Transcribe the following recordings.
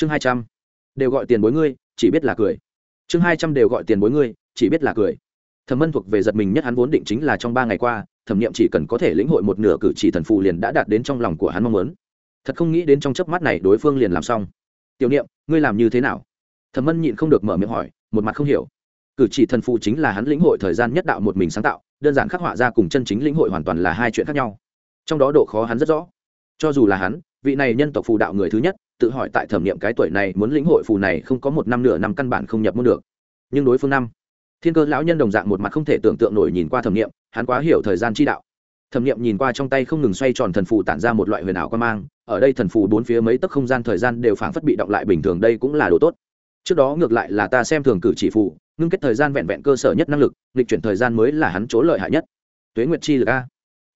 chương hai trăm. Đều gọi tiền bối ngươi, chỉ biết là cười. Chương hai trăm đều gọi tiền bối ngươi, chỉ biết là cười. Thẩm mân thuộc về giật mình nhất hắn vốn định chính là trong ba ngày qua, thẩm nghiệm chỉ cần có thể lĩnh hội một nửa cử chỉ thần phù liền đã đạt đến trong lòng của hắn mong muốn. Thật không nghĩ đến trong chớp mắt này đối phương liền làm xong. Tiểu niệm, ngươi làm như thế nào? Thẩm mân nhịn không được mở miệng hỏi, một mặt không hiểu. Cử chỉ thần phù chính là hắn lĩnh hội thời gian nhất đạo một mình sáng tạo, đơn giản khắc họa ra cùng chân chính lĩnh hội hoàn toàn là hai chuyện khác nhau. Trong đó độ khó hắn rất rõ. Cho dù là hắn, vị này nhân tộc phù đạo người thứ nhất tự hỏi tại thẩm nghiệm cái tuổi này muốn lĩnh hội phù này không có một năm nửa năm căn bản không nhập môn được. Nhưng đối phương năm, thiên cơ lão nhân đồng dạng một mặt không thể tưởng tượng nổi nhìn qua thẩm nghiệm, hắn quá hiểu thời gian chi đạo. Thẩm nghiệm nhìn qua trong tay không ngừng xoay tròn thần phù tản ra một loại huyền ảo quan mang, ở đây thần phù bốn phía mấy tấc không gian thời gian đều phảng phất bị động lại bình thường, đây cũng là đồ tốt. Trước đó ngược lại là ta xem thường cử chỉ phù, ngưng kết thời gian vẹn vẹn cơ sở nhất năng lực lịch chuyển thời gian mới là hắn chỗ lợi hại nhất. Tuế nguyệt chi lực a.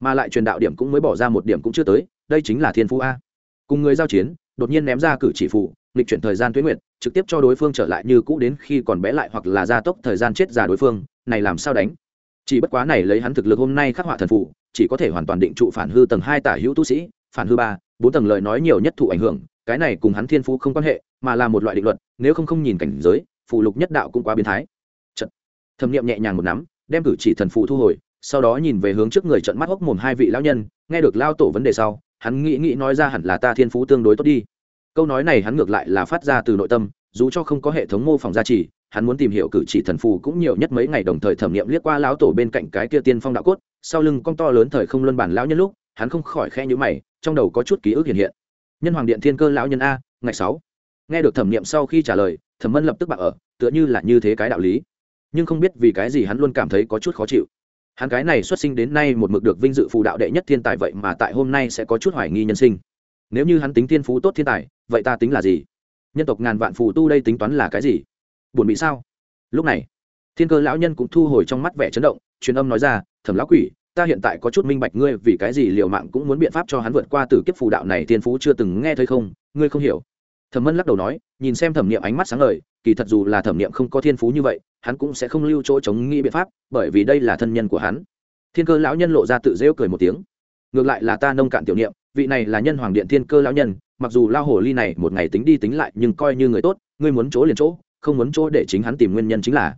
Mà lại truyền đạo điểm cũng mới bỏ ra một điểm cũng chưa tới, đây chính là thiên phú a. Cùng người giao chiến đột nhiên ném ra cử chỉ phụ lịch chuyển thời gian tuế nguyệt, trực tiếp cho đối phương trở lại như cũ đến khi còn bé lại hoặc là gia tốc thời gian chết già đối phương, này làm sao đánh chỉ bất quá này lấy hắn thực lực hôm nay khắc họa thần phụ, chỉ có thể hoàn toàn định trụ phản hư tầng hai tả hữu tu sĩ, phản hư ba, bốn tầng lời nói nhiều nhất thụ ảnh hưởng, cái này cùng hắn thiên phú không quan hệ, mà là một loại định luật, nếu không không nhìn cảnh giới phụ lục nhất đạo cũng quá biến thái Trận. thẩm nghiệm nhẹ nhàng một nắm, đem cử chỉ thần phụ thu hồi, sau đó nhìn về hướng trước người trận mắt hốc mồm hai vị lão nhân, nghe được lao tổ vấn đề sau hắn nghĩ nghĩ nói ra hẳn là ta thiên phú tương đối tốt đi. Câu nói này hắn ngược lại là phát ra từ nội tâm, dù cho không có hệ thống mô phỏng gia trì, hắn muốn tìm hiểu cử chỉ thần phù cũng nhiều nhất mấy ngày đồng thời thẩm nghiệm liếc qua lão tổ bên cạnh cái kia tiên phong đạo cốt, sau lưng con to lớn thời không luân bản lão nhân lúc, hắn không khỏi khe nhữ mày, trong đầu có chút ký ức hiện hiện. Nhân hoàng điện thiên cơ lão nhân a, ngày sáu. Nghe được thẩm nghiệm sau khi trả lời, thẩm mân lập tức bạc ở, tựa như là như thế cái đạo lý. Nhưng không biết vì cái gì hắn luôn cảm thấy có chút khó chịu hắn cái này xuất sinh đến nay một mực được vinh dự phù đạo đệ nhất thiên tài vậy mà tại hôm nay sẽ có chút hoài nghi nhân sinh. Nếu như hắn tính thiên phú tốt thiên tài, vậy ta tính là gì? Nhân tộc ngàn vạn phù tu đây tính toán là cái gì? Buồn bị sao? Lúc này, thiên cơ lão nhân cũng thu hồi trong mắt vẻ chấn động, truyền âm nói ra, thẩm lão quỷ, ta hiện tại có chút minh bạch ngươi vì cái gì liệu mạng cũng muốn biện pháp cho hắn vượt qua từ kiếp phù đạo này thiên phú chưa từng nghe thấy không? Ngươi không hiểu. Thẩm mân lắc đầu nói, nhìn xem thẩm niệm ánh mắt sáng lời kỳ thật dù là thẩm niệm không có thiên phú như vậy hắn cũng sẽ không lưu chỗ chống nghĩ biện pháp bởi vì đây là thân nhân của hắn. Thiên cơ lão nhân lộ ra tự rêu cười một tiếng. Ngược lại là ta nông cạn tiểu niệm vị này là nhân hoàng điện thiên cơ lão nhân mặc dù lao hồ ly này một ngày tính đi tính lại nhưng coi như người tốt ngươi muốn chỗ liền chỗ không muốn chỗ để chính hắn tìm nguyên nhân chính là.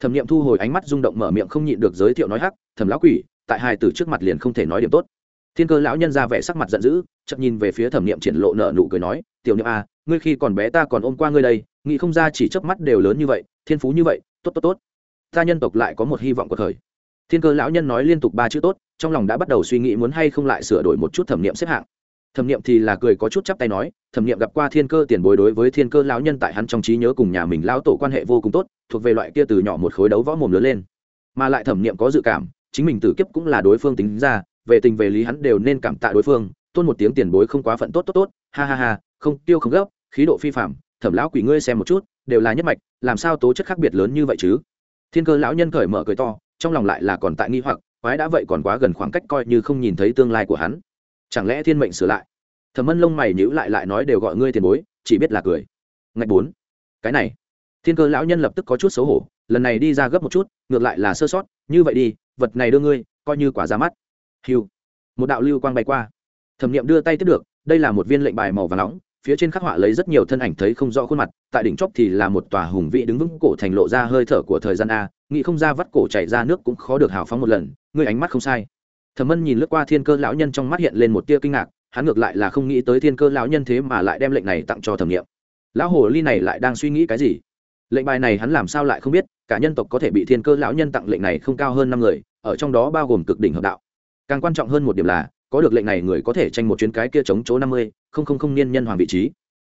Thẩm niệm thu hồi ánh mắt rung động mở miệng không nhịn được giới thiệu nói hắc thẩm lão quỷ tại hai từ trước mặt liền không thể nói điểm tốt. Thiên cơ lão nhân ra vẻ sắc mặt giận dữ chậm nhìn về phía thẩm niệm triển lộ nợ nụ cười nói tiểu niệm a à, ngươi khi còn bé ta còn ôm qua ngươi đây, nghĩ không ra chỉ chớp mắt đều lớn như vậy, thiên phú như vậy, tốt tốt tốt. Ta nhân tộc lại có một hy vọng của thời. Thiên cơ lão nhân nói liên tục ba chữ tốt, trong lòng đã bắt đầu suy nghĩ muốn hay không lại sửa đổi một chút thẩm nghiệm xếp hạng. Thẩm nghiệm thì là cười có chút chắp tay nói, thẩm nghiệm gặp qua thiên cơ tiền bối đối với thiên cơ lão nhân tại hắn trong trí nhớ cùng nhà mình lão tổ quan hệ vô cùng tốt, thuộc về loại kia từ nhỏ một khối đấu võ mồm lớn lên. Mà lại thẩm nghiệm có dự cảm, chính mình tử kiếp cũng là đối phương tính ra, về tình về lý hắn đều nên cảm tạ đối phương, tôn một tiếng tiền bối không quá phận tốt tốt tốt, ha ha ha, không tiêu không gấp khí độ phi phạm, thẩm lão quỷ ngươi xem một chút, đều là nhất mạch, làm sao tố chất khác biệt lớn như vậy chứ? Thiên cơ lão nhân cởi mở cười to, trong lòng lại là còn tại nghi hoặc, quái đã vậy còn quá gần khoảng cách coi như không nhìn thấy tương lai của hắn. Chẳng lẽ thiên mệnh sửa lại? Thẩm mân lông mày nhữ lại lại nói đều gọi ngươi tiền bối, chỉ biết là cười. Ngạch bốn. Cái này. Thiên cơ lão nhân lập tức có chút xấu hổ, lần này đi ra gấp một chút, ngược lại là sơ sót, như vậy đi, vật này đưa ngươi, coi như quả ra mắt. Hiu một đạo lưu quang bay qua. Thẩm niệm đưa tay tiếp được, đây là một viên lệnh bài màu và nóng phía trên khắc họa lấy rất nhiều thân ảnh thấy không rõ khuôn mặt, tại đỉnh chóp thì là một tòa hùng vị đứng vững cổ thành lộ ra hơi thở của thời gian a, nghĩ không ra vắt cổ chảy ra nước cũng khó được hào phóng một lần ngươi ánh mắt không sai. Thẩm mân nhìn lướt qua thiên cơ lão nhân trong mắt hiện lên một tia kinh ngạc, hắn ngược lại là không nghĩ tới thiên cơ lão nhân thế mà lại đem lệnh này tặng cho thẩm nghiệm. Lão hồ ly này lại đang suy nghĩ cái gì? Lệnh bài này hắn làm sao lại không biết, cả nhân tộc có thể bị thiên cơ lão nhân tặng lệnh này không cao hơn năm người, ở trong đó bao gồm cực đỉnh hợp đạo. Càng quan trọng hơn một điểm là có được lệnh này người có thể tranh một chuyến cái kia chống chỗ năm mươi, không không không niên nhân hoàng vị trí.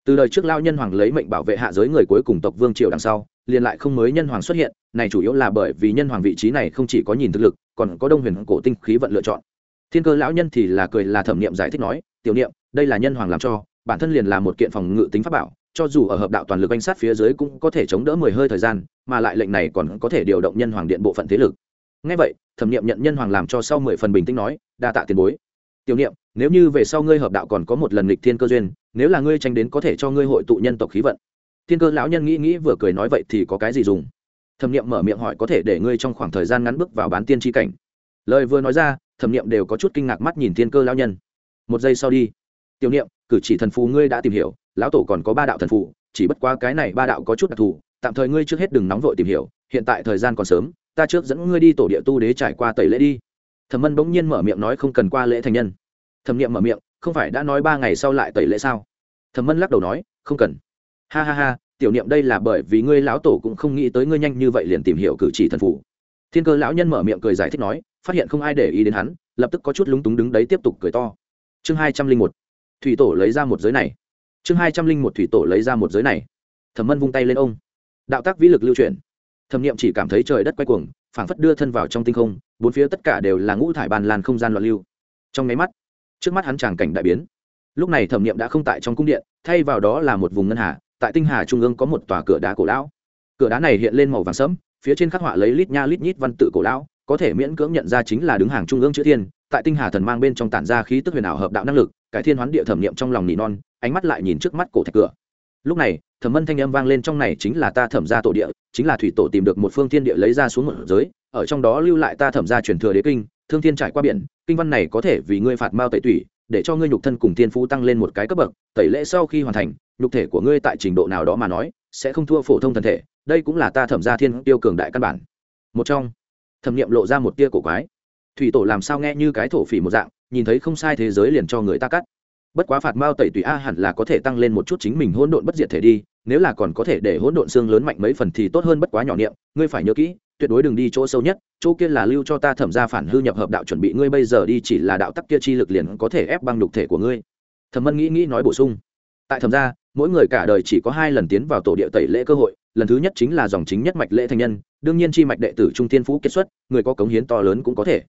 Từ đời trước lao nhân hoàng lấy mệnh bảo vệ hạ giới người cuối cùng tộc vương triều đằng sau, liền lại không mới nhân hoàng xuất hiện, này chủ yếu là bởi vì nhân hoàng vị trí này không chỉ có nhìn thực lực, còn có đông huyền cổ tinh khí vận lựa chọn. Thiên cơ lão nhân thì là cười là thẩm niệm giải thích nói, tiểu niệm, đây là nhân hoàng làm cho, bản thân liền là một kiện phòng ngự tính pháp bảo, cho dù ở hợp đạo toàn lực anh sát phía dưới cũng có thể chống đỡ mười hơi thời gian, mà lại lệnh này còn có thể điều động nhân hoàng điện bộ phận thế lực. Ngay vậy, thẩm niệm nhận nhân hoàng làm cho sau mười phần bình tĩnh nói, đa tạ tiền bối tiểu niệm, nếu như về sau ngươi hợp đạo còn có một lần lịch thiên cơ duyên, nếu là ngươi tranh đến có thể cho ngươi hội tụ nhân tộc khí vận. Thiên cơ lão nhân nghĩ nghĩ vừa cười nói vậy thì có cái gì dùng? Thẩm niệm mở miệng hỏi có thể để ngươi trong khoảng thời gian ngắn bước vào bán tiên tri cảnh. Lời vừa nói ra, thẩm niệm đều có chút kinh ngạc mắt nhìn thiên cơ lão nhân. Một giây sau đi. Tiểu niệm, cử chỉ thần phù ngươi đã tìm hiểu, lão tổ còn có ba đạo thần phù, chỉ bất quá cái này ba đạo có chút đặc thù, tạm thời ngươi trước hết đừng nóng vội tìm hiểu, hiện tại thời gian còn sớm, ta trước dẫn ngươi đi tổ địa tu đế trải qua tẩy lễ đi thẩm mân bỗng nhiên mở miệng nói không cần qua lễ thành nhân. Thẩm nghiệm mở miệng, không phải đã nói ba ngày sau lại tẩy lễ sao? Thẩm mân lắc đầu nói, không cần. Ha ha ha, tiểu niệm đây là bởi vì ngươi lão tổ cũng không nghĩ tới ngươi nhanh như vậy liền tìm hiểu cử chỉ thần phủ thiên cơ lão nhân mở miệng cười giải thích nói, phát hiện không ai để ý đến hắn, lập tức có chút lúng túng đứng đấy tiếp tục cười to. Chương hai trăm linh một. Thủy tổ lấy ra một giới này. Chương hai trăm linh một thủy tổ lấy ra một giới này. Thẩm mân vung tay lên ông. Đạo tác vĩ lực lưu truyền thẩm nghiệm chỉ cảm thấy trời đất quay cuồng, phảng phất đưa thân vào trong tinh không bốn phía tất cả đều là ngũ thải bàn lan không gian loạn lưu. Trong máy mắt, trước mắt hắn tràng cảnh đại biến. Lúc này thẩm nghiệm đã không tại trong cung điện, thay vào đó là một vùng ngân hà, tại tinh hà trung ương có một tòa cửa đá cổ lão. Cửa đá này hiện lên màu vàng sẫm, phía trên khắc họa lấy lít nha lít nhít văn tự cổ lão, có thể miễn cưỡng nhận ra chính là đứng hàng trung ương chữ thiên, tại tinh hà thần mang bên trong tản ra khí tức huyền ảo hợp đạo năng lực, cải thiên hoán địa thẩm nghiệm trong lòng nỉ non, ánh mắt lại nhìn trước mắt cổ thạch cửa. Lúc này, thẩm mân thanh âm vang lên trong này chính là ta thẩm ra tổ địa, chính là thủy tổ tìm được một phương thiên địa lấy ra xuống một giới ở trong đó lưu lại ta thẩm ra truyền thừa đế kinh, thương thiên trải qua biển, kinh văn này có thể vì ngươi phạt mao tẩy tủy, để cho ngươi nhục thân cùng tiên phú tăng lên một cái cấp bậc, tẩy lễ sau khi hoàn thành, nhục thể của ngươi tại trình độ nào đó mà nói, sẽ không thua phổ thông thân thể, đây cũng là ta thẩm ra thiên tiêu cường đại căn bản. Một trong, thẩm nghiệm lộ ra một tia cổ quái. Thủy tổ làm sao nghe như cái thổ phỉ một dạng, nhìn thấy không sai thế giới liền cho người ta cắt. Bất quá phạt mao tẩy tùy a hẳn là có thể tăng lên một chút chính mình hỗn độn bất diệt thể đi, nếu là còn có thể để hỗn độn xương lớn mạnh mấy phần thì tốt hơn bất quá nhỏ niệm, ngươi phải nhớ kỹ tuyệt đối đừng đi chỗ sâu nhất, chỗ kia là lưu cho ta thẩm ra phản hư nhập hợp đạo chuẩn bị ngươi bây giờ đi chỉ là đạo tắc kia chi lực liền có thể ép băng đục thể của ngươi. Thẩm mân nghĩ nghĩ nói bổ sung. Tại thẩm ra mỗi người cả đời chỉ có hai lần tiến vào tổ địa tẩy lễ cơ hội, lần thứ nhất chính là dòng chính nhất mạch lễ thanh nhân, đương nhiên chi mạch đệ tử trung tiên phú kết xuất, người có cống hiến to lớn cũng có thể.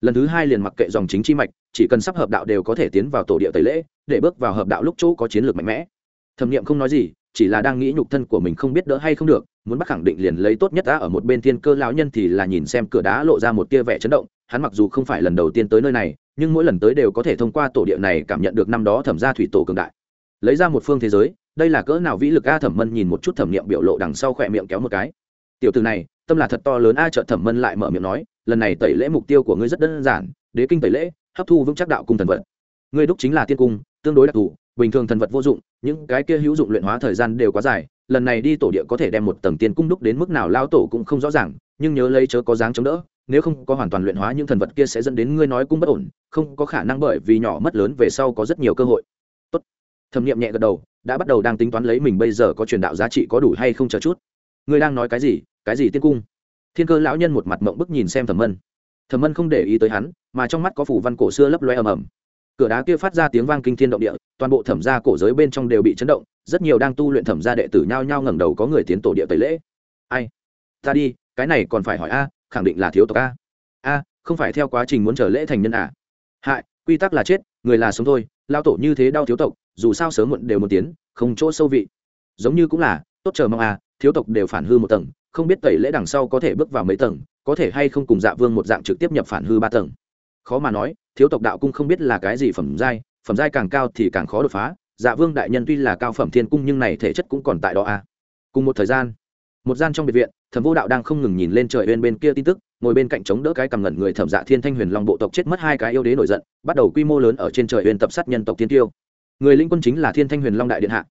Lần thứ hai liền mặc kệ dòng chính chi mạch, chỉ cần sắp hợp đạo đều có thể tiến vào tổ địa tẩy lễ, để bước vào hợp đạo lúc chỗ có chiến lược mạnh mẽ. Thẩm nghiệm không nói gì, chỉ là đang nghĩ nhục thân của mình không biết đỡ hay không được muốn bắt khẳng định liền lấy tốt nhất đã ở một bên thiên cơ lão nhân thì là nhìn xem cửa đá lộ ra một tia vẻ chấn động, hắn mặc dù không phải lần đầu tiên tới nơi này, nhưng mỗi lần tới đều có thể thông qua tổ địa này cảm nhận được năm đó thẩm gia thủy tổ cường đại. Lấy ra một phương thế giới, đây là cỡ nào vĩ lực a thẩm mân nhìn một chút thẩm niệm biểu lộ đằng sau khỏe miệng kéo một cái. Tiểu từ này, tâm là thật to lớn a trợ thẩm mân lại mở miệng nói, lần này tẩy lễ mục tiêu của ngươi rất đơn giản, đế kinh tẩy lễ, hấp thu vững chắc đạo cung thần vật. Ngươi đúc chính là tiên cung, tương đối đặc thù, bình thường thần vật vô dụng, những cái kia hữu dụng luyện hóa thời gian đều quá dài lần này đi tổ địa có thể đem một tầng tiên cung đúc đến mức nào lao tổ cũng không rõ ràng, nhưng nhớ lấy chớ có dáng chống đỡ, nếu không có hoàn toàn luyện hóa những thần vật kia sẽ dẫn đến ngươi nói cung bất ổn, không có khả năng bởi vì nhỏ mất lớn về sau có rất nhiều cơ hội. Tốt. Thẩm nghiệm nhẹ gật đầu, đã bắt đầu đang tính toán lấy mình bây giờ có truyền đạo giá trị có đủ hay không chờ chút. Ngươi đang nói cái gì? Cái gì tiên cung? Thiên cơ lão nhân một mặt mộng bức nhìn xem thẩm mân. Thẩm mân không để ý tới hắn, mà trong mắt có phủ văn cổ xưa lấp loe ầm ầm cửa đá kia phát ra tiếng vang kinh thiên động địa, toàn bộ thẩm gia cổ giới bên trong đều bị chấn động, rất nhiều đang tu luyện thẩm gia đệ tử nhao nhao ngẩng đầu có người tiến tổ địa tẩy lễ. Ai? Ta đi, cái này còn phải hỏi a, khẳng định là thiếu tộc a. A, không phải theo quá trình muốn trở lễ thành nhân à? Hại, quy tắc là chết, người là sống thôi, lao tổ như thế đau thiếu tộc, dù sao sớm muộn đều một tiến, không chỗ sâu vị. Giống như cũng là, tốt chờ mong a, thiếu tộc đều phản hư một tầng, không biết tẩy lễ đằng sau có thể bước vào mấy tầng, có thể hay không cùng dạ vương một dạng trực tiếp nhập phản hư ba tầng. Khó mà nói thiếu tộc đạo cung không biết là cái gì phẩm giai phẩm giai càng cao thì càng khó đột phá. Dạ vương đại nhân tuy là cao phẩm thiên cung nhưng này thể chất cũng còn tại đó a à. cùng một thời gian, một gian trong biệt viện, thẩm vô đạo đang không ngừng nhìn lên trời bên bên kia tin tức, ngồi bên cạnh chống đỡ cái cầm ngẩn người thẩm dạ thiên thanh huyền long bộ tộc chết mất hai cái yêu đế nổi giận, bắt đầu quy mô lớn ở trên trời bên tập sát nhân tộc tiên tiêu. Người linh quân chính là thiên thanh huyền long đại điện hạ.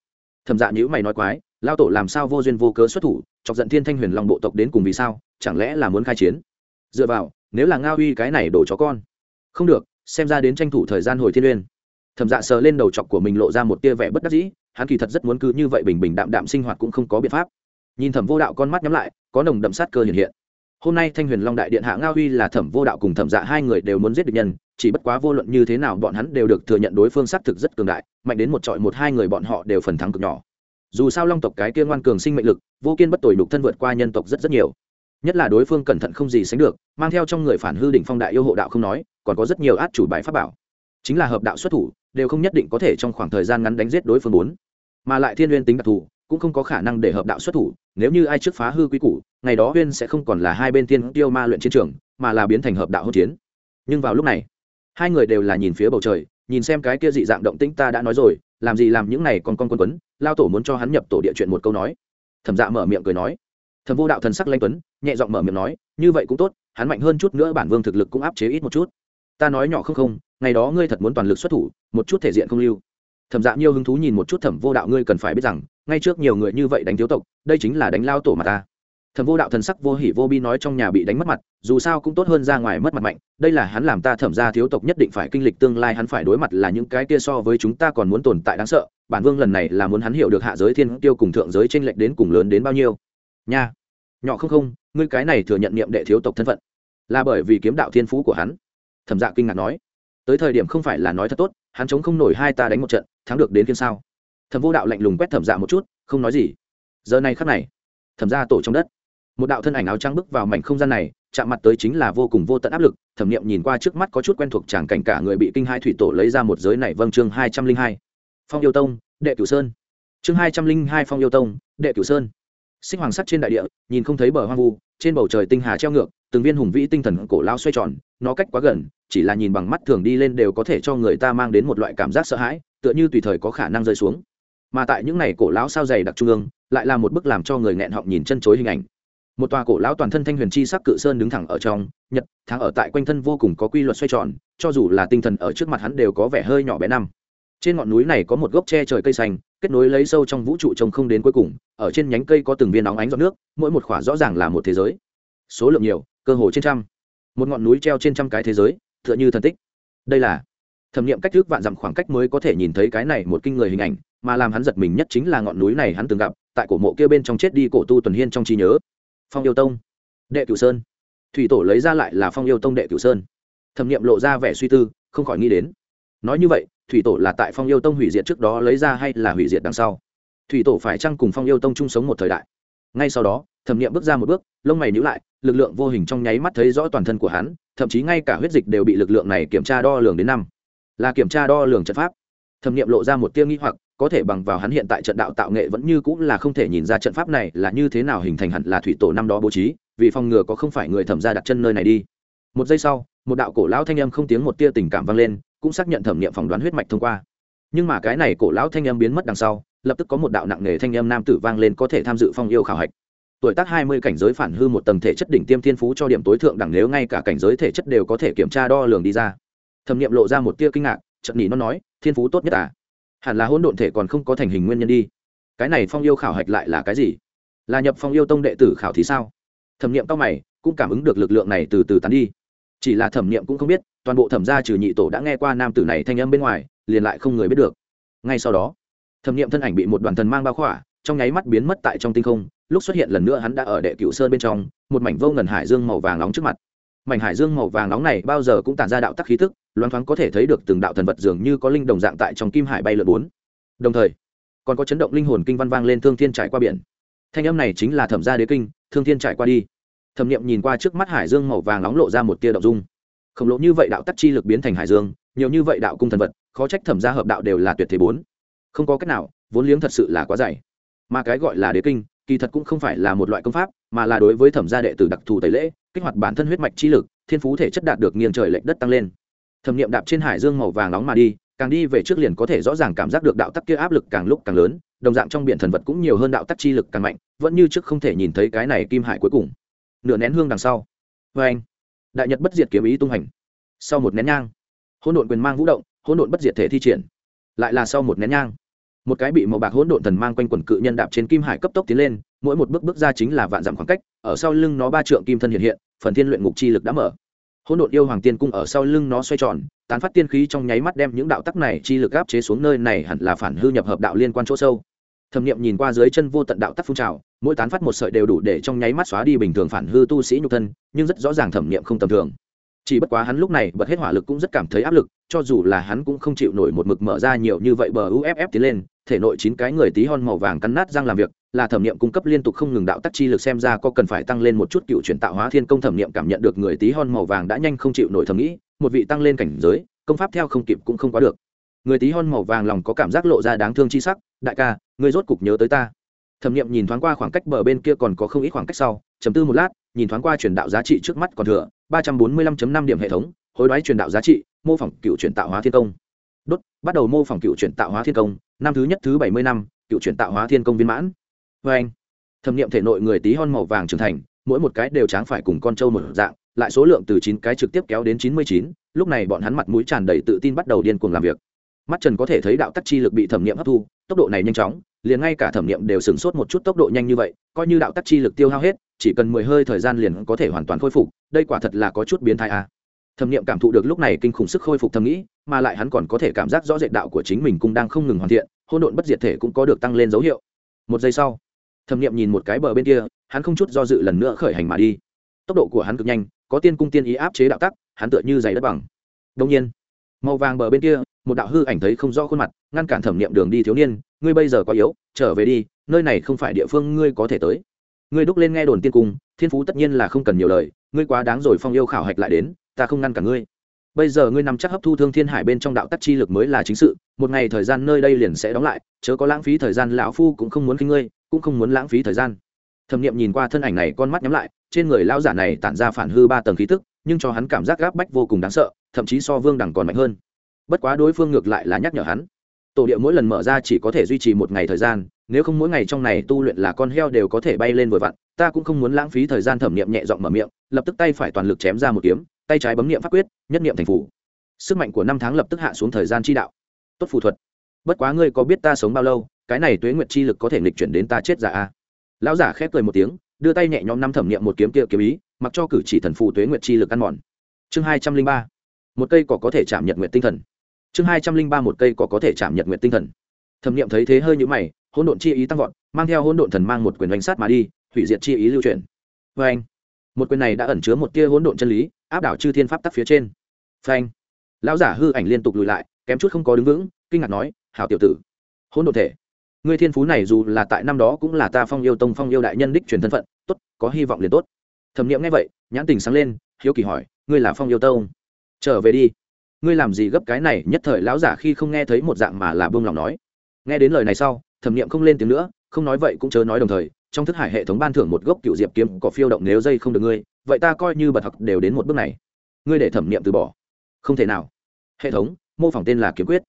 Thẩm dạ nhữ mày nói quái, lao tổ làm sao vô duyên vô cớ xuất thủ, chọc giận thiên thanh huyền long bộ tộc đến cùng vì sao, chẳng lẽ là muốn khai chiến? Dựa vào, nếu là ngao uy cái này đổ chó con. Không được xem ra đến tranh thủ thời gian hồi thiên uyên. Thẩm dạ sờ lên đầu chọc của mình lộ ra một tia vẻ bất đắc dĩ, hắn kỳ thật rất muốn cứ như vậy bình bình đạm đạm sinh hoạt cũng không có biện pháp. Nhìn thẩm vô đạo con mắt nhắm lại, có nồng đậm sát cơ hiện hiện. Hôm nay thanh huyền long đại điện hạ ngao huy là thẩm vô đạo cùng thẩm dạ hai người đều muốn giết được nhân, chỉ bất quá vô luận như thế nào bọn hắn đều được thừa nhận đối phương xác thực rất cường đại, mạnh đến một trọi một hai người bọn họ đều phần thắng cực nhỏ. Dù sao long tộc cái kia ngoan cường sinh mệnh lực, vô kiên bất tội đục thân vượt qua nhân tộc rất rất nhiều. Nhất là đối phương cẩn thận không gì sánh được, mang theo trong người phản hư đỉnh phong đại yêu hộ đạo không nói còn có rất nhiều át chủ bài pháp bảo. Chính là hợp đạo xuất thủ, đều không nhất định có thể trong khoảng thời gian ngắn đánh giết đối phương bốn. Mà lại thiên uyên tính đặc thù, cũng không có khả năng để hợp đạo xuất thủ, nếu như ai trước phá hư quý củ, ngày đó huyên sẽ không còn là hai bên tiên tiêu ma luyện chiến trường, mà là biến thành hợp đạo hỗn chiến. Nhưng vào lúc này, hai người đều là nhìn phía bầu trời, nhìn xem cái kia dị dạng động tĩnh ta đã nói rồi, làm gì làm những này còn con quân tuấn lao tổ muốn cho hắn nhập tổ địa chuyện một câu nói. Thẩm dạ mở miệng cười nói. Thẩm vô đạo thần sắc lanh tuấn, nhẹ giọng mở miệng nói, như vậy cũng tốt, hắn mạnh hơn chút nữa bản vương thực lực cũng áp chế ít một chút ta nói nhỏ không không, ngày đó ngươi thật muốn toàn lực xuất thủ, một chút thể diện không lưu. Thẩm dạ nhiều hứng thú nhìn một chút thẩm vô đạo, ngươi cần phải biết rằng, ngay trước nhiều người như vậy đánh thiếu tộc, đây chính là đánh lao tổ mà ta. Thẩm vô đạo thần sắc vô hỉ vô bi nói trong nhà bị đánh mất mặt, dù sao cũng tốt hơn ra ngoài mất mặt mạnh, đây là hắn làm ta thẩm ra thiếu tộc nhất định phải kinh lịch tương lai, hắn phải đối mặt là những cái kia so với chúng ta còn muốn tồn tại đáng sợ, bản vương lần này là muốn hắn hiểu được hạ giới thiên tiêu cùng thượng giới tranh lệch đến cùng lớn đến bao nhiêu. Nha, nhỏ không không, ngươi cái này thừa nhận niệm đệ thiếu tộc thân phận, là bởi vì kiếm đạo thiên phú của hắn thẩm dạ kinh ngạc nói, tới thời điểm không phải là nói thật tốt, hắn chống không nổi hai ta đánh một trận, thắng được đến kiên sao? Thẩm vô đạo lạnh lùng quét thẩm dạ một chút, không nói gì. Giờ này khắc này, thẩm ra tổ trong đất. Một đạo thân ảnh áo trắng bước vào mảnh không gian này, chạm mặt tới chính là vô cùng vô tận áp lực, thẩm nghiệm nhìn qua trước mắt có chút quen thuộc chẳng cảnh cả người bị kinh hai thủy tổ lấy ra một giới này vâng chương hai trăm linh hai. Phong yêu tông, đệ cửu sơn. Chương hai trăm linh hai phong yêu tông, đệ cửu sơn sinh hoàng sắt trên đại địa, nhìn không thấy bờ hoang vu, trên bầu trời tinh hà treo ngược, từng viên hùng vĩ tinh thần cổ lao xoay tròn, nó cách quá gần, chỉ là nhìn bằng mắt thường đi lên đều có thể cho người ta mang đến một loại cảm giác sợ hãi, tựa như tùy thời có khả năng rơi xuống. Mà tại những này cổ lão sao dày đặc trung ương, lại là một bức làm cho người nghẹn họng nhìn chân chối hình ảnh. Một tòa cổ lão toàn thân thanh huyền chi sắc cự sơn đứng thẳng ở trong, nhật, tháng ở tại quanh thân vô cùng có quy luật xoay tròn, cho dù là tinh thần ở trước mặt hắn đều có vẻ hơi nhỏ bé năm. Trên ngọn núi này có một gốc tre trời cây xanh kết nối lấy sâu trong vũ trụ trông không đến cuối cùng, ở trên nhánh cây có từng viên óng ánh giọt nước, mỗi một khỏa rõ ràng là một thế giới. Số lượng nhiều, cơ hồ trên trăm. Một ngọn núi treo trên trăm cái thế giới, tựa như thần tích. Đây là thẩm nghiệm cách thức vạn dặm khoảng cách mới có thể nhìn thấy cái này một kinh người hình ảnh, mà làm hắn giật mình nhất chính là ngọn núi này hắn từng gặp, tại cổ mộ kia bên trong chết đi cổ tu tuần hiên trong trí nhớ. Phong yêu tông. Đệ cửu sơn. Thủy tổ lấy ra lại là phong yêu tông đệ cửu sơn. Thẩm nghiệm lộ ra vẻ suy tư, không khỏi nghĩ đến. Nói như vậy thủy tổ là tại phong yêu tông hủy diệt trước đó lấy ra hay là hủy diệt đằng sau? Thủy tổ phải chăng cùng phong yêu tông chung sống một thời đại? Ngay sau đó, thẩm nghiệm bước ra một bước, lông mày nhữ lại, lực lượng vô hình trong nháy mắt thấy rõ toàn thân của hắn, thậm chí ngay cả huyết dịch đều bị lực lượng này kiểm tra đo lường đến năm. Là kiểm tra đo lường trận pháp. Thẩm nghiệm lộ ra một tiêu nghi hoặc, có thể bằng vào hắn hiện tại trận đạo tạo nghệ vẫn như cũng là không thể nhìn ra trận pháp này là như thế nào hình thành hẳn là thủy tổ năm đó bố trí, vì phòng ngừa có không phải người thẩm ra đặt chân nơi này đi. Một giây sau, một đạo cổ lão thanh âm không tiếng một tia tình cảm vang lên cũng xác nhận thẩm nghiệm phỏng đoán huyết mạch thông qua. Nhưng mà cái này cổ lão thanh âm biến mất đằng sau, lập tức có một đạo nặng nề thanh âm nam tử vang lên có thể tham dự phong yêu khảo hạch. Tuổi tác hai mươi cảnh giới phản hư một tầng thể chất đỉnh tiêm thiên phú cho điểm tối thượng đẳng nếu ngay cả cảnh giới thể chất đều có thể kiểm tra đo lường đi ra. Thẩm nghiệm lộ ra một tia kinh ngạc, chợt nhỉ nó nói, thiên phú tốt nhất à? Hẳn là hỗn độn thể còn không có thành hình nguyên nhân đi. Cái này phong yêu khảo hạch lại là cái gì? Là nhập phong yêu tông đệ tử khảo thí sao? Thẩm nghiệm cao mày, cũng cảm ứng được lực lượng này từ từ tán đi. Chỉ là thẩm nghiệm cũng không biết toàn bộ thẩm gia trừ nhị tổ đã nghe qua nam tử này thanh âm bên ngoài, liền lại không người biết được. Ngay sau đó, thẩm nghiệm thân ảnh bị một đoàn thần mang bao khỏa, trong nháy mắt biến mất tại trong tinh không, lúc xuất hiện lần nữa hắn đã ở đệ cựu sơn bên trong, một mảnh vô ngần hải dương màu vàng nóng trước mặt. Mảnh hải dương màu vàng nóng này bao giờ cũng tản ra đạo tắc khí thức loáng thoáng có thể thấy được từng đạo thần vật dường như có linh đồng dạng tại trong kim hải bay lượn bốn. Đồng thời, còn có chấn động linh hồn kinh văn vang lên thương thiên trải qua biển. Thanh âm này chính là thẩm gia đế kinh, thương thiên trải qua đi. Thẩm nghiệm nhìn qua trước mắt hải dương màu vàng nóng lộ ra một tia động dung khổng lồ như vậy đạo tắc chi lực biến thành hải dương, nhiều như vậy đạo cung thần vật, khó trách thẩm gia hợp đạo đều là tuyệt thế bốn. Không có cách nào, vốn liếng thật sự là quá dày. Mà cái gọi là đế kinh, kỳ thật cũng không phải là một loại công pháp, mà là đối với thẩm gia đệ tử đặc thù tẩy lễ, kích hoạt bản thân huyết mạch chi lực, thiên phú thể chất đạt được nghiêng trời lệch đất tăng lên. Thẩm nghiệm đạp trên hải dương màu vàng nóng mà đi, càng đi về trước liền có thể rõ ràng cảm giác được đạo tắc kia áp lực càng lúc càng lớn, đồng dạng trong biển thần vật cũng nhiều hơn đạo tắc chi lực càng mạnh, vẫn như trước không thể nhìn thấy cái này kim hải cuối cùng. Nửa nén hương đằng sau. Vê anh đại nhật bất diệt kiếm ý tung hành. Sau một nén nhang, hỗn độn quyền mang vũ động, hỗn độn bất diệt thể thi triển. Lại là sau một nén nhang, một cái bị màu bạc hỗn độn thần mang quanh quần cự nhân đạp trên kim hải cấp tốc tiến lên, mỗi một bước bước ra chính là vạn dặm khoảng cách, ở sau lưng nó ba trượng kim thân hiện hiện, phần thiên luyện ngục chi lực đã mở. Hỗn độn yêu hoàng tiên cung ở sau lưng nó xoay tròn, tán phát tiên khí trong nháy mắt đem những đạo tắc này chi lực áp chế xuống nơi này hẳn là phản hư nhập hợp đạo liên quan chỗ sâu thẩm nghiệm nhìn qua dưới chân vô tận đạo tắc phun trào, mỗi tán phát một sợi đều đủ để trong nháy mắt xóa đi bình thường phản hư tu sĩ nhục thân, nhưng rất rõ ràng thẩm nghiệm không tầm thường. Chỉ bất quá hắn lúc này bật hết hỏa lực cũng rất cảm thấy áp lực, cho dù là hắn cũng không chịu nổi một mực mở ra nhiều như vậy bờ uff tiến lên, thể nội chín cái người tí hon màu vàng cắn nát răng làm việc, là thẩm nghiệm cung cấp liên tục không ngừng đạo tắc chi lực xem ra có cần phải tăng lên một chút cựu chuyển tạo hóa thiên công thẩm nghiệm cảm nhận được người tí hon màu vàng đã nhanh không chịu nổi thẩm nghĩ, một vị tăng lên cảnh giới, công pháp theo không kịp cũng không quá được. Người tí hon màu vàng lòng có cảm giác lộ ra đáng thương chi sắc, đại ca Ngươi rốt cục nhớ tới ta. Thẩm nghiệm nhìn thoáng qua khoảng cách bờ bên kia còn có không ít khoảng cách sau chấm tư một lát, nhìn thoáng qua truyền đạo giá trị trước mắt còn thừa, ba trăm bốn mươi lăm năm điểm hệ thống, hối đoái truyền đạo giá trị, mô phỏng cựu chuyển tạo hóa thiên công. Đốt, bắt đầu mô phỏng cựu chuyển tạo hóa thiên công, năm thứ nhất, thứ bảy mươi năm, cựu chuyển tạo hóa thiên công viên mãn. Vê anh, thẩm nghiệm thể nội người tí hon màu vàng trưởng thành, mỗi một cái đều tráng phải cùng con trâu một dạng, lại số lượng từ chín cái trực tiếp kéo đến chín mươi chín, lúc này bọn hắn mặt mũi tràn đầy tự tin bắt đầu điên cuồng làm việc mắt trần có thể thấy đạo tắc chi lực bị thẩm nghiệm hấp thu, tốc độ này nhanh chóng, liền ngay cả thẩm nghiệm đều sửng sốt một chút tốc độ nhanh như vậy, coi như đạo tắc chi lực tiêu hao hết, chỉ cần mười hơi thời gian liền có thể hoàn toàn khôi phục, đây quả thật là có chút biến thái à. thẩm nghiệm cảm thụ được lúc này kinh khủng sức khôi phục thầm nghĩ, mà lại hắn còn có thể cảm giác rõ rệt đạo của chính mình cũng đang không ngừng hoàn thiện hôn độn bất diệt thể cũng có được tăng lên dấu hiệu. Một giây sau, thẩm nghiệm nhìn một cái bờ bên kia, hắn không chút do dự lần nữa khởi hành mà đi. Tốc độ của hắn cực nhanh, có tiên cung tiên ý áp chế đạo tắc, hắn tựa như giày đất bằng. Đông nhiên màu vàng bờ bên kia, một đạo hư ảnh thấy không rõ khuôn mặt, ngăn cản thẩm nghiệm đường đi thiếu niên, ngươi bây giờ quá yếu, trở về đi, nơi này không phải địa phương ngươi có thể tới. Ngươi đúc lên nghe đồn tiên cung, thiên phú tất nhiên là không cần nhiều lời, ngươi quá đáng rồi phong yêu khảo hạch lại đến, ta không ngăn cả ngươi. Bây giờ ngươi nằm chắc hấp thu thương thiên hải bên trong đạo tắc chi lực mới là chính sự, một ngày thời gian nơi đây liền sẽ đóng lại, chớ có lãng phí thời gian, lão phu cũng không muốn khinh ngươi, cũng không muốn lãng phí thời gian. Thẩm nghiệm nhìn qua thân ảnh này con mắt nhắm lại, trên người lão giả này tản ra phản hư ba tầng khí tức, nhưng cho hắn cảm giác gáp bách vô cùng đáng sợ thậm chí so vương đẳng còn mạnh hơn. Bất quá đối phương ngược lại là nhắc nhở hắn. Tổ địa mỗi lần mở ra chỉ có thể duy trì một ngày thời gian, nếu không mỗi ngày trong này tu luyện là con heo đều có thể bay lên vội vặn, ta cũng không muốn lãng phí thời gian thẩm nghiệm nhẹ giọng mở miệng, lập tức tay phải toàn lực chém ra một kiếm, tay trái bấm nghiệm pháp quyết, nhất nghiệm thành phủ. Sức mạnh của năm tháng lập tức hạ xuống thời gian chi đạo. Tốt phù thuật. Bất quá ngươi có biết ta sống bao lâu, cái này tuế nguyệt chi lực có thể nghịch chuyển đến ta chết giả a? Lão giả khép cười một tiếng, đưa tay nhẹ nhõm năm thẩm nghiệm một kiếm kia kiếm ý, mặc cho cử chỉ thần phù tuế nguyệt chi lực ăn mòn. Chương hai trăm linh ba một cây cỏ có thể chạm nhật nguyện tinh thần. Chương hai trăm linh ba một cây cỏ có thể chạm nhật nguyện tinh thần. Thẩm nghiệm thấy thế hơi nhũ mày, hỗn độn chi ý tăng vọt, mang theo hỗn độn thần mang một quyền đánh sát mà đi, hủy diệt chi ý lưu truyền vê anh một quyền này đã ẩn chứa một tia hỗn độn chân lý, áp đảo chư thiên pháp tắc phía trên. Phanh! Lão giả hư ảnh liên tục lùi lại, kém chút không có đứng vững, kinh ngạc nói, hảo tiểu tử, hỗn độn thể, ngươi thiên phú này dù là tại năm đó cũng là ta phong yêu tông phong yêu đại nhân đích truyền thân phận, tốt, có hy vọng liền tốt. Thẩm nghiệm nghe vậy, nhãn tình sáng lên, hiếu kỳ hỏi, ngươi là phong yêu tông? Trở về đi. Ngươi làm gì gấp cái này, nhất thời lão giả khi không nghe thấy một dạng mà là buông lòng nói. Nghe đến lời này sau, thẩm nghiệm không lên tiếng nữa, không nói vậy cũng chớ nói đồng thời, trong thức hải hệ thống ban thưởng một gốc cựu diệp kiếm có phiêu động nếu dây không được ngươi, vậy ta coi như bật học đều đến một bước này. Ngươi để thẩm nghiệm từ bỏ. Không thể nào. Hệ thống, mô phỏng tên là kiếm quyết.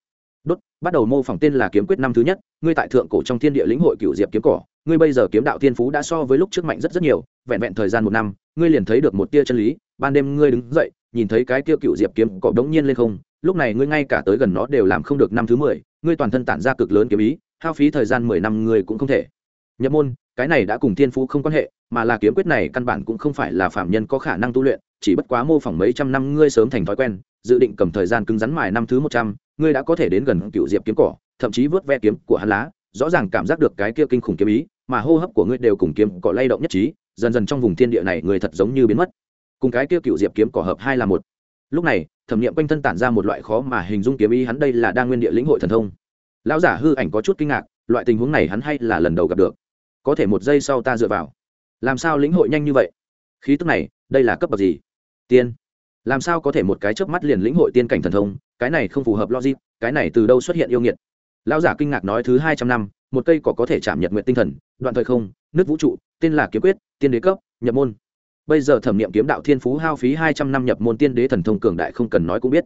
Đốt, bắt đầu mô phỏng tên là kiếm quyết năm thứ nhất, ngươi tại thượng cổ trong thiên địa lĩnh hội cựu diệp kiếm cỏ, ngươi bây giờ kiếm đạo thiên phú đã so với lúc trước mạnh rất rất nhiều, vẹn vẹn thời gian một năm, ngươi liền thấy được một tia chân lý, ban đêm ngươi đứng dậy nhìn thấy cái kia cựu diệp kiếm cọ đống nhiên lên không, lúc này ngươi ngay cả tới gần nó đều làm không được năm thứ mười, ngươi toàn thân tản ra cực lớn kiếm ý, hao phí thời gian mười năm ngươi cũng không thể. Nhập môn, cái này đã cùng thiên phú không quan hệ, mà là kiếm quyết này căn bản cũng không phải là phạm nhân có khả năng tu luyện, chỉ bất quá mô phỏng mấy trăm năm ngươi sớm thành thói quen, dự định cầm thời gian cứng rắn mài năm thứ một trăm, ngươi đã có thể đến gần cựu diệp kiếm cỏ, thậm chí vớt ve kiếm của hắn lá, rõ ràng cảm giác được cái kia kinh khủng kiếm ý, mà hô hấp của ngươi đều cùng kiếm cỏ lay động nhất trí, dần dần trong vùng thiên địa này người thật giống như biến mất cùng cái kia cựu diệp kiếm cỏ hợp hai là một. Lúc này, thẩm nghiệm quanh thân tản ra một loại khó mà hình dung kiếm ý, hắn đây là đa nguyên địa lĩnh hội thần thông. Lão giả hư ảnh có chút kinh ngạc, loại tình huống này hắn hay là lần đầu gặp được. Có thể một giây sau ta dựa vào. Làm sao lĩnh hội nhanh như vậy? Khí tức này, đây là cấp bậc gì? Tiên. Làm sao có thể một cái chớp mắt liền lĩnh hội tiên cảnh thần thông? Cái này không phù hợp logic, cái này từ đâu xuất hiện yêu nghiệt? Lão giả kinh ngạc nói thứ hai trăm năm, một cây cỏ có thể chạm nhật nguyện tinh thần, đoạn thời không, nước vũ trụ, tên là kiếm quyết, tiên đế cấp, nhập môn bây giờ thẩm nghiệm kiếm đạo thiên phú hao phí hai trăm năm nhập môn tiên đế thần thông cường đại không cần nói cũng biết.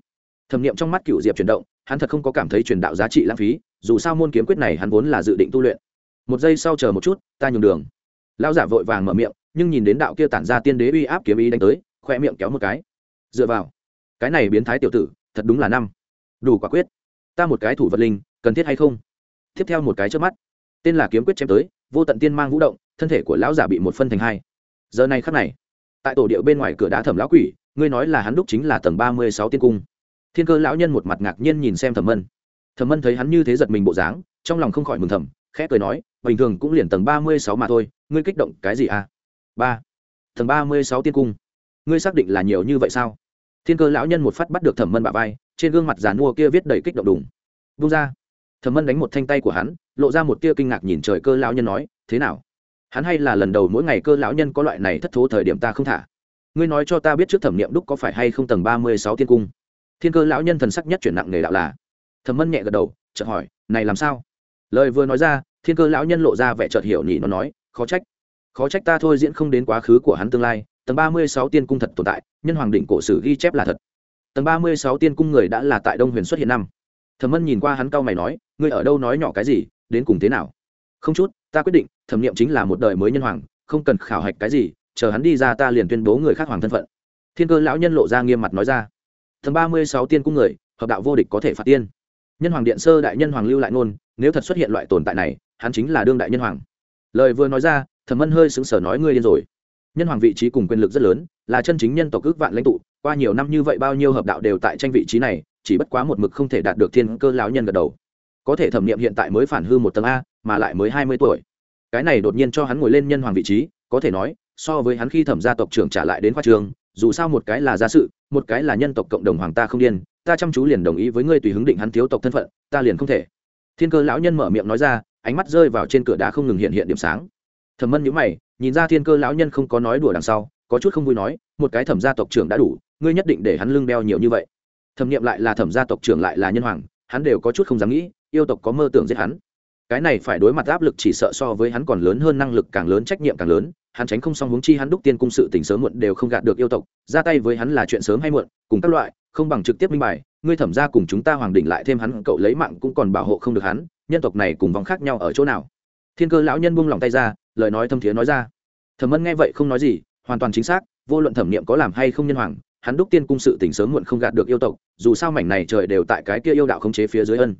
Thẩm nghiệm trong mắt cựu diệp chuyển động, hắn thật không có cảm thấy truyền đạo giá trị lãng phí, dù sao môn kiếm quyết này hắn vốn là dự định tu luyện. Một giây sau chờ một chút, ta nhường đường. Lão giả vội vàng mở miệng, nhưng nhìn đến đạo kia tản ra tiên đế uy áp kiếm ý đánh tới khoe miệng kéo một cái. Dựa vào, cái này biến thái tiểu tử, thật đúng là năm. Đủ quả quyết. Ta một cái thủ vật linh, cần thiết hay không? Tiếp theo một cái trước mắt. Tên là kiếm quyết chém tới, vô tận tiên mang vũ động, thân thể của lão giả bị một phân thành hai. Giờ này khắc này tại tổ điệu bên ngoài cửa đá thẩm lão quỷ, ngươi nói là hắn đúc chính là tầng ba mươi sáu tiên cung. Thiên cơ lão nhân một mặt ngạc nhiên nhìn xem thẩm mân. Thẩm mân thấy hắn như thế giật mình bộ dáng, trong lòng không khỏi mừng thầm, khẽ cười nói, bình thường cũng liền tầng ba mươi sáu mà thôi, ngươi kích động cái gì à? Ba. Tầng ba mươi sáu tiên cung. Ngươi xác định là nhiều như vậy sao? Thiên cơ lão nhân một phát bắt được thẩm mân bả vai, trên gương mặt giàn mua kia viết đầy kích động đùng. Vung ra. Thẩm mân đánh một thanh tay của hắn, lộ ra một tia kinh ngạc nhìn trời cơ lão nhân nói, thế nào? Hắn hay là lần đầu mỗi ngày cơ lão nhân có loại này thất thố thời điểm ta không thả. Ngươi nói cho ta biết trước thẩm nghiệm đúc có phải hay không tầng ba mươi sáu tiên cung? Thiên cơ lão nhân thần sắc nhất chuyển nặng nghề đạo là. Thẩm mân nhẹ gật đầu, chợt hỏi, này làm sao? Lời vừa nói ra, thiên cơ lão nhân lộ ra vẻ chợt hiểu nhị nó nói, khó trách khó trách ta thôi diễn không đến quá khứ của hắn tương lai, tầng ba mươi sáu tiên cung thật tồn tại, nhân hoàng định cổ sử ghi chép là thật. Tầng ba mươi sáu tiên cung người đã là tại đông huyền xuất hiện năm. Thẩm mân nhìn qua hắn cau mày nói, ngươi ở đâu nói nhỏ cái gì, đến cùng thế nào? Không chút, ta quyết định thẩm nghiệm chính là một đời mới nhân hoàng, không cần khảo hạch cái gì, chờ hắn đi ra ta liền tuyên bố người khác hoàng thân phận. Thiên cơ lão nhân lộ ra nghiêm mặt nói ra. Tầng ba mươi sáu tiên cung người, hợp đạo vô địch có thể phạt tiên. Nhân hoàng điện sơ đại nhân hoàng lưu lại ngôn, nếu thật xuất hiện loại tồn tại này, hắn chính là đương đại nhân hoàng. Lời vừa nói ra, thẩm mân hơi sững sờ nói, ngươi điên rồi. Nhân hoàng vị trí cùng quyền lực rất lớn, là chân chính nhân tộc ước vạn lãnh tụ, qua nhiều năm như vậy bao nhiêu hợp đạo đều tại tranh vị trí này, chỉ bất quá một mực không thể đạt được thiên cơ lão nhân gật đầu. Có thể thẩm nghiệm hiện tại mới phản hư một tầng a, mà lại mới hai mươi tuổi cái này đột nhiên cho hắn ngồi lên nhân hoàng vị trí, có thể nói, so với hắn khi thẩm gia tộc trưởng trả lại đến khoa trường, dù sao một cái là gia sự, một cái là nhân tộc cộng đồng hoàng ta không điên, ta chăm chú liền đồng ý với ngươi tùy hứng định hắn thiếu tộc thân phận, ta liền không thể. Thiên cơ lão nhân mở miệng nói ra, ánh mắt rơi vào trên cửa đá không ngừng hiện hiện điểm sáng. Thẩm mân nhữ mày, nhìn ra thiên cơ lão nhân không có nói đùa đằng sau, có chút không vui nói, một cái thẩm gia tộc trưởng đã đủ, ngươi nhất định để hắn lưng đeo nhiều như vậy. Thẩm nghiệm lại là thẩm gia tộc trưởng lại là nhân hoàng, hắn đều có chút không dám nghĩ, yêu tộc có mơ tưởng giết hắn cái này phải đối mặt áp lực chỉ sợ so với hắn còn lớn hơn năng lực càng lớn trách nhiệm càng lớn, hắn tránh không xong hướng chi hắn đúc tiên cung sự tình sớm muộn đều không gạt được yêu tộc, ra tay với hắn là chuyện sớm hay muộn, cùng các loại, không bằng trực tiếp minh bài, ngươi thẩm ra cùng chúng ta hoàng đỉnh lại thêm hắn, cậu lấy mạng cũng còn bảo hộ không được hắn, nhân tộc này cùng vòng khác nhau ở chỗ nào? Thiên cơ lão nhân buông lòng tay ra, lời nói thâm thiế nói ra. Thẩm ân nghe vậy không nói gì, hoàn toàn chính xác, vô luận thẩm niệm có làm hay không nhân hoàng, hắn đúc tiên cung sự tình sớm muộn không gạt được yêu tộc, dù sao mảnh này trời đều tại cái kia yêu đạo khống chế phía dưới ân.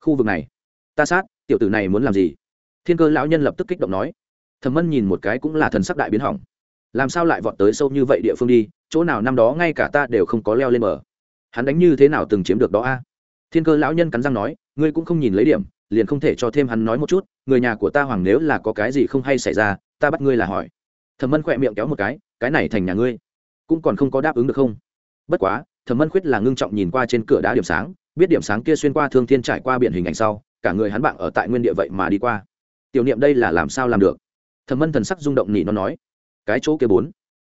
Khu vực này ta sát, tiểu tử này muốn làm gì? Thiên cơ lão nhân lập tức kích động nói. Thẩm mân nhìn một cái cũng là thần sắc đại biến hỏng. Làm sao lại vọt tới sâu như vậy địa phương đi? Chỗ nào năm đó ngay cả ta đều không có leo lên bờ. Hắn đánh như thế nào từng chiếm được đó a? Thiên cơ lão nhân cắn răng nói, ngươi cũng không nhìn lấy điểm, liền không thể cho thêm hắn nói một chút, người nhà của ta hoàng nếu là có cái gì không hay xảy ra, ta bắt ngươi là hỏi. Thẩm mân khỏe miệng kéo một cái cái này thành nhà ngươi, cũng còn không có đáp ứng được không? Bất quá, thẩm mân khuyết là ngưng trọng nhìn qua trên cửa đá điểm sáng, biết điểm sáng kia xuyên qua thương thiên trải qua biển hình ảnh sau cả người hắn bạn ở tại nguyên địa vậy mà đi qua. Tiểu niệm đây là làm sao làm được? Thẩm mân thần sắc rung động nỉ nó nói. Cái chỗ kia bốn.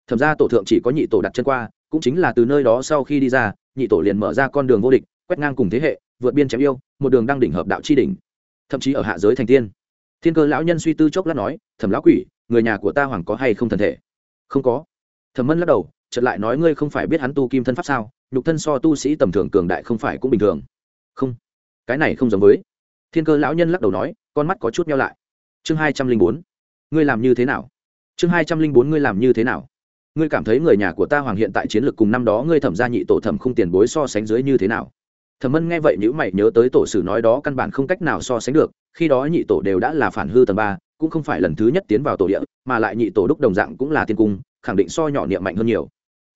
Thẩm ra tổ thượng chỉ có nhị tổ đặt chân qua, cũng chính là từ nơi đó sau khi đi ra, nhị tổ liền mở ra con đường vô địch, quét ngang cùng thế hệ, vượt biên chém yêu, một đường đang đỉnh hợp đạo chi đỉnh. Thậm chí ở hạ giới thành tiên. Thiên cơ lão nhân suy tư chốc lát nói, thẩm lão quỷ, người nhà của ta hoàng có hay không thân thể? Không có. Thẩm mân lắc đầu, chợt lại nói, ngươi không phải biết hắn tu kim thân pháp sao? Nhục thân so tu sĩ tầm thường cường đại không phải cũng bình thường. Không. Cái này không giống với thiên cơ lão nhân lắc đầu nói, con mắt có chút nhau lại. Chương hai trăm linh bốn, ngươi làm như thế nào? Chương hai trăm linh bốn, ngươi làm như thế nào? Ngươi cảm thấy người nhà của ta hoàng hiện tại chiến lược cùng năm đó ngươi thẩm gia nhị tổ thẩm không tiền bối so sánh dưới như thế nào? Thẩm mân nghe vậy nhữ mày nhớ tới tổ sử nói đó căn bản không cách nào so sánh được, khi đó nhị tổ đều đã là phản hư tầng ba, cũng không phải lần thứ nhất tiến vào tổ địa, mà lại nhị tổ đúc đồng dạng cũng là tiên cung, khẳng định so nhỏ niệm mạnh hơn nhiều.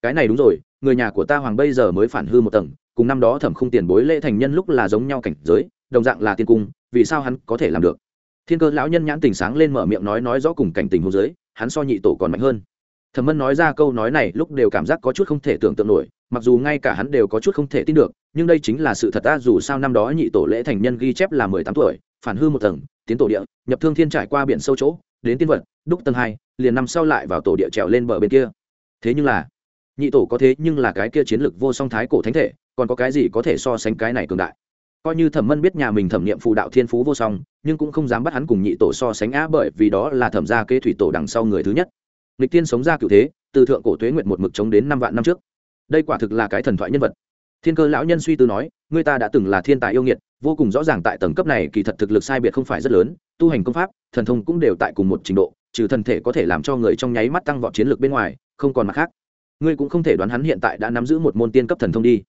Cái này đúng rồi, người nhà của ta hoàng bây giờ mới phản hư một tầng, cùng năm đó thẩm không tiền bối lễ thành nhân lúc là giống nhau cảnh giới đồng dạng là tiên cung, vì sao hắn có thể làm được? Thiên cơ lão nhân nhãn tình sáng lên mở miệng nói nói rõ cùng cảnh tình hôn giới, hắn so nhị tổ còn mạnh hơn. Thẩm mân nói ra câu nói này lúc đều cảm giác có chút không thể tưởng tượng nổi, mặc dù ngay cả hắn đều có chút không thể tin được, nhưng đây chính là sự thật ta dù sao năm đó nhị tổ lễ thành nhân ghi chép là mười tám tuổi, phản hư một tầng, tiến tổ địa, nhập thương thiên trải qua biển sâu chỗ, đến tiên vật, đúc tầng hai, liền nằm sau lại vào tổ địa trèo lên bờ bên kia. Thế nhưng là, nhị tổ có thế nhưng là cái kia chiến lược vô song thái cổ thánh thể, còn có cái gì có thể so sánh cái này cường đại? Coi như thẩm mân biết nhà mình thẩm nghiệm phù đạo thiên phú vô song, nhưng cũng không dám bắt hắn cùng nhị tổ so sánh á bởi vì đó là thẩm gia kế thủy tổ đằng sau người thứ nhất. Lịch tiên sống ra cựu thế, từ thượng cổ tuế nguyệt một mực chống đến năm vạn năm trước. Đây quả thực là cái thần thoại nhân vật. Thiên cơ lão nhân suy tư nói người ta đã từng là thiên tài yêu nghiệt, vô cùng rõ ràng tại tầng cấp này kỳ thật thực lực sai biệt không phải rất lớn, tu hành công pháp, thần thông cũng đều tại cùng một trình độ, trừ thần thể có thể làm cho người trong nháy mắt tăng vọt chiến lược bên ngoài, không còn mặt khác. Ngươi cũng không thể đoán hắn hiện tại đã nắm giữ một môn tiên cấp thần thông đi.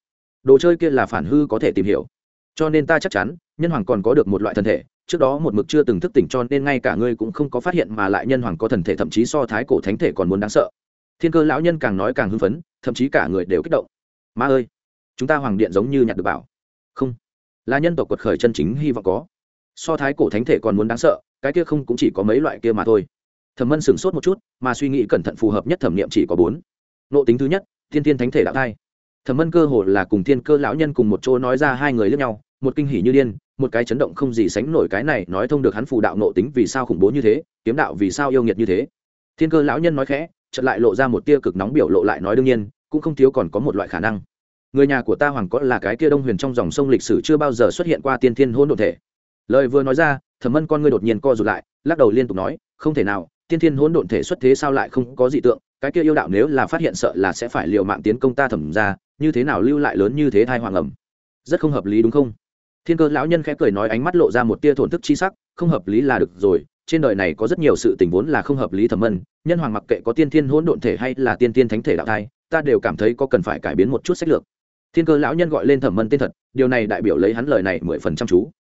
Đồ chơi kia là phản hư có thể tìm hiểu cho nên ta chắc chắn, nhân hoàng còn có được một loại thần thể. Trước đó một mực chưa từng thức tỉnh cho nên ngay cả ngươi cũng không có phát hiện mà lại nhân hoàng có thần thể, thậm chí so thái cổ thánh thể còn muốn đáng sợ. Thiên cơ lão nhân càng nói càng hưng phấn, thậm chí cả người đều kích động. Ma ơi, chúng ta hoàng điện giống như nhặt được bảo. Không. Là nhân tộc quật khởi chân chính hy vọng có. So thái cổ thánh thể còn muốn đáng sợ, cái kia không cũng chỉ có mấy loại kia mà thôi. Thẩm mân sửng sốt một chút, mà suy nghĩ cẩn thận phù hợp nhất thẩm nghiệm chỉ có bốn. Nộ tính thứ nhất, thiên thiên thánh thể đạo thai thẩm mân cơ hồ là cùng thiên cơ lão nhân cùng một chỗ nói ra hai người lướt nhau, một kinh hỉ như điên, một cái chấn động không gì sánh nổi cái này nói thông được hắn phù đạo nộ tính vì sao khủng bố như thế, kiếm đạo vì sao yêu nghiệt như thế. Thiên cơ lão nhân nói khẽ, chợt lại lộ ra một tia cực nóng biểu lộ lại nói đương nhiên, cũng không thiếu còn có một loại khả năng. Người nhà của ta hoàng có là cái kia đông huyền trong dòng sông lịch sử chưa bao giờ xuất hiện qua tiên thiên hôn đ ộ thể. Lời vừa nói ra, thẩm mân con ngươi đột nhiên co rụt lại, lắc đầu liên tục nói, không thể nào, tiên thiên Hôn độn thể xuất thế sao lại không có dị tượng cái kia yêu đạo nếu là phát hiện sợ là sẽ phải liều mạng tiến công ta thẩm ra, như thế nào lưu lại lớn như thế thai hoàng ẩm? Rất không hợp lý đúng không? Thiên cơ lão nhân khẽ cười nói ánh mắt lộ ra một tia thổn thức chi sắc, không hợp lý là được rồi, trên đời này có rất nhiều sự tình vốn là không hợp lý thẩm mân, nhân hoàng mặc kệ có tiên thiên hỗn độn thể hay là tiên thiên thánh thể đạo thai, ta đều cảm thấy có cần phải cải biến một chút sách lược. Thiên cơ lão nhân gọi lên thẩm mân tên thật, điều này đại biểu lấy hắn lời này mười phần trăm chú.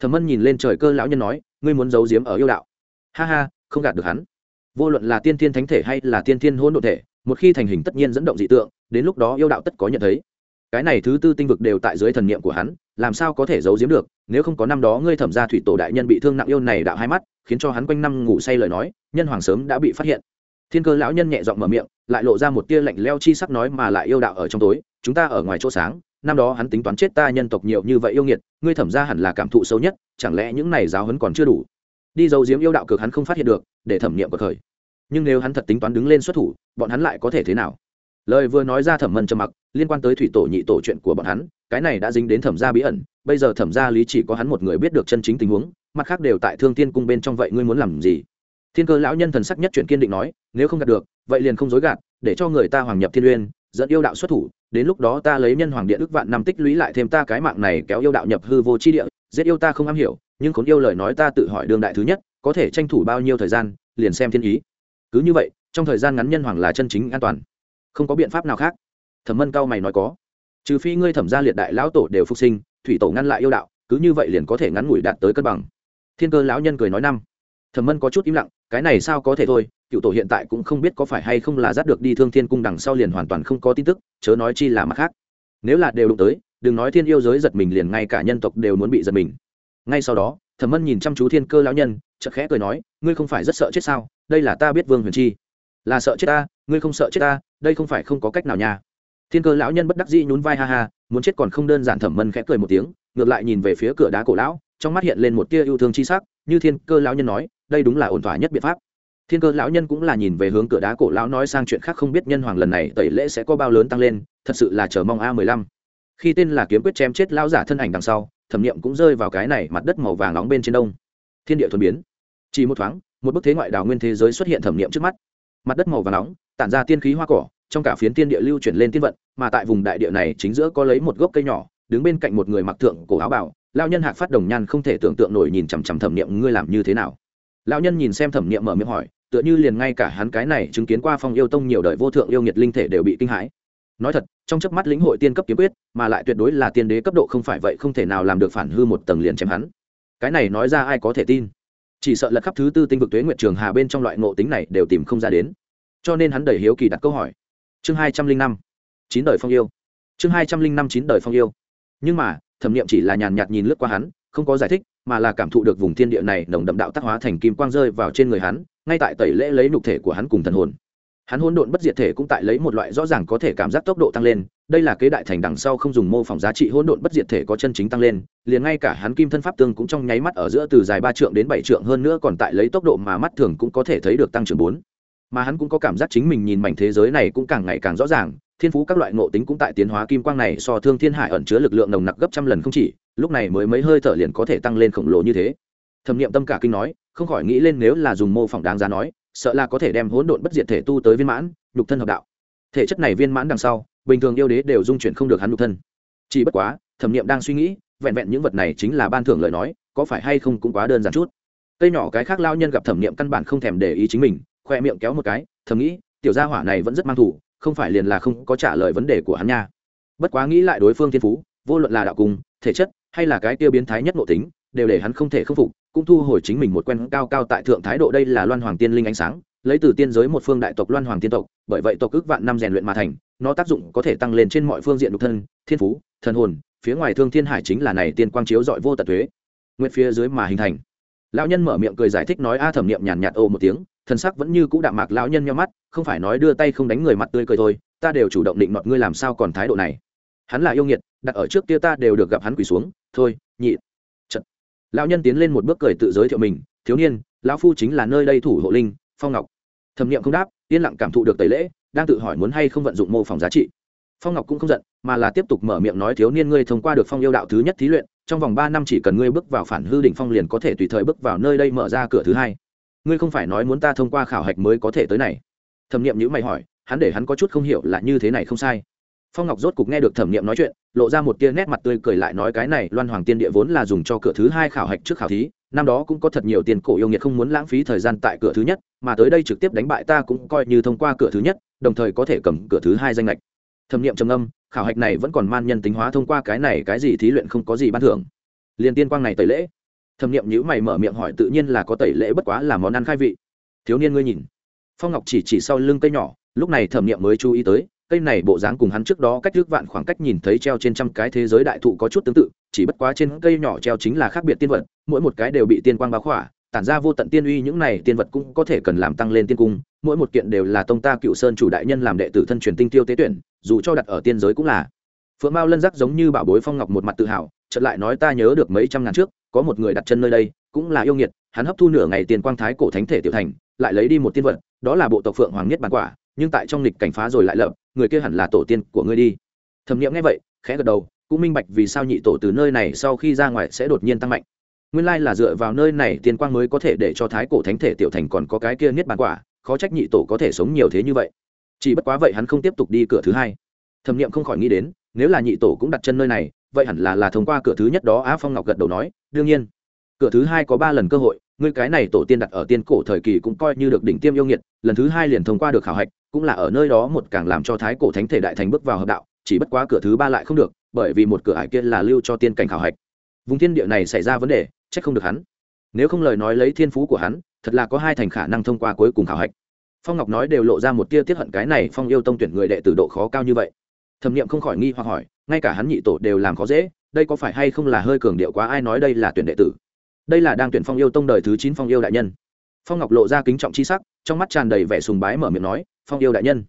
Thẩm mân nhìn lên trời cơ lão nhân nói, ngươi muốn giấu giếm ở yêu đạo. Ha ha, không gạt được hắn vô luận là tiên thiên thánh thể hay là tiên thiên hôn đ ộ thể, một khi thành hình tất nhiên dẫn động dị tượng, đến lúc đó yêu đạo tất có nhận thấy. Cái này thứ tư tinh vực đều tại dưới thần niệm của hắn, làm sao có thể giấu giếm được, nếu không có năm đó ngươi thẩm ra thủy tổ đại nhân bị thương nặng yêu này đạo hai mắt, khiến cho hắn quanh năm ngủ say lời nói, nhân hoàng sớm đã bị phát hiện. Thiên cơ lão nhân nhẹ giọng mở miệng, lại lộ ra một tia lạnh leo chi sắc nói mà lại yêu đạo ở trong tối, chúng ta ở ngoài chỗ sáng, năm đó hắn tính toán chết ta nhân tộc nhiều như vậy yêu nghiệt, ngươi thẩm ra hẳn là cảm thụ sâu nhất, chẳng lẽ những này giáo hấn còn chưa đủ? Đi giấu diếm yêu đạo cực hắn không phát hiện được, để thẩm nghiệm của thời. Nhưng nếu hắn thật tính toán đứng lên xuất thủ, bọn hắn lại có thể thế nào? Lời vừa nói ra thẩm mân trầm mặc, liên quan tới thủy tổ nhị tổ chuyện của bọn hắn, cái này đã dính đến thẩm gia bí ẩn, bây giờ thẩm gia lý chỉ có hắn một người biết được chân chính tình huống, mặt khác đều tại thương tiên cung bên trong vậy ngươi muốn làm gì? Thiên cơ lão nhân thần sắc nhất chuyện kiên định nói, nếu không gạt được, vậy liền không dối gạt, để cho người ta hoàng nhập thiên uyên, dẫn yêu đạo xuất thủ, đến lúc đó ta lấy nhân hoàng điện ước vạn năm tích lũy lại thêm ta cái mạng này kéo yêu đạo nhập hư vô chi địa, giết yêu ta không am hiểu nhưng khốn yêu lời nói ta tự hỏi đương đại thứ nhất, có thể tranh thủ bao nhiêu thời gian, liền xem thiên ý. Cứ như vậy, trong thời gian ngắn nhân hoàng là chân chính an toàn. Không có biện pháp nào khác. Thẩm mân cao mày nói có. Trừ phi ngươi thẩm gia liệt đại lão tổ đều phục sinh, thủy tổ ngăn lại yêu đạo, cứ như vậy liền có thể ngắn ngủi đạt tới cân bằng. Thiên cơ lão nhân cười nói năm. Thẩm mân có chút im lặng, cái này sao có thể thôi, cựu tổ hiện tại cũng không biết có phải hay không là dắt được đi thương thiên cung đằng sau liền hoàn toàn không có tin tức, chớ nói chi là mặt khác. Nếu là đều đụng tới, đừng nói thiên yêu giới giật mình liền ngay cả nhân tộc đều muốn bị giật mình ngay sau đó, thẩm mân nhìn chăm chú thiên cơ lão nhân, chợt khẽ cười nói, ngươi không phải rất sợ chết sao? Đây là ta biết vương huyền chi. Là sợ chết ta? Ngươi không sợ chết ta? Đây không phải không có cách nào nha. Thiên cơ lão nhân bất đắc dĩ nhún vai ha ha, muốn chết còn không đơn giản thẩm mân khẽ cười một tiếng, ngược lại nhìn về phía cửa đá cổ lão, trong mắt hiện lên một tia yêu thương chi sắc, như thiên cơ lão nhân nói, đây đúng là ổn thỏa nhất biện pháp. Thiên cơ lão nhân cũng là nhìn về hướng cửa đá cổ lão nói sang chuyện khác không biết nhân hoàng lần này tẩy lễ sẽ có bao lớn tăng lên, thật sự là chờ mong a mười lăm. Khi tên là kiếm quyết chém chết lão giả thân ảnh đằng sau thẩm nghiệm cũng rơi vào cái này mặt đất màu vàng nóng bên trên đông. Thiên địa thuần biến. Chỉ một thoáng, một bức thế ngoại đảo nguyên thế giới xuất hiện thẩm nghiệm trước mắt. Mặt đất màu vàng nóng, tản ra tiên khí hoa cỏ, trong cả phiến tiên địa lưu chuyển lên tiên vận, mà tại vùng đại địa này chính giữa có lấy một gốc cây nhỏ, đứng bên cạnh một người mặc thượng cổ áo bảo lao nhân hạc phát đồng nhan không thể tưởng tượng nổi nhìn chằm chằm thẩm niệm, ngươi làm như thế nào? Lao nhân nhìn xem thẩm niệm mở miệng hỏi, tựa như liền ngay cả hắn cái này chứng kiến qua phong yêu tông nhiều đời vô thượng yêu nghiệt linh thể đều bị kinh hãi nói thật, trong chớp mắt lĩnh hội tiên cấp kiếm quyết, mà lại tuyệt đối là tiên đế cấp độ không phải vậy không thể nào làm được phản hư một tầng liền chém hắn. Cái này nói ra ai có thể tin? Chỉ sợ lật khắp thứ tư tinh vực tuế nguyệt trường hà bên trong loại ngộ tính này đều tìm không ra đến. Cho nên hắn đẩy hiếu kỳ đặt câu hỏi. Chương hai trăm linh năm, chín đời phong yêu. Chương hai trăm linh năm, chín đời phong yêu. Nhưng mà, thẩm nghiệm chỉ là nhàn nhạt nhìn lướt qua hắn, không có giải thích, mà là cảm thụ được vùng thiên địa này nồng đậm đạo tác hóa thành kim quang rơi vào trên người hắn, ngay tại tẩy lễ lấy nhục thể của hắn cùng thần hồn hắn hôn độn bất diệt thể cũng tại lấy một loại rõ ràng có thể cảm giác tốc độ tăng lên, đây là kế đại thành đằng sau không dùng mô phỏng giá trị hôn độn bất diệt thể có chân chính tăng lên, liền ngay cả hắn kim thân pháp tương cũng trong nháy mắt ở giữa từ dài ba trượng đến bảy trượng hơn nữa còn tại lấy tốc độ mà mắt thường cũng có thể thấy được tăng trưởng bốn. Mà hắn cũng có cảm giác chính mình nhìn mảnh thế giới này cũng càng ngày càng rõ ràng, thiên phú các loại ngộ tính cũng tại tiến hóa kim quang này so thương thiên hải ẩn chứa lực lượng nồng nặc gấp trăm lần không chỉ, lúc này mới mấy hơi thở liền có thể tăng lên khổng lồ như thế. Thẩm nghiệm tâm cả kinh nói, không khỏi nghĩ lên nếu là dùng mô phỏng đáng giá nói sợ là có thể đem hỗn độn bất diệt thể tu tới viên mãn, nhục thân hợp đạo. Thể chất này viên mãn đằng sau, bình thường yêu đế đều dung chuyển không được hắn nhục thân. Chỉ bất quá, thẩm nghiệm đang suy nghĩ, vẹn vẹn những vật này chính là ban thưởng lời nói, có phải hay không cũng quá đơn giản chút. Cây nhỏ cái khác lao nhân gặp thẩm nghiệm căn bản không thèm để ý chính mình, khoe miệng kéo một cái, thầm nghĩ, tiểu gia hỏa này vẫn rất mang thủ, không phải liền là không có trả lời vấn đề của hắn nha. Bất quá nghĩ lại đối phương thiên phú, vô luận là đạo cung, thể chất, hay là cái tiêu biến thái nhất nội tính, đều để hắn không thể khâm phục cũng thu hồi chính mình một quen cao cao tại thượng thái độ. Đây là loan hoàng tiên linh ánh sáng, lấy từ tiên giới một phương đại tộc loan hoàng tiên tộc, bởi vậy tộc ước vạn năm rèn luyện mà thành, nó tác dụng có thể tăng lên trên mọi phương diện độc thân, thiên phú, thần hồn, phía ngoài thương thiên hải chính là này tiên quang chiếu dọi vô tật thuế nguyện phía dưới mà hình thành. Lão nhân mở miệng cười giải thích nói, a thẩm niệm nhàn nhạt ô một tiếng, thần sắc vẫn như cũ đạm mạc, lão nhân nhau mắt, không phải nói đưa tay không đánh người mặt tươi cười thôi, ta đều chủ động định nọt ngươi làm sao còn thái độ này. Hắn là yêu nghiệt, đặt ở trước kia ta đều được gặp hắn quỳ xuống, thôi, nhị lão nhân tiến lên một bước cười tự giới thiệu mình, thiếu niên, lão phu chính là nơi đây thủ hộ linh, phong ngọc. Thẩm nghiệm không đáp, yên lặng cảm thụ được tẩy lễ, đang tự hỏi muốn hay không vận dụng mô phỏng giá trị. Phong ngọc cũng không giận, mà là tiếp tục mở miệng nói, thiếu niên ngươi thông qua được phong yêu đạo thứ nhất thí luyện, trong vòng ba năm chỉ cần ngươi bước vào phản hư đỉnh phong liền có thể tùy thời bước vào nơi đây mở ra cửa thứ hai. Ngươi không phải nói muốn ta thông qua khảo hạch mới có thể tới này. Thẩm nghiệm nhữ mày hỏi, hắn để hắn có chút không hiểu là như thế này không sai. Phong ngọc rốt cục nghe được thẩm nghiệm nói chuyện lộ ra một tia nét mặt tươi cười lại nói cái này, loan hoàng tiên địa vốn là dùng cho cửa thứ hai khảo hạch trước khảo thí, năm đó cũng có thật nhiều tiền cổ yêu nghiệt không muốn lãng phí thời gian tại cửa thứ nhất, mà tới đây trực tiếp đánh bại ta cũng coi như thông qua cửa thứ nhất, đồng thời có thể cầm cửa thứ hai danh lệch thẩm nghiệm trầm âm khảo hạch này vẫn còn man nhân tính hóa thông qua cái này, cái gì thí luyện không có gì ban thưởng. Liền tiên quang này tẩy lễ. Thẩm nghiệm nhữ mày mở miệng hỏi tự nhiên là có tẩy lễ bất quá là món ăn khai vị. Thiếu niên ngươi nhìn. Phong ngọc chỉ chỉ sau lưng cây nhỏ, lúc này thẩm nghiệm mới chú ý tới cây này bộ dáng cùng hắn trước đó cách trước vạn khoảng cách nhìn thấy treo trên trăm cái thế giới đại thụ có chút tương tự, chỉ bất quá trên cây nhỏ treo chính là khác biệt tiên vật, mỗi một cái đều bị tiên quang báo khỏa, tản ra vô tận tiên uy, những này tiên vật cũng có thể cần làm tăng lên tiên cung, mỗi một kiện đều là tông ta cựu sơn chủ đại nhân làm đệ tử thân truyền tinh tiêu tế tuyển, dù cho đặt ở tiên giới cũng là. Phượng mao lân giác giống như bảo bối phong ngọc một mặt tự hào, chợt lại nói ta nhớ được mấy trăm ngàn trước, có một người đặt chân nơi đây, cũng là yêu nghiệt, hắn hấp thu nửa ngày tiền quang thái cổ thánh thể tiểu thành, lại lấy đi một tiên vật, đó là bộ tộc phượng hoàng nhất bản quả, nhưng tại trong lịch cảnh phá rồi lại lập người kia hẳn là tổ tiên của ngươi đi. Thẩm nghiệm nghe vậy, khẽ gật đầu, cũng minh bạch vì sao nhị tổ từ nơi này sau khi ra ngoài sẽ đột nhiên tăng mạnh. Nguyên lai là dựa vào nơi này tiên quang mới có thể để cho thái cổ thánh thể tiểu thành còn có cái kia niết bàn quả, khó trách nhị tổ có thể sống nhiều thế như vậy. Chỉ bất quá vậy hắn không tiếp tục đi cửa thứ hai. Thẩm nghiệm không khỏi nghĩ đến, nếu là nhị tổ cũng đặt chân nơi này, vậy hẳn là là thông qua cửa thứ nhất đó, á phong ngọc gật đầu nói, đương nhiên cửa thứ hai có ba lần cơ hội, ngươi cái này tổ tiên đặt ở tiên cổ thời kỳ cũng coi như được đỉnh tiêm yêu nghiệt, lần thứ hai liền thông qua được khảo hạch, cũng là ở nơi đó một càng làm cho thái cổ thánh thể đại thành bước vào hợp đạo, chỉ bất quá cửa thứ ba lại không được, bởi vì một cửa ải kia là lưu cho tiên cảnh khảo hạch. Vùng thiên địa này xảy ra vấn đề trách không được hắn. Nếu không lời nói lấy thiên phú của hắn, thật là có hai thành khả năng thông qua cuối cùng khảo hạch. Phong ngọc nói đều lộ ra một tia tiết hận cái này phong yêu tông tuyển người đệ tử độ khó cao như vậy. Thẩm nghiệm không khỏi nghi hoặc hỏi, ngay cả hắn nhị tổ đều làm khó dễ, đây có phải hay không là hơi cường điệu quá, ai nói đây là tuyển đệ tử? Đây là đang tuyển phong yêu tông đời thứ chín phong yêu đại nhân. Phong ngọc lộ ra kính trọng c h i sắc, trong mắt tràn đầy vẻ sùng bái mở miệng nói, phong yêu đại nhân,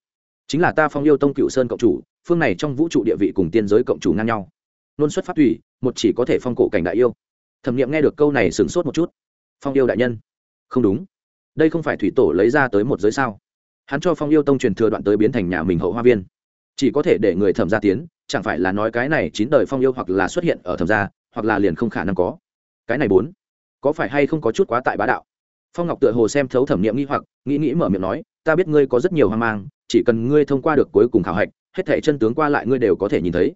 chính là ta phong yêu tông cựu sơn cộng chủ, phương này trong vũ trụ địa vị cùng tiên giới cộng chủ ngang nhau. Luôn xuất phát thủy một chỉ có thể phong cổ cảnh đại yêu. Thẩm nghiệm nghe được câu này sửng sốt một chút. Phong yêu đại nhân? Không đúng. Đây không phải thủy tổ lấy ra tới một giới sao? Hắn cho phong yêu tông truyền thừa đoạn tới biến thành nhà mình hậu hoa viên. Chỉ có thể để người thẩm gia tiến, chẳng phải là nói cái này chín đời phong yêu hoặc là xuất hiện ở thẩm gia, hoặc là liền không khả năng có. Cái này bốn có phải hay không có chút quá tại bá đạo? Phong ngọc tựa hồ xem thấu thẩm nghiệm nghi hoặc, nghĩ nghĩ mở miệng nói, ta biết ngươi có rất nhiều hoang mang, chỉ cần ngươi thông qua được cuối cùng khảo hạch, hết thể chân tướng qua lại ngươi đều có thể nhìn thấy.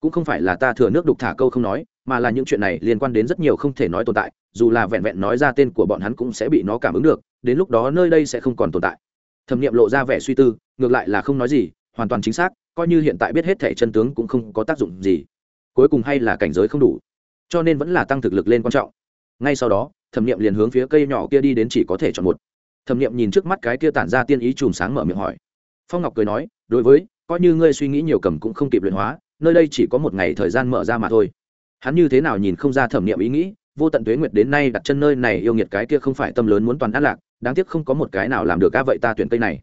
Cũng không phải là ta thừa nước đục thả câu không nói, mà là những chuyện này liên quan đến rất nhiều không thể nói tồn tại, dù là vẹn vẹn nói ra tên của bọn hắn cũng sẽ bị nó cảm ứng được, đến lúc đó nơi đây sẽ không còn tồn tại. Thẩm nghiệm lộ ra vẻ suy tư, ngược lại là không nói gì, hoàn toàn chính xác, coi như hiện tại biết hết thể chân tướng cũng không có tác dụng gì. Cuối cùng hay là cảnh giới không đủ, cho nên vẫn là tăng thực lực lên quan trọng ngay sau đó, thẩm nghiệm liền hướng phía cây nhỏ kia đi đến chỉ có thể chọn một. Thẩm nghiệm nhìn trước mắt cái kia tản ra tiên ý chùm sáng mở miệng hỏi. Phong ngọc cười nói, đối với, coi như ngươi suy nghĩ nhiều cầm cũng không kịp luyện hóa, nơi đây chỉ có một ngày thời gian mở ra mà thôi. Hắn như thế nào nhìn không ra thẩm nghiệm ý nghĩ, vô tận tuế nguyệt đến nay đặt chân nơi này yêu nghiệt cái kia không phải tâm lớn muốn toàn an lạc, đáng tiếc không có một cái nào làm được ca vậy ta tuyển cây này.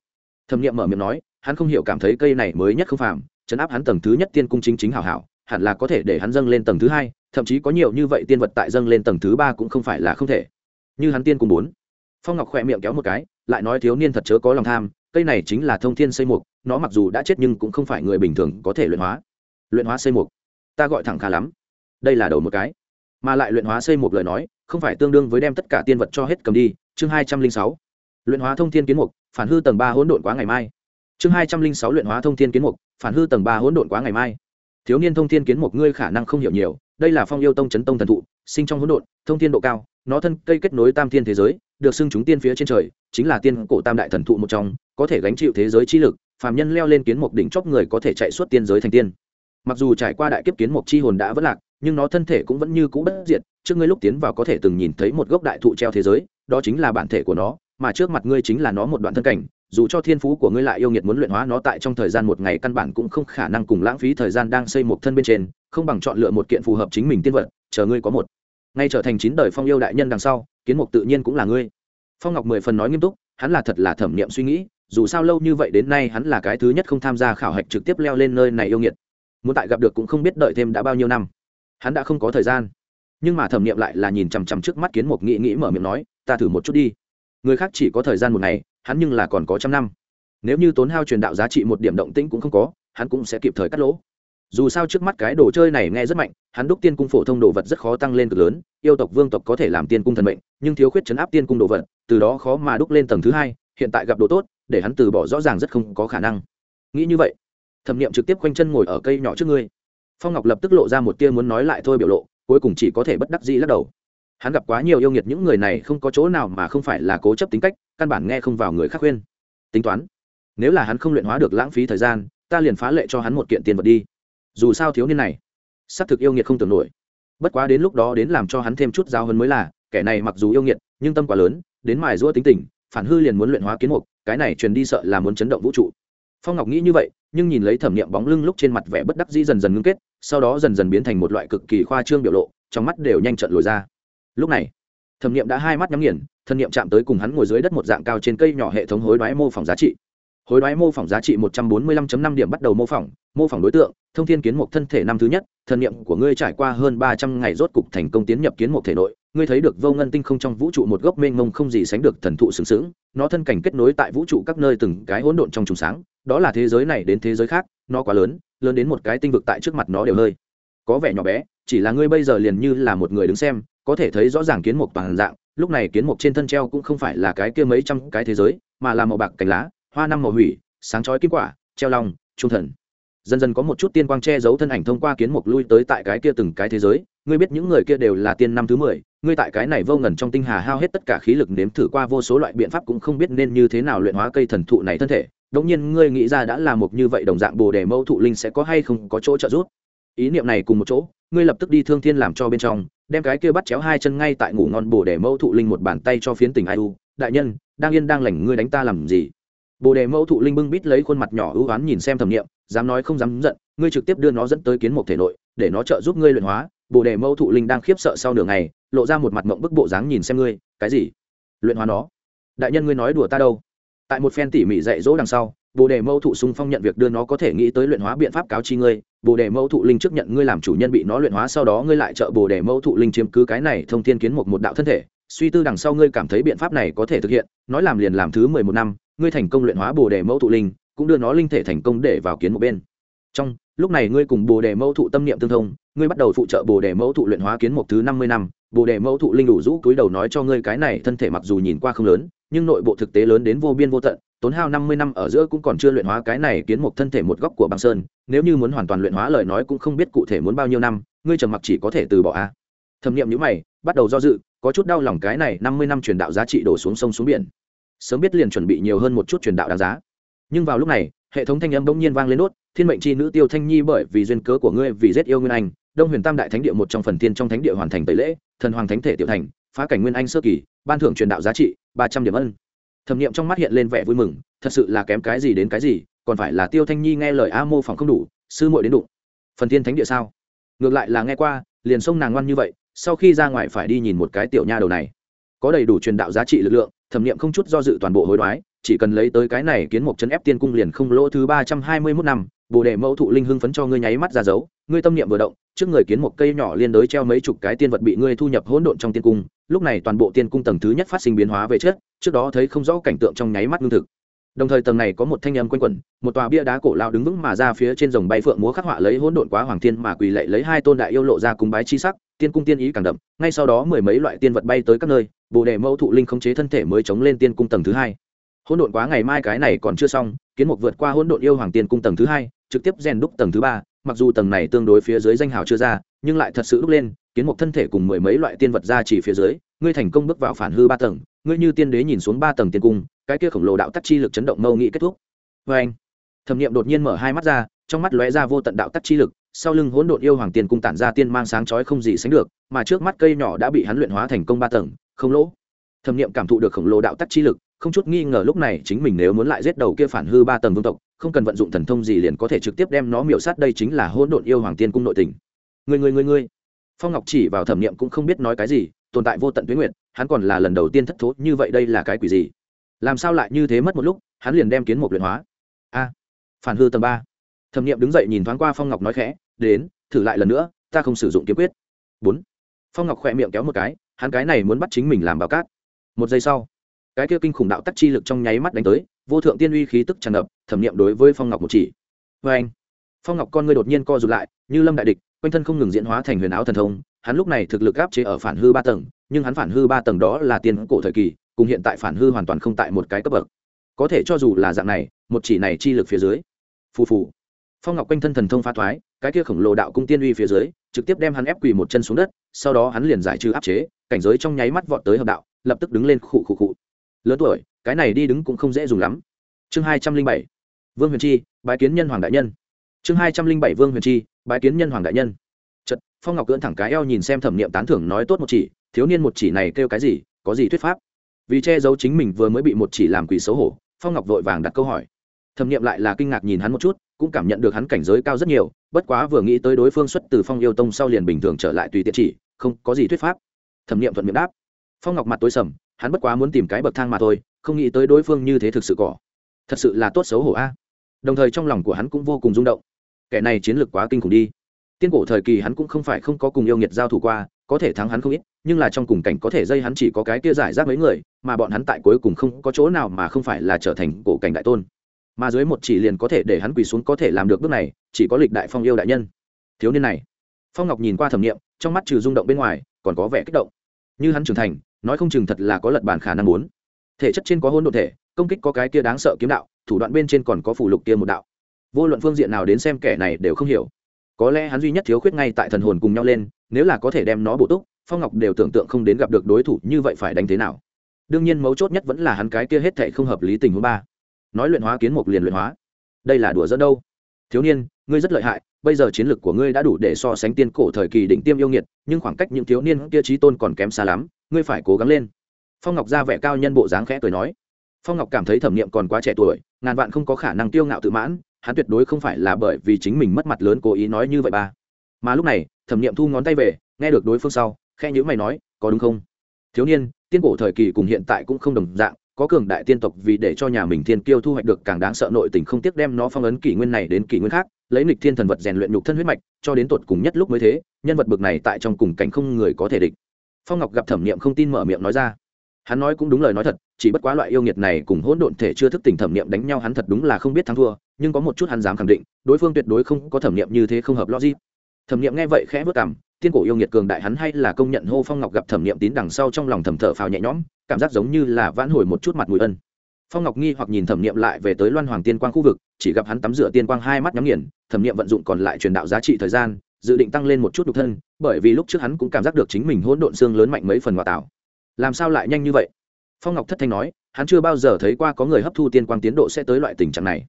Thẩm nghiệm mở miệng nói, hắn không hiểu cảm thấy cây này mới nhất không phàm, chấn áp hắn tầng thứ nhất tiên cung chính chính hảo hảo, hẳn là có thể để hắn dâng lên tầng thứ hai thậm chí có nhiều như vậy tiên vật tại dâng lên tầng thứ ba cũng không phải là không thể. Như hắn tiên cùng bốn. Phong ngọc khỏe miệng kéo một cái, lại nói thiếu niên thật chớ có lòng tham, cây này chính là thông thiên xây mục, nó mặc dù đã chết nhưng cũng không phải người bình thường có thể luyện hóa. Luyện hóa xây mục. Ta gọi thẳng khá lắm. Đây là đầu một cái. Mà lại luyện hóa xây mục lời nói, không phải tương đương với đem tất cả tiên vật cho hết cầm đi. Chương hai trăm linh sáu. Luyện hóa thông thiên kiến mục, phản hư tầng ba hỗn độn quá ngày mai. Chương hai trăm linh sáu luyện hóa thông thiên kiến mục, phản hư tầng ba hỗn độn quá ngày mai. Thiếu niên thông thiên kiến mục ngươi khả năng không hiểu nhiều đây là phong yêu tông chấn tông thần thụ, sinh trong hỗn độn, thông thiên độ cao, nó thân cây kết nối tam thiên thế giới, được xưng chúng tiên phía trên trời, chính là tiên cổ tam đại thần thụ một trong, có thể gánh chịu thế giới chi lực, phàm nhân leo lên kiến mục đỉnh chóp người có thể chạy suốt tiên giới thành tiên. Mặc dù trải qua đại kiếp kiến mục chi hồn đã vất lạc, nhưng nó thân thể cũng vẫn như cũ bất diệt, trước ngươi lúc tiến vào có thể từng nhìn thấy một gốc đại thụ treo thế giới, đó chính là bản thể của nó, mà trước mặt ngươi chính là nó một đoạn thân cảnh dù cho thiên phú của ngươi lại yêu nghiệt muốn luyện hóa nó tại trong thời gian một ngày căn bản cũng không khả năng cùng lãng phí thời gian đang xây một thân bên trên, không bằng chọn lựa một kiện phù hợp chính mình tiên vật, chờ ngươi có một. Ngay trở thành chín đời phong yêu đại nhân đằng sau, kiến mục tự nhiên cũng là ngươi. Phong ngọc mười phần nói nghiêm túc, hắn là thật là thẩm nghiệm suy nghĩ, dù sao lâu như vậy đến nay hắn là cái thứ nhất không tham gia khảo hạch trực tiếp leo lên nơi này yêu nghiệt. Muốn tại gặp được cũng không biết đợi thêm đã bao nhiêu năm. Hắn đã không có thời gian. Nhưng mà thẩm nghiệm lại là nhìn chằm chằm trước mắt kiến mục nghĩ nghĩ mở miệng nói, ta thử một chút đi người khác chỉ có thời gian một ngày, hắn nhưng là còn có trăm năm. Nếu như tốn hao truyền đạo giá trị một điểm động tĩnh cũng không có, hắn cũng sẽ kịp thời cắt lỗ. Dù sao trước mắt cái đồ chơi này nghe rất mạnh, hắn đúc tiên cung phổ thông đồ vật rất khó tăng lên cực lớn, yêu tộc vương tộc có thể làm tiên cung thần mệnh, nhưng thiếu khuyết chấn áp tiên cung đồ vật, từ đó khó mà đúc lên tầng thứ hai, hiện tại gặp đồ tốt, để hắn từ bỏ rõ ràng rất không có khả năng. Nghĩ như vậy, thẩm nghiệm trực tiếp quanh chân ngồi ở cây nhỏ trước ngươi phong ngọc lập tức lộ ra một tia muốn nói lại thôi biểu lộ, cuối cùng chỉ có thể bất đắc dĩ lắc đầu hắn gặp quá nhiều yêu nghiệt, những người này không có chỗ nào mà không phải là cố chấp tính cách, căn bản nghe không vào người khác khuyên. Tính toán, nếu là hắn không luyện hóa được lãng phí thời gian, ta liền phá lệ cho hắn một kiện tiền vật đi. Dù sao thiếu niên này, xác thực yêu nghiệt không tưởng nổi. Bất quá đến lúc đó đến làm cho hắn thêm chút giáo hơn mới là, kẻ này mặc dù yêu nghiệt, nhưng tâm quá lớn, đến mài giũa tính tình, phản hư liền muốn luyện hóa kiến mục, cái này truyền đi sợ là muốn chấn động vũ trụ. Phong ngọc nghĩ như vậy, nhưng nhìn lấy thẩm nghiệm bóng lưng lúc trên mặt vẻ bất đắc dĩ dần dần ngưng kết, sau đó dần dần biến thành một loại cực kỳ khoa trương biểu lộ, trong mắt đều nhanh trận lồi ra lúc này, thẩm nghiệm đã hai mắt nhắm nghiền thần nghiệm chạm tới cùng hắn ngồi dưới đất một dạng cao trên cây nhỏ hệ thống hối đoái mô phỏng giá trị. Hối đoái mô phỏng giá trị một trăm bốn mươi lăm năm điểm bắt đầu mô phỏng mô phỏng đối tượng, thông thiên kiến mục thân thể năm thứ nhất thần niệm của ngươi trải qua hơn ba trăm ngày rốt cục thành công tiến nhập kiến mục thể nội, ngươi thấy được vô ngân tinh không trong vũ trụ một gốc mênh mông không gì sánh được thần thụ sướng sướng nó thân cảnh kết nối tại vũ trụ các nơi từng cái hỗn độn trong trùng sáng, đó là thế giới này đến thế giới khác, nó quá lớn lớn đến một cái tinh vực tại trước mặt nó đều hơi có vẻ nhỏ bé, chỉ là ngươi bây giờ liền như là một người đứng xem có thể thấy rõ ràng kiến mục toàn dạng, lúc này kiến mục trên thân treo cũng không phải là cái kia mấy trăm cái thế giới, mà là màu bạc cành lá, hoa năm màu hủy, sáng chói kim quả, treo long, trung thần. Dần dần có một chút tiên quang che giấu thân ảnh thông qua kiến mục lui tới tại cái kia từng cái thế giới, ngươi biết những người kia đều là tiên năm thứ mười, ngươi tại cái này vô ngần trong tinh hà hao hết tất cả khí lực nếm thử qua vô số loại biện pháp cũng không biết nên như thế nào luyện hóa cây thần thụ này thân thể đống nhiên ngươi nghĩ ra đã là một như vậy đồng dạng bồ đề mẫu thụ linh sẽ có hay không có chỗ trợ giúp? Ý niệm này cùng một chỗ, ngươi lập tức đi thương thiên làm cho bên trong đem cái kia bắt chéo hai chân ngay tại ngủ ngon bồ đề mẫu thụ linh một bàn tay cho phiến tình ai u. Đại nhân, đang yên đang lành, ngươi đánh ta làm gì? Bồ đề mẫu thụ linh bưng bít lấy khuôn mặt nhỏ ưu oán nhìn xem thẩm nghiệm, dám nói không dám giận, ngươi trực tiếp đưa nó dẫn tới kiến một thể nội, để nó trợ giúp ngươi luyện hóa. Bồ đề mẫu thụ linh đang khiếp sợ sau nửa ngày, lộ ra một mặt mộng bức bộ dáng nhìn xem ngươi, cái gì? Luyện hóa nó. Đại nhân ngươi nói đùa ta đâu? Tại một phen tỉ mỉ dạy dỗ đằng sau bồ đề mẫu thụ sung phong nhận việc đưa nó có thể nghĩ tới luyện hóa biện pháp cáo chi ngươi. Bồ đề mẫu thụ linh trước nhận ngươi làm chủ nhân bị nó luyện hóa, sau đó ngươi lại trợ bồ đề mẫu thụ linh chiếm cứ cái này thông thiên kiến một một đạo thân thể. Suy tư đằng sau ngươi cảm thấy biện pháp này có thể thực hiện, nói làm liền làm thứ mười một năm, ngươi thành công luyện hóa bồ đề mẫu thụ linh, cũng đưa nó linh thể thành công để vào kiến một bên. Trong, lúc này ngươi cùng bồ đề mẫu thụ tâm niệm tương thông, ngươi bắt đầu phụ trợ bồ đề mẫu thụ luyện hóa kiến một thứ năm mươi năm. Bồ đề mẫu thụ linh đủ rũ cúi đầu nói cho ngươi cái này thân thể mặc dù nhìn qua không lớn nhưng nội bộ thực tế lớn đến vô biên vô tận, tốn hao năm mươi năm ở giữa cũng còn chưa luyện hóa cái này kiến một thân thể một góc của băng sơn, nếu như muốn hoàn toàn luyện hóa lời nói cũng không biết cụ thể muốn bao nhiêu năm, ngươi trầm mặc chỉ có thể từ bỏ a. Thẩm nghiệm nhữ mày, bắt đầu do dự, có chút đau lòng cái này năm mươi năm truyền đạo giá trị đổ xuống sông xuống biển. Sớm biết liền chuẩn bị nhiều hơn một chút truyền đạo đáng giá. Nhưng vào lúc này, hệ thống thanh âm bỗng nhiên vang lên nốt, thiên mệnh chi nữ tiêu thanh nhi bởi vì duyên cớ của ngươi vì giết yêu nguyên anh, đông huyền tam đại thánh địa một trong phần tiên trong thánh địa hoàn thành tẩy lễ, thần hoàng thánh thể tiểu thành, phá cảnh nguyên anh sơ kỳ, ban thưởng truyền đạo giá trị ba trăm điểm ân. Thẩm nghiệm trong mắt hiện lên vẻ vui mừng, thật sự là kém cái gì đến cái gì, còn phải là tiêu thanh nhi nghe lời a mô phỏng không đủ, sư muội đến đụng. Phần tiên thánh địa sao? Ngược lại là nghe qua, liền sông nàng ngoan như vậy, sau khi ra ngoài phải đi nhìn một cái tiểu nha đầu này. Có đầy đủ truyền đạo giá trị lực lượng, thẩm nghiệm không chút do dự toàn bộ hối đoái, chỉ cần lấy tới cái này kiến một chân ép tiên cung liền không lỗ thứ ba trăm hai mươi mốt năm, bồ đề mẫu thụ linh hưng phấn cho ngươi nháy mắt ra dấu, ngươi tâm niệm vừa động trước người kiến một cây nhỏ liên đối treo mấy chục cái tiên vật bị ngươi thu nhập hỗn độn trong tiên cung, lúc này toàn bộ tiên cung tầng thứ nhất phát sinh biến hóa về chết trước đó thấy không rõ cảnh tượng trong nháy mắt ngưng thực. Đồng thời tầng này có một thanh âm quanh quẩn, một tòa bia đá cổ lao đứng vững mà ra phía trên dòng bay phượng múa khắc họa lấy hỗn độn quá hoàng thiên mà quỳ lệ lấy hai tôn đại yêu lộ ra cúng bái chi sắc, tiên cung tiên ý càng đậm, ngay sau đó mười mấy loại tiên vật bay tới các nơi, bồ đề mẫu thụ linh khống chế thân thể mới chống lên tiên cung tầng thứ hai. Hỗn độn quá ngày mai cái này còn chưa xong, kiến mục vượt qua hỗn độn yêu hoàng tiên cung tầng thứ hai, trực tiếp rèn đúc tầng thứ ba mặc dù tầng này tương đối phía dưới danh hào chưa ra, nhưng lại thật sự đúc lên, kiến một thân thể cùng mười mấy loại tiên vật ra chỉ phía dưới, ngươi thành công bước vào phản hư ba tầng, ngươi như tiên đế nhìn xuống ba tầng tiên cung, cái kia khổng lồ đạo tắc chi lực chấn động mâu nghị kết thúc. Vê anh, thẩm nghiệm đột nhiên mở hai mắt ra, trong mắt lóe ra vô tận đạo tắc chi lực, sau lưng hỗn độn yêu hoàng tiên cung tản ra tiên mang sáng chói không gì sánh được, mà trước mắt cây nhỏ đã bị hắn luyện hóa thành công ba tầng, không lỗ. Thẩm nghiệm cảm thụ được khổng lồ đạo tắc chi lực, không chút nghi ngờ lúc này chính mình nếu muốn lại giết đầu kia phản hư ba tầng vương tộc không cần vận dụng thần thông gì liền có thể trực tiếp đem nó miểu sát đây chính là hỗn độn yêu hoàng tiên cung nội tình. Người người người người phong ngọc chỉ vào thẩm nghiệm cũng không biết nói cái gì, tồn tại vô tận tuyến nguyện hắn còn là lần đầu tiên thất thố, như vậy đây là cái quỷ gì? Làm sao lại như thế mất một lúc, hắn liền đem kiến một luyện hóa. A, phản hư tầng ba. Thẩm nghiệm đứng dậy nhìn thoáng qua phong ngọc nói khẽ, đến, thử lại lần nữa, ta không sử dụng kiếm quyết. Bốn. Phong ngọc khỏe miệng kéo một cái, hắn cái này muốn bắt chính mình làm bảo cát. Một giây sau, cái kia kinh khủng đạo tắc chi lực trong nháy mắt đánh tới, vô thượng tiên uy khí tức tràn ngập thẩm nghiệm đối với phong ngọc một chỉ. Vê anh, phong ngọc con ngươi đột nhiên co rụt lại, như lâm đại địch, quanh thân không ngừng diễn hóa thành huyền áo thần thông, hắn lúc này thực lực áp chế ở phản hư ba tầng, nhưng hắn phản hư ba tầng đó là tiên cổ thời kỳ, cùng hiện tại phản hư hoàn toàn không tại một cái cấp bậc. Có thể cho dù là dạng này, một chỉ này chi lực phía dưới, phù phù, phong ngọc quanh thân thần thông phá thoái, cái kia khổng lồ đạo cung tiên uy phía dưới, trực tiếp đem hắn ép quỳ một chân xuống đất, sau đó hắn liền giải trừ áp chế, cảnh giới trong nháy mắt vọt tới hợp đạo, lập tức đứng lên khụ khụ khụ. Lớn tuổi, cái này đi đứng cũng không dễ dùng lắm. Chương hai trăm linh bảy vương huyền chi, bái kiến nhân hoàng đại nhân. Chương hai trăm linh bảy vương huyền chi, bái kiến nhân hoàng đại nhân. Chật phong ngọc cưỡn thẳng cái eo nhìn xem thẩm niệm tán thưởng nói tốt một chỉ, thiếu niên một chỉ này kêu cái gì, có gì thuyết pháp? Vì che giấu chính mình vừa mới bị một chỉ làm quỷ xấu hổ, phong ngọc vội vàng đặt câu hỏi. Thẩm niệm lại là kinh ngạc nhìn hắn một chút, cũng cảm nhận được hắn cảnh giới cao rất nhiều, bất quá vừa nghĩ tới đối phương xuất từ phong yêu tông sau liền bình thường trở lại tùy tiện chỉ, không có gì thuyết pháp. Thẩm niệm thuận miệng đáp. Phong ngọc mặt tối sầm, hắn bất quá muốn tìm cái bậc thang mà thôi, không nghĩ tới đối phương như thế thực sự cỏ thật sự là tốt xấu hổ a đồng thời trong lòng của hắn cũng vô cùng rung động. Kẻ này chiến lược quá kinh khủng đi. Tiên cổ thời kỳ hắn cũng không phải không có cùng yêu nghiệt giao thủ qua, có thể thắng hắn không ít, nhưng là trong cùng cảnh có thể dây hắn chỉ có cái kia giải rác mấy người, mà bọn hắn tại cuối cùng không có chỗ nào mà không phải là trở thành cổ cảnh đại tôn. Mà dưới một chỉ liền có thể để hắn quỳ xuống có thể làm được bước này, chỉ có lịch đại phong yêu đại nhân. Thiếu niên này, phong ngọc nhìn qua thẩm nghiệm, trong mắt trừ rung động bên ngoài, còn có vẻ kích động. Như hắn trưởng thành, nói không chừng thật là có lật bản khả năng muốn. Thể chất trên có hôn đ ộ thể, công kích có cái kia đáng sợ kiếm đạo thủ đoạn bên trên còn có phủ lục kia một đạo. Vô luận phương diện nào đến xem kẻ này đều không hiểu. Có lẽ hắn duy nhất thiếu khuyết ngay tại thần hồn cùng nhau lên, nếu là có thể đem nó bổ túc, phong ngọc đều tưởng tượng không đến gặp được đối thủ như vậy phải đánh thế nào. Đương nhiên mấu chốt nhất vẫn là hắn cái kia hết thệ không hợp lý tình huống ba. Nói luyện hóa kiến mục liền luyện hóa. Đây là đùa dẫn đâu? Thiếu niên, ngươi rất lợi hại, bây giờ chiến lược của ngươi đã đủ để so sánh tiên cổ thời kỳ đỉnh tiêm yêu nghiệt, nhưng khoảng cách những thiếu niên kia trí tôn còn kém xa lắm, ngươi phải cố gắng lên. Phong ngọc ra vẻ cao nhân bộ dáng khẽ cười nói phong ngọc cảm thấy thẩm nghiệm còn quá trẻ tuổi, ngàn vạn không có khả năng tiêu ngạo tự mãn, hắn tuyệt đối không phải là bởi vì chính mình mất mặt lớn cố ý nói như vậy ba. Mà lúc này, thẩm nghiệm thu ngón tay về, nghe được đối phương sau khe nhữ mày nói, có đúng không? Thiếu niên, tiên cổ thời kỳ cùng hiện tại cũng không đồng dạng, có cường đại tiên tộc vì để cho nhà mình thiên kiêu thu hoạch được càng đáng sợ nội tình không tiếc đem nó phong ấn kỷ nguyên này đến kỷ nguyên khác, lấy nịch thiên thần vật rèn luyện nhục thân huyết mạch, cho đến tột cùng nhất lúc mới thế, nhân vật bực này tại trong cùng cảnh không người có thể địch. Phong ngọc gặp thẩm niệm không tin mở miệng nói ra hắn nói cũng đúng lời nói thật, chỉ bất quá loại yêu nghiệt này cùng hỗn độn thể chưa thức tỉnh thẩm niệm đánh nhau hắn thật đúng là không biết thắng thua, nhưng có một chút hắn dám khẳng định, đối phương tuyệt đối không có thẩm niệm như thế không hợp logic. Thẩm niệm nghe vậy khẽ vất cảm tiên cổ yêu nghiệt cường đại hắn hay là công nhận hô phong ngọc gặp thẩm niệm tín đằng sau trong lòng thầm thở phào nhẹ nhõm, cảm giác giống như là vãn hồi một chút mặt mùi ân. Phong ngọc nghi hoặc nhìn thẩm niệm lại về tới loan hoàng tiên quang khu vực, chỉ gặp hắn tắm rửa tiên quang hai mắt nhắm nghiền, thẩm niệm vận dụng còn lại truyền đạo giá trị thời gian, dự định tăng lên một chút độc thân, bởi vì lúc trước hắn cũng cảm giác được chính mình hỗn độn xương lớn mạnh mấy phần ngoại tạo làm sao lại nhanh như vậy? Phong ngọc thất thanh nói, hắn chưa bao giờ thấy qua có người hấp thu tiên quang tiến độ sẽ tới loại tình trạng này.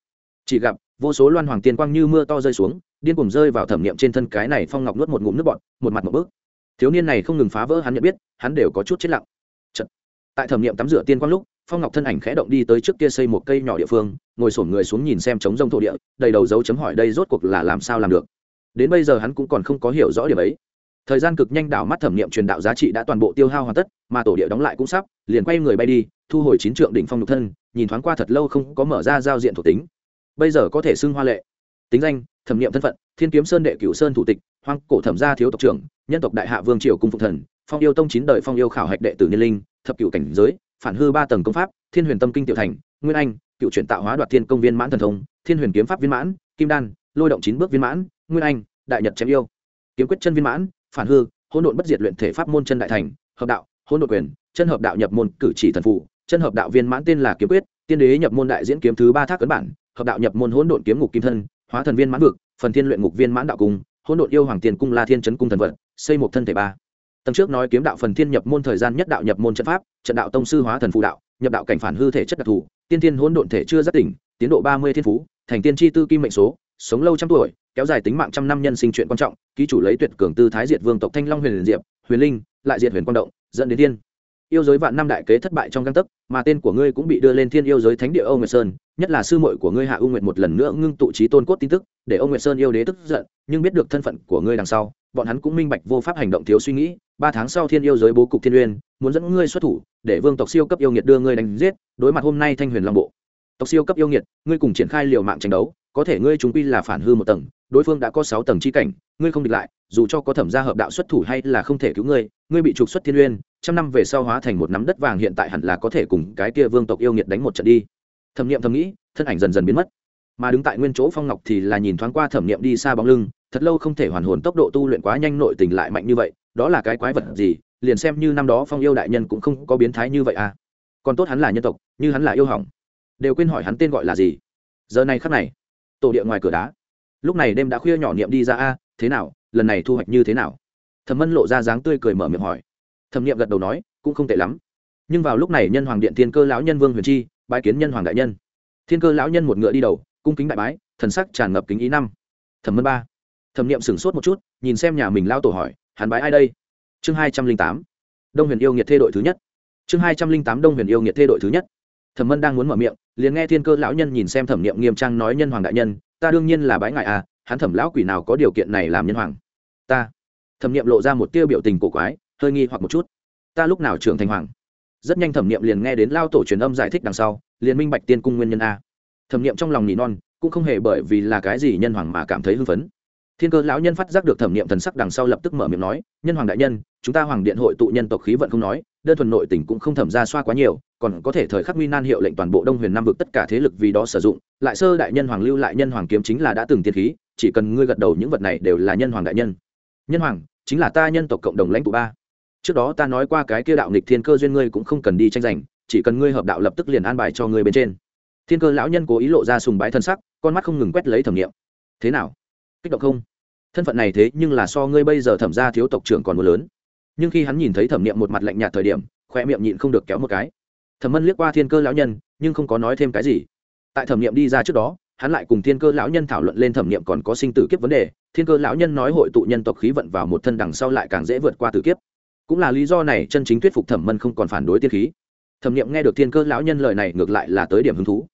Chỉ gặp, vô số loan hoàng tiên quang như mưa to rơi xuống, điên cùng rơi vào thẩm niệm trên thân cái này phong ngọc nuốt một ngụm nước bọt, một mặt một bước. Thiếu niên này không ngừng phá vỡ hắn nhận biết, hắn đều có chút chết lặng. Chật. tại thẩm niệm tắm rửa tiên quang lúc, phong ngọc thân ảnh khẽ động đi tới trước kia xây một cây nhỏ địa phương, ngồi sổn người xuống nhìn xem trống rông thổ địa, đầy đầu dấu chấm hỏi đây rốt cuộc là làm sao làm được. Đến bây giờ hắn cũng còn không có hiểu rõ điểm ấy thời gian cực nhanh đảo mắt thẩm nghiệm truyền đạo giá trị đã toàn bộ tiêu hao hoàn tất, mà tổ địa đóng lại cũng sắp, liền quay người bay đi, thu hồi chín trượng đỉnh phong nhục thân, nhìn thoáng qua thật lâu không có mở ra giao diện thuộc tính. Bây giờ có thể xưng hoa lệ. Tính danh, thẩm nghiệm thân phận, thiên kiếm sơn đệ cửu sơn thủ tịch, hoang cổ thẩm gia thiếu tộc trưởng, nhân tộc đại hạ vương triều cung phục thần, phong yêu tông chín đời phong yêu khảo hạch đệ tử niên linh, thập cửu cảnh giới, phản hư ba tầng công pháp, thiên huyền tâm kinh tiểu thành, nguyên anh, cựu chuyển tạo hóa đoạt thiên công viên mãn thần thông, thiên huyền kiếm pháp viên mãn, kim đan, lôi động chín bước viên mãn, nguyên anh, đại nhật chém yêu. Kiếm quyết chân viên mãn phản hư, hỗn độn bất diệt luyện thể pháp môn chân đại thành, hợp đạo, hỗn độn quyền, chân hợp đạo nhập môn cử chỉ thần phụ, chân hợp đạo viên mãn tên là kiếm quyết, tiên đế nhập môn đại diễn kiếm thứ ba thác cấn bản, hợp đạo nhập môn hỗn độn kiếm ngục kim thân, hóa thần viên mãn vực, phần thiên luyện ngục viên mãn đạo cung, hỗn độn yêu hoàng tiền cung la thiên trấn cung thần vật, xây một thân thể ba. Tầng trước nói kiếm đạo phần thiên nhập môn thời gian nhất đạo nhập môn trận pháp, trận đạo tông sư hóa thần phụ đạo, nhập đạo cảnh phản hư thể chất đặc thù, tiên thiên hỗn độn thể chưa giác tỉnh, tiến độ ba mươi thiên phú, thành tiên chi tư kim mệnh số, sống lâu trăm tuổi kéo dài tính mạng trăm năm nhân sinh chuyện quan trọng, ký chủ lấy tuyệt cường tư thái diệt vương tộc thanh long huyền diệp, huyền linh, lại diệt huyền quang động, dẫn đến thiên. Yêu giới vạn năm đại kế thất bại trong găng tấc, mà tên của ngươi cũng bị đưa lên thiên yêu giới thánh địa âu nguyệt sơn, nhất là sư muội của ngươi hạ u nguyệt một lần nữa ngưng tụ trí tôn cốt tin tức, để âu nguyệt sơn yêu đế tức giận, nhưng biết được thân phận của ngươi đằng sau, bọn hắn cũng minh bạch vô pháp hành động thiếu suy nghĩ, ba tháng sau thiên yêu giới bố cục thiên uyên, muốn dẫn ngươi xuất thủ, để vương tộc siêu cấp yêu nghiệt đưa ngươi đánh giết, đối mặt hôm nay thanh huyền long bộ. Tộc siêu cấp yêu nghiệt, ngươi cùng triển khai liều mạng tranh đấu, có thể ngươi chúng quy là phản hư một tầng đối phương đã có sáu tầng chi cảnh, ngươi không địch lại, dù cho có thẩm gia hợp đạo xuất thủ hay là không thể cứu ngươi ngươi bị trục xuất thiên uyên trăm năm về sau hóa thành một nắm đất vàng hiện tại hẳn là có thể cùng cái kia vương tộc yêu nghiệt đánh một trận đi. Thẩm nghiệm thầm nghĩ, thân ảnh dần dần biến mất. Mà đứng tại nguyên chỗ phong ngọc thì là nhìn thoáng qua thẩm nghiệm đi xa bóng lưng, thật lâu không thể hoàn hồn tốc độ tu luyện quá nhanh nội tình lại mạnh như vậy, đó là cái quái vật gì, liền xem như năm đó phong yêu đại nhân cũng không có biến thái như vậy à. Còn tốt hắn là nhân tộc, như hắn là yêu hỏng. Đều quên hỏi hắn tên gọi là gì. Giờ này khắc này, tổ địa ngoài cửa đá lúc này đêm đã khuya nhỏ niệm đi ra a, thế nào, lần này thu hoạch như thế nào? Thẩm mân lộ ra dáng tươi cười mở miệng hỏi. Thẩm niệm gật đầu nói, cũng không tệ lắm. Nhưng vào lúc này nhân hoàng điện thiên cơ lão nhân vương huyền chi, bái kiến nhân hoàng đại nhân. Thiên cơ lão nhân một ngựa đi đầu, cung kính đại bái, thần sắc tràn ngập kính ý năm. Thẩm mân ba. Thẩm niệm sửng sốt một chút, nhìn xem nhà mình lao tổ hỏi, hắn bái ai đây? Chương hai trăm linh tám. Đông huyền yêu nghiệt thê đội thứ nhất. Chương hai trăm linh tám đông huyền yêu nghiệt thê đội thứ nhất. Thẩm mân đang muốn mở miệng, liền nghe thiên cơ lão nhân nhìn xem thẩm niệm nghiêm trang nói nhân hoàng đại nhân ta đương nhiên là bái ngại à hắn thẩm lão quỷ nào có điều kiện này làm nhân hoàng? Ta. Thẩm niệm lộ ra một tiêu biểu tình cổ quái, hơi nghi hoặc một chút. Ta lúc nào trưởng thành hoàng? Rất nhanh thẩm niệm liền nghe đến lao tổ truyền âm giải thích đằng sau, liền minh bạch tiên cung nguyên nhân a. Thẩm niệm trong lòng nỉ non, cũng không hề bởi vì là cái gì nhân hoàng mà cảm thấy hưng phấn. Thiên cơ lão nhân phát giác được thẩm niệm thần sắc đằng sau lập tức mở miệng nói, nhân hoàng đại nhân, chúng ta hoàng điện hội tụ nhân tộc khí vận không nói, đơn thuần nội tỉnh cũng không thẩm ra xoa quá nhiều còn có thể thời khắc nguy nan hiệu lệnh toàn bộ đông huyền nam vực tất cả thế lực vì đó sử dụng, lại sơ đại nhân hoàng lưu lại nhân hoàng kiếm chính là đã từng tiên khí, chỉ cần ngươi gật đầu những vật này đều là nhân hoàng đại nhân. Nhân hoàng, chính là ta nhân tộc cộng đồng lãnh tụ ba. Trước đó ta nói qua cái kia đạo nghịch thiên cơ duyên ngươi cũng không cần đi tranh giành, chỉ cần ngươi hợp đạo lập tức liền an bài cho ngươi bên trên. Thiên cơ lão nhân cố ý lộ ra sùng bái thân sắc, con mắt không ngừng quét lấy thẩm nghiệm. Thế nào? Kích động không? Thân phận này thế nhưng là so ngươi bây giờ thẩm ra thiếu tộc trưởng còn mưa lớn. Nhưng khi hắn nhìn thấy thẩm nghiệm một mặt lạnh nhạt thời điểm, khoe miệng nhịn không được kéo một cái thẩm mân liếc qua thiên cơ lão nhân, nhưng không có nói thêm cái gì. Tại thẩm nghiệm đi ra trước đó, hắn lại cùng thiên cơ lão nhân thảo luận lên thẩm nghiệm còn có sinh tử kiếp vấn đề. Thiên cơ lão nhân nói hội tụ nhân tộc khí vận vào một thân đằng sau lại càng dễ vượt qua tử kiếp. Cũng là lý do này, chân chính thuyết phục thẩm mân không còn phản đối tiên khí. Thẩm nghiệm nghe được thiên cơ lão nhân lời này ngược lại là tới điểm hứng thú.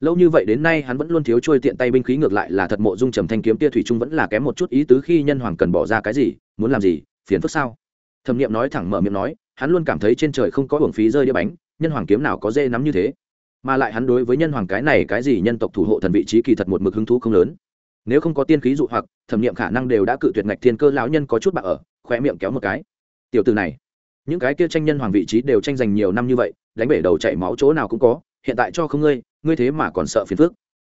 Lâu như vậy đến nay hắn vẫn luôn thiếu trôi tiện tay binh khí, ngược lại là thật mộ dung trầm thanh kiếm tia thủy trung vẫn là kém một chút ý tứ khi nhân hoàng cần bỏ ra cái gì, muốn làm gì, phiền phức sao? Thẩm nghiệm nói thẳng mở miệng nói, hắn luôn cảm thấy trên trời không có hưởng phí rơi đĩa bánh nhân hoàng kiếm nào có dê nắm như thế? Mà lại hắn đối với nhân hoàng cái này cái gì nhân tộc thủ hộ thần vị trí kỳ thật một mực hứng thú không lớn. Nếu không có tiên khí dụ hoặc, thẩm nghiệm khả năng đều đã cự tuyệt ngạch thiên cơ lão nhân có chút bạc ở khoe miệng kéo một cái. Tiểu từ này, những cái kia tranh nhân hoàng vị trí đều tranh giành nhiều năm như vậy, đánh bể đầu chảy máu chỗ nào cũng có, hiện tại cho không ngươi ngươi thế mà còn sợ phiền phức.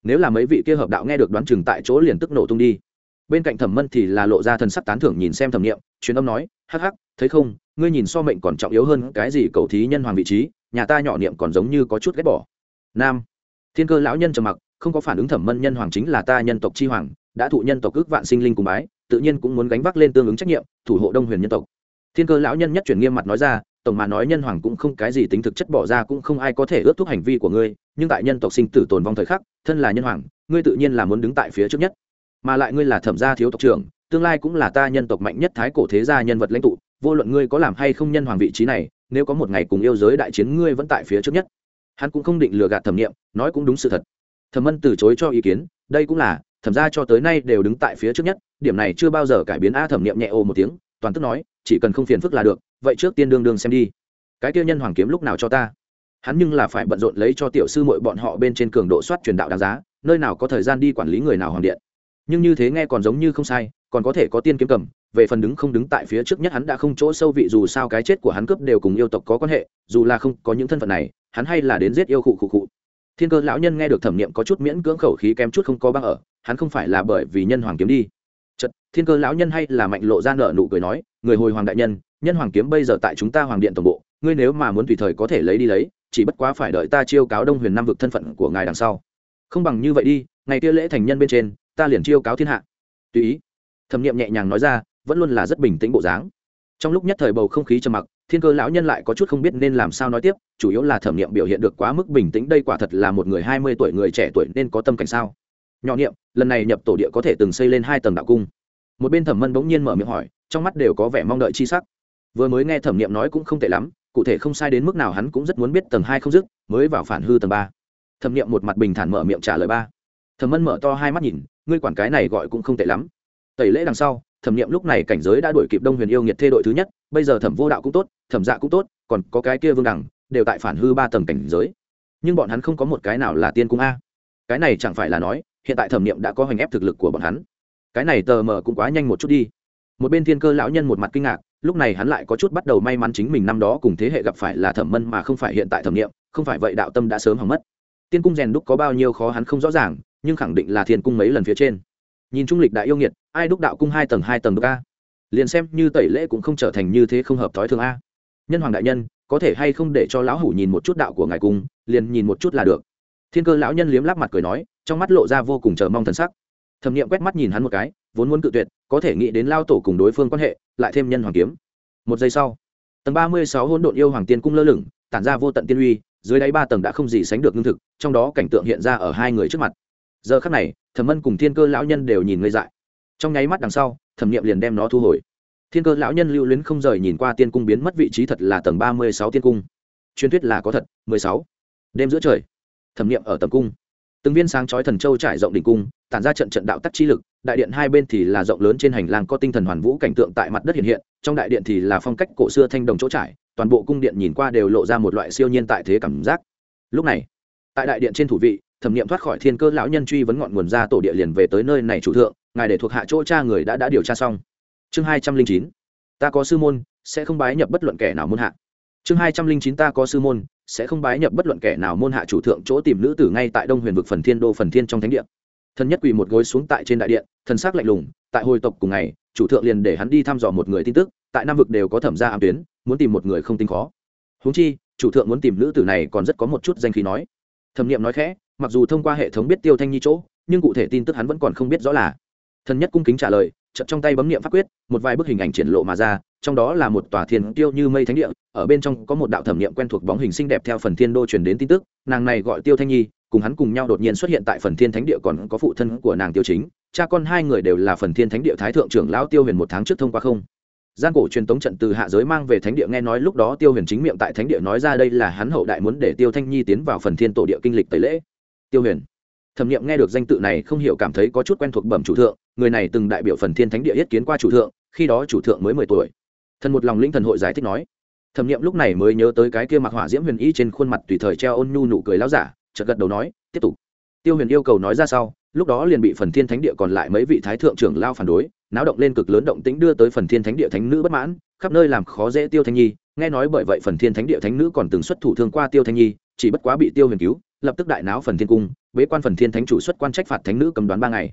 Nếu là mấy vị kia hợp đạo nghe được đoán chừng tại chỗ liền tức nổ tung đi. Bên cạnh thẩm mân thì là lộ ra thần sắc tán thưởng nhìn xem thẩm nghiệm truyền âm nói, hắc hắc, thấy không, ngươi nhìn so mệnh còn trọng yếu hơn cái gì cầu thí nhân hoàng vị trí nhà ta nhỏ niệm còn giống như có chút ghét bỏ. Nam. Thiên cơ lão nhân trầm mặc, không có phản ứng thẩm mân nhân hoàng chính là ta nhân tộc chi hoàng, đã thụ nhân tộc ước vạn sinh linh cùng bái, tự nhiên cũng muốn gánh vác lên tương ứng trách nhiệm, thủ hộ đông huyền nhân tộc. Thiên cơ lão nhân nhất chuyển nghiêm mặt nói ra, tổng mà nói nhân hoàng cũng không cái gì tính thực chất bỏ ra cũng không ai có thể ước thúc hành vi của ngươi, nhưng tại nhân tộc sinh tử tồn vong thời khắc, thân là nhân hoàng, ngươi tự nhiên là muốn đứng tại phía trước nhất. Mà lại ngươi là thẩm gia thiếu tộc trưởng, tương lai cũng là ta nhân tộc mạnh nhất thái cổ thế gia nhân vật lãnh tụ, vô luận ngươi có làm hay không nhân hoàng vị trí này nếu có một ngày cùng yêu giới đại chiến ngươi vẫn tại phía trước nhất. Hắn cũng không định lừa gạt thẩm nghiệm, nói cũng đúng sự thật. Thẩm ân từ chối cho ý kiến, đây cũng là, thẩm ra cho tới nay đều đứng tại phía trước nhất, điểm này chưa bao giờ cải biến a thẩm nghiệm nhẹ ô một tiếng, toàn tức nói, chỉ cần không phiền phức là được, vậy trước tiên đương đương xem đi. Cái tiêu nhân hoàng kiếm lúc nào cho ta? Hắn nhưng là phải bận rộn lấy cho tiểu sư mội bọn họ bên trên cường độ soát truyền đạo đáng giá, nơi nào có thời gian đi quản lý người nào hoàng điện. Nhưng như thế nghe còn giống như không sai, còn có thể có tiên kiếm cầm về phần đứng không đứng tại phía trước nhất hắn đã không chỗ sâu vị, dù sao cái chết của hắn cướp đều cùng yêu tộc có quan hệ, dù là không có những thân phận này, hắn hay là đến giết yêu khụ khụ khụ. Thiên cơ lão nhân nghe được thẩm niệm có chút miễn cưỡng khẩu khí kém chút không có băng ở, hắn không phải là bởi vì nhân hoàng kiếm đi. Chật thiên cơ lão nhân hay là mạnh lộ ra nợ nụ cười nói, người hồi hoàng đại nhân nhân hoàng kiếm bây giờ tại chúng ta hoàng điện tổng bộ, ngươi nếu mà muốn tùy thời có thể lấy đi lấy, chỉ bất quá phải đợi ta chiêu cáo đông huyền nam vực thân phận của ngài đằng sau. Không bằng như vậy đi, ngày kia lễ thành nhân bên trên, ta liền chiêu cáo thiên hạ. Tùy ý. Thẩm nghiệm nhẹ nhàng nói ra vẫn luôn là rất bình tĩnh bộ dáng. Trong lúc nhất thời bầu không khí trầm mặc, thiên cơ lão nhân lại có chút không biết nên làm sao nói tiếp, chủ yếu là thẩm nghiệm biểu hiện được quá mức bình tĩnh, đây quả thật là một người hai mươi tuổi người trẻ tuổi nên có tâm cảnh sao? Nhỏ niệm, lần này nhập tổ địa có thể từng xây lên hai tầng đạo cung. Một bên thẩm mân bỗng nhiên mở miệng hỏi, trong mắt đều có vẻ mong đợi chi sắc. Vừa mới nghe thẩm nghiệm nói cũng không tệ lắm, cụ thể không sai đến mức nào hắn cũng rất muốn biết tầng hai không dứt, mới vào phản hư tầng ba. Thẩm nghiệm một mặt bình thản mở miệng trả lời ba. Thẩm mân mở to hai mắt nhìn, ngươi quản cái này gọi cũng không tệ lắm. Tẩy lễ đằng sau thẩm nghiệm lúc này cảnh giới đã đuổi kịp đông huyền yêu nghiệt thê đội thứ nhất, bây giờ thẩm vô đạo cũng tốt, thẩm dạ cũng tốt, còn có cái kia vương đẳng, đều tại phản hư ba tầng cảnh giới. Nhưng bọn hắn không có một cái nào là tiên cung a. Cái này chẳng phải là nói, hiện tại thẩm nghiệm đã có hoành ép thực lực của bọn hắn. Cái này tờ mờ cũng quá nhanh một chút đi. Một bên thiên cơ lão nhân một mặt kinh ngạc, lúc này hắn lại có chút bắt đầu may mắn chính mình năm đó cùng thế hệ gặp phải là thẩm mân mà không phải hiện tại thẩm nghiệm, không phải vậy đạo tâm đã sớm hỏng mất. Tiên cung rèn đúc có bao nhiêu khó hắn không rõ ràng, nhưng khẳng định là thiên cung mấy lần phía trên. Nhìn trung lịch đại yêu nghiệt ai đúc đạo cung hai tầng hai tầng đúc a? Liền xem như tẩy lễ cũng không trở thành như thế không hợp thói thường a. Nhân hoàng đại nhân, có thể hay không để cho lão hủ nhìn một chút đạo của ngài cung, liền nhìn một chút là được. Thiên cơ lão nhân liếm lắp mặt cười nói, trong mắt lộ ra vô cùng chờ mong thần sắc. Thẩm nghiệm quét mắt nhìn hắn một cái, vốn muốn cự tuyệt, có thể nghĩ đến lao tổ cùng đối phương quan hệ, lại thêm nhân hoàng kiếm. Một giây sau, tầng ba mươi sáu hỗn độn yêu hoàng tiên cung lơ lửng, tản ra vô tận tiên uy, dưới đáy ba tầng đã không gì sánh được lương thực, trong đó cảnh tượng hiện ra ở hai người trước mặt. Giờ khắc này, thẩm mân cùng thiên cơ lão nhân đều nhìn ngây dại trong nháy mắt đằng sau, thẩm nghiệm liền đem nó thu hồi. Thiên cơ lão nhân lưu luyến không rời nhìn qua tiên cung biến mất vị trí thật là tầng ba mươi sáu tiên cung. Truyền thuyết là có thật, mười sáu. Đêm giữa trời, thẩm nghiệm ở tầm cung. Từng viên sáng chói thần châu trải rộng đỉnh cung, tản ra trận trận đạo tắc chi lực, đại điện hai bên thì là rộng lớn trên hành lang có tinh thần hoàn vũ cảnh tượng tại mặt đất hiện hiện, trong đại điện thì là phong cách cổ xưa thanh đồng chỗ trải, toàn bộ cung điện nhìn qua đều lộ ra một loại siêu nhiên tại thế cảm giác. Lúc này, tại đại điện trên thủ vị, thẩm nghiệm thoát khỏi thiên cơ lão nhân truy vấn ngọn nguồn ra tổ địa liền về tới nơi này chủ thượng ngài để thuộc hạ chỗ cha người đã đã điều tra xong. Chương hai trăm linh chín, ta có sư môn, sẽ không bái nhập bất luận kẻ nào môn hạ. Chương hai trăm linh chín, ta có sư môn, sẽ không bái nhập bất luận kẻ nào môn hạ chủ thượng chỗ tìm nữ tử ngay tại đông huyền vực phần thiên đô phần thiên trong thánh địa. Thần nhất quỳ một gối xuống tại trên đại điện, thần sắc lạnh lùng, tại hồi tộc cùng ngày, chủ thượng liền để hắn đi thăm dò một người tin tức, tại nam vực đều có thẩm gia ám tuyến, muốn tìm một người không tính khó. Húng chi, chủ thượng muốn tìm nữ tử này còn rất có một chút danh khí nói. Thẩm Niệm nói khẽ, mặc dù thông qua hệ thống biết tiêu thanh nhi chỗ, nhưng cụ thể tin tức hắn vẫn còn không biết rõ là thần nhất cung kính trả lời, chợt trong tay bấm niệm pháp quyết, một vài bức hình ảnh triển lộ mà ra, trong đó là một tòa thiên tiêu như mây thánh địa, ở bên trong có một đạo thẩm niệm quen thuộc bóng hình xinh đẹp theo phần thiên đô truyền đến tin tức, nàng này gọi tiêu thanh nhi, cùng hắn cùng nhau đột nhiên xuất hiện tại phần thiên thánh địa còn có phụ thân của nàng tiêu chính, cha con hai người đều là phần thiên thánh địa thái thượng trưởng lão tiêu huyền một tháng trước thông qua không. Gian cổ truyền tống trận từ hạ giới mang về thánh địa nghe nói lúc đó tiêu huyền chính miệng tại thánh địa nói ra đây là hắn hậu đại muốn để tiêu thanh nhi tiến vào phần thiên tổ địa kinh lịch tẩy lễ. Tiêu huyền thẩm nghiệm nghe được danh tự này không hiểu cảm thấy có chút quen thuộc bẩm chủ thượng, người này từng đại biểu phần thiên thánh địa yết kiến qua chủ thượng, khi đó chủ thượng mới mười tuổi. Thần một lòng linh thần hội giải thích nói. Thẩm nghiệm lúc này mới nhớ tới cái kia mặc hỏa diễm huyền y trên khuôn mặt tùy thời treo ôn nhu nụ cười láo giả, chợt gật đầu nói, tiếp tục. Tiêu huyền yêu cầu nói ra sau, lúc đó liền bị phần thiên thánh địa còn lại mấy vị thái thượng trưởng lao phản đối, náo động lên cực lớn động tĩnh đưa tới phần thiên thánh địa thánh nữ bất mãn, khắp nơi làm khó dễ tiêu thanh nhi, nghe nói bởi vậy phần thiên thánh địa thánh nữ còn từng xuất thủ thương qua tiêu thanh nhi, chỉ bất quá bị tiêu huyền cứu, lập tức đại náo phần thiên cung bế quan phần thiên thánh chủ xuất quan trách phạt thánh nữ cầm đoán ba ngày.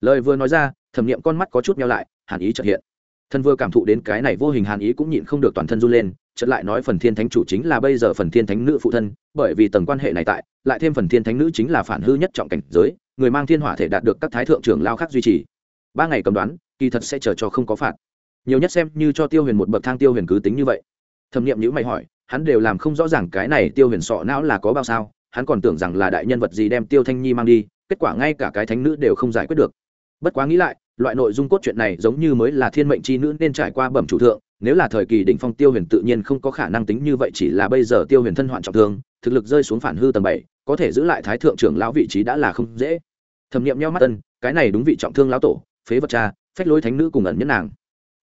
Lời vừa nói ra, thẩm nghiệm con mắt có chút nhau lại, hàn ý trật hiện. Thân vừa cảm thụ đến cái này vô hình hàn ý cũng nhịn không được toàn thân run lên, chợt lại nói phần thiên thánh chủ chính là bây giờ phần thiên thánh nữ phụ thân, bởi vì tầng quan hệ này tại, lại thêm phần thiên thánh nữ chính là phản hư nhất trọng cảnh giới, người mang thiên hỏa thể đạt được các thái thượng trưởng lao khác duy trì. Ba ngày cầm đoán, kỳ thật sẽ chờ cho không có phạt. Nhiều nhất xem như cho tiêu huyền một bậc thang tiêu huyền cứ tính như vậy. Thẩm nghiệm nhữ mày hỏi, hắn đều làm không rõ ràng cái này tiêu huyền sọ não là có bao sao? Hắn còn tưởng rằng là đại nhân vật gì đem tiêu thanh nhi mang đi, kết quả ngay cả cái thánh nữ đều không giải quyết được. Bất quá nghĩ lại, loại nội dung cốt truyện này giống như mới là thiên mệnh c h i nữ nên trải qua bẩm chủ thượng, nếu là thời kỳ đỉnh phong tiêu huyền tự nhiên không có khả năng tính như vậy chỉ là bây giờ tiêu huyền thân hoạn trọng thương, thực lực rơi xuống phản hư tầng bảy, có thể giữ lại thái thượng trưởng lão vị trí đã là không dễ. Thẩm nghiệm nhau mắt tân cái này đúng vị trọng thương lão tổ, phế vật cha, phách lối thánh nữ cùng ẩn nhẫn nàng.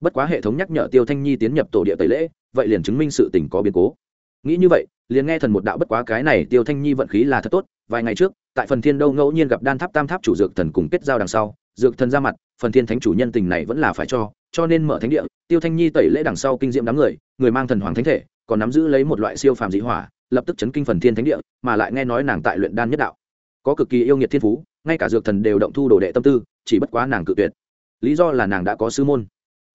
Bất quá hệ thống nhắc nhở tiêu thanh nhi tiến nhập tổ địa tẩy lễ, vậy liền chứng minh sự tình có biến cố. Nghĩ như vậy liền nghe thần một đạo bất quá cái này tiêu thanh nhi vận khí là thật tốt, vài ngày trước, tại phần thiên đâu ngẫu nhiên gặp đan tháp tam tháp chủ dược thần cùng kết giao đằng sau, dược thần ra mặt, phần thiên thánh chủ nhân tình này vẫn là phải cho cho nên mở thánh địa, tiêu thanh nhi tẩy lễ đằng sau kinh diệm đám người người mang thần hoàng thánh thể, còn nắm giữ lấy một loại siêu phàm dị hỏa, lập tức chấn kinh phần thiên thánh địa, mà lại nghe nói nàng tại luyện đan nhất đạo. Có cực kỳ yêu nghiệt thiên phú, ngay cả dược thần đều động thu đồ đệ tâm tư, chỉ bất quá nàng cự tuyệt. Lý do là nàng đã có sư môn.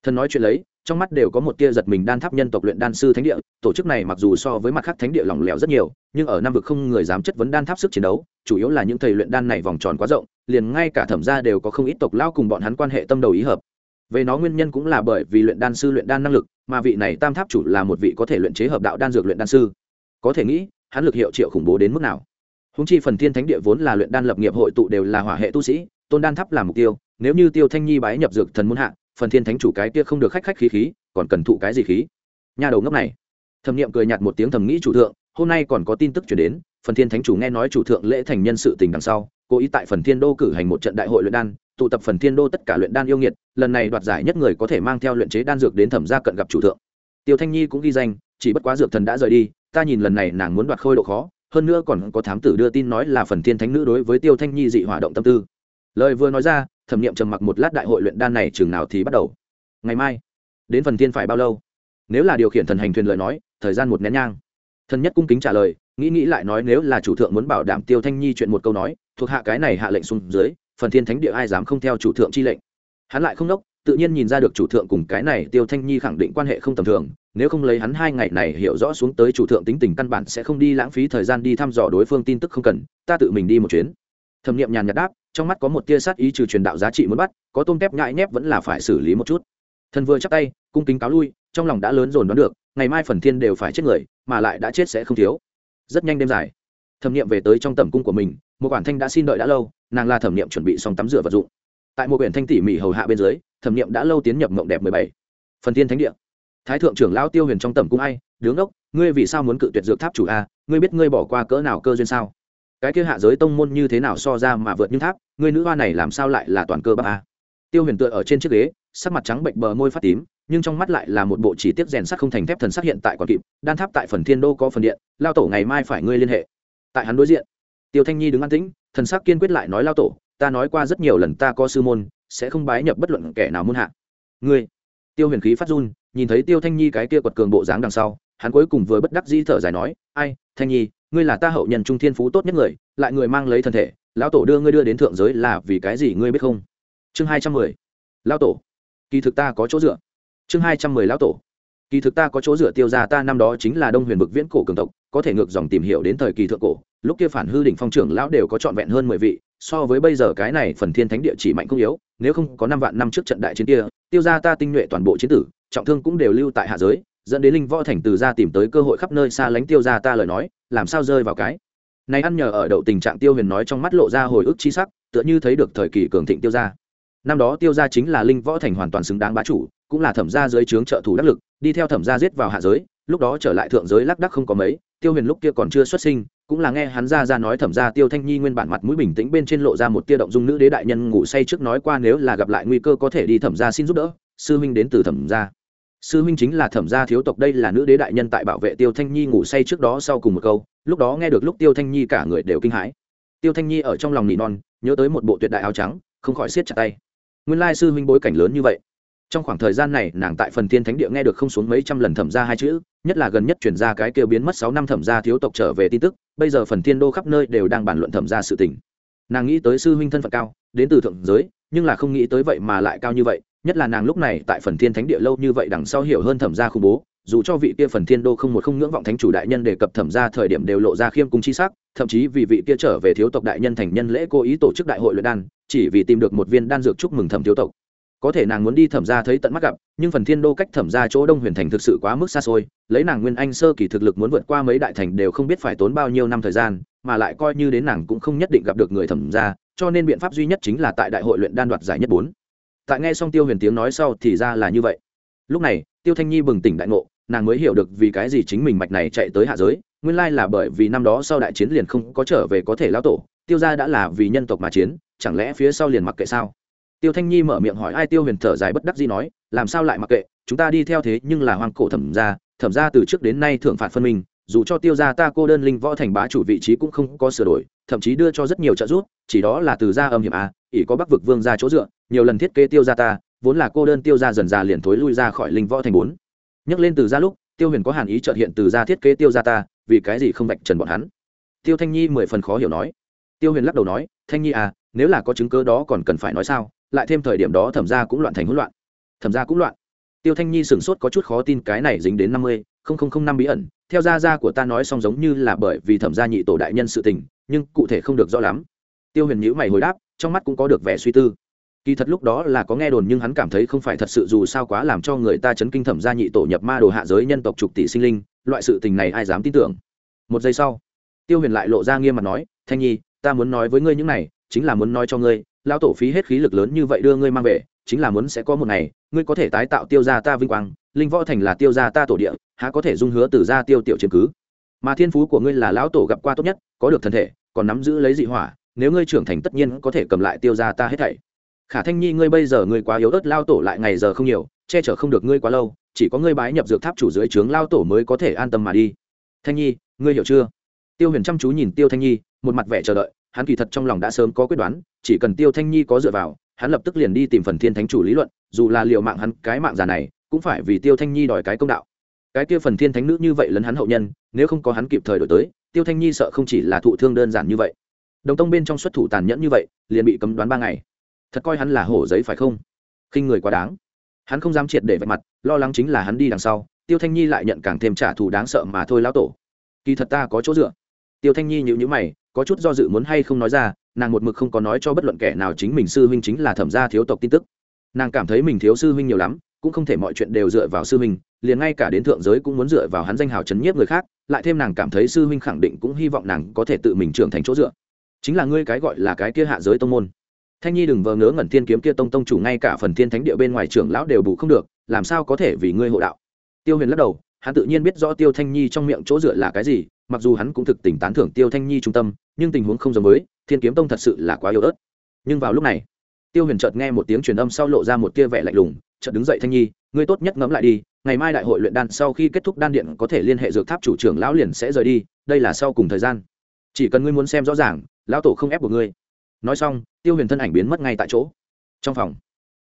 Thần nói chuyện lấy trong mắt đều có một tia giật mình đan tháp nhân tộc luyện đan sư thánh địa, tổ chức này mặc dù so với mặt khác thánh địa lỏng lẻo rất nhiều, nhưng ở năm vực không người dám chất vấn đan tháp sức chiến đấu, chủ yếu là những thầy luyện đan này vòng tròn quá rộng, liền ngay cả thẩm gia đều có không ít tộc lao cùng bọn hắn quan hệ tâm đầu ý hợp. Về nó nguyên nhân cũng là bởi vì luyện đan sư luyện đan năng lực, mà vị này tam tháp chủ là một vị có thể luyện chế hợp đạo đan dược luyện đan sư. Có thể nghĩ, hắn lực hiệu triệu khủng bố đến mức nào. Húng chi phần thiên thánh địa vốn là luyện đan lập nghiệp hội tụ đều là hỏa hệ tu sĩ, tôn đan tháp là mục tiêu, nếu như tiêu thanh nhi bái nhập dược thần muôn hạ phần thiên thánh chủ cái kia không được khách khách khí khí, còn cần thụ cái gì khí? Nhà đầu ngốc này. Thẩm nghiệm cười nhạt một tiếng thầm nghĩ chủ thượng, hôm nay còn có tin tức chuyển đến, phần thiên thánh chủ nghe nói chủ thượng lễ thành nhân sự tình đằng sau, cố ý tại phần thiên đô cử hành một trận đại hội luyện đan, tụ tập phần thiên đô tất cả luyện đan yêu nghiệt, lần này đoạt giải nhất người có thể mang theo luyện chế đan dược đến thẩm gia cận gặp chủ thượng. Tiêu thanh nhi cũng ghi danh, chỉ bất quá dược thần đã rời đi, ta nhìn lần này nàng muốn đoạt khôi độ khó, hơn nữa còn có thám tử đưa tin nói là phần thiên thánh nữ đối với tiêu thanh nhi dị hỏa động tâm tư. Lời vừa nói ra thẩm nghiệm trầm mặc một lát đại hội luyện đan này chừng nào thì bắt đầu. Ngày mai, đến phần thiên phải bao lâu? Nếu là điều khiển thần hành thuyền lời nói, thời gian một nén nhang. Thần nhất cung kính trả lời, nghĩ nghĩ lại nói nếu là chủ thượng muốn bảo đảm tiêu thanh nhi chuyện một câu nói, thuộc hạ cái này hạ lệnh xuống dưới, phần thiên thánh địa ai dám không theo chủ thượng chi lệnh? Hắn lại không đốc, tự nhiên nhìn ra được chủ thượng cùng cái này tiêu thanh nhi khẳng định quan hệ không tầm thường, nếu không lấy hắn hai ngày này hiểu rõ xuống tới chủ thượng tính tình căn bản sẽ không đi lãng phí thời gian đi thăm dò đối phương tin tức không cần, ta tự mình đi một chuyến. Thẩm nghiệm nhàn nhạt đáp trong mắt có một tia sát ý trừ truyền đạo giá trị muốn bắt, có tôm tép nhãi nhép vẫn là phải xử lý một chút. Thần vừa chắc tay, cung kính cáo lui, trong lòng đã lớn dồn đoán được, ngày mai phần thiên đều phải chết người, mà lại đã chết sẽ không thiếu. Rất nhanh đêm dài, thẩm nghiệm về tới trong tầm cung của mình, một quản thanh đã xin đợi đã lâu, nàng là thẩm nghiệm chuẩn bị xong tắm rửa vật dụng. Tại một quyển thanh tỉ mỉ hầu hạ bên dưới, thẩm nghiệm đã lâu tiến nhập mộng đẹp mười bảy. Phần thiên thánh địa. Thái thượng trưởng lao tiêu huyền trong tầm cung ai, đứng ốc ngươi vì sao muốn cự tuyệt dược tháp chủ a? Ngươi biết ngươi bỏ qua cỡ nào cơ duyên sao? Cái kia hạ giới tông môn như thế nào so ra mà vượt như tháp Người nữ hoa này làm sao lại là toàn cơ bạc a? Tiêu huyền tựa ở trên chiếc ghế, sắc mặt trắng bệnh bờ môi phát tím, nhưng trong mắt lại là một bộ chỉ tiết rèn sắt không thành thép thần sắc hiện tại còn kịp, đan tháp tại phần thiên đô có phần điện, lao tổ ngày mai phải ngươi liên hệ. Tại hắn đối diện, tiêu thanh nhi đứng an tĩnh, thần sắc kiên quyết lại nói lao tổ, ta nói qua rất nhiều lần ta có sư môn, sẽ không bái nhập bất luận kẻ nào môn hạ. Ngươi, tiêu huyền khí phát run, nhìn thấy tiêu thanh nhi cái kia quật cường bộ dáng đằng sau, hắn cuối cùng vừa bất đắc dĩ thở dài nói, ai, thanh nhi ngươi là ta hậu nhân trung thiên phú tốt nhất người, lại người mang lấy thân thể, lão tổ đưa ngươi đưa đến thượng giới là vì cái gì ngươi biết không? Chương hai trăm mười. Lão tổ. Kỳ thực ta có chỗ dựa. Chương hai trăm mười lão tổ. Kỳ thực ta có chỗ dựa tiêu ra ta năm đó chính là đông huyền vực viễn cổ cường tộc, có thể ngược dòng tìm hiểu đến thời kỳ thượng cổ, lúc kia phản hư đỉnh phong trưởng lão đều có trọn vẹn hơn mười vị, so với bây giờ cái này phần thiên thánh địa chỉ mạnh không yếu, nếu không có năm vạn năm trước trận đại chiến kia, tiêu ra ta tinh nhuệ toàn bộ chiến tử, trọng thương cũng đều lưu tại hạ giới dẫn đến linh võ thành từ ra tìm tới cơ hội khắp nơi xa lánh tiêu ra ta lời nói, làm sao rơi vào cái? Này ăn nhờ ở đậu tình trạng tiêu huyền nói trong mắt lộ ra hồi ức chi sắc, tựa như thấy được thời kỳ cường thịnh tiêu ra năm đó tiêu ra chính là linh võ thành hoàn toàn xứng đáng bá chủ, cũng là thẩm gia dưới trướng trợ thủ đắc lực, đi theo thẩm gia giết vào hạ giới, lúc đó trở lại thượng giới lác đắc không có mấy, tiêu huyền lúc kia còn chưa xuất sinh, cũng là nghe hắn ra ra nói thẩm gia tiêu thanh nhi nguyên bản mặt mũi bình tĩnh bên trên lộ ra một tia động dung nữ đế đại nhân ngủ say trước nói qua nếu là gặp lại nguy cơ có thể đi thẩm gia xin giúp đỡ, sư huynh đến từ thẩm gia sư huynh chính là thẩm gia thiếu tộc, đây là nữ đế đại nhân tại bảo vệ tiêu thanh nhi ngủ say trước đó sau cùng một câu, lúc đó nghe được lúc tiêu thanh nhi cả người đều kinh hãi. Tiêu thanh nhi ở trong lòng nỉ non, nhớ tới một bộ tuyệt đại áo trắng, không khỏi siết chặt tay. Nguyên lai sư huynh bối cảnh lớn như vậy. Trong khoảng thời gian này, nàng tại phần thiên thánh địa nghe được không xuống mấy trăm lần thẩm ra hai chữ, nhất là gần nhất chuyển ra cái kêu biến mất sáu năm thẩm ra thiếu tộc trở về tin tức, bây giờ phần thiên đô khắp nơi đều đang bàn luận thẩm ra sự tình. Nàng nghĩ tới sư huynh thân phận cao, đến từ thượng giới, nhưng là không nghĩ tới vậy mà lại cao như vậy nhất là nàng lúc này tại phần thiên thánh địa lâu như vậy đằng sau hiểu hơn thẩm gia khủng bố, dù cho vị kia phần thiên đô không một không ngưỡng vọng thánh chủ đại nhân đề cập thẩm gia thời điểm đều lộ ra khiêm cung chi sắc, thậm chí vì vị kia trở về thiếu tộc đại nhân thành nhân lễ cố ý tổ chức đại hội luyện đan, chỉ vì tìm được một viên đan dược chúc mừng thẩm thiếu tộc. Có thể nàng muốn đi thẩm ra thấy tận mắt gặp, nhưng phần thiên đô cách thẩm ra chỗ đông huyền thành thực sự quá mức xa xôi, lấy nàng nguyên anh sơ kỳ thực lực muốn vượt qua mấy đại thành đều không biết phải tốn bao nhiêu năm thời gian, mà lại coi như đến nàng cũng không nhất định gặp được người thẩm ra cho nên biện pháp duy nhất chính là tại đại hội luyện đan đoạt giải nhất bốn tại nghe xong tiêu huyền tiếng nói sau thì ra là như vậy. Lúc này, tiêu thanh nhi bừng tỉnh đại ngộ, nàng mới hiểu được vì cái gì chính mình mạch này chạy tới hạ giới, nguyên lai là bởi vì năm đó sau đại chiến liền không có trở về có thể lao tổ, tiêu ra đã là vì nhân tộc mà chiến, chẳng lẽ phía sau liền mặc kệ sao? Tiêu thanh nhi mở miệng hỏi ai tiêu huyền thở dài bất đắc dĩ nói, làm sao lại mặc kệ, chúng ta đi theo thế nhưng là hoang cổ thẩm gia thẩm gia từ trước đến nay thượng phạt phân minh, dù cho tiêu gia ta cô đơn linh võ thành bá chủ vị trí cũng không có sửa đổi, thậm chí đưa cho rất nhiều trợ giúp, chỉ đó là từ gia âm hiểm a ỷ có bắc vực vương ra chỗ dựa nhiều lần thiết kế tiêu gia ta, vốn là cô đơn tiêu gia dần già liền thối lui ra khỏi linh võ thành bốn. Nhắc lên từ gia lúc, tiêu huyền có hàn ý trợt hiện từ gia thiết kế tiêu gia ta, vì cái gì không vạch trần bọn hắn? Tiêu thanh nhi mười phần khó hiểu nói. Tiêu huyền lắc đầu nói, thanh nhi à nếu là có chứng cớ đó còn cần phải nói sao? Lại thêm thời điểm đó thẩm ra cũng loạn thành hỗn loạn. Thẩm ra cũng loạn. Tiêu thanh nhi sửng sốt có chút khó tin cái này dính đến năm mươi, không không không năm bí ẩn. Theo gia gia của ta nói xong giống như là bởi vì thẩm gia nhị tổ đại nhân sự tình, nhưng cụ thể không được rõ lắm. Tiêu huyền nhữ mày hồi đáp, trong mắt cũng có được vẻ suy tư kỳ thật lúc đó là có nghe đồn nhưng hắn cảm thấy không phải thật sự dù sao quá làm cho người ta chấn kinh thẩm gia nhị tổ nhập ma đồ hạ giới nhân tộc trục tỷ sinh linh, loại sự tình này ai dám tin tưởng. Một giây sau, tiêu huyền lại lộ ra nghiêm mặt nói, thanh nhi, ta muốn nói với ngươi những này, chính là muốn nói cho ngươi lao tổ phí hết khí lực lớn như vậy đưa ngươi mang về, chính là muốn sẽ có một ngày, ngươi có thể tái tạo tiêu gia ta vinh quang, linh võ thành là tiêu gia ta tổ địa, há có thể dung hứa từ gia tiêu tiểu chiếm cứ. Mà thiên phú của ngươi là lão tổ gặp qua tốt nhất, có được thân thể, còn nắm giữ lấy dị hỏa, nếu ngươi trưởng thành tất nhiên có thể cầm lại tiêu gia ta hết thảy khả thanh nhi, ngươi bây giờ ngươi quá yếu ớt, lao tổ lại ngày giờ không nhiều, che chở không được ngươi quá lâu, chỉ có ngươi bái nhập dược tháp chủ dưới trướng lao tổ mới có thể an tâm mà đi. Thanh nhi, ngươi hiểu chưa? Tiêu huyền chăm chú nhìn tiêu thanh nhi, một mặt vẻ chờ đợi, hắn kỳ thật trong lòng đã sớm có quyết đoán, chỉ cần tiêu thanh nhi có dựa vào, hắn lập tức liền đi tìm phần thiên thánh chủ lý luận, dù là liệu mạng hắn cái mạng già này, cũng phải vì tiêu thanh nhi đòi cái công đạo. Cái kia phần thiên thánh nữ như vậy lấn hắn hậu nhân, nếu không có hắn kịp thời đổi tới, tiêu thanh nhi sợ không chỉ là thụ thương đơn giản như vậy. Đồng tông bên trong xuất thủ tàn nhẫn như vậy, liền bị cấm đoán ba ngày thật coi hắn là hổ giấy phải không? Khinh người quá đáng. Hắn không dám triệt để vạch mặt, lo lắng chính là hắn đi đằng sau, tiêu thanh nhi lại nhận càng thêm trả thù đáng sợ mà thôi lão tổ. Kỳ thật ta có chỗ dựa. Tiêu thanh nhi nhịu nhữ mày, có chút do dự muốn hay không nói ra, nàng một mực không có nói cho bất luận kẻ nào chính mình sư huynh chính là thẩm gia thiếu tộc tin tức. Nàng cảm thấy mình thiếu sư huynh nhiều lắm, cũng không thể mọi chuyện đều dựa vào sư huynh, liền ngay cả đến thượng giới cũng muốn dựa vào hắn danh hào chấn nhiếp người khác, lại thêm nàng cảm thấy sư huynh khẳng định cũng hy vọng nàng có thể tự mình trưởng thành chỗ dựa. Chính là ngươi cái gọi là cái kia hạ giới tông môn thanh nhi đừng vờ ngớ ngẩn thiên kiếm kia tông tông chủ ngay cả phần thiên thánh địa bên ngoài trưởng lão đều bù không được làm sao có thể vì ngươi hộ đạo? Tiêu huyền lắc đầu hắn tự nhiên biết rõ tiêu thanh nhi trong miệng chỗ dựa là cái gì mặc dù hắn cũng thực tình tán thưởng tiêu thanh nhi trung tâm nhưng tình huống không giống mới, thiên kiếm tông thật sự là quá yếu ớt. Nhưng vào lúc này tiêu huyền chợt nghe một tiếng truyền âm sau lộ ra một tia vẻ lạnh lùng chợt đứng dậy thanh nhi ngươi tốt nhất ngẫm lại đi ngày mai đại hội luyện đan sau khi kết thúc đan điện có thể liên hệ dược tháp chủ trưởng lão liền sẽ rời đi đây là sau cùng thời gian. Chỉ cần ngươi muốn xem rõ ràng lão tổ không ép buộc ngươi nói xong, tiêu huyền thân ảnh biến mất ngay tại chỗ. Trong phòng,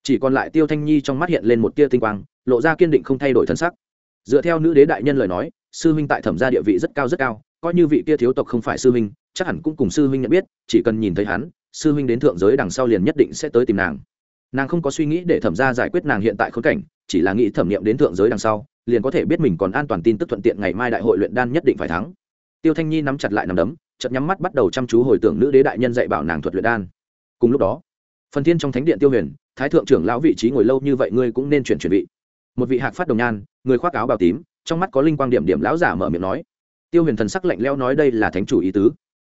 chỉ còn lại tiêu thanh nhi trong mắt hiện lên một tia tinh quang, lộ ra kiên định không thay đổi thân sắc. Dựa theo nữ đế đại nhân lời nói, sư huynh tại thẩm gia địa vị rất cao rất cao, coi như vị kia thiếu tộc không phải sư huynh, chắc hẳn cũng cùng sư huynh nhận biết, chỉ cần nhìn thấy hắn, sư huynh đến thượng giới đằng sau liền nhất định sẽ tới tìm nàng. Nàng không có suy nghĩ để thẩm gia giải quyết nàng hiện tại khốn cảnh, chỉ là nghĩ thẩm nghiệm đến thượng giới đằng sau, liền có thể biết mình còn an toàn tin tức thuận tiện ngày mai đại hội luyện đan nhất định phải thắng. Tiêu thanh nhi nắm chặt lại nằm đấm chợt nhắm mắt bắt đầu chăm chú hồi tưởng nữ đế đại nhân dạy bảo nàng thuật luyện đan. Cùng lúc đó, phần thiên trong thánh điện tiêu huyền, thái thượng trưởng lão vị trí ngồi lâu như vậy ngươi cũng nên chuyển chuyển vị. Một vị hạc phát đồng nhan, người khoác áo bào tím, trong mắt có linh quang điểm điểm lão giả mở miệng nói. Tiêu huyền thần sắc lạnh leo nói đây là thánh chủ ý tứ.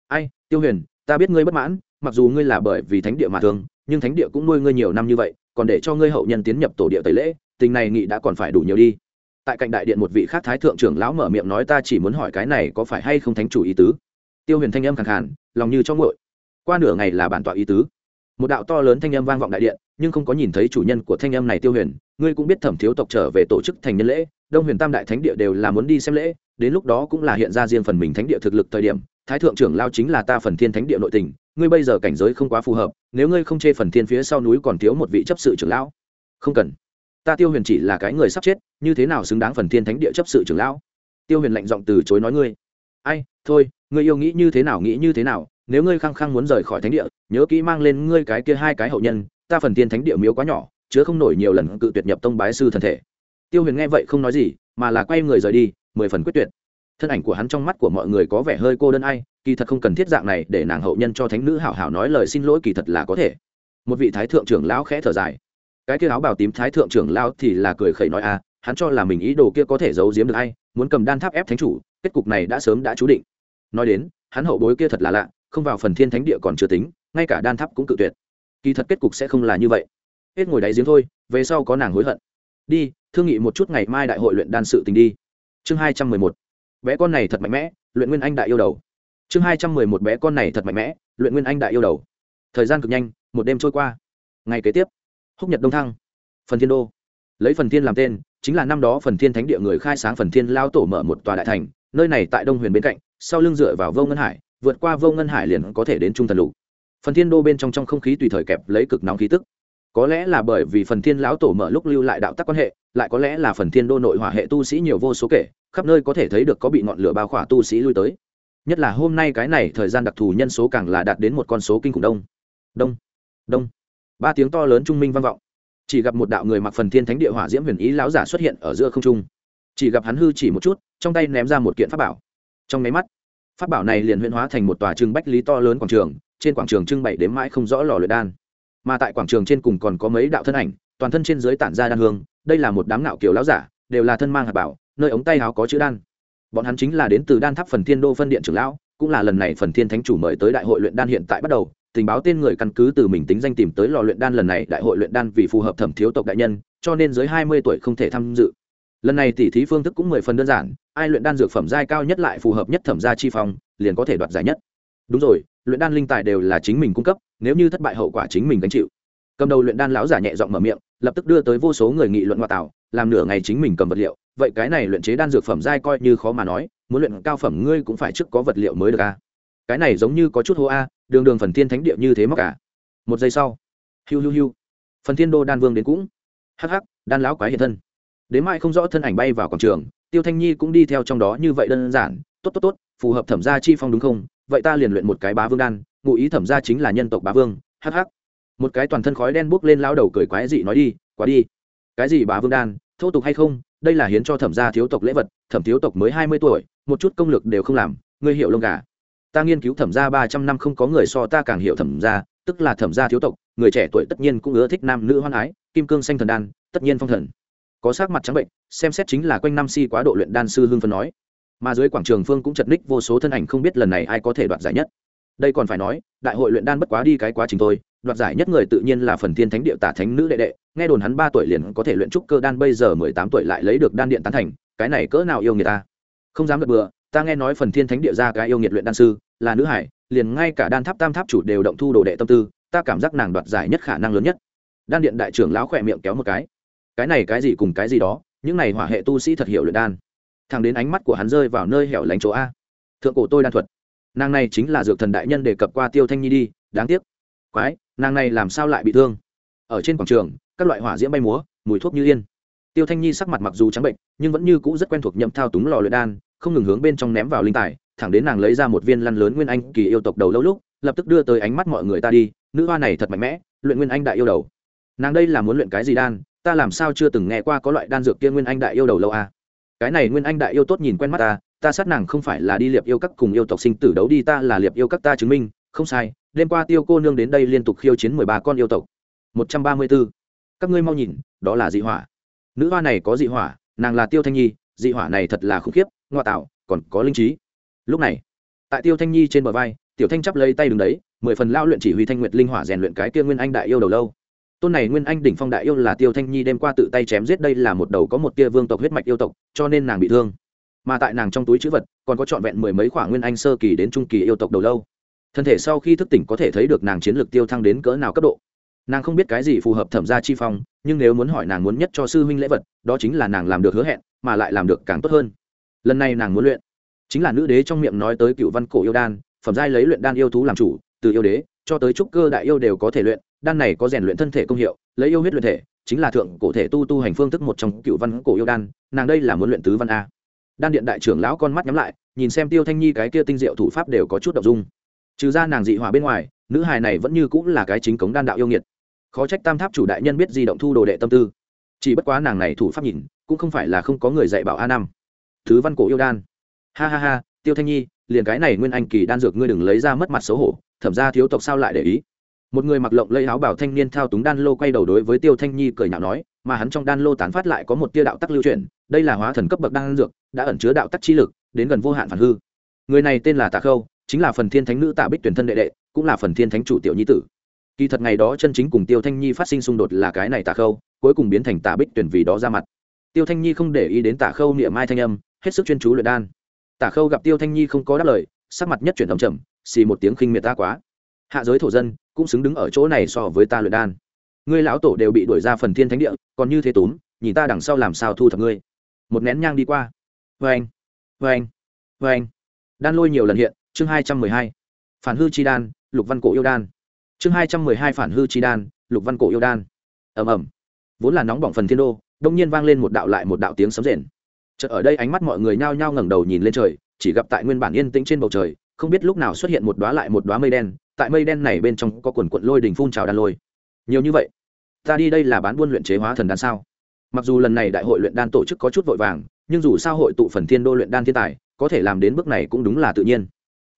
Ai, tiêu huyền, ta biết ngươi bất mãn, mặc dù ngươi là bởi vì thánh địa mà thương, nhưng thánh địa cũng nuôi ngươi nhiều năm như vậy, còn để cho ngươi hậu nhân tiến nhập tổ địa tẩy lễ, tình này nghị đã còn phải đủ nhiều đi. Tại cạnh đại điện một vị khác thái thượng trưởng lão mở miệng nói ta chỉ muốn hỏi cái này có phải hay không thánh chủ ý tứ? Tiêu huyền thanh âm khẳng khàn, lòng như cho ngội qua nửa ngày là bản tọa ý tứ. Một đạo to lớn thanh âm vang vọng đại điện, nhưng không có nhìn thấy chủ nhân của thanh âm này tiêu huyền. Ngươi cũng biết thẩm thiếu tộc trở về tổ chức thành nhân lễ, đông huyền tam đại thánh địa đều là muốn đi xem lễ, đến lúc đó cũng là hiện ra riêng phần mình thánh địa thực lực thời điểm, thái thượng trưởng lao chính là ta phần thiên thánh địa nội tình, ngươi bây giờ cảnh giới không quá phù hợp, nếu ngươi không chê phần thiên phía sau núi còn thiếu một vị chấp sự trưởng lão. Không cần. Ta tiêu huyền chỉ là cái người sắp chết, như thế nào xứng đáng phần thiên thánh địa chấp sự trưởng lão? Tiêu huyền lạnh giọng từ chối nói ngươi. Ai, thôi ngươi yêu nghĩ như thế nào nghĩ như thế nào nếu ngươi khăng khăng muốn rời khỏi thánh địa nhớ kỹ mang lên ngươi cái kia hai cái hậu nhân ta phần tiên thánh địa miếu quá nhỏ chứa không nổi nhiều lần cự tuyệt nhập tông bái sư thần thể. Tiêu huyền nghe vậy không nói gì mà là quay người rời đi mười phần quyết tuyệt. Thân ảnh của hắn trong mắt của mọi người có vẻ hơi cô đơn ai kỳ thật không cần thiết dạng này để nàng hậu nhân cho thánh nữ hảo hảo nói lời xin lỗi kỳ thật là có thể. Một vị thái thượng trưởng lão khẽ thở dài. Cái kia áo bào tím thái thượng trưởng lão thì là cười khẩy nói a à, hắn cho là mình ý đồ kia có thể giấu giếm được ai muốn cầm đan tháp ép thánh chủ kết cục này đã sớm đã chú định nói đến, hắn hậu bối kia thật là lạ, không vào phần thiên thánh địa còn chưa tính, ngay cả đan tháp cũng cự tuyệt. Kỳ thật kết cục sẽ không là như vậy. Hết ngồi đáy giếng thôi, về sau có nàng hối hận. Đi, thương nghị một chút ngày mai đại hội luyện đan sự tình đi. Chương hai trăm mười một. Bé con này thật mạnh mẽ, luyện nguyên anh đại yêu đầu. Chương hai trăm mười một bé con này thật mạnh mẽ, luyện nguyên anh đại yêu đầu. Thời gian cực nhanh, một đêm trôi qua. Ngày kế tiếp, húc nhật đông thăng, phần thiên đô. Lấy phần thiên làm tên, chính là năm đó phần thiên thánh địa người khai sáng phần thiên lao tổ mở một tòa đại thành, nơi này tại đông huyền bên cạnh sau lưng dựa vào vô ngân hải, vượt qua vô ngân hải liền có thể đến trung thần lục. Phần thiên đô bên trong trong không khí tùy thời kẹp lấy cực nóng khí tức. Có lẽ là bởi vì phần thiên lão tổ mở lúc lưu lại đạo tắc quan hệ, lại có lẽ là phần thiên đô nội hỏa hệ tu sĩ nhiều vô số kể, khắp nơi có thể thấy được có bị ngọn lửa bao khỏa tu sĩ lui tới. Nhất là hôm nay cái này thời gian đặc thù nhân số càng là đạt đến một con số kinh khủng đông. Đông đông. Ba tiếng to lớn trung minh vang vọng. Chỉ gặp một đạo người mặc phần thiên thánh địa hỏa diễm huyền ý lão giả xuất hiện ở giữa không trung. Chỉ gặp hắn hư chỉ một chút, trong tay ném ra một kiện pháp bảo trong máy mắt, pháp bảo này liền huyễn hóa thành một tòa trưng bách lý to lớn quảng trường, trên quảng trường trưng bày đến mãi không rõ lò luyện đan. Mà tại quảng trường trên cùng còn có mấy đạo thân ảnh, toàn thân trên dưới tản ra đan hương, đây là một đám nạo kiểu lão giả, đều là thân mang hạt bảo, nơi ống tay áo có chữ đan. Bọn hắn chính là đến từ đan tháp phần thiên đô phân điện trưởng lão, cũng là lần này phần thiên thánh chủ mời tới đại hội luyện đan hiện tại bắt đầu, tình báo tên người căn cứ từ mình tính danh tìm tới lò luyện đan lần này đại hội luyện đan vì phù hợp thẩm thiếu tộc đại nhân, cho nên dưới hai mươi tuổi không thể tham dự lần này tỉ thí phương thức cũng mười phần đơn giản, ai luyện đan dược phẩm giai cao nhất lại phù hợp nhất thẩm gia chi phong, liền có thể đoạt giải nhất. Đúng rồi, luyện đan linh tài đều là chính mình cung cấp, nếu như thất bại hậu quả chính mình gánh chịu. Cầm đầu luyện đan lão giả nhẹ giọng mở miệng, lập tức đưa tới vô số người nghị luận ngoại tạo, làm nửa ngày chính mình cầm vật liệu. Vậy cái này luyện chế đan dược phẩm giai coi như khó mà nói, muốn luyện cao phẩm ngươi cũng phải trước có vật liệu mới được a cái này giống như có chút hô a, đường đường phần thiên thánh địa như thế móc cả một giây sau, hiu hiu hiu, phần thiên đô đan vương đến cũng. Hắc hắc, đan lão quái hiện thân đến mai không rõ thân ảnh bay vào quảng trường, tiêu thanh nhi cũng đi theo trong đó như vậy đơn giản, tốt tốt tốt, phù hợp thẩm gia chi phong đúng không? Vậy ta liền luyện một cái bá vương đan, ngụ ý thẩm gia chính là nhân tộc bá vương, hắc hắc. Một cái toàn thân khói đen bốc lên lao đầu cười quái dị nói đi, quá đi. Cái gì bá vương đan, thô tục hay không? Đây là hiến cho thẩm gia thiếu tộc lễ vật, thẩm thiếu tộc mới hai mươi tuổi, một chút công lực đều không làm, ngươi hiểu lông gà. Ta nghiên cứu thẩm gia ba trăm năm không có người so ta càng hiểu thẩm gia, tức là thẩm gia thiếu tộc, người trẻ tuổi tất nhiên cũng ưa thích nam nữ hoan ái, kim cương xanh thần đan, tất nhiên phong thần có sắc mặt trắng bệnh, xem xét chính là quanh năm si quá độ luyện đan sư hương phân nói. Mà dưới quảng trường phương cũng chật ních vô số thân ảnh không biết lần này ai có thể đoạt giải nhất. Đây còn phải nói, đại hội luyện đan bất quá đi cái quá trình thôi, đoạt giải nhất người tự nhiên là phần thiên thánh địa tả thánh nữ đệ đệ, nghe đồn hắn ba tuổi liền có thể luyện trúc cơ đan, bây giờ mười tám tuổi lại lấy được đan điện tán thành, cái này cỡ nào yêu người ta? Không dám gật bừa, ta nghe nói phần thiên thánh địa ra cái yêu nghiệt luyện đan sư, là nữ hải, liền ngay cả đan tháp tam tháp chủ đều động thu đồ đệ tâm tư, ta cảm giác nàng đoạt giải nhất khả năng lớn nhất. Đan điện đại trưởng lão khỏe miệng kéo một cái cái này cái gì cùng cái gì đó, những này hỏa hệ tu sĩ thật hiểu luyện đan. Thằng đến ánh mắt của hắn rơi vào nơi hẻo lánh chỗ a. Thượng cổ tôi đan thuật. Nàng này chính là dược thần đại nhân đề cập qua tiêu thanh nhi đi, đáng tiếc. Quái, nàng này làm sao lại bị thương? Ở trên quảng trường, các loại hỏa diễm bay múa, mùi thuốc như yên. Tiêu thanh nhi sắc mặt mặc dù trắng bệnh, nhưng vẫn như cũ rất quen thuộc nhậm thao túng lò luyện đan, không ngừng hướng bên trong ném vào linh tài. Thẳng đến nàng lấy ra một viên lăn lớn nguyên anh kỳ yêu tộc đầu lâu lúc, lập tức đưa tới ánh mắt mọi người ta đi, nữ hoa này thật mạnh mẽ, luyện nguyên anh đại yêu đầu. Nàng đây là muốn luyện cái gì đan ta làm sao chưa từng nghe qua có loại đan dược kia nguyên anh đại yêu đầu lâu à? cái này nguyên anh đại yêu tốt nhìn quen mắt ta ta sát nàng không phải là đi liệp yêu các cùng yêu tộc sinh tử đấu đi, ta là liệp yêu các ta chứng minh, không sai, đêm qua tiêu cô nương đến đây liên tục khiêu chiến mười ba con yêu tộc. Một trăm ba mươi b ố các ngươi mau nhìn, đó là dị hỏa. Nữ hoa này có dị hỏa, nàng là tiêu thanh nhi, dị hỏa này thật là khủng khiếp, ngoa tạo, còn có linh trí. Lúc này, tại tiêu thanh nhi trên bờ vai, tiểu thanh chắp lấy tay đứng đấy, mười phần lao luyện chỉ huy thanh nguyệt linh hỏa rèn luyện cái kia nguyên anh đại yêu đầu lâu tôn này nguyên anh đỉnh phong đại yêu là tiêu thanh nhi đêm qua tự tay chém giết đây là một đầu có một tia vương tộc huyết mạch yêu tộc, cho nên nàng bị thương. Mà tại nàng trong túi chữ vật, còn có trọn vẹn mười mấy khoảng nguyên anh sơ kỳ đến trung kỳ yêu tộc đầu lâu. Thân thể sau khi thức tỉnh có thể thấy được nàng chiến lược tiêu thăng đến cỡ nào cấp độ. Nàng không biết cái gì phù hợp thẩm gia chi phong, nhưng nếu muốn hỏi nàng muốn nhất cho sư huynh lễ vật, đó chính là nàng làm được hứa hẹn, mà lại làm được càng tốt hơn. Lần này nàng muốn luyện. Chính là nữ đế trong miệng nói tới cựu văn cổ yêu đan, phẩm giai lấy luyện đan yêu thú làm chủ, từ yêu đế cho tới trúc cơ đại yêu đều có thể luyện đan này có rèn luyện thân thể công hiệu, lấy yêu huyết luyện thể, chính là thượng cổ thể tu tu hành phương thức một trong cựu văn cổ yêu đan, nàng đây là muốn luyện tứ văn a. Đan điện đại trưởng lão con mắt nhắm lại, nhìn xem tiêu thanh nhi cái kia tinh diệu thủ pháp đều có chút đ dung. Trừ ra nàng dị hỏa bên ngoài, nữ hài này vẫn như cũng là cái chính cống đan đạo yêu nghiệt. Khó trách tam tháp chủ đại nhân biết di động thu đồ đệ tâm tư. Chỉ bất quá nàng này thủ pháp nhìn, cũng không phải là không có người dạy bảo a năm thứ văn cổ yêu đan. Ha ha ha, tiêu thanh nhi, liền cái này nguyên anh kỳ đan dược ngươi đừng lấy ra mất mặt xấu hổ, thẩm ra thiếu tộc sao lại để ý? Một người mặc lộng lây áo bảo thanh niên thao túng đan lô quay đầu đối với tiêu thanh nhi cười nhạo nói, mà hắn trong đan lô tán phát lại có một tia đạo tắc lưu truyền đây là hóa thần cấp bậc đan dược, đã ẩn chứa đạo tắc chi lực, đến gần vô hạn phản hư. Người này tên là tạ khâu, chính là phần thiên thánh nữ tạ bích tuyển thân đệ đệ, cũng là phần thiên thánh chủ tiểu nhi tử. Kỳ thật ngày đó chân chính cùng tiêu thanh nhi phát sinh xung đột là cái này tạ khâu, cuối cùng biến thành tạ bích tuyển vì đó ra mặt. Tiêu thanh nhi không để ý đến tạ khâu niệm mai thanh âm, hết sức chuyên chú luyện đan. Tạ khâu gặp tiêu thanh nhi không có đáp lời, sắc mặt nhất chuyển ẩm chậm, xì một tiếng khinh miệt ta quá. Hạ giới thổ dân cũng xứng đứng ở chỗ này so với ta luyện đan. Ngươi lão tổ đều bị đuổi ra phần thiên thánh địa, còn như thế túm, nhìn ta đằng sau làm sao thu thập ngươi. Một nén nhang đi qua. Vê anh vê anh vê anh đan lôi nhiều lần hiện, chương hai trăm mười hai. Phản hư chi đan, lục văn cổ yêu đan. Chương hai trăm mười hai phản hư chi đan, lục văn cổ yêu đan. Ẩm ẩm vốn là nóng bỏng phần thiên đô, đông nhiên vang lên một đạo lại một đạo tiếng sấm rền. Chợt ở đây ánh mắt mọi người nhao nhao ngẩng đầu nhìn lên trời, chỉ gặp tại nguyên bản yên tĩnh trên bầu trời, không biết lúc nào xuất hiện một đóa lại một đóa mây đen tại mây đen này bên trong có quần quận lôi đỉnh phun trào đan lôi. Nhiều như vậy, ta đi đây là bán buôn luyện chế hóa thần đan sao? Mặc dù lần này đại hội luyện đan tổ chức có chút vội vàng, nhưng dù sao hội tụ phần thiên đô luyện đan thiên tài, có thể làm đến bước này cũng đúng là tự nhiên.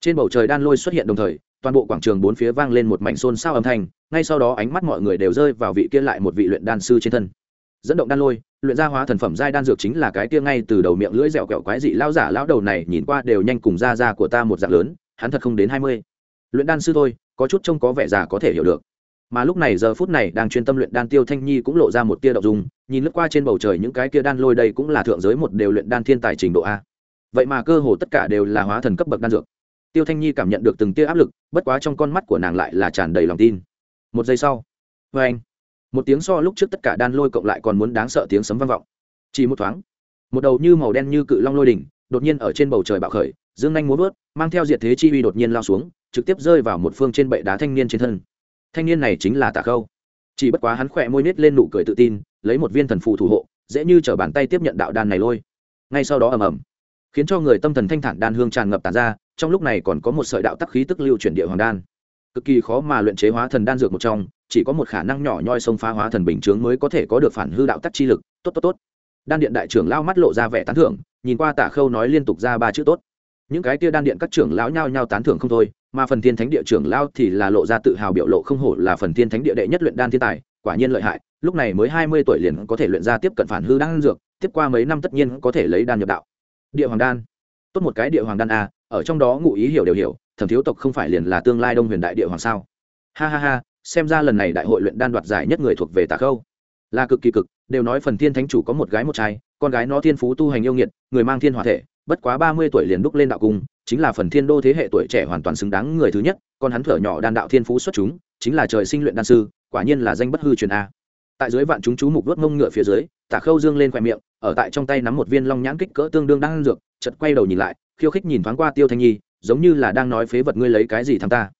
Trên bầu trời đan lôi xuất hiện đồng thời, toàn bộ quảng trường bốn phía vang lên một mảnh xôn xao âm thanh, ngay sau đó ánh mắt mọi người đều rơi vào vị kia lại một vị luyện đan sư trên thân. Dẫn động đan lôi, luyện ra hóa thần phẩm giai đan dược chính là cái kia ngay từ đầu miệng lưỡi dẻo kẹo quái dị lao giả lão đầu này nhìn qua đều nhanh cùng da da của ta một dạng lớn, hắn thật không đến hai mươi luyện đan sư thôi, có chút trông có vẻ già có thể hiểu được. Mà lúc này giờ phút này đang chuyên tâm luyện đan tiêu thanh nhi cũng lộ ra một tia đậu dung, nhìn lướt qua trên bầu trời những cái kia đan lôi đây cũng là thượng giới một đều luyện đan thiên tài trình độ a. Vậy mà cơ hồ tất cả đều là hóa thần cấp bậc đan dược. Tiêu thanh nhi cảm nhận được từng tia áp lực, bất quá trong con mắt của nàng lại là tràn đầy lòng tin. Một giây sau vê anh. Một tiếng so lúc trước tất cả đan lôi cộng lại còn muốn đáng sợ tiếng sấm vang vọng. Chỉ một thoáng, một đầu như màu đen như cự long lôi đỉnh đột nhiên ở trên bầu trời bạo khởi, dương nhanh muốn vớt, mang theo diệt thế chi uy đột nhiên lao xuống trực tiếp rơi vào một phương trên bệ đá thanh niên trên thân. Thanh niên này chính là tả khâu. Chỉ bất quá hắn khỏe môi nết lên nụ cười tự tin, lấy một viên thần phù thủ hộ, dễ như trở bàn tay tiếp nhận đạo đan này lôi. Ngay sau đó ầm ầm, khiến cho người tâm thần thanh thản đan hương tràn ngập tàn ra, trong lúc này còn có một sợi đạo tắc khí tức lưu chuyển địa hoàng đan. Cực kỳ khó mà luyện chế hóa thần đan dược một trong, chỉ có một khả năng nhỏ nhoi sông phá hóa thần bình chướng mới có thể có được phản hư đạo tắc chi lực. Tốt tốt tốt. Đan điện đại trưởng lao mắt lộ ra vẻ tán thưởng, nhìn qua tả khâu nói liên tục ra ba chữ tốt. Những cái tia đan điện các trưởng lão nhao nhao tán thưởng không thôi mà phần thiên thánh địa trưởng lao thì là lộ ra tự hào biểu lộ không hổ là phần thiên thánh địa đệ nhất luyện đan thiên tài, quả nhiên lợi hại, lúc này mới hai mươi tuổi liền có thể luyện ra tiếp cận phản hư đan dược, tiếp qua mấy năm tất nhiên có thể lấy đan nhập đạo. Địa hoàng đan. Tốt một cái địa hoàng đan a ở trong đó ngụ ý hiểu đều hiểu, thẩm thiếu tộc không phải liền là tương lai đông huyền đại địa hoàng sao? Ha ha ha, xem ra lần này đại hội luyện đan đoạt giải nhất người thuộc về tà khâu. Là cực kỳ cực, đều nói phần thiên thánh chủ có một gái một trai, con gái nó thiên phú tu hành yêu nghiệt, người mang thiên hòa thể, bất quá ba mươi tuổi liền đúc lên đạo cung chính là phần thiên đô thế hệ tuổi trẻ hoàn toàn xứng đáng người thứ nhất, còn hắn thở nhỏ đan đạo thiên phú xuất chúng, chính là trời sinh luyện đan sư, quả nhiên là danh bất hư truyền a. Tại dưới vạn chúng chú mục vớt mông ngựa phía dưới, tả khâu dương lên khoe miệng, ở tại trong tay nắm một viên long nhãn kích cỡ tương đương đang dược chật quay đầu nhìn lại, khiêu khích nhìn thoáng qua tiêu thanh nhi, giống như là đang nói phế vật ngươi lấy cái gì thằng ta.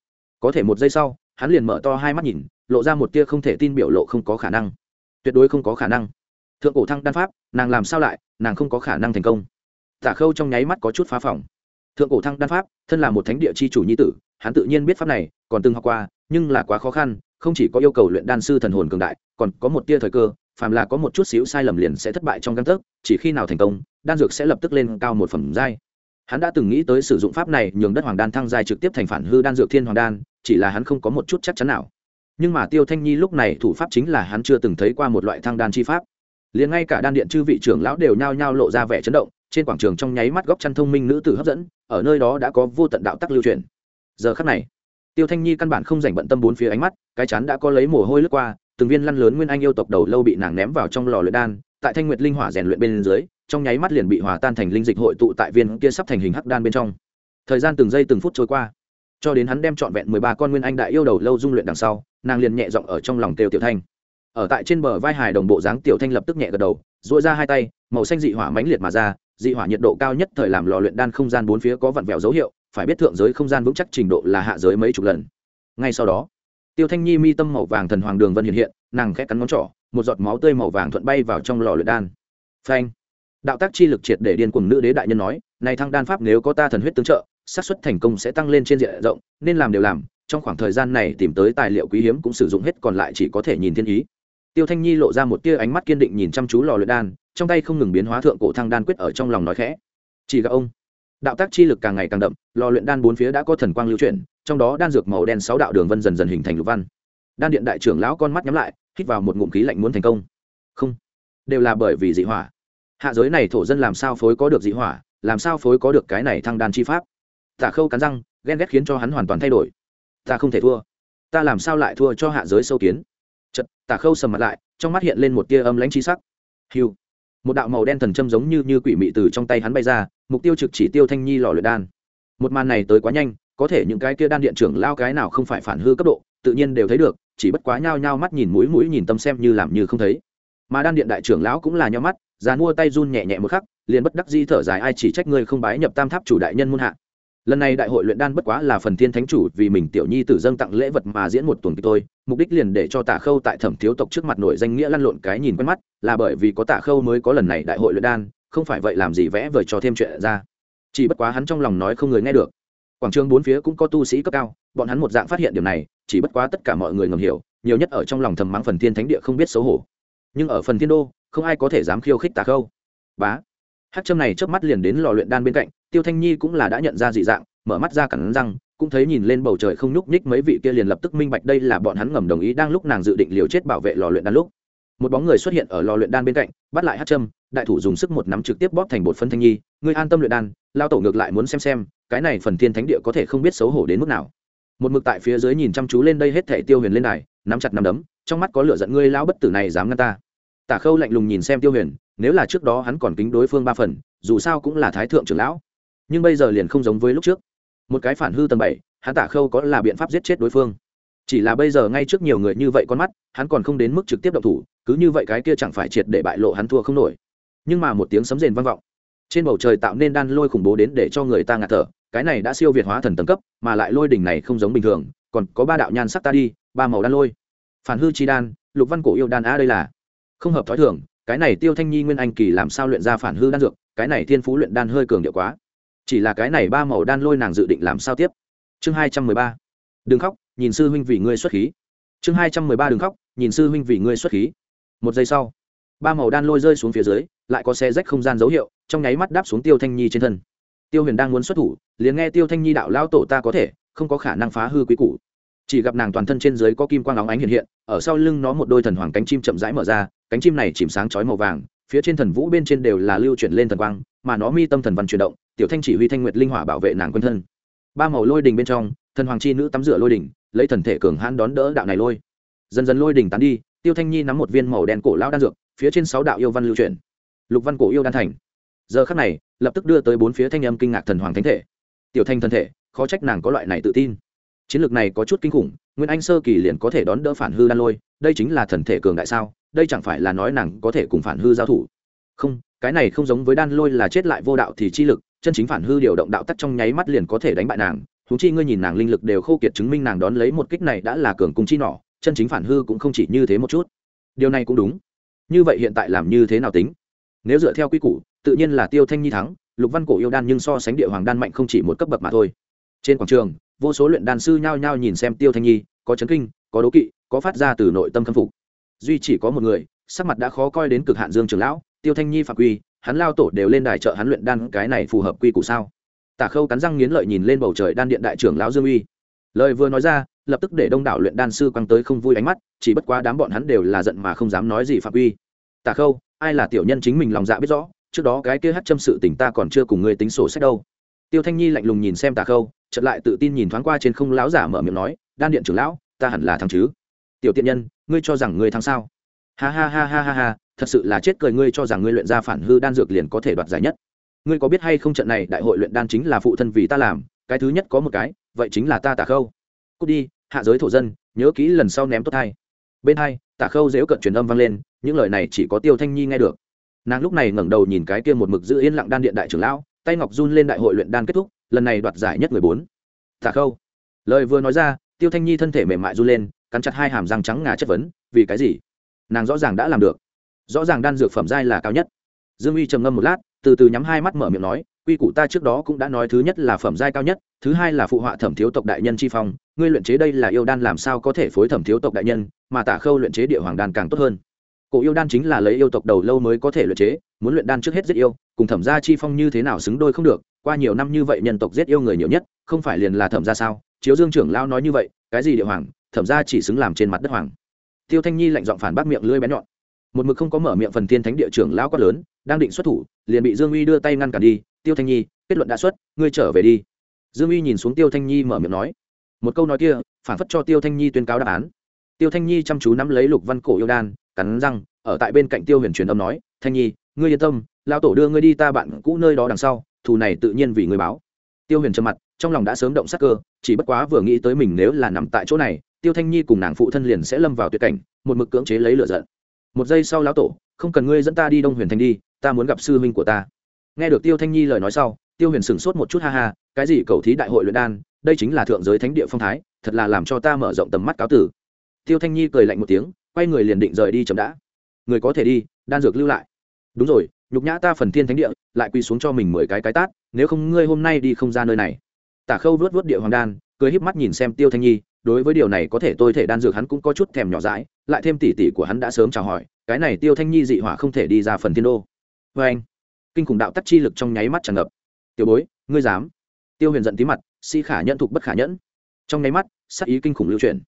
Có thể một giây sau, hắn liền mở to hai mắt nhìn, lộ ra một tia không thể tin biểu lộ không có khả năng. Tuyệt đối không có khả năng. Thượng cổ thăng đan pháp, nàng làm sao lại, nàng không có khả năng thành công. Tả khâu trong nháy mắt có chút phá phòng thượng cổ thăng đan pháp, thân là một thánh địa chi chủ nhi tử, hắn tự nhiên biết pháp này, còn từng học qua, nhưng là quá khó khăn, không chỉ có yêu cầu luyện đan sư thần hồn cường đại, còn có một tia thời cơ, phàm là có một chút xíu sai lầm liền sẽ thất bại trong căn thức chỉ khi nào thành công, đan dược sẽ lập tức lên cao một phẩm giai. Hắn đã từng nghĩ tới sử dụng pháp này nhường đất hoàng đan thăng giai trực tiếp thành phản hư đan dược thiên hoàng đan, chỉ là hắn không có một chút chắc chắn nào. Nhưng mà tiêu thanh nhi lúc này thủ pháp chính là hắn chưa từng thấy qua một loại thăng đan chi pháp. Liền ngay cả đan điện chư vị trưởng lão đều nhao nhao lộ ra vẻ chấn động trên quảng trường trong nháy mắt góc chăn thông minh nữ tử hấp dẫn, ở nơi đó đã có vô tận đạo tắc lưu truyền. Giờ khắc này, tiêu thanh nhi căn bản không dành bận tâm bốn phía ánh mắt, cái chán đã có lấy mồ hôi lướt qua, từng viên lăn lớn nguyên anh yêu tộc đầu lâu bị nàng ném vào trong lò luyện đan, tại thanh nguyệt linh hỏa rèn luyện bên dưới, trong nháy mắt liền bị hòa tan thành linh dịch hội tụ tại viên kia sắp thành hình hắc đan bên trong. Thời gian từng giây từng phút trôi qua, cho đến hắn đem trọn vẹn mười ba con nguyên anh đại yêu đầu lâu dung luyện đằng sau, nàng liền nhẹ giọng ở trong lòng kêu tiểu thanh. Ở tại trên bờ vai hài đồng bộ dáng tiểu thanh lập tức nhẹ gật đầu dội ra hai tay, màu xanh dị hỏa mãnh liệt mà ra, dị hỏa nhiệt độ cao nhất thời làm lò luyện đan không gian bốn phía có vặn vẹo dấu hiệu, phải biết thượng giới không gian vững chắc trình độ là hạ giới mấy chục lần. Ngay sau đó, tiêu thanh nhi mi tâm màu vàng thần hoàng đường vân hiện hiện, nàng khẽ cắn ngón trỏ, một giọt máu tươi màu vàng thuận bay vào trong lò luyện đan. Phanh! Đạo tác chi lực triệt để điên cuồng nữ đế đại nhân nói, này thăng đan pháp nếu có ta thần huyết tương trợ, xác suất thành công sẽ tăng lên trên diện rộng, nên làm đều làm, trong khoảng thời gian này tìm tới tài liệu quý hiếm cũng sử dụng hết còn lại chỉ có thể nhìn thiên ý tiêu thanh nhi lộ ra một tia ánh mắt kiên định nhìn chăm chú lò luyện đan, trong tay không ngừng biến hóa thượng cổ thăng đan quyết ở trong lòng nói khẽ. Chỉ gặp ông, đạo tác chi lực càng ngày càng đậm, lò luyện đan bốn phía đã có thần quang lưu chuyển, trong đó đan dược màu đen sáu đạo đường vân dần dần hình thành lục văn. Đan điện đại trưởng lão con mắt nhắm lại, hít vào một ngụm khí lạnh muốn thành công. Không, đều là bởi vì dị hỏa. Hạ giới này thổ dân làm sao phối có được dị hỏa, làm sao phối có được cái này thăng đan chi pháp? Tả khâu cắn răng, ghen ghét khiến cho hắn hoàn toàn thay đổi. Ta không thể thua. Ta làm sao lại thua cho hạ giới sâu kiến? Chật, tả khâu sầm mặt lại, trong mắt hiện lên một tia âm lãnh chi sắc. Hiu một đạo màu đen thần châm giống như như quỷ mị từ trong tay hắn bay ra, mục tiêu trực chỉ tiêu thanh nhi lò luyện đan. Một màn này tới quá nhanh, có thể những cái kia đan điện trưởng lao cái nào không phải phản hư cấp độ, tự nhiên đều thấy được, chỉ bất quá nhao nhao mắt nhìn mũi mũi nhìn tâm xem như làm như không thấy. Mà đan điện đại trưởng lão cũng là nhao mắt dàn mua tay run nhẹ nhẹ một khắc, liền bất đắc di thở dài, ai chỉ trách ngươi không bái nhập tam tháp chủ đại nhân muôn hạ? Lần này đại hội luyện đan bất quá là phần thiên thánh chủ vì mình tiểu nhi tử dâng tặng lễ vật mà diễn một tuần kịch tôi mục đích liền để cho tả khâu tại thẩm thiếu tộc trước mặt nổi danh nghĩa lăn lộn cái nhìn quen mắt, là bởi vì có tả khâu mới có lần này đại hội luyện đan, không phải vậy làm gì vẽ vời cho thêm chuyện ra. Chỉ bất quá hắn trong lòng nói không người nghe được. Quảng trường bốn phía cũng có tu sĩ cấp cao, bọn hắn một dạng phát hiện điều này, chỉ bất quá tất cả mọi người ngầm hiểu, nhiều nhất ở trong lòng thầm mắng phần thiên thánh địa không biết xấu hổ. Nhưng ở phần thiên đô, không ai có thể dám khiêu khích tà khâu. Bá. Hát châm này trước mắt liền đến lò luyện đan bên cạnh tiêu thanh nhi cũng là đã nhận ra dị dạng, mở mắt ra cẳng răng, cũng thấy nhìn lên bầu trời không nhúc nhích mấy vị kia liền lập tức minh bạch đây là bọn hắn ngầm đồng ý đang lúc nàng dự định liều chết bảo vệ lò luyện đan lúc. Một bóng người xuất hiện ở lò luyện đan bên cạnh, bắt lại hát châm, đại thủ dùng sức một nắm trực tiếp bóp thành bột phân thanh nhi Người an tâm luyện đan, lao tổ ngược lại muốn xem xem, cái này phần thiên thánh địa có thể không biết xấu hổ đến mức nào. Một mực tại phía dưới nhìn chăm chú lên đây hết thể tiêu huyền lên này nắm chặt nắm đấm, trong mắt có lửa giận, ngươi lao bất tử này dám ngăn ta. Tả khâu lạnh lùng nhìn xem tiêu huyền, nếu là trước đó hắn còn kính đối phương ba phần, dù sao cũng là thái thượng trưởng lão nhưng bây giờ liền không giống với lúc trước. Một cái phản hư tầng bảy, hắn tả khâu có là biện pháp giết chết đối phương. Chỉ là bây giờ ngay trước nhiều người như vậy con mắt, hắn còn không đến mức trực tiếp động thủ, cứ như vậy cái kia chẳng phải triệt để bại lộ hắn thua không nổi. Nhưng mà một tiếng sấm rền vang vọng. Trên bầu trời tạo nên đan lôi khủng bố đến để cho người ta ngạt thở, cái này đã siêu việt hóa thần tầng cấp, mà lại lôi đỉnh này không giống bình thường, còn có ba đạo nhan sắc ta đi, ba màu đan lôi. Phản hư chi đan, lục văn cổ yêu đan a đây là. Không hợp thói thường, cái này tiêu thanh nhi nguyên anh kỳ làm sao luyện ra phản hư đan dược, cái này thiên phú luyện đan hơi cường điệu quá chỉ là cái này ba màu đan lôi nàng dự định làm sao tiếp? Chương hai trăm mười ba. Đừng khóc, nhìn sư huynh vì ngươi xuất khí. Chương hai trăm mười ba đừng khóc, nhìn sư huynh vì ngươi xuất khí. Một giây sau, ba màu đan lôi rơi xuống phía dưới, lại có xe rách không gian dấu hiệu, trong nháy mắt đáp xuống tiêu thanh nhi trên thân. Tiêu huyền đang muốn xuất thủ, liền nghe tiêu thanh nhi đạo lao tổ ta có thể, không có khả năng phá hư quý củ. Chỉ gặp nàng toàn thân trên dưới có kim quang óng ánh hiện hiện, ở sau lưng nó một đôi thần hoàng cánh chim chậm rãi mở ra, cánh chim này chìm sáng chói màu vàng, phía trên thần vũ bên trên đều là lưu chuyển lên thần quang, mà nó mi tâm thần văn chuyển động tiểu thanh chỉ huy thanh nguyệt linh hỏa bảo vệ nàng quân thân. Ba màu lôi đình bên trong, thần hoàng chi nữ tắm rửa lôi đình, lấy thần thể cường hãn đón đỡ đạo này lôi. Dần dần lôi đỉnh tán đi, tiêu thanh nhi nắm một viên màu đen cổ lão đan dược, phía trên sáu đạo yêu văn lưu truyền lục văn cổ yêu đan thành. Giờ khắc này, lập tức đưa tới bốn phía thanh âm kinh ngạc thần hoàng thánh thể. Tiểu thanh thân thể, khó trách nàng có loại này tự tin. Chiến lược này có chút kinh khủng, nguyên anh sơ kỳ liền có thể đón đỡ phản hư đan lôi, đây chính là thần thể cường đại sao, đây chẳng phải là nói nàng có thể cùng phản hư giao thủ. Không, cái này không giống với đan lôi là chết lại vô đạo thì chi lực chân chính phản hư điều động đạo tắc trong nháy mắt liền có thể đánh bại nàng. Thú chi ngươi nhìn nàng linh lực đều khô kiệt chứng minh nàng đón lấy một kích này đã là cường cung chi nỏ, chân chính phản hư cũng không chỉ như thế một chút. Điều này cũng đúng. Như vậy hiện tại làm như thế nào tính? Nếu dựa theo quy củ, tự nhiên là tiêu thanh nhi thắng, lục văn cổ yêu đan nhưng so sánh địa hoàng đan mạnh không chỉ một cấp bậc mà thôi. Trên quảng trường, vô số luyện đan sư nhao nhao nhìn xem tiêu thanh nhi, có chấn kinh, có đố kỵ, có phát ra từ nội tâm khâm phục. Duy chỉ có một người, sắc mặt đã khó coi đến cực hạn dương trường lão, tiêu thanh nhi phạm quy hắn lao tổ đều lên đài trợ hắn luyện đan, cái này phù hợp quy củ sao? Tả khâu cắn răng nghiến lợi nhìn lên bầu trời đan điện đại trưởng lão dương uy. Lời vừa nói ra, lập tức để đông đảo luyện đan sư quăng tới không vui ánh mắt, chỉ bất quá đám bọn hắn đều là giận mà không dám nói gì phạm uy. tả khâu, ai là tiểu nhân chính mình lòng dạ biết rõ, trước đó cái kia hát châm sự tình ta còn chưa cùng ngươi tính sổ sách đâu. Tiêu thanh nhi lạnh lùng nhìn xem tả khâu, chợt lại tự tin nhìn thoáng qua trên không lão giả mở miệng nói, đan điện trưởng lão, ta hẳn là thắng chứ. Tiểu tiện nhân, ngươi cho rằng ngươi thắng sao? Ha ha ha ha ha ha thật sự là chết cười ngươi cho rằng ngươi luyện ra phản hư đan dược liền có thể đoạt giải nhất. Ngươi có biết hay không trận này đại hội luyện đan chính là phụ thân vì ta làm, cái thứ nhất có một cái, vậy chính là ta tả khâu. Cút đi, hạ giới thổ dân, nhớ kỹ lần sau ném tốt hai. Bên hai, tả khâu dễu cận truyền âm vang lên, những lời này chỉ có tiêu thanh nhi nghe được. Nàng lúc này ngẩng đầu nhìn cái kia một mực giữ yên lặng đan điện đại trưởng lão, tay ngọc run lên đại hội luyện đan kết thúc, lần này đoạt giải nhất mười bốn. Tả khâu. Lời vừa nói ra, tiêu thanh nhi thân thể mềm mại run lên, cắn chặt hai hàm răng trắng ngà chất vấn, vì cái gì? Nàng rõ ràng đã làm được rõ ràng đan dược phẩm giai là cao nhất. Dương uy trầm ngâm một lát, từ từ nhắm hai mắt mở miệng nói, quy củ ta trước đó cũng đã nói thứ nhất là phẩm giai cao nhất, thứ hai là phụ họa thẩm thiếu tộc đại nhân chi phong, ngươi luyện chế đây là yêu đan làm sao có thể phối thẩm thiếu tộc đại nhân, mà tả khâu luyện chế địa hoàng đan càng tốt hơn. Cổ yêu đan chính là lấy yêu tộc đầu lâu mới có thể luyện chế, muốn luyện đan trước hết giết yêu, cùng thẩm gia chi phong như thế nào xứng đôi không được, qua nhiều năm như vậy nhân tộc giết yêu người nhiều nhất, không phải liền là thẩm gia sao? Chiếu dương trưởng lao nói như vậy, cái gì địa hoàng, thẩm gia chỉ xứng làm trên mặt đất hoàng. Tiêu thanh nhi lạnh giọng phản bác miệng lưỡi bén nhọn một mực không có mở miệng phần thiên thánh địa trưởng lão quát lớn, đang định xuất thủ, liền bị dương uy đưa tay ngăn cản đi. Tiêu thanh nhi, kết luận đã xuất, ngươi trở về đi. Dương uy nhìn xuống tiêu thanh nhi mở miệng nói. Một câu nói kia, phản phất cho tiêu thanh nhi tuyên cáo đáp án. Tiêu thanh nhi chăm chú nắm lấy lục văn cổ yêu đan, cắn răng, ở tại bên cạnh tiêu huyền truyền âm nói, thanh nhi, ngươi yên tâm lao tổ đưa ngươi đi ta bạn cũ nơi đó đằng sau, thù này tự nhiên vì ngươi báo. Tiêu huyền trầm mặt, trong lòng đã sớm động sắc cơ, chỉ bất quá vừa nghĩ tới mình nếu là nằm tại chỗ này, tiêu thanh nhi cùng nàng phụ thân liền sẽ lâm vào tuyệt cảnh, một mực cưỡng chế lấy lửa giận một giây sau lão tổ, không cần ngươi dẫn ta đi đông huyền thanh đi, ta muốn gặp sư huynh của ta. Nghe được tiêu thanh nhi lời nói sau, tiêu huyền sửng sốt một chút ha ha, cái gì cầu thí đại hội luyện đan, đây chính là thượng giới thánh địa phong thái, thật là làm cho ta mở rộng tầm mắt cáo tử. Tiêu thanh nhi cười lạnh một tiếng, quay người liền định rời đi chậm đã. Người có thể đi, đan dược lưu lại. Đúng rồi, nhục nhã ta phần thiên thánh địa, lại quỳ xuống cho mình mười cái cái tát, nếu không ngươi hôm nay đi không ra nơi này. Tả khâu vớt vớt địa hoàng đan, cười híp mắt nhìn xem tiêu thanh nhi đối với điều này có thể tôi thể đan dược hắn cũng có chút thèm nhỏ dãi, lại thêm tỉ tỉ của hắn đã sớm chào hỏi, cái này tiêu thanh nhi dị hỏa không thể đi ra phần thiên đô. Vê anh, kinh khủng đạo tắc chi lực trong nháy mắt tràn ngập. Tiểu bối, ngươi dám? Tiêu huyền giận tí mặt sĩ khả nhẫn thục bất khả nhẫn. Trong nháy mắt sắc ý kinh khủng lưu truyền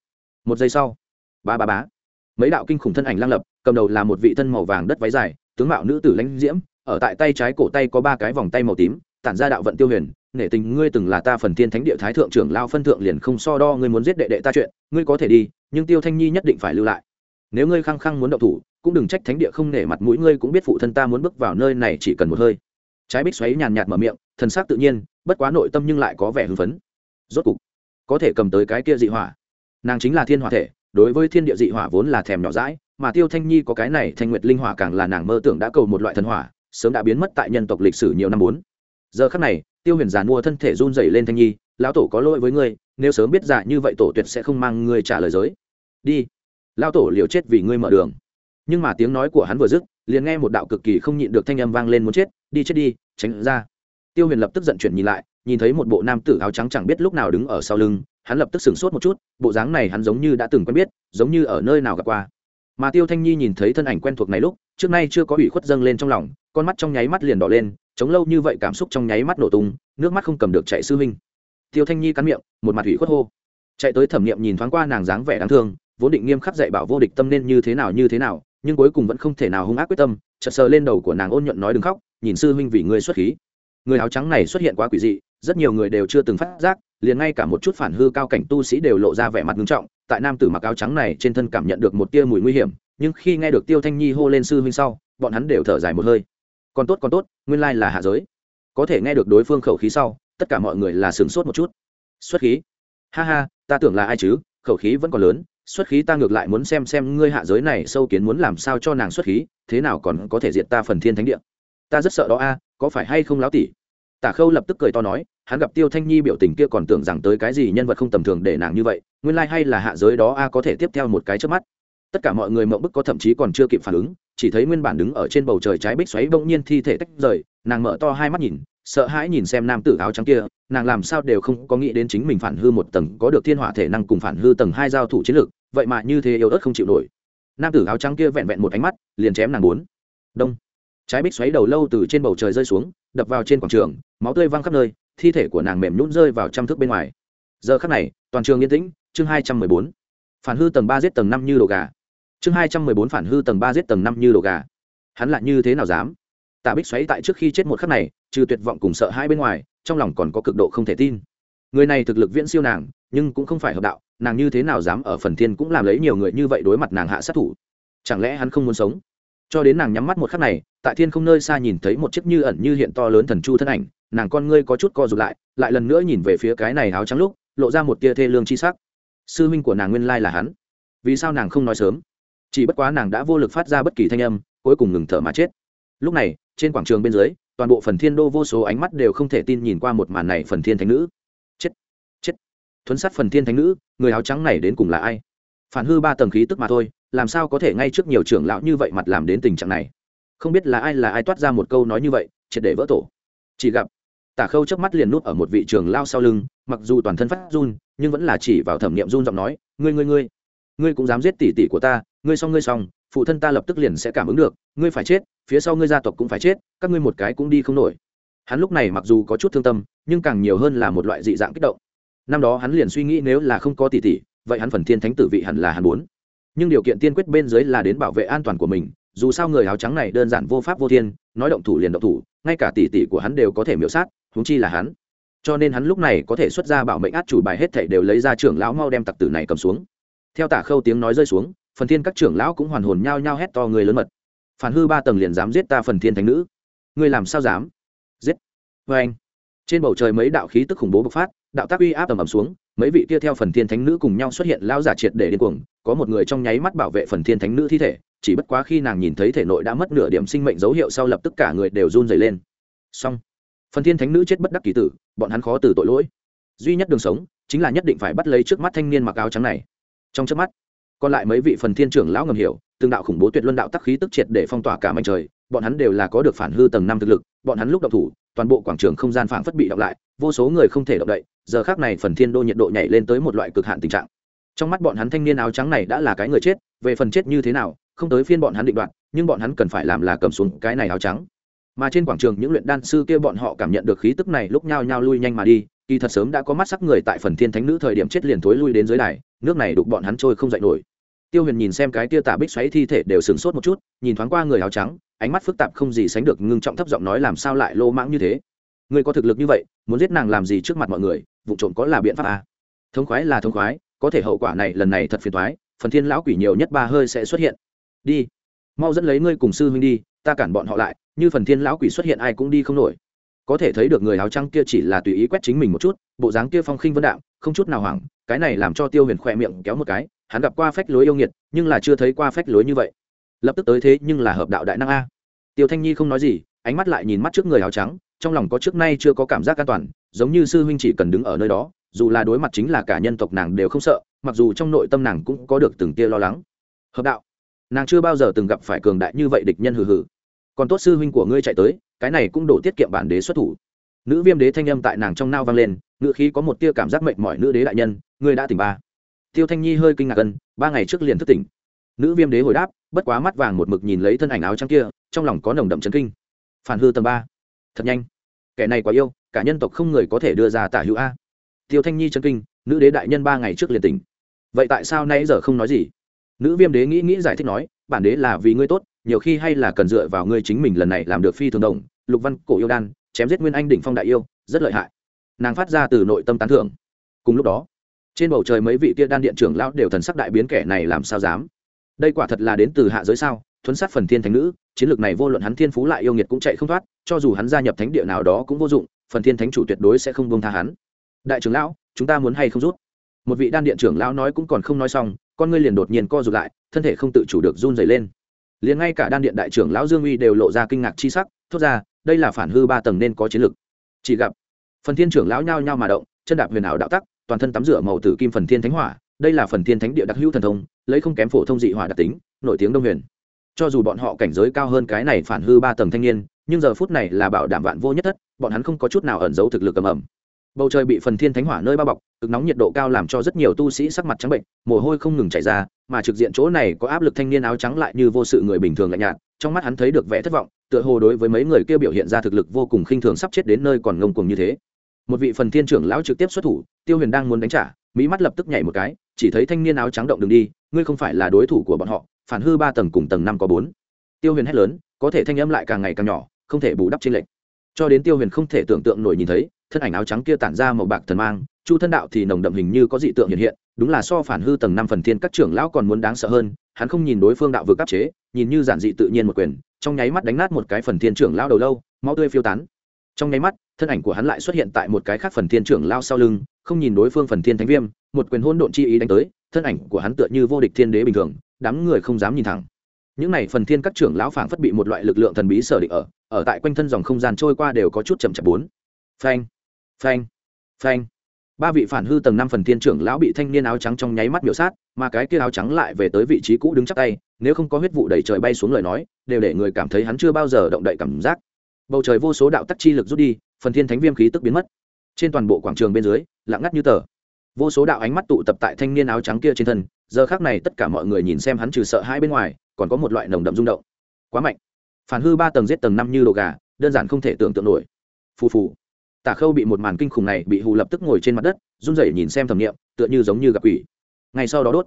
một giây sau, ba ba bá mấy đạo kinh khủng thân ảnh lang lập, cầm đầu là một vị thân màu vàng đất váy dài, tướng mạo nữ tử lãnh diễm, ở tại tay trái cổ tay có ba cái vòng tay màu tím, tản ra đạo vận tiêu huyền nể tình ngươi từng là ta phần thiên thánh địa thái thượng trưởng lao phân thượng liền không so đo ngươi muốn giết đệ đệ ta chuyện, ngươi có thể đi, nhưng tiêu thanh nhi nhất định phải lưu lại. Nếu ngươi khăng khăng muốn động thủ, cũng đừng trách thánh địa không nể mặt mũi ngươi cũng biết phụ thân ta muốn bước vào nơi này chỉ cần một hơi. Trái bích xoáy nhàn nhạt mở miệng, thần sắc tự nhiên, bất quá nội tâm nhưng lại có vẻ hưng phấn. Rốt cục, có thể cầm tới cái kia dị hỏa. Nàng chính là thiên hỏa thể, đối với thiên địa dị hỏa vốn là thèm nhỏ rãi mà tiêu thanh nhi có cái này thanh nguyệt linh hỏa càng là nàng mơ tưởng đã cầu một loại thần hỏa, sớm đã biến mất tại nhân tộc lịch sử nhiều năm bốn giờ khắc này tiêu huyền giàn mua thân thể run dày lên thanh nhi, lão tổ có lỗi với ngươi, nếu sớm biết giả như vậy tổ tuyệt sẽ không mang ngươi trả lời giới. Đi. Lão tổ liều chết vì ngươi mở đường. Nhưng mà tiếng nói của hắn vừa dứt, liền nghe một đạo cực kỳ không nhịn được thanh âm vang lên muốn chết, đi chết đi, tránh ra. Tiêu huyền lập tức giận chuyển nhìn lại, nhìn thấy một bộ nam tử áo trắng chẳng biết lúc nào đứng ở sau lưng, hắn lập tức sửng sốt một chút, bộ dáng này hắn giống như đã từng quen biết, giống như ở nơi nào gặp qua. Mà tiêu thanh nhi nhìn thấy thân ảnh quen thuộc này lúc, trước nay chưa có ủy khuất dâng lên trong lòng, con mắt trong nháy mắt liền đỏ lên chống lâu như vậy cảm xúc trong nháy mắt nổ tung, nước mắt không cầm được chạy sư huynh. Tiêu thanh nhi cắn miệng, một mặt ủy khuất hô. Chạy tới thẩm nghiệm nhìn thoáng qua nàng dáng vẻ đáng thương, vốn định nghiêm khắc dạy bảo vô địch tâm nên như thế nào như thế nào, nhưng cuối cùng vẫn không thể nào hung ác quyết tâm, chợt sờ lên đầu của nàng ôn nhuận nói đừng khóc, nhìn sư huynh vì ngươi xuất khí. Người áo trắng này xuất hiện quá quỷ dị, rất nhiều người đều chưa từng phát giác, liền ngay cả một chút phản hư cao cảnh tu sĩ đều lộ ra vẻ mặt nghiêm trọng, tại nam tử mặc áo trắng này trên thân cảm nhận được một tia mùi nguy hiểm, nhưng khi nghe được tiêu thanh nhi hô lên sư huynh sau, bọn hắn đều thở dài một hơi còn tốt còn tốt, nguyên lai là hạ giới. Có thể nghe được đối phương khẩu khí sau, tất cả mọi người là sửng sốt một chút. Xuất khí. Ha ha, ta tưởng là ai chứ, khẩu khí vẫn còn lớn, xuất khí ta ngược lại muốn xem xem ngươi hạ giới này sâu kiến muốn làm sao cho nàng xuất khí, thế nào còn có thể diện ta phần thiên thánh địa. Ta rất sợ đó a, có phải hay không láo tỉ tả khâu lập tức cười to nói, hắn gặp tiêu thanh nhi biểu tình kia còn tưởng rằng tới cái gì nhân vật không tầm thường để nàng như vậy, nguyên lai、like、hay là hạ giới đó a, có thể tiếp theo một cái trước mắt tất cả mọi người mộng bức có thậm chí còn chưa kịp phản ứng, chỉ thấy nguyên bản đứng ở trên bầu trời trái bích xoáy bỗng nhiên thi thể tách rời, nàng mở to hai mắt nhìn, sợ hãi nhìn xem nam tử áo trắng kia, nàng làm sao đều không có nghĩ đến chính mình phản hư một tầng có được thiên hỏa thể năng cùng phản hư tầng hai giao thủ chiến lược, vậy mà như thế yếu ớt không chịu nổi. Nam tử áo trắng kia vẹn vẹn một ánh mắt, liền chém nàng bốn. Đông. Trái bích xoáy đầu lâu từ trên bầu trời rơi xuống, đập vào trên quảng trường, máu tươi văng khắp nơi, thi thể của nàng mềm nhún rơi vào trăm thước bên ngoài. Giờ khắc này, toàn trường yên tĩnh, chương hai trăm mười bốn. Phản hư tầng ba giết tầng năm như đồ gà chương hai trăm mười bốn phản hư tầng ba giết tầng năm như đồ gà. Hắn lại như thế nào dám? Tạ bích xoáy tại trước khi chết một khắc này, trừ tuyệt vọng cùng sợ hai bên ngoài, trong lòng còn có cực độ không thể tin. Người này thực lực viễn siêu nàng, nhưng cũng không phải hợp đạo, nàng như thế nào dám ở phần thiên cũng làm lấy nhiều người như vậy đối mặt nàng hạ sát thủ? Chẳng lẽ hắn không muốn sống? Cho đến nàng nhắm mắt một khắc này, tại thiên không nơi xa nhìn thấy một chiếc như ẩn như hiện to lớn thần chu thân ảnh, nàng con ngươi có chút co rụt lại lại lần nữa nhìn về phía cái này áo trắng lúc, lộ ra một tia thê lương chi sắc. Sư huynh của nàng nguyên lai là hắn. Vì sao nàng không nói sớm? Chỉ bất quá nàng đã vô lực phát ra bất kỳ thanh âm, cuối cùng ngừng thở mà chết. Lúc này, trên quảng trường bên dưới, toàn bộ phần thiên đô vô số ánh mắt đều không thể tin nhìn qua một màn này phần thiên thánh nữ. Chết chết. Thuấn sát phần thiên thánh nữ, người áo trắng này đến cùng là ai? Phản hư ba tầng khí tức mà thôi, làm sao có thể ngay trước nhiều trưởng lão như vậy mặt làm đến tình trạng này? Không biết là ai là ai toát ra một câu nói như vậy, triệt để vỡ tổ. Chỉ gặp, tả khâu chớp mắt liền nút ở một vị trường lao sau lưng, mặc dù toàn thân phát run, nhưng vẫn là chỉ vào thẩm nghiệm run giọng nói, ngươi ngươi ngươi ngươi cũng dám giết tỷ tỷ của ta ngươi xong ngươi xong, phụ thân ta lập tức liền sẽ cảm ứng được, ngươi phải chết, phía sau ngươi gia tộc cũng phải chết, các ngươi một cái cũng đi không nổi. Hắn lúc này mặc dù có chút thương tâm, nhưng càng nhiều hơn là một loại dị dạng kích động. Năm đó hắn liền suy nghĩ nếu là không có tỷ tỷ, vậy hắn phần thiên thánh tử vị hẳn là hắn muốn. Nhưng điều kiện tiên quyết bên dưới là đến bảo vệ an toàn của mình, dù sao người áo trắng này đơn giản vô pháp vô thiên, nói động thủ liền động thủ, ngay cả tỷ tỷ của hắn đều có thể miễu sát, huống chi là hắn. Cho nên hắn lúc này có thể xuất ra bảo mệnh át chủ bài hết thể đều lấy ra trưởng lão mau đem tặc tử này cầm xuống. Theo tả khâu tiếng nói rơi xuống phần thiên các trưởng lão cũng hoàn hồn nhao nhao hét to người lớn mật. Phản hư ba tầng liền dám giết ta phần thiên thánh nữ. Ngươi làm sao dám? Giết. Vê anh. Trên bầu trời mấy đạo khí tức khủng bố bộc phát, đạo tác uy áp tầm ầm xuống, mấy vị kia theo phần thiên thánh nữ cùng nhau xuất hiện lao giả triệt để điên cuồng, có một người trong nháy mắt bảo vệ phần thiên thánh nữ thi thể, chỉ bất quá khi nàng nhìn thấy thể nội đã mất nửa điểm sinh mệnh dấu hiệu sau lập tức cả người đều run dày lên. Xong. Phần thiên thánh nữ chết bất đắc kỳ tử, bọn hắn khó từ tội lỗi. Duy nhất đường sống, chính là nhất định phải bắt lấy trước mắt thanh niên mặc áo trắng này. Trong trước mắt còn lại mấy vị phần thiên trưởng lão ngầm hiểu, từng đạo khủng bố tuyệt luân đạo tắc khí tức triệt để phong tỏa cả mảnh trời, bọn hắn đều là có được phản hư tầng năm thực lực, bọn hắn lúc động thủ, toàn bộ quảng trường không gian phảng phất bị động lại, vô số người không thể động đậy, giờ khác này phần thiên đô nhiệt độ nhảy lên tới một loại cực hạn tình trạng. Trong mắt bọn hắn thanh niên áo trắng này đã là cái người chết, về phần chết như thế nào, không tới phiên bọn hắn định đoạt, nhưng bọn hắn cần phải làm là cầm xuống cái này áo trắng. Mà trên quảng trường những luyện đan sư kia bọn họ cảm nhận được khí tức này lúc nhao nhao lui nhanh mà đi, kỳ thật sớm đã có mắt sắc người tại phần thiên thánh nữ thời điểm chết liền thối lui đến dưới đài, nước này đục bọn hắn trôi không dậy nổi tiêu huyền nhìn xem cái tia tả bích xoáy thi thể đều sửng sốt một chút, nhìn thoáng qua người áo trắng, ánh mắt phức tạp không gì sánh được, ngưng trọng thấp giọng nói làm sao lại lô mãng như thế? Người có thực lực như vậy, muốn giết nàng làm gì trước mặt mọi người, vụ trộm có là biện pháp à? thống khoái là thống khoái, có thể hậu quả này lần này thật phiền thoái phần thiên lão quỷ nhiều nhất ba hơi sẽ xuất hiện. Đi, mau dẫn lấy ngươi cùng sư huynh đi, ta cản bọn họ lại, như phần thiên lão quỷ xuất hiện ai cũng đi không nổi. Có thể thấy được người áo trắng kia chỉ là tùy ý quét chính mình một chút, bộ dáng kia phong khinh vân đạm, không chút nào hoảng, cái này làm cho tiêu huyền khoe miệng kéo một cái hắn gặp qua phách lối yêu nghiệt, nhưng là chưa thấy qua phách lối như vậy. Lập tức tới thế nhưng là hợp đạo đại năng a. Tiêu thanh nhi không nói gì, ánh mắt lại nhìn mắt trước người áo trắng, trong lòng có trước nay chưa có cảm giác an toàn, giống như sư huynh chỉ cần đứng ở nơi đó, dù là đối mặt chính là cả nhân tộc nàng đều không sợ, mặc dù trong nội tâm nàng cũng có được từng tia lo lắng. Hợp đạo, nàng chưa bao giờ từng gặp phải cường đại như vậy địch nhân hừ hừ. Còn tốt sư huynh của ngươi chạy tới, cái này cũng đổ tiết kiệm bản đế xuất thủ. Nữ viêm đế thanh âm tại nàng trong nao vang lên ngự khí có một tia cảm giác mệnh mọi nữ đế đại nhân, ngươi đã tỉnh ba tiêu thanh nhi hơi kinh ngạc gần ba ngày trước liền thức tỉnh. Nữ viêm đế hồi đáp, bất quá mắt vàng một mực nhìn lấy thân ảnh áo trắng kia, trong lòng có nồng đậm chấn kinh. Phản hư tầng ba. Thật nhanh. Kẻ này quá yêu, cả nhân tộc không người có thể đưa ra tả hữu a. Tiêu thanh nhi chấn kinh, nữ đế đại nhân ba ngày trước liền tỉnh. Vậy tại sao nay giờ không nói gì? Nữ viêm đế nghĩ nghĩ giải thích nói, bản đế là vì ngươi tốt, nhiều khi hay là cần dựa vào ngươi chính mình lần này làm được phi thường đồng, lục văn, cổ yêu đan, chém giết nguyên anh đỉnh phong đại yêu, rất lợi hại. Nàng phát ra từ nội tâm tán thưởng. Cùng lúc đó trên bầu trời mấy vị kia đan điện trưởng lão đều thần sắc đại biến kẻ này làm sao dám? Đây quả thật là đến từ hạ giới sao? Thuấn sát phần thiên thánh nữ, chiến lược này vô luận hắn thiên phú lại yêu nghiệt cũng chạy không thoát, cho dù hắn gia nhập thánh địa nào đó cũng vô dụng, phần thiên thánh chủ tuyệt đối sẽ không bông tha hắn. Đại trưởng lão, chúng ta muốn hay không rút? Một vị đan điện trưởng lão nói cũng còn không nói xong, con ngươi liền đột nhiên co rụt lại, thân thể không tự chủ được run dày lên. Liền ngay cả đan điện đại trưởng lão dương uy đều lộ ra kinh ngạc chi sắc, thốt ra, đây là phản hư ba tầng nên có chiến lược. Chỉ gặp, phần thiên trưởng lão nhao nhao mà động, chân đạp huyền ảo đạo tắc toàn thân tắm rửa màu tử kim phần thiên thánh hỏa, đây là phần thiên thánh địa đặc hữu thần thông, lấy không kém phổ thông dị hỏa đặc tính, nổi tiếng đông huyền. Cho dù bọn họ cảnh giới cao hơn cái này phản hư ba tầng thanh niên, nhưng giờ phút này là bảo đảm vạn vô nhất thất, bọn hắn không có chút nào ẩn giấu thực lực ầm ầm. Bầu trời bị phần thiên thánh hỏa nơi bao bọc, cực nóng nhiệt độ cao làm cho rất nhiều tu sĩ sắc mặt trắng bệnh, mồ hôi không ngừng chảy ra, mà trực diện chỗ này có áp lực thanh niên áo trắng lại như vô sự người bình thường lạnh nhạt, trong mắt hắn thấy được vẻ thất vọng, tựa hồ đối với mấy người kia biểu hiện ra thực lực vô cùng khinh thường sắp chết đến nơi còn ngông cuồng như thế một vị phần thiên trưởng lão trực tiếp xuất thủ, tiêu huyền đang muốn đánh trả, mỹ mắt lập tức nhảy một cái, chỉ thấy thanh niên áo trắng động đường đi, ngươi không phải là đối thủ của bọn họ, phản hư ba tầng cùng tầng năm có bốn. Tiêu huyền hét lớn, có thể thanh âm lại càng ngày càng nhỏ, không thể bù đắp trên lệnh cho đến tiêu huyền không thể tưởng tượng nổi nhìn thấy, thân ảnh áo trắng kia tản ra màu bạc thần mang, chu thân đạo thì nồng đậm hình như có dị tượng hiện hiện, đúng là so phản hư tầng năm phần thiên các trưởng lão còn muốn đáng sợ hơn, hắn không nhìn đối phương đạo vực áp chế, nhìn như giản dị tự nhiên một quyền, trong nháy mắt đánh nát một cái phần thiên trưởng lão đầu lâu, máu tươi phiêu tán trong nháy mắt, thân ảnh của hắn lại xuất hiện tại một cái khác phần thiên trưởng lao sau lưng, không nhìn đối phương phần thiên thánh viêm, một quyền hôn độn chi ý đánh tới, thân ảnh của hắn tựa như vô địch thiên đế bình thường, đám người không dám nhìn thẳng. Những này phần thiên các trưởng lão phảng phất bị một loại lực lượng thần bí sở định ở ở tại quanh thân dòng không gian trôi qua đều có chút chậm chạp bốn. Phanh phanh phanh. Ba vị phản hư tầng năm phần thiên trưởng lão bị thanh niên áo trắng trong nháy mắt miểu sát, mà cái kia áo trắng lại về tới vị trí cũ đứng chắc tay, nếu không có huyết vụ đẩy trời bay xuống lời nói, đều để người cảm thấy hắn chưa bao giờ động đậy cảm giác bầu trời vô số đạo tắc chi lực rút đi, phần thiên thánh viêm khí tức biến mất. Trên toàn bộ quảng trường bên dưới, lặng ngắt như tờ. Vô số đạo ánh mắt tụ tập tại thanh niên áo trắng kia trên thân, giờ khác này tất cả mọi người nhìn xem hắn trừ sợ hai bên ngoài, còn có một loại nồng đậm rung động. Quá mạnh. Phản hư ba tầng giết tầng năm như đồ gà, đơn giản không thể tưởng tượng nổi. Phù phù. Tả khâu bị một màn kinh khủng này bị hù lập tức ngồi trên mặt đất, run rẩy nhìn xem thẩm nghiệm, tựa như giống như gặp quỷ. Ngay sau đó đốt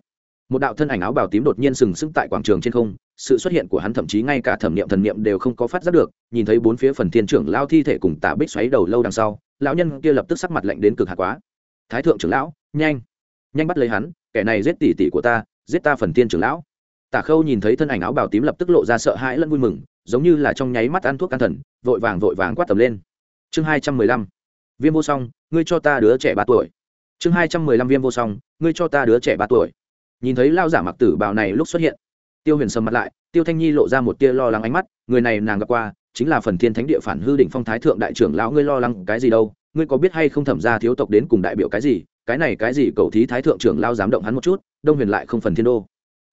một đạo thân ảnh áo bào tím đột nhiên sừng sững tại quảng trường trên không, sự xuất hiện của hắn thậm chí ngay cả thẩm niệm thần niệm đều không có phát giác được, nhìn thấy bốn phía phần thiên trưởng lao thi thể cùng tả bích xoáy đầu lâu đằng sau, lão nhân kia lập tức sắc mặt lạnh đến cực hạ quá. Thái thượng trưởng lão, nhanh nhanh bắt lấy hắn, kẻ này giết tỷ tỷ của ta, giết ta phần thiên trưởng lão. Tả khâu nhìn thấy thân ảnh áo bào tím lập tức lộ ra sợ hãi lẫn vui mừng, giống như là trong nháy mắt ăn thuốc can thần, vội vàng vội vàng quát tầm lên. Chương hai trăm mười lăm, viêm vô song, ngươi cho ta đứa trẻ ba tuổi. Chương hai trăm mười lăm, viêm vô song, ngươi cho ta đứa trẻ ba tuổi nhìn thấy lao giả mặc tử bào này lúc xuất hiện. Tiêu huyền sầm mặt lại, tiêu thanh nhi lộ ra một tia lo lắng ánh mắt, người này nàng gặp qua, chính là phần thiên thánh địa phản hư đỉnh phong thái thượng đại trưởng lão, ngươi lo lắng cái gì đâu, ngươi có biết hay không thẩm ra thiếu tộc đến cùng đại biểu cái gì, cái này cái gì cầu thí thái thượng trưởng lao dám động hắn một chút, đông huyền lại không phần thiên đô.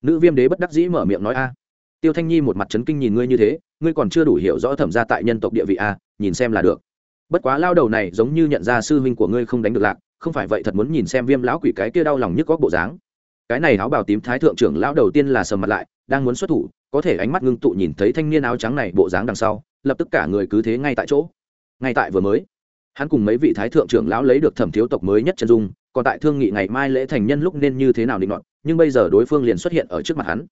Nữ viêm đế bất đắc dĩ mở miệng nói a. Tiêu thanh nhi một mặt trấn kinh nhìn ngươi như thế, ngươi còn chưa đủ hiểu rõ thẩm ra tại nhân tộc địa vị a, nhìn xem là được. Bất quá lao đầu này giống như nhận ra sư huynh của ngươi không đánh được lạc, không phải vậy thật muốn nhìn xem viêm lão quỷ cái kia đau lòng nhức góc bộ dáng cái này áo bào tím thái thượng trưởng lão đầu tiên là sầm mặt lại, đang muốn xuất thủ, có thể ánh mắt ngưng tụ nhìn thấy thanh niên áo trắng này bộ dáng đằng sau, lập tức cả người cứ thế ngay tại chỗ. Ngay tại vừa mới, hắn cùng mấy vị thái thượng trưởng lão lấy được thẩm thiếu tộc mới nhất chân dung, còn tại thương nghị ngày mai lễ thành nhân lúc nên như thế nào định đoạn nhưng bây giờ đối phương liền xuất hiện ở trước mặt hắn.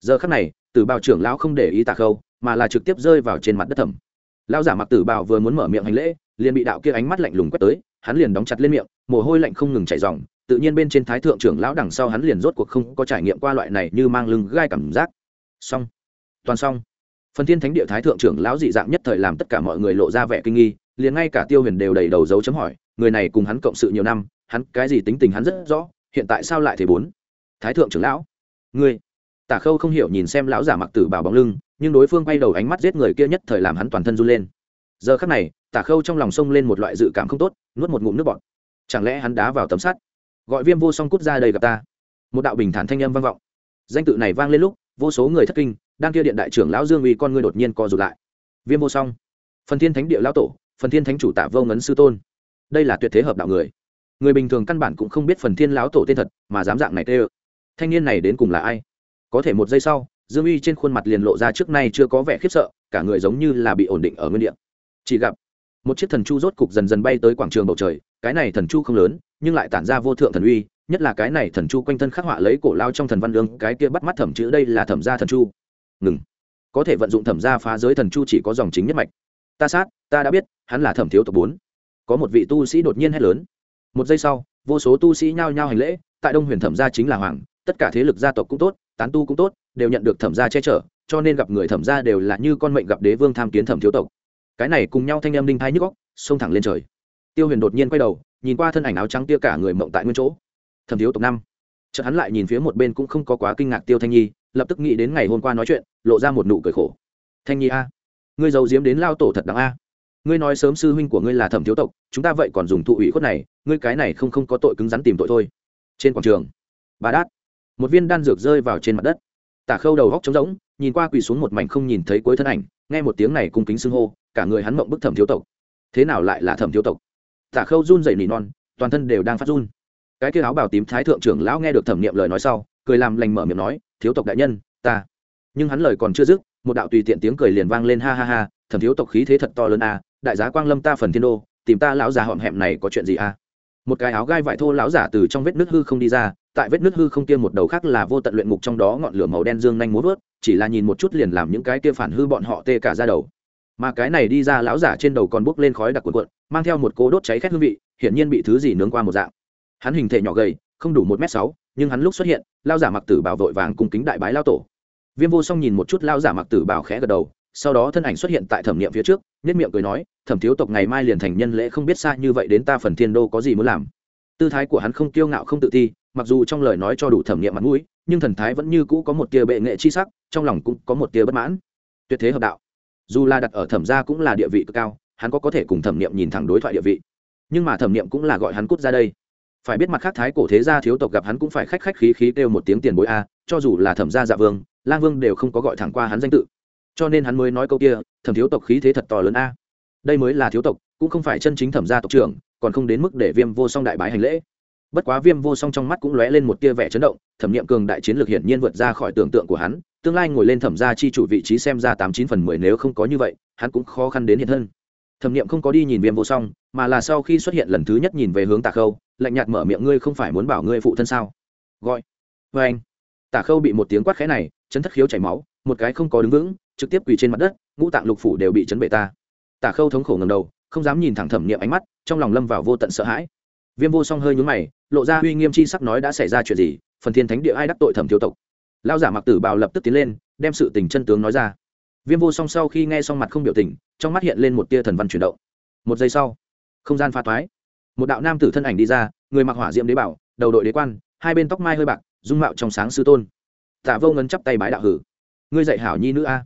Giờ khắc này, tử bào trưởng lão không để ý tà khâu, mà là trực tiếp rơi vào trên mặt đất thẩm. Lão giả mặc tử bào vừa muốn mở miệng hành lễ, liền bị đạo kia ánh mắt lạnh lùng quét tới, hắn liền đóng chặt lên miệng, mồ hôi lạnh không ngừng chảy dòng tự nhiên bên trên thái thượng trưởng lão đằng sau hắn liền rốt cuộc không có trải nghiệm qua loại này như mang lưng gai cảm giác. Xong. Toàn xong. Phần thiên thánh địa thái thượng trưởng lão dị dạng nhất thời làm tất cả mọi người lộ ra vẻ kinh nghi, liền ngay cả tiêu huyền đều đầy đầu dấu chấm hỏi, người này cùng hắn cộng sự nhiều năm, hắn cái gì tính tình hắn rất rõ, hiện tại sao lại thế bốn? Thái thượng trưởng lão. Ngươi. Tả khâu không hiểu nhìn xem lão giả mặc tử bảo bóng lưng, nhưng đối phương quay đầu ánh mắt giết người kia nhất thời làm hắn toàn thân run lên. Giờ khắc này, tả khâu trong lòng sông lên một loại dự cảm không tốt, nuốt một ngụm nước bọt. Chẳng lẽ hắn đá vào tấm sắt? Gọi viêm vô song cút ra đây gặp ta. Một đạo bình thản thanh âm vang vọng. Danh tự này vang lên lúc, vô số người thất kinh, đang kia điện đại trưởng lão dương uy con ngươi đột nhiên co rụt lại. Viêm vô song. Phần thiên thánh địa lão tổ, phần thiên thánh chủ tạ vô ngấn sư tôn. Đây là tuyệt thế hợp đạo người. Người bình thường căn bản cũng không biết phần thiên lão tổ tên thật, mà dám dạng này tê ơ. Thanh niên này đến cùng là ai? Có thể một giây sau, dương uy trên khuôn mặt liền lộ ra trước nay chưa có vẻ khiếp sợ, cả người giống như là bị ổn định ở nguyên địa. Chỉ gặp, một chiếc thần chu rốt cục dần dần bay tới quảng trường bầu trời cái này thần chu không lớn, nhưng lại tản ra vô thượng thần uy, nhất là cái này thần chu quanh thân khắc họa lấy cổ lao trong thần văn lương, cái kia bắt mắt thẩm chữ đây là thẩm gia thần chu. Ngừng. Có thể vận dụng thẩm gia phá giới thần chu chỉ có dòng chính nhất mạch. Ta sát, ta đã biết, hắn là thẩm thiếu tộc bốn. Có một vị tu sĩ đột nhiên hét lớn. Một giây sau, vô số tu sĩ nhao nhao hành lễ, tại đông huyền thẩm gia chính là hoàng, tất cả thế lực gia tộc cũng tốt, tán tu cũng tốt, đều nhận được thẩm gia che chở, cho nên gặp người thẩm gia đều là như con mệnh gặp đế vương tham kiến thẩm thiếu tộc. Cái này cùng nhau thanh em đinh thai nhức góc xông thẳng lên trời tiêu huyền đột nhiên quay đầu, nhìn qua thân ảnh áo trắng tia cả người mộng tại nguyên chỗ. Thẩm thiếu tộc năm. Chợt hắn lại nhìn phía một bên cũng không có quá kinh ngạc tiêu thanh nhi, lập tức nghĩ đến ngày hôm qua nói chuyện, lộ ra một nụ cười khổ. Thanh nhi a, ngươi giàu diếm đến lao tổ thật đáng a. Ngươi nói sớm sư huynh của ngươi là thẩm thiếu tộc, chúng ta vậy còn dùng thụ ủy khuất này, ngươi cái này không không có tội cứng rắn tìm tội thôi. Trên quảng trường, bà đát, một viên đan dược rơi vào trên mặt đất. Tả khâu đầu góc trống rỗng, nhìn qua quỳ xuống một mảnh không nhìn thấy cuối thân ảnh, nghe một tiếng này cung kính xưng hô, cả người hắn mộng bức thẩm thiếu tộc. Thế nào lại là thẩm thiếu tộc? Tả khâu run dậy nỉ non, toàn thân đều đang phát run. Cái kia áo bào tím thái thượng trưởng lão nghe được thẩm niệm lời nói sau, cười làm lành mở miệng nói, thiếu tộc đại nhân, ta. Nhưng hắn lời còn chưa dứt, một đạo tùy tiện tiếng cười liền vang lên ha ha ha, thẩm thiếu tộc khí thế thật to lớn a đại giá quang lâm ta phần thiên đô, tìm ta lão già họm hẹm này có chuyện gì a một cái áo gai vải thô lão giả từ trong vết nước hư không đi ra, tại vết nước hư không kia một đầu khác là vô tận luyện ngục trong đó ngọn lửa màu đen dương nhanh muốn vớt, chỉ là nhìn một chút liền làm những cái kia phản hư bọn họ tê cả ra đầu. Mà cái này đi ra lão giả trên đầu còn bốc lên khói đặc cuộn cuộn mang theo một cố đốt cháy khét hương vị, hiển nhiên bị thứ gì nướng qua một dạng. Hắn hình thể nhỏ gầy, không đủ một m sáu, nhưng hắn lúc xuất hiện lao giả mặc tử bảo vội vàng cùng kính đại bái lao tổ. Viêm vô song nhìn một chút lao giả mặc tử bảo khẽ gật đầu, sau đó thân ảnh xuất hiện tại thẩm nghiệm phía trước nhất miệng cười nói, thẩm thiếu tộc ngày mai liền thành nhân lễ không biết xa như vậy đến ta phần thiên đô có gì muốn làm. Tư thái của hắn không kiêu ngạo không tự ti, mặc dù trong lời nói cho đủ thẩm nghiệm mặt mũi, nhưng thần thái vẫn như cũ có một tia bệ nghệ chi sắc, trong lòng cũng có một tia bất mãn. Tuyệt thế hợp đạo. Dù là đặt ở thẩm gia cũng là địa vị cực cao hắn có có thể cùng thẩm Niệm nhìn thẳng đối thoại địa vị. Nhưng mà thẩm Niệm cũng là gọi hắn cút ra đây. Phải biết mặt khác thái cổ thế gia thiếu tộc gặp hắn cũng phải khách khách khí khí kêu một tiếng tiền bối a, cho dù là thẩm gia dạ vương, lang vương đều không có gọi thẳng qua hắn danh tự. Cho nên hắn mới nói câu kia, thẩm thiếu tộc khí thế thật to lớn a. Đây mới là thiếu tộc, cũng không phải chân chính thẩm gia tộc trưởng, còn không đến mức để viêm vô song đại bái hành lễ. Bất quá viêm vô song trong mắt cũng lóe lên một tia vẻ chấn động, thẩm nghiệm cường đại chiến lược hiển nhiên vượt ra khỏi tưởng tượng của hắn, tương lai ngồi lên thẩm gia chi chủ vị trí xem ra tám chín phần mười nếu không có như vậy, hắn cũng khó khăn đến hiện thân thẩm nghiệm không có đi nhìn viêm vô song, mà là sau khi xuất hiện lần thứ nhất nhìn về hướng Tả khâu, lạnh nhạt mở miệng, ngươi không phải muốn bảo ngươi phụ thân sao? Gọi. Vê anh. Tả khâu bị một tiếng quát khẽ này, chấn thất khiếu chảy máu, một cái không có đứng vững, trực tiếp quỳ trên mặt đất, ngũ tạng lục phủ đều bị chấn bể ta. Tả khâu thống khổ ngầm đầu, không dám nhìn thẳng thẩm niệm ánh mắt, trong lòng lâm vào vô tận sợ hãi. Viêm vô song hơi nhún mày, lộ ra uy nghiêm chi sắc nói đã xảy ra chuyện gì, phần thiên thánh địa ai đắc tội thẩm thiếu tộc? Lao giả mặc tử bào lập tức tiến lên, đem sự tình chân tướng nói ra viêm vô song sau khi nghe xong mặt không biểu tình, trong mắt hiện lên một tia thần văn chuyển động. Một giây sau, không gian pha toái. Một đạo nam tử thân ảnh đi ra, người mặc hỏa diệm đế bảo, đầu đội đế quan, hai bên tóc mai hơi bạc, dung mạo trong sáng sư tôn. Tạ vô ngân chắp tay bái đạo hử. Ngươi dạy hảo nhi nữ a.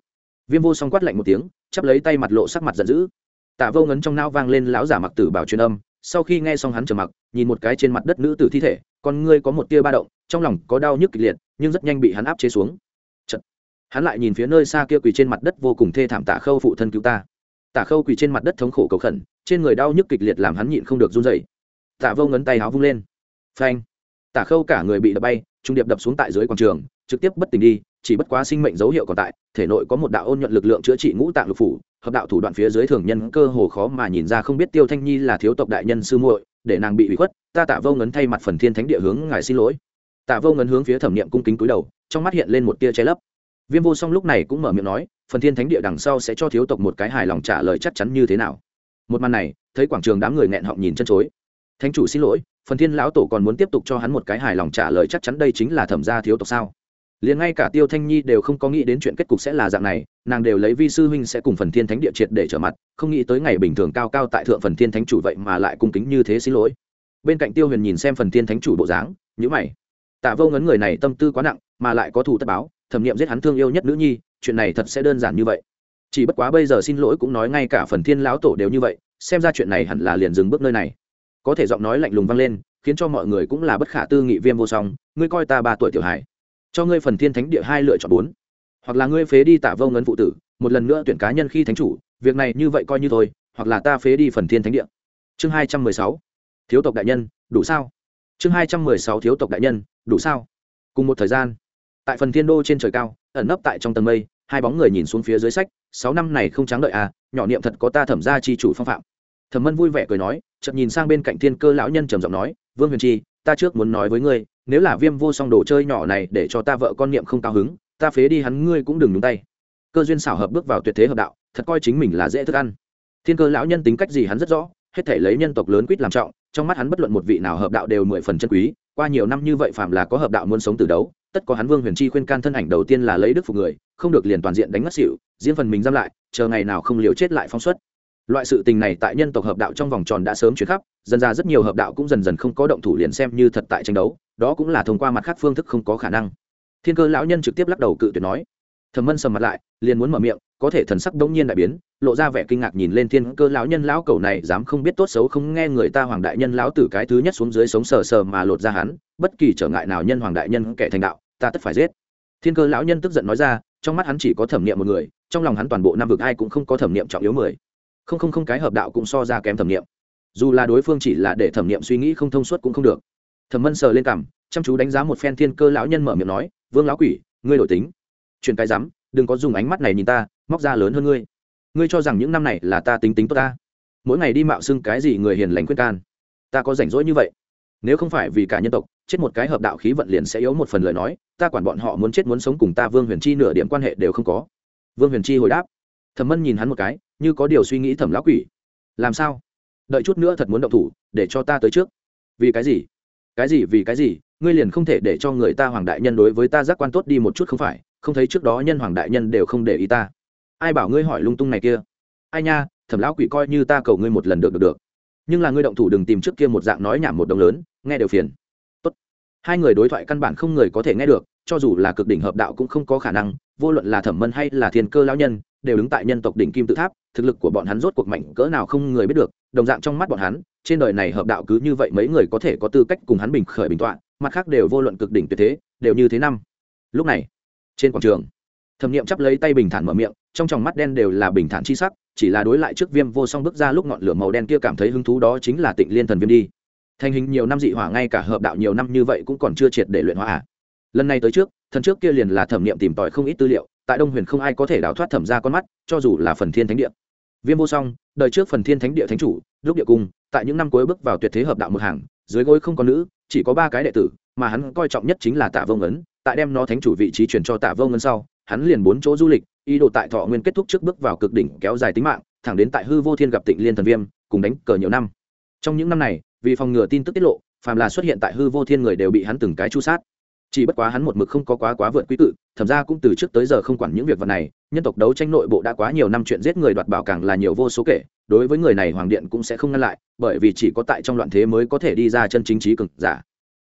Viêm vô song quát lạnh một tiếng, chắp lấy tay mặt lộ sắc mặt giận dữ. Tạ vô ngấn trong nao vang lên lão giả mặc tử bảo truyền âm, sau khi nghe xong hắn trầm mặc, nhìn một cái trên mặt đất nữ tử thi thể, con ngươi có một tia ba động, trong lòng có đau nhức kịch liệt, nhưng rất nhanh bị hắn áp chế xuống hắn lại nhìn phía nơi xa kia quỳ trên mặt đất vô cùng thê thảm tạ khâu phụ thân cứu ta. Tạ khâu quỳ trên mặt đất thống khổ cầu khẩn, trên người đau nhức kịch liệt làm hắn nhịn không được run dậy tạ vô ngấn tay háo vung lên. Phanh. Tạ khâu cả người bị đập bay, trung điệp đập xuống tại dưới quảng trường, trực tiếp bất tỉnh đi, chỉ bất quá sinh mệnh dấu hiệu còn tại, thể nội có một đạo ôn nhuận lực lượng chữa trị ngũ tạng lục phủ, hợp đạo thủ đoạn phía dưới thường nhân cơ hồ khó mà nhìn ra không biết tiêu thanh nhi là thiếu tộc đại nhân sư muội, để nàng bị ủy khuất, ta tạ vô ngấn thay mặt phần thiên thánh địa hướng ngài xin lỗi. Tạ vô ngấn hướng phía thẩm niệm cung kính cúi đầu, trong mắt hiện lên một tia che lấp viêm vô song lúc này cũng mở miệng nói, phần thiên thánh địa đằng sau sẽ cho thiếu tộc một cái hài lòng trả lời chắc chắn như thế nào? Một màn này, thấy quảng trường đám người nghẹn họng nhìn chân chối. Thánh chủ xin lỗi, phần thiên lão tổ còn muốn tiếp tục cho hắn một cái hài lòng trả lời chắc chắn đây chính là thẩm gia thiếu tộc sao? Liền ngay cả tiêu thanh nhi đều không có nghĩ đến chuyện kết cục sẽ là dạng này, nàng đều lấy vi sư huynh sẽ cùng phần thiên thánh địa triệt để trở mặt, không nghĩ tới ngày bình thường cao cao tại thượng phần thiên thánh chủ vậy mà lại cung kính như thế xin lỗi. Bên cạnh tiêu huyền nhìn xem phần thiên thánh chủ bộ dáng nhữ mày. Tạ vô ngấn người này tâm tư quá nặng, mà lại có thù tất báo thẩm nghiệm giết hắn thương yêu nhất nữ nhi, chuyện này thật sẽ đơn giản như vậy. Chỉ bất quá bây giờ xin lỗi cũng nói ngay cả phần thiên lão tổ đều như vậy, xem ra chuyện này hẳn là liền dừng bước nơi này. Có thể giọng nói lạnh lùng vang lên, khiến cho mọi người cũng là bất khả tư nghị viêm vô song, ngươi coi ta ba tuổi tiểu hải cho ngươi phần thiên thánh địa hai lựa chọn bốn. Hoặc là ngươi phế đi tạ vô ngấn phụ tử, một lần nữa tuyển cá nhân khi thánh chủ, việc này như vậy coi như thôi, hoặc là ta phế đi phần thiên thánh địa. Chương hai trăm mười sáu. Thiếu tộc đại nhân, đủ sao? Chương hai trăm mười sáu thiếu tộc đại nhân, đủ sao? Cùng một thời gian tại phần thiên đô trên trời cao, ẩn nấp tại trong tầng mây, hai bóng người nhìn xuống phía dưới sách, sáu năm này không trắng đợi à nhỏ niệm thật có ta thẩm ra chi chủ phong phạm. Thẩm mân vui vẻ cười nói, chợt nhìn sang bên cạnh thiên cơ lão nhân trầm giọng nói, vương huyền chi, ta trước muốn nói với ngươi, nếu là viêm vô song đồ chơi nhỏ này để cho ta vợ con niệm không cao hứng, ta phế đi hắn, ngươi cũng đừng nhúng tay. Cơ duyên xảo hợp bước vào tuyệt thế hợp đạo, thật coi chính mình là dễ thức ăn. Thiên cơ lão nhân tính cách gì hắn rất rõ, hết thể lấy nhân tộc lớn quýt làm trọng, trong mắt hắn bất luận một vị nào hợp đạo đều mười phần chân quý, qua nhiều năm như vậy phạm là có hợp đạo muốn sống từ đấu tất có hắn vương huyền chi khuyên can thân ảnh đầu tiên là lấy đức phục người, không được liền toàn diện đánh ngất xỉu diễn phần mình giam lại, chờ ngày nào không liều chết lại phóng xuất. Loại sự tình này tại nhân tộc hợp đạo trong vòng tròn đã sớm chuyển khắp, dần ra rất nhiều hợp đạo cũng dần dần không có động thủ liền xem như thật tại tranh đấu, đó cũng là thông qua mặt khác phương thức không có khả năng. Thiên cơ lão nhân trực tiếp lắc đầu cự tuyệt nói. Thẩm mân sầm mặt lại, liền muốn mở miệng, có thể thần sắc đống nhiên đại biến lộ ra vẻ kinh ngạc nhìn lên thiên cơ lão nhân lão cầu này, dám không biết tốt xấu không nghe người ta hoàng đại nhân lão tử cái thứ nhất xuống dưới sống sờ sờ mà lột ra hắn, bất kỳ trở ngại nào nhân hoàng đại nhân kẻ thành đạo, ta tất phải giết. Thiên cơ lão nhân tức giận nói ra, trong mắt hắn chỉ có thẩm niệm một người, trong lòng hắn toàn bộ năm vực ai cũng không có thẩm niệm trọng yếu mười. Không không không cái hợp đạo cũng so ra kém thẩm niệm. Dù là đối phương chỉ là để thẩm niệm suy nghĩ không thông suốt cũng không được. Thẩm mân sờ lên cằm, chăm chú đánh giá một phen thiên cơ lão nhân mở miệng nói, vương lão quỷ, ngươi đổi tính. Chuyện cái rắm, đừng có dùng ánh mắt này nhìn ta, móc ra lớn hơn ngươi ngươi cho rằng những năm này là ta tính tính tốt ta? Mỗi ngày đi mạo xưng cái gì người hiền lành khuyên can? Ta có rảnh rỗi như vậy? Nếu không phải vì cả nhân tộc, chết một cái hợp đạo khí vận liền sẽ yếu một phần lời nói, ta quản bọn họ muốn chết muốn sống cùng ta vương huyền chi nửa điểm quan hệ đều không có. Vương huyền chi hồi đáp. Thẩm mân nhìn hắn một cái, như có điều suy nghĩ thẩm lão quỷ. Làm sao? Đợi chút nữa thật muốn động thủ, để cho ta tới trước. Vì cái gì? Cái gì vì cái gì? Ngươi liền không thể để cho người ta hoàng đại nhân đối với ta giác quan tốt đi một chút không phải, không thấy trước đó nhân hoàng đại nhân đều không để ý ta ai bảo ngươi hỏi lung tung này kia? Ai nha, thẩm lão quỷ coi như ta cầu ngươi một lần được được được. Nhưng là ngươi động thủ đừng tìm trước kia một dạng nói nhảm một đồng lớn, nghe đều phiền. Tốt. hai người đối thoại căn bản không người có thể nghe được, cho dù là cực đỉnh hợp đạo cũng không có khả năng, vô luận là thẩm mân hay là thiên cơ lão nhân, đều đứng tại nhân tộc đỉnh kim tự tháp, thực lực của bọn hắn rốt cuộc mạnh cỡ nào không người biết được, đồng dạng trong mắt bọn hắn, trên đời này hợp đạo cứ như vậy mấy người có thể có tư cách cùng hắn bình khởi bình tọa, mặt khác đều vô luận cực đỉnh tuyệt thế, đều như thế năm. Lúc này, trên quảng trường thẩm nghiệm chắp lấy tay bình thản mở miệng, trong tròng mắt đen đều là bình thản chi sắc, chỉ là đối lại trước viêm vô song bước ra lúc ngọn lửa màu đen kia cảm thấy hứng thú đó chính là tịnh liên thần viêm đi thành hình nhiều năm dị hỏa ngay cả hợp đạo nhiều năm như vậy cũng còn chưa triệt để luyện hóa à. lần này tới trước, thần trước kia liền là thẩm nghiệm tìm tòi không ít tư liệu, tại đông huyền không ai có thể đào thoát thẩm ra con mắt, cho dù là phần thiên thánh địa viêm vô song, đời trước phần thiên thánh địa thánh chủ, lúc địa cung, tại những năm cuối bước vào tuyệt thế hợp đạo một hàng, dưới gối không có nữ, chỉ có ba cái đệ tử, mà hắn coi trọng nhất chính là tạ vông ấn tại đem nó thánh chủ vị trí truyền cho tạ vông ấn sau hắn liền bốn chỗ du lịch, ý đồ tại thọ nguyên kết thúc trước bước vào cực đỉnh kéo dài tính mạng, thẳng đến tại hư vô thiên gặp tịnh liên thần viêm, cùng đánh cờ nhiều năm. Trong những năm này, vì phòng ngừa tin tức tiết lộ, phàm là xuất hiện tại hư vô thiên người đều bị hắn từng cái chu sát. Chỉ bất quá hắn một mực không có quá quá vượt quý cự, thậm ra cũng từ trước tới giờ không quản những việc vật này, nhân tộc đấu tranh nội bộ đã quá nhiều năm chuyện giết người đoạt bảo càng là nhiều vô số kể, đối với người này hoàng điện cũng sẽ không ngăn lại, bởi vì chỉ có tại trong loạn thế mới có thể đi ra chân chính trí cực giả.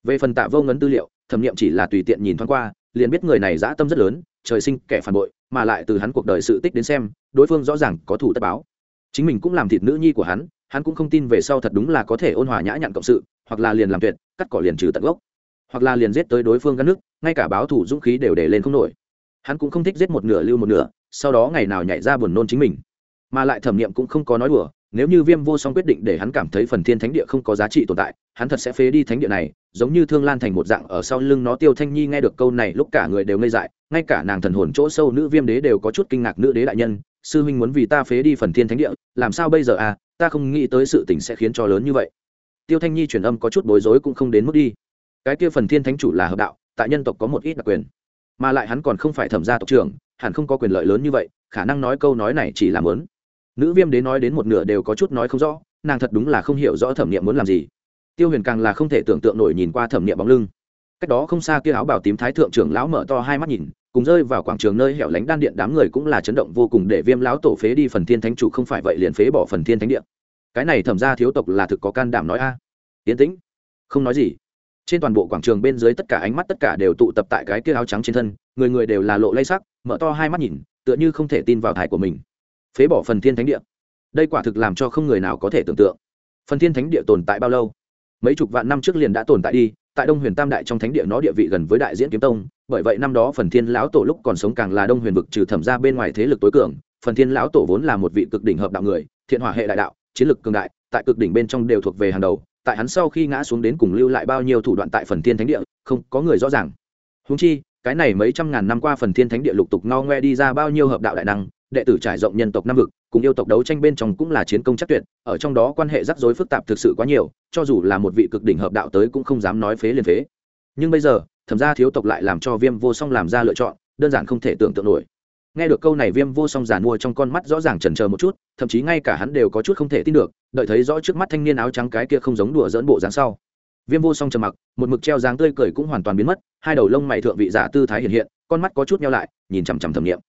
Về phần tạ vô ngấn tư liệu, thẩm nghiệm chỉ là tùy tiện nhìn thoáng qua liền biết người này dã tâm rất lớn, trời sinh kẻ phản bội, mà lại từ hắn cuộc đời sự tích đến xem, đối phương rõ ràng có thủ tất báo. Chính mình cũng làm thịt nữ nhi của hắn hắn cũng không tin về sau thật đúng là có thể ôn hòa nhã nhặn cộng sự, hoặc là liền làm tuyệt, cắt cỏ liền trừ tận gốc. Hoặc là liền giết tới đối phương gắn nước, ngay cả báo thủ dũng khí đều để lên không nổi. Hắn cũng không thích giết một nửa lưu một nửa, sau đó ngày nào nhảy ra buồn nôn chính mình. Mà lại thẩm nghiệm cũng không có nói đùa, nếu như viêm vô song quyết định để hắn cảm thấy phần thiên thánh địa không có giá trị tồn tại, hắn thật sẽ phế đi thánh địa này giống như thương lan thành một dạng ở sau lưng nó tiêu thanh nhi nghe được câu này lúc cả người đều ngây dại, ngay cả nàng thần hồn chỗ sâu nữ viêm đế đều có chút kinh ngạc nữ đế đại nhân, sư huynh muốn vì ta phế đi phần thiên thánh địa, làm sao bây giờ à ta không nghĩ tới sự tình sẽ khiến cho lớn như vậy. Tiêu thanh nhi truyền âm có chút bối rối cũng không đến mức đi. Cái kia phần thiên thánh chủ là hợp đạo, tại nhân tộc có một ít đặc quyền, mà lại hắn còn không phải thẩm gia tộc trưởng, hẳn không có quyền lợi lớn như vậy, khả năng nói câu nói này chỉ là lớn nữ viêm đế nói đến một nửa đều có chút nói không rõ, nàng thật đúng là không hiểu rõ thẩm nghiệm muốn làm gì tiêu huyền càng là không thể tưởng tượng nổi nhìn qua thẩm nghiệm bóng lưng. Cách đó không xa kia áo bảo tím thái thượng trưởng lão mở to hai mắt nhìn, cùng rơi vào quảng trường nơi hẻo lánh đan điện đám người cũng là chấn động vô cùng để viêm lão tổ phế đi phần thiên thánh chủ không phải vậy liền phế bỏ phần thiên thánh điện cái này thẩm ra thiếu tộc là thực có can đảm nói a. À. tiến tĩnh, không nói gì. Trên toàn bộ quảng trường bên dưới tất cả ánh mắt tất cả đều tụ tập tại cái kia áo trắng trên thân, người người đều là lộ lay sắc, mở to hai mắt nhìn, tựa như không thể tin vào thải của mình. Phế bỏ phần thiên thánh địa. Đây quả thực làm cho không người nào có thể tưởng tượng. Phần thiên thánh địa tồn tại bao lâu? Mấy chục vạn năm trước liền đã tồn tại đi, tại đông huyền tam đại trong thánh địa nó địa vị gần với đại diễn kiếm tông, bởi vậy năm đó phần thiên lão tổ lúc còn sống càng là đông huyền vực trừ thẩm ra bên ngoài thế lực tối cường, phần thiên lão tổ vốn là một vị cực đỉnh hợp đạo người, thiện hỏa hệ đại đạo, chiến lực cường đại, tại cực đỉnh bên trong đều thuộc về hàng đầu, tại hắn sau khi ngã xuống đến cùng lưu lại bao nhiêu thủ đoạn tại phần thiên thánh địa, không có người rõ ràng. Húng chi, cái này mấy trăm ngàn năm qua phần thiên thánh địa lục tục no ngoe đi ra bao nhiêu hợp đạo đại năng đệ tử trải rộng nhân tộc năm vực, cùng yêu tộc đấu tranh bên trong cũng là chiến công chắc tuyệt, ở trong đó quan hệ rắc rối phức tạp thực sự quá nhiều, cho dù là một vị cực đỉnh hợp đạo tới cũng không dám nói phế liền phế. Nhưng bây giờ, thẩm ra thiếu tộc lại làm cho viêm vô song làm ra lựa chọn, đơn giản không thể tưởng tượng nổi. Nghe được câu này viêm vô song giàn mua trong con mắt rõ ràng chần chờ một chút, thậm chí ngay cả hắn đều có chút không thể tin được, đợi thấy rõ trước mắt thanh niên áo trắng cái kia không giống đùa dỡn bộ dáng sau. Viêm vô song trầm mặc, một mực treo dáng tươi cười cũng hoàn toàn biến mất, hai đầu lông mày thượng vị giả tư thái hiện hiện, con mắt có chút nhau lại, nhìn chằm chằm thẩm nghiệm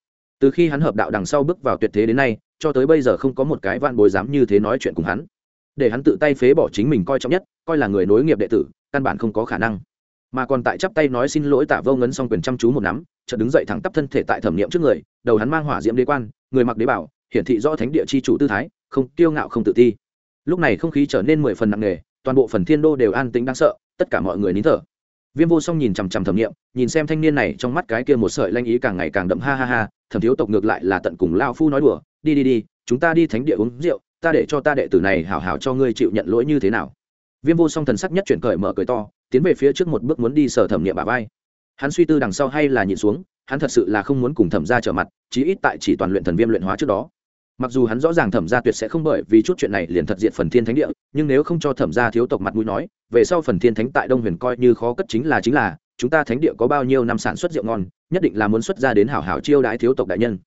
từ khi hắn hợp đạo đằng sau bước vào tuyệt thế đến nay, cho tới bây giờ không có một cái van bồi dám như thế nói chuyện cùng hắn. Để hắn tự tay phế bỏ chính mình coi trọng nhất, coi là người nối nghiệp đệ tử, căn bản không có khả năng. Mà còn tại chắp tay nói xin lỗi tạ vô ngấn xong quyền chăm chú một nắm, chợt đứng dậy thẳng tắp thân thể tại thẩm nghiệm trước người, đầu hắn mang hỏa diễm đế quan, người mặc đế bảo, hiển thị rõ thánh địa chi chủ tư thái, không kiêu ngạo không tự ti. Lúc này không khí trở nên mười phần nặng nề, toàn bộ phần thiên đô đều an tĩnh đáng sợ, tất cả mọi người nín thở viêm vô song nhìn chằm chằm thẩm nghiệm, nhìn xem thanh niên này, trong mắt cái kia một sợi lanh ý càng ngày càng đậm, ha ha ha, thẩm thiếu tộc ngược lại là tận cùng lao phu nói đùa, đi đi đi, chúng ta đi thánh địa uống rượu, ta để cho ta đệ tử này hảo hảo cho ngươi chịu nhận lỗi như thế nào. Viêm vô song thần sắc nhất chuyển cởi mở cười to, tiến về phía trước một bước muốn đi sở thẩm nghiệm bà vai. Hắn suy tư đằng sau hay là nhịn xuống, hắn thật sự là không muốn cùng thẩm ra trở mặt, chí ít tại chỉ toàn luyện thần viêm luyện hóa trước đó mặc dù hắn rõ ràng thẩm gia tuyệt sẽ không bởi vì chút chuyện này liền thật diện phần thiên thánh địa, nhưng nếu không cho thẩm gia thiếu tộc mặt mũi nói, về sau phần thiên thánh tại đông huyền coi như khó cất chính là chính là, chúng ta thánh địa có bao nhiêu năm sản xuất rượu ngon, nhất định là muốn xuất ra đến hảo hảo chiêu đãi thiếu tộc đại nhân.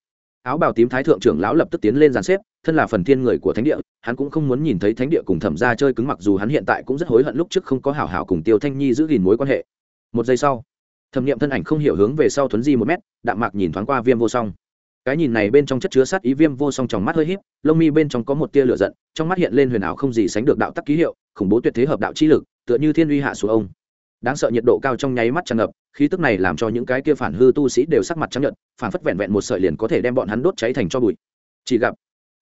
Áo bào tím thái thượng trưởng lão lập tức tiến lên dàn xếp, thân là phần thiên người của thánh địa, hắn cũng không muốn nhìn thấy thánh địa cùng thẩm gia chơi cứng mặc dù hắn hiện tại cũng rất hối hận lúc trước không có hảo hảo cùng tiêu thanh nhi giữ gìn mối quan hệ. Một giây sau, thẩm nghiệm thân ảnh không hiểu hướng về sau thuấn di một mét, đạm mạc nhìn thoáng qua viêm vô song cái nhìn này bên trong chất chứa sát ý viêm vô song trong mắt hơi híp, lông mi bên trong có một tia lửa giận, trong mắt hiện lên huyền ảo không gì sánh được đạo tắc ký hiệu, khủng bố tuyệt thế hợp đạo chi lực, tựa như thiên uy hạ xuống ông. Đáng sợ nhiệt độ cao trong nháy mắt tràn ngập, khí tức này làm cho những cái kia phản hư tu sĩ đều sắc mặt trắng nhợt, phản phất vẹn vẹn một sợi liền có thể đem bọn hắn đốt cháy thành cho bụi. Chỉ gặp,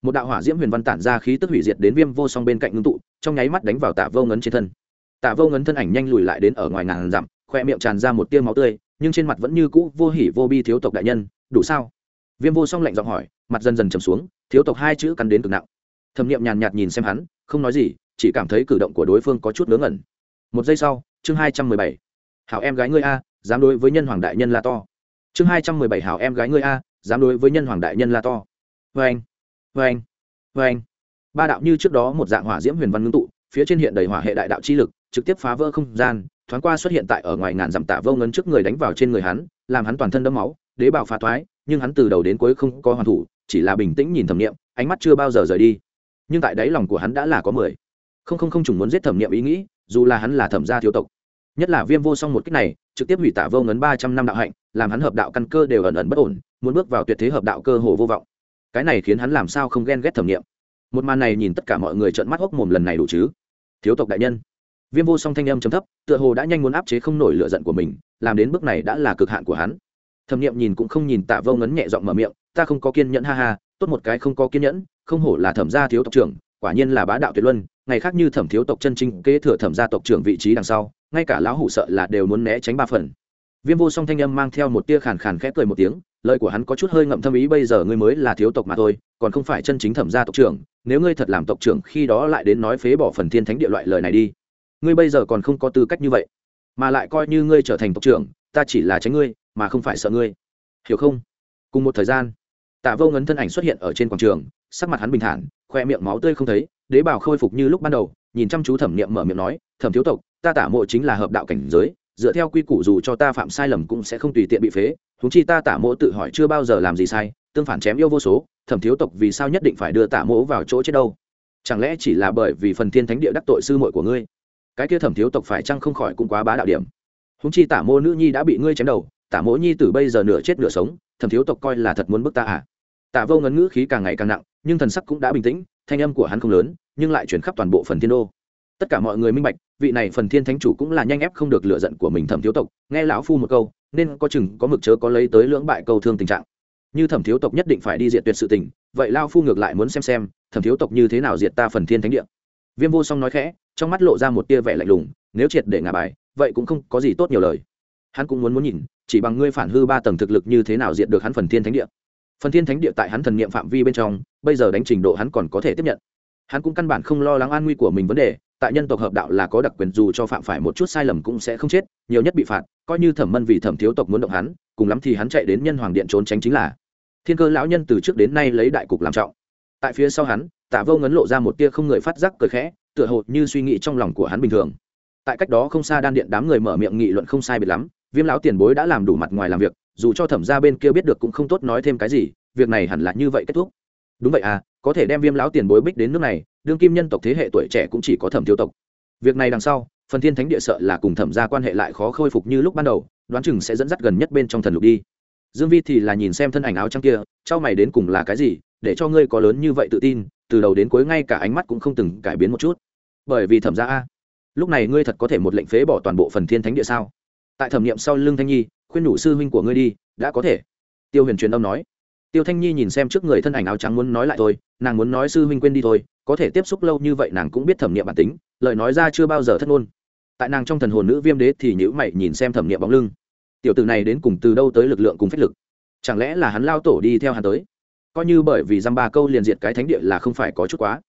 một đạo hỏa diễm huyền văn tản ra khí tức hủy diệt đến viêm vô song bên cạnh ngưng tụ, trong nháy mắt đánh vào tạ vô ngấn trên thân. Tạ vô ngấn thân ảnh nhanh lùi lại đến ở ngoài ngàn dặm, khoe miệng tràn ra một tia máu tươi, nhưng trên mặt vẫn như cũ vô hỉ vô bi thiếu tộc đại nhân, đủ sao? Viêm vô song lạnh giọng hỏi, mặt dần dần trầm xuống, thiếu tộc hai chữ cắn đến cực nặng. Thẩm niệm nhàn nhạt nhìn xem hắn, không nói gì, chỉ cảm thấy cử động của đối phương có chút ngớ ngẩn. Một giây sau, chương hai trăm mười bảy. Hảo em gái ngươi a, dám đối với nhân hoàng đại nhân la to. Chương hai trăm mười bảy, hảo em gái ngươi a, dám đối với nhân hoàng đại nhân la to. Vê anh vê anh vê anh ba đạo như trước đó một dạng hỏa diễm huyền văn ngưng tụ, phía trên hiện đầy hỏa hệ đại đạo chi lực, trực tiếp phá vỡ không gian, thoáng qua xuất hiện tại ở ngoài ngàn dặm tạ vô ngấn trước người đánh vào trên người hắn, làm hắn toàn thân đẫm máu đế bảo phá thoái, nhưng hắn từ đầu đến cuối không có hoàn thủ, chỉ là bình tĩnh nhìn thẩm nghiệm, ánh mắt chưa bao giờ rời đi. Nhưng tại đáy lòng của hắn đã là có mười. Không không không chủng muốn giết thẩm nghiệm ý nghĩ, dù là hắn là thẩm gia thiếu tộc. Nhất là viêm vô song một cách này, trực tiếp hủy tạ vô ngấn ba trăm năm đạo hạnh, làm hắn hợp đạo căn cơ đều ẩn ẩn bất ổn, muốn bước vào tuyệt thế hợp đạo cơ hồ vô vọng. Cái này khiến hắn làm sao không ghen ghét thẩm nghiệm? Một màn này nhìn tất cả mọi người trợn mắt hốc mồm lần này đủ chứ? Thiếu tộc đại nhân. Viêm vô song thanh âm chấm thấp, tựa hồ đã nhanh muốn áp chế không nổi lựa giận của mình, làm đến bước này đã là cực hạn của hắn thẩm nghiệm nhìn cũng không nhìn tạ vô ngấn nhẹ giọng mở miệng, ta không có kiên nhẫn, ha ha, tốt một cái không có kiên nhẫn, không hổ là thẩm gia thiếu tộc trưởng, quả nhiên là bá đạo tuyệt luân, ngày khác như thẩm thiếu tộc chân chính kế thừa thẩm gia tộc trưởng vị trí đằng sau, ngay cả lão hủ sợ là đều muốn né tránh ba phần. Viêm vô song thanh âm mang theo một tia khàn khàn khẽ cười một tiếng, lời của hắn có chút hơi ngậm thâm ý, bây giờ ngươi mới là thiếu tộc mà thôi, còn không phải chân chính thẩm gia tộc trưởng, nếu ngươi thật làm tộc trưởng khi đó lại đến nói phế bỏ phần thiên thánh địa loại lời này đi, ngươi bây giờ còn không có tư cách như vậy, mà lại coi như ngươi trở thành tộc trưởng, ta chỉ là tránh ngươi mà không phải sợ ngươi. Hiểu không? Cùng một thời gian, tạ vô ngấn thân ảnh xuất hiện ở trên quảng trường, sắc mặt hắn bình thản, khoe miệng máu tươi không thấy, đế bào khôi phục như lúc ban đầu, nhìn chăm chú thẩm niệm mở miệng nói, thẩm thiếu tộc, ta tả mộ chính là hợp đạo cảnh giới, dựa theo quy củ dù cho ta phạm sai lầm cũng sẽ không tùy tiện bị phế thúng chi ta tả mộ tự hỏi chưa bao giờ làm gì sai, tương phản chém yêu vô số, thẩm thiếu tộc vì sao nhất định phải đưa tả mộ vào chỗ chết đâu? Chẳng lẽ chỉ là bởi vì phần thiên thánh địa đắc tội sư muội của ngươi? Cái kia thẩm thiếu tộc phải chăng không khỏi cũng quá bá đạo điểm. Húng chi tả mô nữ nhi đã bị ngươi chém đầu tả mỗ nhi từ bây giờ nửa chết nửa sống, thẩm thiếu tộc coi là thật muốn bức ta à? Tả vô ngấn ngữ khí càng ngày càng nặng, nhưng thần sắc cũng đã bình tĩnh, thanh âm của hắn không lớn, nhưng lại chuyển khắp toàn bộ phần thiên đô. Tất cả mọi người minh bạch, vị này phần thiên thánh chủ cũng là nhanh ép không được lựa giận của mình thẩm thiếu tộc, nghe lão phu một câu, nên có chừng có mực chớ có lấy tới lưỡng bại câu thương tình trạng. Như thẩm thiếu tộc nhất định phải đi diệt tuyệt sự tình, vậy lao phu ngược lại muốn xem xem, thẩm thiếu tộc như thế nào diệt ta phần thiên thánh địa. Viêm vô song nói khẽ, trong mắt lộ ra một tia vẻ lạnh lùng, nếu triệt để ngả bài, vậy cũng không có gì tốt nhiều lời. Hắn cũng muốn muốn nhìn chỉ bằng ngươi phản hư ba tầng thực lực như thế nào diệt được hắn phần thiên thánh địa. Phần thiên thánh địa tại hắn thần niệm phạm vi bên trong, bây giờ đánh trình độ hắn còn có thể tiếp nhận. Hắn cũng căn bản không lo lắng an nguy của mình vấn đề, tại nhân tộc hợp đạo là có đặc quyền dù cho phạm phải một chút sai lầm cũng sẽ không chết, nhiều nhất bị phạt, coi như thẩm mân vì thẩm thiếu tộc muốn động hắn, cùng lắm thì hắn chạy đến nhân hoàng điện trốn tránh chính là. Thiên cơ lão nhân từ trước đến nay lấy đại cục làm trọng. Tại phía sau hắn, tạ vô ngấn lộ ra một tia không người phát giác cười khẽ, tựa hồ như suy nghĩ trong lòng của hắn bình thường. Tại cách đó không xa đan điện đám người mở miệng nghị luận không sai biệt lắm viêm lão tiền bối đã làm đủ mặt ngoài làm việc, dù cho thẩm ra bên kia biết được cũng không tốt nói thêm cái gì, việc này hẳn là như vậy kết thúc. Đúng vậy à có thể đem viêm lão tiền bối bích đến nước này, đương kim nhân tộc thế hệ tuổi trẻ cũng chỉ có thẩm thiếu tộc. Việc này đằng sau, phần thiên thánh địa sợ là cùng thẩm ra quan hệ lại khó khôi phục như lúc ban đầu, đoán chừng sẽ dẫn dắt gần nhất bên trong thần lục đi. Dương vi thì là nhìn xem thân ảnh áo trắng kia, trao mày đến cùng là cái gì, để cho ngươi có lớn như vậy tự tin, từ đầu đến cuối ngay cả ánh mắt cũng không từng cải biến một chút. Bởi vì thẩm ra a, lúc này ngươi thật có thể một lệnh phế bỏ toàn bộ phần thiên thánh địa sao? Tại thẩm nghiệm sau lưng thanh nhi, khuyên nhủ sư huynh của ngươi đi, đã có thể. Tiêu huyền truyền âm nói. Tiêu thanh nhi nhìn xem trước người thân ảnh áo trắng muốn nói lại thôi, nàng muốn nói sư huynh quên đi thôi, có thể tiếp xúc lâu như vậy nàng cũng biết thẩm nghiệm bản tính, lời nói ra chưa bao giờ thất ngôn. Tại nàng trong thần hồn nữ viêm đế thì nhữ mày nhìn xem thẩm nghiệm bóng lưng. Tiểu tử này đến cùng từ đâu tới lực lượng cùng phép lực? Chẳng lẽ là hắn lao tổ đi theo hắn tới? Coi như bởi vì dăm ba câu liền diệt cái thánh địa là không phải có chút quá.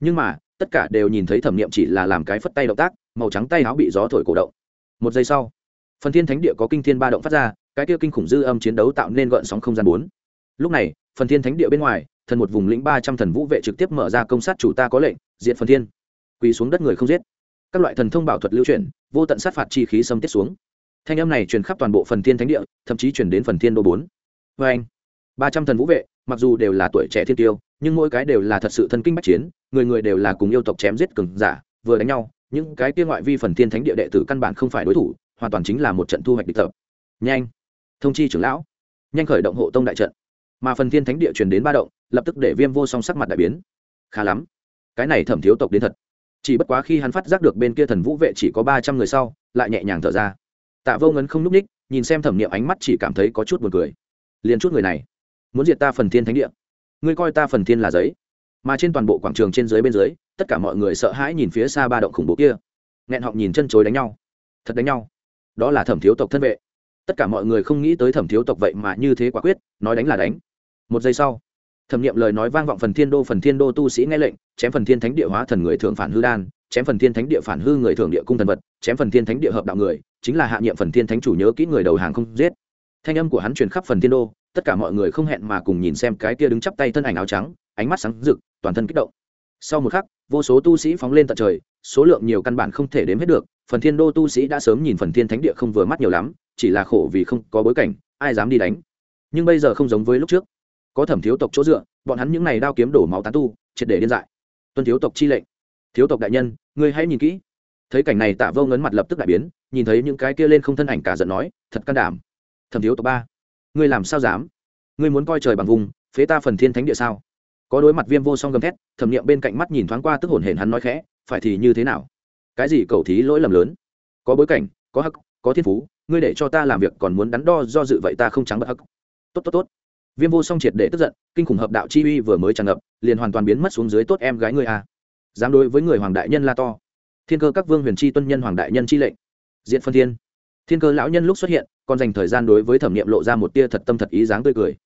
Nhưng mà, tất cả đều nhìn thấy thẩm nghiệm chỉ là làm cái phất tay động tác, màu trắng tay áo bị gió thổi cổ động. Một giây sau phần thiên thánh địa có kinh thiên ba động phát ra, cái kia kinh khủng dư âm chiến đấu tạo nên gợn sóng không gian bốn. Lúc này, phần thiên thánh địa bên ngoài, thần một vùng lĩnh ba trăm thần vũ vệ trực tiếp mở ra công sát chủ ta có lệnh diện phần thiên. Quỳ xuống đất người không giết. Các loại thần thông bảo thuật lưu chuyển, vô tận sát phạt chi khí xâm tiết xuống. Thanh âm này truyền khắp toàn bộ phần thiên thánh địa, thậm chí chuyển đến phần thiên đô bốn. Vê anh, ba trăm thần vũ vệ, mặc dù đều là tuổi trẻ thiên tiêu, nhưng mỗi cái đều là thật sự thân kinh bách chiến, người người đều là cùng yêu tộc chém giết cừng giả, vừa đánh nhau, những cái kia ngoại vi phần thiên thánh địa đệ tử căn bản không phải đối thủ hoàn toàn chính là một trận thu hoạch địch tập. Nhanh. Thông chi trưởng lão. Nhanh khởi động hộ tông đại trận. Mà phần thiên thánh địa truyền đến ba động, lập tức để viêm vô song sắc mặt đại biến. Khá lắm. Cái này thẩm thiếu tộc đến thật. Chỉ bất quá khi hắn phát giác được bên kia thần vũ vệ chỉ có ba trăm người sau, lại nhẹ nhàng thở ra. Tạ vô ngấn không n ú c ních, nhìn xem thẩm niệm ánh mắt chỉ cảm thấy có chút b u ồ n cười. Liền chút người này, muốn diệt ta phần thiên thánh địa. Ngươi coi ta phần thiên là giấy. Mà trên toàn bộ quảng trường trên dưới bên dưới, tất cả mọi người sợ hãi nhìn phía xa ba động khủng bố kia. Nghẹn họng nhìn chân chối đánh nhau. Thật đánh nhau đó là thẩm thiếu tộc thân vệ. Tất cả mọi người không nghĩ tới thẩm thiếu tộc vậy mà như thế quả quyết, nói đánh là đánh. Một giây sau, thẩm nghiệm lời nói vang vọng phần thiên đô, phần thiên đô tu sĩ nghe lệnh, chém phần thiên thánh địa hóa thần người thường phản hư đan, chém phần thiên thánh địa phản hư người thường địa cung thần vật, chém phần thiên thánh địa hợp đạo người, chính là hạ nhiệm phần thiên thánh chủ nhớ kỹ người đầu hàng không giết. Thanh âm của hắn truyền khắp phần thiên đô, tất cả mọi người không hẹn mà cùng nhìn xem cái kia đứng chắp tay thân ảnh áo trắng, ánh mắt sáng rực, toàn thân kích động. Sau một khắc, vô số tu sĩ phóng lên tận trời, số lượng nhiều căn bản không thể đếm hết được phần thiên đô tu sĩ đã sớm nhìn phần thiên thánh địa không vừa mắt nhiều lắm, chỉ là khổ vì không có bối cảnh, ai dám đi đánh. Nhưng bây giờ không giống với lúc trước. Có thẩm thiếu tộc chỗ dựa, bọn hắn những n à y đao kiếm đổ máu tán tu, triệt để điên dại. Tuân thiếu tộc chi lệnh. Thiếu tộc đại nhân, ngươi hãy nhìn kỹ. Thấy cảnh này tạ vô ngấn mặt lập tức đại biến, nhìn thấy những cái kia lên không thân ảnh cả giận nói, thật can đảm. Thẩm thiếu tộc ba, ngươi làm sao dám? Ngươi muốn coi trời bằng vùng, phế ta phần thiên thánh địa sao? Có đối mặt viêm vô song gầm thét, thẩm nghiệm bên cạnh mắt nhìn thoáng qua tức hồn hển hắn nói khẽ, phải thì như thế nào? Cái gì cầu thí lỗi lầm lớn? Có bối cảnh, có hắc, có thiên phú, ngươi để cho ta làm việc còn muốn đắn đo do dự vậy ta không trắng bất hắc. Tốt tốt tốt. Viêm vô song triệt để tức giận, kinh khủng hợp đạo chi uy vừa mới tràn ngập, liền hoàn toàn biến mất xuống dưới tốt em gái ngươi à. dám đối với người hoàng đại nhân la to. Thiên cơ các vương huyền chi tuân nhân hoàng đại nhân chi lệnh. Diện phân thiên. Thiên cơ lão nhân lúc xuất hiện, còn dành thời gian đối với thẩm nghiệm lộ ra một tia thật tâm thật ý dáng tươi cười.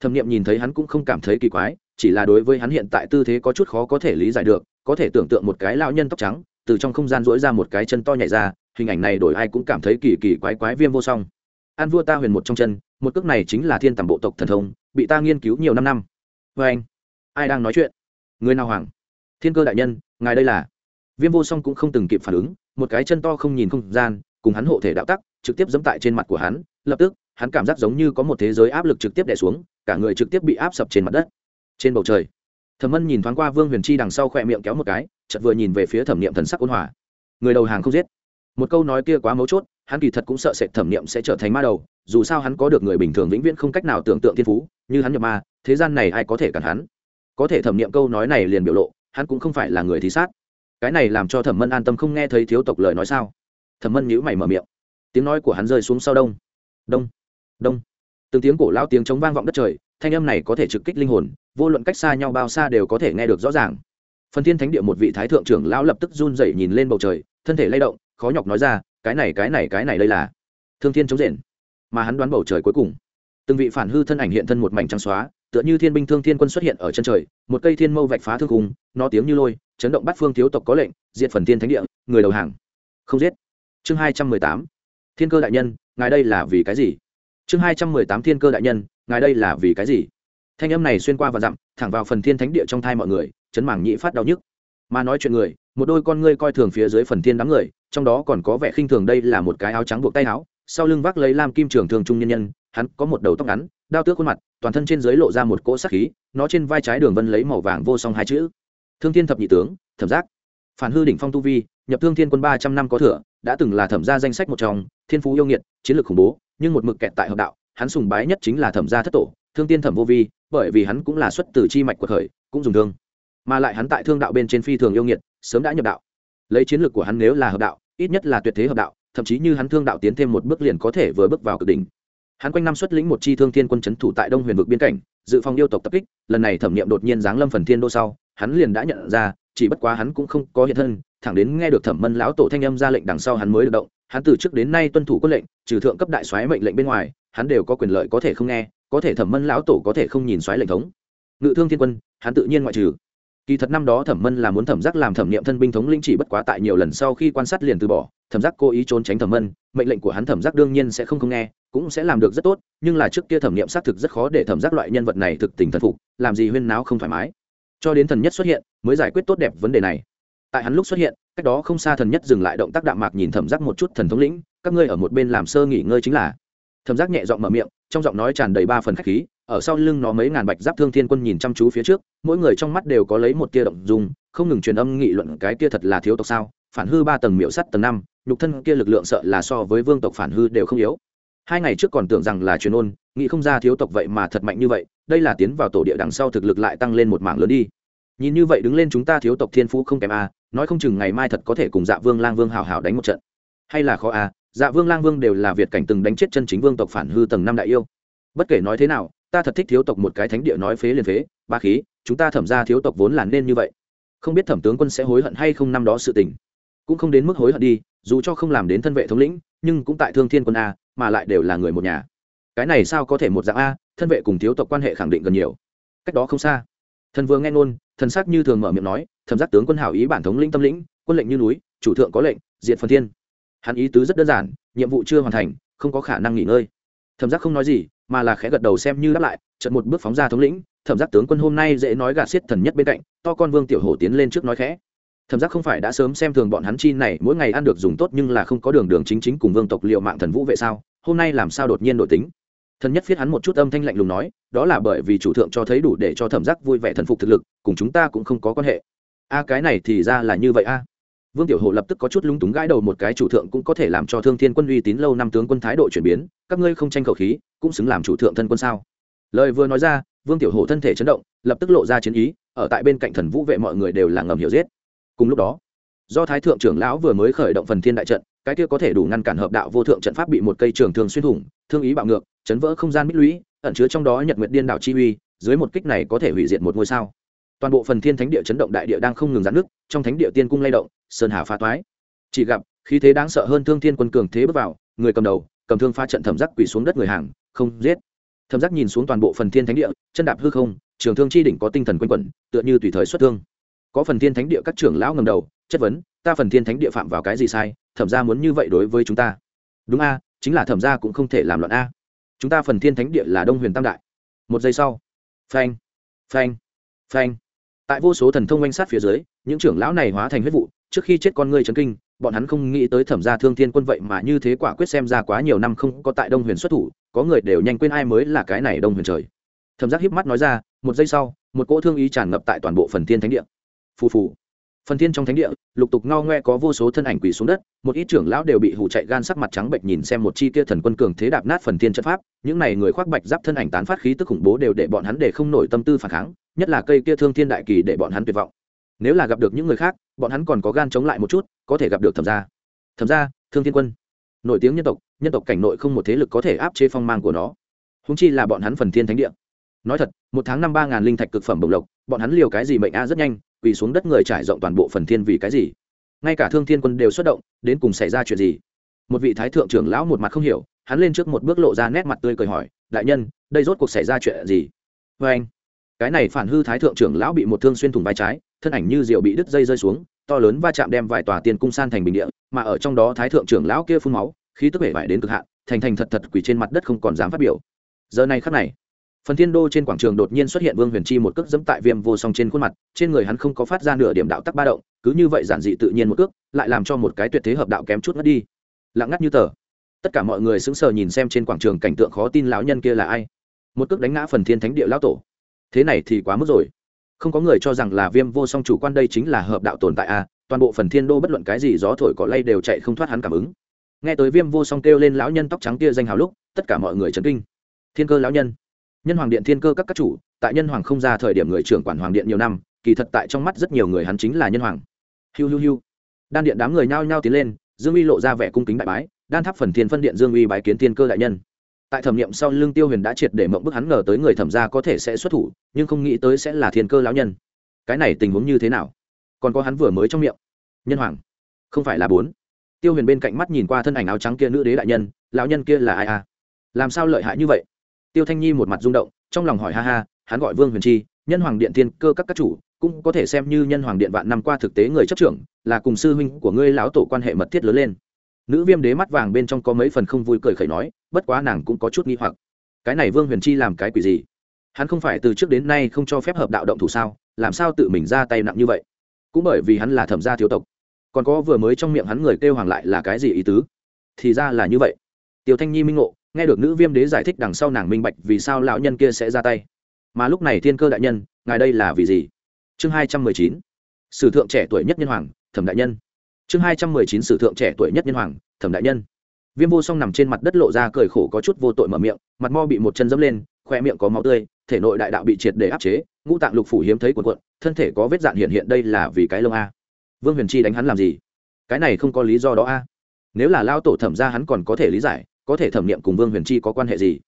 Thẩm nghiệm nhìn thấy hắn cũng không cảm thấy kỳ quái, chỉ là đối với hắn hiện tại tư thế có chút khó có thể lý giải được, có thể tưởng tượng một cái lão nhân tóc trắng từ trong không gian dỗi ra một cái chân to nhảy ra, hình ảnh này đổi ai cũng cảm thấy kỳ kỳ quái quái viêm vô song. An vua ta huyền một trong chân, một cước này chính là thiên tầm bộ tộc thần thông, bị ta nghiên cứu nhiều năm năm. Vê anh, ai đang nói chuyện? Người nào hoàng thiên cơ đại nhân, ngài đây là? Viêm vô song cũng không từng kịp phản ứng, một cái chân to không nhìn không gian, cùng hắn hộ thể đạo tắc, trực tiếp dẫm tại trên mặt của hắn, lập tức, hắn cảm giác giống như có một thế giới áp lực trực tiếp đè xuống, cả người trực tiếp bị áp sập trên mặt đất. Trên bầu trời, thẩm mân nhìn thoáng qua vương huyền chi đằng sau khỏe miệng kéo một cái chợt vừa nhìn về phía thẩm niệm thần sắc ôn hòa. Người đầu hàng không giết. Một câu nói kia quá mấu chốt, hắn kỳ thật cũng sợ sệt thẩm niệm sẽ trở thành ma đầu, dù sao hắn có được người bình thường vĩnh viễn không cách nào tưởng tượng thiên phú, như hắn nhập ma, thế gian này ai có thể cản hắn? Có thể thẩm niệm câu nói này liền biểu lộ, hắn cũng không phải là người thí sát. Cái này làm cho thẩm mân an tâm không nghe thấy thiếu tộc lời nói sao? Thẩm mân nhíu mày mở miệng. Tiếng nói của hắn rơi xuống sau đông. Đông. Đông. Từng tiếng cổ lao tiếng chống vang vọng đất trời, thanh âm này có thể trực kích linh hồn, vô luận cách xa nhau bao xa đều có thể nghe được rõ ràng phần thiên thánh địa một vị thái thượng trưởng lão lập tức run rẩy nhìn lên bầu trời, thân thể lay động, khó nhọc nói ra, cái này cái này cái này đây là thương thiên chống rền mà hắn đoán bầu trời cuối cùng, từng vị phản hư thân ảnh hiện thân một mảnh trắng xóa, tựa như thiên binh thương thiên quân xuất hiện ở chân trời, một cây thiên mâu vạch phá thương cùng nó tiếng như lôi, chấn động bắt phương thiếu tộc có lệnh, diệt phần thiên thánh địa, người đầu hàng. Không giết. Chương hai trăm mười tám. Thiên cơ đại nhân, ngài đây là vì cái gì? Chương hai trăm mười tám thiên cơ đại nhân, ngài đây là vì cái gì? Thanh âm này xuyên qua và dặm, thẳng vào phần thiên thánh địa trong thai mọi người chấn mảng nhĩ phát đau nhức. Mà nói chuyện người, một đôi con ngươi coi thường phía dưới phần thiên đám người, trong đó còn có vẻ khinh thường đây là một cái áo trắng buộc tay áo, sau lưng vác lấy lam kim trường thường trung nhân nhân, hắn có một đầu tóc ngắn, đao tước khuôn mặt, toàn thân trên dưới lộ ra một cỗ sắc khí, nó trên vai trái đường vân lấy màu vàng vô song hai chữ. Thương thiên thập nhị tướng, thẩm giác. Phản hư đỉnh phong tu vi, nhập thương thiên quân ba trăm năm có thừa, đã từng là thẩm gia danh sách một trong, thiên phú yêu nghiệt, chiến lược khủng bố, nhưng một mực kẹt tại hợp đạo, hắn sùng bái nhất chính là thẩm gia thất tổ, thương tiên thẩm vô vi, bởi vì hắn cũng là xuất từ chi mạch của khởi, cũng dùng thương mà lại hắn tại thương đạo bên trên phi thường yêu nghiệt, sớm đã nhập đạo. Lấy chiến lược của hắn nếu là hợp đạo, ít nhất là tuyệt thế hợp đạo, thậm chí như hắn thương đạo tiến thêm một bước liền có thể vừa bước vào cực đỉnh. Hắn quanh năm xuất lĩnh một chi thương thiên quân c h ấ n thủ tại đông huyền vực biên cảnh, dự phòng yêu tộc tập kích, lần này thẩm nghiệm đột nhiên giáng lâm phần thiên đô sau, hắn liền đã nhận ra, chỉ bất quá hắn cũng không có hiện thân, thẳng đến nghe được thẩm mân lão tổ thanh âm ra lệnh đằng sau hắn mới được động, hắn từ trước đến nay tuân thủ quân lệnh, trừ thượng cấp đại soái mệnh lệnh bên ngoài, hắn đều có quyền lợi có thể không nghe, có thể thẩm mân lão tổ có thể không nhìn soái lệnh thống. Ngự thương thiên quân, hắn tự nhiên ngoại trừ kỳ thật năm đó thẩm mân là muốn thẩm giác làm thẩm nghiệm thân binh thống lĩnh chỉ bất quá tại nhiều lần sau khi quan sát liền từ bỏ. Thẩm giác cố ý trốn tránh thẩm mân, mệnh lệnh của hắn thẩm giác đương nhiên sẽ không không nghe, cũng sẽ làm được rất tốt, nhưng là trước kia thẩm nghiệm xác thực rất khó để thẩm giác loại nhân vật này thực tình thần phục, làm gì huyên náo không thoải mái. Cho đến thần nhất xuất hiện, mới giải quyết tốt đẹp vấn đề này. Tại hắn lúc xuất hiện, cách đó không xa thần nhất dừng lại động tác đạm mạc nhìn thẩm giác một chút thần thống lĩnh, các ngươi ở một bên làm sơ nghỉ ngơi chính là. Thẩm giác nhẹ giọng mở miệng, trong giọng nói tràn đầy ba phần khách khí ở sau lưng nó mấy ngàn bạch giáp thương thiên quân nhìn chăm chú phía trước, mỗi người trong mắt đều có lấy một tia động dung, không ngừng truyền âm nghị luận cái kia thật là thiếu tộc sao? Phản hư ba tầng miệu sắt tầng năm, nhục thân kia lực lượng sợ là so với vương tộc phản hư đều không yếu. Hai ngày trước còn tưởng rằng là truyền ôn, nghĩ không ra thiếu tộc vậy mà thật mạnh như vậy, đây là tiến vào tổ địa đằng sau thực lực lại tăng lên một mảng lớn đi. Nhìn như vậy đứng lên chúng ta thiếu tộc thiên phú không kém a, nói không chừng ngày mai thật có thể cùng dạ vương lang vương hào hào đánh một trận. Hay là khó a dạ vương lang vương đều là việt cảnh từng đánh chết chân chính vương tộc phản hư tầng năm đại yêu. Bất kể nói thế nào ta thật thích thiếu tộc một cái thánh địa nói phế liền phế, ba khí, chúng ta thẩm ra thiếu tộc vốn là nên như vậy. Không biết thẩm tướng quân sẽ hối hận hay không năm đó sự tình. Cũng không đến mức hối hận đi, dù cho không làm đến thân vệ thống lĩnh, nhưng cũng tại thương thiên quân a, mà lại đều là người một nhà. Cái này sao có thể một dạng a, thân vệ cùng thiếu tộc quan hệ khẳng định gần nhiều. Cách đó không xa. Thần vương nghe ngôn, thần sắc như thường mở miệng nói, thẩm giác tướng quân hảo ý bản thống lĩnh tâm lĩnh, quân lệnh như núi, chủ thượng có lệnh, diện phần thiên. Hắn ý tứ rất đơn giản, nhiệm vụ chưa hoàn thành, không có khả năng nghỉ ngơi. Thẩm giác không nói gì mà là khẽ gật đầu xem như đáp lại trận một bước phóng ra thống lĩnh, thẩm giác tướng quân hôm nay dễ nói gạt xiết thần nhất bên cạnh, to con vương tiểu hổ tiến lên trước nói khẽ. Thẩm giác không phải đã sớm xem thường bọn hắn chi này, mỗi ngày ăn được dùng tốt nhưng là không có đường đường chính chính cùng vương tộc liệu mạng thần vũ vệ sao, hôm nay làm sao đột nhiên đổi tính? Thần nhất viết hắn một chút âm thanh lạnh lùng nói, đó là bởi vì chủ thượng cho thấy đủ để cho thẩm giác vui vẻ thần phục thực lực, cùng chúng ta cũng không có quan hệ. A, cái này thì ra là như vậy a vương tiểu hồ lập tức có chút lúng túng gãi đầu một cái chủ thượng cũng có thể làm cho thương thiên quân uy tín lâu năm tướng quân thái độ chuyển biến, các ngươi không tranh khẩu khí, cũng xứng làm chủ thượng thân quân sao? Lời vừa nói ra, vương tiểu hồ thân thể chấn động, lập tức lộ ra chiến ý, ở tại bên cạnh thần vũ vệ mọi người đều là ngầm hiểu giết. Cùng lúc đó, do thái thượng trưởng lão vừa mới khởi động phần thiên đại trận, cái kia có thể đủ ngăn cản hợp đạo vô thượng trận pháp bị một cây trường thường xuyên thủng, thương ý bạo ngược, chấn vỡ không gian mít lũy, ẩn chứa trong đó nhật nguyệt điên đảo chi uy, dưới một kích này có thể hủy diệt một ngôi sao? Toàn bộ phần thiên thánh địa chấn động đại địa đang không ngừng giãn nước trong thánh địa tiên cung lay động, sơn hà phá toái. Chỉ gặp, khí thế đáng sợ hơn thương thiên quân cường thế bước vào, người cầm đầu, cầm thương pha trận thẩm giác quỳ xuống đất người hàng, không giết. Thẩm giác nhìn xuống toàn bộ phần thiên thánh địa, chân đạp hư không, trường thương chi đỉnh có tinh thần quanh quẩn, tựa như tùy thời xuất thương. Có phần thiên thánh địa các trưởng lão ngầm đầu, chất vấn, ta phần thiên thánh địa phạm vào cái gì sai? Thẩm ra muốn như vậy đối với chúng ta. Đúng a, chính là thẩm ra cũng không thể làm loạn a. Chúng ta phần thiên thánh địa là đông huyền tam đại. Một giây sau, phanh phanh phanh tại vô số thần thông oanh sát phía dưới, những trưởng lão này hóa thành huyết vụ, trước khi chết con ngươi chấn kinh, bọn hắn không nghĩ tới thẩm gia thương thiên quân vậy mà như thế quả quyết xem ra quá nhiều năm không có tại đông huyền xuất thủ, có người đều nhanh quên ai mới là cái này đông huyền trời. Thẩm giác híp mắt nói ra, một giây sau, một cỗ thương ý tràn ngập tại toàn bộ phần thiên thánh địa. Phù phù phần thiên trong thánh địa, lục tục ngao ngoe có vô số thân ảnh quỳ xuống đất, một ít trưởng lão đều bị hủ chạy gan sắc mặt trắng bệnh nhìn xem một chi kia thần quân cường thế đạp nát phần thiên chất pháp, những này người khoác bạch giáp thân ảnh tán phát khí tức khủng bố đều để bọn hắn để không nổi tâm tư phản kháng, nhất là cây kia thương thiên đại kỳ để bọn hắn tuyệt vọng. Nếu là gặp được những người khác, bọn hắn còn có gan chống lại một chút, có thể gặp được thẩm gia. Thẩm gia, thương thiên quân. Nổi tiếng nhân tộc nhân tộc cảnh nội không một thế lực có thể áp chế phong mang của nó. Húng chi là bọn hắn phần thiên thánh địa. Nói thật, một tháng năm ba ngàn linh thạch cực phẩm bồng lộc, bọn hắn liều cái gì mệnh a rất nhanh quỳ xuống đất người trải rộng toàn bộ phần thiên vì cái gì? Ngay cả thương thiên quân đều xuất động, đến cùng xảy ra chuyện gì? Một vị thái thượng trưởng lão một mặt không hiểu, hắn lên trước một bước lộ ra nét mặt tươi cười hỏi, đại nhân, đây rốt cuộc xảy ra chuyện gì? Vê anh, cái này phản hư thái thượng trưởng lão bị một thương xuyên thủng vai trái, thân ảnh như rượu bị đứt dây rơi xuống, to lớn va chạm đem vài tòa tiền cung san thành bình địa, mà ở trong đó thái thượng trưởng lão kia phun máu, khí tức vẻ vải đến cực hạn, thành thành thật thật quỳ trên mặt đất không còn dám phát biểu. Giờ này khắc này phần thiên đô trên quảng trường đột nhiên xuất hiện vương huyền chi một cước dẫm tại viêm vô song trên khuôn mặt trên người hắn không có phát ra nửa điểm đạo tắc ba động cứ như vậy giản dị tự nhiên một cước lại làm cho một cái tuyệt thế hợp đạo kém chút ngất đi. Lặng ngắt như tờ. Tất cả mọi người sững sờ nhìn xem trên quảng trường cảnh tượng khó tin lão nhân kia là ai. Một cước đánh ngã phần thiên thánh địa lão tổ. Thế này thì quá mức rồi. Không có người cho rằng là viêm vô song chủ quan đây chính là hợp đạo tồn tại a à, toàn bộ phần thiên đô bất luận cái gì gió thổi cỏ lay đều chạy không thoát hắn cảm ứng. Nghe tới viêm vô song kêu lên lão nhân tóc trắng kia danh hào lúc tất cả mọi người chấn kinh. Thiên cơ lão nhân nhân hoàng điện thiên cơ các các chủ, tại nhân hoàng không ra thời điểm người trưởng quản hoàng điện nhiều năm, kỳ thật tại trong mắt rất nhiều người hắn chính là nhân hoàng. Hiu hiu hiu. Đan điện đám người nhao nhao tiến lên, dương uy lộ ra vẻ cung kính đại bái, đan tháp phần thiên phân điện dương uy bái kiến thiên cơ đại nhân. Tại thẩm nghiệm sau lưng tiêu huyền đã triệt để mộng bức hắn ngờ tới người thẩm gia có thể sẽ xuất thủ, nhưng không nghĩ tới sẽ là thiên cơ lão nhân. Cái này tình huống như thế nào? Còn có hắn vừa mới trong miệng. Nhân hoàng, không phải là bốn. Tiêu huyền bên cạnh mắt nhìn qua thân ảnh áo trắng kia nữ đế đại nhân, lão nhân kia là ai à? Làm sao lợi hại như vậy? Tiêu thanh nhi một mặt rung động, trong lòng hỏi ha ha, hắn gọi vương huyền chi, nhân hoàng điện thiên cơ các các chủ, cũng có thể xem như nhân hoàng điện vạn năm qua thực tế người chấp trưởng, là cùng sư huynh của ngươi lão tổ quan hệ mật thiết lớn lên. Nữ viêm đế mắt vàng bên trong có mấy phần không vui cười khẩy nói, bất quá nàng cũng có chút nghi hoặc. Cái này vương huyền chi làm cái quỷ gì? Hắn không phải từ trước đến nay không cho phép hợp đạo động thủ sao, làm sao tự mình ra tay nặng như vậy? Cũng bởi vì hắn là thẩm gia thiếu tộc. Còn có vừa mới trong miệng hắn người kêu hoàng lại là cái gì ý tứ? Thì ra là như vậy. Tiêu thanh nhi minh ngộ nghe được nữ viêm đế giải thích đằng sau nàng minh bạch vì sao lão nhân kia sẽ ra tay. Mà lúc này thiên cơ đại nhân, ngài đây là vì gì? Chương hai trăm mười chín. Sử thượng trẻ tuổi nhất nhân hoàng, thẩm đại nhân. Chương hai trăm mười chín sử thượng trẻ tuổi nhất nhân hoàng, thẩm đại nhân. Viêm vô song nằm trên mặt đất lộ ra cười khổ có chút vô tội mở miệng, mặt mo bị một chân dẫm lên, khoe miệng có máu tươi, thể nội đại đạo bị triệt để áp chế, ngũ tạng lục phủ hiếm thấy cuộn cuộn, thân thể có vết dạn hiện hiện đây là vì cái lông a. Vương huyền chi đánh hắn làm gì? Cái này không có lý do đó a. Nếu là lao tổ thẩm ra hắn còn có thể lý giải có thể thẩm nghiệm cùng vương huyền chi có quan hệ gì?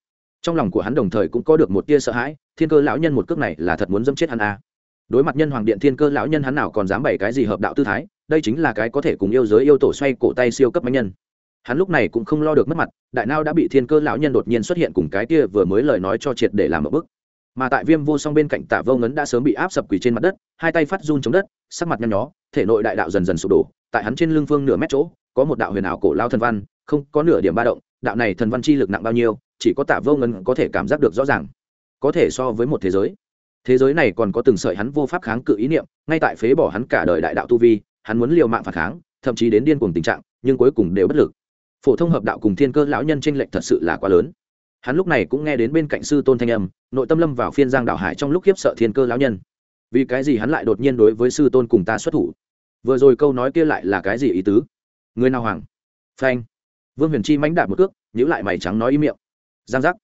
Trong lòng của hắn đồng thời cũng có được một tia sợ hãi, thiên cơ lão nhân một cước này là thật muốn dâm chết hắn a. Đối mặt nhân hoàng điện thiên cơ lão nhân hắn nào còn dám bày cái gì hợp đạo tư thái, đây chính là cái có thể cùng yêu giới yêu tổ xoay cổ tay siêu cấp mạnh nhân. Hắn lúc này cũng không lo được mất mặt, đại nao đã bị thiên cơ lão nhân đột nhiên xuất hiện cùng cái kia vừa mới lời nói cho triệt để làm một bức mà tại viêm vô song bên cạnh tạ vô ngấn đã sớm bị áp sập quỳ trên mặt đất, hai tay phát run chống đất, sắc mặt nhăn nhó, thể nội đại đạo dần dần sụp đổ, tại hắn trên lưng phương nửa mét chỗ, có một đạo huyền ảo cổ lao thần văn, không có nửa điểm ba động đạo này thần văn chi lực nặng bao nhiêu, chỉ có tạ vô Ngân có thể cảm giác được rõ ràng. Có thể so với một thế giới. Thế giới này còn có từng sợi hắn vô pháp kháng cự ý niệm, ngay tại phế bỏ hắn cả đời đại đạo tu vi, hắn muốn liều mạng phản kháng, thậm chí đến điên cuồng tình trạng, nhưng cuối cùng đều bất lực. Phổ thông hợp đạo cùng thiên cơ lão nhân tranh lệch thật sự là quá lớn. Hắn lúc này cũng nghe đến bên cạnh sư tôn thanh âm, nội tâm lâm vào phiên giang đạo hải trong lúc khiếp sợ thiên cơ lão nhân. Vì cái gì hắn lại đột nhiên đối với sư tôn cùng ta xuất thủ? Vừa rồi câu nói kia lại là cái gì ý tứ? Người nào hoàng? Phanh vương huyền chi mánh đạp một cước nhữ lại mày trắng nói ý miệng. Giang giác.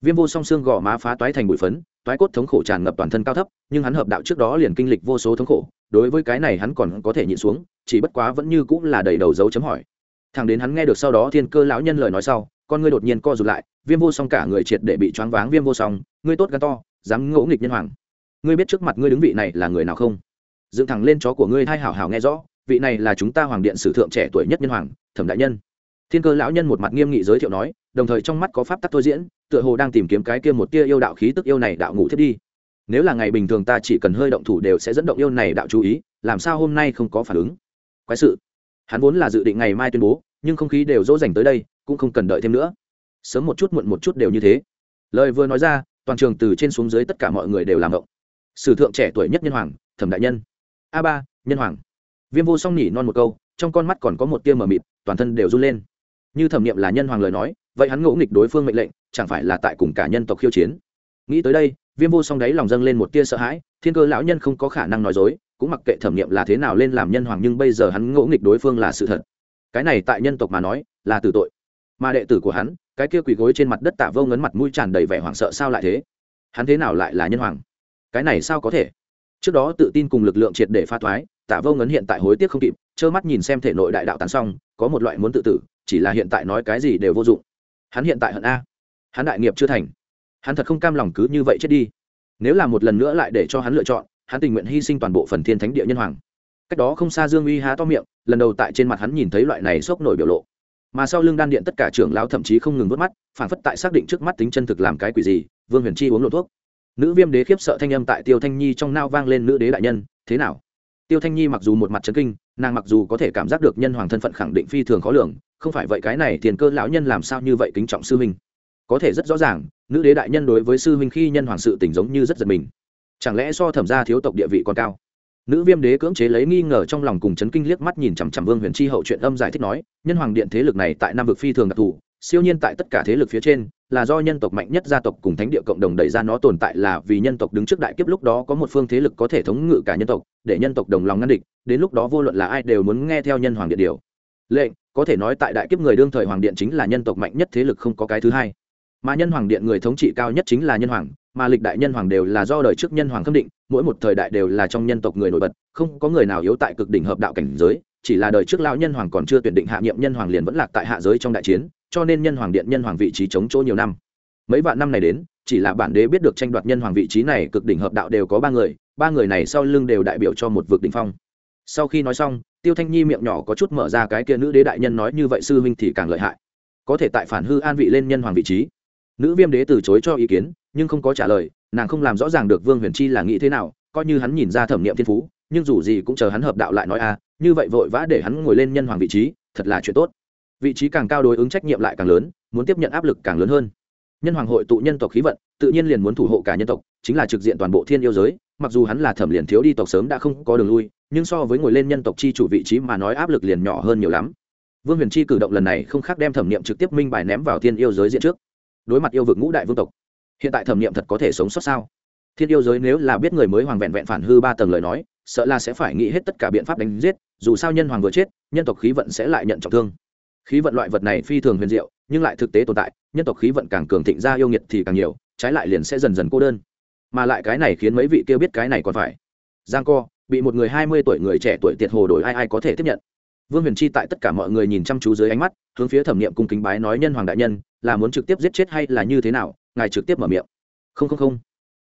Viêm vô song xương gò má phá toái thành bụi phấn, toái cốt thống khổ tràn ngập toàn thân cao thấp, nhưng hắn hợp đạo trước đó liền kinh lịch vô số thống khổ, đối với cái này hắn còn có thể nhịn xuống, chỉ bất quá vẫn như cũng là đầy đầu dấu chấm hỏi. Thằng đến hắn nghe được sau đó thiên cơ lão nhân lời nói sau, con ngươi đột nhiên co rụt lại, viêm vô song cả người triệt để bị choáng váng viêm vô song, ngươi tốt gan to, dám ngỗ nghịch nhân hoàng. Ngươi biết trước mặt ngươi đứng vị này là người nào không? Dựng thẳng lên chó của ngươi thay hảo hảo nghe rõ, vị này là chúng ta hoàng điện sử thượng trẻ tuổi nhất nhân hoàng, thẩm đại nhân thiên cơ lão nhân một mặt nghiêm nghị giới thiệu nói, đồng thời trong mắt có pháp tắc thôi diễn, tựa hồ đang tìm kiếm cái kia một tia yêu đạo khí tức yêu này đạo ngủ thiết đi. Nếu là ngày bình thường ta chỉ cần hơi động thủ đều sẽ dẫn động yêu này đạo chú ý, làm sao hôm nay không có phản ứng? Quái sự. Hắn vốn là dự định ngày mai tuyên bố, nhưng không khí đều dỗ dành tới đây, cũng không cần đợi thêm nữa. Sớm một chút muộn một chút đều như thế. Lời vừa nói ra, toàn trường từ trên xuống dưới tất cả mọi người đều làm động sử thượng trẻ tuổi nhất nhân hoàng, thẩm đại nhân. A ba, nhân hoàng. Viêm vô song nhỉ non một câu, trong con mắt còn có một tia mờ mịt, toàn thân đều run lên như thẩm nghiệm là nhân hoàng lời nói, vậy hắn ngỗ nghịch đối phương mệnh lệnh, chẳng phải là tại cùng cả nhân tộc khiêu chiến? Nghĩ tới đây, viêm vô song đáy lòng dâng lên một tia sợ hãi, thiên cơ lão nhân không có khả năng nói dối, cũng mặc kệ thẩm nghiệm là thế nào lên làm nhân hoàng nhưng bây giờ hắn ngỗ nghịch đối phương là sự thật. Cái này tại nhân tộc mà nói, là từ tội. Mà đệ tử của hắn, cái kia quỳ gối trên mặt đất tạ vô ngấn mặt mũi tràn đầy vẻ hoảng sợ sao lại thế? Hắn thế nào lại là nhân hoàng? Cái này sao có thể? Trước đó tự tin cùng lực lượng triệt để pha thoái, tạ vô ngấn hiện tại hối tiếc không kịp, trơ mắt nhìn xem thể nội đại đạo tán xong, có một loại muốn tự tử chỉ là hiện tại nói cái gì đều vô dụng. Hắn hiện tại hận a. Hắn đại nghiệp chưa thành. Hắn thật không cam lòng cứ như vậy chết đi. Nếu là một lần nữa lại để cho hắn lựa chọn, hắn tình nguyện hy sinh toàn bộ phần thiên thánh địa nhân hoàng. Cách đó không xa dương uy há to miệng, lần đầu tại trên mặt hắn nhìn thấy loại này sốc nổi biểu lộ. Mà sau lưng đan điện tất cả trưởng lão thậm chí không ngừng vớt mắt phản phất tại xác định trước mắt tính chân thực làm cái quỷ gì, vương huyền chi uống lộ thuốc. Nữ viêm đế khiếp sợ thanh âm tại tiêu thanh nhi trong nao vang lên nữ đế đại nhân, thế nào? Tiêu thanh nhi mặc dù một mặt trấn kinh, nàng mặc dù có thể cảm giác được nhân hoàng thân phận khẳng định phi thường khó lường không phải vậy cái này tiền cơ lão nhân làm sao như vậy kính trọng sư huynh? Có thể rất rõ ràng, nữ đế đại nhân đối với sư huynh khi nhân hoàng sự tình giống như rất giật mình. Chẳng lẽ so thẩm gia thiếu tộc địa vị còn cao? Nữ viêm đế cưỡng chế lấy nghi ngờ trong lòng cùng chấn kinh liếc mắt nhìn chằm chằm vương huyền chi hậu chuyện âm giải thích nói, nhân hoàng điện thế lực này tại nam vực phi thường đặc thù, siêu nhiên tại tất cả thế lực phía trên, là do nhân tộc mạnh nhất gia tộc cùng thánh địa cộng đồng đẩy ra nó tồn tại là vì nhân tộc đứng trước đại kiếp lúc đó có một phương thế lực có thể thống ngự cả nhân tộc, để nhân tộc đồng lòng ngăn địch, đến lúc đó vô luận là ai đều muốn nghe theo nhân hoàng điện điều. Lệnh có thể nói tại đại kiếp người đương thời hoàng điện chính là nhân tộc mạnh nhất thế lực không có cái thứ hai. Mà nhân hoàng điện người thống trị cao nhất chính là nhân hoàng, mà lịch đại nhân hoàng đều là do đời trước nhân hoàng khâm định, mỗi một thời đại đều là trong nhân tộc người nổi bật, không có người nào yếu tại cực đỉnh hợp đạo cảnh giới, chỉ là đời trước lão nhân hoàng còn chưa tuyển định hạ nhiệm nhân hoàng liền vẫn lạc tại hạ giới trong đại chiến, cho nên nhân hoàng điện nhân hoàng vị trí chống chỗ nhiều năm. Mấy vạn năm này đến, chỉ là bản đế biết được tranh đoạt nhân hoàng vị trí này cực đỉnh hợp đạo đều có ba người ba người này sau lưng đều đại biểu cho một vực đỉnh phong. Sau khi nói xong tiêu thanh nhi miệng nhỏ có chút mở ra cái kia nữ đế đại nhân nói như vậy sư huynh thì càng lợi hại. Có thể tại phản hư an vị lên nhân hoàng vị trí. Nữ viêm đế từ chối cho ý kiến, nhưng không có trả lời, nàng không làm rõ ràng được vương huyền chi là nghĩ thế nào, coi như hắn nhìn ra thẩm nghiệm thiên phú, nhưng dù gì cũng chờ hắn hợp đạo lại nói a như vậy vội vã để hắn ngồi lên nhân hoàng vị trí, thật là chuyện tốt. Vị trí càng cao đối ứng trách nhiệm lại càng lớn, muốn tiếp nhận áp lực càng lớn hơn. Nhân hoàng hội tụ nhân tộc khí vận, tự nhiên liền muốn thủ hộ cả nhân tộc, chính là trực diện toàn bộ thiên yêu giới mặc dù hắn là thẩm liền thiếu đi tộc sớm đã không có đường lui, nhưng so với ngồi lên nhân tộc chi chủ vị trí mà nói áp lực liền nhỏ hơn nhiều lắm. Vương huyền chi cử động lần này không khác đem thẩm nghiệm trực tiếp minh bài ném vào thiên yêu giới diện trước. Đối mặt yêu vực ngũ đại vương tộc, hiện tại thẩm nghiệm thật có thể sống sót sao? Thiên yêu giới nếu là biết người mới hoàng vẹn vẹn phản hư ba tầng lời nói, sợ là sẽ phải nghĩ hết tất cả biện pháp đánh giết, dù sao nhân hoàng vừa chết, nhân tộc khí vận sẽ lại nhận trọng thương. Khí vận loại vật này phi thường huyền diệu, nhưng lại thực tế tồn tại, nhân tộc khí vận càng cường thịnh ra yêu nghiệt thì càng nhiều, trái lại liền sẽ dần dần cô đơn mà lại cái này khiến mấy vị kia biết cái này còn phải. Giang co, bị một người hai mươi tuổi người trẻ tuổi tiệt hồ đổi ai ai có thể tiếp nhận. Vương huyền chi tại tất cả mọi người nhìn chăm chú dưới ánh mắt, hướng phía thẩm nghiệm cung kính bái nói nhân hoàng đại nhân, là muốn trực tiếp giết chết hay là như thế nào, ngài trực tiếp mở miệng. Không không không.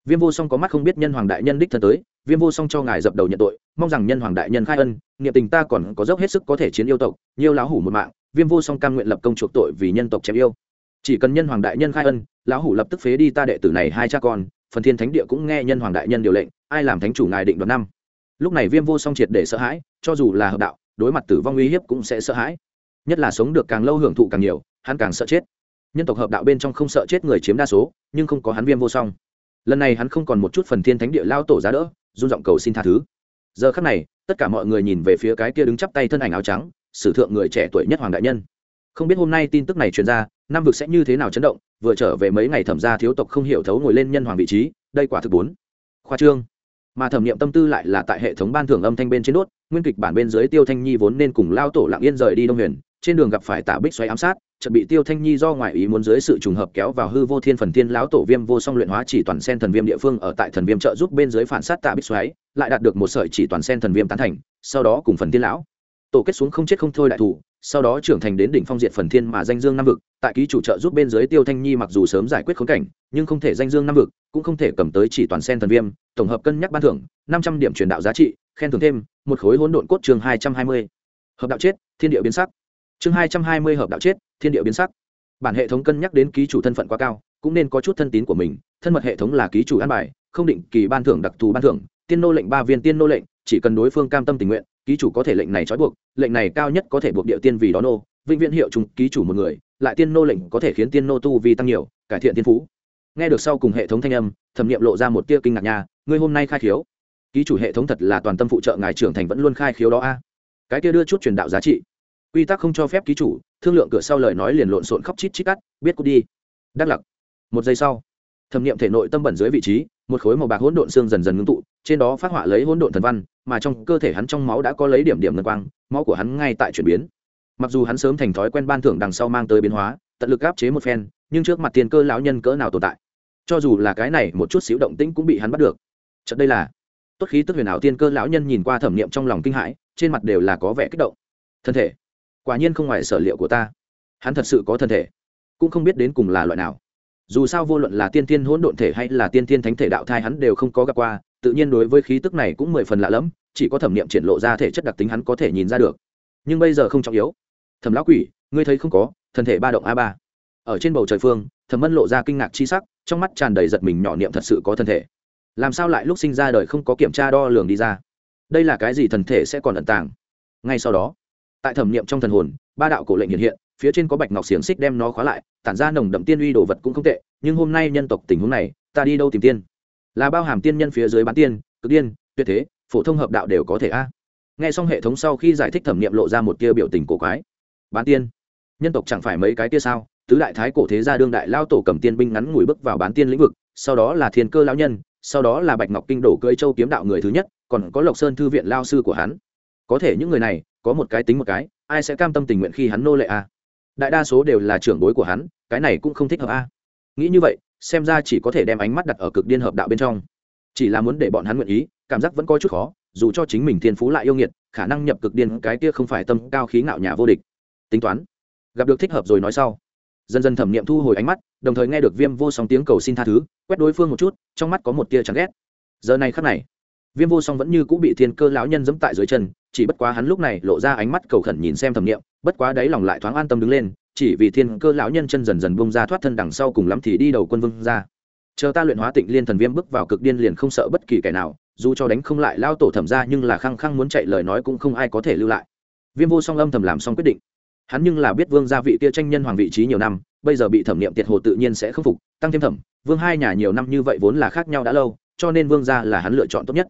Viêm vô song có mắt không biết nhân hoàng đại nhân đích thân tới, viêm vô song cho ngài dập đầu nhận tội, mong rằng nhân hoàng đại nhân khai ân, niệm tình ta còn có dốc hết sức có thể chiến yêu tộc, nhiều lão hủ một mạng, viêm vô song cam nguyện lập công chuộc tội vì nhân tộc chém yêu. Chỉ cần nhân hoàng đại nhân khai ân, lão hủ lập tức phế đi ta đệ tử này hai cha con phần thiên thánh địa cũng nghe nhân hoàng đại nhân điều lệnh, ai làm thánh chủ ngài định đoạt năm. Lúc này viêm vô song triệt để sợ hãi, cho dù là hợp đạo, đối mặt tử vong uy hiếp cũng sẽ sợ hãi. Nhất là sống được càng lâu hưởng thụ càng nhiều, hắn càng sợ chết. Nhân tộc hợp đạo bên trong không sợ chết người chiếm đa số, nhưng không có hắn viêm vô song. Lần này hắn không còn một chút phần thiên thánh địa lao tổ giá đỡ, run giọng cầu xin tha thứ. Giờ khắc này, tất cả mọi người nhìn về phía cái kia đứng chắp tay thân ảnh áo trắng, sử thượng người trẻ tuổi nhất hoàng đại nhân. Không biết hôm nay tin tức này truyền ra nam vực sẽ như thế nào chấn động, vừa trở về mấy ngày thẩm gia thiếu tộc không hiểu thấu ngồi lên nhân hoàng vị trí, đây quả thực bốn. Khoa trương. Mà thẩm nghiệm tâm tư lại là tại hệ thống ban thưởng âm thanh bên trên đốt, nguyên kịch bản bên dưới tiêu thanh nhi vốn nên cùng lao tổ lặng yên rời đi đông huyền, trên đường gặp phải tả bích xoáy ám sát chuẩn bị tiêu thanh nhi do ngoại ý muốn dưới sự trùng hợp kéo vào hư vô thiên phần thiên lão tổ viêm vô song luyện hóa chỉ toàn sen thần viêm địa phương ở tại thần viêm trợ giúp bên dưới phản sát tạ bích xoáy, lại đạt được một sợi chỉ toàn sen thần viêm tán thành, sau đó cùng phần thiên lão tổ kết xuống không chết không thôi đại thủ sau đó trưởng thành đến đỉnh phong diện phần thiên mà danh dương năm vực, tại ký chủ trợ giúp bên dưới tiêu thanh nhi mặc dù sớm giải quyết khốn cảnh, nhưng không thể danh dương năm vực, cũng không thể cầm tới chỉ toàn sen thần viêm, tổng hợp cân nhắc ban thưởng, năm trăm điểm truyền đạo giá trị, khen thưởng thêm, một khối hỗn độn cốt chương hai trăm hai mươi. Hợp đạo chết, thiên địa biến sắc. Chương hai trăm hai mươi hợp đạo chết, thiên địa biến sắc. Bản hệ thống cân nhắc đến ký chủ thân phận quá cao, cũng nên có chút thân tín của mình, thân mật hệ thống là ký chủ an bài, không định kỳ ban thưởng đặc thù ban thưởng, tiên nô lệnh ba viên tiên nô lệnh, chỉ cần đối phương cam tâm tình nguyện ký chủ có thể lệnh này trói buộc, lệnh này cao nhất có thể buộc địa tiên vì đó nô, vĩnh viễn hiệu chúng ký chủ một người, lại tiên nô lệnh có thể khiến tiên nô tu vi tăng nhiều, cải thiện tiên phú. Nghe được sau cùng hệ thống thanh âm, thẩm nghiệm lộ ra một tia kinh ngạc nha, ngươi hôm nay khai khiếu. Ký chủ hệ thống thật là toàn tâm phụ trợ ngài trưởng thành vẫn luôn khai khiếu đó a. Cái kia đưa chút truyền đạo giá trị. Quy tắc không cho phép ký chủ, thương lượng cửa sau lời nói liền lộn xộn khóc chít chít cắt, biết cút đi. Đắc lặc. Một giây sau, thẩm nghiệm thể nội tâm bẩn dưới vị trí, một khối màu bạc hỗn độn xương dần dần ngưng tụ, trên đó phát họa lấy hỗn độn thần văn mà trong cơ thể hắn trong máu đã có lấy điểm điểm ngân quang, máu của hắn ngay tại chuyển biến. Mặc dù hắn sớm thành thói quen ban thưởng đằng sau mang tới biến hóa, tận lực áp chế một phen, nhưng trước mặt tiền cơ lão nhân cỡ nào tồn tại? Cho dù là cái này, một chút xíu động tĩnh cũng bị hắn bắt được. Chợt đây là, tốt khí tức huyền ảo tiên cơ lão nhân nhìn qua thẩm niệm trong lòng kinh hãi, trên mặt đều là có vẻ kích động. Thân thể, quả nhiên không ngoài sở liệu của ta. Hắn thật sự có thân thể, cũng không biết đến cùng là loại nào. Dù sao vô luận là tiên tiên hỗn độn thể hay là tiên tiên thánh thể đạo thai hắn đều không có gặp qua, tự nhiên đối với khí tức này cũng mười phần lạ lẫm chỉ có thẩm niệm triển lộ ra thể chất đặc tính hắn có thể nhìn ra được. Nhưng bây giờ không trọng yếu. Thẩm lão quỷ, ngươi thấy không có, thân thể ba động a ba. Ở trên bầu trời phương, thẩm mân lộ ra kinh ngạc chi sắc, trong mắt tràn đầy giật mình nhỏ niệm thật sự có thân thể. Làm sao lại lúc sinh ra đời không có kiểm tra đo lường đi ra? Đây là cái gì thần thể sẽ còn ẩn tàng? Ngay sau đó, tại thẩm niệm trong thần hồn, ba đạo cổ lệnh hiện hiện, phía trên có bạch ngọc xiềng xích đem nó khóa lại, tản ra nồng đậm tiên uy đồ vật cũng không tệ, nhưng hôm nay nhân tộc tình huống này, ta đi đâu tìm tiên? Là bao hàm tiên nhân phía dưới bán tiên, cực điên, tuyệt thế phổ thông hợp đạo đều có thể a. À. nghe xong hệ thống sau khi giải thích thẩm nghiệm lộ ra một tia biểu tình cổ quái. Bán tiên. Nhân tộc chẳng phải mấy cái tia sao? Tứ đại thái cổ thế gia đương đại lao tổ cầm tiên binh ngắn ngủi bước vào bán tiên lĩnh vực, sau đó là thiên cơ lão nhân, sau đó là bạch ngọc kinh đổ cưỡi châu kiếm đạo người thứ nhất, còn có lộc sơn thư viện lao sư của hắn. Có thể những người này, có một cái tính một cái, ai sẽ cam tâm tình nguyện khi hắn nô lệ a? Đại đa số đều là trưởng bối của hắn, cái này cũng không thích hợp a. Nghĩ như vậy, xem ra chỉ có thể đem ánh mắt đặt ở cực điên hợp đạo bên trong. Chỉ là muốn để bọn hắn nguyện ý cảm giác vẫn có chút khó, dù cho chính mình thiên phú lại yêu nghiệt, khả năng nhập cực điên cái kia không phải tâm cao khí ngạo nhà vô địch. Tính toán, gặp được thích hợp rồi nói sau. Dần dần thẩm nghiệm thu hồi ánh mắt, đồng thời nghe được viêm vô song tiếng cầu xin tha thứ, quét đối phương một chút, trong mắt có một tia chán ghét. Giờ này khắc này, viêm vô song vẫn như cũng bị thiên cơ lão nhân dẫm tại dưới chân, chỉ bất quá hắn lúc này lộ ra ánh mắt cầu khẩn nhìn xem thẩm nghiệm, bất quá đáy lòng lại thoáng an tâm đứng lên, chỉ vì thiên cơ lão nhân chân dần dần bông ra thoát thân đằng sau cùng lắm thì đi đầu quân vương ra. Chờ ta luyện hóa tịnh liên thần viêm bước vào cực điên liền không sợ bất kỳ kẻ nào dù cho đánh không lại, lao tổ thẩm ra nhưng là khăng khăng muốn chạy, lời nói cũng không ai có thể lưu lại. Viêm vô song âm thầm làm xong quyết định. Hắn nhưng là biết vương gia vị kia tranh nhân hoàng vị trí nhiều năm, bây giờ bị thẩm nghiệm tiệt hồ tự nhiên sẽ khâm phục, tăng thêm thẩm, vương hai nhà nhiều năm như vậy vốn là khác nhau đã lâu, cho nên vương gia là hắn lựa chọn tốt nhất.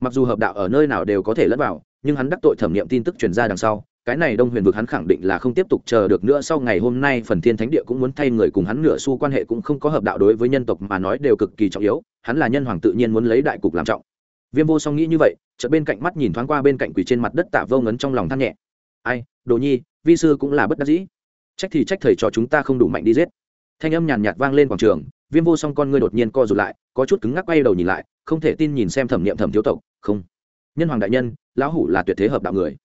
Mặc dù hợp đạo ở nơi nào đều có thể lẫn vào, nhưng hắn đắc tội thẩm nghiệm tin tức truyền ra đằng sau, cái này đông huyền vực hắn khẳng định là không tiếp tục chờ được nữa, sau ngày hôm nay phần thiên thánh địa cũng muốn thay người cùng hắn nửa xu quan hệ cũng không có hợp đạo đối với nhân tộc mà nói đều cực kỳ trọng yếu, hắn là nhân hoàng tự nhiên muốn lấy đại cục làm trọng viêm vô song nghĩ như vậy, chợt bên cạnh mắt nhìn thoáng qua bên cạnh quỷ trên mặt đất tạ vô ngấn trong lòng than nhẹ. Ai, đồ nhi, vi sư cũng là bất đắc dĩ. Trách thì trách thầy cho chúng ta không đủ mạnh đi giết. Thanh âm nhàn nhạt vang lên quảng trường, viêm vô song con ngươi đột nhiên co rụt lại, có chút cứng ngắc quay đầu nhìn lại, không thể tin nhìn xem thẩm niệm thẩm thiếu tộc, không. Nhân hoàng đại nhân, lão hủ là tuyệt thế hợp đạo người.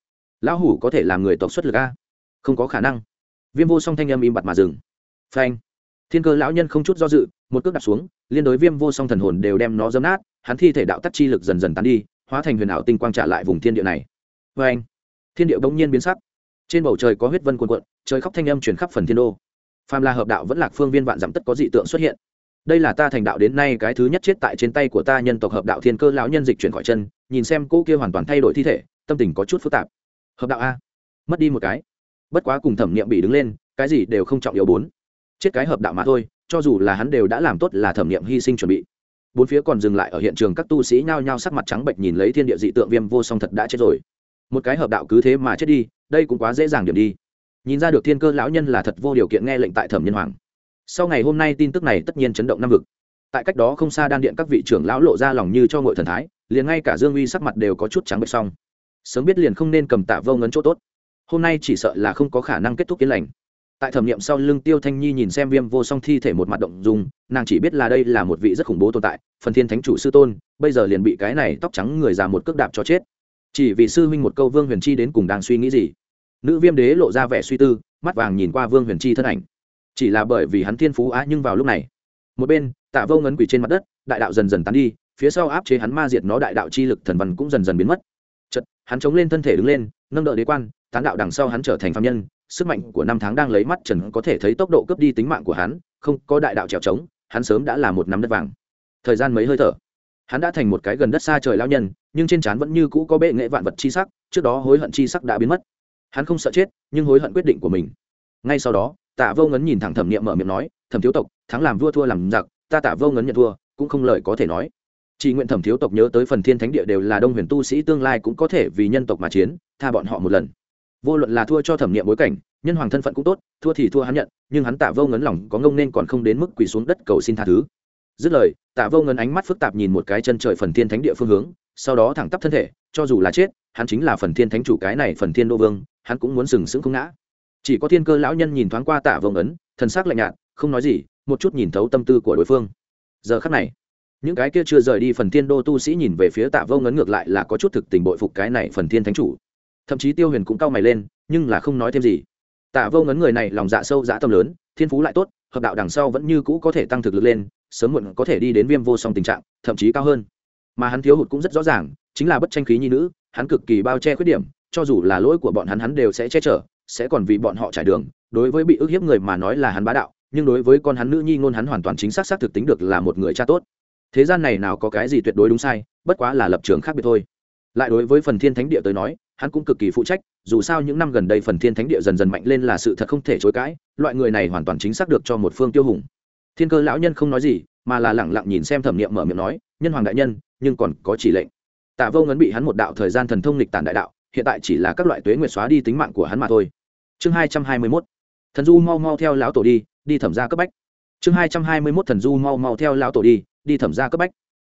Lão hủ có thể làm người tộc xuất lực a? Không có khả năng. Viêm vô song thanh âm im bặt mà dừng. Phanh. Thiên cơ lão nhân không chút do dự, một cước đặt xuống, liên đối viêm vô song thần hồn đều đem nó dấm nát hắn thi thể đạo tắc chi lực dần dần tán đi, hóa thành huyền ảo tinh quang trả lại vùng thiên địa này. Phanh thiên địa bỗng nhiên biến sắc. Trên bầu trời có huyết vân quần quận trời khóc thanh âm chuyển khắp phần thiên đô. Phàm là hợp đạo vẫn lạc phương viên vạn dặm tất có dị tượng xuất hiện. Đây là ta thành đạo đến nay cái thứ nhất chết tại trên tay của ta nhân tộc hợp đạo thiên cơ lão nhân dịch chuyển khỏi chân, nhìn xem cô kia hoàn toàn thay đổi thi thể, tâm tình có chút phức tạp. Hợp đạo a, mất đi một cái. Bất quá cùng thẩm niệm bị đứng lên, cái gì đều không trọng yếu bốn. Chết cái hợp đạo mà thôi, cho dù là hắn đều đã làm tốt là thẩm niệm hy sinh chuẩn bị bốn phía còn dừng lại ở hiện trường các tu sĩ nhao nhao sắc mặt trắng bệnh nhìn lấy thiên địa dị tượng viêm vô song thật đã chết rồi. Một cái hợp đạo cứ thế mà chết đi, đây cũng quá dễ dàng điểm đi. Nhìn ra được thiên cơ lão nhân là thật vô điều kiện nghe lệnh tại thẩm nhân hoàng. Sau ngày hôm nay tin tức này tất nhiên chấn động năm vực. Tại cách đó không xa đan điện các vị trưởng lão lộ ra lòng như cho ngội thần thái, liền ngay cả dương uy sắc mặt đều có chút trắng bệch xong. Sớm biết liền không nên cầm tạ vô ngấn chỗ tốt. Hôm nay chỉ sợ là không có khả năng kết thúc yên lành tại thẩm nghiệm sau lưng tiêu thanh nhi nhìn xem viêm vô song thi thể một mặt động dùng nàng chỉ biết là đây là một vị rất khủng bố tồn tại, phần thiên thánh chủ sư tôn, bây giờ liền bị cái này tóc trắng người già một cước đạp cho chết. Chỉ vì sư huynh một câu vương huyền chi đến cùng đang suy nghĩ gì? Nữ viêm đế lộ ra vẻ suy tư, mắt vàng nhìn qua vương huyền chi thân ảnh. Chỉ là bởi vì hắn thiên phú á nhưng vào lúc này, một bên, tạ vô ngấn quỷ trên mặt đất, đại đạo dần dần tán đi, phía sau áp chế hắn ma diệt nó đại đạo chi lực thần văn cũng dần dần biến mất. Chật hắn chống lên thân thể đứng lên, nâng đỡ đế quan, tán đạo đằng sau hắn trở thành phạm nhân sức mạnh của năm tháng đang lấy mắt trần có thể thấy tốc độ cướp đi tính mạng của hắn, không có đại đạo trèo trống, hắn sớm đã là một nắm đất vàng. Thời gian mấy hơi thở, hắn đã thành một cái gần đất xa trời lao nhân, nhưng trên trán vẫn như cũ có bệ nghệ vạn vật chi sắc, trước đó hối hận chi sắc đã biến mất. Hắn không sợ chết, nhưng hối hận quyết định của mình. Ngay sau đó, tạ vô ngấn nhìn thẳng thẩm niệm mở miệng nói, thẩm thiếu tộc, thắng làm vua thua làm giặc, ta tạ vô ngấn nhận thua, cũng không lời có thể nói. Chỉ nguyện thẩm thiếu tộc nhớ tới phần thiên thánh địa đều là đông huyền tu sĩ tương lai cũng có thể vì nhân tộc mà chiến, tha bọn họ một lần vô luận là thua cho thẩm niệm bối cảnh, nhân hoàng thân phận cũng tốt, thua thì thua hắn nhận, nhưng hắn tạ vô ngấn lòng có ngông nên còn không đến mức quỳ xuống đất cầu xin tha thứ. Dứt lời, tạ vô ngấn ánh mắt phức tạp nhìn một cái chân trời phần thiên thánh địa phương hướng, sau đó thẳng tắp thân thể, cho dù là chết, hắn chính là phần thiên thánh chủ cái này phần thiên đô vương, hắn cũng muốn sừng sững không ngã. Chỉ có thiên cơ lão nhân nhìn thoáng qua tạ vô ngấn, thần sắc lạnh nhạt, không nói gì, một chút nhìn thấu tâm tư của đối phương. Giờ khắc này, những cái kia chưa rời đi phần thiên đô tu sĩ nhìn về phía tạ vô ngấn ngược lại là có chút thực tình bội phục cái này phần thiên thánh chủ thậm chí tiêu huyền cũng cau mày lên, nhưng là không nói thêm gì. Tạ vô ngấn người này lòng dạ sâu dạ tâm lớn, thiên phú lại tốt, hợp đạo đằng sau vẫn như cũ có thể tăng thực lực lên, sớm muộn có thể đi đến viêm vô song tình trạng, thậm chí cao hơn. Mà hắn thiếu hụt cũng rất rõ ràng, chính là bất tranh khí nhi nữ, hắn cực kỳ bao che khuyết điểm, cho dù là lỗi của bọn hắn hắn đều sẽ che chở, sẽ còn vì bọn họ trải đường. Đối với bị ức hiếp người mà nói là hắn bá đạo, nhưng đối với con hắn nữ nhi ngôn hắn hoàn toàn chính xác xác thực tính được là một người cha tốt. Thế gian này nào có cái gì tuyệt đối đúng sai, bất quá là lập trường khác biệt thôi lại đối với phần thiên thánh địa tới nói, hắn cũng cực kỳ phụ trách, dù sao những năm gần đây phần thiên thánh địa dần dần mạnh lên là sự thật không thể chối cãi, loại người này hoàn toàn chính xác được cho một phương tiêu hùng. Thiên cơ lão nhân không nói gì, mà là lẳng lặng nhìn xem thẩm niệm mở miệng nói, nhân hoàng đại nhân, nhưng còn có chỉ lệnh. Tạ vô ngấn bị hắn một đạo thời gian thần thông lịch tản đại đạo, hiện tại chỉ là các loại tuế nguyệt xóa đi tính mạng của hắn mà thôi. Chương hai trăm hai mươi mốt. Thần du mau mau theo lão tổ đi đi thẩm ra cấp bách. Chương hai trăm hai mươi mốt thần du mau mau theo lão tổ đi đi thẩm ra cấp bách.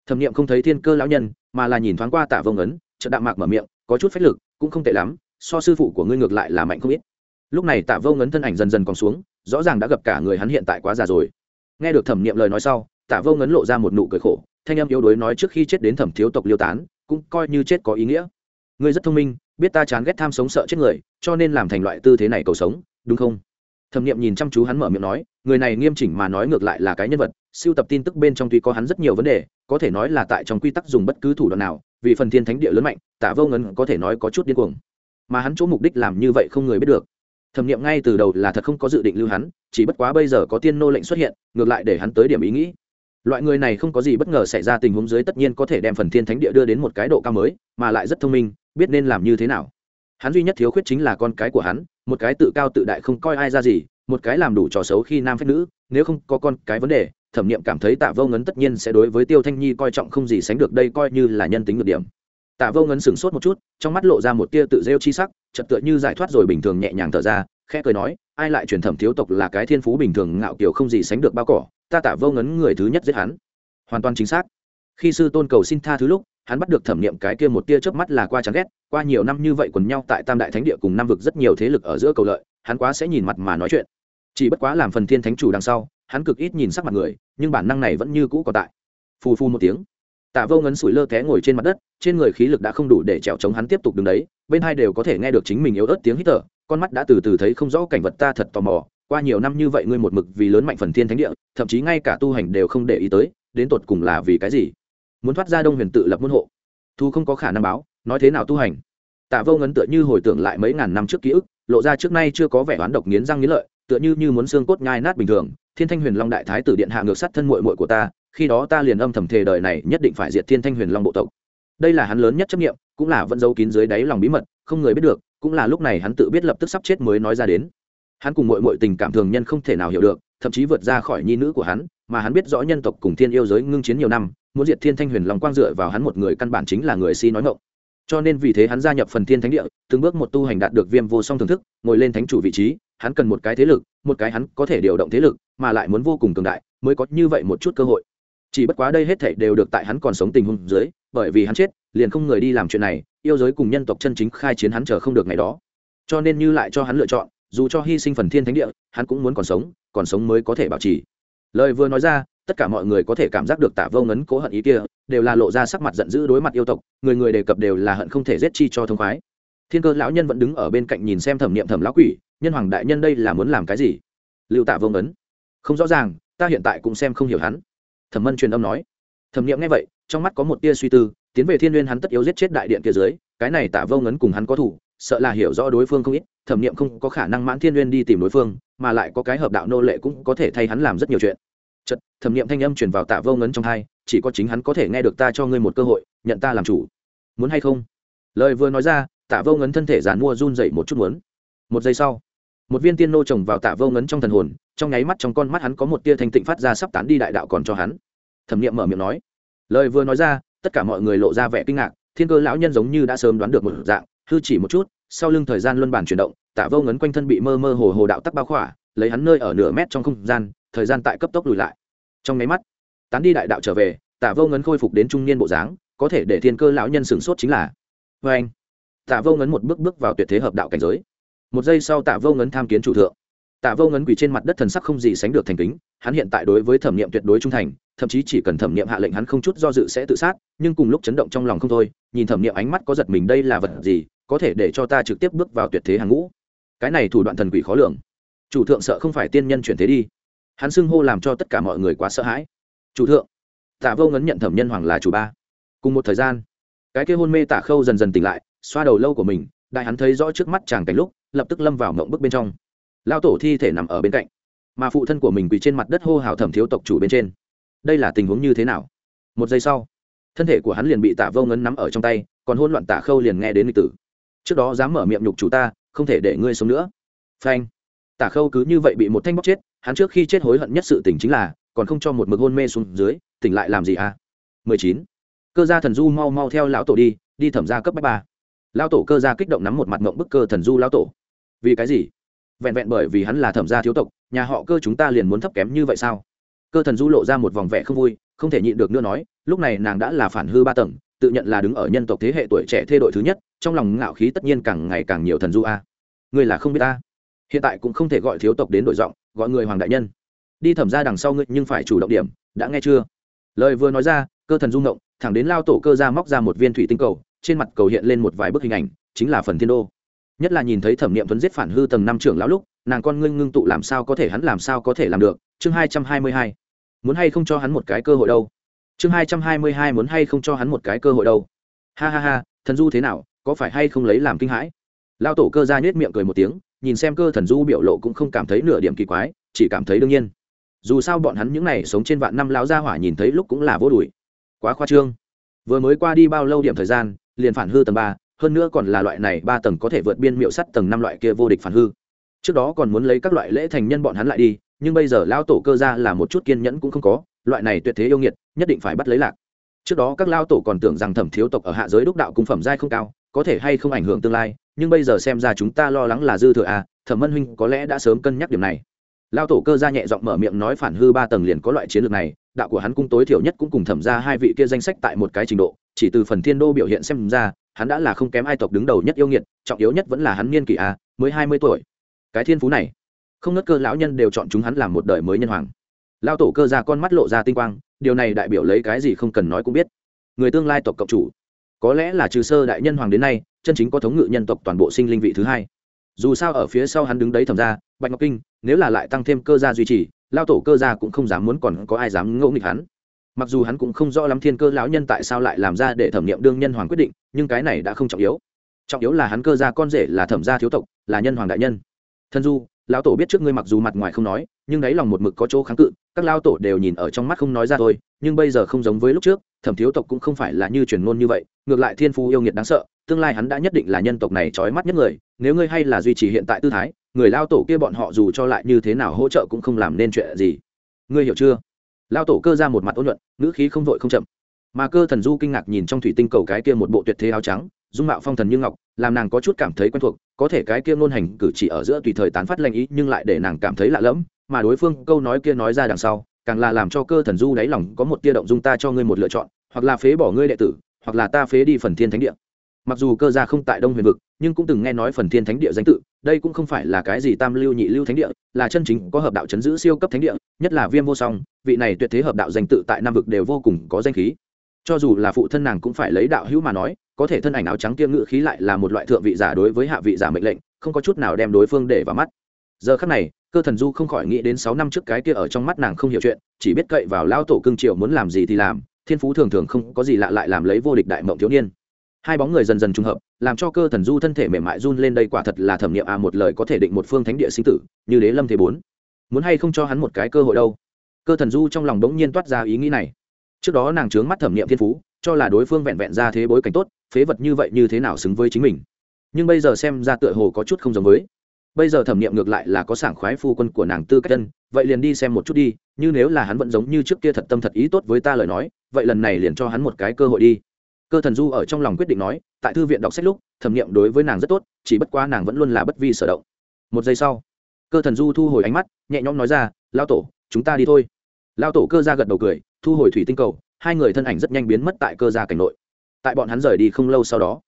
Thẩm nghiệm không thấy thiên cơ lão nhân, mà là nhìn thoáng qua tạ vô ngấn trận đạm mạc mở miệng, có chút phách lực, cũng không tệ lắm, so sư phụ của ngươi ngược lại là mạnh không ít. Lúc này tạ vô ngấn thân ảnh dần dần còn xuống, rõ ràng đã gặp cả người hắn hiện tại quá già rồi. Nghe được thẩm nghiệm lời nói sau, tạ vô ngấn lộ ra một nụ cười khổ, thanh em yếu đuối nói trước khi chết đến thẩm thiếu tộc liêu tán, cũng coi như chết có ý nghĩa. Ngươi rất thông minh, biết ta chán ghét tham sống sợ chết người, cho nên làm thành loại tư thế này cầu sống, đúng không? Thẩm nghiệm nhìn chăm chú hắn mở miệng nói, người này nghiêm chỉnh mà nói ngược lại là cái nhân vật siêu tập tin tức bên trong tuy có hắn rất nhiều vấn đề, có thể nói là tại trong quy tắc dùng bất cứ thủ đoạn nào vì phần thiên thánh địa lớn mạnh tạ vô ngấn có thể nói có chút điên cuồng. Mà hắn chỗ mục đích làm như vậy không người biết được. Thẩm nghiệm ngay từ đầu là thật không có dự định lưu hắn, chỉ bất quá bây giờ có tiên nô lệnh xuất hiện, ngược lại để hắn tới điểm ý nghĩ. Loại người này không có gì bất ngờ xảy ra tình huống dưới tất nhiên có thể đem phần thiên thánh địa đưa đến một cái độ cao mới, mà lại rất thông minh, biết nên làm như thế nào. Hắn duy nhất thiếu khuyết chính là con cái của hắn, một cái tự cao tự đại không coi ai ra gì, một cái làm đủ trò xấu khi nam phép nữ, nếu không có con cái vấn đề thẩm nghiệm cảm thấy tạ vô ngấn tất nhiên sẽ đối với tiêu thanh nhi coi trọng không gì sánh được, đây coi như là nhân tính ngược điểm. Tạ vô ngấn sửng sốt một chút, trong mắt lộ ra một tia tự rêu chi sắc chật tựa như giải thoát rồi bình thường nhẹ nhàng thở ra, khẽ cười nói, ai lại truyền thẩm thiếu tộc là cái thiên phú bình thường ngạo kiểu không gì sánh được bao cỏ, ta tạ vô ngấn người thứ nhất giết hắn. Hoàn toàn chính xác. Khi sư tôn cầu xin tha thứ lúc, hắn bắt được thẩm nghiệm cái kia một tia chớp mắt là qua chán ghét, qua nhiều năm như vậy quần nhau tại tam đại thánh địa cùng năm vực rất nhiều thế lực ở giữa cầu lợi, hắn quá sẽ nhìn mặt mà nói chuyện. Chỉ bất quá làm phần thiên thánh chủ đằng sau hắn cực ít nhìn sắc mặt người, nhưng bản năng này vẫn như cũ còn tại. Phù phu một tiếng, tạ vô ngấn sủi lơ té ngồi trên mặt đất, trên người khí lực đã không đủ để trèo chống hắn tiếp tục đứng đấy, bên hai đều có thể nghe được chính mình yếu ớt tiếng hít thở, con mắt đã từ từ thấy không rõ cảnh vật ta thật tò mò, qua nhiều năm như vậy ngươi một mực vì lớn mạnh phần thiên thánh địa, thậm chí ngay cả tu hành đều không để ý tới, đến tột cùng là vì cái gì? Muốn thoát ra đông huyền tự lập môn hộ. Thu không có khả năng báo, nói thế nào tu hành? Tạ vô ngấn tựa như hồi tưởng lại mấy ngàn năm trước ký ức, lộ ra trước nay chưa có vẻ oán độc nghiến răng nghiến lợi, tựa như như muốn xương cốt nhai nát bình thường thiên thanh huyền long đại thái tử điện hạ ngược sát thân muội muội của ta, khi đó ta liền âm thầm thề đời này nhất định phải diệt thiên thanh huyền long bộ tộc. Đây là hắn lớn nhất chấp nghiệm cũng là vẫn giấu kín dưới đáy lòng bí mật, không người biết được, cũng là lúc này hắn tự biết lập tức sắp chết mới nói ra đến. Hắn cùng muội muội tình cảm thường nhân không thể nào hiểu được, thậm chí vượt ra khỏi nhi nữ của hắn, mà hắn biết rõ nhân tộc cùng thiên yêu giới ngưng chiến nhiều năm, muốn diệt thiên thanh huyền long quang dựa vào hắn một người căn bản chính là người si nói ngộng cho nên vì thế hắn gia nhập phần thiên thánh địa, từng bước một tu hành đạt được viêm vô song thưởng thức, ngồi lên thánh chủ vị trí, hắn cần một cái thế lực, một cái hắn có thể điều động thế lực mà lại muốn vô cùng cường đại, mới có như vậy một chút cơ hội. Chỉ bất quá đây hết thảy đều được tại hắn còn sống tình huống dưới, bởi vì hắn chết, liền không người đi làm chuyện này, yêu giới cùng nhân tộc chân chính khai chiến hắn chờ không được ngày đó. Cho nên như lại cho hắn lựa chọn, dù cho hy sinh phần thiên thánh địa, hắn cũng muốn còn sống còn sống mới có thể bảo trì. Lời vừa nói ra, tất cả mọi người có thể cảm giác được tạ vô ngấn cố hận ý kia, đều là lộ ra sắc mặt giận dữ đối mặt yêu tộc, người người đề cập đều là hận không thể giết chi cho thông khoái. Thiên cơ lão nhân vẫn đứng ở bên cạnh nhìn xem thẩm niệm thẩm lão quỷ, nhân hoàng đại nhân đây là muốn làm cái gì? Lưu tạ vô ngấn không rõ ràng, ta hiện tại cũng xem không hiểu hắn. Thẩm mân truyền âm nói. Thẩm niệm nghe vậy, trong mắt có một tia suy tư, tiến về thiên n hắn tất yếu giết chết đại điện kia dưới, cái này tạ vô ngấn cùng hắn có thủ, sợ là hiểu rõ đối phương không ít, thẩm niệm không có khả năng mãn thiên n đi tìm đối phương, mà lại có cái hợp đạo nô lệ cũng có thể thay hắn làm rất nhiều chuyện. Chật thẩm nghiệm thanh âm truyền vào tạ vô ngấn trong hai, chỉ có chính hắn có thể nghe được ta cho ngươi một cơ hội, nhận ta làm chủ. Muốn hay không? Lời vừa nói ra, tạ vô ngấn thân thể giàn mua run dậy một chút muốn. Một giây sau một viên tiên nô trồng vào tạ vô ngấn trong thần hồn, trong nháy mắt trong con mắt hắn có một tia thanh tịnh phát ra sắp tán đi đại đạo còn cho hắn. Thẩm nghiệm mở miệng nói. Lời vừa nói ra, tất cả mọi người lộ ra vẻ kinh ngạc, thiên cơ lão nhân giống như đã sớm đoán được một dạng, hư chỉ một chút, sau lưng thời gian luân bản chuyển động, tạ vô ngấn quanh thân bị mơ mơ hồ hồ đạo tắc bao khỏa, lấy hắn nơi ở nửa mét trong không gian, thời gian tại cấp tốc lùi lại. Trong nháy mắt, tán đi đại đạo trở về, tạ vô ngấn khôi phục đến trung niên bộ dáng, có thể để thiên cơ lão nhân sửng sốt chính là vê anh tạ vô ngấn một bước bước vào tuyệt thế hợp đạo cảnh giới một giây sau tạ vô ngấn tham kiến chủ thượng. Tạ vô ngấn quỳ trên mặt đất thần sắc không gì sánh được thành kính, hắn hiện tại đối với thẩm nghiệm tuyệt đối trung thành, thậm chí chỉ cần thẩm nghiệm hạ lệnh hắn không chút do dự sẽ tự sát, nhưng cùng lúc chấn động trong lòng không thôi, nhìn thẩm nghiệm ánh mắt có giật mình đây là vật gì, có thể để cho ta trực tiếp bước vào tuyệt thế hàng ngũ. Cái này thủ đoạn thần quỷ khó lường. Chủ thượng sợ không phải tiên nhân chuyển thế đi. Hắn xưng hô làm cho tất cả mọi người quá sợ hãi. Chủ thượng, tạ vô ngấn nhận thẩm nhân hoàng là chủ ba. Cùng một thời gian, cái kia hôn mê tạ khâu dần dần tỉnh lại, xoa đầu lâu của mình, đại hắn thấy rõ trước mắt chàng cảnh lúc lập tức lâm vào mộng bức bên trong. Lao tổ thi thể nằm ở bên cạnh, mà phụ thân của mình quỳ trên mặt đất hô hào thẩm thiếu tộc chủ bên trên. Đây là tình huống như thế nào? Một giây sau, thân thể của hắn liền bị tạ vô ngấn nắm ở trong tay, còn hôn loạn tạ khâu liền nghe đến lịch tử. Trước đó dám mở miệng nhục chủ ta, không thể để ngươi sống nữa. Phanh. Tả khâu cứ như vậy bị một thanh bóc chết, hắn trước khi chết hối hận nhất sự tỉnh chính là, còn không cho một mực hôn mê xuống dưới, tỉnh lại làm gì à? Mười chín. Cơ gia thần du mau mau theo lão tổ đi đi thẩm ra cấp bách ba. Lão tổ cơ gia kích động nắm một mặt mộng bức cơ thần du lão tổ vì cái gì? Vẹn vẹn bởi vì hắn là thẩm gia thiếu tộc, nhà họ cơ chúng ta liền muốn thấp kém như vậy sao? Cơ thần du lộ ra một vòng vẻ không vui, không thể nhịn được nữa nói, lúc này nàng đã là phản hư ba tầng, tự nhận là đứng ở nhân tộc thế hệ tuổi trẻ thê đội thứ nhất, trong lòng ngạo khí tất nhiên càng ngày càng nhiều thần du a. Ngươi là không biết ta. Hiện tại cũng không thể gọi thiếu tộc đến đổi giọng, gọi người hoàng đại nhân. Đi thẩm ra đằng sau ngươi nhưng phải chủ động điểm, đã nghe chưa? Lời vừa nói ra, cơ thần du ngộng, thẳng đến lao tổ cơ ra móc ra một viên thủy tinh cầu, trên mặt cầu hiện lên một vài bức hình ảnh, chính là phần thiên đô nhất là nhìn thấy thẩm nghiệm tuấn giết phản hư tầng năm trưởng lão lúc, nàng con ngưng ngưng tụ làm sao có thể hắn làm sao có thể làm được. Chương hai trăm hai mươi hai. Muốn hay không cho hắn một cái cơ hội đâu? Chương hai trăm hai mươi hai muốn hay không cho hắn một cái cơ hội đâu? Ha ha ha, thần du thế nào, có phải hay không lấy làm kinh hãi? Lao tổ cơ ra nhét miệng cười một tiếng, nhìn xem cơ thần du biểu lộ cũng không cảm thấy nửa điểm kỳ quái, chỉ cảm thấy đương nhiên. Dù sao bọn hắn những n à y sống trên vạn năm lão gia hỏa nhìn thấy lúc cũng là vô đùi. Quá khoa trương. Vừa mới qua đi bao lâu điểm thời gian, liền phản hư tầng ba hơn nữa còn là loại này ba tầng có thể vượt biên miệu sắt tầng năm loại kia vô địch phản hư. Trước đó còn muốn lấy các loại lễ thành nhân bọn hắn lại đi, nhưng bây giờ lao tổ cơ ra là một chút kiên nhẫn cũng không có, loại này tuyệt thế yêu nghiệt, nhất định phải bắt lấy lạc. Trước đó các lao tổ còn tưởng rằng thẩm thiếu tộc ở hạ giới đúc đạo cung phẩm giai không cao, có thể hay không ảnh hưởng tương lai, nhưng bây giờ xem ra chúng ta lo lắng là dư thừa à thẩm mân huynh có lẽ đã sớm cân nhắc điểm này. Lao tổ cơ ra nhẹ giọng mở miệng nói phản hư ba tầng liền có loại chiến lược này đạo của hắn cung tối thiểu nhất cũng cùng thẩm ra hai vị kia danh sách tại một cái trình độ chỉ từ phần thiên đô biểu hiện xem ra hắn đã là không kém ai tộc đứng đầu nhất yêu nghiệt trọng yếu nhất vẫn là hắn niên kỷ a, mới hai mươi tuổi. Cái thiên phú này không nớt cơ lão nhân đều chọn chúng hắn làm một đời mới nhân hoàng. Lao tổ cơ ra con mắt lộ ra tinh quang điều này đại biểu lấy cái gì không cần nói cũng biết. Người tương lai tộc cộng chủ có lẽ là trừ sơ đại nhân hoàng đến nay chân chính có thống ngự nhân tộc toàn bộ sinh linh vị thứ hai. Dù sao ở phía sau hắn đứng đấy thầm ra bạch ngọc kinh nếu là lại tăng thêm cơ gia duy trì lao tổ cơ gia cũng không dám muốn còn có ai dám ngẫu nghịch hắn. Mặc dù hắn cũng không rõ lắm thiên cơ lão nhân tại sao lại làm ra để thẩm nghiệm đương nhân hoàng quyết định, nhưng cái này đã không trọng yếu. Trọng yếu là hắn cơ gia con rể là thẩm gia thiếu tộc, là nhân hoàng đại nhân. Thân du, lão tổ biết trước ngươi mặc dù mặt ngoài không nói, nhưng đáy lòng một mực có chỗ kháng cự, các lao tổ đều nhìn ở trong mắt không nói ra thôi, nhưng bây giờ không giống với lúc trước, thẩm thiếu tộc cũng không phải là như truyền ngôn như vậy, ngược lại thiên phú yêu nghiệt đáng sợ, tương lai hắn đã nhất định là nhân tộc này trói mắt nhất người nếu ngươi hay là duy trì hiện tại tư thái, người lao tổ kia bọn họ dù cho lại như thế nào hỗ trợ cũng không làm nên chuyện gì. Ngươi hiểu chưa? Lao tổ cơ ra một mặt ôn nhuận ngữ khí không vội không chậm. Mà cơ thần du kinh ngạc nhìn trong thủy tinh cầu cái kia một bộ tuyệt thế áo trắng, dung mạo phong thần như ngọc, làm nàng có chút cảm thấy quen thuộc, có thể cái kia ngôn hành cử chỉ ở giữa tùy thời tán phát lanh ý, nhưng lại để nàng cảm thấy lạ lẫm, mà đối phương câu nói kia nói ra đằng sau, càng là làm cho cơ thần du đáy lòng có một tia động dung ta cho ngươi một lựa chọn, hoặc là phế bỏ ngươi đệ tử, hoặc là ta phế đi phần thiên thánh địa mặc dù cơ gia không tại đông huyền vực, nhưng cũng từng nghe nói phần thiên thánh địa danh tự, đây cũng không phải là cái gì tam lưu nhị lưu thánh địa, là chân chính có hợp đạo chấn giữ siêu cấp thánh địa, nhất là viêm vô song, vị này tuyệt thế hợp đạo danh tự tại nam vực đều vô cùng có danh khí. Cho dù là phụ thân nàng cũng phải lấy đạo hữu mà nói, có thể thân ảnh áo trắng tiêm ngự khí lại là một loại thượng vị giả đối với hạ vị giả mệnh lệnh, không có chút nào đem đối phương để vào mắt. Giờ khắc này, cơ thần du không khỏi nghĩ đến sáu năm trước cái kia ở trong mắt nàng không hiểu chuyện, chỉ biết cậy vào lao tổ cương triều muốn làm gì thì làm, thiên phú thường thường không có gì lạ lại làm lấy vô địch đại mộng thiếu niên hai bóng người dần dần trùng hợp, làm cho cơ thần du thân thể mềm mại run lên đây quả thật là thẩm nghiệm à một lời có thể định một phương thánh địa sinh tử, như đế lâm thế bốn. Muốn hay không cho hắn một cái cơ hội đâu? Cơ thần du trong lòng đống nhiên toát ra ý nghĩ này. Trước đó nàng trướng mắt thẩm nghiệm thiên phú, cho là đối phương vẹn vẹn ra thế bối cảnh tốt, phế vật như vậy như thế nào xứng với chính mình. Nhưng bây giờ xem ra tựa hồ có chút không giống với. Bây giờ thẩm nghiệm ngược lại là có sảng khoái phu quân của nàng tư cách chân vậy liền đi xem một chút đi, như nếu là hắn vẫn giống như trước kia thật tâm thật ý tốt với ta lời nói, vậy lần này liền cho hắn một cái cơ hội đi cơ thần du ở trong lòng quyết định nói, tại thư viện đọc sách lúc, thẩm nghiệm đối với nàng rất tốt, chỉ bất quá nàng vẫn luôn là bất vi sở động. Một giây sau, cơ thần du thu hồi ánh mắt, nhẹ nhõm nói ra lao tổ, chúng ta đi thôi. Lao tổ cơ ra gật đầu cười, thu hồi thủy tinh cầu, hai người thân ảnh rất nhanh biến mất tại cơ gia cảnh nội. Tại bọn hắn rời đi không lâu sau đó,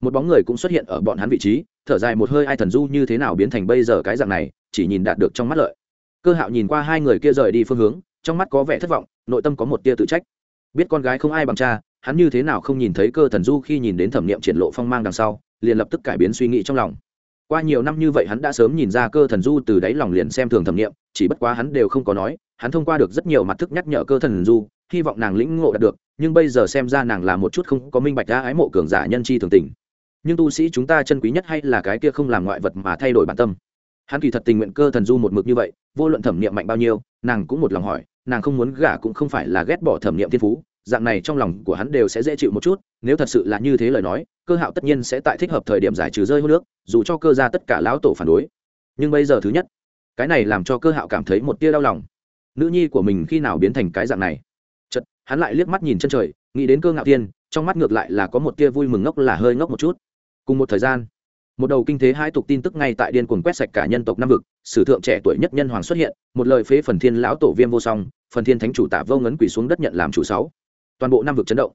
một bóng người cũng xuất hiện ở bọn hắn vị trí, thở dài một hơi, ai thần du, như thế nào biến thành bây giờ cái dạng này? Chỉ nhìn đạt được trong mắt lợi. Cơ hạo nhìn qua hai người kia rời đi phương hướng, trong mắt có vẻ thất vọng, nội tâm có một tia tự trách. Biết con gái không ai bằng cha hắn như thế nào không nhìn thấy cơ thần du khi nhìn đến thẩm nghiệm triển lộ phong mang đằng sau, liền lập tức cải biến suy nghĩ trong lòng. Qua nhiều năm như vậy hắn đã sớm nhìn ra cơ thần du từ đáy lòng liền xem thường thẩm nghiệm chỉ bất quá hắn đều không có nói, hắn thông qua được rất nhiều mặt thức nhắc nhở cơ thần du, hy vọng nàng lĩnh ngộ đạt được, nhưng bây giờ xem ra nàng là một chút không có minh bạch đã ái mộ cường giả nhân chi thường tình. Nhưng tu sĩ chúng ta chân quý nhất hay là cái kia không làm ngoại vật mà thay đổi bản tâm. Hắn kỳ thật tình nguyện cơ thần du một mực như vậy, vô luận thẩm nghiệm mạnh bao nhiêu, nàng cũng một lòng hỏi, nàng không muốn gả cũng không phải là ghét bỏ thẩm nghiệm thiên phú dạng này trong lòng của hắn đều sẽ dễ chịu một chút, nếu thật sự là như thế lời nói, cơ hạo tất nhiên sẽ tại thích hợp thời điểm giải trừ rơi hô nước dù cho cơ ra tất cả lão tổ phản đối. Nhưng bây giờ thứ nhất, cái này làm cho cơ hạo cảm thấy một tia đau lòng. Nữ nhi của mình khi nào biến thành cái dạng này? Chật hắn lại liếc mắt nhìn chân trời, nghĩ đến cơ ngạo tiên, trong mắt ngược lại là có một tia vui mừng ngốc là hơi ngốc một chút. Cùng một thời gian, một đầu kinh thế hai tục tin tức ngay tại điên cuồng quét sạch cả nhân tộc nam vực, sử thượng trẻ tuổi nhất nhân hoàng xuất hiện, một lời phế phần thiên lão tổ viêm vô song, phần thiên thánh chủ tạ vô ngấn quỷ xuống đất nhận làm chủ sáu toàn bộ nam vực chấn động.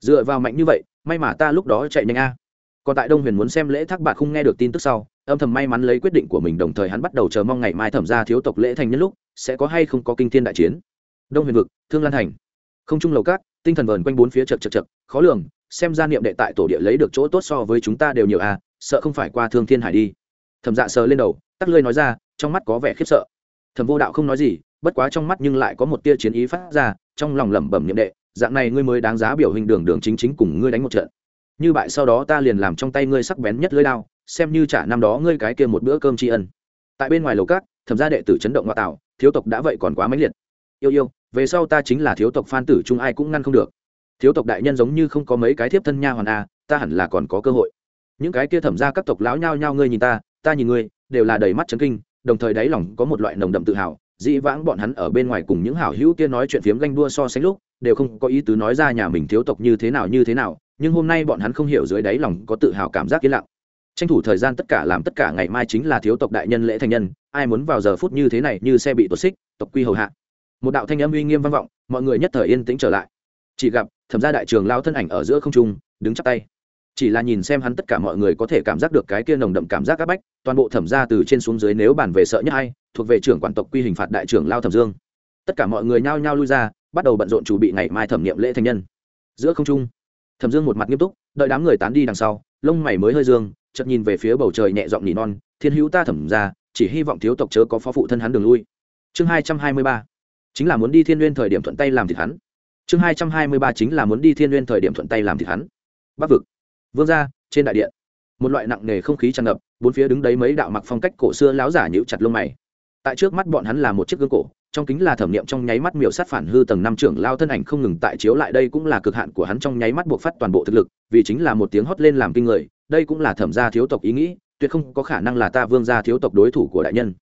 Dựa vào mạnh như vậy, may mà ta lúc đó chạy nhanh a. Còn tại đông huyền muốn xem lễ thác bạc không nghe được tin tức sau, âm thầm may mắn lấy quyết định của mình đồng thời hắn bắt đầu chờ mong ngày mai thẩm ra thiếu tộc lễ thành nhân lúc, sẽ có hay không có kinh thiên đại chiến. Đông huyền vực, thương lan thành. Không trung lầu cát, tinh thần vờn quanh bốn phía chật chật chật, khó lường, xem ra niệm đệ tại tổ địa lấy được chỗ tốt so với chúng ta đều nhiều à sợ không phải qua thương thiên hải đi. Thẩm dạ sờ lên đầu, tắt lơi nói ra, trong mắt có vẻ khiếp sợ. Thẩm vô đạo không nói gì, bất quá trong mắt nhưng lại có một tia chiến ý phát ra, trong lòng lẩm bẩm niệm đệ dạng này ngươi mới đáng giá biểu hình đường đường chính chính cùng ngươi đánh một trận. Như bại sau đó ta liền làm trong tay ngươi sắc bén nhất lưỡi đao, xem như trả năm đó ngươi cái kia một bữa cơm tri ân. Tại bên ngoài lầu cát thẩm gia đệ tử chấn động ngoại tạo, thiếu tộc đã vậy còn quá mãnh liệt. Yêu yêu, về sau ta chính là thiếu tộc phan tử trung ai cũng ngăn không được. Thiếu tộc đại nhân giống như không có mấy cái thiếp thân nha hoàn a, ta hẳn là còn có cơ hội. Những cái kia thẩm ra các tộc lão nhao nhao ngươi nhìn ta ta nhìn ngươi, đều là đầy mắt chấn kinh, đồng thời đáy lòng có một loại nồng đậm tự hào, dĩ vãng bọn hắn ở bên ngoài cùng những hảo hữu kia nói chuyện phiếm ganh đua so sánh lúc đều không có ý tứ nói ra nhà mình thiếu tộc như thế nào như thế nào, nhưng hôm nay bọn hắn không hiểu dưới đáy lòng có tự hào cảm giác yên lặng. Tranh thủ thời gian tất cả làm tất cả ngày mai chính là thiếu tộc đại nhân lễ thành nhân, ai muốn vào giờ phút như thế này như xe bị tuột xích, tộc quy hầu hạ. Một đạo thanh âm uy nghiêm vang vọng, mọi người nhất thời yên tĩnh trở lại. Chỉ gặp, thẩm gia đại trường lao thân ảnh ở giữa không trung, đứng chắp tay. Chỉ là nhìn xem hắn tất cả mọi người có thể cảm giác được cái kia nồng đậm cảm giác áp bách, toàn bộ thẩm gia từ trên xuống dưới nếu bàn về sợ nhất ai, thuộc về trưởng quản tộc quy hình phạt đại trưởng lao thẩm dương. Tất cả mọi người nhao nhao lui ra bắt đầu bận rộn chuẩn bị ngày mai thẩm nghiệm lễ thành nhân. Giữa không trung, thẩm dương một mặt nghiêm túc, đợi đám người tán đi đằng sau, lông mày mới hơi dương, chợt nhìn về phía bầu trời nhẹ giọng nỉ non, thiên hữu ta thẩm ra chỉ hy vọng thiếu tộc chớ có phó phụ thân hắn đường lui. Chương hai trăm hai mươi ba, chính là muốn đi thiên n thời điểm thuận tay làm thịt hắn. Chương hai trăm hai mươi ba, chính là muốn đi thiên n thời điểm thuận tay làm thịt hắn. Bắc vực, vương gia, trên đại điện, một loại nặng nề không khí tràn ngập, bốn phía đứng đấy mấy đạo mặc phong cách cổ xưa láo giả nhíu chặt lông mày tại trước mắt bọn hắn là một chiếc gương cổ, trong kính là thẩm nghiệm trong nháy mắt miểu sát phản hư tầng năm trưởng lao thân ảnh không ngừng tại chiếu lại đây cũng là cực hạn của hắn trong nháy mắt buộc phát toàn bộ thực lực, vì chính là một tiếng hót lên làm kinh người, đây cũng là thẩm gia thiếu tộc ý nghĩ, tuyệt không có khả năng là ta vương gia thiếu tộc đối thủ của đại nhân.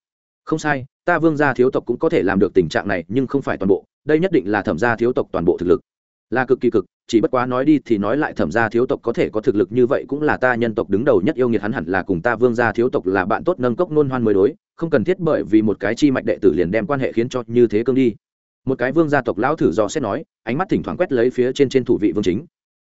Không sai, ta vương gia thiếu tộc cũng có thể làm được tình trạng này, nhưng không phải toàn bộ, đây nhất định là thẩm gia thiếu tộc toàn bộ thực lực là cực kỳ cực, chỉ bất quá nói đi thì nói lại thẩm gia thiếu tộc có thể có thực lực như vậy cũng là ta nhân tộc đứng đầu nhất yêu nghiệt hắn hẳn là cùng ta vương gia thiếu tộc là bạn tốt nâng cốc nôn hoan mới đối, không cần thiết bởi vì một cái chi mạch đệ tử liền đem quan hệ khiến cho như thế cương đi. Một cái vương gia tộc lão thử dò xét nói, ánh mắt thỉnh thoảng quét lấy phía trên trên thủ vị vương chính.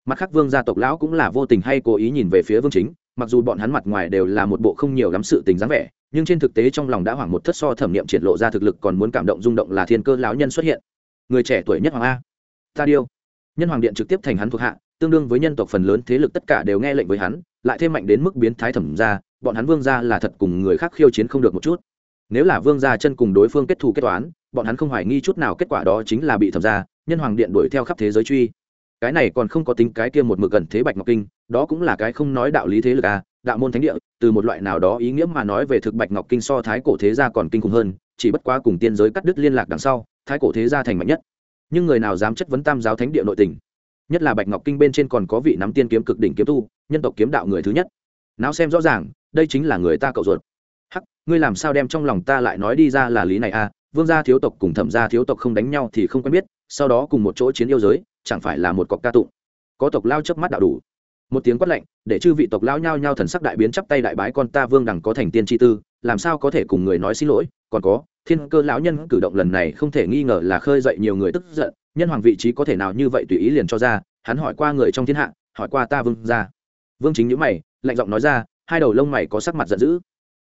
Mặt khác vương gia tộc lão cũng là vô tình hay cố ý nhìn về phía vương chính, mặc dù bọn hắn mặt ngoài đều là một bộ không nhiều lắm sự tình dáng vẻ, nhưng trên thực tế trong lòng đã hoảng một thất so thẩm nghiệm triển lộ ra thực lực còn muốn cảm động rung động là thiên cơ lão nhân xuất hiện. Người trẻ tuổi nhất hoàng a. Ta điêu nhân hoàng điện trực tiếp thành hắn thuộc hạ, tương đương với nhân tộc phần lớn thế lực tất cả đều nghe lệnh với hắn, lại thêm mạnh đến mức biến thái thẩm ra bọn hắn vương gia là thật cùng người khác khiêu chiến không được một chút. Nếu là vương gia chân cùng đối phương kết thù kết toán, bọn hắn không hoài nghi chút nào kết quả đó chính là bị thẩm ra nhân hoàng điện đuổi theo khắp thế giới truy. Cái này còn không có tính cái kia một mực gần thế bạch ngọc kinh, đó cũng là cái không nói đạo lý thế lực à đạo môn thánh địa, từ một loại nào đó ý nghĩa mà nói về thực bạch ngọc kinh so thái cổ thế gia còn kinh khủng hơn, chỉ bất quá cùng tiên giới cắt đứt liên lạc đằng sau, thái cổ thế gia thành mạnh nhất nhưng người nào dám chất vấn tam giáo thánh địa nội tình? Nhất là bạch ngọc kinh bên trên còn có vị nắm tiên kiếm cực đỉnh kiếm tu, nhân tộc kiếm đạo người thứ nhất. Não xem rõ ràng, đây chính là người ta cậu ruột. Hắc, ngươi làm sao đem trong lòng ta lại nói đi ra là lý này à? Vương gia thiếu tộc cùng thẩm gia thiếu tộc không đánh nhau thì không quen biết, sau đó cùng một chỗ chiến yêu giới, chẳng phải là một cọc ca tụng. Có tộc lao chớp mắt đạo đủ. Một tiếng quát lạnh, để chư vị tộc lao nhao nhao thần sắc đại biến chắp tay đại bái con ta vương đẳng có thành tiên tri tư làm sao có thể cùng người nói xin lỗi? Còn có, thiên cơ lão nhân cử động lần này không thể nghi ngờ là khơi dậy nhiều người tức giận. Nhân hoàng vị trí có thể nào như vậy tùy ý liền cho ra? Hắn hỏi qua người trong thiên hạ, hỏi qua ta vương ra vương chính nhữ mày, lạnh giọng nói ra, hai đầu lông mày có sắc mặt giận dữ.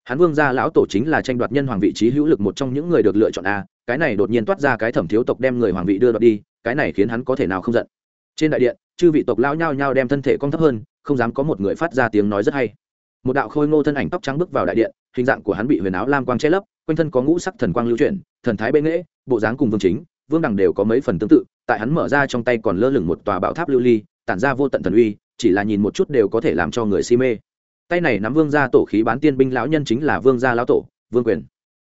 Hắn vương gia lão tổ chính là tranh đoạt nhân hoàng vị trí hữu lực một trong những người được lựa chọn a, cái này đột nhiên toát ra cái thẩm thiếu tộc đem người hoàng vị đưa đoạt đi, cái này khiến hắn có thể nào không giận. Trên đại điện, chư vị tộc lão nhao nhao đem thân thể cong thấp hơn, không dám có một người phát ra tiếng nói rất hay một đạo khôi ngô thân ảnh tóc trắng bước vào đại điện, hình dạng của hắn bị huyền áo lam quang che lấp, quanh thân có ngũ sắc thần quang lưu chuyển, thần thái bệ nghễ, bộ dáng cùng vương chính, vương đằng đều có mấy phần tương tự, tại hắn mở ra trong tay còn lơ lửng một tòa bảo tháp lưu ly, tản ra vô tận thần uy, chỉ là nhìn một chút đều có thể làm cho người si mê. Tay này nắm vương gia tổ khí bán tiên binh lão nhân chính là vương gia lão tổ, vương quyền.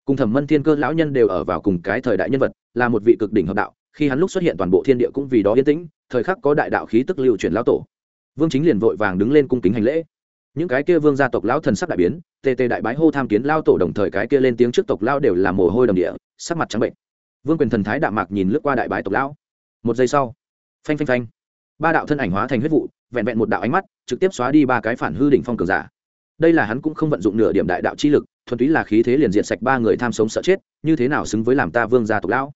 Cùng thẩm mân thiên cơ lão nhân đều ở vào cùng cái thời đại nhân vật, là một vị cực đỉnh hợp đạo, khi hắn lúc xuất hiện toàn bộ thiên địa cũng vì đó yên tĩnh, thời khắc có đại đạo khí tức lưu chuyển lão tổ. Vương chính liền vội vàng đứng lên cung kính hành lễ những cái kia vương gia tộc lão thần sắc đại biến, tê tê đại bái hô tham kiến lao tổ đồng thời cái kia lên tiếng trước tộc lao đều là mồ hôi đồng địa, sắc mặt trắng bệnh. Vương quyền thần thái đạm mạc nhìn lướt qua đại bái tộc lão. Một giây sau, phanh phanh phanh, ba đạo thân ảnh hóa thành huyết vụ, vẹn vẹn một đạo ánh mắt, trực tiếp xóa đi ba cái phản hư đỉnh phong cường giả. Đây là hắn cũng không vận dụng nửa điểm đại đạo chi lực, thuần túy là khí thế liền diện sạch ba người tham sống sợ chết, như thế nào xứng với làm ta vương gia tộc lão?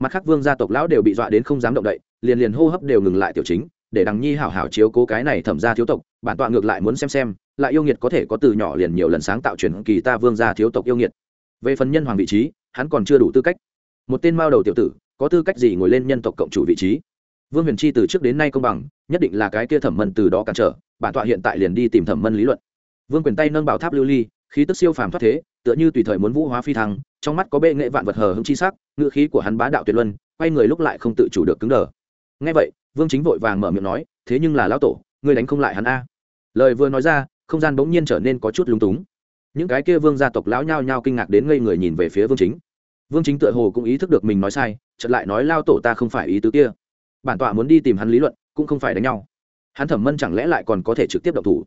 Mặt khác vương gia tộc lão đều bị dọa đến không dám động đậy, liền liền hô hấp đều ngừng lại tiểu chính, để đằng nhi hảo hảo chiếu cố cái này thẩm ra thiếu tộc, bản tọa ngược lại muốn xem xem lại yêu nghiệt có thể có từ nhỏ liền nhiều lần sáng tạo truyền kỳ ta vương gia thiếu tộc yêu nghiệt. Về phần nhân hoàng vị trí, hắn còn chưa đủ tư cách. Một tên mao đầu tiểu tử, có tư cách gì ngồi lên nhân tộc cộng chủ vị trí? Vương huyền chi từ trước đến nay công bằng, nhất định là cái kia thẩm mân từ đó cản trở, bản tọa hiện tại liền đi tìm thẩm mân lý luận. Vương quyền tay nâng bảo tháp lưu ly, khí tức siêu phàm thoát thế, tựa như tùy thời muốn vũ hóa phi thăng, trong mắt có bệ nghệ vạn vật hờ hững chi sắc ngựa khí của hắn bá đạo tuyệt luân, quay người lúc lại không tự chủ được cứng đờ. Ngay vậy, vương chính vội vàng mở miệng nói, thế nhưng là lão tổ, ngươi đánh không lại hắn a. Lời vừa nói ra không gian bỗng nhiên trở nên có chút lúng túng. Những cái kia vương gia tộc lão nhao nhao kinh ngạc đến ngây người nhìn về phía vương chính. Vương chính tựa hồ cũng ý thức được mình nói sai, chợt lại nói, lao tổ ta không phải ý tứ kia. Bản tọa muốn đi tìm hắn lý luận, cũng không phải đánh nhau. Hắn thẩm mân chẳng lẽ lại còn có thể trực tiếp động thủ?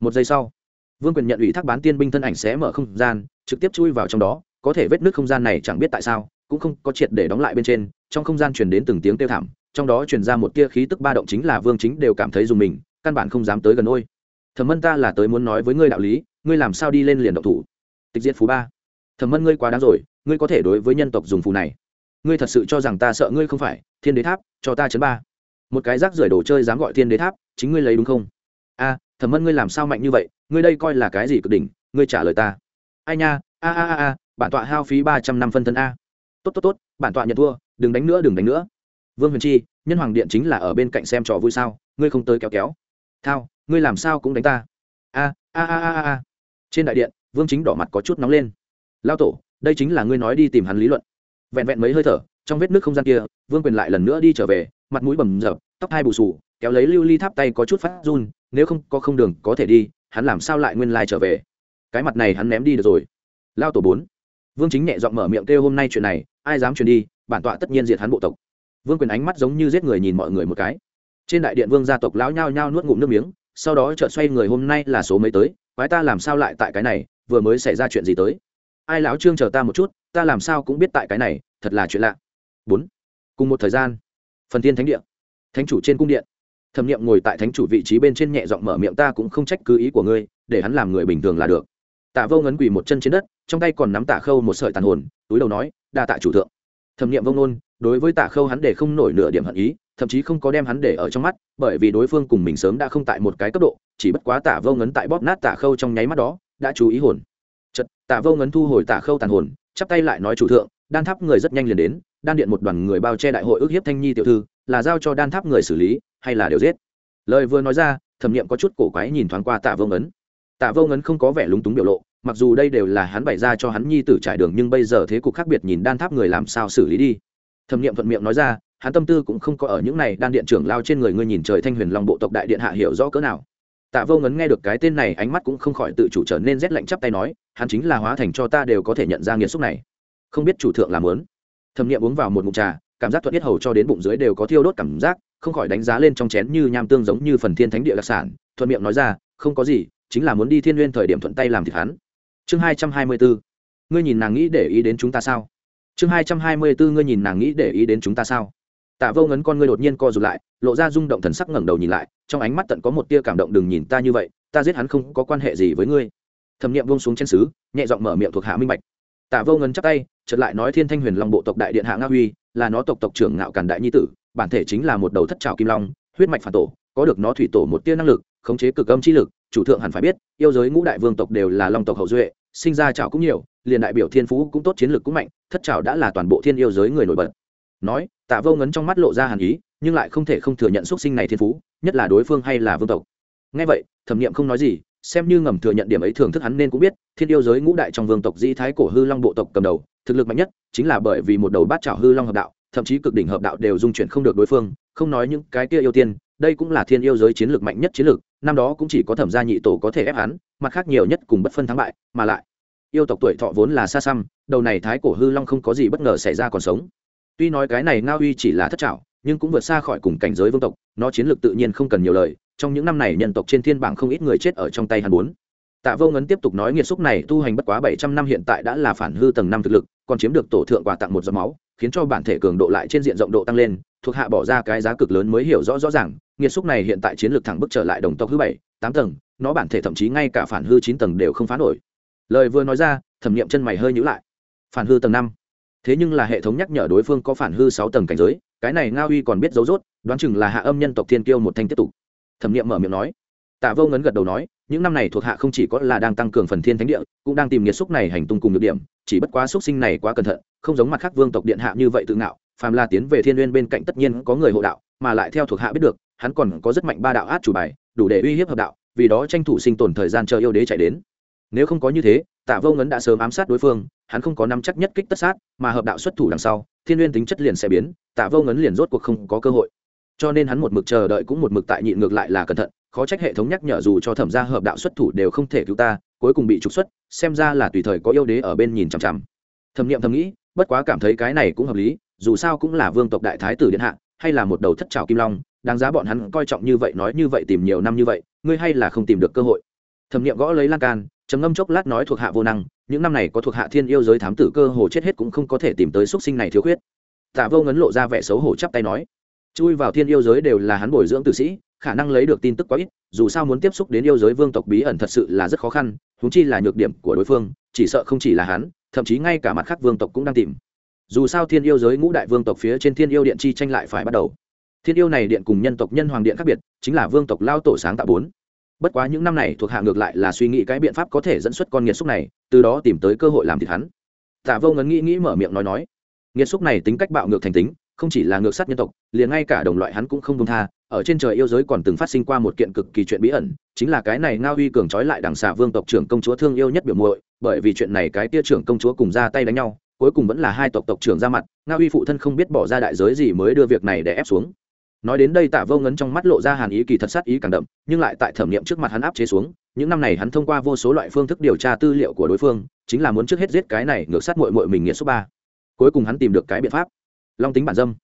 Một giây sau, vương quyền nhận ủy thác bán tiên binh thân ảnh sẽ mở không gian, trực tiếp chui vào trong đó, có thể vết nước không gian này chẳng biết tại sao, cũng không có triệt để đóng lại bên trên, trong không gian truyền đến từng tiếng kêu thảm, trong đó truyền ra một tia khí tức ba động chính là vương chính đều cảm thấy dùng mình, căn bản không dám tới gần ôi thẩm mân ta là tới muốn nói với ngươi đạo lý, ngươi làm sao đi lên liền động thủ? Tịch diệt phú ba. Thẩm mân ngươi quá đáng rồi, ngươi có thể đối với nhân tộc dùng phù này. Ngươi thật sự cho rằng ta sợ ngươi không phải, thiên đế tháp, cho ta chấn ba. Một cái rác rưởi đồ chơi dám gọi thiên đế tháp, chính ngươi lấy đúng không? A, thẩm mân ngươi làm sao mạnh như vậy, ngươi đây coi là cái gì cực đỉnh, ngươi trả lời ta. Ai nha, a a a a, bản tọa hao phí ba trăm năm phân thân a. Tốt tốt tốt, bản tọa nhận thua, đừng đánh nữa, đừng đánh nữa. Vương huyền chi, nhân hoàng điện chính là ở bên cạnh xem trò vui sao, ngươi không tới kéo kéo thao, ngươi làm sao cũng đánh ta. A a a a a trên đại điện, vương chính đỏ mặt có chút nóng lên. Lao tổ, đây chính là ngươi nói đi tìm hắn lý luận. Vẹn vẹn mấy hơi thở, trong vết nước không gian kia, vương quyền lại lần nữa đi trở về, mặt mũi bầm rập tóc hai bù sù kéo lấy lưu ly tháp tay có chút phát run, nếu không có không đường có thể đi, hắn làm sao lại nguyên lai trở về? Cái mặt này hắn ném đi được rồi. Lao tổ bốn. Vương chính nhẹ giọng mở miệng kêu hôm nay chuyện này, ai dám truyền đi, bản tọa tất nhiên diệt hắn bộ tộc. Vương quyền ánh mắt giống như giết người nhìn mọi người một cái trên đại điện vương gia tộc lão nhao nhao nuốt ngụm nước miếng, sau đó chợt xoay người, hôm nay là số mấy tới? Quái ta làm sao lại tại cái này? Vừa mới xảy ra chuyện gì tới? Ai lão trương chờ ta một chút, ta làm sao cũng biết tại cái này, thật là chuyện lạ. Bốn. Cùng một thời gian, phần tiên thánh địa, thánh chủ trên cung điện. Thẩm nghiệm ngồi tại thánh chủ vị trí bên trên nhẹ giọng mở miệng, ta cũng không trách cứ ý của ngươi, để hắn làm người bình thường là được. Tạ vô ngấn quỳ một chân trên đất, trong tay còn nắm tạ khâu một sợi tàn hồn, túi đầu nói, đa tạ chủ thượng. Thẩm nghiệm vông nôn, đối với tạ khâu hắn để không nổi nửa điểm hận ý thậm chí không có đem hắn để ở trong mắt, bởi vì đối phương cùng mình sớm đã không tại một cái cấp độ, chỉ bất quá tạ vô ngấn tại bóp nát tạ khâu trong nháy mắt đó, đã chú ý hồn. Chật tạ vô ngấn thu hồi tạ khâu tàn hồn, chắp tay lại nói chủ thượng, đan tháp người rất nhanh liền đến, đan điện một đoàn người bao che đại hội ước hiếp thanh nhi tiểu thư, là giao cho đan tháp người xử lý, hay là đều giết? Lời vừa nói ra, thẩm nghiệm có chút cổ quái nhìn thoáng qua tạ vô ngấn. Tạ vô ngấn không có vẻ lúng túng biểu lộ, mặc dù đây đều là hắn bày ra cho hắn nhi tử trải đường, nhưng bây giờ thế cục khác biệt nhìn đan tháp người làm sao xử lý đi. Thẩm nghiệm thuận miệng nói ra hắn tâm tư cũng không có ở những này đan điện trưởng lao trên người ngươi nhìn trời thanh huyền long bộ tộc đại điện hạ hiểu rõ cỡ nào. Tạ vô ngấn nghe được cái tên này, ánh mắt cũng không khỏi tự chủ trở nên rét lạnh chắp tay nói, hắn chính là hóa thành cho ta đều có thể nhận ra nghiệt xúc này. Không biết chủ thượng làm lớn thẩm nghiệm uống vào một mụn trà, cảm giác thuận biết hầu cho đến bụng dưới đều có thiêu đốt cảm giác, không khỏi đánh giá lên trong chén như nham tương giống như phần thiên thánh địa đặc sản, thuận miệng nói ra, không có gì, chính là muốn đi thiên nguyên thời điểm thuận tay làm thịt hắn. Chương hai trăm hai mươi bốn ngươi nhìn nàng nghĩ để ý đến chúng ta sao? Chương hai trăm hai mươi bốn ngươi nhìn nàng nghĩ để ý đến chúng ta sao? Tạ vô ngấn con ngươi đột nhiên co rụt lại lộ ra rung động thần sắc ngẩng đầu nhìn lại trong ánh mắt tận có một tia cảm động đừng nhìn ta như vậy ta giết hắn không có quan hệ gì với ngươi. Thẩm nghiệm buông xuống trên sứ, nhẹ giọng mở miệng thuộc hạ minh bạch. Tạ vô ngấn chắp tay chợt lại nói thiên thanh huyền long bộ tộc đại điện hạ nga huy là nó tộc tộc trưởng ngạo càn đại nhi tử bản thể chính là một đầu thất trảo kim long huyết mạch phản tổ có được nó thủy tổ một tia năng lực khống chế cực âm chi lực chủ thượng hẳn phải biết yêu giới ngũ đại vương tộc đều là long tộc hậu duệ sinh ra trảo cũng nhiều liền đại biểu thiên phú cũng tốt chiến lực cũng mạnh thất trảo đã là toàn bộ thiên yêu giới người nổi bật nói, tạ vô ngấn trong mắt lộ ra hàn ý, nhưng lại không thể không thừa nhận xuất sinh này thiên phú, nhất là đối phương hay là vương tộc. Ngay vậy, thẩm nghiệm không nói gì, xem như ngầm thừa nhận điểm ấy thưởng thức hắn nên cũng biết, thiên yêu giới ngũ đại trong vương tộc di thái cổ hư long bộ tộc cầm đầu, thực lực mạnh nhất chính là bởi vì một đầu bát trào hư long hợp đạo, thậm chí cực đỉnh hợp đạo đều dung chuyển không được đối phương, không nói những cái kia yêu tiên, đây cũng là thiên yêu giới chiến lược mạnh nhất chiến lược, năm đó cũng chỉ có thẩm gia nhị tổ có thể ép hắn, mặt khác nhiều nhất cùng bất phân thắng bại, mà lại, yêu tộc tuổi thọ vốn là xa xăm, đầu này thái cổ hư long không có gì bất ngờ xảy ra còn sống tuy nói cái này nga uy chỉ là thất trảo, nhưng cũng vượt xa khỏi cùng cảnh giới vương tộc, nó chiến lược tự nhiên không cần nhiều lời, trong những năm này nhân tộc trên thiên bảng không ít người chết ở trong tay hắn bốn. Tạ vô ngấn tiếp tục nói nghiệt xúc này tu hành bất quá bảy trăm năm hiện tại đã là phản hư tầng năm thực lực, còn chiếm được tổ thượng quà tặng một giọt máu, khiến cho bản thể cường độ lại trên diện rộng độ tăng lên, thuộc hạ bỏ ra cái giá cực lớn mới hiểu rõ rõ ràng, nghiệt xúc này hiện tại chiến lược thẳng bước trở lại đồng tộc hư bảy, tám tầng, nó bản thể thậm chí ngay cả phản hư chín tầng đều không phá nổi. Lời vừa nói ra, thẩm nghiệm chân mày hơi nhữ lại. Phản hư tầng năm thế nhưng là hệ thống nhắc nhở đối phương có phản hư sáu tầng cảnh giới, cái này nga uy còn biết dấu dốt đoán chừng là hạ âm nhân tộc thiên kiêu một thanh tiếp tục. Thẩm nghiệm mở miệng nói. Tạ vô ngấn gật đầu nói, những năm này thuộc hạ không chỉ có là đang tăng cường phần thiên thánh địa, cũng đang tìm nghiệt xúc này hành tung cùng được điểm, chỉ bất quá xúc sinh này quá cẩn thận, không giống mặt khác vương tộc điện hạ như vậy tự ngạo, phàm là tiến về thiên uyên bên cạnh tất nhiên có người hộ đạo, mà lại theo thuộc hạ biết được, hắn còn có rất mạnh ba đạo át chủ bài, đủ để uy hiếp hợp đạo, vì đó tranh thủ sinh tồn thời gian chờ yêu đế chạy đến. Nếu không có như thế, tạ vô ngấn đã sớm ám sát đối phương hắn không có nắm chắc nhất kích tất sát, mà hợp đạo xuất thủ đằng sau, thiên nguyên tính chất liền sẽ biến, tạ vô ngấn liền rốt cuộc không có cơ hội. Cho nên hắn một mực chờ đợi cũng một mực tại nhịn ngược lại là cẩn thận, khó trách hệ thống nhắc nhở dù cho thẩm gia hợp đạo xuất thủ đều không thể cứu ta, cuối cùng bị trục xuất, xem ra là tùy thời có yêu đế ở bên nhìn chằm chằm. Thẩm nghiệm thầm nghĩ, bất quá cảm thấy cái này cũng hợp lý, dù sao cũng là vương tộc đại thái tử điện hạ, hay là một đầu thất trào kim long, đáng giá bọn hắn coi trọng như vậy nói như vậy tìm nhiều năm như vậy, ngươi hay là không tìm được cơ hội. Thẩm nghiệm gõ lấy lan can trầm ngâm chốc lát nói thuộc hạ vô năng, những năm này có thuộc hạ thiên yêu giới thám tử cơ hồ chết hết cũng không có thể tìm tới x sinh này thiếu khuyết. Tạ vô ngấn lộ ra vẻ xấu hổ chắp tay nói, chui vào thiên yêu giới đều là hắn bồi dưỡng tử sĩ, khả năng lấy được tin tức quá ít, dù sao muốn tiếp xúc đến yêu giới vương tộc bí ẩn thật sự là rất khó khăn húng chi là nhược điểm của đối phương, chỉ sợ không chỉ là hắn, thậm chí ngay cả mặt khác vương tộc cũng đang tìm. Dù sao thiên yêu giới ngũ đại vương tộc phía trên thiên yêu điện chi tranh lại phải bắt đầu. Thiên yêu này điện cùng nhân tộc nhân hoàng điện khác biệt, chính là vương tộc lao tổ sáng tạo bốn bất quá những năm này thuộc hạ ngược lại là suy nghĩ cái biện pháp có thể dẫn xuất con nghiệt xúc này, từ đó tìm tới cơ hội làm thịt hắn. Tạ vô ngấn nghĩ nghĩ mở miệng nói nói, nghiệt xúc này tính cách bạo ngược thành tính, không chỉ là ngược sát nhân tộc, liền ngay cả đồng loại hắn cũng không công tha, ở trên trời yêu giới còn từng phát sinh qua một kiện cực kỳ chuyện bí ẩn, chính là cái này ngao uy cường trói lại đằng xà vương tộc trưởng công chúa thương yêu nhất biểu muội, bởi vì chuyện này cái tia trưởng công chúa cùng ra tay đánh nhau, cuối cùng vẫn là hai tộc tộc trưởng ra mặt, ngao uy phụ thân không biết bỏ ra đại giới gì mới đưa việc này để ép xuống nói đến đây tạ vô ngấn trong mắt lộ ra hàn ý kỳ thật sát ý càng đậm, nhưng lại tại thẩm nghiệm trước mặt hắn áp chế xuống, những năm này hắn thông qua vô số loại phương thức điều tra tư liệu của đối phương, chính là muốn trước hết giết cái này ngược sát mội mội mình nghĩa số ba. Cuối cùng hắn tìm được cái biện pháp. Long tính bản dâm.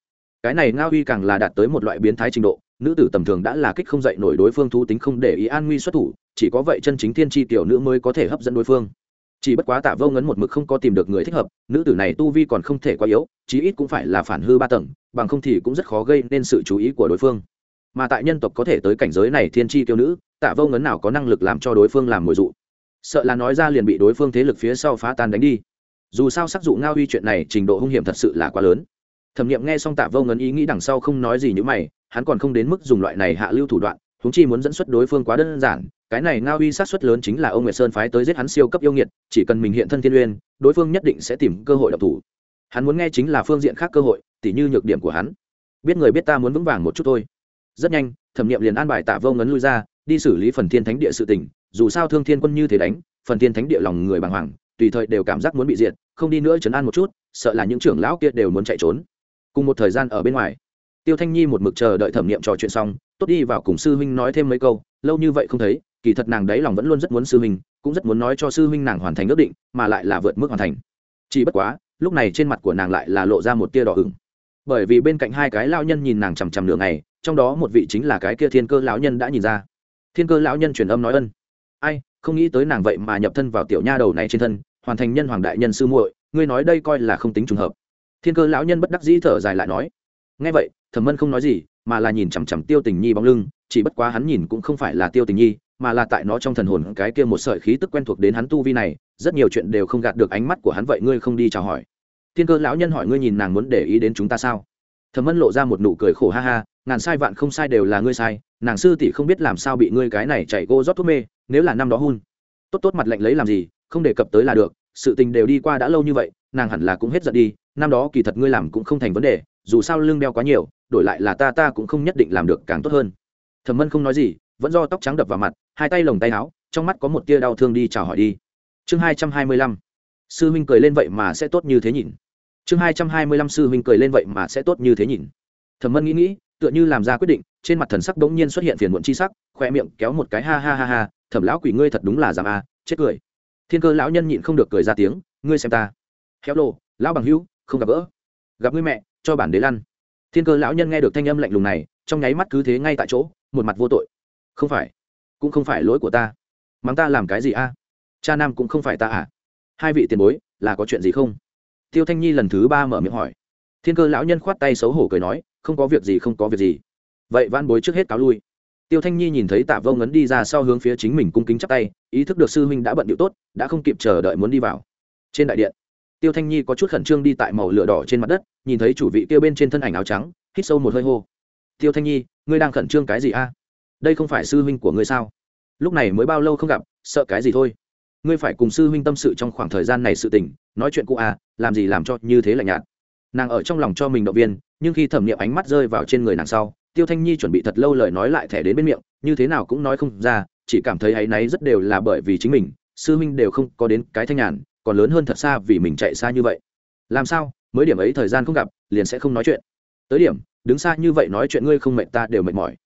Cái này ngao uy càng là đạt tới một loại biến thái trình độ, nữ tử tầm thường đã là kích không dậy nổi đối phương thú tính không để ý an nguy xuất thủ, chỉ có vậy chân chính thiên tri tiểu nữ mới có thể hấp dẫn đối phương. Chỉ bất quá tạ vô ngấn một mực không có tìm được người thích hợp, nữ tử này tu vi còn không thể quá yếu, chí ít cũng phải là phản hư ba tầng bằng không thì cũng rất khó gây nên sự chú ý của đối phương. Mà tại nhân tộc có thể tới cảnh giới này thiên tri tiêu nữ, tạ vô ngấn nào có năng lực làm cho đối phương làm mồi dụ? Sợ là nói ra liền bị đối phương thế lực phía sau phá tan đánh đi. Dù sao sắc dụ ngao uy chuyện này trình độ hung hiểm thật sự là quá lớn. Thẩm nghiệm nghe xong tạ vô ngấn ý nghĩ đằng sau không nói gì như mày, hắn còn không đến mức dùng loại này hạ lưu thủ đoạn húng chi muốn dẫn xuất đối phương quá đơn giản, cái này ngao uy sát xuất lớn chính là ông nguyệt sơn phái tới giết hắn siêu cấp yêu nghiệt, chỉ cần mình hiện thân thiên uyên, đối phương nhất định sẽ tìm cơ hội độc thủ. Hắn muốn nghe chính là phương diện khác cơ hội tỉ như nhược điểm của hắn. Biết người biết ta muốn vững vàng một chút thôi. Rất nhanh, thẩm nghiệm liền an bài tạ vô ngấn lui ra, đi xử lý phần thiên thánh địa sự tình. Dù sao thương thiên quân như thế đánh, phần thiên thánh địa lòng người bàng hoàng, tùy thời đều cảm giác muốn bị diệt, không đi nữa chấn an một chút, sợ là những trưởng lão kia đều muốn chạy trốn. Cùng một thời gian ở bên ngoài, tiêu thanh nhi một mực chờ đợi thẩm nghiệm trò chuyện xong, tốt đi vào cùng sư huynh nói thêm mấy câu, lâu như vậy không thấy, kỳ thật nàng đấy lòng vẫn luôn rất muốn sư huynh, cũng rất muốn nói cho sư huynh nàng hoàn thành ước định, mà lại là vượt mức hoàn thành. Chỉ bất quá, lúc này trên mặt của nàng lại là lộ ra một tia đỏ ửng bởi vì bên cạnh hai cái lão nhân nhìn nàng chằm chằm nửa ngày, trong đó một vị chính là cái kia thiên cơ lão nhân đã nhìn ra. Thiên cơ lão nhân truyền âm nói ân. Ai, không nghĩ tới nàng vậy mà nhập thân vào tiểu nha đầu này trên thân, hoàn thành nhân hoàng đại nhân sư muội, ngươi nói đây coi là không tính trùng hợp. Thiên cơ lão nhân bất đắc dĩ thở dài lại nói. Ngay vậy, thẩm mân không nói gì, mà là nhìn chằm chằm tiêu tình nhi bóng lưng, chỉ bất quá hắn nhìn cũng không phải là tiêu tình nhi, mà là tại nó trong thần hồn cái kia một sợi khí tức quen thuộc đến hắn tu vi này, rất nhiều chuyện đều không gạt được ánh mắt của hắn vậy ngươi không đi chào hỏi thiên cơ lão nhân hỏi ngươi nhìn nàng muốn để ý đến chúng ta sao? Thẩm mân lộ ra một nụ cười khổ ha ha, ngàn sai vạn không sai đều là ngươi sai, nàng sư tỷ không biết làm sao bị ngươi cái này chạy gô rót thuốc mê, nếu là năm đó hun. Tốt tốt mặt lệnh lấy làm gì, không đề cập tới là được, sự tình đều đi qua đã lâu như vậy, nàng hẳn là cũng hết giận đi, năm đó kỳ thật ngươi làm cũng không thành vấn đề, dù sao lương đeo quá nhiều, đổi lại là ta ta cũng không nhất định làm được càng tốt hơn. Thẩm mân không nói gì, vẫn do tóc trắng đập vào mặt, hai tay lồng tay áo, trong mắt có một tia đau thương đi chào hỏi đi. Chương hai trăm hai mươi lăm sư huynh cười lên vậy mà sẽ tốt như thế nhìn. Chương hai trăm hai mươi lăm sư huynh cười lên vậy mà sẽ tốt như thế nhìn. Thẩm mân nghĩ nghĩ, tựa như làm ra quyết định, trên mặt thần sắc bỗng nhiên xuất hiện phiền muộn chi sắc khoe miệng kéo một cái ha ha ha ha, thẩm lão quỷ ngươi thật đúng là giảm a, chết cười. Thiên cơ lão nhân nhịn không được cười ra tiếng, ngươi xem ta. Khéo lộ lão bằng hữu, không gặp gỡ. Gặp ngươi mẹ, cho bản đế lăn. Thiên cơ lão nhân nghe được thanh âm lạnh lùng này, trong nháy mắt cứ thế ngay tại chỗ, một mặt vô tội. Không phải, cũng không phải lỗi của ta. Mắng ta làm cái gì a? Cha nam cũng không phải ta à? Hai vị tiền bối, là có chuyện gì không? Tiêu thanh nhi lần thứ ba mở miệng hỏi. Thiên cơ lão nhân khoát tay xấu hổ cười nói, không có việc gì, không có việc gì. Vậy van bối trước hết cáo lui. Tiêu thanh nhi nhìn thấy tạ vô ngấn đi ra sau hướng phía chính mình cung kính chắp tay, ý thức được sư huynh đã bận điệu tốt, đã không kịp chờ đợi muốn đi vào. Trên đại điện, tiêu thanh nhi có chút khẩn trương đi tại màu lửa đỏ trên mặt đất, nhìn thấy chủ vị tiêu bên trên thân ảnh áo trắng, hít sâu một hơi hô. Tiêu thanh nhi, ngươi đang khẩn trương cái gì a? Đây không phải sư huynh của ngươi sao? Lúc này mới bao lâu không gặp, sợ cái gì thôi? Ngươi phải cùng sư huynh tâm sự trong khoảng thời gian này sự tình, nói chuyện cụ à làm gì làm cho như thế là nhạt. Nàng ở trong lòng cho mình động viên, nhưng khi thẩm nghiệm ánh mắt rơi vào trên người nàng sau, tiêu thanh nhi chuẩn bị thật lâu lời nói lại thẻ đến bên miệng, như thế nào cũng nói không ra, chỉ cảm thấy áy náy rất đều là bởi vì chính mình, sư huynh đều không có đến cái thanh nhàn, còn lớn hơn thật xa vì mình chạy xa như vậy. Làm sao, mới điểm ấy thời gian không gặp, liền sẽ không nói chuyện. Tới điểm, đứng xa như vậy nói chuyện ngươi không mệt ta đều mệt mỏi.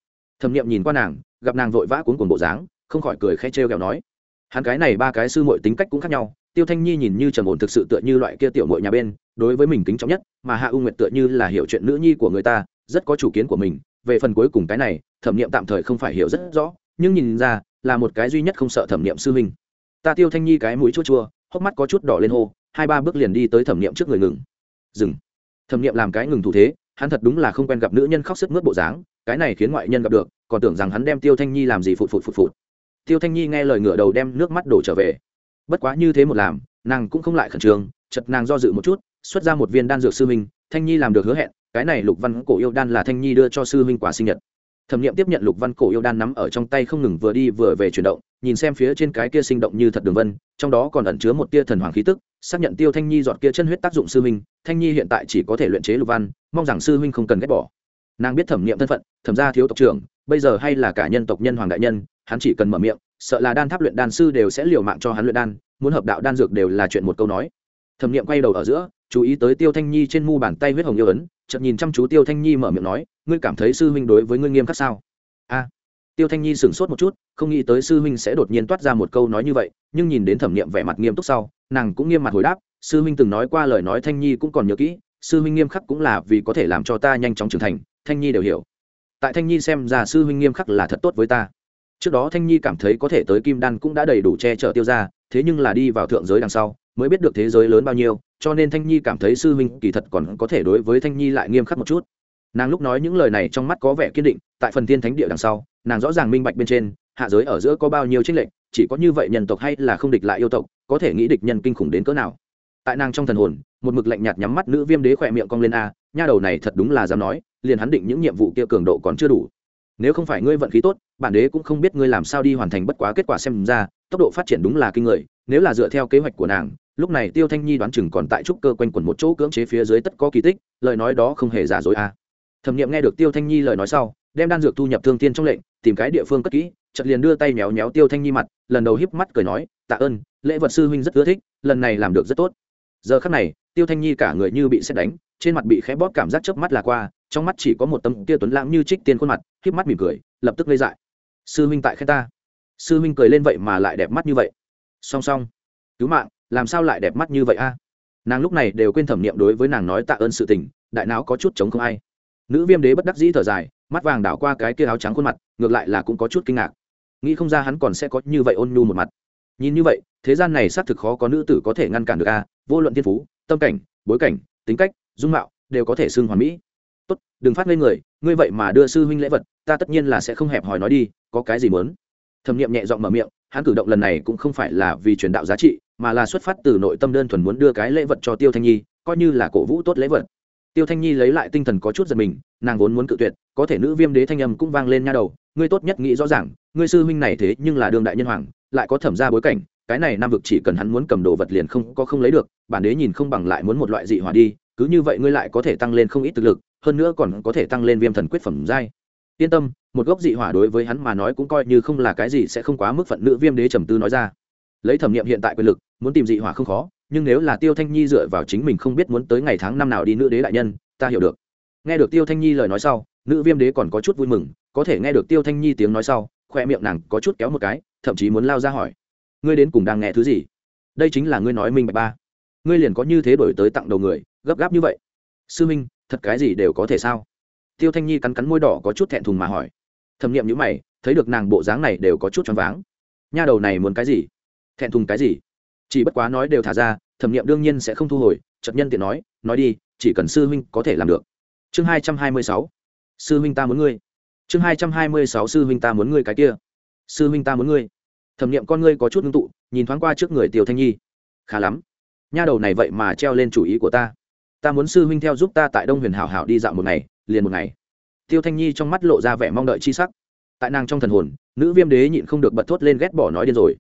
Thẩm nghiệm nhìn qua nàng, gặp nàng vội vã cuốn cuồng bộ dáng, không khỏi cười khẽ trêu ghẹo nói hắn cái này ba cái sư muội tính cách cũng khác nhau, tiêu thanh nhi nhìn như trầm ổn thực sự tựa như loại kia tiểu muội nhà bên, đối với mình kính trọng nhất, mà hạ u nguyệt tựa như là hiểu chuyện nữ nhi của người ta, rất có chủ kiến của mình. Về phần cuối cùng cái này, thẩm nghiệm tạm thời không phải hiểu rất rõ, nhưng nhìn ra, là một cái duy nhất không sợ thẩm nghiệm sư huynh. Ta tiêu thanh nhi cái mũi chua chua, hốc mắt có chút đỏ lên hô, hai ba bước liền đi tới thẩm nghiệm trước người ngừng. Dừng. Thẩm nghiệm làm cái ngừng thủ thế, hắn thật đúng là không quen gặp nữ nhân khóc sức mướt bộ dáng, cái này khiến ngoại nhân gặp được, còn tưởng rằng hắn đem tiêu thanh nhi làm gì phụt phụt phụt phụt tiêu thanh nhi nghe lời ngửa đầu đem nước mắt đổ trở về. Bất quá như thế một làm, nàng cũng không lại khẩn trương chật nàng do dự một chút, xuất ra một viên đan dược sư minh thanh nhi làm được hứa hẹn, cái này lục văn cổ yêu đan là thanh nhi đưa cho sư minh quả sinh nhật. Thẩm nghiệm tiếp nhận lục văn cổ yêu đan nắm ở trong tay không ngừng vừa đi vừa về chuyển động, nhìn xem phía trên cái kia sinh động như thật đường vân, trong đó còn ẩn chứa một tia thần hoàng khí tức, xác nhận tiêu thanh nhi dọn kia chân huyết tác dụng sư minh thanh nhi hiện tại chỉ có thể luyện chế lục văn, mong rằng sư huynh không cần ghét bỏ. Nàng biết thẩm nghiệm thân phận, thẩm gia thiếu tộc trưởng bây giờ hay là cả nhân tộc nhân hoàng đại nhân, hắn chỉ cần mở miệng, sợ là đan tháp luyện đan sư đều sẽ liều mạng cho hắn luyện đan, muốn hợp đạo đan dược đều là chuyện một câu nói. Thẩm nghiệm quay đầu ở giữa, chú ý tới tiêu thanh nhi trên mu bàn tay huyết hồng yêu ấn chậm nhìn chăm chú tiêu thanh nhi mở miệng nói, ngươi cảm thấy sư huynh đối với ngươi nghiêm khắc sao? A. Tiêu thanh nhi sửng sốt một chút, không nghĩ tới sư huynh sẽ đột nhiên toát ra một câu nói như vậy, nhưng nhìn đến thẩm nghiệm vẻ mặt nghiêm túc sau, nàng cũng nghiêm mặt hồi đáp, sư huynh từng nói qua lời nói thanh nhi cũng còn nhớ kỹ, sư huynh nghiêm khắc cũng là vì có thể làm cho ta nhanh chóng trưởng thành, thanh nhi đều hiểu tại thanh nhi xem ra sư huynh nghiêm khắc là thật tốt với ta. Trước đó thanh nhi cảm thấy có thể tới kim đan cũng đã đầy đủ che chở tiêu ra thế nhưng là đi vào thượng giới đằng sau, mới biết được thế giới lớn bao nhiêu, cho nên thanh nhi cảm thấy sư huynh kỳ thật còn có thể đối với thanh nhi lại nghiêm khắc một chút. Nàng lúc nói những lời này trong mắt có vẻ kiên định, tại phần tiên thánh địa đằng sau, nàng rõ ràng minh bạch bên trên, hạ giới ở giữa có bao nhiêu trích lệch, chỉ có như vậy nhân tộc hay là không địch lại yêu tộc, có thể nghĩ địch nhân kinh khủng đến cỡ nào. Tại nàng trong thần hồn, một mực lạnh nhạt nhắm mắt nữ viêm đế khỏe miệng cong lên a nha đầu này thật đúng là dám nói, liền hắn định những nhiệm vụ kia cường độ còn chưa đủ. Nếu không phải ngươi vận khí tốt, bản đế cũng không biết ngươi làm sao đi hoàn thành bất quá kết quả xem ra, tốc độ phát triển đúng là kinh người, nếu là dựa theo kế hoạch của nàng, lúc này tiêu thanh nhi đoán chừng còn tại trúc cơ quanh quẩn một chỗ cưỡng chế phía dưới tất có kỳ tích, lời nói đó không hề giả dối a thẩm nghiệm nghe được tiêu thanh nhi lời nói sau, đem đan dược thu nhập thương tiên trong lệnh, tìm cái địa phương cất kỹ chật liền đưa tay méo méo tiêu thanh nhi mặt, lần đầu híp mắt cười nói, tạ ơn, lễ vật sư huynh rất ưa thích, lần này làm được rất tốt. Giờ khắc này, tiêu thanh nhi cả người như bị xét đánh trên mặt bị khẽ bóp cảm giác chớp mắt là qua, trong mắt chỉ có một tấm tia tuấn lãng như trích tiên khuôn mặt híp mắt mỉm cười, lập tức lây dại. Sư huynh tại khen ta. Sư huynh cười lên vậy mà lại đẹp mắt như vậy. Song song. Cứu mạng, làm sao lại đẹp mắt như vậy a? Nàng lúc này đều quên thẩm niệm đối với nàng nói tạ ơn sự tình, đại não có chút chống không ai. Nữ viêm đế bất đắc dĩ thở dài, mắt vàng đảo qua cái kia áo trắng khuôn mặt, ngược lại là cũng có chút kinh ngạc. Nghĩ không ra hắn còn sẽ có như vậy ôn nhu một mặt. Nhìn như vậy, thế gian này xác thực khó có nữ tử có thể ngăn cản được a, vô luận thiên phú, tâm cảnh, bối cảnh, tính cách dung mạo đều có thể xưng hoàn mỹ. Tốt, đừng phát lên người, ngươi vậy mà đưa sư huynh lễ vật, ta tất nhiên là sẽ không hẹp hòi nói đi, có cái gì muốn? Thẩm nghiệm nhẹ giọng mở miệng, hắn cử động lần này cũng không phải là vì truyền đạo giá trị, mà là xuất phát từ nội tâm đơn thuần muốn đưa cái lễ vật cho tiêu thanh nhi, coi như là cổ vũ tốt lễ vật. Tiêu thanh nhi lấy lại tinh thần có chút giật mình, nàng vốn muốn cự tuyệt, có thể nữ viêm đế thanh âm cũng vang lên nha đầu, ngươi tốt nhất nghĩ rõ ràng, ngươi sư huynh này thế nhưng là đương đại nhân hoàng, lại có thẩm ra bối cảnh, cái này nam vực chỉ cần hắn muốn cầm đồ vật liền không, có không lấy được, bản đế nhìn không bằng lại muốn một loại dị hỏa đi cứ như vậy ngươi lại có thể tăng lên không ít thực lực, hơn nữa còn có thể tăng lên viêm thần quyết phẩm giai. Yên tâm, một gốc dị hỏa đối với hắn mà nói cũng coi như không là cái gì sẽ không quá mức phận nữ viêm đế trầm tư nói ra. Lấy thẩm nghiệm hiện tại quyền lực, muốn tìm dị hỏa không khó, nhưng nếu là tiêu thanh nhi dựa vào chính mình không biết muốn tới ngày tháng năm nào đi nữ đế đại nhân, ta hiểu được. Nghe được tiêu thanh nhi lời nói sau, nữ viêm đế còn có chút vui mừng, có thể nghe được tiêu thanh nhi tiếng nói sau, khoe miệng nàng có chút kéo một cái, thậm chí muốn lao ra hỏi. Ngươi đến cùng đang nghe thứ gì? Đây chính là ngươi nói minh bạch ba. Ngươi liền có như thế đổi tới tặng đầu người gấp gáp như vậy? Sư minh, thật cái gì đều có thể sao? Tiêu thanh nhi cắn cắn môi đỏ có chút thẹn thùng mà hỏi. Thẩm nghiệm nhữ mày, thấy được nàng bộ dáng này đều có chút choáng váng. Nha đầu này muốn cái gì? Thẹn thùng cái gì? Chỉ bất quá nói đều thả ra, thẩm nghiệm đương nhiên sẽ không thu hồi chật nhân tiện nói nói đi, chỉ cần sư huynh có thể làm được. Chương hai trăm hai mươi sáu. Sư huynh ta muốn ngươi. Chương hai trăm hai mươi sáu, sư huynh ta muốn ngươi cái kia. Sư huynh ta muốn ngươi. Thẩm nghiệm con ngươi có chút ngưng tụ, nhìn thoáng qua trước người tiêu thanh nhi. Khá lắm. Nha đầu này vậy mà treo lên chủ ý của ta ta muốn sư huynh theo giúp ta tại đông huyền hảo hảo đi dạo một ngày, liền một ngày. Tiêu thanh nhi trong mắt lộ ra vẻ mong đợi chi sắc. Tại nàng trong thần hồn, nữ viêm đế nhịn không được bật thốt lên ghét bỏ nói điên rồi.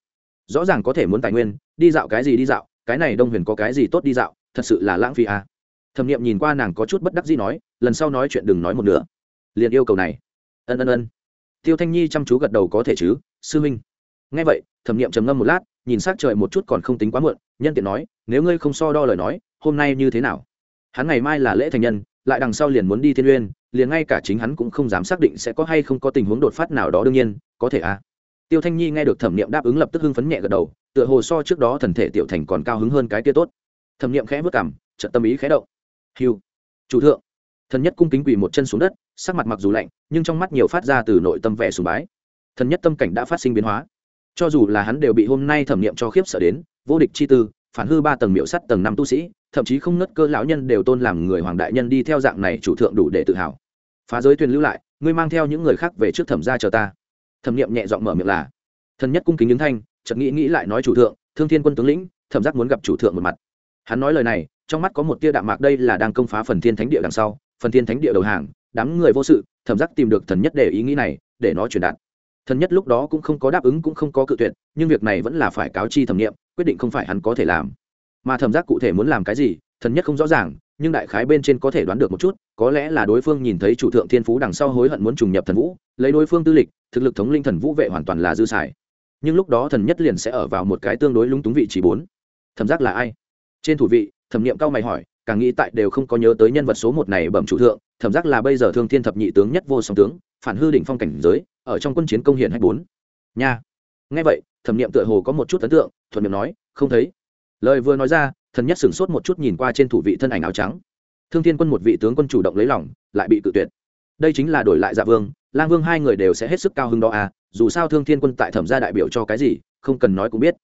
Rõ ràng có thể muốn tài nguyên, đi dạo cái gì đi dạo, cái này đông huyền có cái gì tốt đi dạo, thật sự là lãng phí à. thẩm nghiệm nhìn qua nàng có chút bất đắc gì nói, lần sau nói chuyện đừng nói một nữa liền yêu cầu này. Ân ân ân. Tiêu thanh nhi chăm chú gật đầu có thể chứ, sư huynh. Ngay vậy, thẩm nghiệm trầm ngâm một lát, nhìn s á c trời một chút còn không tính quá muộn, nhân tiện nói, nếu ngươi không so đo lời nói, hôm nay như thế nào? Hắn ngày mai là lễ thành nhân, lại đằng sau liền muốn đi thiên uyên, liền ngay cả chính hắn cũng không dám xác định sẽ có hay không có tình huống đột phát nào đó đương nhiên, có thể à. Tiêu thanh nhi nghe được thẩm niệm đáp ứng lập tức hưng phấn nhẹ gật đầu, tựa hồ so trước đó thần thể tiểu thành còn cao hứng hơn cái kia tốt. Thẩm niệm khẽ vất cảm trận tâm ý khẽ động. Hiu chủ thượng. Thần nhất cung kính quỳ một chân xuống đất, sắc mặt mặc dù lạnh, nhưng trong mắt nhiều phát ra từ nội tâm vẻ sùng bái. Thần nhất tâm cảnh đã phát sinh biến hóa. Cho dù là hắn đều bị hôm nay thẩm niệm cho khiếp sợ đến, vô địch chi tư phản hư ba tầng miệu sắt tầng năm tu sĩ, thậm chí không nứt cơ lão nhân đều tôn làm người hoàng đại nhân đi theo dạng này chủ thượng đủ để tự hào. Phá giới thuyền lưu lại, ngươi mang theo những người khác về trước thẩm ra chờ ta. Thẩm nghiệm nhẹ giọng mở miệng là. Thần nhất cung kính những thanh, chợt nghĩ nghĩ lại nói chủ thượng, thương thiên quân tướng lĩnh, thẩm giác muốn gặp chủ thượng một mặt. Hắn nói lời này, trong mắt có một tia đạm mạc đây là đang công phá phần thiên thánh địa đằng sau, phần thiên thánh địa đầu hàng, đám người vô sự, thẩm giác tìm được thần nhất để ý nghĩ này, để nó truyền đạt thần nhất lúc đó cũng không có đáp ứng cũng không có cự tuyệt, nhưng việc này vẫn là phải cáo chi thẩm nghiệm, quyết định không phải hắn có thể làm. Mà thẩm giác cụ thể muốn làm cái gì, thần nhất không rõ ràng, nhưng đại khái bên trên có thể đoán được một chút, có lẽ là đối phương nhìn thấy chủ thượng thiên phú đằng sau hối hận muốn trùng nhập thần vũ, lấy đối phương tư lịch, thực lực thống linh thần vũ vệ hoàn toàn là dư xài. Nhưng lúc đó thần nhất liền sẽ ở vào một cái tương đối lúng túng vị trí bốn. Thẩm giác là ai? Trên thủ vị, thẩm nghiệm cao mày hỏi, càng nghĩ tại đều không có nhớ tới nhân vật số một này bẩm chủ thượng, thẩm giác là bây giờ thương thiên thập nhị tướng nhất vô song tướng phản hư đỉnh phong cảnh giới, ở trong quân chiến công hiển hai bốn. Nha. Nghe vậy, thẩm nghiệm tựa hồ có một chút ấn tượng, thuận miệng nói, không thấy. Lời vừa nói ra, thần nhất sửng sốt một chút nhìn qua trên thủ vị thân ảnh áo trắng. Thương thiên quân một vị tướng quân chủ động lấy lòng, lại bị cự tuyệt. Đây chính là đổi lại dạ vương, lang vương hai người đều sẽ hết sức cao hứng đó à dù sao thương thiên quân tại thẩm gia đại biểu cho cái gì, không cần nói cũng biết.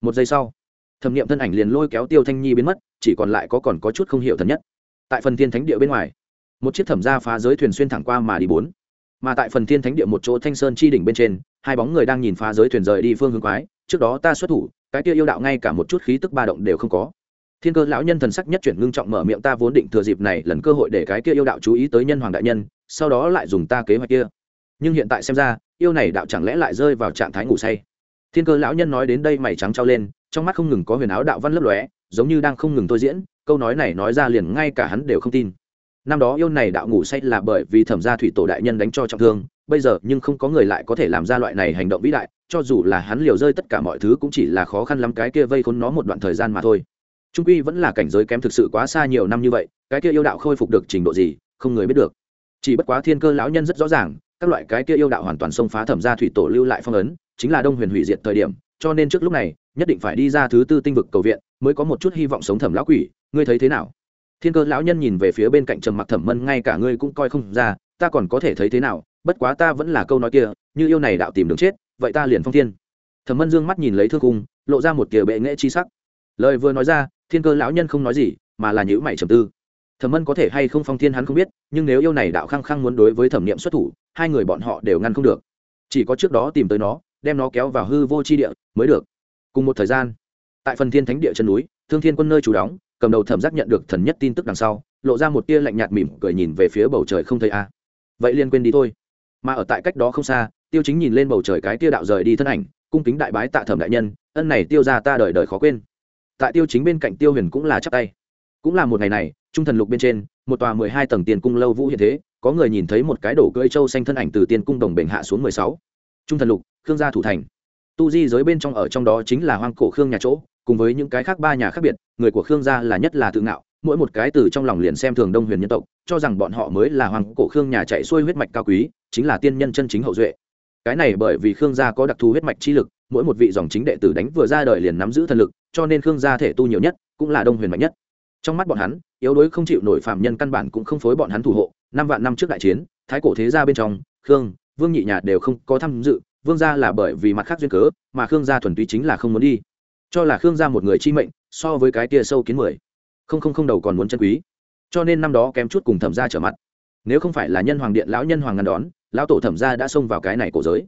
Một giây sau, thẩm nghiệm thân ảnh liền lôi kéo tiêu thanh nhi biến mất, chỉ còn lại có còn có chút không hiểu thần nhất. Tại phần thiên thánh địa bên ngoài, một chiếc thẩm gia phá giới thuyền xuyên thẳng qua mà đi bốn mà tại phần thiên thánh địa một chỗ thanh sơn chi đỉnh bên trên, hai bóng người đang nhìn phá giới thuyền rời đi phương hướng quái, trước đó ta xuất thủ, cái kia yêu đạo ngay cả một chút khí tức ba động đều không có. Thiên cơ lão nhân thần sắc nhất chuyển ngưng trọng mở miệng ta vốn định thừa dịp này lần cơ hội để cái kia yêu đạo chú ý tới nhân hoàng đại nhân, sau đó lại dùng ta kế hoạch kia. Nhưng hiện tại xem ra, yêu này đạo chẳng lẽ lại rơi vào trạng thái ngủ say? Thiên cơ lão nhân nói đến đây mày trắng trao lên, trong mắt không ngừng có huyền áo đạo văn lấp lóe, giống như đang không ngừng tôi diễn, câu nói này nói ra liền ngay cả hắn đều không tin năm đó yêu này đạo ngủ say là bởi vì thẩm gia thủy tổ đại nhân đánh cho trọng thương, bây giờ nhưng không có người lại có thể làm ra loại này hành động vĩ đại, cho dù là hắn liều rơi tất cả mọi thứ cũng chỉ là khó khăn lắm cái kia vây khốn nó một đoạn thời gian mà thôi. Trung quy vẫn là cảnh giới kém thực sự quá xa nhiều năm như vậy, cái kia yêu đạo khôi phục được trình độ gì, không người biết được. Chỉ bất quá thiên cơ lão nhân rất rõ ràng, các loại cái kia yêu đạo hoàn toàn xông phá thẩm gia thủy tổ lưu lại phong ấn, chính là đông huyền hủy diệt thời điểm, cho nên trước lúc này, nhất định phải đi ra thứ tư tinh vực cầu viện, mới có một chút hy vọng sống thẩm lão quỷ, ngươi thấy thế nào? Thiên cơ lão nhân nhìn về phía bên cạnh trầm mặc thẩm mân, ngay cả ngươi cũng coi không ra, ta còn có thể thấy thế nào, bất quá ta vẫn là câu nói kia, như yêu này đạo tìm đường chết, vậy ta liền phong thiên. Thẩm mân dương mắt nhìn lấy thương cung, lộ ra một kiểu bệ nghệ chi sắc. Lời vừa nói ra, thiên cơ lão nhân không nói gì, mà là nhữ mày trầm tư. Thẩm mân có thể hay không phong thiên hắn không biết, nhưng nếu yêu này đạo khăng khăng muốn đối với thẩm niệm xuất thủ, hai người bọn họ đều ngăn không được. Chỉ có trước đó tìm tới nó, đem nó kéo vào hư vô c h i địa mới được. Cùng một thời gian, tại phần thiên thánh địa chân núi, thương thiên quân nơi chủ đóng cầm đầu thẩm giác nhận được thần nhất tin tức đằng sau, lộ ra một tia lạnh nhạt mỉm cười nhìn về phía bầu trời không thấy a. Vậy liên quên đi thôi. Mà ở tại cách đó không xa, tiêu chính nhìn lên bầu trời cái tia đạo rời đi thân ảnh, cung kính đại bái tạ thẩm đại nhân, ân này tiêu ra ta đời đời khó quên. Tại tiêu chính bên cạnh tiêu huyền cũng là chắp tay. Cũng là một ngày này, trung thần lục bên trên, một tòa mười hai tầng tiền cung lâu vũ hiện thế, có người nhìn thấy một cái đổ cưỡi châu xanh thân ảnh từ tiền cung đồng bền hạ xuống mười sáu. Trung thần lục, khương gia thủ thành. Tu di giới bên trong ở trong đó chính là hoang cổ khương nhà chỗ cùng với những cái khác ba nhà khác biệt, người của khương gia là nhất là tự ngạo, mỗi một cái từ trong lòng liền xem thường đông huyền nhân tộc, cho rằng bọn họ mới là hoàng cổ khương nhà chạy xuôi huyết mạch cao quý, chính là tiên nhân chân chính hậu duệ. Cái này bởi vì khương gia có đặc thù huyết mạch chi lực, mỗi một vị dòng chính đệ tử đánh vừa ra đời liền nắm giữ thần lực, cho nên khương gia thể tu nhiều nhất, cũng là đông huyền mạnh nhất. Trong mắt bọn hắn, yếu đuối không chịu nổi phạm nhân căn bản cũng không phối bọn hắn thủ hộ, năm vạn năm trước đại chiến, thái cổ thế gia bên trong, khương, vương nhị nhà đều không có tham dự, vương gia là bởi vì mặt khác duyên cớ, mà khương gia thuần túy chính là không muốn đi cho là khương gia một người chi mệnh, so với cái tia sâu kiến mười. Không không không đầu còn muốn chân quý. Cho nên năm đó kém chút cùng thẩm gia trở mặt. Nếu không phải là nhân hoàng điện lão nhân hoàng ngăn đón, lão tổ thẩm gia đã xông vào cái này cổ giới.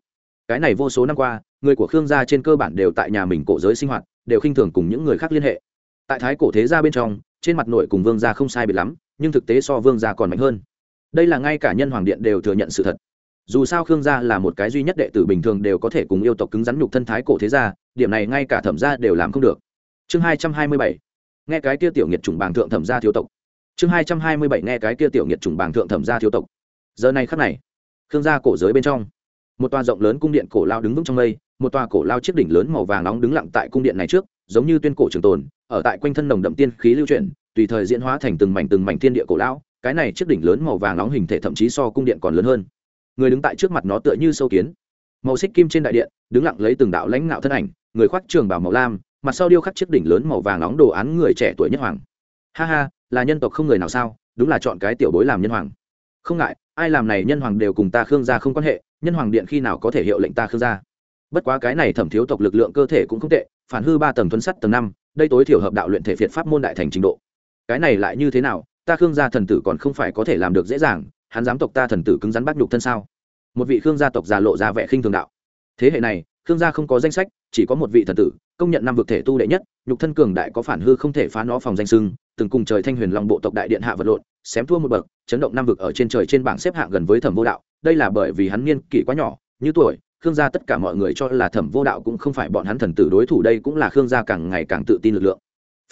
Cái này vô số năm qua, người của khương gia trên cơ bản đều tại nhà mình cổ giới sinh hoạt, đều khinh thường cùng những người khác liên hệ. Tại thái cổ thế gia bên trong, trên mặt nội cùng vương gia không sai biệt lắm, nhưng thực tế so vương gia còn mạnh hơn. Đây là ngay cả nhân hoàng điện đều thừa nhận sự thật dù sao khương gia là một cái duy nhất đệ tử bình thường đều có thể cùng yêu tộc cứng rắn nhục thân thái cổ thế gia, điểm này ngay cả thẩm gia đều làm không được. Chương hai trăm hai mươi bảy. Nghe cái kia tiểu nghiệt chủng bàng thượng thẩm gia thiếu tộc. Chương hai trăm hai mươi bảy nghe cái kia tiểu nghiệt chủng bàng thượng thẩm gia thiếu tộc. Giờ này khắc này, khương gia cổ giới bên trong, một tòa rộng lớn cung điện cổ lao đứng vững trong mây, một tòa cổ lao chiếc đỉnh lớn màu vàng nóng đứng lặng tại cung điện này trước, giống như tuyên cổ trường tồn, ở tại quanh thân nồng đậm tiên khí lưu chuyển, tùy thời diễn hóa thành từng mảnh từng mảnh thiên địa cổ lão. Cái này chiếc đỉnh lớn màu vàng nóng hình thể thậm chí so cung điện còn lớn hơn người đứng tại trước mặt nó tựa như sâu kiến. Màu xích kim trên đại điện, đứng lặng lấy từng đạo lãnh ngạo thân ảnh, người khoác trường bảo màu lam, mặt sau điêu khắc chiếc đỉnh lớn màu vàng nóng đồ án người trẻ tuổi nhất hoàng. Ha ha, là nhân tộc không người nào sao? Đúng là chọn cái tiểu bối làm nhân hoàng. Không ngại, ai làm này nhân hoàng đều cùng ta khương gia không quan hệ, nhân hoàng điện khi nào có thể hiệu lệnh ta khương gia? Bất quá cái này thẩm thiếu tộc lực lượng cơ thể cũng không tệ, phản hư ba tầng thuấn sắt tầng năm, đây tối thiểu hợp đạo luyện thể phiệt pháp môn đại thành trình độ. Cái này lại như thế nào? Ta khương gia thần tử còn không phải có thể làm được dễ dàng hắn dám tộc ta thần tử cứng rắn bắt nhục thân sao? Một vị khương gia tộc già lộ ra vẻ khinh thường đạo. Thế hệ này, khương gia không có danh sách, chỉ có một vị thần tử, công nhận năm vực thể tu đệ nhất, nhục thân cường đại có phản hư không thể phá nó phòng danh sưng, từng cùng trời thanh huyền long bộ tộc đại điện hạ vật lộn, xém thua một bậc, chấn động năm vực ở trên trời trên bảng xếp hạng gần với thẩm vô đạo. Đây là bởi vì hắn niên kỷ quá nhỏ, như tuổi, khương gia tất cả mọi người cho là thẩm vô đạo cũng không phải bọn hắn thần tử đối thủ, đây cũng là khương gia càng ngày càng tự tin lực lượng.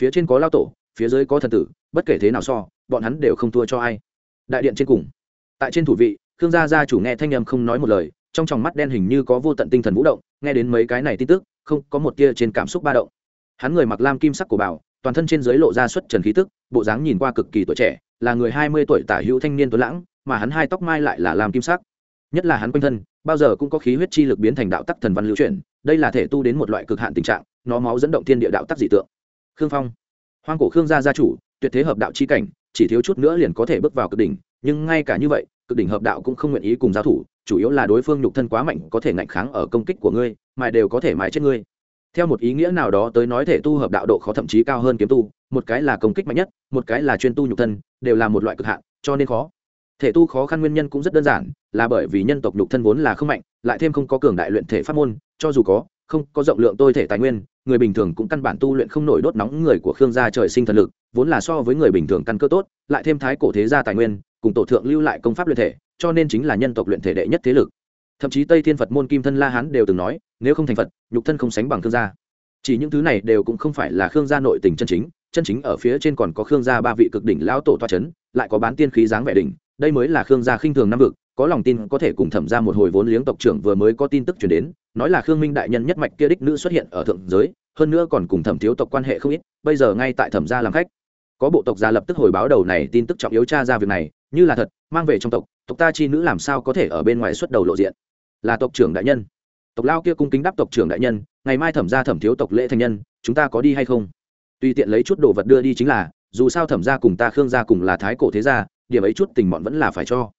Phía trên có lao tổ, phía dưới có thần tử, bất kể thế nào so, bọn hắn đều không thua cho ai. Đại điện trên cùng tại trên thủ vị, khương gia gia chủ nghe thanh âm không nói một lời, trong tròng mắt đen hình như có vô tận tinh thần vũ động, nghe đến mấy cái này tin tức, không có một tia trên cảm xúc ba động. Hắn người mặc lam kim sắc của bảo, toàn thân trên dưới lộ ra xuất trần khí tức, bộ dáng nhìn qua cực kỳ tuổi trẻ, là người hai mươi tuổi tả hữu thanh niên tuấn lãng, mà hắn hai tóc mai lại là lam kim sắc. Nhất là hắn quanh thân, bao giờ cũng có khí huyết chi lực biến thành đạo tắc thần văn lưu chuyển, đây là thể tu đến một loại cực hạn tình trạng, nó máu dẫn động thiên địa đạo tắc dị tượng. Khương phong. Hoang cổ khương gia gia chủ, tuyệt thế hợp đạo chi cảnh chỉ thiếu chút nữa liền có thể bước vào cực đỉnh, nhưng ngay cả như vậy, cực đỉnh hợp đạo cũng không nguyện ý cùng giao thủ, chủ yếu là đối phương nhục thân quá mạnh có thể ngạnh kháng ở công kích của ngươi, mà đều có thể mãi chết ngươi. Theo một ý nghĩa nào đó tới nói thể tu hợp đạo độ khó thậm chí cao hơn kiếm tu, một cái là công kích mạnh nhất, một cái là chuyên tu nhục thân, đều là một loại cực hạn, cho nên khó. Thể tu khó khăn nguyên nhân cũng rất đơn giản, là bởi vì nhân tộc nhục thân vốn là không mạnh, lại thêm không có cường đại luyện thể pháp môn, cho dù có, không có rộng lượng tôi thể tài nguyên người bình thường cũng căn bản tu luyện không nổi đốt nóng người của khương gia trời sinh thần lực, vốn là so với người bình thường căn cơ tốt, lại thêm thái cổ thế gia tài nguyên, cùng tổ thượng lưu lại công pháp luyện thể, cho nên chính là nhân tộc luyện thể đệ nhất thế lực. Thậm chí tây thiên phật môn kim thân la hán đều từng nói, nếu không thành phật, nhục thân không sánh bằng khương gia. Chỉ những thứ này đều cũng không phải là khương gia nội tình chân chính chân chính ở phía trên còn có khương gia ba vị cực đỉnh lão tổ toa c h ấ n lại có bán tiên khí dáng vẻ đỉnh, đây mới là khương gia khinh thường năm vực, có lòng tin có thể cùng thẩm ra một hồi vốn liếng tộc trưởng vừa mới có tin tức chuyển đến nói là khương minh đại nhân nhất mạch kia đích nữ xuất hiện ở thượng giới, hơn nữa còn cùng thẩm thiếu tộc quan hệ không ít, bây giờ ngay tại thẩm gia làm khách. Có bộ tộc gia lập tức hồi báo đầu này tin tức trọng yếu tra ra việc này, như là thật, mang về trong tộc tộc ta chi nữ làm sao có thể ở bên ngoài xuất đầu lộ diện? Là tộc trưởng đại nhân. Tộc lao kia cung kính đáp tộc trưởng đại nhân, ngày mai thẩm ra thẩm thiếu tộc lễ thành nhân, chúng ta có đi hay không? Tùy tiện lấy chút đồ vật đưa đi chính là, dù sao thẩm ra cùng ta khương gia cùng là thái cổ thế gia, điểm ấy chút tình mọn vẫn là phải cho.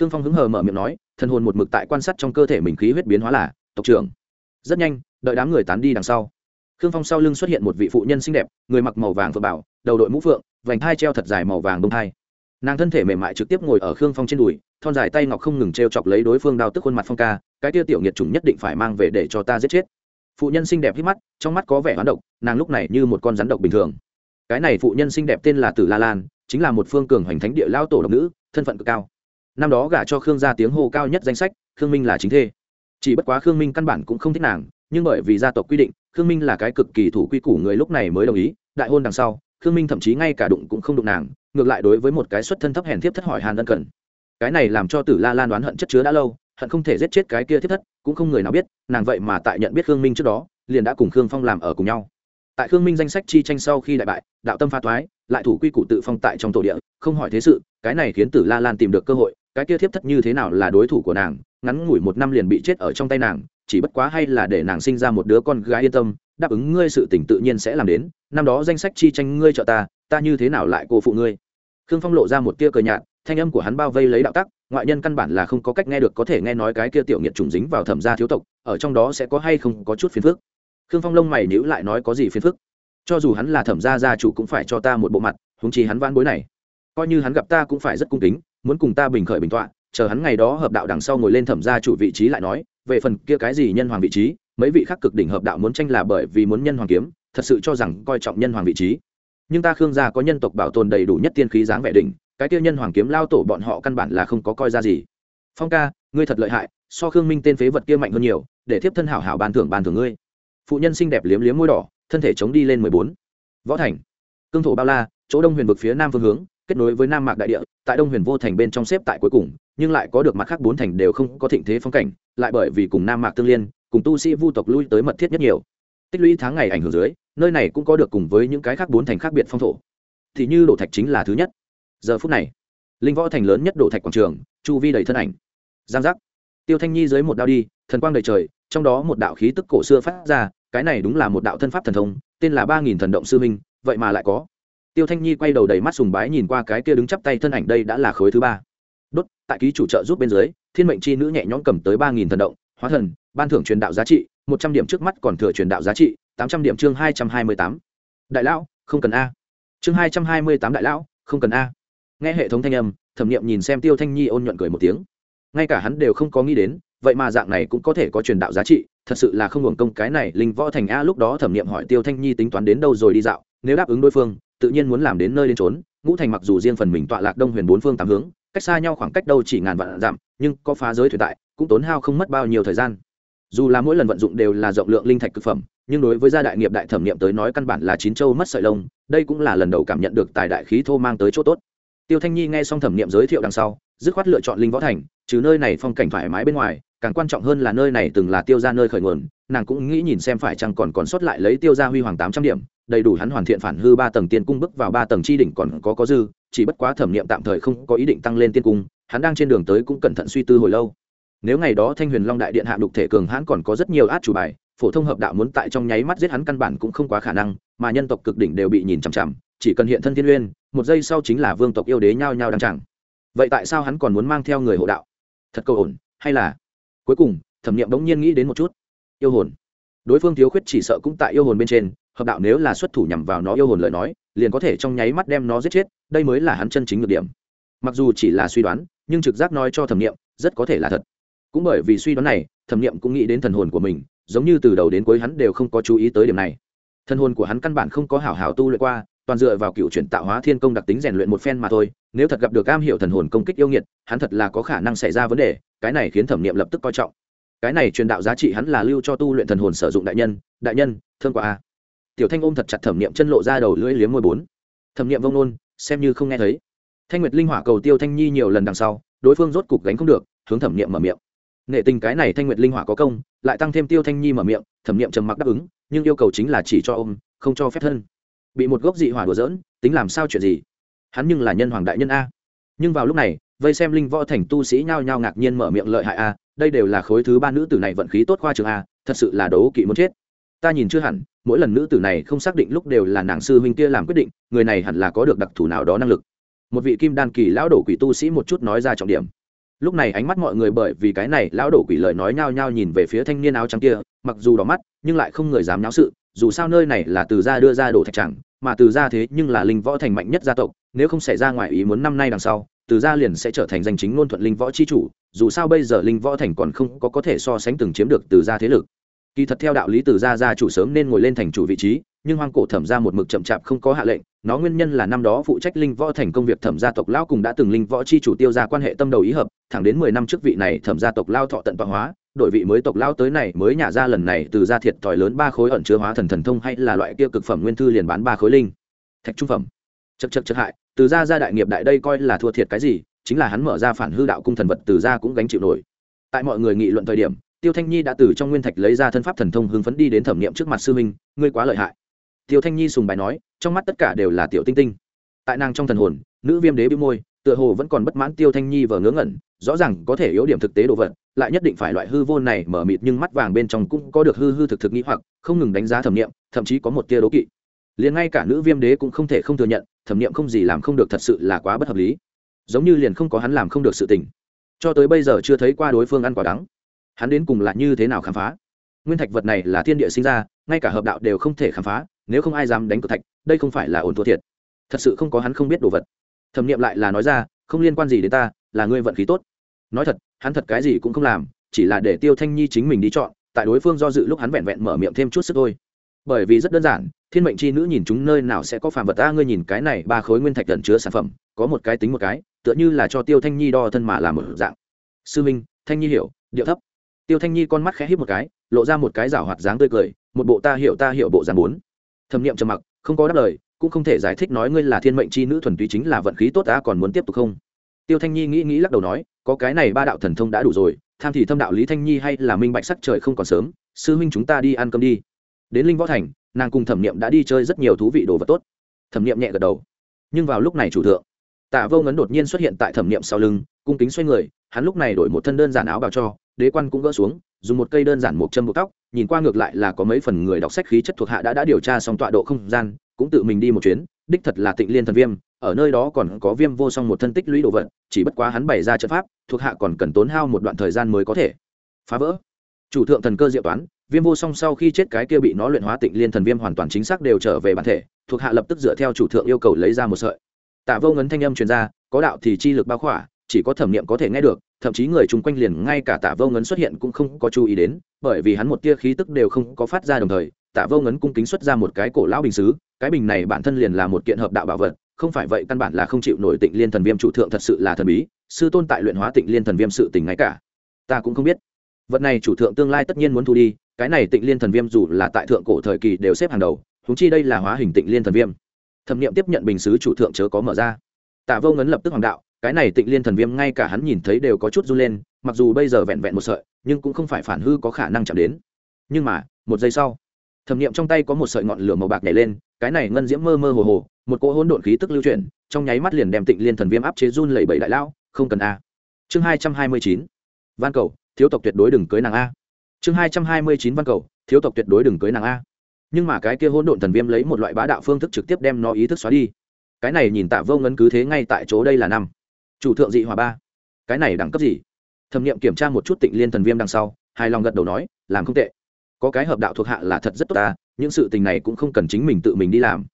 Khương phong hứng hờ mở miệng nói thân hồn một mực tại quan sát trong cơ thể mình khí huyết biến hóa là tộc trưởng. Rất nhanh, đợi đám người tán đi đằng sau. Khương phong sau lưng xuất hiện một vị phụ nhân xinh đẹp, người mặc màu vàng phượng bảo, đầu đội mũ phượng, vành thai treo thật dài màu vàng bông thai. Nàng thân thể mềm mại trực tiếp ngồi ở khương phong trên đùi, thon dài tay ngọc không ngừng t r e o chọc lấy đối phương đao tức khuôn mặt phong ca, cái tia tiểu nghiệt chủng nhất định phải mang về để cho ta giết chết. Phụ nhân xinh đẹp hít mắt, trong mắt có vẻ hoán độc, nàng lúc này như một con rắn độc bình thường. Cái này phụ nhân xinh đẹp tên là tử la lan, chính là một phương cường hoành thánh địa lao tổ độc nữ, thân phận cực cao. Năm đó gả cho khương gia tiếng hô cao nhất danh sách, khương minh là chính thê chỉ bất quá khương minh căn bản cũng không thích nàng, nhưng bởi vì gia tộc quy định, khương minh là cái cực kỳ thủ quy củ người lúc này mới đồng ý, đại hôn đằng sau, khương minh thậm chí ngay cả đụng cũng không đụng nàng, ngược lại đối với một cái xuất thân thấp hèn thiếp thất hỏi hàn ân cần. Cái này làm cho tử la lan đoán hận chất chứa đã lâu, hận không thể giết chết cái kia thiếp thất, cũng không người nào biết, nàng vậy mà tại nhận biết khương minh trước đó, liền đã cùng khương phong làm ở cùng nhau. Tại khương minh danh sách chi tranh sau khi đại bại, đạo tâm pha thoái lại thủ quy củ tự phong tại trong tổ địa, không hỏi thế sự, cái này khiến tử la lan tìm được cơ hội, cái kia thiếp thất như thế nào là đối thủ của nàng ngắn ngủi một năm liền bị chết ở trong tay nàng, chỉ bất quá hay là để nàng sinh ra một đứa con gái yên tâm, đáp ứng ngươi sự tỉnh tự nhiên sẽ làm đến, năm đó danh sách chi tranh ngươi trợ ta ta như thế nào lại cô phụ ngươi? Khương phong lộ ra một tia cờ nhạt, thanh âm của hắn bao vây lấy đạo tắc, ngoại nhân căn bản là không có cách nghe được có thể nghe nói cái kia tiểu nghiệt trùng dính vào thẩm gia thiếu tộc, ở trong đó sẽ có hay không có chút phiền phức. Khương phong lông mày nhữ lại nói có gì phiền phức? Cho dù hắn là thẩm gia gia chủ cũng phải cho ta một bộ mặt, huống chi hắn vãn bối này. Coi như hắn gặp ta cũng phải rất cung kính, muốn cùng ta bình khởi bình tọa chờ hắn ngày đó hợp đạo đằng sau ngồi lên thẩm gia chủ vị trí lại nói, về phần kia cái gì nhân hoàng vị trí, mấy vị khác cực đỉnh hợp đạo muốn tranh là bởi vì muốn nhân hoàng kiếm, thật sự cho rằng coi trọng nhân hoàng vị trí. Nhưng ta khương gia có nhân tộc bảo tồn đầy đủ nhất tiên khí dáng vẻ đỉnh, cái kia nhân hoàng kiếm lao tổ bọn họ căn bản là không có coi ra gì. Phong ca, ngươi thật lợi hại, so khương minh tên phế vật kia mạnh hơn nhiều, để tiếp thân hảo hảo ban thưởng ban thưởng ngươi. Phụ nhân xinh đẹp liếm liếm môi đỏ, thân thể chống đi lên mười bốn. Võ thành, cương thổ bao la, chỗ đông huyền vực phía nam phương hướng, kết nối với nam mạc đại địa, tại đông huyền vô thành bên trong xếp tại cuối cùng nhưng lại có được mặt khác bốn thành đều không có thịnh thế phong cảnh, lại bởi vì cùng nam mạc tương liên, cùng tu sĩ vu tộc lui tới mật thiết nhất nhiều. Tích lũy tháng ngày ảnh hưởng dưới, nơi này cũng có được cùng với những cái khác bốn thành khác biệt phong thổ. Thì như đổ thạch chính là thứ nhất. Giờ phút này, linh võ thành lớn nhất đổ thạch quảng trường, chu vi đầy thân ảnh. Giang giác. Tiêu thanh nhi dưới một đao đi, thần quang đầy trời, trong đó một đạo khí tức cổ xưa phát ra, cái này đúng là một đạo thân pháp thần thông, tên là ba nghìn thần động sư minh, vậy mà lại có. Tiêu thanh nhi quay đầu đầy mắt sùng bái nhìn qua cái kia đứng chắp tay thân ảnh đây đã là khối thứ ba đốt, tại ký chủ trợ giúp bên dưới, thiên mệnh chi nữ nhẹ nhõm cầm tới ba nghìn thần động, hóa thần, ban thưởng truyền đạo giá trị, một trăm điểm trước mắt còn thừa truyền đạo giá trị, tám trăm điểm chương hai trăm hai mươi tám. Đại lão, không cần a. Chương hai trăm hai mươi tám đại lão, không cần a. Nghe hệ thống thanh âm, thẩm nghiệm nhìn xem tiêu thanh nhi ôn nhuận cười một tiếng. Ngay cả hắn đều không có nghĩ đến, vậy mà dạng này cũng có thể có truyền đạo giá trị, thật sự là không hưởng công cái này, linh võ thành a lúc đó thẩm nghiệm hỏi tiêu thanh nhi tính toán đến đâu rồi đi dạo, nếu đáp ứng đối phương, tự nhiên muốn làm đến nơi đến trốn ngũ thành mặc dù riêng phần mình tọa lạc đông huyền bốn phương tám hướng cách xa nhau khoảng cách đâu chỉ ngàn vạn dặm, nhưng có phá giới thuyền tại, cũng tốn hao không mất bao nhiêu thời gian. Dù là mỗi lần vận dụng đều là rộng lượng linh thạch thực phẩm, nhưng đối với gia đại nghiệp đại thẩm nghiệm tới nói căn bản là chín châu mất sợi lông, đây cũng là lần đầu cảm nhận được tài đại khí thô mang tới chỗ tốt. Tiêu thanh nhi nghe xong thẩm nghiệm giới thiệu đằng sau, dứt khoát lựa chọn linh võ thành, trừ nơi này phong cảnh thoải mái bên ngoài, càng quan trọng hơn là nơi này từng là tiêu ra nơi khởi nguồn, nàng cũng nghĩ nhìn xem phải chăng còn còn sót lại lấy tiêu ra huy hoàng tám trăm điểm, đầy đủ hắn hoàn thiện phản hư ba tầng tiên cung bước vào ba tầng chi đỉnh còn có có dư chỉ bất quá thẩm nghiệm tạm thời không có ý định tăng lên tiên cung, hắn đang trên đường tới cũng cẩn thận suy tư hồi lâu. Nếu ngày đó thanh huyền long đại điện hạ đục thể cường hãn còn có rất nhiều át chủ bài, phổ thông hợp đạo muốn tại trong nháy mắt giết hắn căn bản cũng không quá khả năng, mà nhân tộc cực đỉnh đều bị nhìn chằm chằm, chỉ cần hiện thân thiên uyên, một giây sau chính là vương tộc yêu đế nhao nhao đang chẳng vậy tại sao hắn còn muốn mang theo người hộ đạo? Thật cầu ổn, hay là? Cuối cùng, thẩm nghiệm bỗng nhiên nghĩ đến một chút. Yêu hồn. Đối phương thiếu khuyết chỉ sợ cũng tại yêu hồn bên trên, hợp đạo nếu là xuất thủ nhằm vào nó yêu hồn lời nói liền có thể trong nháy mắt đem nó giết chết, đây mới là hắn chân chính được điểm. Mặc dù chỉ là suy đoán, nhưng trực giác nói cho thẩm nghiệm, rất có thể là thật. Cũng bởi vì suy đoán này, thẩm nghiệm cũng nghĩ đến thần hồn của mình, giống như từ đầu đến cuối hắn đều không có chú ý tới điểm này. Thần hồn của hắn căn bản không có hảo hảo tu luyện qua, toàn dựa vào cựu chuyển tạo hóa thiên công đặc tính rèn luyện một phen mà thôi, nếu thật gặp được cam hiểu thần hồn công kích yêu nghiệt, hắn thật là có khả năng xảy ra vấn đề, cái này khiến thẩm nghiệm lập tức coi trọng. Cái này truyền đạo giá trị hắn là lưu cho tu luyện thần hồn sử dụng đại nhân đại nhân, thương quả a tiểu thanh ôm thật chặt thẩm nghiệm chân lộ ra đầu lưỡi liếm môi bốn. Thẩm nghiệm vông nôn, xem như không nghe thấy. Thanh nguyệt linh hỏa cầu tiêu thanh nhi nhiều lần đằng sau, đối phương rốt cục gánh không được, hướng thẩm nghiệm mở miệng. Nghệ tình cái này thanh nguyệt linh hỏa có công, lại tăng thêm tiêu thanh nhi mở miệng, thẩm nghiệm trầm mặc đáp ứng, nhưng yêu cầu chính là chỉ cho ôm, không cho phép thân. Bị một gốc dị hỏa đùa dỡn tính làm sao chuyện gì? Hắn nhưng là nhân hoàng đại nhân a. Nhưng vào lúc này, vây xem linh võ thành tu sĩ nhao nhao ngạc nhiên mở miệng lợi hại a, đây đều là khối thứ ba nữ tử này vận khí tốt khoa trường a, thật sự là đấu kỵ muốn chết ta nhìn chưa hẳn, mỗi lần nữ tử này không xác định lúc đều là nàng sư huynh kia làm quyết định, người này hẳn là có được đặc thù nào đó năng lực. Một vị kim đan kỳ lão đổ quỷ tu sĩ một chút nói ra trọng điểm. Lúc này ánh mắt mọi người bởi vì cái này lão đổ quỷ lời nói nhao nhao nhìn về phía thanh niên áo trắng kia, mặc dù đỏ mắt, nhưng lại không người dám náo sự, dù sao nơi này là từ gia đưa ra đổ thạch chẳng, mà từ gia thế nhưng là linh võ thành mạnh nhất gia tộc, nếu không xảy ra ngoài ý muốn năm nay đằng sau, từ gia liền sẽ trở thành danh chính ngôn thuận linh võ chi chủ, dù sao bây giờ linh võ thành còn không có có thể so sánh từng chiếm được từ gia thế lực kỳ thật theo đạo lý từ gia gia chủ sớm nên ngồi lên thành chủ vị trí, nhưng hoang cổ thẩm ra một mực chậm chạp không có hạ lệnh, nó nguyên nhân là năm đó phụ trách linh võ thành công việc thẩm gia tộc lão cùng đã từng linh võ chi chủ tiêu ra quan hệ tâm đầu ý hợp, thẳng đến mười năm trước vị này thẩm gia tộc lao thọ tận tọa hóa đội vị mới tộc lao tới này mới nhả ra lần này từ gia thiệt thòi lớn ba khối ẩn chứa hóa thần thần thông hay là loại kia cực phẩm nguyên thư liền bán ba khối linh. Thạch trung phẩm. Chật chật chật hại, từ gia gia đại nghiệp đại đây coi là thua thiệt cái gì, chính là hắn mở ra phản hư đạo cung thần vật từ gia cũng gánh chịu nổi. Tại mọi người nghị luận thời điểm tiêu thanh nhi đã từ trong nguyên thạch lấy ra thân pháp thần thông hưng phấn đi đến thẩm nghiệm trước mặt sư minh ngươi quá lợi hại. Tiêu thanh nhi sùng bài nói, trong mắt tất cả đều là tiểu tinh tinh. Tại nàng trong thần hồn, nữ viêm đế bị môi, tựa hồ vẫn còn bất mãn tiêu thanh nhi vờ ngớ ngẩn, rõ ràng có thể yếu điểm thực tế đồ vật, lại nhất định phải loại hư vô này mở mịt nhưng mắt vàng bên trong cũng có được hư hư thực thực nghĩ hoặc, không ngừng đánh giá thẩm nghiệm, thậm chí có một tia đố kỵ. Liền ngay cả nữ viêm đế cũng không thể không thừa nhận, thẩm nghiệm không gì làm không được thật sự là quá bất hợp lý. Giống như liền không có hắn làm không được sự tình. Cho tới bây giờ chưa thấy qua đối phương ăn quả đắng hắn đến cùng là như thế nào khám phá? Nguyên thạch vật này là thiên địa sinh ra, ngay cả hợp đạo đều không thể khám phá, nếu không ai dám đánh cược thạch, đây không phải là ổn thua thiệt. Thật sự không có hắn không biết đồ vật. Thẩm nghiệm lại là nói ra, không liên quan gì đến ta, là ngươi vận khí tốt. Nói thật, hắn thật cái gì cũng không làm, chỉ là để tiêu thanh nhi chính mình đi chọn, tại đối phương do dự lúc hắn vẹn vẹn mở miệng thêm chút sức thôi. Bởi vì rất đơn giản, thiên mệnh chi nữ nhìn chúng nơi nào sẽ có phàm vật ta, ngươi nhìn cái này, ba khối nguyên thạch tận chứa sản phẩm, có một cái tính một cái, tựa như là cho tiêu thanh nhi đo thân mà làm một dạng. Sư minh, thanh nhi hiểu, điệu thấp tiêu thanh nhi con mắt khẽ hít một cái, lộ ra một cái rảo hoạt dáng tươi cười, một bộ ta hiểu ta hiểu bộ dáng bốn thẩm niệm trầm mặc, không có đáp lời, cũng không thể giải thích nói ngươi là thiên mệnh chi nữ thuần túy chính là vận khí tốt ta còn muốn tiếp tục không. Tiêu thanh nhi nghĩ nghĩ lắc đầu nói, có cái này ba đạo thần thông đã đủ rồi, tham thì thâm đạo lý thanh nhi hay là minh bạch sắc trời không còn sớm, sư huynh chúng ta đi ăn cơm đi. Đến linh võ thành, nàng cùng thẩm niệm đã đi chơi rất nhiều thú vị đồ vật tốt. Thẩm niệm nhẹ gật đầu. Nhưng vào lúc này chủ thượng, tạ vô ngấn đột nhiên xuất hiện tại thẩm niệm sau lưng, cung kính xoay người, hắn lúc này đổi một thân đơn giản áo bào cho đế quan cũng gỡ xuống, dùng một cây đơn giản một chân buộc tóc, nhìn qua ngược lại là có mấy phần người đọc sách khí chất thuộc hạ đã đã điều tra xong tọa độ không gian, cũng tự mình đi một chuyến, đích thật là tịnh liên thần viêm, ở nơi đó còn có viêm vô song một thân tích lũy đồ vật, chỉ bất quá hắn bày ra trận pháp, thuộc hạ còn cần tốn hao một đoạn thời gian mới có thể phá vỡ. Chủ thượng thần cơ diệu toán, viêm vô song sau khi chết cái kia bị nó luyện hóa tịnh liên thần viêm hoàn toàn chính xác đều trở về bản thể, thuộc hạ lập tức dựa theo chủ thượng yêu cầu lấy ra một sợi. Tạ vô ngấn thanh âm truyền ra, có đạo thì chi lực bao khỏa chỉ có thẩm niệm có thể nghe được, thậm chí người chung quanh liền ngay cả tạ vô ngấn xuất hiện cũng không có chú ý đến, bởi vì hắn một tia khí tức đều không có phát ra đồng thời, tạ vô ngấn cung kính xuất ra một cái cổ lão bình xứ, cái bình này bản thân liền là một kiện hợp đạo bảo vật, không phải vậy căn bản là không chịu nổi tịnh liên thần viêm chủ thượng thật sự là thần bí, sư tôn tại luyện hóa tịnh liên thần viêm sự tình ngay cả, ta cũng không biết. Vật này chủ thượng tương lai tất nhiên muốn thu đi, cái này tịnh liên thần viêm dù là tại thượng cổ thời kỳ đều xếp hàng đầu húng chi đây là hóa hình tịnh liên thần viêm. Thẩm nghiệm tiếp nhận bình xứ chủ thượng chớ có mở ra. Tạ vô ngấn lập tức hoàng đạo cái này tịnh liên thần viêm ngay cả hắn nhìn thấy đều có chút run lên, mặc dù bây giờ vẹn vẹn một sợi, nhưng cũng không phải phản hư có khả năng chạm đến. Nhưng mà, một giây sau, thẩm nghiệm trong tay có một sợi ngọn lửa màu bạc nhảy lên, cái này ngân diễm mơ mơ hồ hồ, một cỗ hỗn độn khí tức lưu chuyển, trong nháy mắt liền đem tịnh liên thần viêm áp chế run lẩy bẩy đại lao không cần a. Chương hai trăm hai mươi chín van cầu, thiếu tộc tuyệt đối đừng cưới nàng a. Chương hai trăm hai mươi chín, văn cầu, thiếu tộc tuyệt đối đừng cưới nàng a. Nhưng mà cái kia hỗn độn thần viêm lấy một loại bá đạo phương thức trực tiếp đem nó ý thức xóa đi. Cái này nhìn tạ vô ngân cứ thế ngay tại chỗ đây là năm chủ thượng dị hòa ba. Cái này đẳng cấp gì? Thẩm nghiệm kiểm tra một chút tịnh liên thần viêm đằng sau, hài lòng gật đầu nói, làm không tệ. Có cái hợp đạo thuộc hạ là thật rất tốt ta, những sự tình này cũng không cần chính mình tự mình đi làm.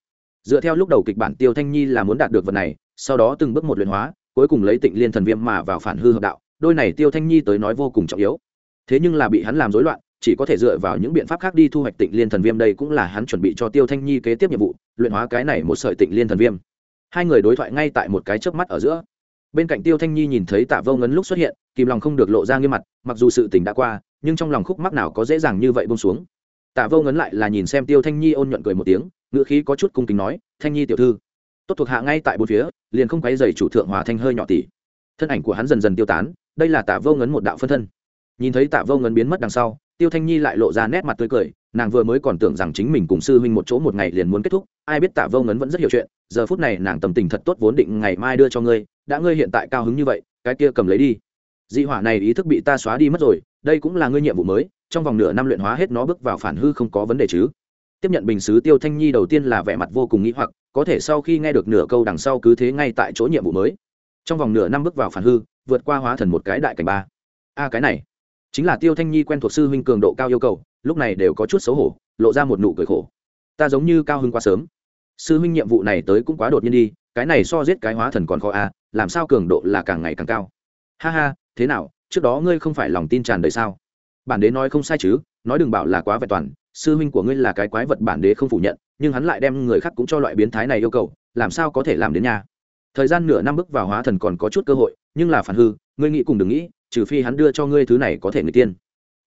Dựa theo lúc đầu kịch bản tiêu thanh nhi là muốn đạt được vật này, sau đó từng bước một luyện hóa, cuối cùng lấy tịnh liên thần viêm mà vào phản hư hợp đạo, đôi này tiêu thanh nhi tới nói vô cùng trọng yếu. Thế nhưng là bị hắn làm rối loạn, chỉ có thể dựa vào những biện pháp khác đi thu hoạch tịnh liên thần viêm đây cũng là hắn chuẩn bị cho tiêu thanh nhi kế tiếp nhiệm vụ, luyện hóa cái này một sợi tịnh liên thần viêm. Hai người đối thoại ngay tại một cái chớp mắt ở giữa bên cạnh tiêu thanh nhi nhìn thấy tạ vô ngấn lúc xuất hiện, kìm lòng không được lộ ra nghiêm mặt, mặc dù sự tình đã qua, nhưng trong lòng khúc mắc nào có dễ dàng như vậy bông xuống. Tạ vô ngấn lại là nhìn xem tiêu thanh nhi ôn nhuận cười một tiếng ngựa khí có chút cung kính nói, thanh nhi tiểu thư, tốt thuộc hạ ngay tại bốn phía, liền không quấy dày chủ thượng hòa thanh hơi nhỏ tỉ. Thân ảnh của hắn dần dần tiêu tán, đây là tạ vô ngấn một đạo phân thân. Nhìn thấy tạ vô ngấn biến mất đằng sau, tiêu thanh nhi lại lộ ra nét mặt tươi cười, nàng vừa mới còn tưởng rằng chính mình cùng sư huynh một chỗ một ngày liền muốn kết thúc, ai biết tạ vô ngấn vẫn rất hiểu chuyện, giờ phút này nàng tầm tình thật tốt vốn định ngày mai đưa cho ngươi đã ngươi hiện tại cao hứng như vậy, cái kia cầm lấy đi. Dị hỏa này ý thức bị ta xóa đi mất rồi, đây cũng là ngươi nhiệm vụ mới, trong vòng nửa năm luyện hóa hết nó bước vào phản hư không có vấn đề chứ. Tiếp nhận bình xứ tiêu thanh nhi đầu tiên là vẻ mặt vô cùng nghĩ hoặc, có thể sau khi nghe được nửa câu đằng sau cứ thế ngay tại chỗ nhiệm vụ mới. Trong vòng nửa năm bước vào phản hư, vượt qua hóa thần một cái đại cảnh ba. A, cái này chính là tiêu thanh nhi quen thuộc sư huynh cường độ cao yêu cầu, lúc này đều có chút xấu hổ, lộ ra một nụ cười khổ. Ta giống như cao hưng quá sớm. Sư huynh nhiệm vụ này tới cũng quá đột nhiên đi cái này so giết cái hóa thần còn khó a làm sao cường độ là càng ngày càng cao? Ha ha, thế nào, trước đó ngươi không phải lòng tin tràn đầy sao? Bản đế nói không sai chứ, nói đừng bảo là quá vẹn toàn, sư huynh của ngươi là cái quái vật bản đế không phủ nhận, nhưng hắn lại đem người khác cũng cho loại biến thái này yêu cầu, làm sao có thể làm đến nhà thời gian nửa năm bước vào hóa thần còn có chút cơ hội, nhưng là phản hư, ngươi nghĩ cùng đừng nghĩ, trừ phi hắn đưa cho ngươi thứ này có thể người tiên.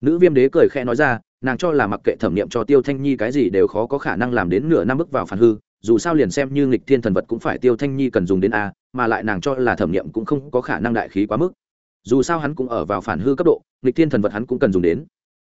Nữ viêm đế cười khẽ nói ra, nàng cho là mặc kệ thẩm nghiệm cho tiêu thanh nhi cái gì đều khó có khả năng làm đến nửa năm bước vào phản hư dù sao liền xem như nghịch thiên thần vật cũng phải tiêu thanh nhi cần dùng đến a, mà lại nàng cho là thẩm nghiệm cũng không có khả năng đại khí quá mức. Dù sao hắn cũng ở vào phản hư cấp độ, nghịch thiên thần vật hắn cũng cần dùng đến.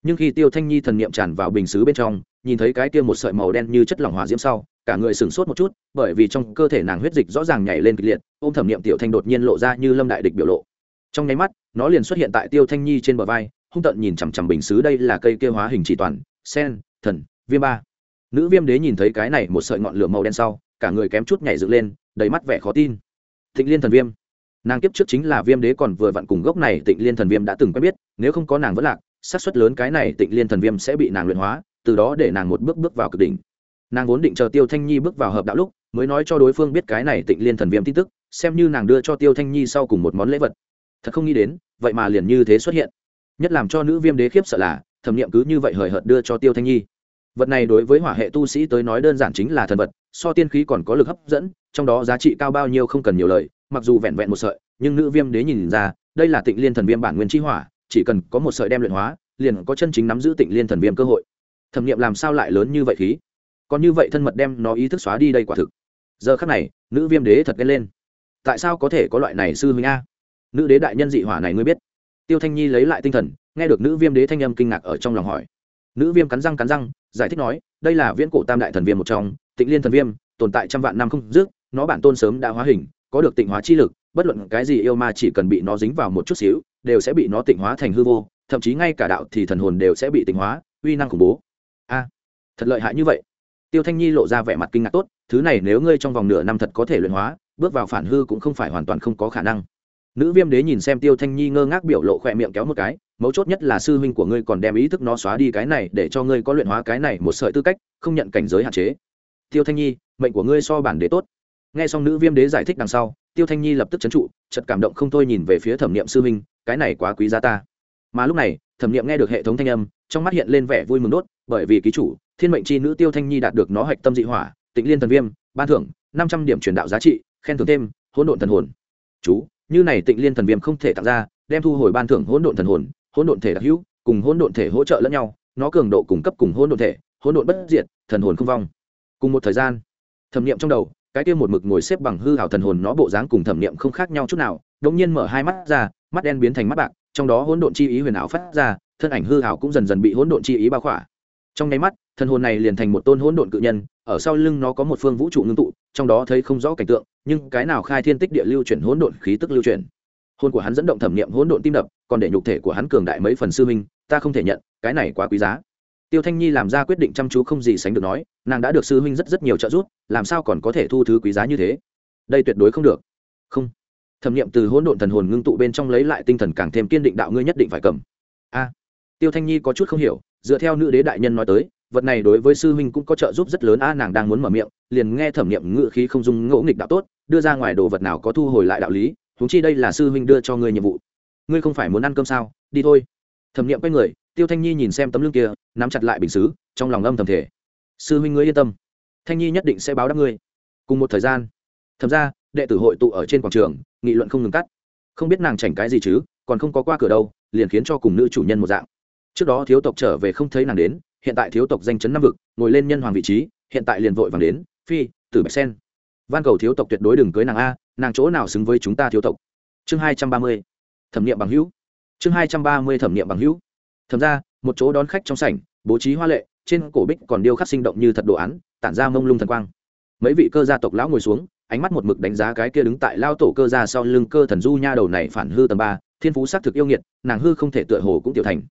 Nhưng khi tiêu thanh nhi thần niệm tràn vào bình xứ bên trong, nhìn thấy cái kia một sợi màu đen như chất lỏng hỏa diễm sau, cả người sửng sốt một chút, bởi vì trong cơ thể nàng huyết dịch rõ ràng nhảy lên kịch liệt, ôm thẩm niệm tiểu thanh đột nhiên lộ ra như lâm đại địch biểu lộ. Trong nháy mắt, nó liền xuất hiện tại tiêu thanh nhi trên bờ vai, hung tận nhìn chằm chằm bình xứ đây là cây kia hóa hình chỉ toàn, sen, thần, viêm ba nữ viêm đế nhìn thấy cái này một sợi ngọn lửa màu đen sau, cả người kém chút nhảy dựng lên, đầy mắt vẻ khó tin. Thịnh liên thần viêm. Nàng kiếp trước chính là viêm đế còn vừa vặn cùng gốc này tịnh liên thần viêm đã từng quen biết, nếu không có nàng vẫn lạc, xác suất lớn cái này tịnh liên thần viêm sẽ bị nàng luyện hóa, từ đó để nàng một bước bước vào cực đỉnh. Nàng vốn định chờ tiêu thanh nhi bước vào hợp đạo lúc, mới nói cho đối phương biết cái này tịnh liên thần viêm tin tức, xem như nàng đưa cho tiêu thanh nhi sau cùng một món lễ vật. Thật không nghĩ đến, vậy mà liền như thế xuất hiện. Nhất làm cho nữ viêm đế khiếp sợ là, thẩm nghiệm cứ như vậy hời hợt đưa cho tiêu thanh nhi vật này đối với hỏa hệ tu sĩ tới nói đơn giản chính là thần vật, so tiên khí còn có lực hấp dẫn, trong đó giá trị cao bao nhiêu không cần nhiều lời, mặc dù vẹn vẹn một sợi, nhưng nữ viêm đế nhìn ra, đây là tịnh liên thần viêm bản nguyên chi hỏa, chỉ cần có một sợi đem luyện hóa, liền có chân chính nắm giữ tịnh liên thần viêm cơ hội. Thẩm nghiệm làm sao lại lớn như vậy khí? Còn như vậy thân mật đem nó ý thức xóa đi đây quả thực. Giờ khắc này, nữ viêm đế thật ghen lên. Tại sao có thể có loại này sư huynh a? Nữ đế đại nhân dị hỏa này ngươi biết. Tiêu thanh nhi lấy lại tinh thần, nghe được nữ viêm đế thanh âm kinh ngạc ở trong lòng hỏi nữ viêm cắn răng cắn răng, giải thích nói, đây là viễn cổ tam đại thần viêm một trong, tịnh liên thần viêm, tồn tại trăm vạn năm không dứt, nó bản tôn sớm đã hóa hình, có được tịnh hóa chi lực, bất luận cái gì yêu ma chỉ cần bị nó dính vào một chút xíu, đều sẽ bị nó tịnh hóa thành hư vô, thậm chí ngay cả đạo thì thần hồn đều sẽ bị tịnh hóa, uy năng khủng bố. A, thật lợi hại như vậy. Tiêu thanh nhi lộ ra vẻ mặt kinh ngạc tốt, thứ này nếu ngươi trong vòng nửa năm thật có thể luyện hóa, bước vào phản hư cũng không phải hoàn toàn không có khả năng nữ viêm đế nhìn xem tiêu thanh nhi ngơ ngác biểu lộ khỏe miệng kéo một cái, mấu chốt nhất là sư huynh của ngươi còn đem ý thức nó xóa đi cái này để cho ngươi có luyện hóa cái này một sợi tư cách, không nhận cảnh giới hạn chế. Tiêu thanh nhi, mệnh của ngươi so bản đế tốt. Nghe xong nữ viêm đế giải thích đằng sau, tiêu thanh nhi lập tức chấn trụ chật cảm động không thôi nhìn về phía thẩm niệm sư huynh, cái này quá quý giá ta. Mà lúc này, thẩm niệm nghe được hệ thống thanh âm, trong mắt hiện lên vẻ vui mừng đốt, bởi vì ký chủ, thiên mệnh c h i nữ tiêu thanh nhi đạt được nó hạch tâm dị hỏa, tịnh liên thần viêm, ban thưởng, năm trăm điểm truyền đạo giá trị, khen thưởng thêm, hỗn độn thần hồn. Chú như này tịnh liên thần viêm không thể tạo ra, đem thu hồi ban thưởng hỗn độn thần hồn, hỗn độn thể đặc hữu, cùng hỗn độn thể hỗ trợ lẫn nhau, nó cường độ cung cấp cùng hỗn độn thể, hỗn độn bất diệt, thần hồn không vong. Cùng một thời gian, thẩm nghiệm trong đầu, cái kia một mực ngồi xếp bằng hư hảo thần hồn nó bộ dáng cùng thẩm nghiệm không khác nhau chút nào đống nhiên mở hai mắt ra, mắt đen biến thành mắt bạc, trong đó hỗn độn chi ý huyền ảo phát ra, thân ảnh hư hảo cũng dần dần bị hỗn độn chi ý bao khỏa. Trong nháy mắt, thần hồn này liền thành một tôn hỗn độn cự nhân, ở sau lưng nó có một phương vũ trụ ngưng tụ, trong đó thấy không rõ cảnh tượng nhưng cái nào khai thiên tích địa lưu chuyển hỗn độn khí tức lưu chuyển? Hồn của hắn dẫn động thẩm nghiệm hỗn độn tim đập, còn để nhục thể của hắn cường đại mấy phần sư minh ta không thể nhận, cái này quá quý giá. Tiêu thanh nhi làm ra quyết định chăm chú không gì sánh được nói, nàng đã được sư huynh rất rất nhiều trợ giúp, làm sao còn có thể thu thứ quý giá như thế? Đây tuyệt đối không được. Không. Thẩm nghiệm từ hỗn độn thần hồn ngưng tụ bên trong lấy lại tinh thần càng thêm kiên định đạo ngươi nhất định phải cầm. A. À. Tiêu thanh nhi có chút không hiểu, dựa theo nữ đế đại nhân nói tới, vật này đối với sư huynh cũng có trợ giúp rất lớn, a, nàng đang muốn mở miệng, liền nghe thẩm nghiệm ngự khí không dung ngỗ nghịch đạo tốt đưa ra ngoài đồ vật nào có thu hồi lại đạo lý thúng chi đây là sư huynh đưa cho ngươi nhiệm vụ. Ngươi không phải muốn ăn cơm sao? Đi thôi. Thẩm nghiệm quay người, tiêu thanh nhi nhìn xem tấm lưng kia, nắm chặt lại bình xứ, trong lòng âm thầm thể sư huynh ngươi yên tâm, thanh nhi nhất định sẽ báo đáp ngươi. Cùng một thời gian, thầm ra, đệ tử hội tụ ở trên quảng trường, nghị luận không ngừng cắt. Không biết nàng chảnh cái gì chứ, còn không có qua cửa đâu, liền khiến cho cùng nữ chủ nhân một dạng. Trước đó thiếu tộc trở về không thấy nàng đến, hiện tại thiếu tộc danh chấn năm vực, ngồi lên nhân hoàng vị trí, hiện tại liền vội vàng đến, phi, tử bạch sen van cầu thiếu tộc tuyệt đối đừng cưới nàng a, nàng chỗ nào xứng với chúng ta thiếu tộc? Chương hai trăm ba mươi, thẩm nghiệm bằng hữu. Chương hai trăm ba mươi, thẩm nghiệm bằng hữu. Thẩm ra, một chỗ đón khách trong sảnh, bố trí hoa lệ, trên cổ bích còn điêu khắc sinh động như thật đồ án, tản ra mông lung thần quang. Mấy vị cơ gia tộc lão ngồi xuống, ánh mắt một mực đánh giá cái kia đứng tại lao tổ cơ gia sau lưng cơ thần du nha đầu này phản hư tầm ba, thiên phú xác thực yêu nghiệt, nàng hư không thể tựa hồ cũng tiểu thành.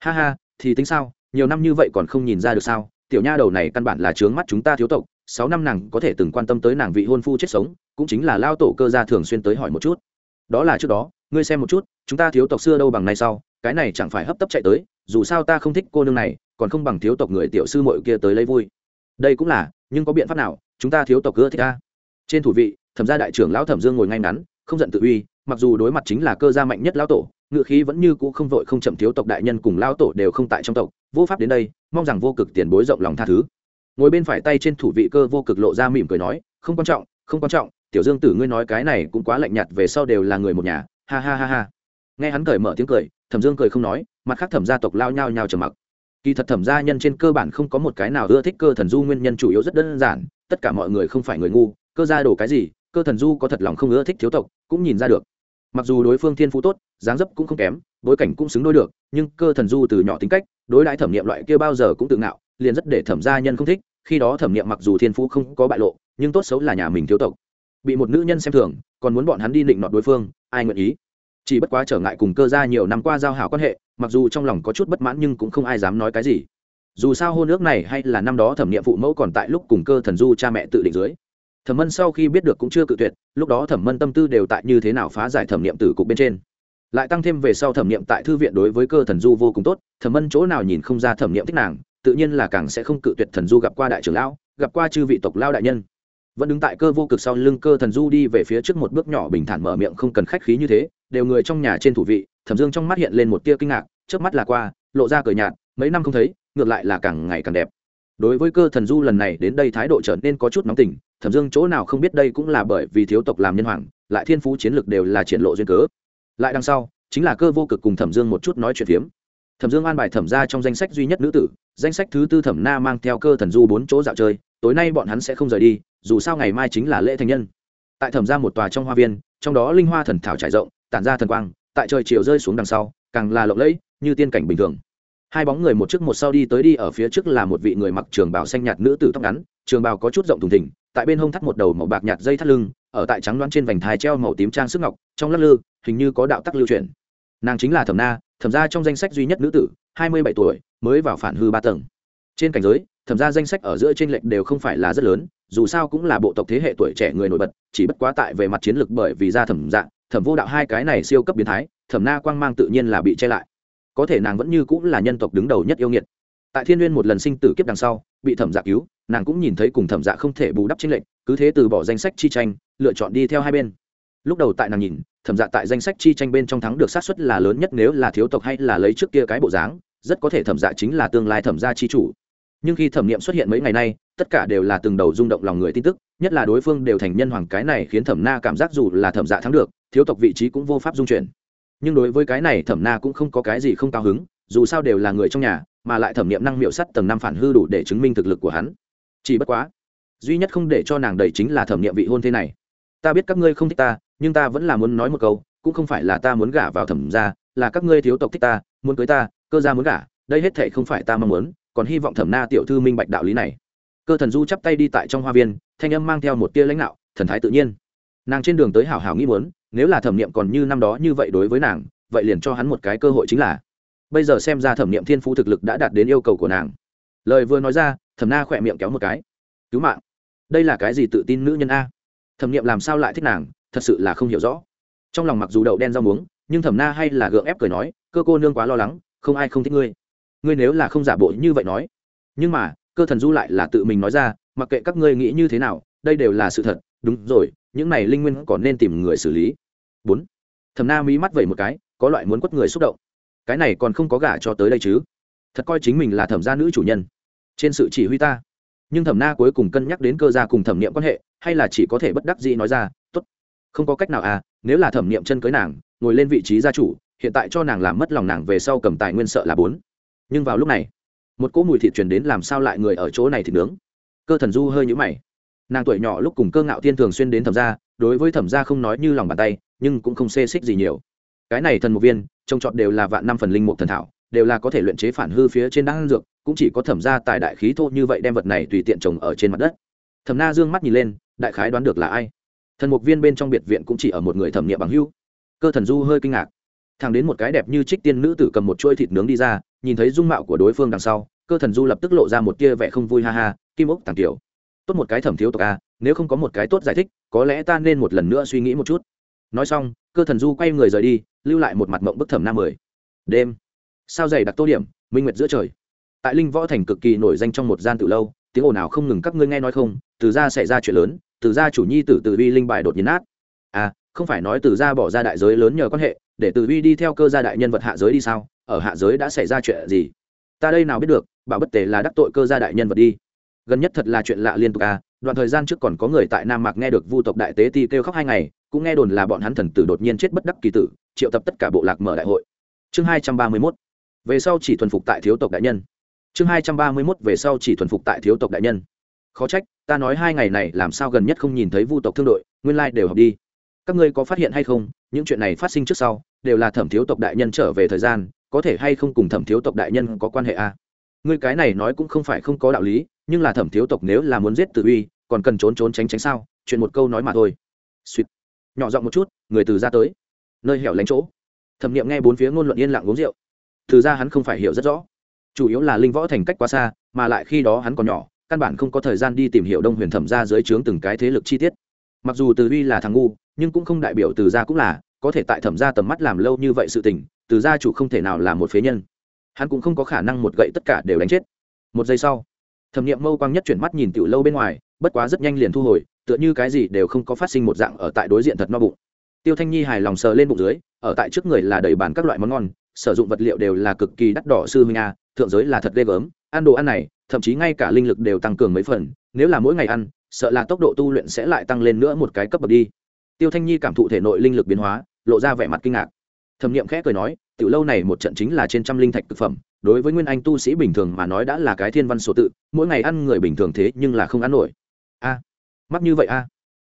Ha ha, thì tính sao, nhiều năm như vậy còn không nhìn ra được sao, tiểu nha đầu này căn bản là trướng mắt chúng ta thiếu tộc sáu năm nàng có thể từng quan tâm tới nàng vị hôn phu chết sống, cũng chính là lao tổ cơ gia thường xuyên tới hỏi một chút. Đó là trước đó, ngươi xem một chút, chúng ta thiếu tộc xưa đâu bằng nay sau, cái này chẳng phải hấp tấp chạy tới, dù sao ta không thích cô nương này, còn không bằng thiếu tộc người tiểu sư mội kia tới lấy vui. Đây cũng là, nhưng có biện pháp nào, chúng ta thiếu tộc ưa thích ta? Trên thủ vị, thẩm gia đại trưởng lão thẩm dương ngồi ngay ngắn, không giận tự uy, mặc dù đối mặt chính là cơ gia mạnh nhất lão tổ, ngự khí vẫn như cũ không vội không chậm thiếu tộc đại nhân cùng lão tổ đều không tại trong tộc, vô pháp đến đây, mong rằng vô cực tiền bối rộng lòng tha thứ ngồi bên phải tay trên thủ vị cơ vô cực lộ ra mỉm cười nói, không quan trọng, không quan trọng, tiểu dương tử ngươi nói cái này cũng quá lạnh nhạt, về sau đều là người một nhà. Ha ha ha ha. Nghe hắn cởi mở tiếng cười, thẩm dương cười không nói, mặt khác thẩm gia tộc lao nhao nhao trầm mặc. Kỳ thật thẩm gia nhân trên cơ bản không có một cái nào ưa thích cơ thần du nguyên nhân chủ yếu rất đơn giản, tất cả mọi người không phải người ngu, cơ gia đổ cái gì, cơ thần du có thật lòng không ưa thích thiếu tộc, cũng nhìn ra được. Mặc dù đối phương thiên phú tốt, dáng dấp cũng không kém, bối cảnh cũng xứng đôi được, nhưng cơ thần du từ nhỏ tính cách, đối đãi thẩm nghiệm loại kia bao giờ cũng tự ngạo liền rất để thẩm gia nhân không thích, khi đó thẩm nghiệm mặc dù thiên phú không có bại lộ, nhưng tốt xấu là nhà mình thiếu tộc. Bị một nữ nhân xem thường, còn muốn bọn hắn đi định nọt đối phương, ai nguyện ý? Chỉ bất quá trở ngại cùng cơ gia nhiều năm qua giao hảo quan hệ, mặc dù trong lòng có chút bất mãn nhưng cũng không ai dám nói cái gì. Dù sao hôn ước này hay là năm đó thẩm nghiệm phụ mẫu còn tại lúc cùng cơ thần du cha mẹ tự định dưới. Thẩm mân sau khi biết được cũng chưa cự tuyệt, lúc đó thẩm mân tâm tư đều tại như thế nào phá giải thẩm nghiệm từ cục bên trên. Lại tăng thêm về sau thẩm nghiệm tại thư viện đối với cơ thần du vô cùng tốt, thẩm mân chỗ nào nhìn không ra thẩm nghiệm thích nàng tự nhiên là càng sẽ không cự tuyệt thần du gặp qua đại trưởng lão, gặp qua chư vị tộc lao đại nhân. Vẫn đứng tại cơ vô cực sau lưng cơ thần du đi về phía trước một bước nhỏ bình thản mở miệng không cần khách khí như thế, đều người trong nhà trên thủ vị, thẩm dương trong mắt hiện lên một tia kinh ngạc trước mắt là qua, lộ ra cười nhạt, mấy năm không thấy, ngược lại là càng ngày càng đẹp. Đối với cơ thần du lần này đến đây thái độ trở nên có chút nóng tình, thẩm dương chỗ nào không biết đây cũng là bởi vì thiếu tộc làm nhân hoàng, lại thiên phú chiến lược đều là triển lộ duyên cớ. Lại đằng sau, chính là cơ vô cực cùng thẩm dương một chút nói chuyện phiếm. Thẩm dương an bài thẩm ra trong danh sách duy nhất nữ tử danh sách thứ tư thẩm na mang theo cơ thần du bốn chỗ dạo chơi, tối nay bọn hắn sẽ không rời đi, dù sao ngày mai chính là lễ thành nhân. Tại thẩm ra một tòa trong hoa viên, trong đó linh hoa thần thảo trải rộng, tản ra thần quang, tại trời chiều rơi xuống đằng sau, càng là lộng lẫy, như tiên cảnh bình thường. Hai bóng người một trước một sau đi tới đi ở phía trước là một vị người mặc trường bào xanh nhạt nữ tử tóc ngắn, trường bào có chút rộng thùng thỉnh tại bên hông thắt một đầu màu bạc nhạt dây thắt lưng, ở tại trắng đoán trên vành thái treo màu tím trang sức ngọc, trong lắc lư, hình như có đạo tắc lưu truyền. Nàng chính là thẩm na, thẩm ra trong danh sách duy nhất nữ tử hai mươi bảy tuổi, mới vào phản hư ba tầng. Trên cảnh giới, thẩm ra danh sách ở giữa trên lệch đều không phải là rất lớn, dù sao cũng là bộ tộc thế hệ tuổi trẻ người nổi bật, chỉ bất quá tại về mặt chiến lược bởi vì ra thẩm dạng thẩm vô đạo hai cái này siêu cấp biến thái, thẩm na quang mang tự nhiên là bị che lại. Có thể nàng vẫn như cũng là nhân tộc đứng đầu nhất yêu nghiệt. Tại thiên n một lần sinh tử kiếp đằng sau, bị thẩm dạ cứu, nàng cũng nhìn thấy cùng thẩm dạ không thể bù đắp chính lệnh cứ thế từ bỏ danh sách chi tranh, lựa chọn đi theo hai bên. Lúc đầu tại nàng nhìn, thẩm dạ tại danh sách chi tranh bên trong thắng được sát suất là lớn nhất nếu là thiếu tộc hay là lấy trước kia cái bộ dáng rất có thể thẩm dạ chính là tương lai thẩm gia chi chủ. Nhưng khi thẩm nghiệm xuất hiện mấy ngày nay, tất cả đều là từng đầu rung động lòng người tin tức, nhất là đối phương đều thành nhân hoàng cái này khiến thẩm na cảm giác dù là thẩm dạ thắng được, thiếu tộc vị trí cũng vô pháp dung chuyển. Nhưng đối với cái này, thẩm na cũng không có cái gì không cao hứng, dù sao đều là người trong nhà, mà lại thẩm nghiệm năng miệu sắt tầng năm phản hư đủ để chứng minh thực lực của hắn. Chỉ bất quá, duy nhất không để cho nàng đầy chính là thẩm nghiệm vị hôn thế này. Ta biết các ngươi không thích ta, nhưng ta vẫn là muốn nói một câu, cũng không phải là ta muốn gả vào thẩm gia, là các ngươi thiếu tộc thích ta, muốn cưới ta cơ gia muốn gả, đây hết thệ không phải ta mong muốn, còn hy vọng thẩm na tiểu thư minh bạch đạo lý này. Cơ thần du chắp tay đi tại trong hoa viên, thanh âm mang theo một tia lãnh đạo, thần thái tự nhiên. Nàng trên đường tới hảo hảo nghĩ muốn, nếu là thẩm Niệm còn như năm đó như vậy đối với nàng, vậy liền cho hắn một cái cơ hội chính là. Bây giờ xem ra thẩm Niệm thiên phú thực lực đã đạt đến yêu cầu của nàng. Lời vừa nói ra, thẩm na khỏe miệng kéo một cái. Cứu mạng. Đây là cái gì tự tin nữ nhân a? Thẩm Niệm làm sao lại thích nàng, thật sự là không hiểu rõ. Trong lòng mặc dù đậu đen rau muống, nhưng thẩm na hay là gượng ép cười nói, cơ cô nương quá lo lắng không ai không thích ngươi. Ngươi nếu là không giả bộ như vậy nói. Nhưng mà, cơ thần du lại là tự mình nói ra, mặc kệ các ngươi nghĩ như thế nào, đây đều là sự thật. Đúng rồi, những này linh nguyên còn nên tìm người xử lý. Bốn. Thầm na mí mắt vẩy một cái, có loại muốn quất người xúc động. Cái này còn không có gả cho tới đây chứ? Thật coi chính mình là thẩm gia nữ chủ nhân. Trên sự chỉ huy ta. Nhưng thẩm na cuối cùng cân nhắc đến cơ gia cùng thẩm niệm quan hệ, hay là chỉ có thể bất đắc dĩ nói ra t ố t không có cách nào à nếu là thẩm niệm chân cưới nàng, ngồi lên vị trí gia chủ hiện tại cho nàng làm mất lòng nàng về sau cầm tài nguyên sợ là bốn. Nhưng vào lúc này, một cỗ mùi thịt truyền đến làm sao lại người ở chỗ này thì nướng. Cơ thần du hơi nhũ mày. Nàng tuổi nhỏ lúc cùng cơ ngạo tiên thường xuyên đến thẩm gia, đối với thẩm gia không nói như lòng bàn tay, nhưng cũng không xê xích gì nhiều. Cái này thần một viên, trông trọt đều là vạn năm phần linh mục thần thảo, đều là có thể luyện chế phản hư phía trên đan dược, cũng chỉ có thẩm gia tài đại khí thô như vậy đem vật này tùy tiện trồng ở trên mặt đất. Thẩm na dương mắt nhìn lên, đại khái đoán được là ai. Thần mục viên bên trong biệt viện cũng chỉ ở một người thẩm nghiệm bằng hưu cơ thần du hơi kinh ngạc thằng đến một cái đẹp như trích tiên nữ tử cầm một chuôi thịt nướng đi ra, nhìn thấy dung mạo của đối phương đằng sau, cơ thần du lập tức lộ ra một tia vẻ không vui ha ha, kim ốc tàng tiểu. Tốt một cái thẩm thiếu tộc a nếu không có một cái tốt giải thích, có lẽ ta nên một lần nữa suy nghĩ một chút. Nói xong, cơ thần du quay người rời đi, lưu lại một mặt mộng bức thẩm nam mười. Đêm. Sao dày đặc tô điểm, minh nguyệt giữa trời. Tại linh võ thành cực kỳ nổi danh trong một gian từ lâu, tiếng ồn nào không ngừng các ngươi nghe nói không, từ ra xảy ra chuyện lớn, từ ra chủ nhi tử từ vi linh bài đột nhiên nát không phải nói từ gia bỏ ra đại giới lớn nhờ quan hệ, để từ vi đi theo cơ gia đại nhân vật hạ giới đi sao? Ở hạ giới đã xảy ra chuyện gì? Ta đây nào biết được, bảo bất tề là đắc tội cơ gia đại nhân vật đi. Gần nhất thật là chuyện lạ liên tục à đoạn thời gian trước còn có người tại nam mạc nghe được vu tộc đại tế ti kêu khóc hai ngày, cũng nghe đồn là bọn hắn thần tử đột nhiên chết bất đắc kỳ tử, triệu tập tất cả bộ lạc mở đại hội. Chương hai trăm ba mươi mốt, về sau chỉ thuần phục tại thiếu tộc đại nhân. Chương hai trăm ba mươi mốt, về sau chỉ thuần phục tại thiếu tộc đại nhân. Khó trách, ta nói hai ngày này làm sao gần nhất không nhìn thấy vu tộc thương đội, nguyên lai、like、đều học đi các ngươi có phát hiện hay không, những chuyện này phát sinh trước sau, đều là thẩm thiếu tộc đại nhân trở về thời gian, có thể hay không cùng thẩm thiếu tộc đại nhân có quan hệ à? ngươi cái này nói cũng không phải không có đạo lý, nhưng là thẩm thiếu tộc nếu là muốn giết tử uy, còn cần trốn trốn tránh tránh sao? Chuyện một câu nói mà thôi. Suýt. Nhỏ giọng một chút, người từ ra tới. Nơi hẻo lánh chỗ. Thẩm nghiệm nghe bốn phía ngôn luận yên lặng uống rượu. Từ ra hắn không phải hiểu rất rõ. Chủ yếu là linh võ thành cách quá xa, mà lại khi đó hắn còn nhỏ, căn bản không có thời gian đi tìm hiểu đông huyền thẩm ra dưới trướng từng cái thế lực chi tiết mặc dù từ uy là thằng ngu, nhưng cũng không đại biểu từ gia cũng là, có thể tại thẩm gia tầm mắt làm lâu như vậy sự tình, từ gia chủ không thể nào là một phế nhân. Hắn cũng không có khả năng một gậy tất cả đều đánh chết. Một giây sau, thẩm nghiệm mâu quang nhất chuyển mắt nhìn tiểu lâu bên ngoài, bất quá rất nhanh liền thu hồi, tựa như cái gì đều không có phát sinh một dạng ở tại đối diện thật no bụng. Tiêu thanh nhi hài lòng sờ lên bụng dưới, ở tại trước người là đầy bàn các loại món ngon, sử dụng vật liệu đều là cực kỳ đắt đỏ sư huynh a, thượng giới là thật ghê gớm, ăn đồ ăn này, thậm chí ngay cả linh lực đều tăng cường mấy phần, nếu là mỗi ngày ăn sợ là tốc độ tu luyện sẽ lại tăng lên nữa một cái cấp bậc đi. Tiêu thanh nhi cảm thụ thể nội linh lực biến hóa, lộ ra vẻ mặt kinh ngạc. Thẩm n i ệ m khẽ cười nói, tiểu lâu này một trận chính là trên trăm linh thạch thực phẩm, đối với nguyên anh tu sĩ bình thường mà nói đã là cái thiên văn số tự, mỗi ngày ăn người bình thường thế nhưng là không ăn nổi. A, mắc như vậy a?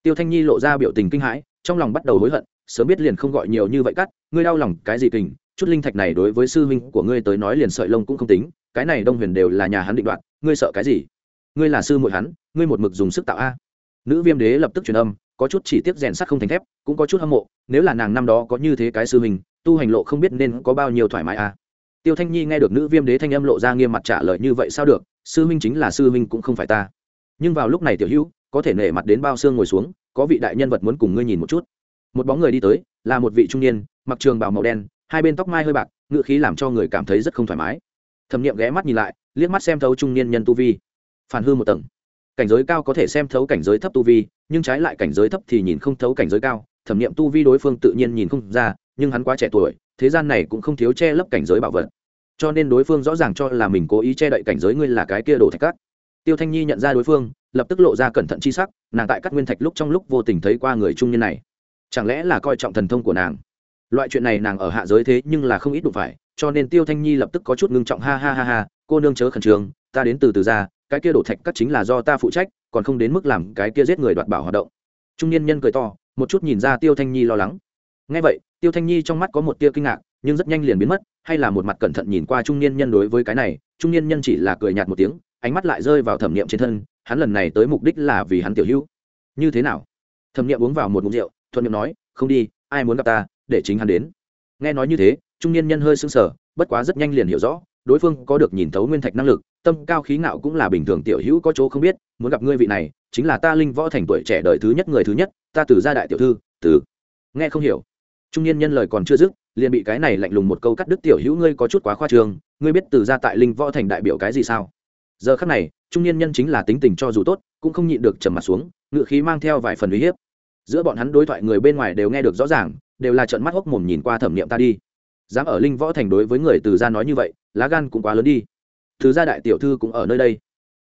Tiêu thanh nhi lộ ra biểu tình kinh hãi, trong lòng bắt đầu hối hận, sớm biết liền không gọi nhiều như vậy cắt, ngươi đau lòng cái gì kình, chút linh thạch này đối với sư huynh của ngươi tới nói liền sợi lông cũng không tính, cái này đông huyền đều là nhà hắn định đoạt, ngươi sợ cái gì? Ngươi là sư muội hắn, ngươi một mực dùng sức tạo a. Nữ viêm đế lập tức truyền âm, có chút chỉ tiếp rèn sắt không thành thép, cũng có chút hâm mộ, nếu là nàng năm đó có như thế cái sư huynh, tu hành lộ không biết nên có bao nhiêu thoải mái a. Tiêu thanh nhi nghe được nữ viêm đế thanh âm lộ ra nghiêm mặt trả lời như vậy sao được, sư huynh chính là sư huynh cũng không phải ta. Nhưng vào lúc này tiểu hữu, có thể nể mặt đến bao xương ngồi xuống, có vị đại nhân vật muốn cùng ngươi nhìn một chút. Một bóng người đi tới, là một vị trung niên, mặc trường bào màu đen, hai bên tóc mai hơi bạc, ngựa khí làm cho người cảm thấy rất không thoải mái. Thẩm Niệm ghé mắt nhìn lại, liếc mắt xem thấu trung niên nhân tu vi phản hư một tầng. Cảnh giới cao có thể xem thấu cảnh giới thấp tu vi, nhưng trái lại cảnh giới thấp thì nhìn không thấu cảnh giới cao, thẩm nghiệm tu vi đối phương tự nhiên nhìn không ra, nhưng hắn quá trẻ tuổi, thế gian này cũng không thiếu che lấp cảnh giới bảo vật. Cho nên đối phương rõ ràng cho là mình cố ý che đậy cảnh giới ngươi là cái kia đổ thạch cắt tiêu thanh nhi nhận ra đối phương, lập tức lộ ra cẩn thận chi sắc, nàng tại các nguyên thạch lúc trong lúc vô tình thấy qua người trung niên này. Chẳng lẽ là coi trọng thần thông của nàng? Loại chuyện này nàng ở hạ giới thế nhưng là không ít đụng phải, cho nên tiêu thanh nhi lập tức có chút ngưng trọng, ha ha ha ha, cô nương chớ khẩn trương, ta đến từ từ ra cái kia đổ thạch cắt chính là do ta phụ trách, còn không đến mức làm cái kia giết người đoạt bảo hoạt động. Trung niên nhân cười to, một chút nhìn ra tiêu thanh nhi lo lắng. Ngay vậy, tiêu thanh nhi trong mắt có một tia kinh ngạc, nhưng rất nhanh liền biến mất, hay là một mặt cẩn thận nhìn qua trung niên nhân đối với cái này, trung niên nhân chỉ là cười nhạt một tiếng, ánh mắt lại rơi vào thẩm nghiệm trên thân, hắn lần này tới mục đích là vì hắn tiểu hữu. Như thế nào? Thẩm nghiệm uống vào một mục rượu, thuận miệng nói, không đi, ai muốn gặp ta, để chính hắn đến. Nghe nói như thế, trung niên nhân hơi sững sờ, bất quá rất nhanh liền hiểu rõ, đối phương có được nhìn thấu nguyên thạch năng lực tâm cao khí ngạo cũng là bình thường tiểu hữu có chỗ không biết, muốn gặp ngươi vị này, chính là ta linh võ thành tuổi trẻ đời thứ nhất người thứ nhất, ta từ gia đại tiểu thư, từ. Nghe không hiểu. Trung niên nhân lời còn chưa dứt, liền bị cái này lạnh lùng một câu cắt đứt tiểu hữu ngươi có chút quá khoa trương, ngươi biết từ gia tại linh võ thành đại biểu cái gì sao? Giờ khắc này, trung niên nhân chính là tính tình cho dù tốt, cũng không nhịn được trầm mặt xuống ngựa khí mang theo vài phần uy hiếp. Giữa bọn hắn đối thoại người bên ngoài đều nghe được rõ ràng, đều là trận mắt hốc mồm nhìn qua thẩm niệm ta đi. Dám ở linh võ thành đối với người từ gia nói như vậy, lá gan cũng quá lớn đi thứ gia đại tiểu thư cũng ở nơi đây.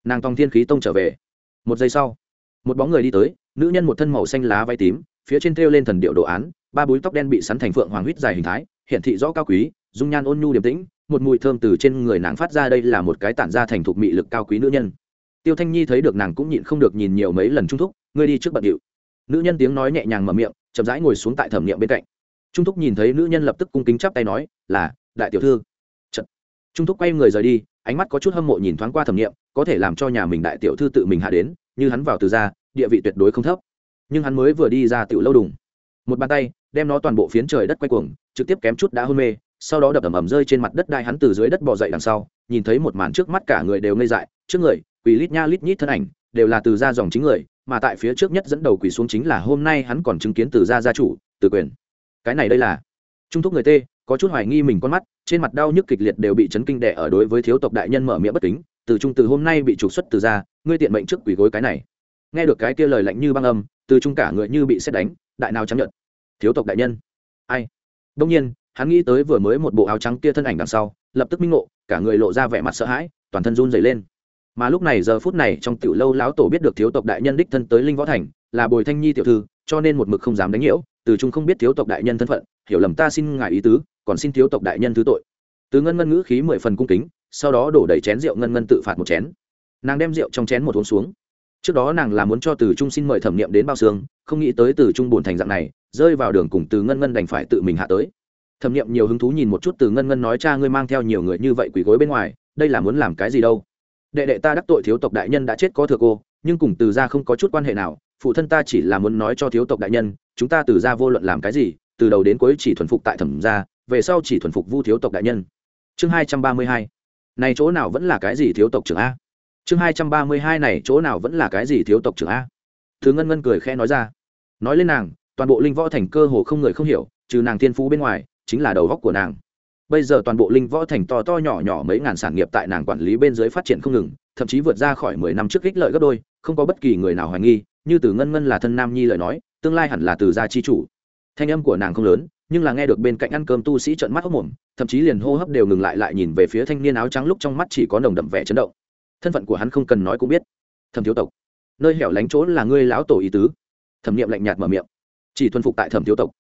Nàng tòng thiên khí tông trở về. Một giây sau, một bóng người đi tới, nữ nhân một thân màu xanh lá vai tím, phía trên thêu lên thần điệu đồ án, ba búi tóc đen bị sắn thành phượng hoàng huyết dài hình thái hiện thị rõ cao quý, dung nhan ôn nhu điềm tĩnh, một mùi thơm từ trên người nàng phát ra đây là một cái tản ra thành thục mị lực cao quý nữ nhân. Tiêu thanh nhi thấy được nàng cũng nhịn không được nhìn nhiều mấy lần trung thúc, ngươi đi trước bận điệu. Nữ nhân tiếng nói nhẹ nhàng mở miệng, chậm rãi ngồi xuống tại thẩm niệm bên cạnh. Trung thúc nhìn thấy nữ nhân lập tức cung kính chắp tay nói, là, đại tiểu thư trung thúc quay người rời đi ánh mắt có chút hâm mộ nhìn thoáng qua thẩm nghiệm, có thể làm cho nhà mình đại tiểu thư tự mình hạ đến như hắn vào từ ra địa vị tuyệt đối không thấp. Nhưng hắn mới vừa đi ra tiểu lâu đùng. Một bàn tay đem nó toàn bộ phiến trời đất quay cuồng trực tiếp kém chút đã hôn mê sau đó đập ầm ầm rơi trên mặt đất đai hắn từ dưới đất bò dậy đằng sau nhìn thấy một màn trước mắt cả người đều ngây dại trước người quỳ lít nha lít nhít thân ảnh đều là từ gia dòng chính người mà tại phía trước nhất dẫn đầu quỳ xuống chính là hôm nay hắn còn chứng kiến từ gia gia chủ từ quyền. Cái này đây là trung thúc người tê có chút hoài nghi mình con mắt, trên mặt đau nhức kịch liệt đều bị chấn kinh đẻ ở đối với thiếu tộc đại nhân mở miệng bất kính, từ trung từ hôm nay bị trục xuất từ gia ngươi tiện mệnh trước quỳ gối cái này. Nghe được cái kia lời lạnh như băng âm, từ trung cả người như bị xét đánh, đại nào chấp nhận thiếu tộc đại nhân. Ai? Đông nhiên, hắn nghĩ tới vừa mới một bộ áo trắng kia thân ảnh đằng sau, lập tức minh ngộ, cả người lộ ra vẻ mặt sợ hãi, toàn thân run dày lên. Mà lúc này giờ phút này trong tiểu lâu lão tổ biết được thiếu tộc đại nhân đích thân tới linh võ thành, là bồi thanh nhi tiểu thư, cho nên một mực không dám đánh nhiễu, từ trung không biết thiếu tộc đại nhân thân phận, hiểu lầm ta xin ngài ý tứ còn xin thiếu tộc đại nhân thứ tội. Từ ngân ngân ngữ khí mười phần cung kính, sau đó đổ đầy chén rượu ngân ngân tự phạt một chén. Nàng đem rượu trong chén một uống xuống. Trước đó nàng là muốn cho từ trung xin mời thẩm nghiệm đến bao xương, không nghĩ tới từ trung bồn thành dạng này, rơi vào đường cùng từ ngân ngân đành phải tự mình hạ tới. Thẩm nghiệm nhiều hứng thú nhìn một chút từ ngân ngân nói, cha ngươi mang theo nhiều người như vậy quỳ gối bên ngoài, đây là muốn làm cái gì đâu? Đệ đệ ta đắc tội thiếu tộc đại nhân đã chết có thừa cô, nhưng cùng từ ra không có chút quan hệ nào, phụ thân ta chỉ là muốn nói cho thiếu tộc đại nhân, chúng ta từ ra vô luận làm cái gì, từ đầu đến cuối chỉ thuần phục tại thẩm gia về sau chỉ thuần phục vu thiếu tộc đại nhân. Chương hai trăm ba mươi hai. Này chỗ nào vẫn là cái gì thiếu tộc trưởng a? Chương hai trăm ba mươi hai này chỗ nào vẫn là cái gì thiếu tộc trưởng a? Thứ ngân ngân cười khẽ nói ra. Nói lên nàng, toàn bộ linh võ thành cơ hồ không người không hiểu, trừ nàng thiên phú bên ngoài, chính là đầu góc của nàng. Bây giờ toàn bộ linh võ thành to to nhỏ nhỏ mấy ngàn sản nghiệp tại nàng quản lý bên dưới phát triển không ngừng, thậm chí vượt ra khỏi mười năm trước ích lợi gấp đôi, không có bất kỳ người nào hoài nghi, như từ ngân ngân là thân nam nhi lời nói, tương lai hẳn là từ gia chi chủ. Thanh âm của nàng không lớn nhưng là nghe được bên cạnh ăn cơm tu sĩ trợn mắt hốc mồm, thậm chí liền hô hấp đều ngừng lại lại nhìn về phía thanh niên áo trắng lúc trong mắt chỉ có nồng đậm vẻ chấn động. Thân phận của hắn không cần nói cũng biết. Thẩm thiếu tộc, nơi hẻo lánh chỗ là ngươi lão tổ ý tứ. Thẩm niệm lạnh nhạt mở miệng. Chỉ thuần phục tại thẩm thiếu tộc.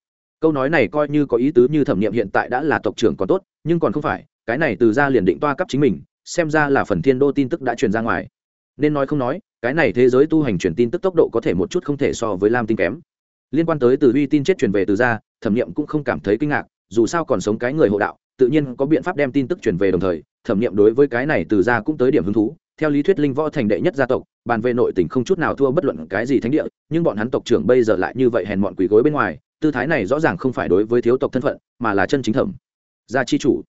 Câu nói này coi như có ý tứ như thẩm niệm hiện tại đã là tộc trưởng còn tốt, nhưng còn không phải, cái này từ ra liền định toa cấp chính mình, xem ra là phần thiên đô tin tức đã truyền ra ngoài. Nên nói không nói, cái này thế giới tu hành truyền tin tức tốc độ có thể một chút không thể so với lam tinh kém. Liên quan tới từ uy tin chết truyền về từ ra thẩm nghiệm cũng không cảm thấy kinh ngạc, dù sao còn sống cái người hộ đạo, tự nhiên có biện pháp đem tin tức truyền về đồng thời, thẩm nghiệm đối với cái này từ ra cũng tới điểm hứng thú theo lý thuyết linh võ thành đệ nhất gia tộc, bàn về nội tỉnh không chút nào thua bất luận cái gì thánh địa, nhưng bọn hắn tộc trưởng bây giờ lại như vậy hèn mọn quỷ gối bên ngoài, tư thái này rõ ràng không phải đối với thiếu tộc thân phận, mà là chân chính thẩm gia chi chủ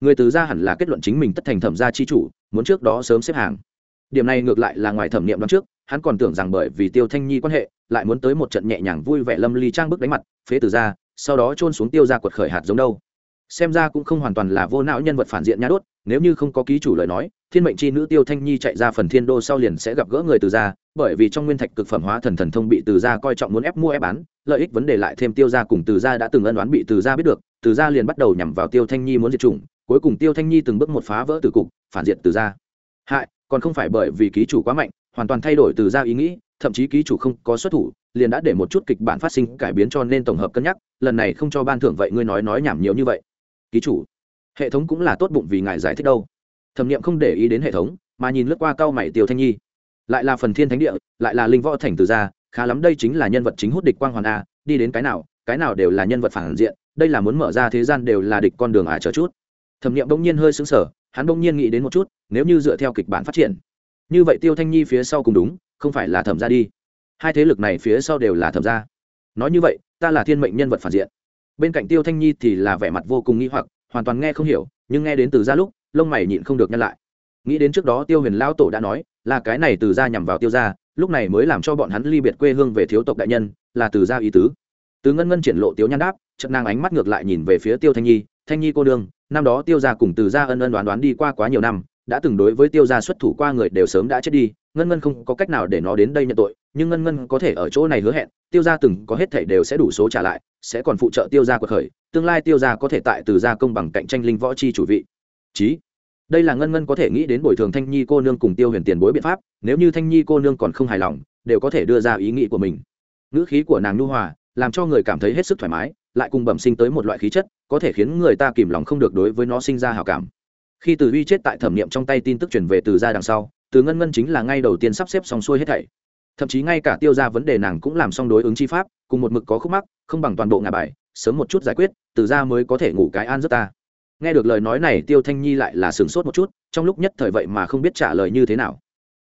người từ gia hẳn là kết luận chính mình tất thành thẩm gia chi chủ, muốn trước đó sớm xếp hàng điểm này ngược lại là ngoài thẩm nghiệm đoán trước, hắn còn tưởng rằng bởi vì tiêu thanh nhi quan hệ, lại muốn tới một trận nhẹ nhàng vui vẻ lâm ly trang bức đánh mặt, phế từ gia sau đó trôn xuống tiêu ra quật khởi hạt giống đâu. Xem ra cũng không hoàn toàn là vô não nhân vật phản diện nhá đốt, nếu như không có ký chủ lời nói, thiên mệnh c h i nữ tiêu thanh nhi chạy ra phần thiên đô sau liền sẽ gặp gỡ người từ gia, bởi vì trong nguyên thạch cực phẩm hóa thần thần thông bị từ gia coi trọng muốn ép mua ép bán, lợi ích vấn đề lại thêm tiêu gia cùng từ gia đã từng ân đoán bị từ gia biết được, từ gia liền bắt đầu nhằm vào tiêu thanh nhi muốn diệt chủng, cuối cùng tiêu thanh nhi từng bước một phá vỡ từ cục, phản diện từ gia. Hại, còn không phải bởi vì ký chủ quá mạnh hoàn toàn thay đổi từ ra ý nghĩ, thậm chí ký chủ không có xuất thủ, liền đã để một chút kịch bản phát sinh cải biến cho nên tổng hợp cân nhắc, lần này không cho ban thưởng vậy ngươi nói nói nhảm nhiều như vậy. Ký chủ, hệ thống cũng là tốt bụng vì ngài giải thích đâu. Thẩm nghiệm không để ý đến hệ thống, mà nhìn lướt qua cao mày tiêu thanh nhi. Lại là phần thiên thánh địa, lại là linh võ thành từ gia, khá lắm đây chính là nhân vật chính hút địch quang hoàn a, đi đến cái nào cái nào đều là nhân vật phản diện, đây là muốn mở ra thế gian đều là địch con đường à chờ chút. Thẩm nghiệm bỗng nhiên hơi xứng sở hắn bỗng nhiên nghĩ đến một chút, nếu như dựa theo kịch bản phát triển như vậy tiêu thanh nhi phía sau cùng đúng, không phải là thẩm ra đi. Hai thế lực này phía sau đều là thẩm ra nói như vậy, ta là thiên mệnh nhân vật phản diện. Bên cạnh tiêu thanh nhi thì là vẻ mặt vô cùng nghi hoặc, hoàn toàn nghe không hiểu, nhưng nghe đến từ ra lúc, lông mày nhịn không được nhăn lại. Nghĩ đến trước đó tiêu huyền lao tổ đã nói, là cái này từ ra nhằm vào tiêu ra lúc này mới làm cho bọn hắn ly biệt quê hương về thiếu tộc đại nhân, là từ ra ý tứ. Từ ngân ngân triển lộ tiếu nhan đáp trận nàng ánh mắt ngược lại nhìn về phía tiêu thanh nhi thanh nhi cô đương năm đó tiêu ra cùng từ ra ân ân đoán đoán đi qua quá nhiều năm đã từng đối với tiêu gia xuất thủ qua người đều sớm đã chết đi, ngân ngân không có cách nào để nó đến đây nhận tội, nhưng ngân ngân có thể ở chỗ này hứa hẹn, tiêu gia từng có hết thảy đều sẽ đủ số trả lại, sẽ còn phụ trợ tiêu gia cuộc khởi, tương lai tiêu gia có thể tại từ gia công bằng cạnh tranh linh võ chi chủ vị. Chí, đây là ngân ngân có thể nghĩ đến bồi thường thanh nhi cô nương cùng tiêu huyền tiền bối biện pháp, nếu như thanh nhi cô nương còn không hài lòng, đều có thể đưa ra ý nghĩ của mình. Ngữ khí của nàng nhu hòa, làm cho người cảm thấy hết sức thoải mái, lại cùng bẩm sinh tới một loại khí chất, có thể khiến người ta kìm lòng không được đối với nó sinh ra hào cảm khi từ uy chết tại thẩm nghiệm trong tay tin tức chuyển về từ ra đằng sau, từ ngân ngân chính là ngay đầu tiên sắp xếp xong xuôi hết thảy. Thậm chí ngay cả tiêu ra vấn đề nàng cũng làm xong đối ứng chi pháp, cùng một mực có khúc mắc, không bằng toàn bộ ngà bài, sớm một chút giải quyết, từ ra mới có thể ngủ cái an giấc ta. Nghe được lời nói này, tiêu thanh nhi lại là sửng sốt một chút, trong lúc nhất thời vậy mà không biết trả lời như thế nào.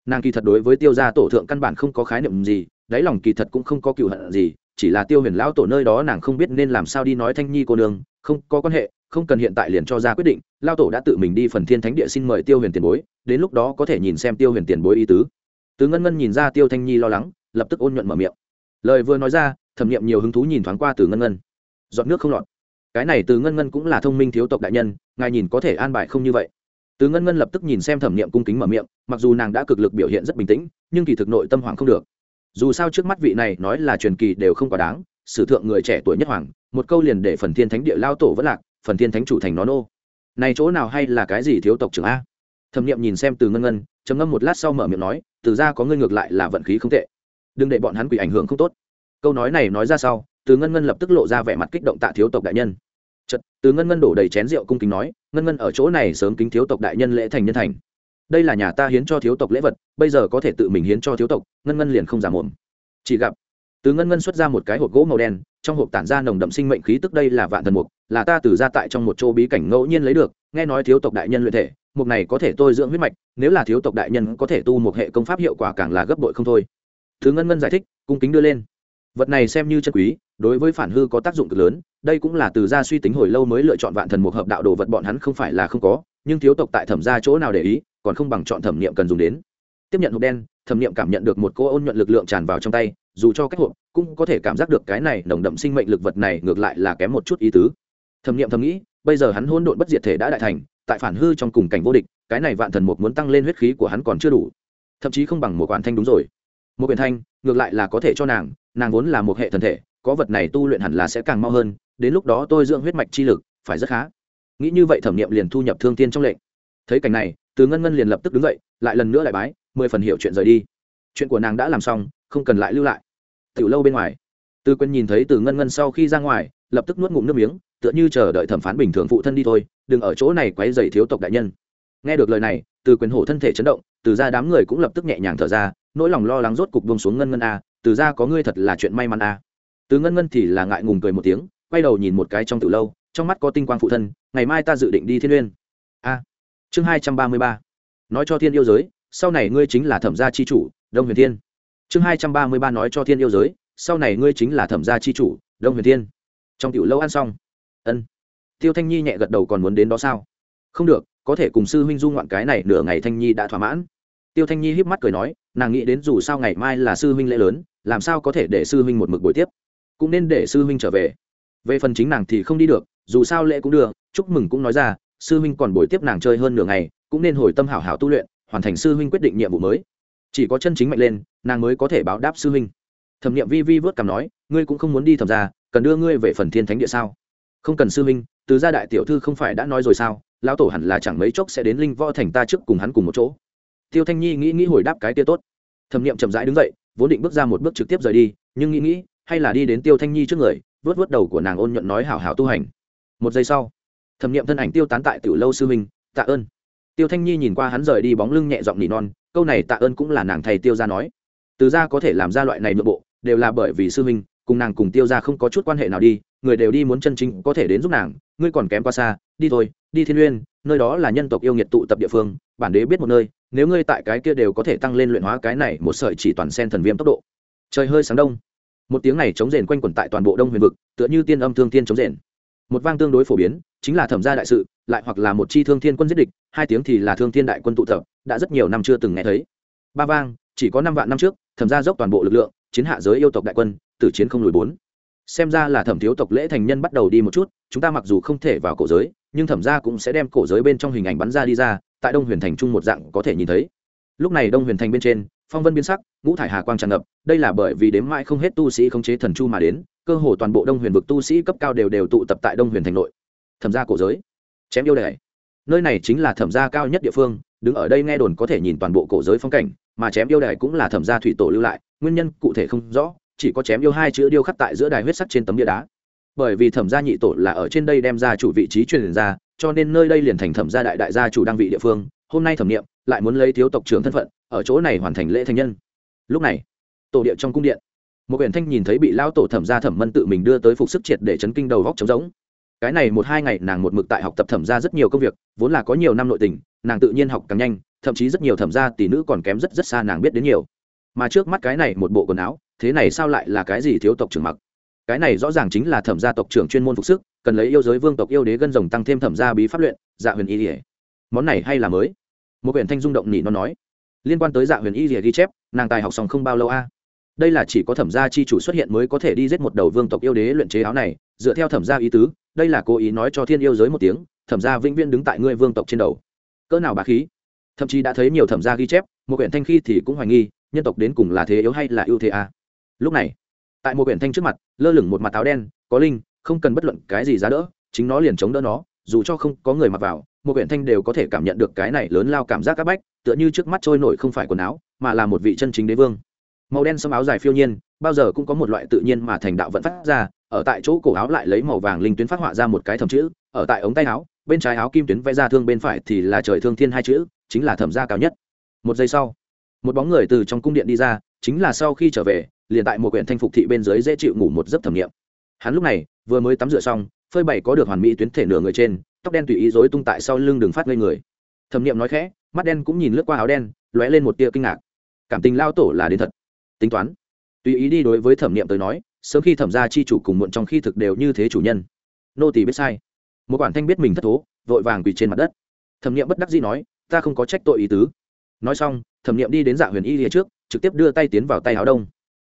Nàng kỳ thật đối với tiêu gia tổ thượng căn bản không có khái niệm gì, đáy lòng kỳ thật cũng không có cựu hận gì, chỉ là tiêu huyền lão tổ nơi đó nàng không biết nên làm sao đi nói thanh nhi cô nương, không có quan hệ không cần hiện tại liền cho ra quyết định, lao tổ đã tự mình đi phần thiên thánh địa xin mời tiêu huyền tiền bối, đến lúc đó có thể nhìn xem tiêu huyền tiền bối ý tứ. Tứ ngân ngân nhìn ra tiêu thanh nhi lo lắng, lập tức ôn nhuận mở miệng. Lời vừa nói ra, thẩm nghiệm nhiều hứng thú nhìn thoáng qua từ ngân ngân. Dọn nước không lọt. Cái này từ ngân ngân cũng là thông minh thiếu tộc đại nhân, ngài nhìn có thể an bài không như vậy. Từ ngân ngân lập tức nhìn xem thẩm nghiệm cung kính mở miệng, mặc dù nàng đã cực lực biểu hiện rất bình tĩnh, nhưng kỳ thực nội tâm hoàng không được. Dù sao trước mắt vị này nói là truyền kỳ đều không quá đáng, sử thượng người trẻ tuổi nhất hoàng, một câu liền để phần thiên thánh địa lao tổ vẫn lạc phần thiên thánh chủ thành nó nô. Này chỗ nào hay là cái gì thiếu tộc trưởng a? Thẩm nghiệm nhìn xem từ ngân ngân, trầm ngâm một lát sau mở miệng nói, từ ra có ngươi ngược lại là vận khí không tệ. Đừng để bọn hắn quỷ ảnh hưởng không tốt. Câu nói này nói ra sau, từ ngân ngân lập tức lộ ra vẻ mặt kích động tạ thiếu tộc đại nhân. Chật từ ngân ngân đổ đầy chén rượu cung kính nói, ngân ngân ở chỗ này sớm kính thiếu tộc đại nhân lễ thành nhân thành. Đây là nhà ta hiến cho thiếu tộc lễ vật, bây giờ có thể tự mình hiến cho thiếu tộc, ngân ngân liền không giả mồm chỉ gặp từ ngân ngân xuất ra một cái hộp gỗ màu đen, trong hộp tản ra nồng đậm sinh mệnh khí tức đây là vạn thần mục, là ta từ ra tại trong một chỗ bí cảnh ngẫu nhiên lấy được, nghe nói thiếu tộc đại nhân luyện thể, mục này có thể tôi dưỡng huyết mạch, nếu là thiếu tộc đại nhân có thể tu một hệ công pháp hiệu quả càng là gấp bội không thôi. Thứ ngân ngân giải thích, cung kính đưa lên. Vật này xem như chân quý, đối với phản hư có tác dụng cực lớn, đây cũng là từ gia suy tính hồi lâu mới lựa chọn vạn thần mục hợp đạo đồ vật bọn hắn không phải là không có, nhưng thiếu tộc tại thẩm gia chỗ nào để ý, còn không bằng chọn thẩm niệm cần dùng đến. Tiếp nhận hộp đen, thẩm niệm cảm nhận được một cô ôn nhuận lực lượng tràn vào trong tay dù cho cách hộp, cũng có thể cảm giác được cái này nồng đậm sinh mệnh lực vật này ngược lại là kém một chút ý tứ. Thẩm nghiệm thầm nghĩ, bây giờ hắn hôn độn bất diệt thể đã đại thành, tại phản hư trong cùng cảnh vô địch, cái này vạn thần mục muốn tăng lên huyết khí của hắn còn chưa đủ. Thậm chí không bằng một quản thanh đúng rồi. Một quyển thanh, ngược lại là có thể cho nàng nàng vốn là một hệ thần thể, có vật này tu luyện hẳn là sẽ càng mau hơn, đến lúc đó tôi dưỡng huyết mạch chi lực, phải rất khá. Nghĩ như vậy thẩm nghiệm liền thu nhập thương tiên trong lệnh. Thấy cảnh này, từ ngân ngân liền lập tức đứng dậy, lại lần nữa lại bái, mười phần hiệu chuyện rời đi. Chuyện của nàng đã làm xong, không cần lại lưu lại tiểu lâu bên ngoài. Từ quân nhìn thấy từ ngân ngân sau khi ra ngoài, lập tức nuốt ngụm nước miếng, tựa như chờ đợi thẩm phán bình thường phụ thân đi thôi, đừng ở chỗ này quấy dày thiếu tộc đại nhân. Nghe được lời này, từ quyền hổ thân thể chấn động, từ ra đám người cũng lập tức nhẹ nhàng thở ra, nỗi lòng lo lắng rốt cục buông xuống ngân ngân a, từ ra có ngươi thật là chuyện may mắn a. Từ ngân ngân thì là ngại ngùng cười một tiếng, quay đầu nhìn một cái trong từ lâu, trong mắt có tinh quang phụ thân, ngày mai ta dự định đi thiên uyên. A. Chương hai trăm ba mươi ba. Nói cho thiên yêu giới, sau này ngươi chính là thẩm gia chi chủ, đông huyền thiên chương hai trăm ba mươi ba nói cho thiên yêu giới, sau này ngươi chính là thẩm gia chi chủ, đông huyền thiên. Trong tiểu lâu ăn xong. Ân. Tiêu thanh nhi nhẹ gật đầu còn muốn đến đó sao? Không được, có thể cùng sư huynh du ngoạn cái này nửa ngày thanh nhi đã thỏa mãn. Tiêu thanh nhi híp mắt cười nói, nàng nghĩ đến dù sao ngày mai là sư huynh lễ lớn, làm sao có thể để sư huynh một mực buổi tiếp? Cũng nên để sư huynh trở về. Về phần chính nàng thì không đi được, dù sao lễ cũng được, chúc mừng cũng nói ra, sư huynh còn buổi tiếp nàng chơi hơn nửa ngày, cũng nên hồi tâm hảo hảo tu luyện, hoàn thành sư huynh quyết định nhiệm vụ mới chỉ có chân chính mạnh lên, nàng mới có thể báo đáp sư huynh. Thẩm nghiệm vi vi vớt cảm nói, ngươi cũng không muốn đi thẩm ra cần đưa ngươi về phần thiên thánh địa sao? Không cần sư huynh, từ gia đại tiểu thư không phải đã nói rồi sao? Lão tổ hẳn là chẳng mấy chốc sẽ đến linh võ thành ta trước cùng hắn cùng một chỗ. Tiêu thanh nhi nghĩ nghĩ hồi đáp cái tia tốt. Thẩm nghiệm chậm rãi đứng dậy, vốn định bước ra một bước trực tiếp rời đi, nhưng nghĩ nghĩ, hay là đi đến tiêu thanh nhi trước người, vớt vớt đầu của nàng ôn nhuận nói hảo hảo tu hành. Một giây sau, thẩm nghiệm thân ảnh tiêu tán tại tiểu lâu sư huynh, tạ ơn. Tiêu thanh nhi nhìn qua hắn rời đi bóng lưng nhẹ giọng nỉ non câu này tạ ơn cũng là nàng thầy tiêu ra nói. Từ ra có thể làm ra loại này nội bộ, đều là bởi vì sư huynh, cùng nàng cùng tiêu ra không có chút quan hệ nào đi, người đều đi muốn chân chính có thể đến giúp nàng, ngươi còn kém qua xa, đi thôi, đi thiên uyên nơi đó là nhân tộc yêu nghiệt tụ tập địa phương, bản đế biết một nơi, nếu ngươi tại cái kia đều có thể tăng lên luyện hóa cái này một sợi chỉ toàn sen thần viêm tốc độ. Trời hơi sáng đông. Một tiếng này chống rền quanh quẩn tại toàn bộ đông huyền vực, tựa như tiên âm thương tiên chống rền một vang tương đối phổ biến, chính là thẩm gia đại sự, lại hoặc là một chi thương thiên quân giết địch, hai tiếng thì là thương thiên đại quân tụ tập, đã rất nhiều năm chưa từng nghe thấy. Ba vang, chỉ có năm vạn năm trước, thẩm gia dốc toàn bộ lực lượng, chiến hạ giới yêu tộc đại quân, tử chiến không lùi bốn. Xem ra là thẩm thiếu tộc lễ thành nhân bắt đầu đi một chút, chúng ta mặc dù không thể vào cổ giới, nhưng thẩm gia cũng sẽ đem cổ giới bên trong hình ảnh bắn ra đi ra, tại đông huyền thành chung một dạng có thể nhìn thấy. Lúc này đông huyền thành bên trên phong vân biến sắc ngũ thải hà quang tràn ngập đây là bởi vì đếm mãi không hết tu sĩ khống chế thần chu mà đến cơ hồ toàn bộ đông huyền vực tu sĩ cấp cao đều đều tụ tập tại đông huyền thành nội. Thẩm gia cổ giới chém yêu đệ, nơi này chính là thẩm gia cao nhất địa phương đứng ở đây nghe đồn có thể nhìn toàn bộ cổ giới phong cảnh mà chém yêu đài cũng là thẩm gia thủy tổ lưu lại nguyên nhân cụ thể không rõ chỉ có chém yêu hai chữ điêu khắc tại giữa đài huyết sắc trên tấm bia đá. Bởi vì thẩm gia nhị tổ là ở trên đây đem ra chủ vị trí truyền ra cho nên nơi đây liền thành thẩm gia đại đại gia chủ đăng vị địa phương hôm nay thẩm nghiệm lại muốn lấy thiếu tộc trưởng thân phận ở chỗ này hoàn thành lễ thành nhân. Lúc này, tổ địa trong cung điện, một huyện thanh nhìn thấy bị lao tổ thẩm gia thẩm mân tự mình đưa tới phục sức triệt để chấn kinh đầu góc trống rỗng. Cái này một hai ngày nàng một mực tại học tập thẩm gia rất nhiều công việc, vốn là có nhiều năm nội tình, nàng tự nhiên học càng nhanh, thậm chí rất nhiều thẩm gia tỷ nữ còn kém rất rất xa nàng biết đến nhiều. Mà trước mắt cái này một bộ quần áo, thế này sao lại là cái gì thiếu tộc trưởng mặc? Cái này rõ ràng chính là thẩm gia tộc trưởng chuyên môn phục sức, cần lấy yêu giới vương tộc yêu đế gân rồng tăng thêm thẩm gia bí pháp luyện dạ huyền y món này hay là mới? Một huyện thanh rung động nỉ nó nói liên quan tới dạ huyền y rìa ghi chép, nàng tài học xong không bao lâu a. Đây là chỉ có thẩm gia chi chủ xuất hiện mới có thể đi giết một đầu vương tộc yêu đế luyện chế áo này, dựa theo thẩm gia ý tứ, đây là cố ý nói cho thiên yêu giới một tiếng, thẩm gia vĩnh viễn đứng tại ngươi vương tộc trên đầu. Cỡ nào bà khí? Thậm chí đã thấy nhiều thẩm gia ghi chép, một huyện thanh khi thì cũng hoài nghi, nhân tộc đến cùng là thế yếu hay là ưu thế a? Lúc này, tại một huyện thanh trước mặt, lơ lửng một mặt áo đen, có linh, không cần bất luận cái gì giá đỡ, chính nó liền chống đỡ nó, dù cho không có người mặc vào một huyện thanh đều có thể cảm nhận được cái này lớn lao cảm giác áp bách, tựa như trước mắt trôi nổi không phải quần áo, mà là một vị chân chính đế vương. Màu đen xâm áo dài phiêu nhiên, bao giờ cũng có một loại tự nhiên mà thành đạo vẫn phát ra, ở tại chỗ cổ áo lại lấy màu vàng linh tuyến phát họa ra một cái thầm chữ, ở tại ống tay áo, bên trái áo kim tuyến vẽ ra thương bên phải thì là trời thương thiên hai chữ, chính là thẩm gia cao nhất. Một giây sau, một bóng người từ trong cung điện đi ra, chính là sau khi trở về, liền tại một quyển thanh phục thị bên dưới dễ chịu ngủ một giấc thẩm nghiệm. Hắn lúc này, vừa mới tắm rửa xong, phơi bày có được hoàn mỹ tuyến thể nửa người trên tóc đen tùy ý dối tung tại sau lưng đường phát ngây người. Thẩm niệm nói khẽ, mắt đen cũng nhìn lướt qua áo đen, lóe lên một tia kinh ngạc. Cảm tình lao tổ là đến thật. Tính toán. Tùy ý đi đối với thẩm niệm tới nói, sớm khi thẩm ra chi chủ cùng muộn trong khi thực đều như thế chủ nhân. Nô tỳ biết sai. Một quản thanh biết mình thất thố, vội vàng quỳ trên mặt đất. Thẩm niệm bất đắc dĩ nói, ta không có trách tội ý tứ. Nói xong, thẩm niệm đi đến dạ huyền y lìa trước, trực tiếp đưa tay tiến vào tay áo đông.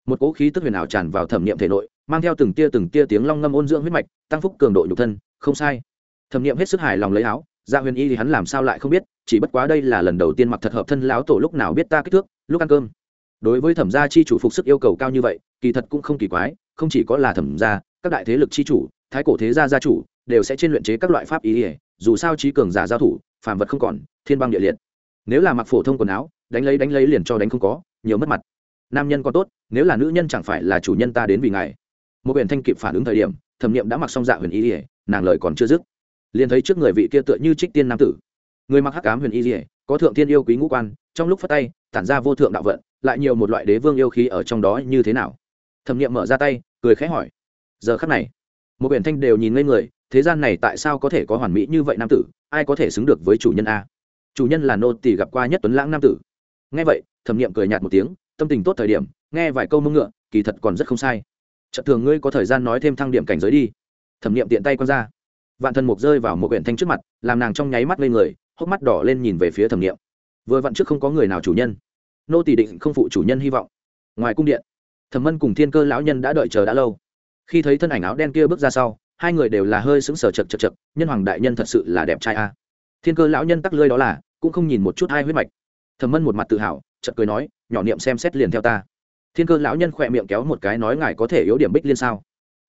Một cỗ khí tức huyền ảo tràn vào thẩm niệm thể nội, mang theo từng tia từng tia tiếng long ngâm ôn dưỡng huyết mạch, tăng phúc cường độ nhục thân, không sai thẩm nghiệm hết sức hài lòng lấy áo dạ huyền y thì hắn làm sao lại không biết, chỉ bất quá đây là lần đầu tiên mặc thật hợp thân láo tổ lúc nào biết ta kích thước, lúc ăn cơm. Đối với thẩm gia chi chủ phục sức yêu cầu cao như vậy, kỳ thật cũng không kỳ quái, không chỉ có là thẩm gia, các đại thế lực chi chủ, thái cổ thế gia gia chủ, đều sẽ trên luyện chế các loại pháp ý ỉa dù sao trí cường giả giao thủ, phàm vật không còn, thiên băng địa liệt. Nếu là mặc phổ thông quần áo, đánh lấy đánh lấy liền cho đánh không có, nhiều mất mặt. Nam nhân còn tốt, nếu là nữ nhân chẳng phải là chủ nhân ta đến vì ngài. Một huyện thanh kịp phản ứng thời điểm, thẩm nghiệm đã mặc xong dạ huyền ý ỉa nàng lời còn chưa dứt liền thấy trước người vị kia tựa như trích tiên nam tử. Người mặc hắc cám huyền y dỉa có thượng tiên yêu quý ngũ quan, trong lúc phát tay, tản ra vô thượng đạo vận, lại nhiều một loại đế vương yêu khí ở trong đó như thế nào? Thẩm nghiệm mở ra tay, cười khẽ hỏi. Giờ khắc này, một biển thanh đều nhìn ngây người, thế gian này tại sao có thể có hoàn mỹ như vậy nam tử? Ai có thể xứng được với chủ nhân a? Chủ nhân là nô tỷ gặp qua nhất tuấn lãng nam tử. Nghe vậy, thẩm nghiệm cười nhạt một tiếng, tâm tình tốt thời điểm, nghe vài câu mông ngựa, kỳ thật còn rất không sai. Chợt thường ngươi có thời gian nói thêm thăng điểm cảnh giới đi. Thẩm nghiệm tiện tay q ra vạn thần mục rơi vào một quyển thanh trước mặt, làm nàng trong nháy mắt lên người, hốc mắt đỏ lên nhìn về phía thẩm nghiệm. Vừa vặn trước không có người nào chủ nhân. Nô tỷ định không phụ chủ nhân hy vọng. Ngoài cung điện, thẩm mân cùng thiên cơ lão nhân đã đợi chờ đã lâu. Khi thấy thân ảnh áo đen kia bước ra sau, hai người đều là hơi sững sờ chật chật chật nhân hoàng đại nhân thật sự là đẹp trai a. Thiên cơ lão nhân tắc lơi đó là, cũng không nhìn một chút hai huyết mạch. Thẩm mân một mặt tự hào chật cười nói, nhỏ niệm xem xét liền theo ta. Thiên cơ lão nhân khỏe miệng kéo một cái nói, ngài có thể yếu điểm bích liên sao?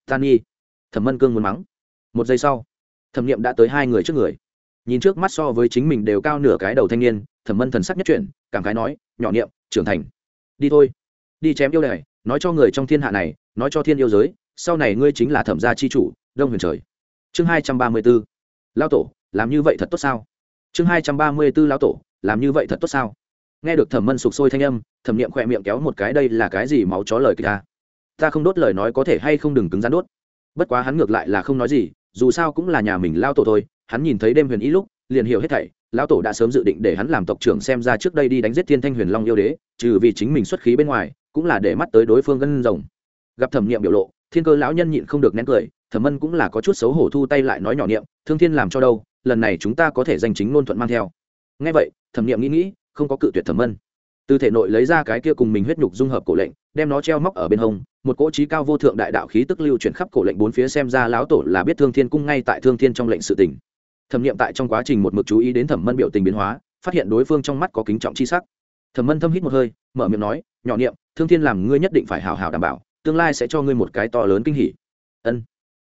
Tan nghi thẩm mân cương muốn mắng. Một giây sau thẩm niệm đã tới hai người trước người. Nhìn trước mắt so với chính mình đều cao nửa cái đầu thanh niên, thẩm mân thần sắc nhất chuyển, cảm khái nói, nhỏ niệm, trưởng thành. Đi thôi. Đi chém yêu này, nói cho người trong thiên hạ này, nói cho thiên yêu giới, sau này ngươi chính là thẩm gia chi chủ, đông huyền trời. Chương hai trăm ba mươi b ố lao tổ, làm như vậy thật tốt sao? Chương hai trăm ba mươi b ố lao tổ, làm như vậy thật tốt sao? Nghe được thẩm mân sục sôi thanh âm, thẩm niệm khỏe miệng kéo một cái, đây là cái gì máu chó lời kìa ta? Ta không đốt lời nói có thể hay không đừng cứng rắn đốt. Bất quá hắn ngược lại là không nói gì dù sao cũng là nhà mình lao tổ thôi, hắn nhìn thấy đêm huyền ý lúc, liền hiểu hết thảy lão tổ đã sớm dự định để hắn làm tộc trưởng xem ra trước đây đi đánh giết thiên thanh huyền long yêu đế, trừ vì chính mình xuất khí bên ngoài, cũng là để mắt tới đối phương gân rồng. Gặp thẩm niệm biểu lộ, thiên cơ lão nhân nhịn không được nén cười, thẩm mân cũng là có chút xấu hổ thu tay lại nói nhỏ niệm, thương thiên làm cho đâu, lần này chúng ta có thể danh chính ngôn thuận mang theo. Ngay vậy, thẩm niệm nghĩ nghĩ, không có cự tuyệt thẩm mân. Từ thể nội lấy ra cái kia cùng mình huyết nhục dung hợp cổ lệnh đem nó treo móc ở bên hông, một cỗ trí cao vô thượng đại đạo khí tức lưu chuyển khắp cổ lệnh bốn phía xem ra lão tổ là biết thương thiên cung ngay tại thương thiên trong lệnh sự tình. thẩm nghiệm tại trong quá trình một mực chú ý đến thẩm mân biểu tình biến hóa, phát hiện đối phương trong mắt có kính trọng c h i sắc. Thẩm mân thâm hít một hơi, mở miệng nói, nhỏ niệm, thương thiên làm ngươi nhất định phải hào hào đảm bảo, tương lai sẽ cho ngươi một cái to lớn kinh hỉ. Ân.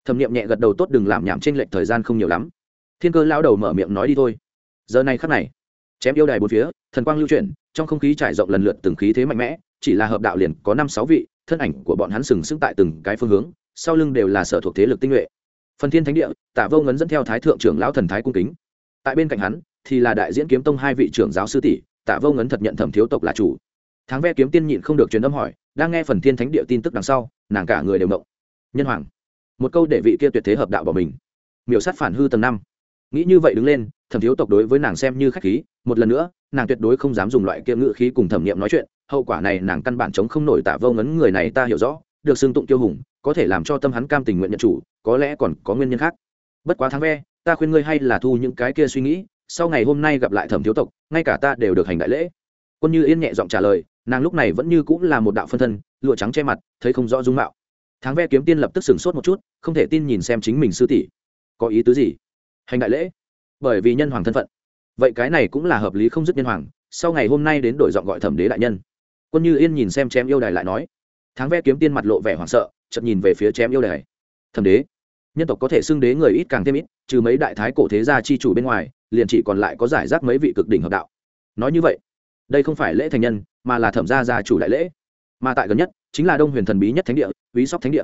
Thẩm niệm nhẹ gật đầu tốt đừng làm nhảm t r ê n lệch thời gian không nhiều lắm. Thiên cơ lao đầu mở miệng nói đi thôi. Giờ này khắc này, chém yêu đài bốn phía, thần quang lưu chuyển, trong không khí trải rộng lần lượt từng khí thế mạnh mẽ chỉ là hợp đạo liền có năm sáu vị, thân ảnh của bọn hắn sừng sững tại từng cái phương hướng, sau lưng đều là sở thuộc thế lực tinh nhuệ. Phần thiên thánh địa, tạ vô ngấn dẫn theo thái thượng trưởng lão thần thái cung kính. Tại bên cạnh hắn, thì là đại diễn kiếm tông hai vị trưởng giáo sư tỷ, tạ vô ngấn thật nhận thẩm thiếu tộc là chủ. Tháng ve kiếm tiên nhịn không được truyền âm hỏi, đang nghe phần thiên thánh địa tin tức đằng sau, nàng cả người đều động. Nhân hoàng, một câu để vị kia tuyệt thế hợp đạo bỏ mình. Miểu sát phản hư tầng năm. Nghĩ như vậy đứng lên thẩm thiếu tộc đối với nàng xem như khách khí, một lần nữa, nàng tuyệt đối không dám dùng loại kia ngữ khí cùng thẩm nghiệm nói chuyện, hậu quả này nàng căn bản chống không nổi tạ vô ngấn người này ta hiểu rõ, được xưng tụng tiêu hùng, có thể làm cho tâm hắn cam tình nguyện nhận chủ, có lẽ còn có nguyên nhân khác. Bất quá tháng ve, ta khuyên ngươi hay là thu những cái kia suy nghĩ, sau ngày hôm nay gặp lại thẩm thiếu tộc, ngay cả ta đều được hành đại lễ. Quân như yên nhẹ giọng trả lời, nàng lúc này vẫn như cũng là một đạo phân thân, lụa trắng che mặt, thấy không rõ dung mạo. Tháng ve kiếm tiên lập tức sửng sốt một chút, không thể tin nhìn xem chính mình sư tỷ. Có ý tứ gì? Hành đại lễ bởi vì nhân hoàng thân phận. Vậy cái này cũng là hợp lý không dứt nhân hoàng, sau ngày hôm nay đến đổi giọng gọi thẩm đế đại nhân. Quân như yên nhìn xem chém yêu đài lại nói. Tháng ve kiếm tiên mặt lộ vẻ hoảng sợ, chợt nhìn về phía chém yêu đài. Thẩm đế, nhân tộc có thể xưng đế người ít càng thêm ít, trừ mấy đại thái cổ thế gia chi chủ bên ngoài, liền chỉ còn lại có giải rác mấy vị cực đỉnh hợp đạo. Nói như vậy, đây không phải lễ thành nhân, mà là thẩm gia gia chủ đại lễ. Mà tại gần nhất, chính là đông huyền thần bí nhất thánh địa ví sóc thánh địa.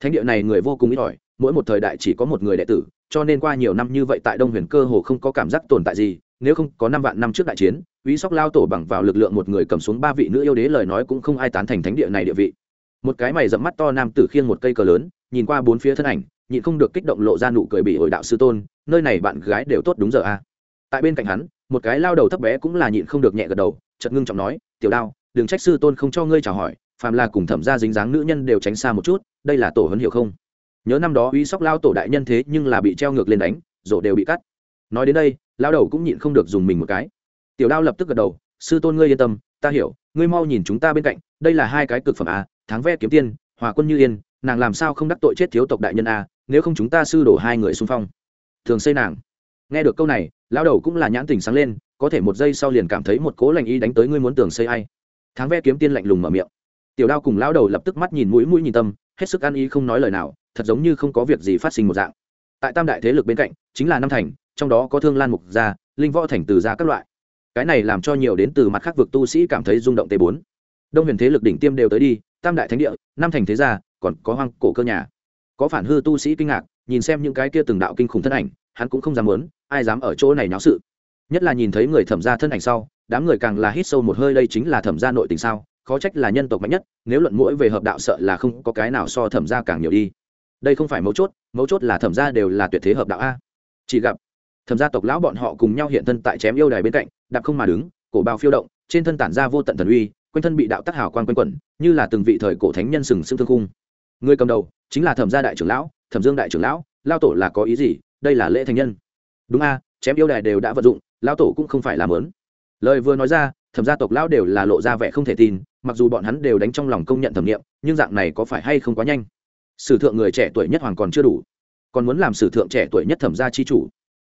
Thánh địa này người vô cùng ít ỏi, mỗi một thời đại chỉ có một người đệ tử cho nên qua nhiều năm như vậy tại đông huyền cơ hồ không có cảm giác tồn tại gì, nếu không có năm vạn năm trước đại chiến quý sóc lao tổ bằng vào lực lượng một người cầm xuống ba vị nữ yêu đế lời nói cũng không ai tán thành thánh địa này địa vị một cái mày dẫm mắt to nam tử khiêng một cây cờ lớn, nhìn qua bốn phía thân ảnh, nhịn không được kích động lộ ra nụ cười bị hội đạo sư tôn, nơi này bạn gái đều tốt đúng giờ a à. tại bên cạnh hắn, một cái lao đầu thấp bé cũng là nhịn không được nhẹ gật đầu chật ngưng trọng nói, tiểu đao, đừng trách sư tôn không cho ngươi chào hỏi, phàm là cùng thẩm gia dính dáng nữ nhân đều tránh xa một chút, đây là tổ hấn hiểu không nhớ năm đó uy sóc lao tổ đại nhân thế nhưng là bị treo ngược lên đánh, rổ đều bị cắt. Nói đến đây, lao đầu cũng nhịn không được dùng mình một cái. Tiểu đao lập tức gật đầu, sư tôn ngươi yên tâm, ta hiểu, ngươi mau nhìn chúng ta bên cạnh, đây là hai cái cực phẩm a, tháng ve kiếm tiên, hòa quân như yên, nàng làm sao không đắc tội chết thiếu tộc đại nhân a, nếu không chúng ta sư đổ hai người xung phong. Thường xây nàng. Nghe được câu này, lao đầu cũng là nhãn tình sáng lên, có thể một giây sau liền cảm thấy một cố lành ý đánh tới ngươi muốn tường xây ai. Tháng ve kiếm tiên lạnh lùng mở miệng. Tiểu đao cùng lao đầu lập tức mắt nhìn mũi mũi nhìn tâm, hết sức ăn ý không nói lời nào thật giống như không có việc gì phát sinh một dạng. Tại tam đại thế lực bên cạnh, chính là năm thành, trong đó có thương lan mục gia, linh võ thành từ gia các loại. Cái này làm cho nhiều đến từ mặt khác vực tu sĩ cảm thấy rung động t bốn. Đông huyền thế lực đỉnh tiêm đều tới đi, tam đại thánh địa năm thành thế gia, còn có hoang cổ cơ nhà. Có phản hư tu sĩ kinh ngạc, nhìn xem những cái kia từng đạo kinh khủng thân ảnh, hắn cũng không dám muốn, ai dám ở chỗ này náo sự. Nhất là nhìn thấy người thẩm gia thân ảnh sau, đám người càng là hít sâu một hơi, đây chính là thẩm gia nội tình sao, khó trách là nhân tộc mạnh nhất, nếu luận mũi về hợp đạo sợ là không có cái nào so thẩm gia càng nhiều đi đây không phải mấu chốt mấu chốt là thẩm gia đều là tuyệt thế hợp đạo a. Chỉ gặp, thẩm gia tộc lão bọn họ cùng nhau hiện thân tại chém yêu đài bên cạnh, đạp không mà đứng, cổ bao phiêu động, trên thân tản ra vô tận thần uy, quanh thân bị đạo tắc hào quan quanh quẩn, như là từng vị thời cổ thánh nhân sừng sững thương khung. Người cầm đầu chính là thẩm gia đại trưởng lão, thẩm dương đại trưởng lão lao tổ là có ý gì, đây là lễ thành nhân. Đúng a, chém yêu đài đều đã vận dụng lao tổ cũng không phải làm lớn. Lời vừa nói ra, thẩm gia tộc lão đều là lộ ra vẻ không thể tin, mặc dù bọn hắn đều đánh trong lòng công nhận thẩm nghiệm, nhưng dạng này có phải hay không quá nhanh? Sử thượng người trẻ tuổi nhất hoàng còn chưa đủ, còn muốn làm sử thượng trẻ tuổi nhất thẩm gia chi chủ.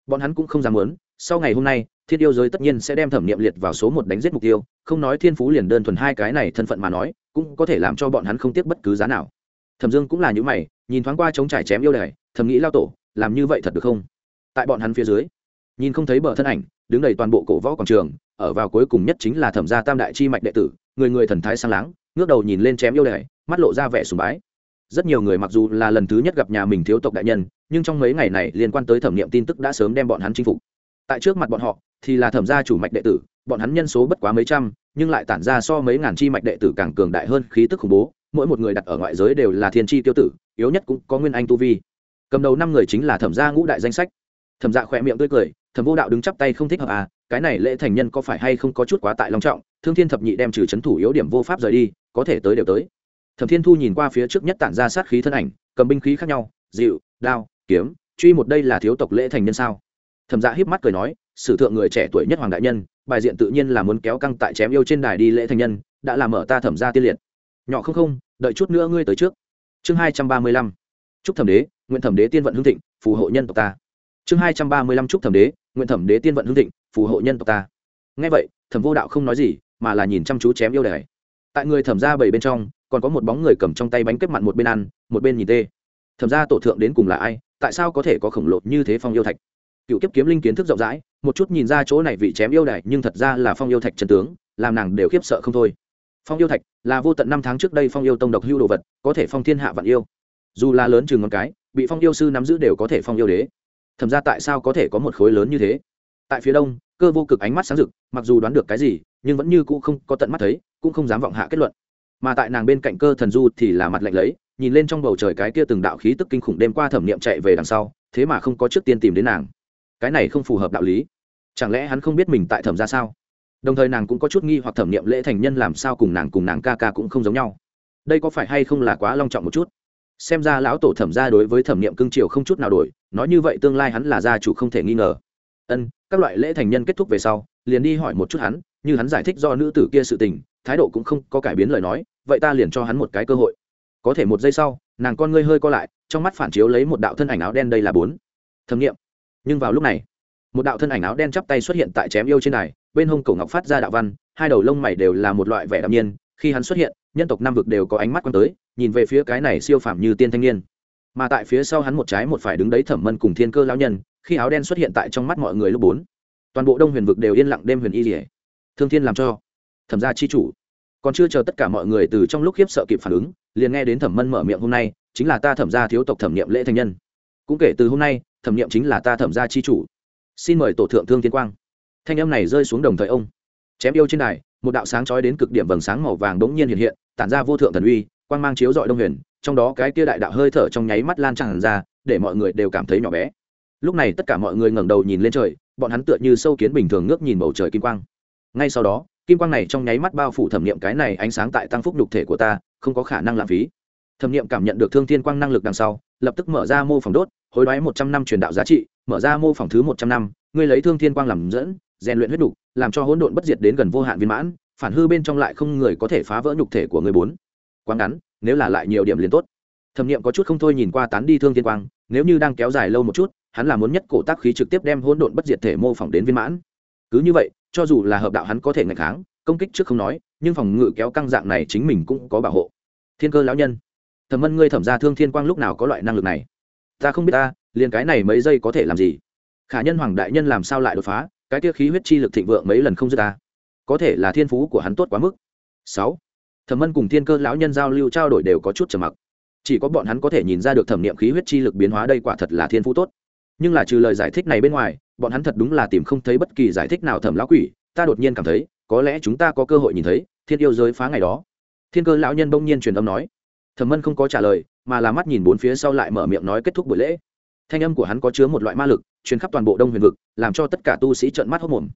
Bọn hắn cũng không dám muốn, sau ngày hôm nay, thiên yêu giới tất nhiên sẽ đem thẩm nghiệm liệt vào số một đánh giết mục tiêu, không nói thiên phú liền đơn thuần hai cái này thân phận mà nói, cũng có thể làm cho bọn hắn không tiếc bất cứ giá nào. Thẩm dương cũng là những mày, nhìn thoáng qua chống trải chém yêu đài, thầm nghĩ lao tổ, làm như vậy thật được không? Tại bọn hắn phía dưới, nhìn không thấy bờ thân ảnh, đứng đầy toàn bộ cổ võ quảng trường, ở vào cuối cùng nhất chính là thẩm gia tam đại chi mạch đệ tử, người người thần thái sang láng, ngước đầu nhìn lên chém yêu đài, mắt lộ ra vẻ sùng bái rất nhiều người mặc dù là lần thứ nhất gặp nhà mình thiếu tộc đại nhân, nhưng trong mấy ngày này liên quan tới thẩm nghiệm tin tức đã sớm đem bọn hắn chinh phục. Tại trước mặt bọn họ, thì là thẩm gia chủ mạch đệ tử, bọn hắn nhân số bất quá mấy trăm, nhưng lại tản ra so mấy ngàn chi mạch đệ tử càng cường đại hơn khí tức khủng bố, mỗi một người đặt ở ngoại giới đều là thiên chi tiêu tử, yếu nhất cũng có nguyên anh tu vi. Cầm đầu năm người chính là thẩm gia ngũ đại danh sách. Thẩm dạ khỏe miệng tươi cười, thẩm vô đạo đứng chắp tay không thích hợp à cái này lễ thành nhân có phải hay không có chút quá tại long trọng, thương thiên thập nhị đem trừ c h ấ n thủ yếu điểm vô pháp rời đi, có thể tới đều tới thẩm thiên thu nhìn qua phía trước nhất tản ra sát khí thân ảnh, cầm binh khí khác nhau, dịu, đao, kiếm, truy một đây là thiếu tộc lễ thành nhân sao? Thẩm dạ híp mắt cười nói, sử thượng người trẻ tuổi nhất hoàng đại nhân, bài diện tự nhiên là muốn kéo căng tại chém yêu trên đài đi lễ thành nhân, đã làm mở ta thẩm ra tiên liệt. Nhỏ không không, đợi chút nữa ngươi tới trước. Chương hai trăm ba mươi lăm, chúc thẩm đế, nguyện thẩm đế tiên vận hương thịnh, phù hộ nhân tộc ta. Chương hai trăm ba mươi lăm, chúc thẩm đế, nguyện thẩm đế tiên vận hương thịnh, phù hộ nhân tộc ta. Ngay vậy, thẩm vô đạo không nói gì, mà là nhìn chăm chú chém yêu đài. Tại người thẩm ra bảy bên trong còn có một bóng người cầm trong tay bánh kết mặn một bên ăn, một bên nhìn tê. Thẩm ra tổ thượng đến cùng là ai, tại sao có thể có khổng lồ như thế phong yêu thạch? Cựu kiếp kiếm linh kiến thức rộng rãi, một chút nhìn ra chỗ này vị chém yêu đài nhưng thật ra là phong yêu thạch trần tướng, làm nàng đều khiếp sợ không thôi. Phong yêu thạch là vô tận năm tháng trước đây phong yêu tông độc hưu đồ vật, có thể phong thiên hạ vạn yêu. Dù là lớn chừng ngón cái, bị phong yêu sư nắm giữ đều có thể phong yêu đế. Thẩm ra tại sao có thể có một khối lớn như thế? Tại phía đông, cơ vô cực ánh mắt sáng rực, mặc dù đoán được cái gì, nhưng vẫn như cũ không có tận mắt thấy, cũng không dám vọng hạ kết luận mà tại nàng bên cạnh cơ thần du thì là mặt lạnh lấy, nhìn lên trong bầu trời cái kia từng đạo khí tức kinh khủng đêm qua thẩm niệm chạy về đằng sau, thế mà không có trước tiên tìm đến nàng. Cái này không phù hợp đạo lý. Chẳng lẽ hắn không biết mình tại thẩm ra sao? Đồng thời nàng cũng có chút nghi hoặc thẩm niệm lễ thành nhân làm sao cùng nàng cùng nàng ca ca cũng không giống nhau. Đây có phải hay không là quá long trọng một chút? Xem ra lão tổ thẩm ra đối với thẩm niệm cương triều không chút nào đổi, nói như vậy tương lai hắn là gia chủ không thể nghi ngờ. Ân, các loại lễ thành nhân kết thúc về sau, liền đi hỏi một chút hắn, như hắn giải thích do nữ tử kia sự tình thái độ cũng không có cải biến lời nói, vậy ta liền cho hắn một cái cơ hội. Có thể một giây sau, nàng con ngươi hơi co lại, trong mắt phản chiếu lấy một đạo thân ảnh áo đen đây là bốn. Thẩm nghiệm. Nhưng vào lúc này, một đạo thân ảnh áo đen chắp tay xuất hiện tại chém yêu trên này bên hông cổ ngọc phát ra đạo văn, hai đầu lông mày đều là một loại vẻ đạm nhiên, khi hắn xuất hiện, nhân tộc nam vực đều có ánh mắt quan tới, nhìn về phía cái này siêu phàm như tiên thanh niên. Mà tại phía sau hắn một trái một phải đứng đấy thẩm mân cùng thiên cơ lão nhân, khi áo đen xuất hiện tại trong mắt mọi người lúc bốn, toàn bộ đông huyền vực đều yên lặng đêm huyền y rỉa thương thiên làm cho thẩm gia chi chủ. Còn chưa chờ tất cả mọi người từ trong lúc khiếp sợ kịp phản ứng, liền nghe đến thẩm mân mở miệng hôm nay, chính là ta thẩm gia thiếu tộc thẩm nghiệm lễ thành nhân. Cũng kể từ hôm nay, thẩm nghiệm chính là ta thẩm gia chi chủ. Xin mời tổ thượng thương thiên quang. Thanh âm này rơi xuống đồng thời ông. Chém yêu trên đài, một đạo sáng chói đến cực điểm vầng sáng màu vàng đống nhiên hiện hiện, tản ra vô thượng thần uy, quang mang chiếu dọi đông huyền, trong đó cái kia đại đạo hơi thở trong nháy mắt lan tràn ra, để mọi người đều cảm thấy nhỏ bé. Lúc này tất cả mọi người ngẩng đầu nhìn lên trời, bọn hắn tựa như sâu kiến bình thường ngước nhìn bầu trời kim quang. Ngay sau đó kim quang này trong nháy mắt bao phủ thẩm nghiệm cái này ánh sáng tại tăng phúc nhục thể của ta, không có khả năng lãng phí. Thẩm nghiệm cảm nhận được thương thiên quang năng lực đằng sau, lập tức mở ra mô phỏng đốt, hối đoái một trăm năm truyền đạo giá trị, mở ra mô phỏng thứ một trăm năm, ngươi lấy thương thiên quang làm dẫn, rèn luyện huyết đục làm cho hỗn độn bất diệt đến gần vô hạn viên mãn, phản hư bên trong lại không người có thể phá vỡ nhục thể của người bốn. Quá ngắn, nếu là lại nhiều điểm liền tốt. Thẩm nghiệm có chút không thôi nhìn qua tán đi thương thiên quang, nếu như đang kéo dài lâu một chút, hắn là muốn nhất cổ tác khí trực tiếp đem hỗn độn bất diệt thể mô phỏng đến viên mãn cứ như vậy, cho dù là hợp đạo hắn có thể ngày kháng, công kích trước không nói, nhưng phòng ngự kéo căng dạng này chính mình cũng có bảo hộ. Thiên cơ lão nhân. Thẩm mân ngươi thẩm ra thương thiên quang lúc nào có loại năng lực này? Ta không biết ta, liền cái này mấy giây có thể làm gì? Khả nhân hoàng đại nhân làm sao lại đột phá? Cái kia khí huyết chi lực thịnh vượng mấy lần không dứt ta. Có thể là thiên phú của hắn tốt quá mức. Sáu. Thẩm mân cùng thiên cơ lão nhân giao lưu trao đổi đều có chút trầm mặc. Chỉ có bọn hắn có thể nhìn ra được thẩm niệm khí huyết chi lực biến hóa đây quả thật là thiên phú tốt nhưng là trừ lời giải thích này bên ngoài, bọn hắn thật đúng là tìm không thấy bất kỳ giải thích nào thẩm lão quỷ, ta đột nhiên cảm thấy, có lẽ chúng ta có cơ hội nhìn thấy, thiên yêu giới phá ngày đó. Thiên cơ lão nhân bỗng nhiên truyền âm nói. Thẩm mân không có trả lời, mà là mắt nhìn bốn phía sau lại mở miệng nói kết thúc buổi lễ. Thanh âm của hắn có chứa một loại ma lực, truyền khắp toàn bộ đông huyền vực, làm cho tất cả tu sĩ trợn mắt hốc mồm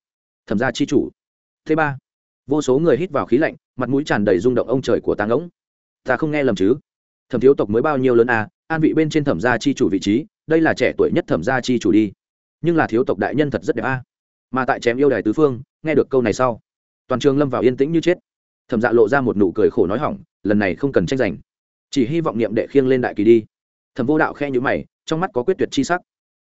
thẩm gia chi chủ. Thứ ba. Vô số người hít vào khí lạnh, mặt mũi tràn đầy rung động ông trời của ta ống. Ta không nghe lầm chứ? Thẩm thiếu tộc mới bao nhiêu lớn à? An vị bên trên thẩm gia chi chủ vị trí đây là trẻ tuổi nhất thẩm gia chi chủ đi. Nhưng là thiếu tộc đại nhân thật rất đẹp a. À. mà tại chém yêu đài tứ phương, nghe được câu này sau, toàn trường lâm vào yên tĩnh như chết. Thẩm dạ lộ ra một nụ cười khổ nói hỏng, lần này không cần tranh giành. Chỉ hy vọng niệm đệ khiêng lên đại kỳ đi. Thẩm vô đạo khe nhữ mày, trong mắt có quyết tuyệt chi sắc.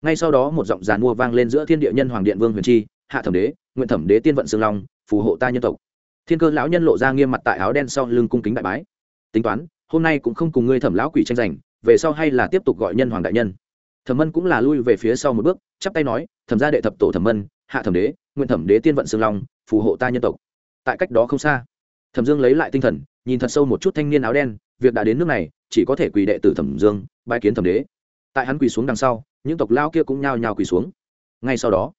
Ngay sau đó một giọng giàn mua vang lên giữa thiên địa nhân hoàng điện vương huyền chi, hạ thẩm đế, nguyện thẩm đế tiên vận sương long, phù hộ ta nhân tộc. Thiên cơ lão nhân lộ ra nghiêm mặt tại áo đen sau lưng cung kính đại bái. Tính toán, hôm nay cũng không cùng ngươi thẩm lão quỷ tranh giành, về sau hay là tiếp tục gọi nhân hoàng đại nhân thẩm mân cũng là lui về phía sau một bước, chắp tay nói, thẩm gia đệ thập tổ thẩm mân, hạ thẩm đế, nguyện thẩm đế tiên vận sương long, phù hộ ta nhân tộc. Tại cách đó không xa, thẩm dương lấy lại tinh thần, nhìn thật sâu một chút thanh niên áo đen, việc đã đến nước này, chỉ có thể quỳ đệ tử thẩm dương bãi kiến thẩm đế. Tại hắn quỳ xuống đằng sau, những tộc lao kia cũng nhao nhao quỳ xuống. Ngay sau đó,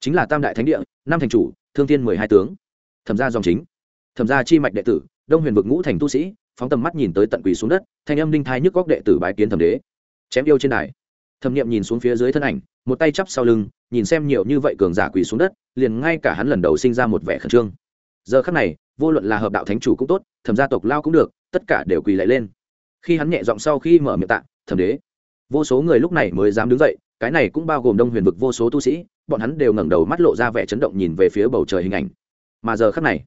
chính là tam đại thánh địa, năm thành chủ, thương thiên mười hai tướng. Thẩm gia dòng chính. Thẩm gia chi mạch đệ tử, đông huyền vực ngũ thành tu sĩ, phóng tầm mắt nhìn tới tận quỳ xuống đất, thanh âm đinh thai nhức góc đệ tử bái kiến thẩm đế. Chém yêu trên đài thẩm nghiệm nhìn xuống phía dưới thân ảnh, một tay chắp sau lưng, nhìn xem nhiều như vậy cường giả quỳ xuống đất, liền ngay cả hắn lần đầu sinh ra một vẻ khẩn trương. Giờ khắc này, vô luận là hợp đạo thánh chủ cũng tốt, thẩm gia tộc lao cũng được, tất cả đều quỳ lại lên. Khi hắn nhẹ giọng sau khi mở miệng tạ, thẩm đế. Vô số người lúc này mới dám đứng dậy, cái này cũng bao gồm đông huyền vực vô số tu sĩ, bọn hắn đều ngẩng đầu mắt lộ ra vẻ chấn động nhìn về phía bầu trời hình ảnh. Mà giờ khắc này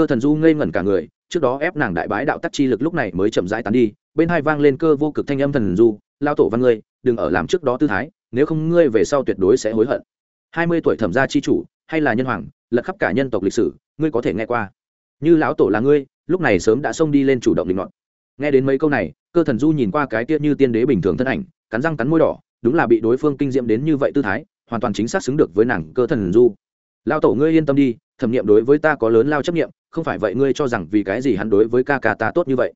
cơ thần du ngây ngẩn cả người, trước đó ép nàng đại bái đạo tắc chi lực lúc này mới chậm rãi tán đi, bên hai vang lên cơ vô cực thanh âm thần du lao tổ văn ngươi, đừng ở làm trước đó tư thái, nếu không ngươi về sau tuyệt đối sẽ hối hận. Hai mươi tuổi thẩm gia chi chủ, hay là nhân hoàng, lật khắp cả nhân tộc lịch sử, ngươi có thể nghe qua. Như lão tổ là ngươi, lúc này sớm đã xông đi lên chủ động định luận nghe đến mấy câu này, cơ thần du nhìn qua cái tiết như tiên đế bình thường thân ảnh, cắn răng cắn môi đỏ, đúng là bị đối phương kinh diệm đến như vậy tư thái, hoàn toàn chính xác xứng được với nàng cơ thần du. Lao tổ ngươi yên tâm đi, thẩm nghiệm đối với ta có lớn lao chấp nghiệm không phải vậy ngươi cho rằng vì cái gì hắn đối với ca ca ta tốt như vậy?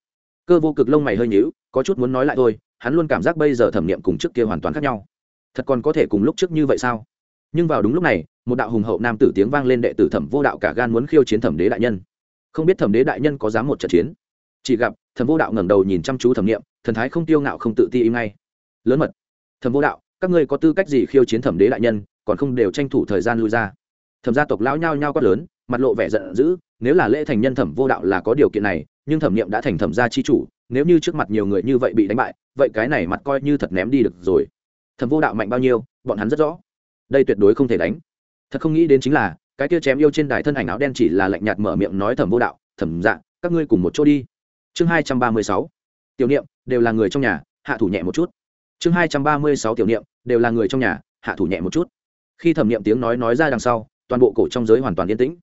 Cơ vô cực lông mày hơi nhíu, có chút muốn nói lại thôi, hắn luôn cảm giác bây giờ thẩm nghiệm cùng trước kia hoàn toàn khác nhau. Thật còn có thể cùng lúc trước như vậy sao? Nhưng vào đúng lúc này, một đạo hùng hậu nam tử tiếng vang lên đệ tử thẩm vô đạo cả gan muốn khiêu chiến thẩm đế đại nhân. Không biết thẩm đế đại nhân có dám một trận chiến? Chỉ gặp, thẩm vô đạo ngẩng đầu nhìn chăm chú thẩm nghiệm thần thái không tiêu ngạo không tự ti im ngay. Lớn mật. Thẩm vô đạo, các ngươi có tư cách gì khiêu chiến thẩm đế đại nhân, còn không đều tranh thủ thời gian lui ra. Thẩm gia tộc lão nhao nhao quát lớn mặt lộ vẻ giận dữ, nếu là lễ thành nhân thẩm vô đạo là có điều kiện này, nhưng thẩm nghiệm đã thành thẩm gia chi chủ, nếu như trước mặt nhiều người như vậy bị đánh bại, vậy cái này mặt coi như thật ném đi được rồi. Thẩm vô đạo mạnh bao nhiêu, bọn hắn rất rõ. Đây tuyệt đối không thể đánh. Thật không nghĩ đến chính là, cái kia chém yêu trên đài thân ảnh áo đen chỉ là lạnh nhạt mở miệng nói thẩm vô đạo, thẩm dạ các ngươi cùng một chỗ đi. Chương hai trăm ba mươi sáu. Tiểu niệm, đều là người trong nhà, hạ thủ nhẹ một chút. Chương hai trăm ba mươi sáu tiểu niệm, đều là người trong nhà, hạ thủ nhẹ một chút. Khi thẩm niệm tiếng nói nói ra đằng sau, toàn bộ cổ trong giới hoàn toàn yên tĩnh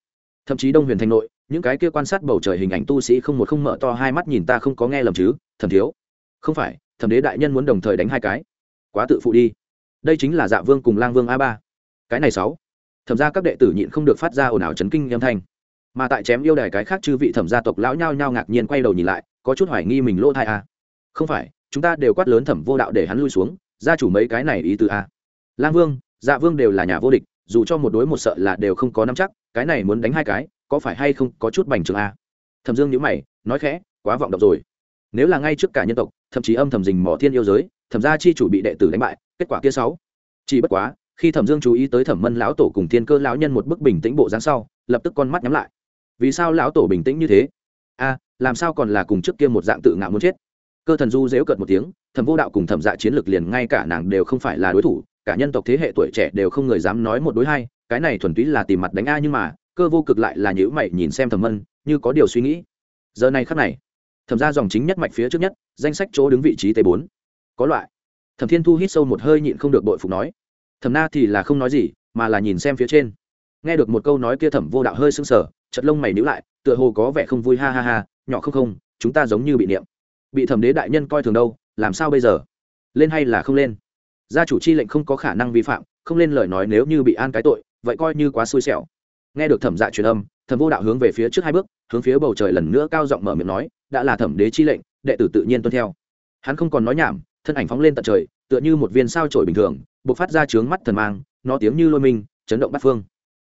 thậm chí đông huyền thành nội, những cái kia quan sát bầu trời hình ảnh tu sĩ không một không mở to hai mắt nhìn ta không có nghe lầm chứ, thẩm thiếu. Không phải, thẩm đế đại nhân muốn đồng thời đánh hai cái. Quá tự phụ đi. Đây chính là dạ vương cùng lang vương a ba. Cái này sáu. Thẩm ra các đệ tử nhịn không được phát ra ồn ào chấn kinh âm thanh. Mà tại chém yêu đài cái khác chư vị thẩm gia tộc lão nhao nhao ngạc nhiên quay đầu nhìn lại, có chút hoài nghi mình lỗ thai a. Không phải, chúng ta đều quát lớn thẩm vô đạo để hắn lui xuống, gia chủ mấy cái này ý từ a. Lang vương dạ vương đều là nhà vô địch dù cho một đối một sợ là đều không có nắm chắc, cái này muốn đánh hai cái, có phải hay không có chút bành trường a à? thẩm dương nhữ mày, nói khẽ, quá vọng động rồi. Nếu là ngay trước cả nhân tộc, thậm chí âm thầm dình mỏ thiên yêu giới, thẩm gia chi chủ bị đệ tử đánh bại, kết quả kia sáu. Chỉ bất quá, khi thẩm dương chú ý tới thẩm mân lão tổ cùng thiên cơ lão nhân một bức bình tĩnh bộ dáng sau, lập tức con mắt nhắm lại. Vì sao lão tổ bình tĩnh như thế? A làm sao còn là cùng trước kia một dạng tự ngạo muốn chết? Cơ thần du dễu cợt một tiếng, thẩm vô đạo cùng thẩm dạ chiến lược liền ngay cả nàng đều không phải là đối thủ cả nhân tộc thế hệ tuổi trẻ đều không người dám nói một đối hai, cái này thuần túy là tìm mặt đánh a nhưng mà, cơ vô cực lại là nhữ mày nhìn xem thẩm mân, như có điều suy nghĩ. Giờ này khắc này, thẩm ra dòng chính nhất mạch phía trước nhất, danh sách chỗ đứng vị trí t bốn. Có loại. Thẩm thiên thu hít sâu một hơi nhịn không được bội phục nói. Thẩm na thì là không nói gì, mà là nhìn xem phía trên. Nghe được một câu nói kia thẩm vô đạo hơi sưng sờ chật lông mày níu lại, tựa hồ có vẻ không vui, ha ha ha, nhỏ không không, chúng ta giống như bị niệm. Bị thẩm đế đại nhân coi thường đâu, làm sao bây giờ? Lên hay là không lên? Gia chủ chi lệnh không có khả năng vi phạm, không lên lời nói nếu như bị an cái tội, vậy coi như quá xui xẻo. Nghe được thẩm dạ truyền âm, thẩm vô đạo hướng về phía trước hai bước, hướng phía bầu trời lần nữa cao giọng mở miệng nói, đã là thẩm đế chi lệnh, đệ tử tự nhiên tuân theo. Hắn không còn nói nhảm, thân ảnh phóng lên tận trời, tựa như một viên sao trổi bình thường b ộ c phát ra trướng mắt thần mang, nó tiếng như lôi minh, chấn động bắt phương.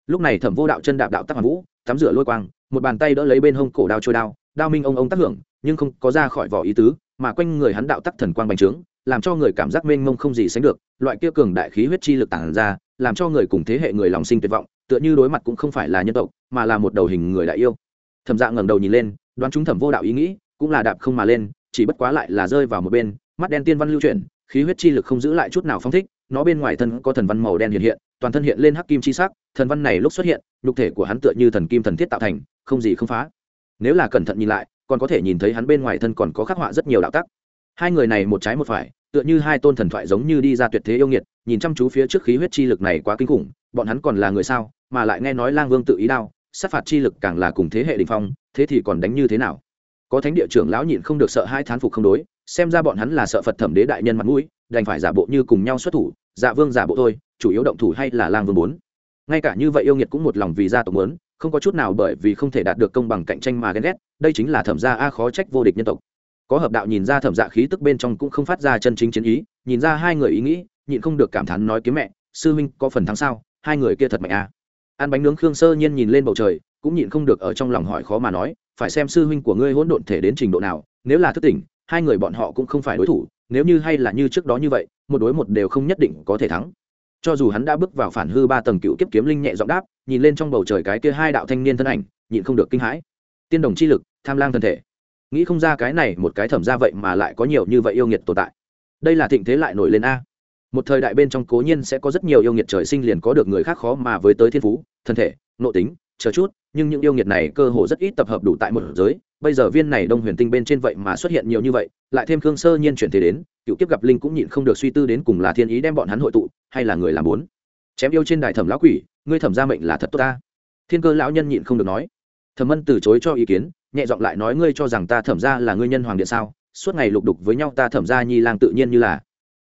Lúc này thẩm vô đạo chân đạp đạo tắc hoàng vũ, tắm rửa lôi quang, một bàn tay đỡ lấy bên hông cổ đao trôi đao đao minh ông ông tác hưởng, nhưng không có ra khỏi vỏ ý tứ, mà quanh người hắn đạo tắc thần quang bành trướng làm cho người cảm giác mênh mông không gì sánh được, loại kia cường đại khí huyết chi lực tản ra, làm cho người cùng thế hệ người lòng sinh tuyệt vọng, tựa như đối mặt cũng không phải là nhân tộc, mà là một đầu hình người đại yêu. Thẩm dạ ngẩng đầu nhìn lên, đoán chúng thẩm vô đạo ý nghĩ, cũng là đạp không mà lên, chỉ bất quá lại là rơi vào một bên, mắt đen tiên văn lưu chuyển, khí huyết chi lực không giữ lại chút nào phong thích, nó bên ngoài thân có thần văn màu đen hiện hiện, toàn thân hiện lên hắc kim chi sắc, thần văn này lúc xuất hiện, nhục thể của hắn tựa như thần kim thần thiết tạo thành, không gì không phá. Nếu là cẩn thận nhìn lại, còn có thể nhìn thấy hắn bên ngoài thân còn có khắc họa rất nhiều đạo tắc hai người này một trái một phải, tựa như hai tôn thần thoại giống như đi ra tuyệt thế yêu nghiệt, nhìn chăm chú phía trước khí huyết chi lực này quá kinh khủng, bọn hắn còn là người sao, mà lại nghe nói lang vương tự ý đao, sát phạt chi lực càng là cùng thế hệ đình phong, thế thì còn đánh như thế nào? Có thánh địa trưởng lão nhịn không được sợ hai thán phục không đối, xem ra bọn hắn là sợ phật thẩm đế đại nhân mặt mũi, đành phải giả bộ như cùng nhau xuất thủ dạ vương giả bộ thôi, chủ yếu động thủ hay là lang vương bốn ngay cả như vậy yêu nghiệt cũng một lòng vì gia tộc muốn, không có chút nào bởi vì không thể đạt được công bằng cạnh tranh mà ghen ghét, đây chính là thẩm gia a khó trách vô địch nhân tộc có hợp đạo nhìn ra thẩm dạ khí tức bên trong cũng không phát ra chân chính chiến ý, nhìn ra hai người ý nghĩ, nhịn không được cảm thán nói kiếm mẹ, sư huynh có phần thắng sao, hai người kia thật mạnh à. ăn bánh nướng khương sơ nhiên nhìn lên bầu trời, cũng nhịn không được ở trong lòng hỏi khó mà nói, phải xem sư huynh của ngươi hỗn độn thể đến trình độ nào, nếu là thức tỉnh, hai người bọn họ cũng không phải đối thủ, nếu như hay là như trước đó như vậy, một đối một đều không nhất định có thể thắng. Cho dù hắn đã bước vào phản hư ba tầng cựu kiếp kiếm linh nhẹ giọng đáp, nhìn lên trong bầu trời cái kia hai đạo thanh niên thân ảnh, nhịn không được kinh hãi. Tiên đồng chi lực, tham lang thân thể nghĩ không ra cái này một cái thẩm ra vậy mà lại có nhiều như vậy yêu nghiệt tồn tại. Đây là thịnh thế lại nổi lên a. Một thời đại bên trong cố nhiên sẽ có rất nhiều yêu nghiệt trời sinh liền có được người khác khó mà với tới thiên phú, thân thể, nội tính, chờ chút, nhưng những yêu nghiệt này cơ hồ rất ít tập hợp đủ tại một giới. Bây giờ viên này đông huyền tinh bên trên vậy mà xuất hiện nhiều như vậy, lại thêm khương sơ nhiên chuyển thế đến, cựu kiếp gặp linh cũng nhịn không được suy tư đến cùng là thiên ý đem bọn hắn hội tụ, hay là người làm bốn. Chém yêu trên đài thẩm lão quỷ, ngươi thẩm ra mệnh là thật tốt ta. Thiên cơ lão nhân nhịn không được nói. Thẩm mân từ chối cho ý kiến nhẹ giọng lại nói ngươi cho rằng ta thẩm ra là ngươi nhân hoàng điện sao? Suốt ngày lục đục với nhau ta thẩm ra nhi lang tự nhiên như là.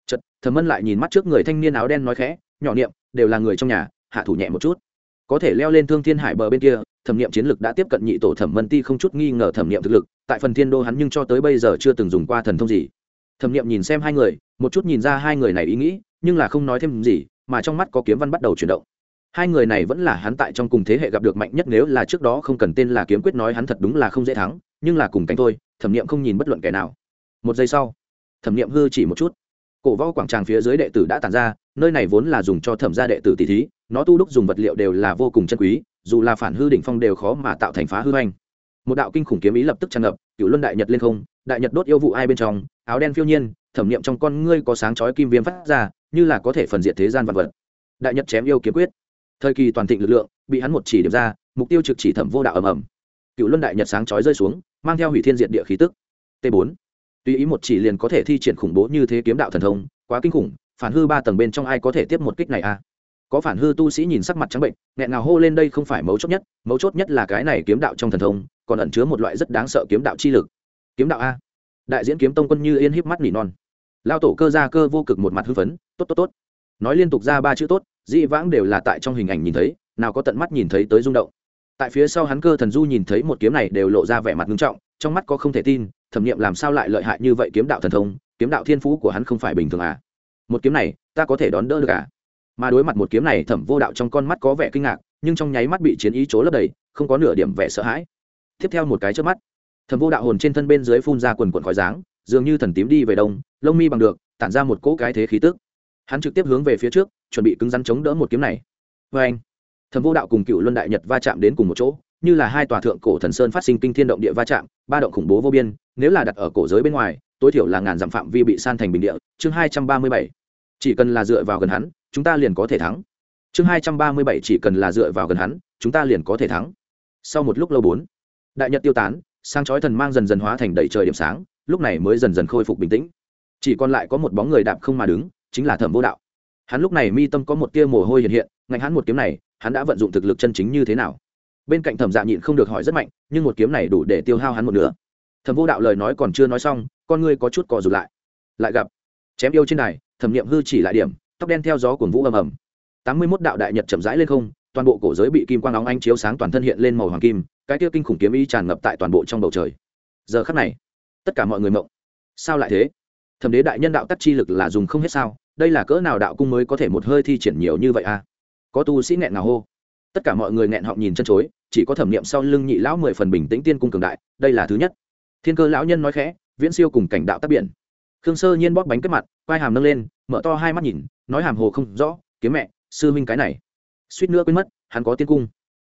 Chật thẩm mân lại nhìn mắt trước người thanh niên áo đen nói khẽ, nhỏ niệm, đều là người trong nhà, hạ thủ nhẹ một chút. Có thể leo lên thương thiên hải bờ bên kia, thẩm niệm chiến lực đã tiếp cận nhị tổ thẩm mân ti không chút nghi ngờ thẩm niệm thực lực, tại phần thiên đô hắn nhưng cho tới bây giờ chưa từng dùng qua thần thông gì. Thẩm niệm nhìn xem hai người, một chút nhìn ra hai người này ý nghĩ, nhưng là không nói thêm gì, mà trong mắt có kiếm văn bắt đầu chuyển động hai người này vẫn là hắn tại trong cùng thế hệ gặp được mạnh nhất nếu là trước đó không cần tên là kiếm quyết nói hắn thật đúng là không dễ thắng, nhưng là cùng cánh thôi, thẩm nghiệm không nhìn bất luận kẻ nào. Một giây sau, thẩm nghiệm hư chỉ một chút. Cổ võ quảng tràng phía dưới đệ tử đã tàn ra, nơi này vốn là dùng cho thẩm gia đệ tử tỷ thí, nó tu đúc dùng vật liệu đều là vô cùng chân quý, dù là phản hư đỉnh phong đều khó mà tạo thành phá hư hoành. Một đạo kinh khủng kiếm ý lập tức tràn ngập cựu luân đại nhật lên không, đại nhật đốt yêu vụ ai bên trong, áo đen phiêu nhiên, thẩm nghiệm trong con ngươi có sáng chói kim viêm phát ra, như là có thể phần diệt thế gian vật vật. Đại nhật chém yêu kiếm quyết thời kỳ toàn thịnh lực lượng, bị hắn một chỉ điểm ra, mục tiêu trực chỉ thẩm vô đạo ầm ầm. Cựu luân đại nhật sáng chói rơi xuống, mang theo hủy thiên diện địa khí tức. T 4 tùy ý một chỉ liền có thể thi triển khủng bố như thế kiếm đạo thần thông, quá kinh khủng, phản hư ba tầng bên trong ai có thể tiếp một kích này a à? có phản hư tu sĩ nhìn sắc mặt trắng bệnh, nghẹn ngào hô lên đây không phải mấu chốt nhất, mấu chốt nhất là cái này kiếm đạo trong thần thông, còn ẩn chứa một loại rất đáng sợ kiếm đạo chi lực. Kiếm đạo a? Đại diễn kiếm tông quân như yên híp mắt nỉ non. Lao tổ cơ ra cơ vô cực một mặt hư phấn, tốt tốt tốt. Nói liên tục ra ba chữ tốt dĩ vãng đều là tại trong hình ảnh nhìn thấy, nào có tận mắt nhìn thấy tới rung động. Tại phía sau hắn cơ thần du nhìn thấy một kiếm này đều lộ ra vẻ mặt nghiêm trọng, trong mắt có không thể tin, thẩm nghiệm làm sao lại lợi hại như vậy kiếm đạo thần thông, kiếm đạo thiên phú của hắn không phải bình thường à? Một kiếm này, ta có thể đón đỡ được à? Mà đối mặt một kiếm này, thẩm vô đạo trong con mắt có vẻ kinh ngạc, nhưng trong nháy mắt bị chiến ý chỗ lấp đầy, không có nửa điểm vẻ sợ hãi. Tiếp theo một cái trước mắt, thẩm vô đạo hồn trên thân bên dưới phun ra quần quần khói dáng dường như thần tím đi về đông, lông mi bằng được, tản ra một cỗ cái thế khí tức. Hắn trực tiếp hướng về phía trước chuẩn bị cứng rắn chống đỡ một kiếm này. Vê anh, thẩm vô đạo cùng cựu luân đại nhật va chạm đến cùng một chỗ, như là hai tòa thượng cổ thần sơn phát sinh kinh thiên động địa va chạm, ba động khủng bố vô biên, nếu là đặt ở cổ giới bên ngoài, tối thiểu là ngàn dặm phạm vi bị san thành bình địa. Chương hai trăm ba mươi bảy, chỉ cần là dựa vào gần hắn, chúng ta liền có thể thắng. Chương hai trăm ba mươi bảy, chỉ cần là dựa vào gần hắn, chúng ta liền có thể thắng. Sau một lúc lâu bốn, đại nhật tiêu tán sang chói thần mang dần dần hóa thành đầy trời điểm sáng, lúc này mới dần dần khôi phục bình tĩnh. Chỉ còn lại có một bóng người đạp không mà đứng, chính là thẩm vô đạo hắn lúc này mi tâm có một tia mồ hôi hiện hiện, ngạnh hắn một kiếm này, hắn đã vận dụng thực lực chân chính như thế nào? Bên cạnh thẩm dạ nhịn không được hỏi rất mạnh, nhưng một kiếm này đủ để tiêu hao hắn một nửa. Thẩm vô đạo lời nói còn chưa nói xong, con ngươi có chút cò rụt lại. Lại gặp, chém yêu trên này thẩm nghiệm hư chỉ lại điểm, tóc đen theo gió cuồng vũ ầm ầm. Tám mươi mốt đạo đại nhật chậm rãi lên không, toàn bộ cổ giới bị kim quang óng ánh chiếu sáng toàn thân hiện lên màu hoàng kim, cái tiêu kinh khủng kiếm ý tràn ngập tại toàn bộ trong bầu trời. Giờ khắc này, tất cả mọi người mộng. Sao lại thế? Thẩm đế đại nhân đạo tắc chi lực là dùng không hết sao? Đây là cỡ nào đạo cung mới có thể một hơi thi triển nhiều như vậy à? Có tu sĩ nghẹn ngào hô. Tất cả mọi người nghẹn họng nhìn chân chối, chỉ có thẩm niệm sau lưng nhị lão mười phần bình tĩnh tiên cung cường đại, đây là thứ nhất. Thiên cơ lão nhân nói khẽ, viễn siêu cùng cảnh đạo tác biển. Khương sơ nhiên bóp bánh kết mặt, quai hàm nâng lên, mở to hai mắt nhìn, nói hàm hồ không rõ, kiếm mẹ, sư huynh cái này. Suýt nữa quên mất, hắn có tiên cung.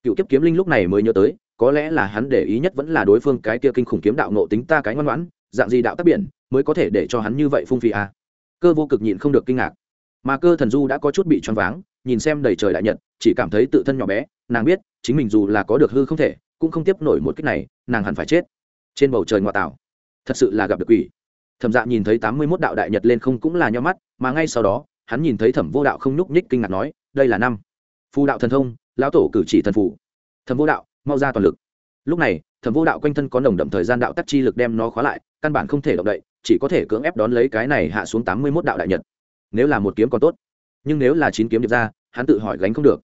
Cựu kiếp kiếm linh lúc này mới nhớ tới, có lẽ là hắn để ý nhất vẫn là đối phương cái kia kinh khủng kiếm đạo nộ tính ta cái ngoan ngoãn, dạng gì đạo tác biển mới có thể để cho hắn như vậy phung phí à cơ vô cực nhịn không được kinh ngạc. Mà cơ thần du đã có chút bị choáng váng, nhìn xem đầy trời đại nhật, chỉ cảm thấy tự thân nhỏ bé, nàng biết, chính mình dù là có được hư không thể, cũng không tiếp nổi một cách này, nàng hẳn phải chết. Trên bầu trời ngoại tảo, thật sự là gặp được quỷ. Thẩm dạ nhìn thấy tám mươi mốt đạo đại nhật lên không cũng là nho mắt, mà ngay sau đó, hắn nhìn thấy thẩm vô đạo không nhúc nhích kinh ngạc nói, đây là năm. Phù đạo thần thông, lão tổ cử chỉ thần phụ thẩm vô đạo, mau ra toàn lực. Lúc này, thẩm vô đạo quanh thân có nồng đậm thời gian đạo tắc chi lực đem nó khóa lại, căn bản không thể động đậy chỉ có thể cưỡng ép đón lấy cái này hạ xuống tám mươi mốt đạo đại nhật. Nếu là một kiếm còn tốt. Nhưng nếu là chín kiếm điệp ra, hắn tự hỏi gánh không được.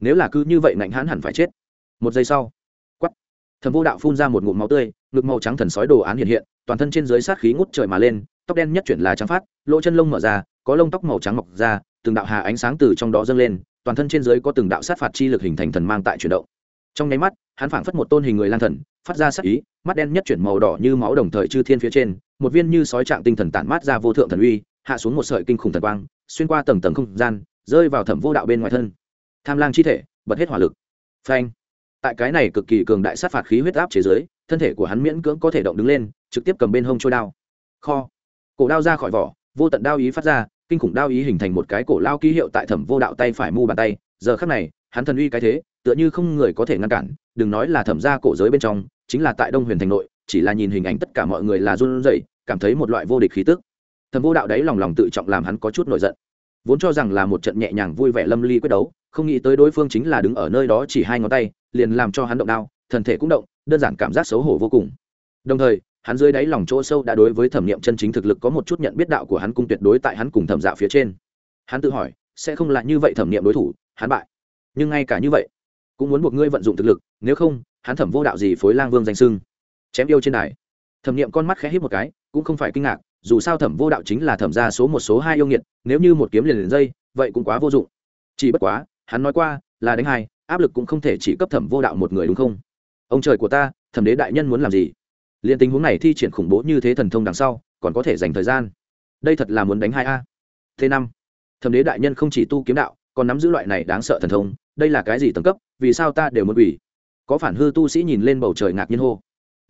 Nếu là cứ như vậy ngạnh hắn hẳn phải chết. Một giây sau quắp thần vô đạo phun ra một ngụm máu tươi, ngực màu trắng thần sói đồ án hiện hiện, toàn thân trên dưới sát khí ngút trời mà lên, tóc đen nhất chuyển là trắng phát, lỗ chân lông mở ra, có lông tóc màu trắng mọc ra, từng đạo hà ánh sáng từ trong đó dâng lên, toàn thân trên dưới có từng đạo sát phạt chi lực hình thành thần mang tại chuyển động. Trong nháy mắt, hắn phảng phất một tôn hình người lang thần, phát ra sát ý, mắt đen nhất chuyển màu đỏ như máu đồng thời chư thiên phía trên một viên như sói trạng tinh thần tản mát ra vô thượng thần uy, hạ xuống một sợi kinh khủng thần quang, xuyên qua tầng tầng không gian, rơi vào thẩm vô đạo bên ngoài thân. Tham lang chi thể, bật hết hỏa lực. Phanh. Tại cái này cực kỳ cường đại sát phạt khí huyết áp chế giới, thân thể của hắn miễn cưỡng có thể động đứng lên, trực tiếp cầm bên hông trôi đao. Kho. Cổ đao ra khỏi vỏ, vô tận đao ý phát ra, kinh khủng đao ý hình thành một cái cổ lao ký hiệu tại thẩm vô đạo tay phải mu bàn tay. Giờ khắc này, hắn thần uy cái thế, tựa như không người có thể ngăn cản, đừng nói là thẩm ra cổ giới bên trong, chính là tại đông huyền thành nội chỉ là nhìn hình ảnh tất cả mọi người là run rẩy, cảm thấy một loại vô địch khí tức. Thẩm vô đạo đấy lòng lòng tự trọng làm hắn có chút nổi giận. Vốn cho rằng là một trận nhẹ nhàng vui vẻ lâm ly quyết đấu, không nghĩ tới đối phương chính là đứng ở nơi đó chỉ hai ngón tay, liền làm cho hắn động đao thần thể cũng động, đơn giản cảm giác xấu hổ vô cùng. Đồng thời, hắn dưới đáy lòng chỗ sâu đã đối với thẩm nghiệm chân chính thực lực có một chút nhận biết đạo của hắn cung tuyệt đối tại hắn cùng thẩm dạo phía trên. Hắn tự hỏi, sẽ không là như vậy thẩm nghiệm đối thủ, hắn bại. Nhưng ngay cả như vậy, cũng muốn buộc ngươi vận dụng thực lực, nếu không, hắn thẩm vô đạo gì phối lang vương danh sưng chém yêu trên đài. Thẩm nghiệm con mắt khẽ hít một cái, cũng không phải kinh ngạc, dù sao thẩm vô đạo chính là thẩm gia số một số hai yêu nghiệt, nếu như một kiếm liền liền dây, vậy cũng quá vô dụng. Chỉ bất quá, hắn nói qua, là đánh hai, áp lực cũng không thể chỉ cấp thẩm vô đạo một người đúng không? Ông trời của ta, thẩm đế đại nhân muốn làm gì? Liền tình huống này thi triển khủng bố như thế thần thông đằng sau, còn có thể dành thời gian. Đây thật là muốn đánh hai a. T năm, thẩm đế đại nhân không chỉ tu kiếm đạo, còn nắm giữ loại này đáng sợ thần thông, đây là cái gì tầng cấp, vì sao ta đều muốn ủy có phản hư tu sĩ nhìn lên bầu trời ngạc nhiên hô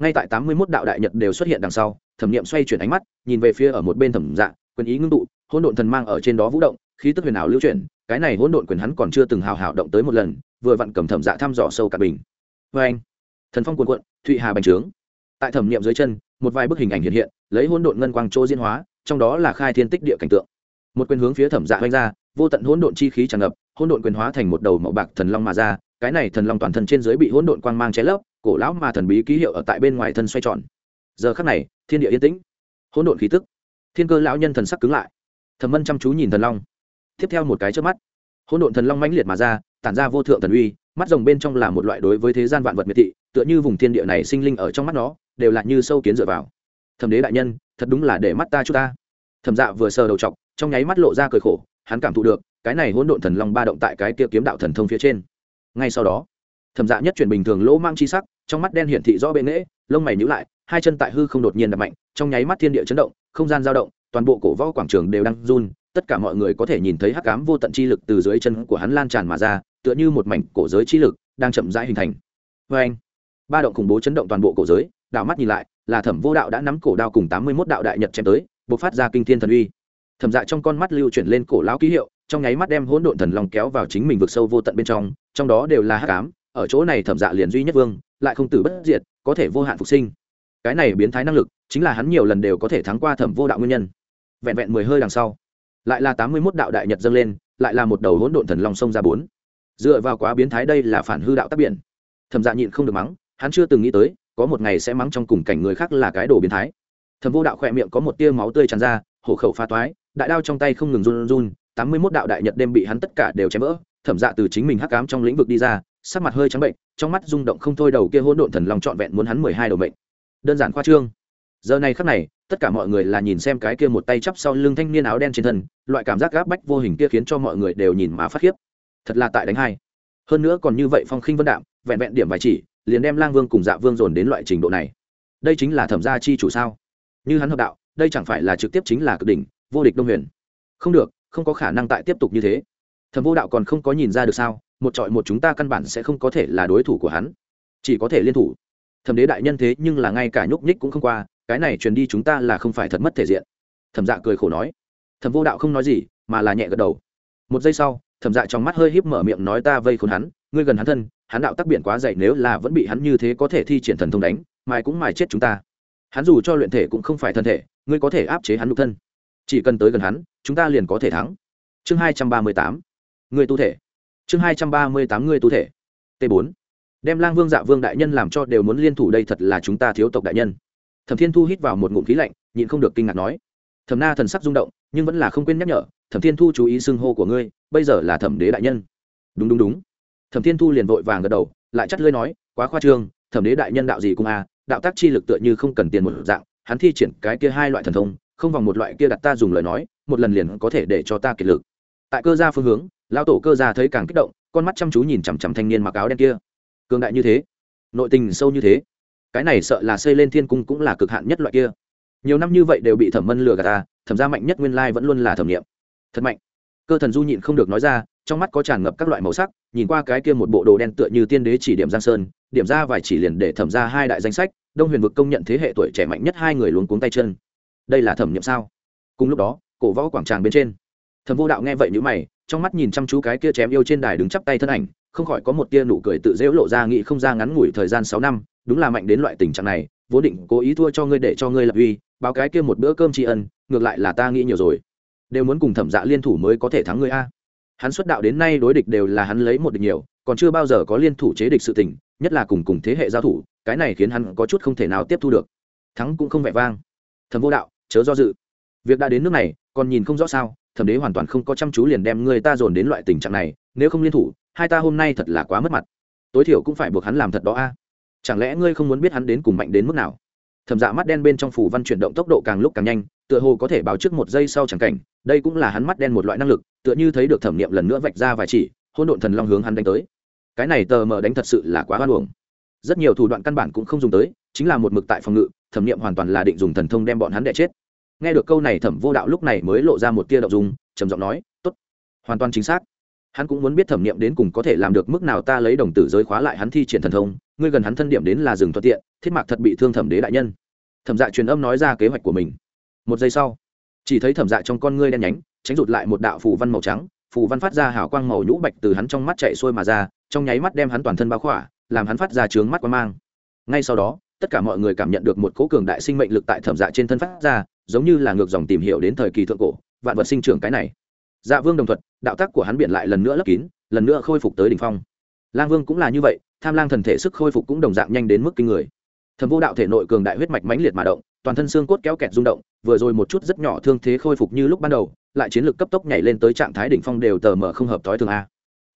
ngay tại tám mươi mốt đạo đại nhật đều xuất hiện đằng sau, thẩm nghiệm xoay chuyển ánh mắt, nhìn về phía ở một bên thẩm dạ quyền ý ngưng tụ, hỗn độn thần mang ở trên đó vũ động, khí tức huyền ảo lưu chuyển, cái này hỗn độn quyền hắn còn chưa từng hào hào động tới một lần, vừa vặn cầm thẩm dạ thăm dò sâu cả bình. Vê anh, thần phong cuồn cuộn, thụy hà bành trướng. Tại thẩm nghiệm dưới chân, một vài bức hình ảnh hiện hiện, lấy hỗn độn ngân quang chỗ diễn hóa, trong đó là khai thiên tích địa cảnh tượng. Một quyền hướng phía thẩm dạ oanh ra, vô tận hỗn độn chi khí tràn ngập, hỗn độn quyền hóa thành một đầu màu bạc thần long mà ra, cái này thần long toàn thân trên dưới bị hỗn độn quang mang che lấp cổ lão mà thần bí ký hiệu ở tại bên ngoài thân xoay tròn. Giờ khắc này, thiên địa yên tĩnh. Hỗn độn khí tức. Thiên cơ lão nhân thần sắc cứng lại. Thẩm mân chăm chú nhìn thần long. Tiếp theo một cái trước mắt, hỗn độn thần long mãnh liệt mà ra, tản ra vô thượng thần uy, mắt rồng bên trong là một loại đối với thế gian vạn vật miệt thị, tựa như vùng thiên địa này sinh linh ở trong mắt nó, đều là như sâu kiến dựa vào. Thẩm đế đại nhân, thật đúng là để mắt ta chút ta. Thẩm dạ vừa sờ đầu chọc, trong nháy mắt lộ ra cười khổ, hắn cảm thụ được, cái này hỗn độn thần long ba động tại cái kia kiếm đạo thần thông phía trên. Ngay sau đó thẩm dạ nhất chuyển bình thường lỗ mang chi sắc, trong mắt đen hiển thị rõ bệ nghễ, lông mày nhữ lại, hai chân tại hư không đột nhiên đập mạnh, trong nháy mắt thiên địa chấn động, không gian dao động, toàn bộ cổ võ quảng trường đều đang run, tất cả mọi người có thể nhìn thấy hắc cám vô tận chi lực từ dưới chân của hắn lan tràn mà ra, tựa như một mảnh cổ giới chi lực đang chậm rãi hình thành. Vê anh, ba động khủng bố chấn động toàn bộ cổ giới, đạo mắt nhìn lại, là thẩm vô đạo đã nắm cổ đao cùng tám mươi mốt đạo đại nhật chém tới buộc phát ra kinh thiên thần uy. Thẩm dạ trong con mắt lưu chuyển lên cổ lão ký hiệu, trong nháy mắt đem hỗn độn thần long kéo vào chính mình vực sâu vô tận bên trong trong đó đều là hắc ám ở chỗ này thẩm dạ liền duy nhất vương, lại không tử bất diệt, có thể vô hạn phục sinh. Cái này biến thái năng lực, chính là hắn nhiều lần đều có thể thắng qua thẩm vô đạo nguyên nhân. Vẹn vẹn mười hơi đằng sau, lại là tám mươi mốt đạo đại nhật dâng lên, lại là một đầu hỗn độn thần long sông ra bốn. Dựa vào quá biến thái đây là phản hư đạo tác biển. Thẩm dạ nhịn không được mắng, hắn chưa từng nghĩ tới, có một ngày sẽ mắng trong cùng cảnh người khác là cái đồ biến thái. Thẩm vô đạo khỏe miệng có một tia máu tươi tràn ra, hổ khẩu pha toái, đại đao trong tay không ngừng run run, tám mươi mốt đạo đại nhật đêm bị hắn tất cả đều chém vỡ, thẩm dạ từ chính mình hắc cám trong lĩnh vực đi ra sắc mặt hơi trắng bệnh, trong mắt rung động không thôi đầu kia hỗn độn thần long trọn vẹn muốn hắn mười hai đầu mệnh. Đơn giản khoa trương. Giờ này khắc này, tất cả mọi người là nhìn xem cái kia một tay chắp sau lưng thanh niên áo đen trên thân, loại cảm giác gáp bách vô hình kia khiến cho mọi người đều nhìn mà phát khiếp. Thật là tại đánh hai. Hơn nữa còn như vậy phong khinh vân đạm, vẹn vẹn điểm vài chỉ, liền đem lang vương cùng dạ vương dồn đến loại trình độ này. Đây chính là thẩm gia chi chủ sao? Như hắn hợp đạo, đây chẳng phải là trực tiếp chính là cực đỉnh, vô địch đông huyền. Không được, không có khả năng tại tiếp tục như thế thẩm vô đạo còn không có nhìn ra được sao, một trọi một chúng ta căn bản sẽ không có thể là đối thủ của hắn. Chỉ có thể liên thủ. Thẩm đế đại nhân thế nhưng là ngay cả nhúc nhích cũng không qua, cái này truyền đi chúng ta là không phải thật mất thể diện. Thẩm dạ cười khổ nói. Thẩm vô đạo không nói gì, mà là nhẹ gật đầu. Một giây sau, thẩm dạ trong mắt hơi híp mở miệng nói ta vây khốn hắn, ngươi gần hắn thân, hắn đạo tắc biển quá dày, nếu là vẫn bị hắn như thế có thể thi triển thần thông đánh, mài cũng mài chết chúng ta. Hắn dù cho luyện thể cũng không phải thân thể, ngươi có thể áp chế hắn nhục thân. Chỉ cần tới gần hắn, chúng ta liền có thể thắng. Chương hai trăm ba mươi tám người tu thể. Chương hai trăm ba mươi tám người tu thể. T bốn. Đem lang vương dạ vương đại nhân làm cho đều muốn liên thủ đây thật là chúng ta thiếu tộc đại nhân. Thẩm thiên thu hít vào một ngụm khí lạnh, nhịn không được kinh ngạc nói. Thẩm na thần sắc rung động, nhưng vẫn là không quên nhắc nhở, thẩm thiên thu chú ý xưng hô của ngươi, bây giờ là thẩm đế đại nhân. Đúng đúng đúng. Thẩm thiên thu liền vội vàng gật đầu, lại chắt lơi nói, quá khoa trương, thẩm đế đại nhân đạo gì cũng a, đạo tác chi lực tựa như không cần tiền một dạng, hắn thi triển cái kia hai loại thần thông, không vòng một loại kia đặt ta dùng lời nói, một lần liền có thể để cho ta kiệt lực tại cơ gia phương hướng lao tổ cơ gia thấy càng kích động, con mắt chăm chú nhìn chằm chằm thanh niên mặc áo đen kia. Cường đại như thế, nội tình sâu như thế, cái này sợ là xây lên thiên cung cũng là cực hạn nhất loại kia. Nhiều năm như vậy đều bị thẩm mân lừa gạt ta, thẩm ra mạnh nhất nguyên lai vẫn luôn là thẩm nghiệm thật mạnh. Cơ thần du nhịn không được nói ra, trong mắt có tràn ngập các loại màu sắc, nhìn qua cái kia một bộ đồ đen tựa như tiên đế chỉ điểm giang sơn, điểm ra vài chỉ liền để thẩm ra hai đại danh sách, đông huyền vực công nhận thế hệ tuổi trẻ mạnh nhất hai người luống cuống tay chân. Đây là thẩm nghiệm sao? Cùng lúc đó, cổ võ quảng tràng bên trên thẩm vô đạo nghe vậy nhữ mày, trong mắt nhìn chăm chú cái kia chém yêu trên đài đứng chắp tay thân ảnh, không khỏi có một tia nụ cười tự dễu lộ ra nghĩ không ra ngắn ngủi thời gian sáu năm, đúng là mạnh đến loại tình trạng này, vốn định cố ý thua cho ngươi để cho ngươi lập uy, báo cái kia một bữa cơm tri ân, ngược lại là ta nghĩ nhiều rồi. Đều muốn cùng thẩm dạ liên thủ mới có thể thắng ngươi a. Hắn xuất đạo đến nay đối địch đều là hắn lấy một địch nhiều, còn chưa bao giờ có liên thủ chế địch sự tình, nhất là cùng cùng thế hệ giao thủ, cái này khiến hắn có chút không thể nào tiếp thu được. Thắng cũng không vẻ vang. Thẩm vô đạo, chớ do dự. Việc đã đến nước này, còn nhìn không rõ sao thẩm đế hoàn toàn không có chăm chú liền đem người ta dồn đến loại tình trạng này, nếu không liên thủ, hai ta hôm nay thật là quá mất mặt. Tối thiểu cũng phải buộc hắn làm thật đó a. Chẳng lẽ ngươi không muốn biết hắn đến cùng mạnh đến mức nào? Thẩm dạ mắt đen bên trong phủ văn chuyển động tốc độ càng lúc càng nhanh, tựa hồ có thể báo trước một giây sau chẳng cảnh, đây cũng là hắn mắt đen một loại năng lực, tựa như thấy được thẩm nghiệm lần nữa vạch ra vài chỉ hôn độn thần long hướng hắn đánh tới. Cái này tờ mờ đánh thật sự là quá hoan hồng rất nhiều thủ đoạn căn bản cũng không dùng tới, chính là một mực tại phòng ngự, thẩm nghiệm hoàn toàn là định dùng thần thông đem bọn hắn đẻ chết nghe được câu này thẩm vô đạo lúc này mới lộ ra một tia đậu dùng trầm giọng nói t ố t hoàn toàn chính xác. Hắn cũng muốn biết thẩm nghiệm đến cùng có thể làm được mức nào ta lấy đồng tử giới khóa lại hắn thi triển thần thông, ngươi gần hắn thân điểm đến là rừng thuận tiện, thiết mạc thật bị thương thẩm đế đại nhân. Thẩm dạ truyền âm nói ra kế hoạch của mình. Một giây sau, chỉ thấy thẩm dạ trong con ngươi đen nhánh, tránh rụt lại một đạo phù văn màu trắng, phù văn phát ra hào quang màu nhũ bạch từ hắn trong mắt chạy xuôi mà ra, trong nháy mắt đem hắn toàn thân bao khỏa, làm hắn phát ra trướng mắt quang mang. Ngay sau đó, tất cả mọi người cảm nhận được một cố cường đại sinh mệnh lực tại thẩm dạ trên thân phát ra giống như là ngược dòng tìm hiểu đến thời kỳ thượng cổ, vạn vật sinh trưởng cái này. Dạ vương đồng thuật, đạo tác của hắn biện lại lần nữa lấp kín, lần nữa khôi phục tới đ ỉ n h phong. Lang vương cũng là như vậy, tham lang thần thể sức khôi phục cũng đồng dạng nhanh đến mức kinh người. Thầm vô đạo thể nội cường đại huyết mạch mãnh liệt mà động, toàn thân xương cốt kéo kẹt rung động, vừa rồi một chút rất nhỏ thương thế khôi phục như lúc ban đầu, lại chiến lược cấp tốc nhảy lên tới trạng thái đỉnh phong đều tờ mở không hợp thói thường a.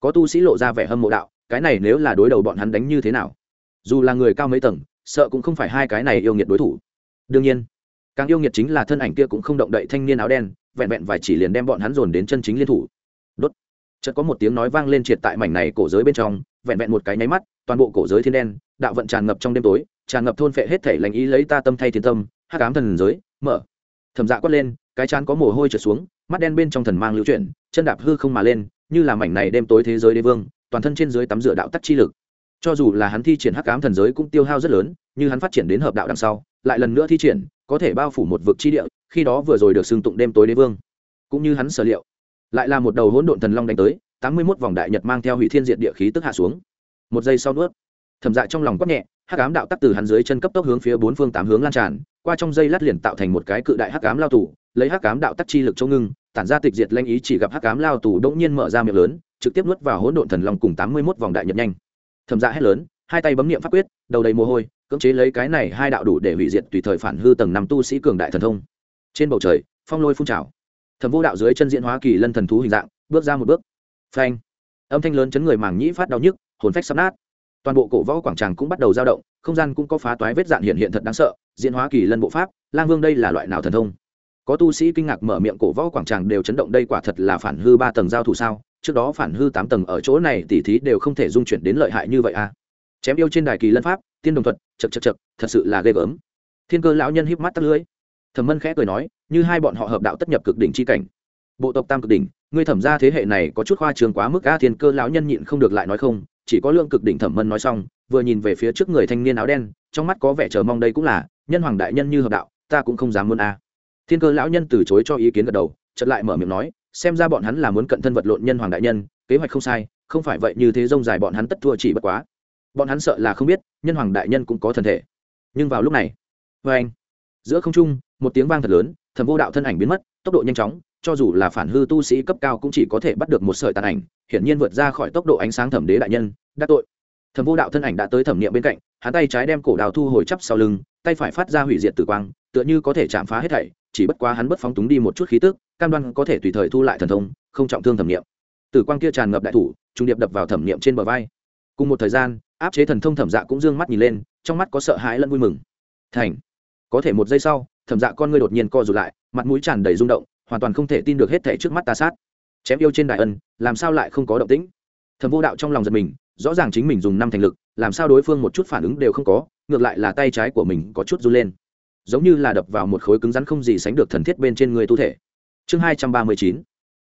Có tu sĩ lộ ra vẻ hâm mộ đạo, cái này nếu là đối đầu bọn hắn đánh như thế nào? Dù là người cao mấy tầng, sợ cũng không phải hai cái này yêu nghiệt đối thủ. Đương nhiên càng yêu nghiệt chính là thân ảnh kia cũng không động đậy thanh niên áo đen, vẹn vẹn vài chỉ liền đem bọn hắn dồn đến chân chính liên thủ. Đốt. Chợt có một tiếng nói vang lên triệt tại mảnh này cổ giới bên trong, vẹn vẹn một cái nháy mắt, toàn bộ cổ giới thiên đen, đạo vận tràn ngập trong đêm tối, tràn ngập thôn phệ hết thể lành ý lấy ta tâm thay thiên tâm, hắc ám thần giới, mở. Thẩm dạ quát lên, cái chán có mồ hôi trượt xuống, mắt đen bên trong thần mang lưu chuyển, chân đạp hư không mà lên, như là mảnh này đêm tối thế giới đế vương, toàn thân trên dưới tắm rửa đạo tắc chi lực. Cho dù là hắn thi triển hắc ám thần giới cũng tiêu hao rất lớn, như hắn phát triển đến hợp đạo đằng sau, lại lần nữa thi triển có thể bao phủ một vực chi địa, khi đó vừa rồi được xưng tụng đêm tối đế vương. Cũng như hắn sở liệu, lại là một đầu hỗn độn thần long đánh tới, tám mươi mốt vòng đại nhật mang theo hủy thiên diệt địa khí tức hạ xuống. Một giây sau nuốt thẩm dạ trong lòng quát nhẹ, hắc ám đạo tắc từ hắn dưới chân cấp tốc hướng phía bốn phương tám hướng lan tràn, qua trong dây lát liền tạo thành một cái cự đại hắc ám lao tù, lấy hắc ám đạo tắc chi lực chỗ ngưng, tản ra tịch diệt lanh ý chỉ gặp hắc ám lao tù đống nhiên mở ra miệng lớn, trực tiếp nuốt vào hỗn độn thần long cùng tám mươi mốt vòng đại nhật nhanh. Thẩm dạ hét lớn, hai tay bấm niệm pháp quyết, đầu đầy mồ hôi cưỡng chế lấy cái này hai đạo đủ để hủy diệt tùy thời phản hư tầng năm tu sĩ cường đại thần thông. Trên bầu trời, phong lôi phun trào. Thẩm vô đạo dưới chân diễn hóa kỳ lân thần thú hình dạng, bước ra một bước. Phanh. Âm thanh lớn chấn người màng nhĩ phát đau nhức, hồn phách sắp nát. Toàn bộ cổ võ quảng tràng cũng bắt đầu dao động, không gian cũng có phá toái vết dạn hiện hiện thật đáng sợ, diễn hóa kỳ lân bộ pháp, lang vương đây là loại nào thần thông? Có tu sĩ kinh ngạc mở miệng cổ võ quảng tràng đều chấn động, đây quả thật là phản hư ba tầng giao thủ sao? Trước đó phản hư tám tầng ở chỗ này tỉ thí đều không thể dung chuyển đến lợi hại như vậy à? Chém yêu trên đài kỳ lân pháp, tiên đồng thuật chật chật chật thật sự là ghê gớm. Thiên cơ lão nhân híp mắt tắt lưới thẩm mân khẽ cười nói, như hai bọn họ hợp đạo tất nhập cực đỉnh chi cảnh. Bộ tộc tam cực đỉnh, ngươi thẩm ra thế hệ này có chút khoa trường quá mức, a, thiên cơ lão nhân nhịn không được lại nói không, chỉ có lượng cực đỉnh thẩm mân nói xong, vừa nhìn về phía trước người thanh niên áo đen, trong mắt có vẻ chờ mong đây cũng là, nhân hoàng đại nhân như hợp đạo, ta cũng không dám muốn, a. Thiên cơ lão nhân từ chối cho ý kiến gật đầu, chợt lại mở miệng nói, xem ra bọn hắn là muốn cận thân vật lộn nhân hoàng đại nhân, kế hoạch không sai, không phải vậy như thế rông dài bọn hắn tất thua chỉ bất quá bọn hắn sợ là không biết, nhân hoàng đại nhân cũng có thân thể. Nhưng vào lúc này vê anh, giữa không trung, một tiếng vang thật lớn, thẩm vô đạo thân ảnh biến mất, tốc độ nhanh chóng, cho dù là phản hư tu sĩ cấp cao cũng chỉ có thể bắt được một sợi tàn ảnh, hiển nhiên vượt ra khỏi tốc độ ánh sáng thẩm đế đại nhân đắc tội. Thẩm vô đạo thân ảnh đã tới thẩm niệm bên cạnh, hắn tay trái đem cổ đào thu hồi chắp sau lưng, tay phải phát ra hủy diệt tử quang, tựa như có thể chạm phá hết thảy, chỉ bất quá hắn bất phóng túng đi một chút khí tức, cam đoan có thể tùy thời thu lại thần thông, không trọng thương thẩm niệm. Tử quang kia tràn ngập đại thủ trung điệp đập vào thẩm niệm trên bờ vai. Cùng một thời gian áp chế thần thông thẩm dạ cũng dương mắt nhìn lên, trong mắt có sợ hãi lẫn vui mừng. Thành, có thể một giây sau, thẩm dạ con ngươi đột nhiên co rụt lại, mặt mũi tràn đầy rung động, hoàn toàn không thể tin được hết thảy trước mắt ta sát. Chém yêu trên đại ân, làm sao lại không có động tĩnh? Thẩm vô đạo trong lòng giật mình, rõ ràng chính mình dùng năm thành lực, làm sao đối phương một chút phản ứng đều không có, ngược lại là tay trái của mình có chút run lên. Giống như là đập vào một khối cứng rắn không gì sánh được thần thiết bên trên người tu thể. Chương hai trăm ba mươi chín,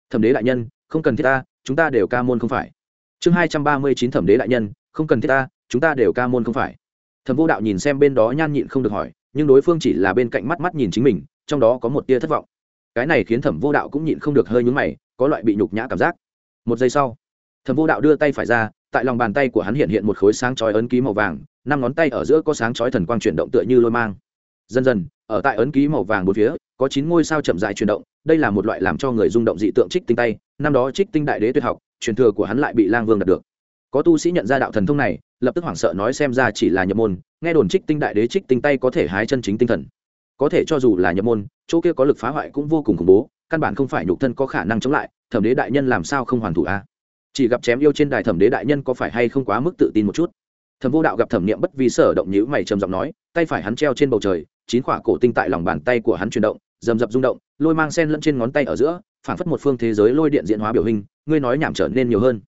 thẩm đế đại nhân, không cần thiết ta, chúng ta đều ca môn không phải. Chương hai trăm ba mươi chín, thẩm đế đại nhân không cần thiết ta, chúng ta đều ca môn không phải. Thẩm vô đạo nhìn xem bên đó nhan nhịn không được hỏi, nhưng đối phương chỉ là bên cạnh mắt mắt nhìn chính mình, trong đó có một tia thất vọng. Cái này khiến thẩm vô đạo cũng nhịn không được hơi nhúng mày, có loại bị nhục nhã cảm giác. Một giây sau, thẩm vô đạo đưa tay phải ra, tại lòng bàn tay của hắn hiện hiện một khối sáng chói ấn ký màu vàng, năm ngón tay ở giữa có sáng chói thần quang chuyển động tựa như lôi mang. Dần dần, ở tại ấn ký màu vàng bốn phía, có chín ngôi sao chậm dài chuyển động, đây là một loại làm cho người rung động dị tượng trích tinh tay, năm đó trích tinh đại đế tuyệt học, truyền thừa của hắn lại bị lang vương đạt được có tu sĩ nhận ra đạo thần thông này, lập tức hoảng sợ nói xem ra chỉ là nhập môn, nghe đồn trích tinh đại đế trích tinh tay có thể hái chân chính tinh thần. Có thể cho dù là nhập môn, chỗ kia có lực phá hoại cũng vô cùng khủng bố, căn bản không phải nhục thân có khả năng chống lại, thẩm đế đại nhân làm sao không hoàn thủ a? Chỉ gặp chém yêu trên đài thẩm đế đại nhân có phải hay không quá mức tự tin một chút? Thẩm vô đạo gặp thẩm niệm bất vì sở động nhữ mày trầm giọng nói, tay phải hắn treo trên bầu trời, chín quả cổ tinh tại lòng bàn tay của hắn chuyển động, rầm rập rung động, lôi mang sen lẫn trên ngón tay ở giữa, phản phất một phương thế giới lôi điện diễn hóa biểu hình, ngươi nói nhảm trở nên nhiều hơn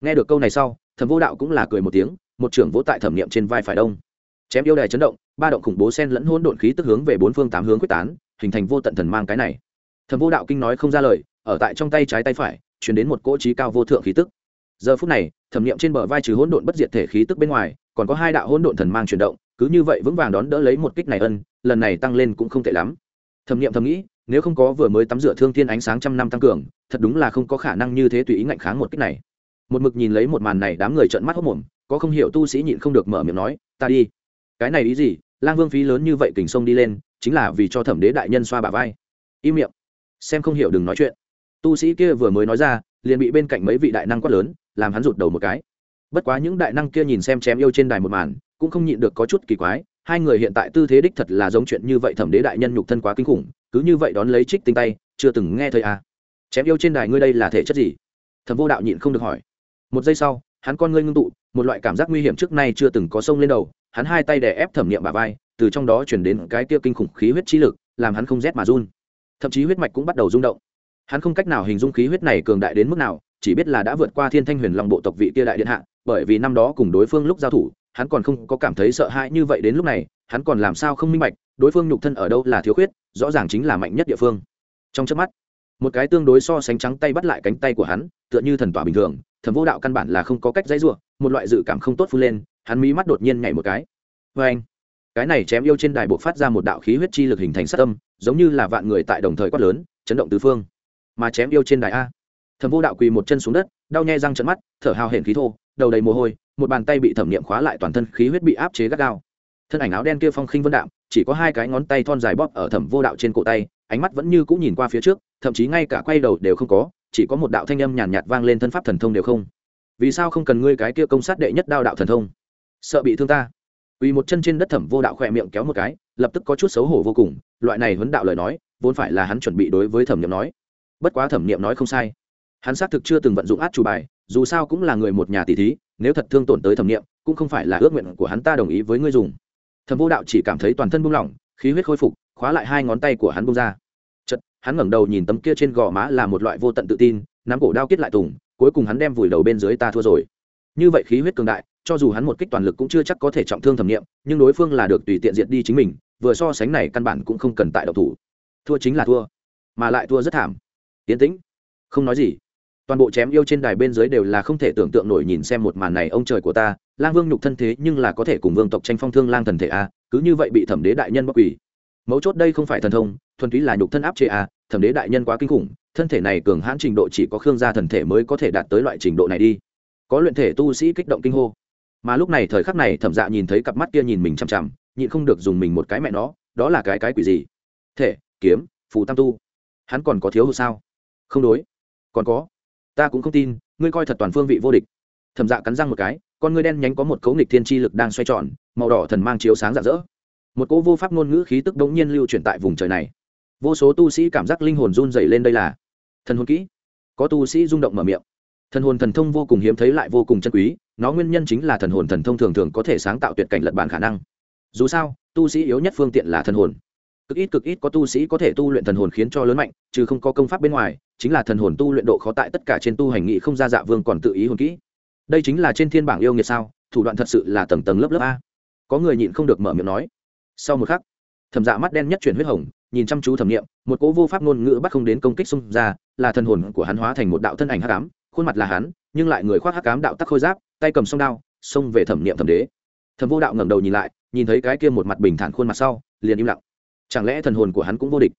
nghe được câu này sau, thẩm vô đạo cũng là cười một tiếng, một trưởng vỗ tại thẩm niệm trên vai phải đông. Chém yêu đài chấn động, ba động khủng bố sen lẫn hỗn độn khí tức hướng về bốn phương tám hướng quyết tán, hình thành vô tận thần mang cái này. Thẩm vô đạo kinh nói không ra lời, ở tại trong tay trái tay phải chuyển đến một cỗ trí cao vô thượng khí tức. Giờ phút này, thẩm nghiệm trên bờ vai trừ hỗn độn bất diệt thể khí tức bên ngoài, còn có hai đạo hỗn độn thần mang chuyển động, cứ như vậy vững vàng đón đỡ lấy một kích này ân, lần này tăng lên cũng không tệ lắm. Thẩm nghiệm thầm nghĩ, nếu không có vừa mới tắm rửa thương thiên ánh sáng trăm năm tăng cường, thật đúng là không có khả năng như thế tùy ý ngạnh kháng một kích này một mực nhìn lấy một màn này đám người trợn mắt hốc mồm, có không hiểu tu sĩ nhịn không được mở miệng nói, ta đi. Cái này ý gì? Lang vương phí lớn như vậy kình sông đi lên, chính là vì cho thẩm đế đại nhân xoa bả vai. Im miệng. Xem không hiểu đừng nói chuyện. Tu sĩ kia vừa mới nói ra, liền bị bên cạnh mấy vị đại năng quát lớn, làm hắn rụt đầu một cái. Bất quá những đại năng kia nhìn xem chém yêu trên đài một màn, cũng không nhịn được có chút kỳ quái, hai người hiện tại tư thế đích thật là giống chuyện như vậy thẩm đế đại nhân nhục thân quá kinh khủng, cứ như vậy đón lấy trích tinh tay, chưa từng nghe thấy à. chém yêu trên đài ngươi đây là thể chất gì? Thẩm vô đạo nhịn không được hỏi một giây sau, hắn con ngươi ngưng tụ, một loại cảm giác nguy hiểm trước nay chưa từng có sông lên đầu, hắn hai tay đè ép thẩm niệm bà vai, từ trong đó chuyển đến cái kia kinh khủng khí huyết chi lực, làm hắn không rét mà run. Thậm chí huyết mạch cũng bắt đầu rung động. Hắn không cách nào hình dung khí huyết này cường đại đến mức nào, chỉ biết là đã vượt qua thiên thanh huyền long bộ tộc vị kia đại điện hạ, bởi vì năm đó cùng đối phương lúc giao thủ, hắn còn không có cảm thấy sợ hãi như vậy đến lúc này, hắn còn làm sao không minh bạch, đối phương nhục thân ở đâu là thiếu khuyết, rõ ràng chính là mạnh nhất địa phương. Trong trước mắt, một cái tương đối so sánh trắng tay bắt lại cánh tay của hắn, tựa như thần tỏa bình thường thẩm vô đạo căn bản là không có cách dãy r u ộ một loại dự cảm không tốt phun lên, hắn mí mắt đột nhiên nhảy một cái. Vê anh, cái này chém yêu trên đài buộc phát ra một đạo khí huyết chi lực hình thành sát tâm, giống như là vạn người tại đồng thời quát lớn, chấn động tứ phương. Mà chém yêu trên đài a. Thẩm vô đạo quỳ một chân xuống đất, đau nhai răng trận mắt, thở hào hển khí thô, đầu đầy mồ hôi, một bàn tay bị thẩm niệm khóa lại toàn thân khí huyết bị áp chế gắt gao. Thân ảnh áo đen kia phong khinh vân đạm, chỉ có hai cái ngón tay thon dài bóp ở thẩm vô đạo trên cổ tay, ánh mắt vẫn như cũng nhìn qua phía trước, thậm chí ngay cả quay đầu đều không có chỉ có một đạo thanh âm nhàn nhạt, nhạt vang lên thân pháp thần thông đều không. Vì sao không cần ngươi cái kia công sát đệ nhất đao đạo thần thông? Sợ bị thương ta. Quỳ một chân trên đất thẩm vô đạo khỏe miệng kéo một cái lập tức có chút xấu hổ vô cùng loại này huấn đạo lời nói vốn phải là hắn chuẩn bị đối với thẩm niệm nói. Bất quá thẩm niệm nói không sai. Hắn xác thực chưa từng vận dụng át chủ bài dù sao cũng là người một nhà tỷ thí nếu thật thương tổn tới thẩm niệm cũng không phải là ước nguyện của hắn ta đồng ý với ngươi dùng. Thẩm vô đạo chỉ cảm thấy toàn thân buông lỏng khí huyết khôi phục khóa lại hai ngón tay của hắn buông ra hắn ngẩng đầu nhìn tấm kia trên gò má là một loại vô tận tự tin, nắm cổ đao kết lại tùng, cuối cùng hắn đem vùi đầu bên dưới ta thua rồi. Như vậy khí huyết cường đại, cho dù hắn một kích toàn lực cũng chưa chắc có thể trọng thương thẩm nghiệm, nhưng đối phương là được tùy tiện diệt đi chính mình, vừa so sánh này căn bản cũng không cần tại độc thủ. Thua chính là thua, mà lại thua rất thảm. Tiến tĩnh, không nói gì. Toàn bộ chém yêu trên đài bên dưới đều là không thể tưởng tượng nổi nhìn xem một màn này ông trời của ta, lang vương nhục thân thế nhưng là có thể cùng vương tộc tranh phong thương lang thần thể a, cứ như vậy bị thẩm đế đại nhân bất quỷ mấu chốt đây không phải thần thông, thuần túy là nhục thân áp chế à? thẩm đế đại nhân quá kinh khủng, thân thể này cường hãn trình độ chỉ có khương gia thần thể mới có thể đạt tới loại trình độ này đi. Có luyện thể tu sĩ kích động kinh hô. Mà lúc này thời khắc này thẩm dạ nhìn thấy cặp mắt kia nhìn mình chằm chằm, nhịn không được dùng mình một cái mẹ nó, đó là cái cái quỷ gì? Thể, kiếm, phù tam tu. Hắn còn có thiếu hụt sao? Không đối. Còn có. Ta cũng không tin, ngươi coi thật toàn phương vị vô địch. Thẩm dạ cắn răng một cái, con ngươi đen nhánh có một cấu nghịch thiên chi lực đang xoay tròn, màu đỏ thần mang chiếu sáng rạng rỡ một cỗ vô pháp ngôn ngữ khí tức đống nhiên lưu chuyển tại vùng trời này. Vô số tu sĩ cảm giác linh hồn run dày lên đây là thần hồn kỹ. Có tu sĩ rung động mở miệng. Thần hồn thần thông vô cùng hiếm thấy lại vô cùng chân quý, nó nguyên nhân chính là thần hồn thần thông thường thường có thể sáng tạo tuyệt cảnh lật bản khả năng. Dù sao, tu sĩ yếu nhất phương tiện là thần hồn. Cực ít cực ít có tu sĩ có thể tu luyện thần hồn khiến cho lớn mạnh chứ không có công pháp bên ngoài, chính là thần hồn tu luyện độ khó tại tất cả trên tu hành nghị không ra dạ vương còn tự ý hồn kỹ. Đây chính là trên thiên bảng yêu nghiệt sao, thủ đoạn thật sự là tầng tầng lớp lớp a. Có người nhịn không được mở miệng nói sau một khắc, thẩm dạ mắt đen nhất chuyển huyết hồng, nhìn chăm chú thẩm nghiệm một cỗ vô pháp ngôn ngữ bắt không đến công kích xung ra, là thần hồn của hắn hóa thành một đạo thân ảnh hắc ám, khuôn mặt là hắn, nhưng lại người khoác hắc ám đạo tắc khôi giáp, tay cầm song đao, xông về thẩm nghiệm thẩm đế. Thẩm vô đạo ngẩng đầu nhìn lại, nhìn thấy cái kia một mặt bình thản khuôn mặt sau, liền im lặng. Chẳng lẽ thần hồn của hắn cũng vô địch?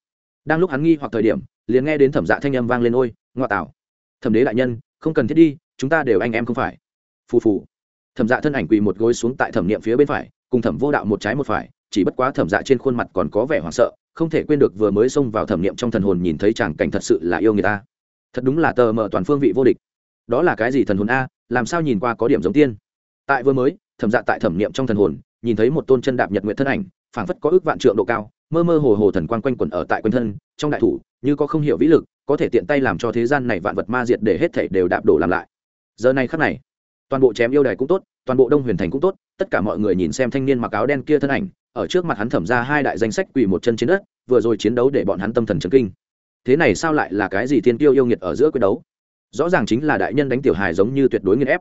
Đang lúc hắn nghi hoặc thời điểm, liền nghe đến thẩm dạ thanh âm vang lên, ôi ngoại tảo thẩm đế đại nhân, không cần thiết đi, chúng ta đều anh em không phải. Phù phù. Thẩm dạ thân ảnh quỳ một gối xuống tại thẩm niệm phía bên phải, cùng thẩm vô đạo một trái một phải chỉ bất quá thẩm dạ trên khuôn mặt còn có vẻ hoảng sợ, không thể quên được vừa mới xông vào thẩm niệm trong thần hồn nhìn thấy chàng cảnh thật sự là yêu người ta. Thật đúng là tờ mờ toàn phương vị vô địch. Đó là cái gì thần hồn a, làm sao nhìn qua có điểm giống tiên? Tại vừa mới, thẩm dạ tại thẩm niệm trong thần hồn, nhìn thấy một tôn chân đạp nhật nguyện thân ảnh, phảng phất có ước vạn trượng độ cao, mơ mơ hồ hồ thần quang quanh quẩn ở tại quanh thân, trong đại thủ, như có không hiểu vĩ lực, có thể tiện tay làm cho thế gian này vạn vật ma diệt để hết thể đều đạp đổ làm lại. Giờ này khắc này, toàn bộ chém yêu đài cũng tốt, toàn bộ đông huyền thành cũng tốt, tất cả mọi người nhìn xem thanh niên mặc áo đen kia thân ảnh ở trước mặt hắn thẩm ra hai đại danh sách quỳ một chân trên đất, vừa rồi chiến đấu để bọn hắn tâm thần chấn kinh. Thế này sao lại là cái gì thiên tiêu yêu nghiệt ở giữa quyết đấu? Rõ ràng chính là đại nhân đánh tiểu hài giống như tuyệt đối nghiên ép.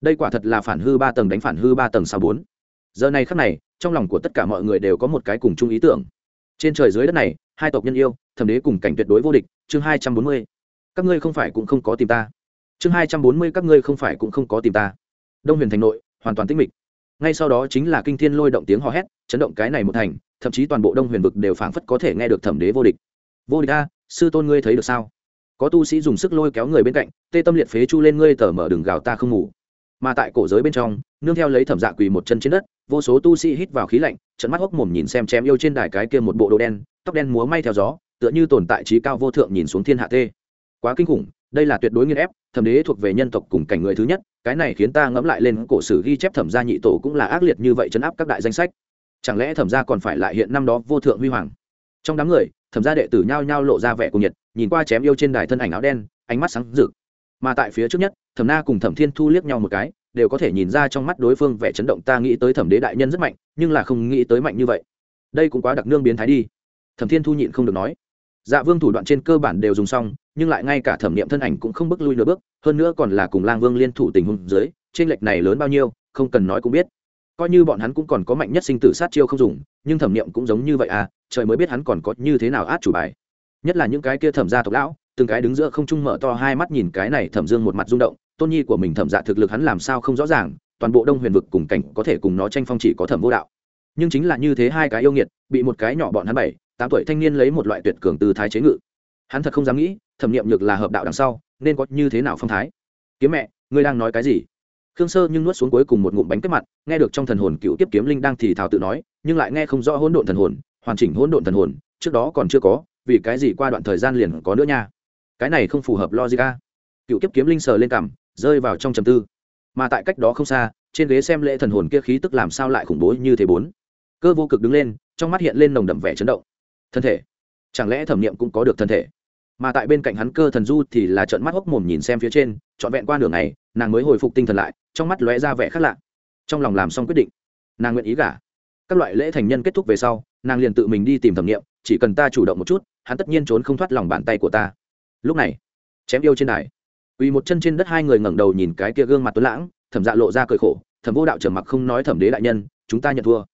Đây quả thật là phản hư ba tầng đánh phản hư ba tầng sao bốn. Giờ này khắc này, trong lòng của tất cả mọi người đều có một cái cùng chung ý tưởng. Trên trời dưới đất này, hai tộc nhân yêu, thẩm đế cùng cảnh tuyệt đối vô địch, chương hai trăm bốn mươi. Các ngươi không phải cũng không có tìm ta. Chương hai trăm bốn mươi các ngươi không phải cũng không có tìm ta. Đông huyền thành nội, hoàn toàn tĩnh mịch ngay sau đó chính là kinh thiên lôi động tiếng hò hét, chấn động cái này một thành, thậm chí toàn bộ đông huyền vực đều phảng phất có thể nghe được thẩm đế vô địch. Vô địch a, sư tôn ngươi thấy được sao? Có tu sĩ dùng sức lôi kéo người bên cạnh, tê tâm liệt phế chu lên ngươi tở mở đường gào ta không ngủ. Mà tại cổ giới bên trong, nương theo lấy thẩm dạ quỳ một chân trên đất, vô số tu sĩ hít vào khí lạnh trận mắt hốc mồm nhìn xem chém yêu trên đài cái kia một bộ đồ đen, tóc đen múa may theo gió, tựa như tồn tại trí cao vô thượng nhìn xuống thiên hạ tê. Quá kinh khủng, đây là tuyệt đối nghiên ép, thẩm đế thuộc về nhân tộc cùng cảnh người thứ nhất cái này khiến ta ngẫm lại lên cổ sử ghi chép thẩm gia nhị tổ cũng là ác liệt như vậy chấn áp các đại danh sách. Chẳng lẽ thẩm gia còn phải lại hiện năm đó vô thượng huy hoàng? Trong đám người, thẩm gia đệ tử nhao nhao lộ ra vẻ cùng nhiệt, nhìn qua chém yêu trên đài thân ảnh áo đen, ánh mắt sáng rực. Mà tại phía trước nhất, thẩm na cùng thẩm thiên thu liếc nhau một cái, đều có thể nhìn ra trong mắt đối phương vẻ chấn động ta nghĩ tới thẩm đế đại nhân rất mạnh, nhưng là không nghĩ tới mạnh như vậy. Đây cũng quá đặc nương biến thái đi. Thẩm thiên thu nhịn không được nói. Dạ vương thủ đoạn trên cơ bản đều dùng xong nhưng lại ngay cả thẩm nghiệm thân ảnh cũng không bước lui nửa bước, hơn nữa còn là cùng lang vương liên thủ tình huống dưới, trên lệch này lớn bao nhiêu, không cần nói cũng biết. Coi như bọn hắn cũng còn có mạnh nhất sinh tử sát chiêu không dùng, nhưng thẩm nghiệm cũng giống như vậy à trời mới biết hắn còn có như thế nào át chủ bài. Nhất là những cái kia thẩm gia tộc lão, từng cái đứng giữa không trung mở to hai mắt nhìn cái này thẩm dương một mặt rung động, tôn nhi của mình thẩm dạ thực lực hắn làm sao không rõ ràng, toàn bộ đông huyền vực cùng cảnh có thể cùng nó tranh phong chỉ có thẩm vô đạo. Nhưng chính là như thế hai cái yêu nghiệt, bị một cái nhỏ bọn hắn bảy, tám tuổi thanh niên lấy một loại tuyệt cường từ thái chế ngự. Hắn thật không dám nghĩ thẩm nghiệm nhược là hợp đạo đằng sau, nên có như thế nào phong thái? Kiếm mẹ, ngươi đang nói cái gì? Khương sơ nhưng nuốt xuống cuối cùng một ngụm bánh kết mặt, nghe được trong thần hồn cựu tiếp kiếm linh đang thì thào tự nói, nhưng lại nghe không rõ hỗn độn thần hồn, hoàn chỉnh hỗn độn thần hồn, trước đó còn chưa có, vì cái gì qua đoạn thời gian liền có nữa nha? Cái này không phù hợp logica cựu tiếp kiếm linh sờ lên cằm, rơi vào trong trầm tư. Mà tại cách đó không xa, trên ghế xem lễ thần hồn kia khí tức làm sao lại khủng bố như thế bốn? Cơ vô cực đứng lên, trong mắt hiện lên nồng đậm vẻ chấn động. Thân thể. Chẳng lẽ thẩm niệm cũng có được thân thể? Mà tại bên cạnh hắn cơ thần du thì là trợn mắt hốc mồm nhìn xem phía trên, trọn vẹn qua đường này nàng mới hồi phục tinh thần lại, trong mắt lóe ra vẻ khác lạ. Trong lòng làm xong quyết định, nàng nguyện ý gả. Các loại lễ thành nhân kết thúc về sau, nàng liền tự mình đi tìm thẩm nghiệm, chỉ cần ta chủ động một chút, hắn tất nhiên trốn không thoát lòng bàn tay của ta. Lúc này, chém yêu trên đài, quỳ một chân trên đất hai người ngẩng đầu nhìn cái kia gương mặt tuấn lãng, thẩm dạ lộ ra cười khổ, thẩm vô đạo trầm mặc không nói thẩm đế đại nhân, chúng ta nhận thua.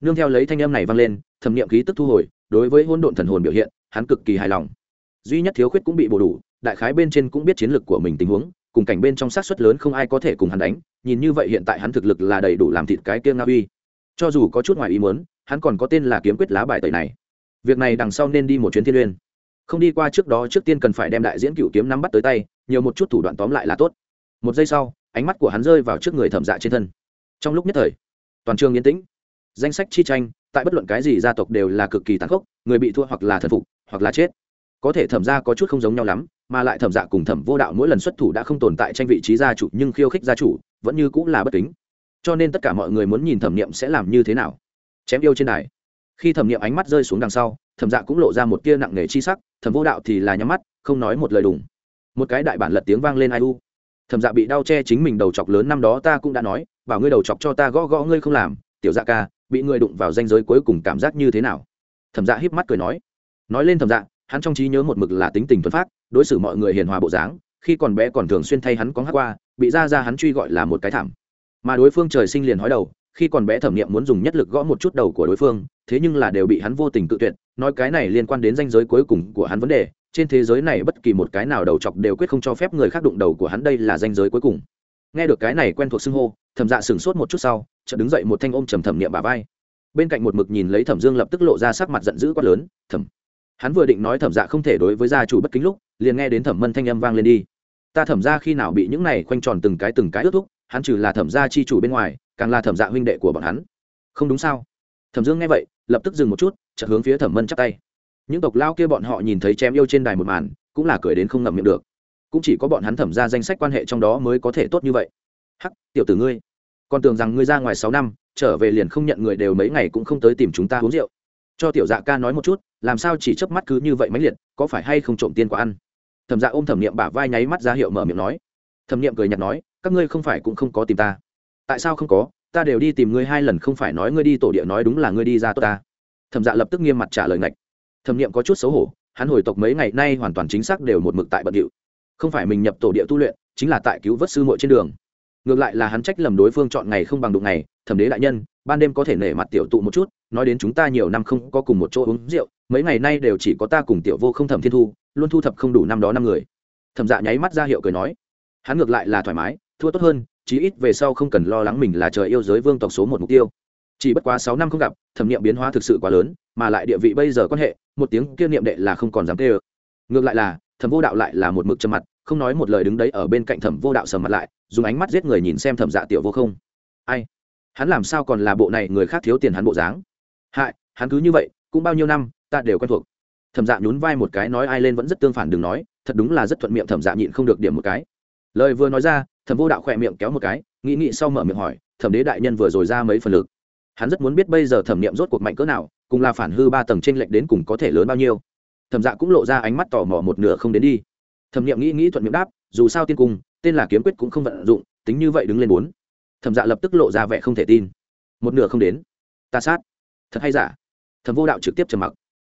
Nương theo lấy thanh âm này vang lên, thẩm nghiệm khí tức thu hồi, đối với hôn độn thần hồn biểu hiện, hắn cực kỳ hài lòng duy nhất thiếu khuyết cũng bị bổ đủ, đại khái bên trên cũng biết chiến lược của mình tình huống, cùng cảnh bên trong sát xuất lớn không ai có thể cùng hắn đánh, nhìn như vậy hiện tại hắn thực lực là đầy đủ làm thịt cái kia nga uy. Cho dù có chút ngoài ý muốn, hắn còn có tên là kiếm quyết lá bài tẩy này. Việc này đằng sau nên đi một chuyến thiên liên không đi qua trước đó trước tiên cần phải đem đại diễn cựu kiếm nắm bắt tới tay, nhiều một chút thủ đoạn tóm lại là tốt. Một giây sau, ánh mắt của hắn rơi vào trước người thẩm dạ trên thân. Trong lúc nhất thời, toàn trường yên tĩnh. Danh sách chi tranh, tại bất luận cái gì gia tộc đều là cực kỳ tàn khốc, người bị thua hoặc là thần phục, hoặc là chết có thể thẩm ra có chút không giống nhau lắm, mà lại thẩm dạ cùng thẩm vô đạo mỗi lần xuất thủ đã không tồn tại tranh vị trí gia chủ, nhưng khiêu khích gia chủ vẫn như cũng là bất kính. Cho nên tất cả mọi người muốn nhìn thẩm niệm sẽ làm như thế nào. Chém yêu trên đài. Khi thẩm niệm ánh mắt rơi xuống đằng sau, thẩm dạ cũng lộ ra một tia nặng nề chi sắc, thẩm vô đạo thì là nhắm mắt, không nói một lời đùng. Một cái đại bản lật tiếng vang lên ai u. Thẩm dạ bị đau che chính mình đầu chọc lớn năm đó ta cũng đã nói, bảo ngươi đầu chọc cho ta gõ gõ ngươi không làm, tiểu dạ ca, bị ngươi đụng vào danh giới cuối cùng cảm giác như thế nào? Thẩm dạ híp mắt cười nói. Nói lên thẩm dạ hắn trong trí nhớ một mực là tính tình thuần phát đối xử mọi người hiền hòa bộ dáng, khi còn bé còn thường xuyên thay hắn có hát qua, bị ra ra hắn truy gọi là một cái thảm. Mà đối phương trời sinh liền hói đầu, khi còn bé thẩm nghiệm muốn dùng nhất lực gõ một chút đầu của đối phương, thế nhưng là đều bị hắn vô tình tự tuyệt, nói cái này liên quan đến danh giới cuối cùng của hắn vấn đề, trên thế giới này bất kỳ một cái nào đầu chọc đều quyết không cho phép người khác đụng đầu của hắn đây là danh giới cuối cùng. Nghe được cái này quen thuộc xưng hô, thẩm dạ sửng sốt một chút sau, chợt đứng dậy một thanh ôm trầm thẩm niệm bà vai. Bên cạnh một mực nhìn lấy thẩm dương lập tức lộ ra sắc mặt giận dữ quát lớn, thẩm hắn vừa định nói thẩm dạ không thể đối với gia chủ bất kính lúc, liền nghe đến thẩm mân thanh âm vang lên đi. Ta thẩm ra khi nào bị những này khoanh tròn từng cái từng cái ước thúc, hắn trừ là thẩm gia chi chủ bên ngoài, càng là thẩm dạ huynh đệ của bọn hắn. Không đúng sao? Thẩm dương nghe vậy, lập tức dừng một chút, chợt hướng phía thẩm mân chắp tay. Những tộc lao kia bọn họ nhìn thấy chém yêu trên đài một màn, cũng là cười đến không ngậm miệng được. Cũng chỉ có bọn hắn thẩm ra danh sách quan hệ trong đó mới có thể tốt như vậy. Hắc, tiểu tử ngươi, còn tưởng rằng ngươi ra ngoài sáu năm, trở về liền không nhận người đều mấy ngày cũng không tới tìm chúng ta uống rượu. Cho tiểu dạ ca nói một chút làm sao chỉ chớp mắt cứ như vậy mãnh liệt, có phải hay không trộm tiên quả ăn? Thẩm dạ ôm thẩm niệm bả vai nháy mắt ra hiệu mở miệng nói. Thẩm niệm cười nhạt nói, các ngươi không phải cũng không có tìm ta. Tại sao không có? Ta đều đi tìm ngươi hai lần, không phải nói ngươi đi tổ địa nói đúng là ngươi đi ra tốt ta. Thẩm dạ lập tức nghiêm mặt trả lời ngạch. Thẩm niệm có chút xấu hổ, hắn hồi tộc mấy ngày nay hoàn toàn chính xác đều một mực tại bận điệu. Không phải mình nhập tổ địa tu luyện, chính là tại cứu vớt sư muội trên đường. Ngược lại là hắn trách lầm đối phương chọn ngày không bằng đụng ngày, thẩm đế đại nhân, ban đêm có thể nể mặt tiểu tụ một chút nói đến chúng ta nhiều năm không có cùng một chỗ uống rượu, mấy ngày nay đều chỉ có ta cùng tiểu vô không thẩm thiên thu, luôn thu thập không đủ năm đó năm người. Thẩm dạ nháy mắt ra hiệu cười nói, hắn ngược lại là thoải mái, thua tốt hơn, chí ít về sau không cần lo lắng mình là trời yêu giới vương tộc số một mục tiêu. Chỉ bất quá sáu năm không gặp, thẩm nghiệm biến hóa thực sự quá lớn, mà lại địa vị bây giờ quan hệ, một tiếng kia niệm đệ là không còn dám tê ơ ngược lại là, thẩm vô đạo lại là một mực trầm mặt, không nói một lời đứng đấy ở bên cạnh thẩm vô đạo sầm mặt lại, dùng ánh mắt giết người nhìn xem thẩm dạ tiểu vô không. Ai? Hắn làm sao còn là bộ này, người khác thiếu tiền hắn bộ dáng? Hại, hắn cứ như vậy, cũng bao nhiêu năm, ta đều quen thuộc. Thẩm dạ nhún vai một cái nói ai lên vẫn rất tương phản đừng nói, thật đúng là rất thuận miệng thẩm dạ nhịn không được điểm một cái. Lời vừa nói ra, thẩm vô đạo khỏe miệng kéo một cái, nghĩ nghĩ sau mở miệng hỏi, thẩm đế đại nhân vừa rồi ra mấy phần lực? Hắn rất muốn biết bây giờ thẩm niệm rốt cuộc mạnh cỡ nào, cùng là phản hư ba tầng trên lệch đến cùng có thể lớn bao nhiêu? Thẩm dạ cũng lộ ra ánh mắt tò mò một nửa không đến đi. Thẩm niệm nghĩ nghĩ thuận miệng đáp, dù sao tiên cung, tên là kiếm quyết cũng không vận dụng, tính như vậy đứng lên bốn. Thẩm dạ lập tức lộ ra vẻ không thể tin. Một nửa không đến. Ta sát thật hay giả? Thẩm vô đạo trực tiếp trầm mặc.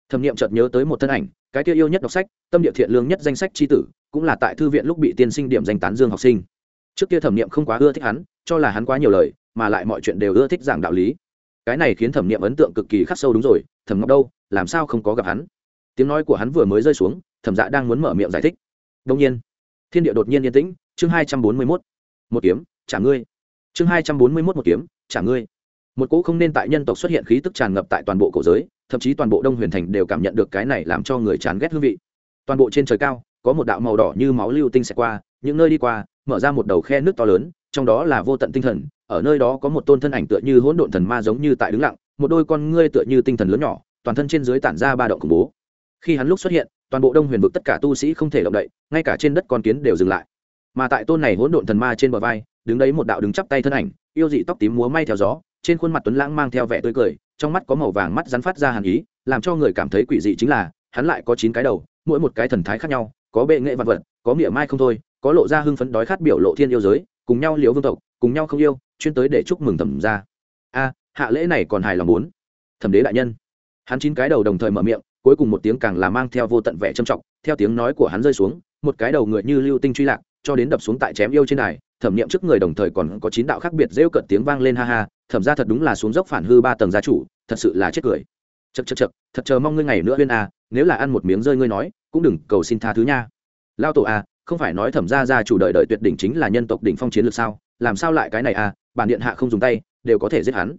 Thẩm niệm chợt nhớ tới một thân ảnh, cái kia yêu nhất đọc sách, tâm địa thiện lương nhất danh sách tri tử, cũng là tại thư viện lúc bị tiên sinh điểm danh tán dương học sinh. Trước kia thẩm niệm không quá ưa thích hắn, cho là hắn quá nhiều lời, mà lại mọi chuyện đều ưa thích giảng đạo lý. Cái này khiến thẩm niệm ấn tượng cực kỳ khắc sâu đúng rồi, thẩm ngọc đâu? Làm sao không có gặp hắn? Tiếng nói của hắn vừa mới rơi xuống, thẩm dạ đang muốn mở miệng giải thích. Đông nhiên, thiên địa đột nhiên yên tĩnh. Chương hai trăm bốn mươi mốt. Một kiếm, trả ngươi. Chương hai trăm bốn mươi mốt, một kiếm, trả ngươi một cỗ không nên tại nhân tộc xuất hiện khí tức tràn ngập tại toàn bộ cổ giới, thậm chí toàn bộ đông huyền thành đều cảm nhận được cái này làm cho người chán ghét hương vị. Toàn bộ trên trời cao, có một đạo màu đỏ như máu lưu tinh xẹt qua, những nơi đi qua, mở ra một đầu khe nước to lớn, trong đó là vô tận tinh thần, ở nơi đó có một tôn thân ảnh tựa như hỗn độn thần ma giống như tại đứng lặng, một đôi con ngươi tựa như tinh thần lớn nhỏ, toàn thân trên dưới tản ra ba động khủng bố. Khi hắn lúc xuất hiện, toàn bộ đông huyền vực tất cả tu sĩ không thể động đậy, ngay cả trên đất con kiến đều dừng lại. Mà tại tôn này hỗn độn thần ma trên bờ vai, đứng đấy một đạo đứng chắp tay thân ảnh, yêu dị tóc tím múa may theo gió trên khuôn mặt tuấn lãng mang theo vẻ tươi cười, trong mắt có màu vàng mắt rắn phát ra hàn ý, làm cho người cảm thấy quỷ dị chính là, hắn lại có chín cái đầu, mỗi một cái thần thái khác nhau, có bệ nghệ vật vật, có mỉa mai không thôi, có lộ ra hưng phấn đói khát biểu lộ thiên yêu giới, cùng nhau liễu vương tộc, cùng nhau không yêu, chuyên tới để chúc mừng thẩm ra a, hạ lễ này còn hài lòng muốn thẩm đế đại nhân. Hắn chín cái đầu đồng thời mở miệng, cuối cùng một tiếng càng là mang theo vô tận vẻ trầm trọng, theo tiếng nói của hắn rơi xuống, một cái đầu người như lưu tinh truy lạc, cho đến đập xuống tại chém yêu trên đài, thẩm niệm trước người đồng thời còn có chín đạo khác biệt rêu cợt tiếng vang lên ha ha thẩm ra thật đúng là xuống dốc phản hư ba tầng gia chủ, thật sự là chết cười. Chật chật chật thật chờ mong ngươi ngày nữa huyên a nếu là ăn một miếng rơi ngươi nói, cũng đừng cầu xin tha thứ nha. Lao tổ a không phải nói thẩm ra gia chủ đợi đợi tuyệt đỉnh chính là nhân tộc đỉnh phong chiến lược sao, làm sao lại cái này a bản điện hạ không dùng tay, đều có thể giết hắn.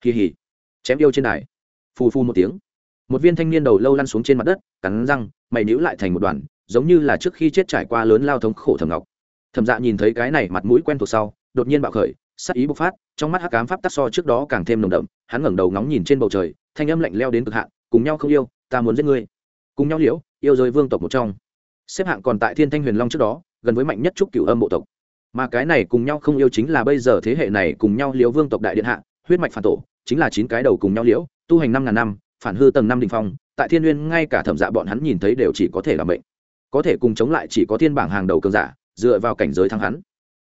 Kỳ hỉ. Chém yêu trên đài. Phù phu một tiếng. Một viên thanh niên đầu lâu lăn xuống trên mặt đất, cắn răng, mày níu lại thành một đoàn, giống như là trước khi chết trải qua lớn lao thống khổ thầm ngọc. Thẩm dạ nhìn thấy cái này mặt mũi quen thuộc sau, đột nhiên bạo khởi sắc ý bộc phát, trong mắt hắc cám pháp tắc so trước đó càng thêm nồng đậm, hắn ngẩng đầu ngóng nhìn trên bầu trời, thanh âm lạnh leo đến cực hạn, cùng nhau không yêu, ta muốn giết ngươi. Cùng nhau liễu, yêu rơi vương tộc một trong. Xếp hạng còn tại thiên thanh huyền long trước đó, gần với mạnh nhất trúc cửu âm bộ tộc. Mà cái này cùng nhau không yêu chính là bây giờ thế hệ này cùng nhau liễu vương tộc đại điện hạ, huyết mạch phản tổ, chính là chín cái đầu cùng nhau liễu, tu hành năm ngàn năm, phản hư tầng năm đình phong, tại thiên nguyên ngay cả thẩm dạ bọn hắn nhìn thấy đều chỉ có thể làm bệnh có thể cùng chống lại chỉ có thiên bảng hàng đầu cường giả, dựa vào cảnh giới thắng hắn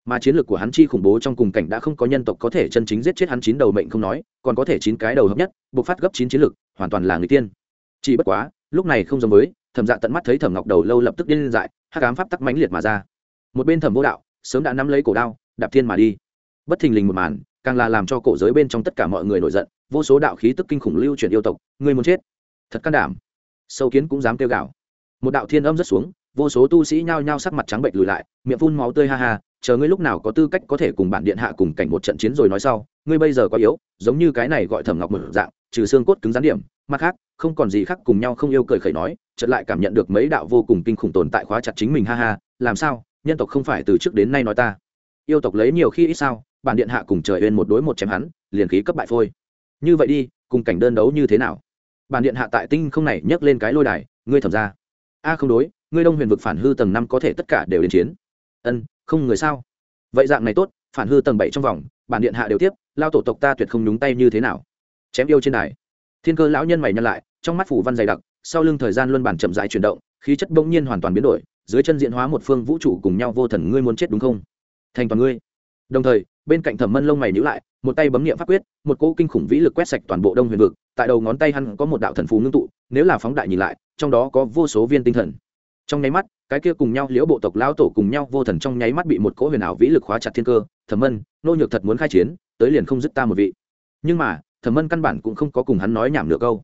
mà chiến lược của hắn chi khủng bố trong cùng cảnh đã không có nhân tộc có thể chân chính giết chết hắn chín đầu mệnh không nói, còn có thể chín cái đầu hợp nhất buộc phát gấp chín chiến lược, hoàn toàn là người tiên. Chỉ bất quá, lúc này không giống với, thẩm dạ tận mắt thấy thẩm ngọc đầu lâu lập tức điên dại hát cám pháp tắc mãnh liệt mà ra. Một bên thẩm vô đạo, sớm đã nắm lấy cổ đao, đạp thiên mà đi. Bất thình lình một màn, càng là làm cho cổ giới bên trong tất cả mọi người nổi giận, vô số đạo khí tức kinh khủng lưu chuyển yêu tộc người muốn chết. Thật can đảm. Sâu kiến cũng dám kêu gạo. một đạo thiên âm rất xuống, vô số tu sĩ nhao nhao sắc mặt trắng bệnh lùi lại, miệng phun máu tươi ha ha chờ ngươi lúc nào có tư cách có thể cùng bản điện hạ cùng cảnh một trận chiến rồi nói sau, ngươi bây giờ quá yếu, giống như cái này gọi thẩm ngọc một dạng, trừ xương cốt cứng rắn điểm, mặt khác, không còn gì khác cùng nhau không yêu cười khẩy nói, chợt lại cảm nhận được mấy đạo vô cùng kinh khủng tồn tại khóa chặt chính mình, ha ha, làm sao, nhân tộc không phải từ trước đến nay nói ta. Yêu tộc lấy nhiều khi ít sao, bản điện hạ cùng trời bên một đối một chém hắn, liền khí cấp bại phôi. Như vậy đi, cùng cảnh đơn đấu như thế nào? Bản điện hạ tại tinh không này nhấc lên cái lôi đài, ngươi thẩm ra. A không đối, ngươi đông huyền vực phản hư tầng năm có thể tất cả đều đến chiến. Ân không người sao? Vậy dạng này tốt, phản hư tầng bảy trong vòng, bản điện hạ đều tiếp, lao tổ tộc ta tuyệt không nhúng tay như thế nào. Chém yêu trên đài. Thiên cơ lão nhân mày nhăn lại, trong mắt phủ văn dày đặc, sau lưng thời gian luân bản chậm dại chuyển động, khí chất bỗng nhiên hoàn toàn biến đổi, dưới chân diễn hóa một phương vũ trụ cùng nhau vô thần, ngươi muốn chết đúng không? Thành toàn ngươi. Đồng thời, bên cạnh thẩm mân lông mày nhữ lại, một tay bấm nghiệm pháp quyết, một cỗ kinh khủng vĩ lực quét sạch toàn bộ đông huyền vực, tại đầu ngón tay hắn có một đạo thần phù ngưng tụ, nếu là phóng đại nhìn lại, trong đó có vô số viên tinh thần trong nháy mắt, cái kia cùng nhau liễu bộ tộc lão tổ cùng nhau vô thần trong nháy mắt bị một cỗ huyền ảo vĩ lực khóa chặt thiên cơ, thẩm mân, nô nhược thật muốn khai chiến, tới liền không dứt ta một vị. Nhưng mà, thẩm mân căn bản cũng không có cùng hắn nói nhảm nửa câu.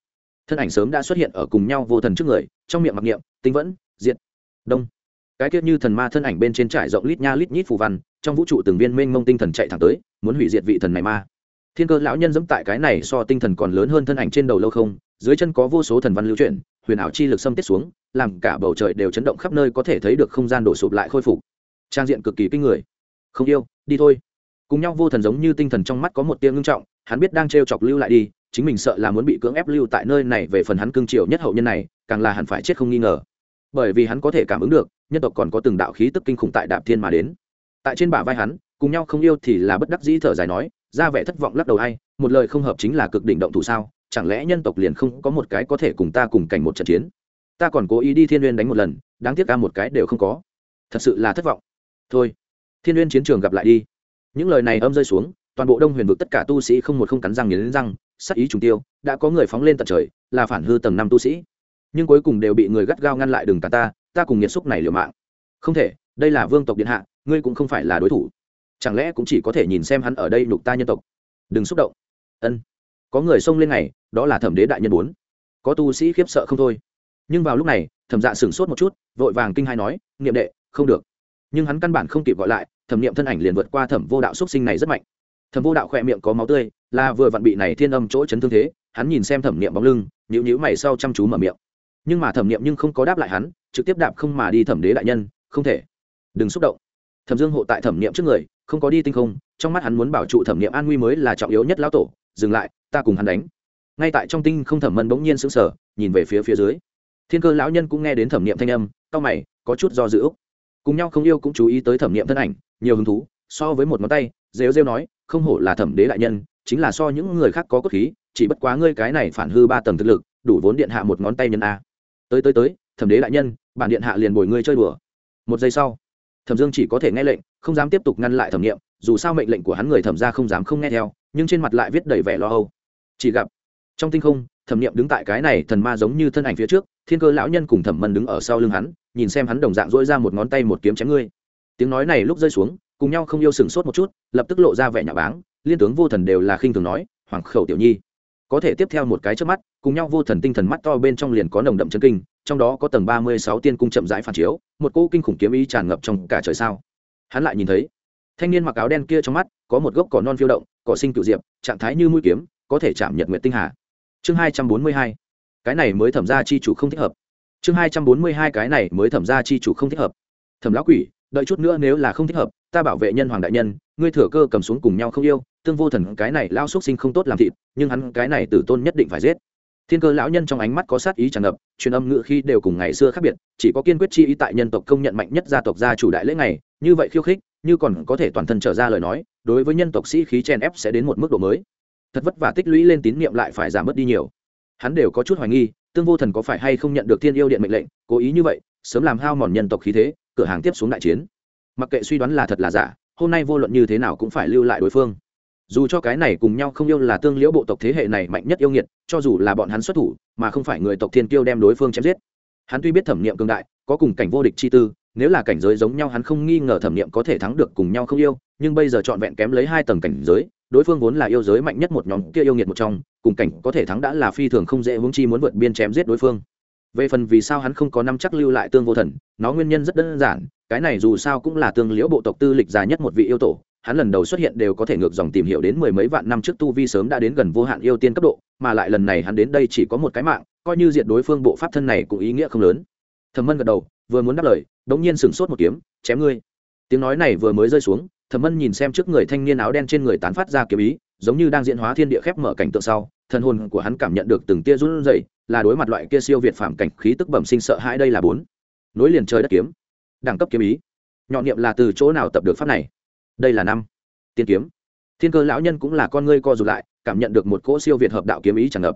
Thân ảnh sớm đã xuất hiện ở cùng nhau vô thần trước người, trong miệng mặc niệm, tinh vẫn diện đông. Cái kia như thần ma thân ảnh bên trên trải rộng lít nha lít nhít phù văn, trong vũ trụ từng viên mênh mông tinh thần chạy thẳng tới, muốn hủy diệt vị thần này ma thiên cơ lão nhân dẫm tại cái này so tinh thần còn lớn hơn thân ảnh trên đầu lâu không, dưới chân có vô số thần văn lưu chuyển huyền ảo chi lực xâm tiết xuống, làm cả bầu trời đều chấn động khắp nơi có thể thấy được không gian đổ sụp lại khôi phục. Trang diện cực kỳ kinh người. Không yêu, đi thôi. Cùng nhau vô thần giống như tinh thần trong mắt có một tiếng ngưng trọng, hắn biết đang t chọc lưu lại đi, chính mình sợ là muốn bị cưỡng ép lưu tại nơi này về phần hắn cương triều nhất hậu nhân này, càng là hẳn phải chết không nghi ngờ. Bởi vì hắn có thể cảm ứng được, nhân tộc còn có từng đạo khí tức kinh khủng tại đạp thiên mà đến. Tại trên bả vai hắn, cùng nhau không yêu thì là bất đắc dĩ thở dài nói, ra vẻ thất vọng lắc đầu hay một lời không hợp chính là cực đỉnh động thủ sao? Chẳng lẽ nhân tộc liền không có một cái có thể cùng ta cùng cảnh một trận chiến? Ta còn cố ý đi thiên n g u y ê n đánh một lần, đáng tiếc ca một cái đều không có. Thật sự là thất vọng. Thôi, thiên n g u y ê n chiến trường gặp lại đi. Những lời này âm rơi xuống, toàn bộ đông huyền vực tất cả tu sĩ không một không cắn răng nghiến răng, sắc ý trùng tiêu, đã có người phóng lên tận trời, là phản hư tầng năm tu sĩ. Nhưng cuối cùng đều bị người gắt gao ngăn lại đừng ta ta ta cùng nhiệt xúc này liều mạng. Không thể, đây là vương tộc điện hạ, ngươi cũng không phải là đối thủ. Chẳng lẽ cũng chỉ có thể nhìn xem hắn ở đây nhục ta nhân tộc? Đừng xúc động. Ân có người xông lên này, đó là thẩm đế đại nhân bốn. Có tu sĩ khiếp sợ không thôi. Nhưng vào lúc này thẩm dạ sửng sốt một chút vội vàng kinh hai nói niệm đệ không được. Nhưng hắn căn bản không kịp gọi lại thẩm niệm thân ảnh liền vượt qua thẩm vô đạo xuất sinh này rất mạnh. Thẩm vô đạo khỏe miệng có máu tươi là vừa vặn bị này thiên âm chỗ chấn thương thế hắn nhìn xem thẩm niệm bóng lưng nhữ nhữ mày sau chăm chú mở miệng. Nhưng mà thẩm niệm nhưng không có đáp lại hắn trực tiếp đạp không mà đi thẩm đế đại nhân không thể. Đừng xúc động. Thẩm dương hộ tại thẩm niệm trước người không có đi tinh không trong mắt hắn muốn bảo trụ thẩm niệm an nguy mới là trọng yếu nhất lão tổ dừng lại ta cùng hắn đánh. Ngay tại trong tinh không thẩm mân bỗng nhiên sững sờ, nhìn về phía phía dưới. Thiên cơ lão nhân cũng nghe đến thẩm niệm thanh âm cao mày, có chút do dự. Cùng nhau không yêu cũng chú ý tới thẩm niệm thân ảnh, nhiều hứng thú, so với một ngón tay, rêu rêu nói, không hổ là thẩm đế đại nhân, chính là so những người khác có cốt khí, chỉ bất quá ngươi cái này phản hư ba tầng thực lực, đủ vốn điện hạ một ngón tay nhân a. Tới tới tới, thẩm đế đại nhân, bản điện hạ liền bồi ngươi chơi đùa. Một giây sau, thẩm dương chỉ có thể nghe lệnh, không dám tiếp tục ngăn lại thẩm nghiệm dù sao mệnh lệnh của hắn người thẩm ra không dám không nghe theo, nhưng trên mặt lại viết đầy vẻ lo âu chỉ gặp, trong tinh không, thẩm niệm đứng tại cái này thần ma giống như thân ảnh phía trước, thiên cơ lão nhân cùng thẩm mân đứng ở sau lưng hắn, nhìn xem hắn đồng dạng dỗi ra một ngón tay một kiếm chém ngươi. Tiếng nói này lúc rơi xuống, cùng nhau không yêu sừng sốt một chút, lập tức lộ ra vẻ nhà báng, liên tướng vô thần đều là khinh thường nói, hoàng khẩu tiểu nhi. Có thể tiếp theo một cái trước mắt, cùng nhau vô thần tinh thần mắt to bên trong liền có nồng đậm chân kinh, trong đó có tầng ba mươi sáu tiên cung chậm rãi phản chiếu, một cỗ kinh khủng kiếm ý tràn ngập trong cả trời sao. Hắn lại nhìn thấy, thanh niên mặc áo đen kia trong mắt, có một gốc cỏ non phiêu động, cỏ sinh cựu diệp, trạng thái như mũi kiếm có thể chạm nhật nguyện tinh hà. Chương hai trăm bốn mươi hai. Cái này mới thẩm ra chi chủ không thích hợp. Chương hai trăm bốn mươi hai cái này mới thẩm ra chi chủ không thích hợp. Thẩm lão quỷ, đợi chút nữa nếu là không thích hợp, ta bảo vệ nhân hoàng đại nhân, ngươi thừa cơ cầm xuống cùng nhau không yêu, tương vô thần cái này lao xúc sinh không tốt làm thịt, nhưng hắn cái này tử tôn nhất định phải giết. Thiên cơ lão nhân trong ánh mắt có sát ý tràn ngập, truyền âm ngữ khi đều cùng ngày xưa khác biệt, chỉ có kiên quyết chi ý tại nhân tộc công nhận mạnh nhất gia tộc gia chủ đại lễ ngày, như vậy khiêu khích, như còn có thể toàn thân trở ra lời nói, đối với nhân tộc sĩ khí chen ép sẽ đến một mức độ mới thật vất vả tích lũy lên tín niệm lại phải giảm bớt đi nhiều. Hắn đều có chút hoài nghi, tương vô thần có phải hay không nhận được thiên yêu điện mệnh lệnh, cố ý như vậy, sớm làm hao mòn nhân tộc khí thế, cửa hàng tiếp xuống đại chiến. Mặc kệ suy đoán là thật là giả, hôm nay vô luận như thế nào cũng phải lưu lại đối phương. Dù cho cái này cùng nhau không yêu là tương liễu bộ tộc thế hệ này mạnh nhất yêu nghiệt, cho dù là bọn hắn xuất thủ, mà không phải người tộc thiên kiêu đem đối phương chém giết. Hắn tuy biết thẩm niệm cương đại, có cùng cảnh vô địch chi tư, nếu là cảnh giới giống nhau hắn không nghi ngờ thẩm niệm có thể thắng được cùng nhau không yêu, nhưng bây giờ trọn vẹn kém lấy hai tầng cảnh giới đối phương vốn là yêu giới mạnh nhất một nhóm kia yêu nghiệt một trong, cùng cảnh có thể thắng đã là phi thường không dễ hướng chi muốn vượt biên chém giết đối phương. Về phần vì sao hắn không có năm chắc lưu lại tương vô thần, nó nguyên nhân rất đơn giản, cái này dù sao cũng là tương liễu bộ tộc tư lịch dài nhất một vị yêu tổ, hắn lần đầu xuất hiện đều có thể ngược dòng tìm hiểu đến mười mấy vạn năm trước tu vi sớm đã đến gần vô hạn yêu tiên cấp độ, mà lại lần này hắn đến đây chỉ có một cái mạng, coi như diện đối phương bộ pháp thân này cũng ý nghĩa không lớn. Thẩm mân gật đầu, vừa muốn đáp lời, đống nhiên sửng sốt một kiếm, chém ngươi. Tiếng nói này vừa mới rơi xuống thẩm mân nhìn xem trước người thanh niên áo đen trên người tán phát ra kiếm ý, giống như đang diễn hóa thiên địa khép mở cảnh tượng sau, thần hồn của hắn cảm nhận được từng tia run rẩy, là đối mặt loại kia siêu việt phạm cảnh khí tức bẩm sinh sợ hãi đây là bốn. Nối liền trời đất kiếm. Đẳng cấp kiếm ý. Nhọn niệm là từ chỗ nào tập được pháp này? Đây là năm. Tiên kiếm. Thiên cơ lão nhân cũng là con ngươi co rụt lại, cảm nhận được một cỗ siêu việt hợp đạo kiếm ý tràn ngập.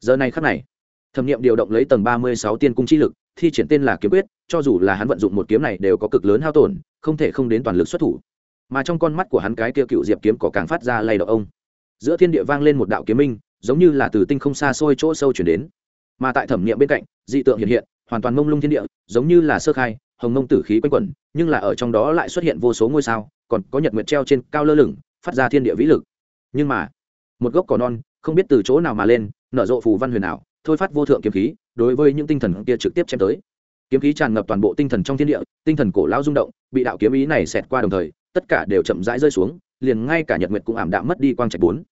Giờ này khắc này, thẩm Niệm điều động lấy tầng ba mươi sáu tiên cung chi lực, thi triển tên là kiếm quyết, cho dù là hắn vận dụng một kiếm này đều có cực lớn hao tổn, không thể không đến toàn lực xuất thủ mà trong con mắt của hắn cái kia cựu diệp kiếm có càng phát ra lay động ông. Giữa thiên địa vang lên một đạo kiếm minh, giống như là từ tinh không xa xôi chỗ sâu chuyển đến. Mà tại thẩm nghiệm bên cạnh, dị tượng hiện hiện, hoàn toàn mông lung thiên địa, giống như là sơ khai, hồng mông tử khí quanh quẩn, nhưng là ở trong đó lại xuất hiện vô số ngôi sao, còn có nhật nguyệt treo trên cao lơ lửng, phát ra thiên địa vĩ lực. Nhưng mà, một gốc cỏ non, không biết từ chỗ nào mà lên, nở rộ phù văn huyền ảo, thôi phát vô thượng kiếm khí, đối với những tinh thần kia trực tiếp chém tới. Kiếm khí tràn ngập toàn bộ tinh thần trong thiên địa, tinh thần cổ lao rung động, bị đạo kiếm ý này xẹt qua đồng thời tất cả đều chậm rãi rơi xuống, liền ngay cả nhật nguyệt cũng ảm đạm mất đi quang trạch bốn.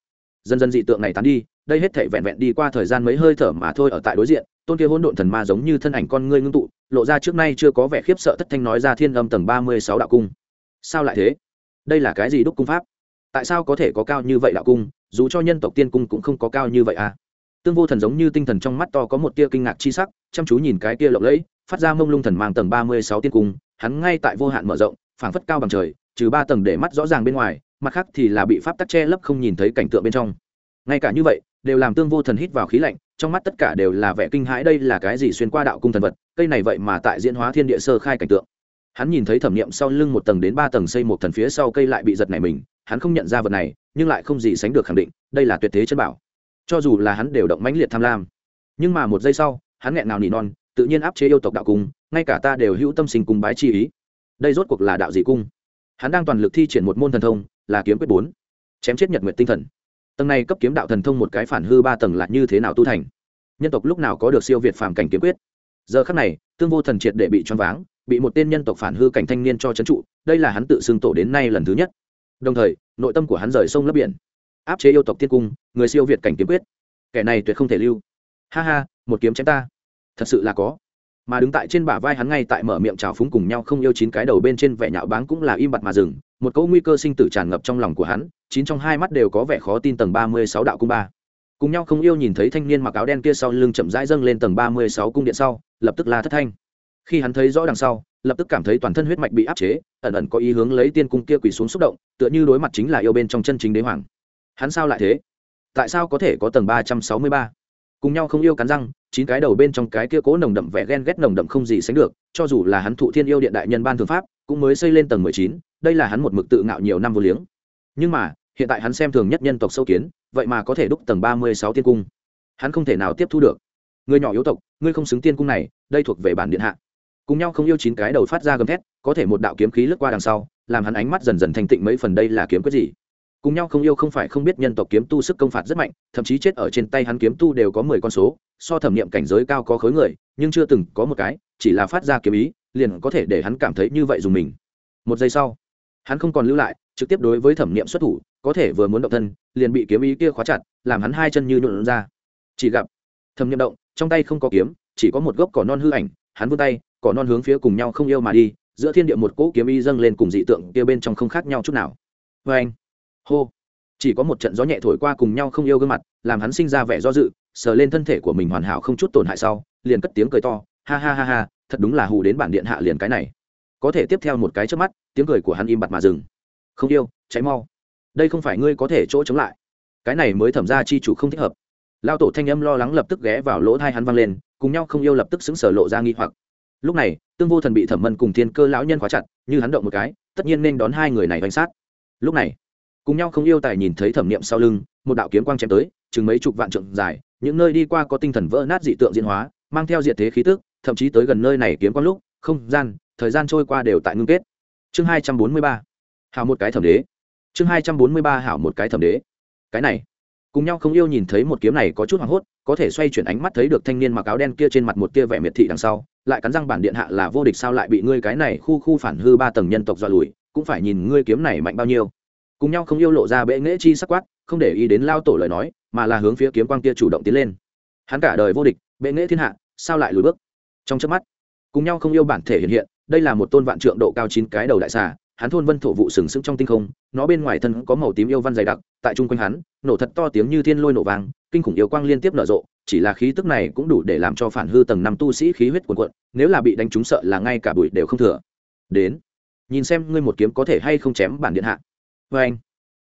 Dần dần dị tượng này tán đi, đây hết thể vẹn vẹn đi qua thời gian mấy hơi thở mà thôi ở tại đối diện, tôn kia hỗn độn thần ma giống như thân ảnh con ngươi ngưng tụ, lộ ra trước nay chưa có vẻ khiếp sợ thất thanh nói ra thiên âm tầng ba mươi sáu đạo cung. Sao lại thế? Đây là cái gì đúc cung pháp? Tại sao có thể có cao như vậy đạo cung, dù cho nhân tộc tiên cung cũng không có cao như vậy à? Tương vô thần giống như tinh thần trong mắt to có một tia kinh ngạc chi sắc, chăm chú nhìn cái tia lộng lẫy, phát ra mông lung thần mang tầng ba mươi sáu tiên cung, hắn ngay tại vô hạn mở rộng phảng phất cao bằng trời, trừ ba tầng để mắt rõ ràng bên ngoài, mặt khác thì là bị pháp tắc che lấp không nhìn thấy cảnh tượng bên trong. Ngay cả như vậy, đều làm tương vô thần hít vào khí lạnh, trong mắt tất cả đều là vẻ kinh hãi đây là cái gì xuyên qua đạo cung thần vật, cây này vậy mà tại diễn hóa thiên địa sơ khai cảnh tượng. Hắn nhìn thấy thẩm nghiệm sau lưng một tầng đến ba tầng xây một thần phía sau cây lại bị giật này mình, hắn không nhận ra vật này, nhưng lại không gì sánh được khẳng định, đây là tuyệt thế chân bảo. Cho dù là hắn đều động mãnh liệt tham lam. Nhưng mà một giây sau, hắn nghẹn nào nỉ non, tự nhiên áp chế yêu tộc đạo cung, ngay cả ta đều hữu tâm sinh cùng bái chi ý đây rốt cuộc là đạo gì cung? Hắn đang toàn lực thi triển một môn thần thông, là kiếm quyết bốn. Chém chết nhật nguyện tinh thần. Tầng này cấp kiếm đạo thần thông một cái phản hư ba tầng là như thế nào tu thành? Nhân tộc lúc nào có được siêu việt phàm cảnh kiếm quyết? Giờ khắc này, tương vô thần triệt để bị choáng váng, bị một tên nhân tộc phản hư cảnh thanh niên cho trấn trụ, đây là hắn tự xưng tổ đến nay lần thứ nhất. Đồng thời, nội tâm của hắn rời sông lấp biển. Áp chế yêu tộc tiên cung, người siêu việt cảnh kiếm quyết. Kẻ này tuyệt không thể lưu. Ha ha, một kiếm chém ta. Thật sự là có mà đứng tại trên bả vai hắn ngay tại mở miệng trào phúng cùng nhau không yêu chín cái đầu bên trên vẻ nhạo báng cũng là im bặt mà dừng. Một cỗ nguy cơ sinh tử tràn ngập trong lòng của hắn, chín trong hai mắt đều có vẻ khó tin tầng ba mươi sáu đạo cung ba. Cùng nhau không yêu nhìn thấy thanh niên mặc áo đen kia sau lưng chậm rãi dâng lên tầng ba mươi sáu cung điện sau, lập tức la thất thanh. Khi hắn thấy rõ đằng sau, lập tức cảm thấy toàn thân huyết mạch bị áp chế, ẩn ẩn có ý hướng lấy tiên cung kia quỳ xuống xúc động, tựa như đối mặt chính là yêu bên trong chân chính đế hoàng. Hắn sao lại thế? Tại sao có thể có tầng ba trăm sáu mươi ba? Cùng nhau không yêu cắn răng, chín cái đầu bên trong cái kia cố nồng đậm vẻ ghen ghét nồng đậm không gì sánh được, cho dù là hắn thụ thiên yêu điện đại nhân ban thường pháp, cũng mới xây lên tầng mười chín, đây là hắn một mực tự ngạo nhiều năm vô liếng. Nhưng mà, hiện tại hắn xem thường nhất nhân tộc sâu kiến, vậy mà có thể đúc tầng ba mươi sáu tiên cung. Hắn không thể nào tiếp thu được. Người nhỏ yếu tộc, ngươi không xứng tiên cung này, đây thuộc về bản điện hạ. Cùng nhau không yêu chín cái đầu phát ra gầm thét, có thể một đạo kiếm khí lướt qua đằng sau, làm hắn ánh mắt dần dần thành tịnh mấy phần đây là kiếm quyết gì cùng nhau không yêu không phải không biết nhân tộc kiếm tu sức công phạt rất mạnh, thậm chí chết ở trên tay hắn kiếm tu đều có mười con số, so thẩm nghiệm cảnh giới cao có khối người, nhưng chưa từng có một cái, chỉ là phát ra kiếm ý, liền có thể để hắn cảm thấy như vậy dùng mình. Một giây sau, hắn không còn lưu lại, trực tiếp đối với thẩm nghiệm xuất thủ, có thể vừa muốn động thân, liền bị kiếm ý kia khóa chặt, làm hắn hai chân như nhuộn ra. Chỉ gặp, thẩm nghiệm động, trong tay không có kiếm, chỉ có một gốc cỏ non hư ảnh, hắn vươn tay, cỏ non hướng phía cùng nhau không yêu mà đi, giữa thiên địa một cỗ kiếm ý dâng lên cùng dị tượng kia bên trong không khác nhau chút nào. Vê anh hô. Chỉ có một trận gió nhẹ thổi qua cùng nhau không yêu gương mặt, làm hắn sinh ra vẻ do dự, sờ lên thân thể của mình hoàn hảo không chút tổn hại sau, liền cất tiếng cười to, ha ha ha ha, thật đúng là hù đến bản điện hạ liền cái này. Có thể tiếp theo một cái trước mắt, tiếng cười của hắn im bặt mà dừng. Không yêu, cháy mau. Đây không phải ngươi có thể chỗ chống lại. Cái này mới thẩm ra chi chủ không thích hợp. Lao tổ thanh âm lo lắng lập tức ghé vào lỗ thai hắn văng lên, cùng nhau không yêu lập tức xứng sở lộ ra nghi hoặc. Lúc này, tương vô thần bị thẩm mân cùng thiên cơ lão nhân khóa chặt, như hắn động một cái, tất nhiên nên đón hai người này đánh sát. Lúc này cùng nhau không yêu tài nhìn thấy thẩm niệm sau lưng, một đạo kiếm quang chém tới, chừng mấy chục vạn trượng dài, những nơi đi qua có tinh thần vỡ nát dị tượng diễn hóa, mang theo diệt thế khí tức, thậm chí tới gần nơi này kiếm quang lúc, không gian, thời gian trôi qua đều tại ngưng kết. Chương hai trăm bốn mươi ba, hảo một cái thẩm đế. Chương hai trăm bốn mươi ba, hảo một cái thẩm đế. Cái này, cùng nhau không yêu nhìn thấy một kiếm này có chút hoảng hốt, có thể xoay chuyển ánh mắt thấy được thanh niên mặc áo đen kia trên mặt một tia vẻ miệt thị đằng sau, lại cắn răng bản điện hạ là vô địch sao lại bị ngươi cái này khu khu phản hư ba tầng nhân tộc dọa lùi, cũng phải nhìn ngươi kiếm này mạnh bao nhiêu cùng nhau không yêu lộ ra bệ nghễ chi sắc quát, không để ý đến lao tổ lời nói, mà là hướng phía kiếm quang kia chủ động tiến lên. Hắn cả đời vô địch, bệ nghễ thiên hạ, sao lại lùi bước? Trong chớp mắt, cùng nhau không yêu bản thể hiện hiện, đây là một tôn vạn trượng độ cao chín cái đầu đại xà, hắn thôn vân thổ vụ sừng sững trong tinh không, nó bên ngoài thân có màu tím yêu văn dày đặc, tại chung quanh hắn, nổ thật to tiếng như thiên lôi nổ vàng kinh khủng yêu quang liên tiếp nở rộ, chỉ là khí tức này cũng đủ để làm cho phản hư tầng năm tu sĩ khí huyết cuồn cuộn, nếu là bị đánh trúng sợ là ngay cả bụi đều không thừa. Đến, nhìn xem ngươi một kiếm có thể hay không chém bản điện hạ vê anh.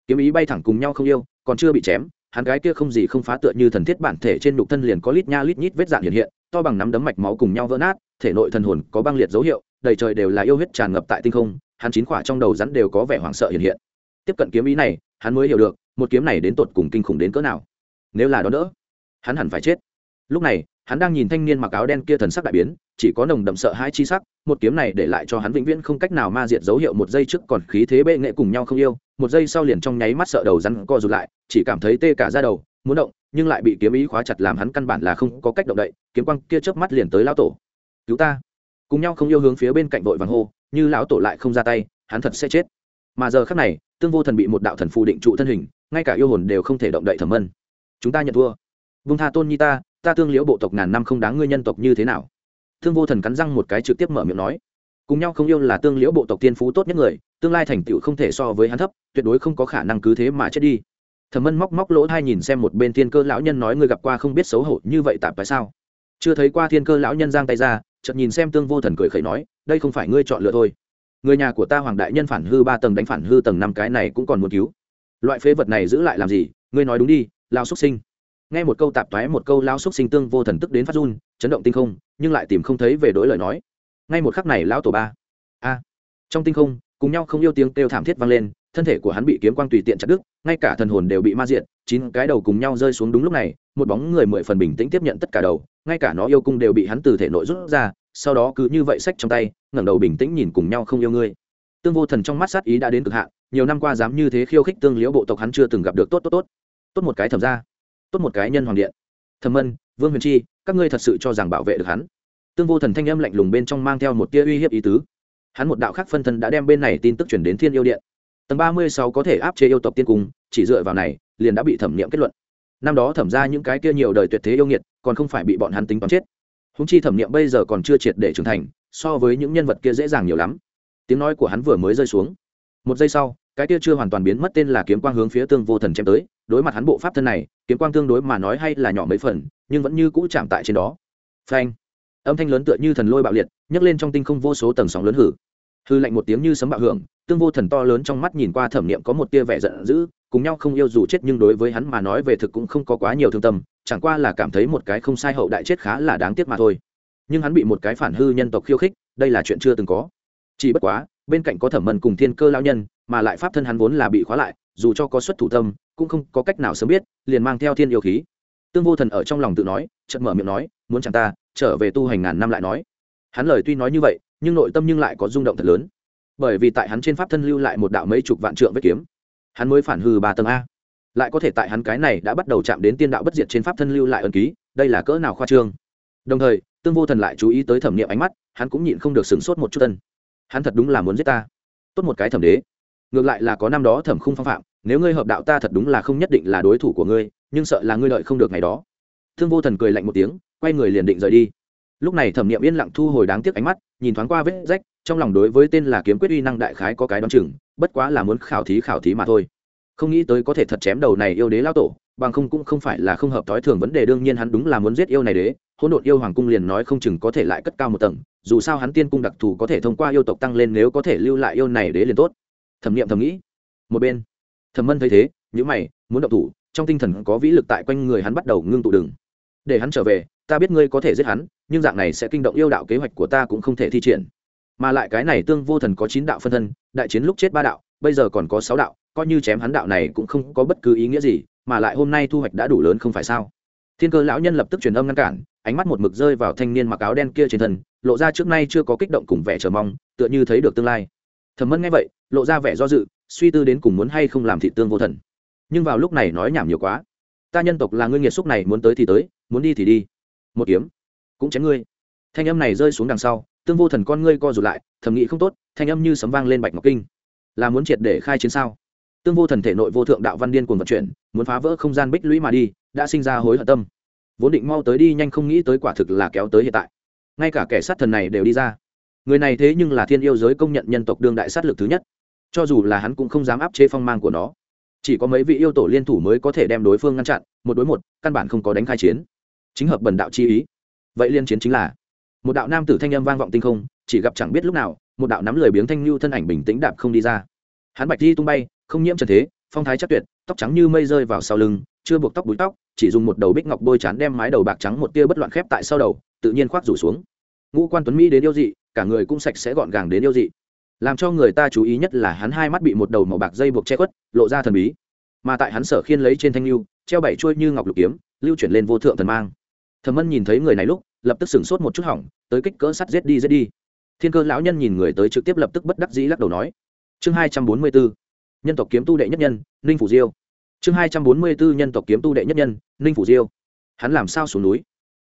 Kiếm ý bay thẳng cùng nhau không yêu, còn chưa bị chém, hắn gái kia không gì không phá tựa như thần thiết bản thể trên nhục thân liền có lít nha lít nhít vết dạn hiện hiện, to bằng nắm đấm mạch máu cùng nhau vỡ nát, thể nội thần hồn có băng liệt dấu hiệu, đầy trời đều là yêu huyết tràn ngập tại tinh không, hắn chín khỏa trong đầu rắn đều có vẻ hoảng sợ hiện hiện. Tiếp cận kiếm ý này, hắn mới hiểu được, một kiếm này đến tột cùng kinh khủng đến cỡ nào. Nếu là đó đỡ, hắn hẳn phải chết. Lúc này hắn đang nhìn thanh niên mặc áo đen kia thần sắc đại biến, chỉ có nồng đậm sợ hai chi sắc, một kiếm này để lại cho hắn vĩnh viễn không cách nào ma diệt dấu hiệu một giây trước còn khí thế bệ nghệ cùng nhau không yêu, một giây sau liền trong nháy mắt sợ đầu rắn co rụt lại, chỉ cảm thấy tê cả ra đầu, muốn động, nhưng lại bị kiếm ý khóa chặt làm hắn căn bản là không có cách động đậy, kiếm quang kia chớp mắt liền tới lão tổ. Cứu ta. Cùng nhau không yêu hướng phía bên cạnh vội vàng hô, như lão tổ lại không ra tay, hắn thật sẽ chết. Mà giờ khắc này, tương vô thần bị một đạo thần phù định trụ thân hình, ngay cả yêu hồn đều không thể động đậy thẩm ân chúng ta nhận thua. Vung tha tôn nhi ta ta thương liễu bộ tộc ngàn năm không đáng ngươi nhân tộc như thế nào? Thương vô thần cắn răng một cái trực tiếp mở miệng nói. Cùng nhau không yêu là tương liễu bộ tộc tiên phú tốt nhất người, tương lai thành tựu không thể so với hắn thấp, tuyệt đối không có khả năng cứ thế mà chết đi. Thẩm ân móc móc lỗ hai nhìn xem một bên thiên cơ lão nhân nói ngươi gặp qua không biết xấu hổ như vậy tạp tại sao? Chưa thấy qua thiên cơ lão nhân giang tay ra, chợt nhìn xem tương vô thần cười khẩy nói, đây không phải ngươi chọn lựa thôi. Người nhà của ta hoàng đại nhân phản hư ba tầng đánh phản hư tầng năm cái này cũng còn muốn cứu. Loại phế vật này giữ lại làm gì? Ngươi nói đúng đi lao xuất sinh nghe một câu tạp toái, một câu lao xúc sinh tương vô thần tức đến phát run, chấn động tinh không, nhưng lại tìm không thấy về đối lời nói. Ngay một khắc này, lão tổ ba. A. Trong tinh không, cùng nhau không yêu tiếng kêu thảm thiết vang lên, thân thể của hắn bị kiếm quang tùy tiện chặt đứt, ngay cả thần hồn đều bị ma diện chín cái đầu cùng nhau rơi xuống đúng lúc này, một bóng người mười phần bình tĩnh tiếp nhận tất cả đầu, ngay cả nó yêu cung đều bị hắn từ thể nội rút ra, sau đó cứ như vậy sách trong tay, ngẩng đầu bình tĩnh nhìn cùng nhau không yêu ngươi. Tương vô thần trong mắt sát ý đã đến cực hạn, nhiều năm qua dám như thế khiêu khích tương liễu bộ tộc hắn chưa từng gặp được tốt tốt tốt. Tốt một cái thầm ra tốt một cái nhân hoàng điện. Thẩm ân vương huyền chi, các ngươi thật sự cho rằng bảo vệ được hắn? Tương vô thần thanh âm lạnh lùng bên trong mang theo một tia uy hiếp ý tứ. Hắn một đạo khác phân thân đã đem bên này tin tức chuyển đến thiên yêu điện. Tầng ba mươi sáu có thể áp chế yêu tộc tiên cung, chỉ dựa vào này, liền đã bị thẩm nghiệm kết luận. Năm đó thẩm ra những cái kia nhiều đời tuyệt thế yêu nghiệt, còn không phải bị bọn hắn tính toán chết. Húng chi thẩm nghiệm bây giờ còn chưa triệt để trưởng thành, so với những nhân vật kia dễ dàng nhiều lắm. Tiếng nói của hắn vừa mới rơi xuống. Một giây sau, cái kia chưa hoàn toàn biến mất tên là kiếm quang hướng phía tương vô thần chém tới đối mặt hắn bộ pháp thân này, kiếm quang tương đối mà nói hay là nhỏ mấy phần, nhưng vẫn như cũ chạm tại trên đó. Phanh. Âm thanh lớn tựa như thần lôi bạo liệt, nhấc lên trong tinh không vô số tầng sóng lớn hử. Hư lạnh một tiếng như sấm bạo hưởng, tương vô thần to lớn trong mắt nhìn qua thẩm niệm có một tia vẻ giận dữ, cùng nhau không yêu dù chết nhưng đối với hắn mà nói về thực cũng không có quá nhiều thương tâm, chẳng qua là cảm thấy một cái không sai hậu đại chết khá là đáng tiếc mà thôi. Nhưng hắn bị một cái phản hư nhân tộc khiêu khích, đây là chuyện chưa từng có. Chỉ bất quá, bên cạnh có thẩm mần cùng thiên cơ lao nhân, mà lại pháp thân hắn vốn là bị khóa lại, dù cho có xuất thủ tâm cũng không có cách nào sớm biết, liền mang theo thiên yêu khí. Tương vô thần ở trong lòng tự nói, chợt mở miệng nói, muốn chẳng ta, trở về tu hành ngàn năm lại nói. Hắn lời tuy nói như vậy, nhưng nội tâm nhưng lại có rung động thật lớn. Bởi vì tại hắn trên pháp thân lưu lại một đạo mấy chục vạn trượng vết kiếm. Hắn mới phản hư ba tầng a. Lại có thể tại hắn cái này đã bắt đầu chạm đến tiên đạo bất diệt trên pháp thân lưu lại ân ký, đây là cỡ nào khoa trương. Đồng thời, tương vô thần lại chú ý tới thẩm nghiệm ánh mắt, hắn cũng nhịn không được sửng sốt một chút tân hắn thật đúng là muốn giết ta. Tốt một cái thẩm đế. Ngược lại là có năm đó thẩm khung phong phạm nếu ngươi hợp đạo ta thật đúng là không nhất định là đối thủ của ngươi, nhưng sợ là ngươi lợi không được ngày đó. Thương vô thần cười lạnh một tiếng, quay người liền định rời đi. Lúc này thẩm nghiệm yên lặng thu hồi đáng tiếc ánh mắt, nhìn thoáng qua vết rách, trong lòng đối với tên là kiếm quyết uy năng đại khái có cái đ o á n chừng, bất quá là muốn khảo thí khảo thí mà thôi. Không nghĩ tới có thể thật chém đầu này yêu đế lao tổ, bằng không cũng không phải là không hợp thói thường vấn đề, đương nhiên hắn đúng là muốn giết yêu này đế, hỗn độn yêu hoàng cung liền nói không chừng có thể lại cất cao một tầng, dù sao hắn tiên cung đặc thù có thể thông qua yêu tộc tăng lên, nếu có thể lưu lại yêu này đế liền tốt. Thẩm nghiệm thầm nghĩ. Một bên thẩm mân thấy thế những mày, muốn động thủ, trong tinh thần có vĩ lực tại quanh người hắn bắt đầu ngưng tụ đừng. Để hắn trở về, ta biết ngươi có thể giết hắn, nhưng dạng này sẽ kinh động yêu đạo kế hoạch của ta cũng không thể thi triển. Mà lại cái này tương vô thần có chín đạo phân thân, đại chiến lúc chết ba đạo, bây giờ còn có sáu đạo, coi như chém hắn đạo này cũng không có bất cứ ý nghĩa gì, mà lại hôm nay thu hoạch đã đủ lớn không phải sao? Thiên cơ lão nhân lập tức truyền âm ngăn cản, ánh mắt một mực rơi vào thanh niên mặc áo đen kia trên thân, lộ ra trước nay chưa có kích động cùng vẻ chờ mong, tựa như thấy được tương lai. Thẩm mân nghe vậy, lộ ra vẻ do dự suy tư đến cùng muốn hay không làm thị tương vô thần. Nhưng vào lúc này nói nhảm nhiều quá. Ta nhân tộc là ngươi nghiệt xúc này muốn tới thì tới, muốn đi thì đi. Một kiếm. Cũng chém ngươi. Thanh âm này rơi xuống đằng sau, tương vô thần con ngươi co rụt lại, thầm nghĩ không tốt, thanh âm như sấm vang lên bạch ngọc kinh. Là muốn triệt để khai chiến sao? Tương vô thần thể nội vô thượng đạo văn điên cuồng vận chuyển, muốn phá vỡ không gian bích lũy mà đi, đã sinh ra hối hận tâm. Vốn định mau tới đi nhanh không nghĩ tới quả thực là kéo tới hiện tại. Ngay cả kẻ sát thần này đều đi ra. Người này thế nhưng là thiên yêu giới công nhận nhân tộc đương đại sát lực thứ nhất cho dù là hắn cũng không dám áp chế phong mang của nó. Chỉ có mấy vị yêu tổ liên thủ mới có thể đem đối phương ngăn chặn, một đối một, căn bản không có đánh khai chiến. Chính hợp bần đạo chi ý. Vậy liên chiến chính là, một đạo nam tử thanh âm vang vọng tinh không, chỉ gặp chẳng biết lúc nào, một đạo nắm lười biếng thanh lưu thân ảnh bình tĩnh đạp không đi ra. Hắn bạch di tung bay, không nhiễm trần thế, phong thái chắc tuyệt, tóc trắng như mây rơi vào sau lưng, chưa buộc tóc búi tóc, chỉ dùng một đầu bích ngọc bôi chán đem mái đầu bạc trắng một tia bất loạn khép tại sau đầu, tự nhiên khoác rủ xuống. Ngũ quan tuấn mỹ đến yêu dị, cả người cũng sạch sẽ gọn gàng đến yêu dị làm cho người ta chú ý nhất là hắn hai mắt bị một đầu màu bạc dây buộc che khuất, lộ ra thần bí. Mà tại hắn sở khiên lấy trên thanh lưu, treo bảy chuôi như ngọc lục kiếm, lưu chuyển lên vô thượng thần mang. Thẩm mân nhìn thấy người này lúc, lập tức sửng sốt một chút hỏng, tới kích cỡ sắt giết đi giết đi. Thiên cơ lão nhân nhìn người tới trực tiếp lập tức bất đắc dĩ lắc đầu nói. Chương hai trăm bốn mươi bốn nhân tộc kiếm tu đệ nhất nhân, ninh phủ diêu. Chương hai trăm bốn mươi bốn nhân tộc kiếm tu đệ nhất nhân, ninh phủ diêu. Hắn làm sao xuống núi?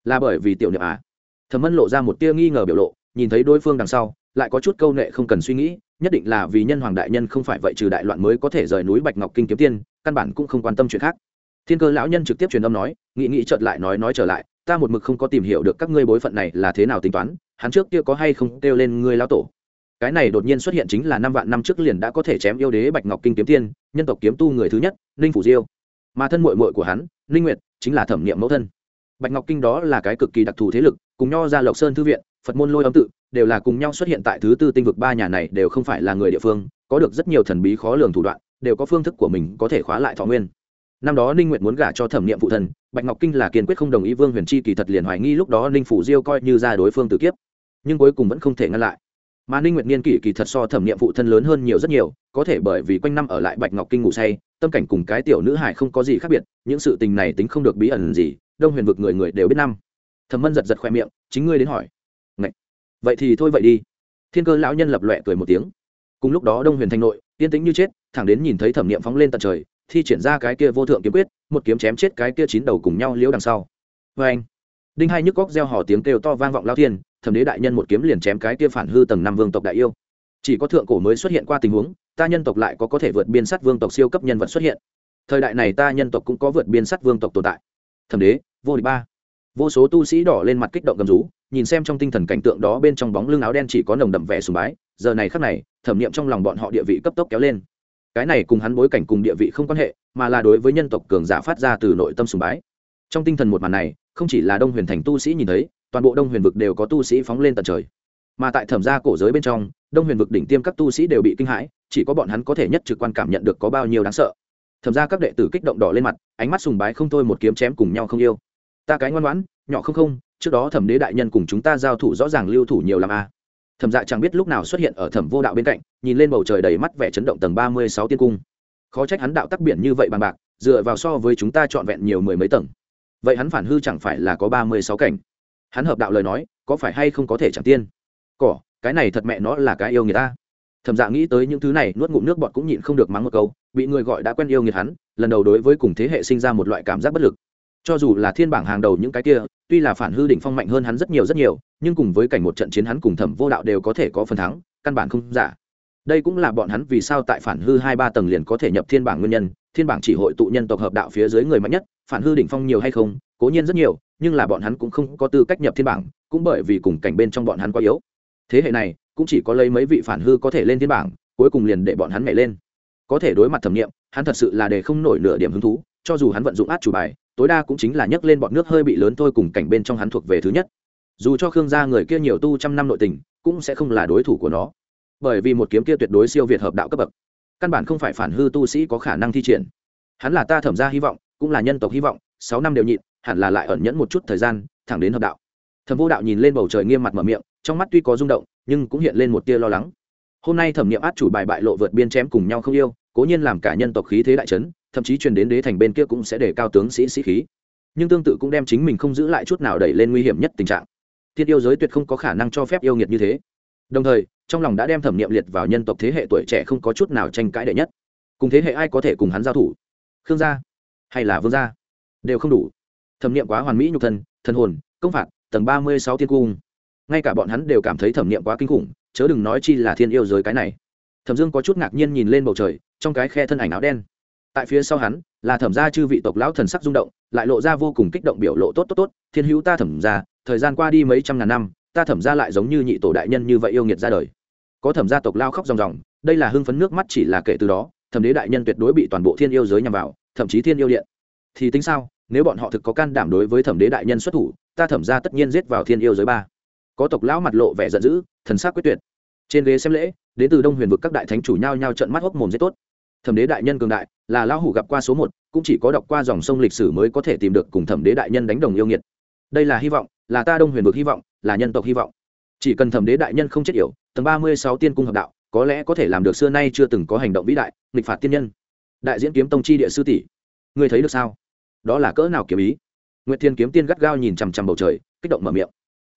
Là bởi vì tiểu niệm à? Thẩm mân lộ ra một tia nghi ngờ biểu lộ nhìn thấy đối phương đằng sau, lại có chút câu nệ không cần suy nghĩ, nhất định là vì nhân hoàng đại nhân không phải vậy trừ đại loạn mới có thể rời núi bạch ngọc kinh kiếm tiên, căn bản cũng không quan tâm chuyện khác. Thiên cơ lão nhân trực tiếp truyền âm nói, nghị nghị chợt lại nói nói trở lại, ta một mực không có tìm hiểu được các ngươi bối phận này là thế nào tính toán, hắn trước kia có hay không kêu lên ngươi lão tổ. Cái này đột nhiên xuất hiện chính là năm vạn năm trước liền đã có thể chém yêu đế bạch ngọc kinh kiếm tiên, nhân tộc kiếm tu người thứ nhất, ninh phủ diêu. Mà thân mội mội của hắn, ninh nguyệt, chính là thẩm nghiệm mẫu thân. Bạch ngọc kinh đó là cái cực kỳ đặc thù thế lực, cùng nho ra lộc sơn thư viện phật môn lôi âm tự đều là cùng nhau xuất hiện tại thứ tư tinh vực ba nhà này đều không phải là người địa phương có được rất nhiều thần bí khó lường thủ đoạn đều có phương thức của mình có thể khóa lại thọ nguyên. Năm đó ninh nguyện muốn gả cho thẩm nghiệm phụ thần, bạch ngọc kinh là kiên quyết không đồng ý vương huyền chi kỳ thật liền hoài nghi lúc đó ninh phủ diêu coi như ra đối phương tử kiếp nhưng cuối cùng vẫn không thể ngăn lại. Mà ninh nguyện niên kỷ kỳ thật so thẩm nghiệm phụ thân lớn hơn nhiều rất nhiều có thể bởi vì quanh năm ở lại bạch ngọc kinh ngủ say tâm cảnh cùng cái tiểu nữ hải không có gì khác biệt những sự tình này tính không được bí ẩn gì đông huyền vực người người đều biết năm. Thẩm mân giật giật khoe miệng chính ngươi đến hỏi vậy thì thôi vậy đi. Thiên cơ lão nhân lập loẹ cười một tiếng. Cùng lúc đó đông huyền thanh nội, yên tĩnh như chết, thẳng đến nhìn thấy thẩm nghiệm phóng lên tận trời, thi triển ra cái kia vô thượng kiếm quyết, một kiếm chém chết cái kia chín đầu cùng nhau liễu đằng sau. Vê anh, đinh hai nhức góc gieo hò tiếng kêu to vang vọng lao thiên, thẩm đế đại nhân một kiếm liền chém cái kia phản hư tầng năm vương tộc đại yêu. Chỉ có thượng cổ mới xuất hiện qua tình huống, ta nhân tộc lại có có thể vượt biên sát vương tộc siêu cấp nhân vật xuất hiện. Thời đại này ta nhân tộc cũng có vượt biên sát vương tộc tồn tại. Thẩm đế, vô địch ba vô số tu sĩ đỏ lên mặt kích động gầm rú, nhìn xem trong tinh thần cảnh tượng đó bên trong bóng lưng áo đen chỉ có nồng đậm vẻ sùng bái, giờ này khắc này, thẩm nghiệm trong lòng bọn họ địa vị cấp tốc kéo lên. Cái này cùng hắn bối cảnh cùng địa vị không quan hệ, mà là đối với nhân tộc cường giả phát ra từ nội tâm sùng bái. Trong tinh thần một màn này, không chỉ là đông huyền thành tu sĩ nhìn thấy, toàn bộ đông huyền vực đều có tu sĩ phóng lên tận trời. Mà tại thẩm gia cổ giới bên trong, đông huyền vực đỉnh tiêm các tu sĩ đều bị kinh hãi, chỉ có bọn hắn có thể nhất trực quan cảm nhận được có bao nhiêu đáng sợ. Thẩm gia các đệ tử kích động đỏ lên mặt, ánh mắt sùng bái không thôi một kiếm chém cùng nhau không yêu ta cái ngoan ngoãn, nhỏ không không, trước đó thẩm đế đại nhân cùng chúng ta giao thủ rõ ràng lưu thủ nhiều làm a à. thẩm dạ chẳng biết lúc nào xuất hiện ở thẩm vô đạo bên cạnh, nhìn lên bầu trời đầy mắt vẻ chấn động tầng ba mươi sáu tiên cung. Khó trách hắn đạo tắc biển như vậy bằng bạc, dựa vào so với chúng ta trọn vẹn nhiều mười mấy tầng. Vậy hắn phản hư chẳng phải là có ba mươi sáu cảnh? Hắn hợp đạo lời nói, có phải hay không có thể chẳng tiên? Cỏ, cái này thật mẹ nó là cái yêu người ta. Thẩm dạ nghĩ tới những thứ này, nuốt ngụm nước bọt cũng nhịn không được mắng một câu, bị người gọi đã quen yêu nghiệt hắn, lần đầu đối với cùng thế hệ sinh ra một loại cảm giác bất lực cho dù là thiên bảng hàng đầu những cái kia, tuy là phản hư đỉnh phong mạnh hơn hắn rất nhiều rất nhiều, nhưng cùng với cảnh một trận chiến hắn cùng thẩm vô đạo đều có thể có phần thắng, căn bản không giả. Đây cũng là bọn hắn vì sao tại phản hư hai ba tầng liền có thể nhập thiên bảng nguyên nhân, thiên bảng chỉ hội tụ nhân tộc hợp đạo phía dưới người mạnh nhất, phản hư đỉnh phong nhiều hay không, cố nhiên rất nhiều, nhưng là bọn hắn cũng không có tư cách nhập thiên bảng, cũng bởi vì cùng cảnh bên trong bọn hắn quá yếu. Thế hệ này, cũng chỉ có lấy mấy vị phản hư có thể lên thiên bảng, cuối cùng liền để bọn hắn nhảy lên. Có thể đối mặt thẩm nghiệm, hắn thật sự là để không nổi nửa điểm hứng thú, cho dù hắn vận dụng át chủ bài tối đa cũng chính là nhấc lên bọn nước hơi bị lớn thôi cùng cảnh bên trong hắn thuộc về thứ nhất. Dù cho khương gia người kia nhiều tu trăm năm nội tình, cũng sẽ không là đối thủ của nó. Bởi vì một kiếm kia tuyệt đối siêu việt hợp đạo cấp bậc. Căn bản không phải phản hư tu sĩ có khả năng thi triển. Hắn là ta thẩm ra hy vọng, cũng là nhân tộc hy vọng, sáu năm đều nhịn, hẳn là lại ẩn nhẫn một chút thời gian, thẳng đến hợp đạo. Thẩm vô đạo nhìn lên bầu trời nghiêm mặt mở miệng, trong mắt tuy có rung động, nhưng cũng hiện lên một tia lo lắng. Hôm nay thẩm nghiệm át chủ bài bại lộ vượt biên chém cùng nhau không yêu, cố nhiên làm cả nhân tộc khí thế đại trấn thậm chí truyền đến đế thành bên kia cũng sẽ để cao tướng sĩ sĩ khí. Nhưng tương tự cũng đem chính mình không giữ lại chút nào đẩy lên nguy hiểm nhất tình trạng. Thiên yêu giới tuyệt không có khả năng cho phép yêu nghiệt như thế. Đồng thời, trong lòng đã đem thẩm nghiệm liệt vào nhân tộc thế hệ tuổi trẻ không có chút nào tranh cãi đệ nhất. Cùng thế hệ ai có thể cùng hắn giao thủ? Khương gia hay là vương gia? Đều không đủ. Thẩm nghiệm quá hoàn mỹ nhục thân thân hồn, công phạt, tầng ba mươi sáu tiên cung. Ngay cả bọn hắn đều cảm thấy thẩm nghiệm quá kinh khủng, chớ đừng nói chi là thiên yêu giới cái này. Thẩm dương có chút ngạc nhiên nhìn lên bầu trời, trong cái khe thân ảnh áo đen tại phía sau hắn, là thẩm gia chư vị tộc lão thần sắc rung động, lại lộ ra vô cùng kích động biểu lộ tốt tốt tốt, thiên hữu ta thẩm gia, thời gian qua đi mấy trăm ngàn năm, ta thẩm gia lại giống như nhị tổ đại nhân như vậy yêu nghiệt ra đời. Có thẩm gia tộc lao khóc ròng ròng, đây là hưng phấn nước mắt chỉ là kể từ đó, thẩm đế đại nhân tuyệt đối bị toàn bộ thiên yêu giới nhằm vào, thậm chí thiên yêu điện. Thì tính sao, nếu bọn họ thực có can đảm đối với thẩm đế đại nhân xuất thủ, ta thẩm gia tất nhiên giết vào thiên yêu giới ba. Có tộc lão mặt lộ vẻ giận dữ, thần sắc quyết tuyệt. Trên ghế xem lễ, đến từ đông huyền vực các đại thánh chủ nhau nhau trận mắt hốc mồm giết tốt thẩm đế đại nhân cường đại, là lão hủ gặp qua số một, cũng chỉ có đọc qua dòng sông lịch sử mới có thể tìm được cùng thẩm đế đại nhân đánh đồng yêu nghiệt. Đây là hy vọng, là ta đông huyền vực hy vọng, là nhân tộc hy vọng. Chỉ cần thẩm đế đại nhân không chết yểu, tầng ba mươi sáu tiên cung hợp đạo, có lẽ có thể làm được xưa nay chưa từng có hành động vĩ đại, nghịch phạt tiên nhân. Đại diễn kiếm tông chi địa sư tỷ, ngươi thấy được sao? Đó là cỡ nào kiếm ý? Nguyệt thiên kiếm tiên gắt gao nhìn chằm chằm bầu trời, kích động mở miệng.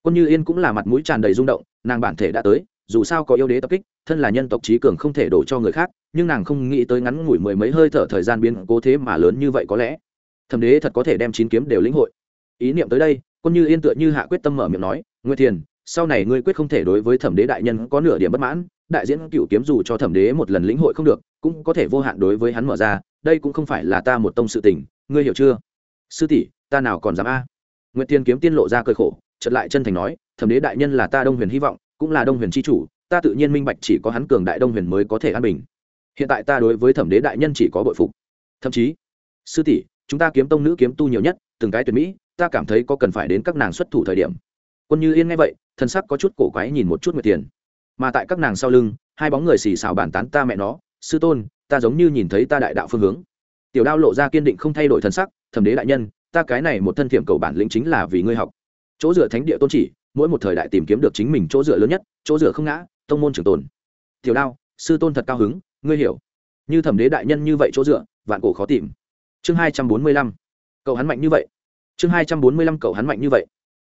Quân như yên cũng là mặt mũi tràn đầy rung động, nàng bản thể đã tới, dù sao có yêu đế tập kích, thân là nhân tộc trí cường không thể đổ cho người khác nhưng nàng không nghĩ tới ngắn ngủi mười mấy hơi thở thời gian biến cố thế mà lớn như vậy có lẽ. Thẩm đế thật có thể đem chín kiếm đều lĩnh hội. Ý niệm tới đây, quân như yên tựa như hạ quyết tâm mở miệng nói, nguyệt thiền, sau này ngươi quyết không thể đối với thẩm đế đại nhân có nửa điểm bất mãn, đại diễn cựu kiếm dù cho thẩm đế một lần lĩnh hội không được, cũng có thể vô hạn đối với hắn mở ra, đây cũng không phải là ta một tông sự tình, ngươi hiểu chưa? Sư tỷ, ta nào còn dám a? Nguyệt thiền kiếm tiên lộ ra cơi khổ, chợt lại chân thành nói, thẩm đế đại nhân là ta đông huyền hy vọng, cũng là đông huyền tri chủ, ta tự nhiên minh bạch chỉ có hắn cường đại đông huyền mới có thể an bình hiện tại ta đối với thẩm đế đại nhân chỉ có bội phục. Thậm chí, sư tỷ, chúng ta kiếm tông nữ kiếm tu nhiều nhất, từng cái tuyệt mỹ, ta cảm thấy có cần phải đến các nàng xuất thủ thời điểm. Quân như yên nghe vậy thân sắc có chút cổ quái nhìn một chút nguyệt tiền. Mà tại các nàng sau lưng, hai bóng người xì xào bàn tán ta mẹ nó, sư tôn, ta giống như nhìn thấy ta đại đạo phương hướng. Tiểu đao lộ ra kiên định không thay đổi thân sắc, thẩm đế đại nhân, ta cái này một thân thiệm cầu bản lĩnh chính là vì ngươi học. Chỗ dựa thánh địa tôn chỉ, mỗi một thời đại tìm kiếm được chính mình chỗ dựa lớn nhất, chỗ dựa không ngã, tông môn trường tồn. Tiểu đao, sư tôn thật cao hứng ngươi hiểu. Như thẩm đế đại nhân như vậy chỗ dựa, vạn cổ khó tìm. Chương hai trăm bốn mươi lăm. Cậu hắn mạnh như vậy. Chương hai trăm bốn mươi lăm cậu hắn mạnh như vậy.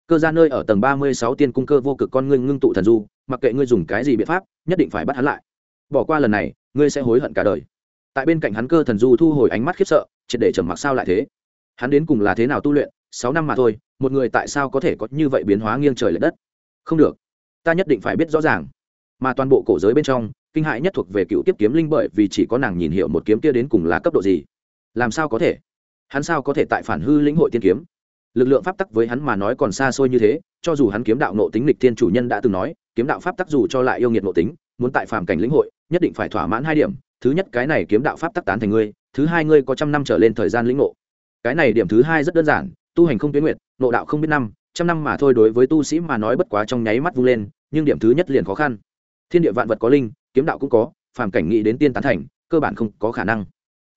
Cơ ra nơi ở tầng ba mươi sáu tiên cung cơ vô cực con ngươi ngưng tụ thần du, mặc kệ ngươi dùng cái gì biện pháp, nhất định phải bắt hắn lại. Bỏ qua lần này, ngươi sẽ hối hận cả đời. Tại bên cạnh hắn cơ thần du thu hồi ánh mắt khiếp sợ, triệt để trầm mặc sao lại thế? Hắn đến cùng là thế nào tu luyện? Sáu năm mà thôi, một người tại sao có thể có như vậy biến hóa nghiêng trời l ệ đất? Không được. Ta nhất định phải biết rõ ràng. Mà toàn bộ cổ giới bên trong kinh hại nhất thuộc về cựu tiếp kiếm linh bởi vì chỉ có nàng nhìn hiểu một kiếm kia đến cùng là cấp độ gì. Làm sao có thể? Hắn sao có thể tại phản hư lĩnh hội tiên kiếm? Lực lượng pháp tắc với hắn mà nói còn xa xôi như thế, cho dù hắn kiếm đạo nộ tính lịch tiên chủ nhân đã từng nói, kiếm đạo pháp tắc dù cho lại yêu nghiệt nộ tính, muốn tại phàm cảnh lĩnh hội, nhất định phải thỏa mãn hai điểm. Thứ nhất, cái này kiếm đạo pháp tắc tán thành ngươi, thứ hai, ngươi có trăm năm trở lên thời gian lĩnh ngộ. Cái này điểm thứ hai rất đơn giản, tu hành không tuyến nguyệt nộ đạo không biết năm, trăm năm mà thôi đối với tu sĩ mà nói bất quá trong nháy mắt vung lên, nhưng điểm thứ nhất liền khó khăn thiên địa vạn vật có linh, kiếm đạo cũng có, phàm cảnh nghĩ đến tiên tán thành, cơ bản không có khả năng.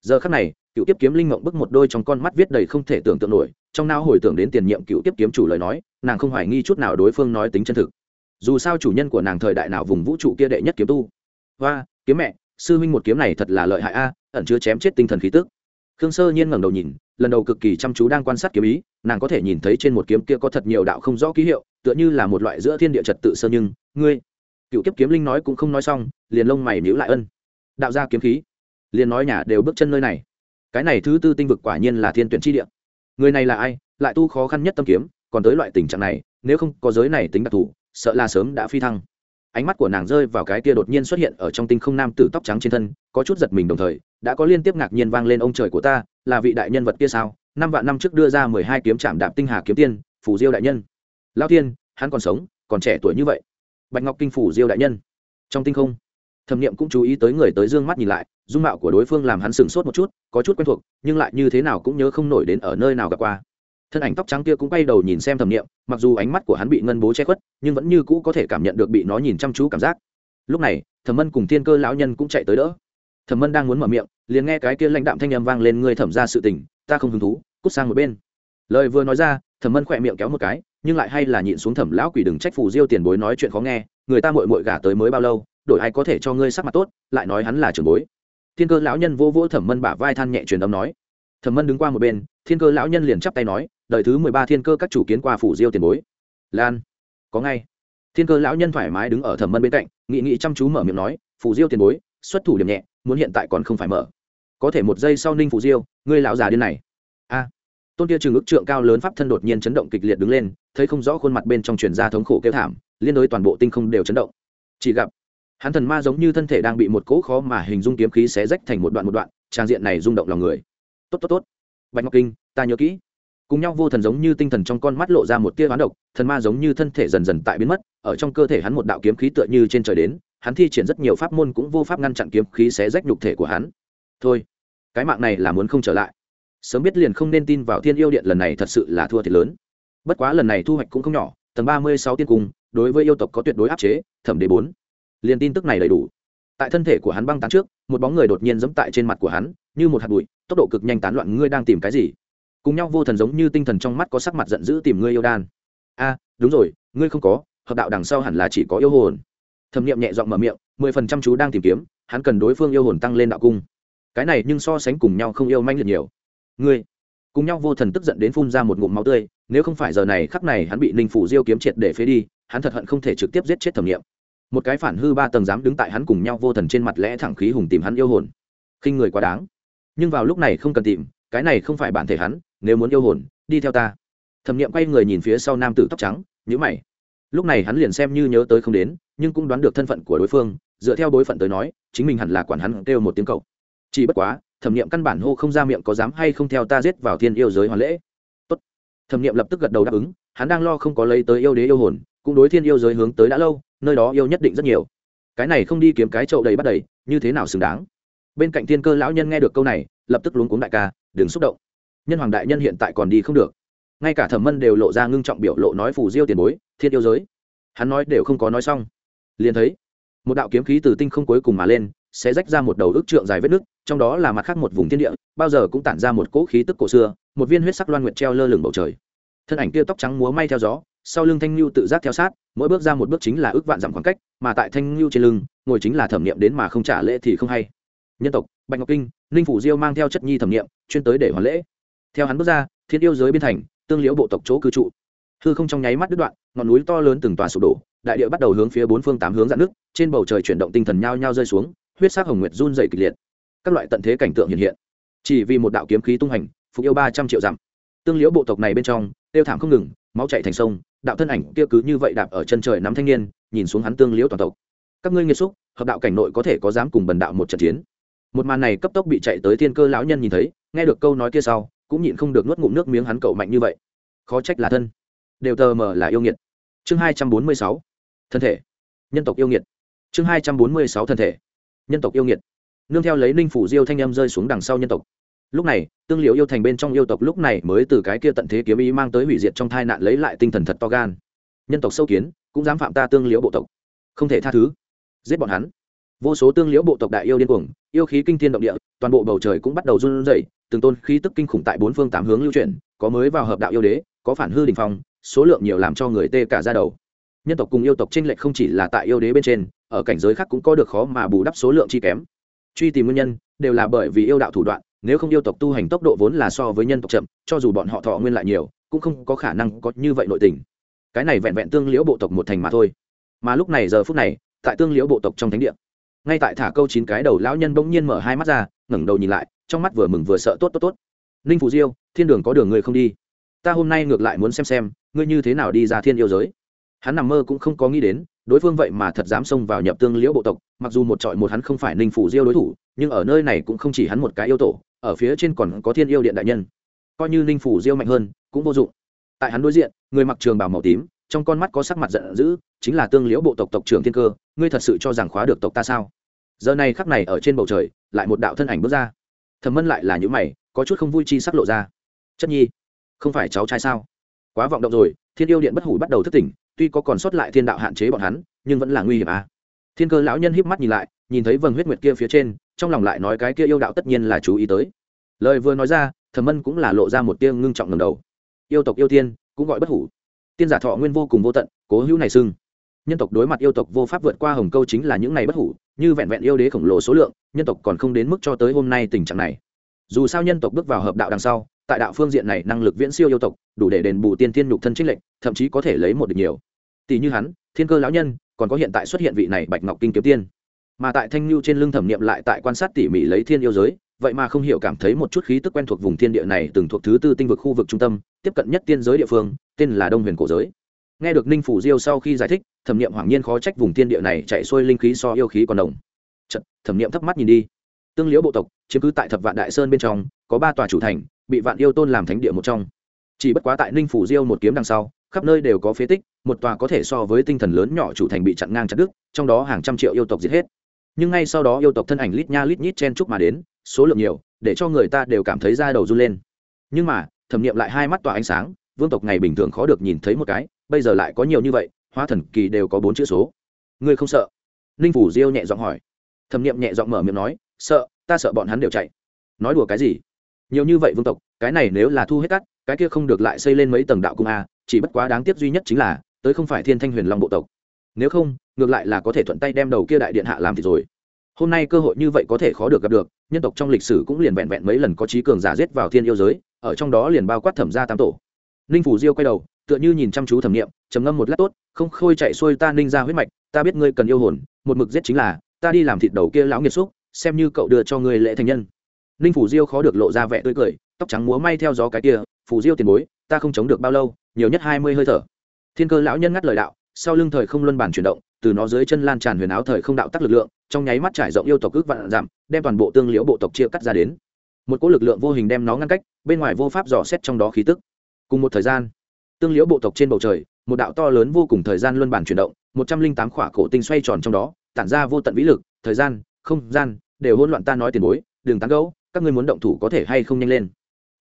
Giờ khắc này, cựu tiếp kiếm linh mộng bức một đôi trong con mắt viết đầy không thể tưởng tượng nổi, trong não hồi tưởng đến tiền nhiệm cựu tiếp kiếm chủ lời nói, nàng không hoài nghi chút nào đối phương nói tính chân thực. Dù sao chủ nhân của nàng thời đại nào vùng vũ trụ kia đệ nhất kiếm tu. Và kiếm mẹ, sư huynh một kiếm này thật là lợi hại a, ẩn chứa chém chết tinh thần khí tức. Khương sơ nhiên ngẩng đầu nhìn, lần đầu cực kỳ chăm chú đang quan sát kiếm ý, nàng có thể nhìn thấy trên một kiếm kia có thật nhiều đạo không rõ ký hiệu, tựa như là một loại giữa thiên địa trật tự sơ nhưng, ngươi cựu kiếp kiếm linh nói cũng không nói xong, liền lông mày nhữ lại ân. Đạo ra kiếm khí. Liền nói nhà đều bước chân nơi này. Cái này thứ tư tinh vực quả nhiên là thiên tuyển chi địa. Người này là ai? Lại tu khó khăn nhất tâm kiếm, còn tới loại tình trạng này, nếu không có giới này tính đặc thù, sợ là sớm đã phi thăng. Ánh mắt của nàng rơi vào cái kia đột nhiên xuất hiện ở trong tinh không nam tử tóc trắng trên thân, có chút giật mình đồng thời, đã có liên tiếp ngạc nhiên vang lên ông trời của ta, là vị đại nhân vật kia sao? Năm vạn năm trước đưa ra mười hai kiếm trạm đạp tinh hà kiếm tiên phủ diêu đại nhân. Lao tiên hắn còn sống, còn trẻ tuổi như vậy bạch ngọc kinh phủ diêu đại nhân. Trong tinh không thẩm Niệm cũng chú ý tới người tới d ư ơ n g mắt nhìn lại dung mạo của đối phương làm hắn sửng sốt một chút có chút quen thuộc nhưng lại như thế nào cũng nhớ không nổi đến ở nơi nào gặp qua. Thân ảnh tóc trắng kia cũng bay đầu nhìn xem thẩm Niệm, mặc dù ánh mắt của hắn bị ngân bố che khuất nhưng vẫn như cũ có thể cảm nhận được bị nó nhìn chăm chú cảm giác. Lúc này thẩm mân cùng thiên cơ lão nhân cũng chạy tới đỡ. Thẩm mân đang muốn mở miệng liền nghe cái kia lãnh đạm thanh â m vang lên ngươi thẩm ra sự tình ta không hứng thú cút sang một bên. Lời vừa nói ra thẩm mân khỏe miệng kéo một cái nhưng lại hay là nhịn xuống thẩm lão quỷ đừng trách phù diêu tiền bối nói chuyện khó nghe, người ta mội mội gả tới mới bao lâu, đổi ai có thể cho ngươi sắc mặt tốt, lại nói hắn là trưởng bối. Thiên cơ lão nhân vô vỗ thẩm mân bả vai than nhẹ truyền âm nói. Thẩm mân đứng qua một bên, thiên cơ lão nhân liền chắp tay nói đợi thứ mười ba thiên cơ các chủ kiến qua phủ diêu tiền bối. Lan, có ngay. Thiên cơ lão nhân thoải mái đứng ở thẩm mân bên cạnh, nghị nghị chăm chú mở miệng nói phủ diêu tiền bối, xuất thủ điểm nhẹ, muốn hiện tại còn không phải mở. Có thể một giây sau ninh phủ diêu, ngươi lão già điên này. A. Tôn kia trường ức trượng cao lớn pháp thân đột nhiên chấn động kịch liệt đứng lên thấy không rõ khuôn mặt bên trong truyền ra thống khổ kêu thảm, liên đối toàn bộ tinh không đều chấn động. Chỉ gặp, hắn thần ma giống như thân thể đang bị một cỗ khó mà hình dung kiếm khí xé rách thành một đoạn một đoạn, trang diện này rung động lòng người. Tốt tốt tốt. Bạch ngọc kinh, ta nhớ kỹ. Cùng nhau vô thần giống như tinh thần trong con mắt lộ ra một tia hoán độc, thần ma giống như thân thể dần dần tại biến mất, ở trong cơ thể hắn một đạo kiếm khí tựa như trên trời đến, hắn thi triển rất nhiều pháp môn cũng vô pháp ngăn chặn kiếm khí xé rách nhục thể của hắn. Thôi, cái mạng này là muốn không trở lại. Sớm biết liền không nên tin vào thiên yêu điện lần này thật sự là thua thiệt lớn bất quá lần này thu hoạch cũng không nhỏ, tầng ba mươi sáu tiên cung, đối với yêu tộc có tuyệt đối áp chế, thẩm đế bốn. Liền tin tức này đầy đủ. Tại thân thể của hắn băng tán trước, một bóng người đột nhiên giẫm tại trên mặt của hắn, như một hạt bụi, tốc độ cực nhanh tán loạn, ngươi đang tìm cái gì? Cùng nhau vô thần giống như tinh thần trong mắt có sắc mặt giận dữ tìm ngươi yêu đan. A, đúng rồi, ngươi không có, hợp đạo đằng sau hẳn là chỉ có yêu hồn. Thẩm nghiệm nhẹ giọng mở miệng, mười phần trăm chú đang tìm kiếm, hắn cần đối phương yêu hồn tăng lên đạo cung. Cái này nhưng so sánh cùng nhau không yêu manh liệt nhiều. Ngươi cùng nhau vô thần tức giận đến phun ra một ngụm máu tươi, nếu không phải giờ này khắc này hắn bị ninh phủ diêu kiếm triệt để phế đi, hắn thật hận không thể trực tiếp giết chết thẩm nghiệm. Một cái phản hư ba tầng dám đứng tại hắn cùng nhau vô thần trên mặt lẽ thẳng khí hùng tìm hắn yêu hồn. Khinh người quá đáng. Nhưng vào lúc này không cần tìm, cái này không phải bản thể hắn, nếu muốn yêu hồn, đi theo ta. Thẩm nghiệm quay người nhìn phía sau nam tử tóc trắng nhữ mày. Lúc này hắn liền xem như nhớ tới không đến, nhưng cũng đoán được thân phận của đối phương, dựa theo đối phận tới nói, chính mình hẳn là quản hắn kêu một tiếng cậu. Chỉ bất quá thẩm nghiệm căn bản hô không ra miệng có dám hay không theo ta giết vào thiên yêu giới hoàn lễ. Tốt. thẩm nghiệm lập tức gật đầu đáp ứng, hắn đang lo không có lấy tới yêu đế yêu hồn, cũng đối thiên yêu giới hướng tới đã lâu, nơi đó yêu nhất định rất nhiều. Cái này không đi kiếm cái chậu đầy bắt đầy, như thế nào xứng đáng? Bên cạnh thiên cơ lão nhân nghe được câu này, lập tức luống cuống đại ca, đừng xúc động. Nhân hoàng đại nhân hiện tại còn đi không được. Ngay cả thẩm mân đều lộ ra ngưng trọng biểu lộ nói phù diêu tiền bối, thiên yêu giới. Hắn nói đều không có nói xong. Liền thấy, một đạo kiếm khí từ tinh không cuối cùng mà lên sẽ rách ra một đầu ước trượng dài vết nước trong đó là mặt khác một vùng thiên địa, bao giờ cũng tản ra một cỗ khí tức cổ xưa, một viên huyết sắc loan nguyệt treo lơ lửng bầu trời. Thân ảnh kia tóc trắng múa may theo gió, sau lưng thanh lưu tự giác theo sát, mỗi bước ra một bước chính là ước vạn dặm khoảng cách, mà tại thanh lưu trên lưng, ngồi chính là thẩm nghiệm đến mà không trả lễ thì không hay. Nhân tộc, bạch ngọc kinh, ninh phủ diêu mang theo chất nhi thẩm nghiệm chuyên tới để hoàn lễ. Theo hắn bước ra, thiên yêu giới biên thành, tương liễu bộ tộc chỗ cư trụ. Hư không trong nháy mắt đứt đoạn, ngọn núi to lớn từng tòa sụp đổ, đại địa bắt đầu hướng phía bốn phương tám hướng dạn nước trên bầu trời chuyển động tinh thần nhao nhao rơi xuống huyết sắc hồng nguyệt run dày kịch liệt. Các loại tận thế cảnh tượng hiện hiện. Chỉ vì một đạo kiếm khí tung hành, phục yêu ba trăm triệu dặm. Tương liễu bộ tộc này bên trong, tiêu thảm không ngừng, máu chạy thành sông, đạo thân ảnh kia cứ như vậy đạp ở chân trời nắm thanh niên, nhìn xuống hắn tương liễu toàn tộc. Các ngươi nghiêm xúc, hợp đạo cảnh nội có thể có dám cùng bần đạo một trận chiến. Một màn này cấp tốc bị chạy tới thiên cơ lão nhân nhìn thấy, nghe được câu nói kia sau, cũng nhịn không được nuốt ngụm nước miếng hắn cậu mạnh như vậy. Khó trách là thân. Đều tờ mờ là yêu nghiệt. Chương hai trăm bốn mươi sáu. Thân thể. Nhân tộc yêu nghiệt. Chương hai trăm bốn mươi sáu thân thể nhân tộc yêu nghiệt. Nương theo lấy ninh phủ diêu thanh em rơi xuống đằng sau nhân tộc. Lúc này, tương liệu yêu thành bên trong yêu tộc lúc này mới từ cái kia tận thế kiếm ý mang tới hủy diệt trong thai nạn lấy lại tinh thần thật to gan. Nhân tộc sâu kiến, cũng dám phạm ta tương liễu bộ tộc. Không thể tha thứ. Giết bọn hắn. Vô số tương liễu bộ tộc đại yêu điên cuồng, yêu khí kinh thiên động địa, toàn bộ bầu trời cũng bắt đầu run rẩy, từng tôn khí tức kinh khủng tại bốn phương tám hướng lưu chuyển, có mới vào hợp đạo yêu đế, có phản hư đình phong, số lượng nhiều làm cho người tê cả ra đầu nhân tộc cùng yêu tộc tranh lệch không chỉ là tại yêu đế bên trên, ở cảnh giới khác cũng có được khó mà bù đắp số lượng chi kém. Truy tìm nguyên nhân đều là bởi vì yêu đạo thủ đoạn, nếu không yêu tộc tu hành tốc độ vốn là so với nhân tộc chậm, cho dù bọn họ thọ nguyên lại nhiều, cũng không có khả năng có như vậy nội tình. Cái này vẹn vẹn tương liễu bộ tộc một thành mà thôi. Mà lúc này giờ phút này, tại tương liễu bộ tộc trong thánh địa, ngay tại thả câu chín cái đầu lão nhân bỗng nhiên mở hai mắt ra, ngẩng đầu nhìn lại, trong mắt vừa mừng vừa sợ tốt tốt tốt. Ninh phù diêu, thiên đường có đường người không đi. Ta hôm nay ngược lại muốn xem xem, ngươi như thế nào đi ra thiên yêu giới hắn nằm mơ cũng không có nghĩ đến, đối phương vậy mà thật dám xông vào nhập tương liễu bộ tộc, mặc dù một trọi một hắn không phải ninh phủ diêu đối thủ, nhưng ở nơi này cũng không chỉ hắn một cái yêu tổ, ở phía trên còn có thiên yêu điện đại nhân. Coi như ninh phủ diêu mạnh hơn, cũng vô dụng. Tại hắn đối diện, người mặc trường bào màu tím, trong con mắt có sắc mặt giận dữ, chính là tương liễu bộ tộc tộc trưởng thiên cơ, ngươi thật sự cho rằng khóa được tộc ta sao? Giờ này khắc này ở trên bầu trời, lại một đạo thân ảnh bước ra. Thẩm mân lại là những mày, có chút không vui chi sắc lộ ra. Chất nhi, không phải cháu trai sao? Quá vọng động rồi, thiên yêu điện bất hủ bắt đầu thức tỉnh, tuy có còn sót lại thiên đạo hạn chế bọn hắn, nhưng vẫn là nguy hiểm à. thiên cơ lão nhân híp mắt nhìn lại, nhìn thấy vầng huyết nguyệt kia phía trên, trong lòng lại nói cái kia yêu đạo tất nhiên là chú ý tới. Lời vừa nói ra, thẩm mân cũng là lộ ra một tia ngưng trọng ngầm đầu. Yêu tộc yêu tiên, cũng gọi bất hủ. Tiên giả thọ nguyên vô cùng vô tận, cố hữu này xưng. Nhân tộc đối mặt yêu tộc vô pháp vượt qua hồng câu chính là những này bất hủ, như vẹn vẹn yêu đế khổng lồ số lượng, nhân tộc còn không đến mức cho tới hôm nay tình trạng này. Dù sao nhân tộc bước vào hợp đạo đằng sau tại đạo phương diện này năng lực viễn siêu yêu tộc đủ để đền bù tiên thiên nhục thân trích lệnh thậm chí có thể lấy một được nhiều. Tỷ như hắn thiên cơ lão nhân còn có hiện tại xuất hiện vị này bạch ngọc kinh kiếm tiên. Mà tại thanh lưu trên lưng thẩm niệm lại tại quan sát tỉ mỉ lấy thiên yêu giới vậy mà không hiểu cảm thấy một chút khí tức quen thuộc vùng thiên địa này từng thuộc thứ tư tinh vực khu vực trung tâm tiếp cận nhất tiên giới địa phương tên là đông huyền cổ giới. Nghe được ninh phủ diêu sau khi giải thích thẩm niệm hoàng nhiên khó trách vùng thiên địa này chạy xuôi linh khí so yêu khí còn đồng Chật, thẩm niệm thấp mắt nhìn đi. Tương liễu bộ tộc chiếm cứ tại thập vạn đại sơn bên trong có ba tòa chủ thành bị vạn yêu tôn làm thánh địa một trong. Chỉ bất quá tại ninh phủ diêu một kiếm đằng sau, khắp nơi đều có phế tích, một tòa có thể so với tinh thần lớn nhỏ chủ thành bị chặn ngang chặt đứt, trong đó hàng trăm triệu yêu tộc giết hết. Nhưng ngay sau đó yêu tộc thân ảnh lít nha lít nhít chen chúc mà đến, số lượng nhiều, để cho người ta đều cảm thấy da đầu run lên. Nhưng mà, thẩm nghiệm lại hai mắt tỏa ánh sáng, vương tộc ngày bình thường khó được nhìn thấy một cái, bây giờ lại có nhiều như vậy, hóa thần kỳ đều có bốn chữ số. Ngươi không sợ? Ninh phủ diêu nhẹ giọng hỏi. Thẩm nghiệm nhẹ giọng mở miệng nói, sợ, ta sợ bọn hắn đều chạy. Nói đùa cái gì? Nhiều như vậy vương tộc, cái này nếu là thu hết cắt cái kia không được lại xây lên mấy tầng đạo cung a, chỉ bất quá đáng tiếc duy nhất chính là, tới không phải thiên thanh huyền long bộ tộc. Nếu không, ngược lại là có thể thuận tay đem đầu kia đại điện hạ làm thì rồi. Hôm nay cơ hội như vậy có thể khó được gặp được, nhân tộc trong lịch sử cũng liền vẹn vẹn mấy lần có trí cường giả giết vào thiên yêu giới, ở trong đó liền bao quát thẩm ra tam tổ. Ninh phủ diêu quay đầu, tựa như nhìn chăm chú thẩm nghiệm, trầm ngâm một lát tốt, không khôi chạy xuôi ta ninh ra huyết mạch, ta biết ngươi cần yêu hồn, một mực giết chính là, ta đi làm thịt đầu kia lão nghiệt xúc, xem như cậu đưa cho ngươi lễ thành nhân ninh phủ diêu khó được lộ ra vẻ tươi cười, tóc trắng múa may theo gió cái kia, phủ diêu tiền bối, ta không chống được bao lâu, nhiều nhất hai mươi hơi thở. Thiên cơ lão nhân ngắt lời đạo, sau lưng thời không luân bản chuyển động, từ nó dưới chân lan tràn huyền áo thời không đạo tắc lực lượng, trong nháy mắt trải rộng yêu tộc ước vạn giảm đem toàn bộ tương liễu bộ tộc chia cắt ra đến. Một cỗ lực lượng vô hình đem nó ngăn cách, bên ngoài vô pháp dò xét trong đó khí tức. Cùng một thời gian, tương liễu bộ tộc trên bầu trời, một đạo to lớn vô cùng thời gian luân bản chuyển động, một trăm linh tám khỏa cổ tinh xoay tròn trong đó, tản ra vô tận vĩ lực, thời gian, không gian, đều hỗn loạn ta nói tiền bối, đừng tán gẫu các ngươi muốn động thủ có thể hay không nhanh lên.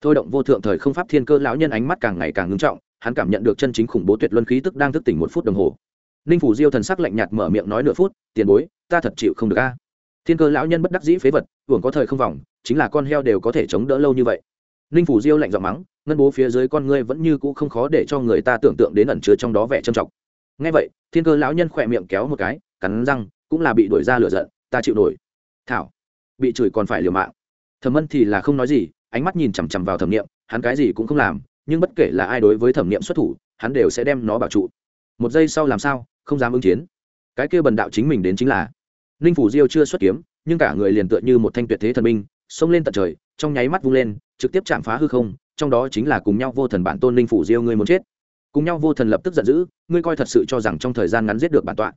Thôi động vô thượng thời không pháp thiên cơ lão nhân ánh mắt càng ngày càng ngưng trọng, hắn cảm nhận được chân chính khủng bố tuyệt luân khí tức đang thức tỉnh một phút đồng hồ. Ninh phủ diêu thần sắc lạnh nhạt mở miệng nói nửa phút, tiền bối, ta thật chịu không được a. Thiên cơ lão nhân bất đắc dĩ phế vật, hưởng có thời không vòng, chính là con heo đều có thể chống đỡ lâu như vậy. Ninh phủ diêu lạnh giọng mắng, ngân bố phía dưới con ngươi vẫn như cũ không khó để cho người ta tưởng tượng đến ẩn chứa trong đó vẻ trầm trọng. Ngay vậy, thiên cơ lão nhân khỏe miệng kéo một cái, cắn răng, cũng là bị đuổi ra lửa giận, ta chịu nổi. Thảo, bị chửi còn phải liều mạng thẩm mân thì là không nói gì, ánh mắt nhìn chằm chằm vào thẩm nghiệm hắn cái gì cũng không làm, nhưng bất kể là ai đối với thẩm nghiệm xuất thủ, hắn đều sẽ đem nó bảo trụ. Một giây sau làm sao, không dám ứng chiến. Cái kia bần đạo chính mình đến chính là. Ninh phủ diêu chưa xuất kiếm, nhưng cả người liền tựa như một thanh tuyệt thế thần minh xông lên tận trời, trong nháy mắt vung lên, trực tiếp chạm phá hư không, trong đó chính là cùng nhau vô thần bản tôn ninh phủ diêu ngươi muốn chết. Cùng nhau vô thần lập tức giận dữ, ngươi coi thật sự cho rằng trong thời gian ngắn giết được bản tọa.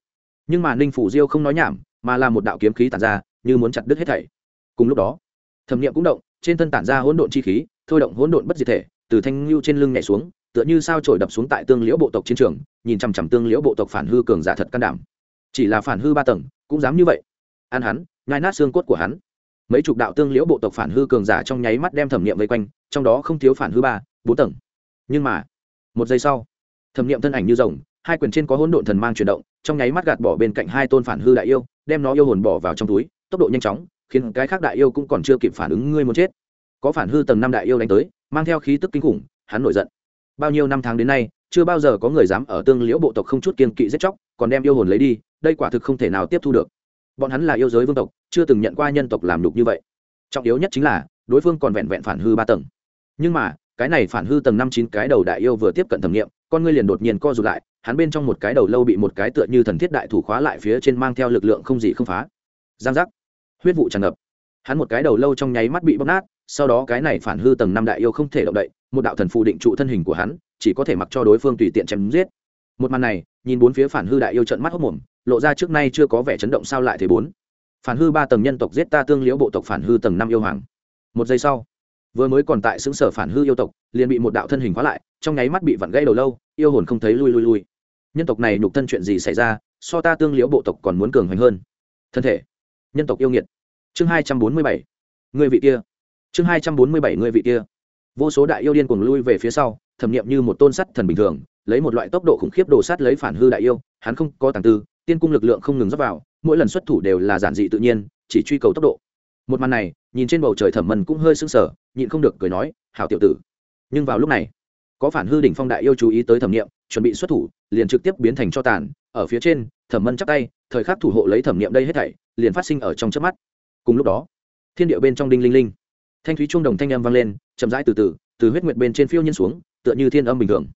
Nhưng mà ninh phủ diêu không nói nhảm, mà là một đạo kiếm khí tàn ra, như muốn chặt đứt hết thảy. Cùng lúc đó thẩm nghiệm cũng động, trên thân tản ra hỗn độn chi khí, thôi động hỗn độn bất diệt thể, từ thanh lưu trên lưng nhảy xuống, tựa như sao trổi đập xuống tại tương liễu bộ tộc chiến trường, nhìn chằm chằm tương liễu bộ tộc phản hư cường giả thật can đảm. Chỉ là phản hư ba tầng, cũng dám như vậy. Ăn hắn, nhai nát xương cốt của hắn. Mấy chục đạo tương liễu bộ tộc phản hư cường giả trong nháy mắt đem thẩm nghiệm vây quanh, trong đó không thiếu phản hư ba, bốn tầng. Nhưng mà, một giây sau, thẩm nghiệm thân ảnh như rồng, hai quyền trên có hỗn độn thần mang chuyển động, trong nháy mắt gạt bỏ bên cạnh hai tôn phản hư đại yêu, đem nó yêu hồn bỏ vào trong túi, tốc độ nhanh chóng khiến cái khác đại yêu cũng còn chưa kịp phản ứng ngươi muốn chết. Có phản hư tầng năm đại yêu đánh tới, mang theo khí tức kinh khủng, hắn nổi giận. Bao nhiêu năm tháng đến nay, chưa bao giờ có người dám ở tương liễu bộ tộc không chút kiên kỵ giết chóc, còn đem yêu hồn lấy đi, đây quả thực không thể nào tiếp thu được. Bọn hắn là yêu giới vương tộc, chưa từng nhận qua nhân tộc làm đục như vậy. Trọng yếu nhất chính là, đối phương còn vẹn vẹn phản hư ba tầng. Nhưng mà, cái này phản hư tầng năm chín cái đầu đại yêu vừa tiếp cận thẩm nghiệm, con ngươi liền đột nhiên co rụt lại, hắn bên trong một cái đầu lâu bị một cái tựa như thần thiết đại thủ khóa lại phía trên mang theo lực lượng không gì không phá. Giang giác huyết vụ tràn ngập. Hắn một cái đầu lâu trong nháy mắt bị bóc nát, sau đó cái này phản hư tầng năm đại yêu không thể động đậy, một đạo thần phù định trụ thân hình của hắn, chỉ có thể mặc cho đối phương tùy tiện chém giết. Một màn này, nhìn bốn phía phản hư đại yêu trận mắt hốc mồm, lộ ra trước nay chưa có vẻ chấn động sao lại thế bốn. Phản hư ba tầng nhân tộc giết ta tương liễu bộ tộc phản hư tầng năm yêu hoàng. Một giây sau, vừa mới còn tại xứng sở phản hư yêu tộc, liền bị một đạo thân hình khóa lại, trong nháy mắt bị vặn gãy đầu lâu, yêu hồn không thấy lui lui lui. Nhân tộc này nhục thân chuyện gì xảy ra, so ta tương liễu bộ tộc còn muốn cường hoành hơn. Thân thể, nhân tộc yêu nghiệt chương hai trăm bốn mươi bảy. Người vị kia. Chương hai trăm bốn mươi bảy, người vị kia. Vô số đại yêu điên cuồng lui về phía sau, thẩm nghiệm như một tôn sắt thần bình thường, lấy một loại tốc độ khủng khiếp đồ sát lấy phản hư đại yêu, hắn không có tàng tư, tiên cung lực lượng không ngừng dốc vào, mỗi lần xuất thủ đều là giản dị tự nhiên, chỉ truy cầu tốc độ. Một màn này, nhìn trên bầu trời thẩm mần cũng hơi sưng sờ, nhịn không được cười nói, hảo tiểu tử. Nhưng vào lúc này, có phản hư đỉnh phong đại yêu chú ý tới thẩm nghiệm, chuẩn bị xuất thủ, liền trực tiếp biến thành cho tàn, ở phía trên, thẩm mân chắp tay, thời khắc thủ hộ lấy thẩm nghiệm đây hết thảy, liền phát sinh ở trong trước mắt cùng lúc đó, thiên địa bên trong đinh linh linh, thanh thúy chuông đồng thanh âm vang lên, chậm rãi từ từ từ huyết nguyệt bên trên phiêu nhiên xuống, tựa như thiên âm bình thường.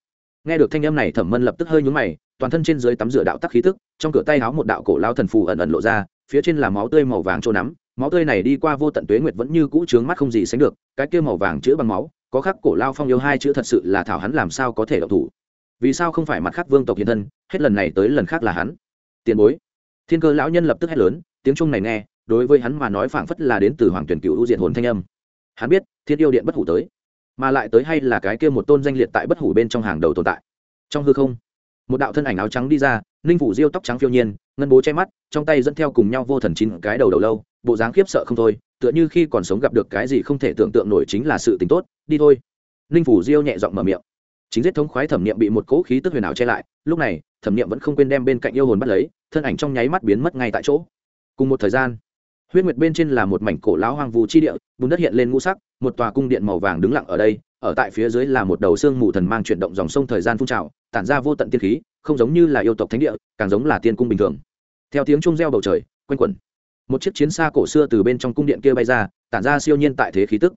Nghe được thanh âm này, thẩm mân lập tức hơi nhúng mày, toàn thân trên dưới tắm rửa đạo tắc khí tức, trong cửa tay háo một đạo cổ lao thần phù ẩn ẩn lộ ra, phía trên là máu tươi màu vàng trôi nắm, máu tươi này đi qua vô tận tuế nguyệt vẫn như cũ trướng mắt không gì sánh được, cái kia màu vàng chữa bằng máu, có khắc cổ lao phong yêu hai chữ thật sự là thảo hắn làm sao có thể độc thủ. Vì sao không phải mặt khác vương tộc hiện thân, hết lần này tới lần khác là hắn. Tiền bối. Thiên cơ lão nhân lập tức hét lớn, tiếng trung này nghe đối với hắn mà nói phảng phất là đến từ hoàng tuyển cựu ưu diện hồn thanh âm. Hắn biết, thiên yêu điện bất hủ tới, mà lại tới hay là cái kia một tôn danh liệt tại bất hủ bên trong hàng đầu tồn tại. Trong hư không, một đạo thân ảnh áo trắng đi ra, ninh phủ diêu tóc trắng phiêu nhiên, ngân bố che mắt, trong tay dẫn theo cùng nhau vô thần chín cái đầu đầu lâu, bộ dáng khiếp sợ không thôi, tựa như khi còn sống gặp được cái gì không thể tưởng tượng nổi chính là sự tính tốt, đi thôi. Ninh phủ diêu nhẹ giọng mở miệng. Chính giết thống khoái thẩm niệm bị một cỗ khí tức huyền ảo che lại, lúc này, thẩm niệm vẫn không quên đem bên cạnh yêu hồn bắt lấy, thân ảnh trong nháy mắt biến mất ngay tại chỗ. Cùng một thời gian huyết nguyệt bên trên là một mảnh cổ lão hoang vu chi địa, bùn đất hiện lên ngũ sắc, một tòa cung điện màu vàng đứng lặng ở đây, ở tại phía dưới là một đầu xương mù thần mang chuyển động dòng sông thời gian phun trào, tản ra vô tận tiên khí, không giống như là yêu tộc thánh địa, càng giống là tiên cung bình thường. Theo tiếng chuông reo bầu trời, quanh quẩn. Một chiếc chiến xa cổ xưa từ bên trong cung điện kia bay ra, tản ra siêu nhiên tại thế khí tức.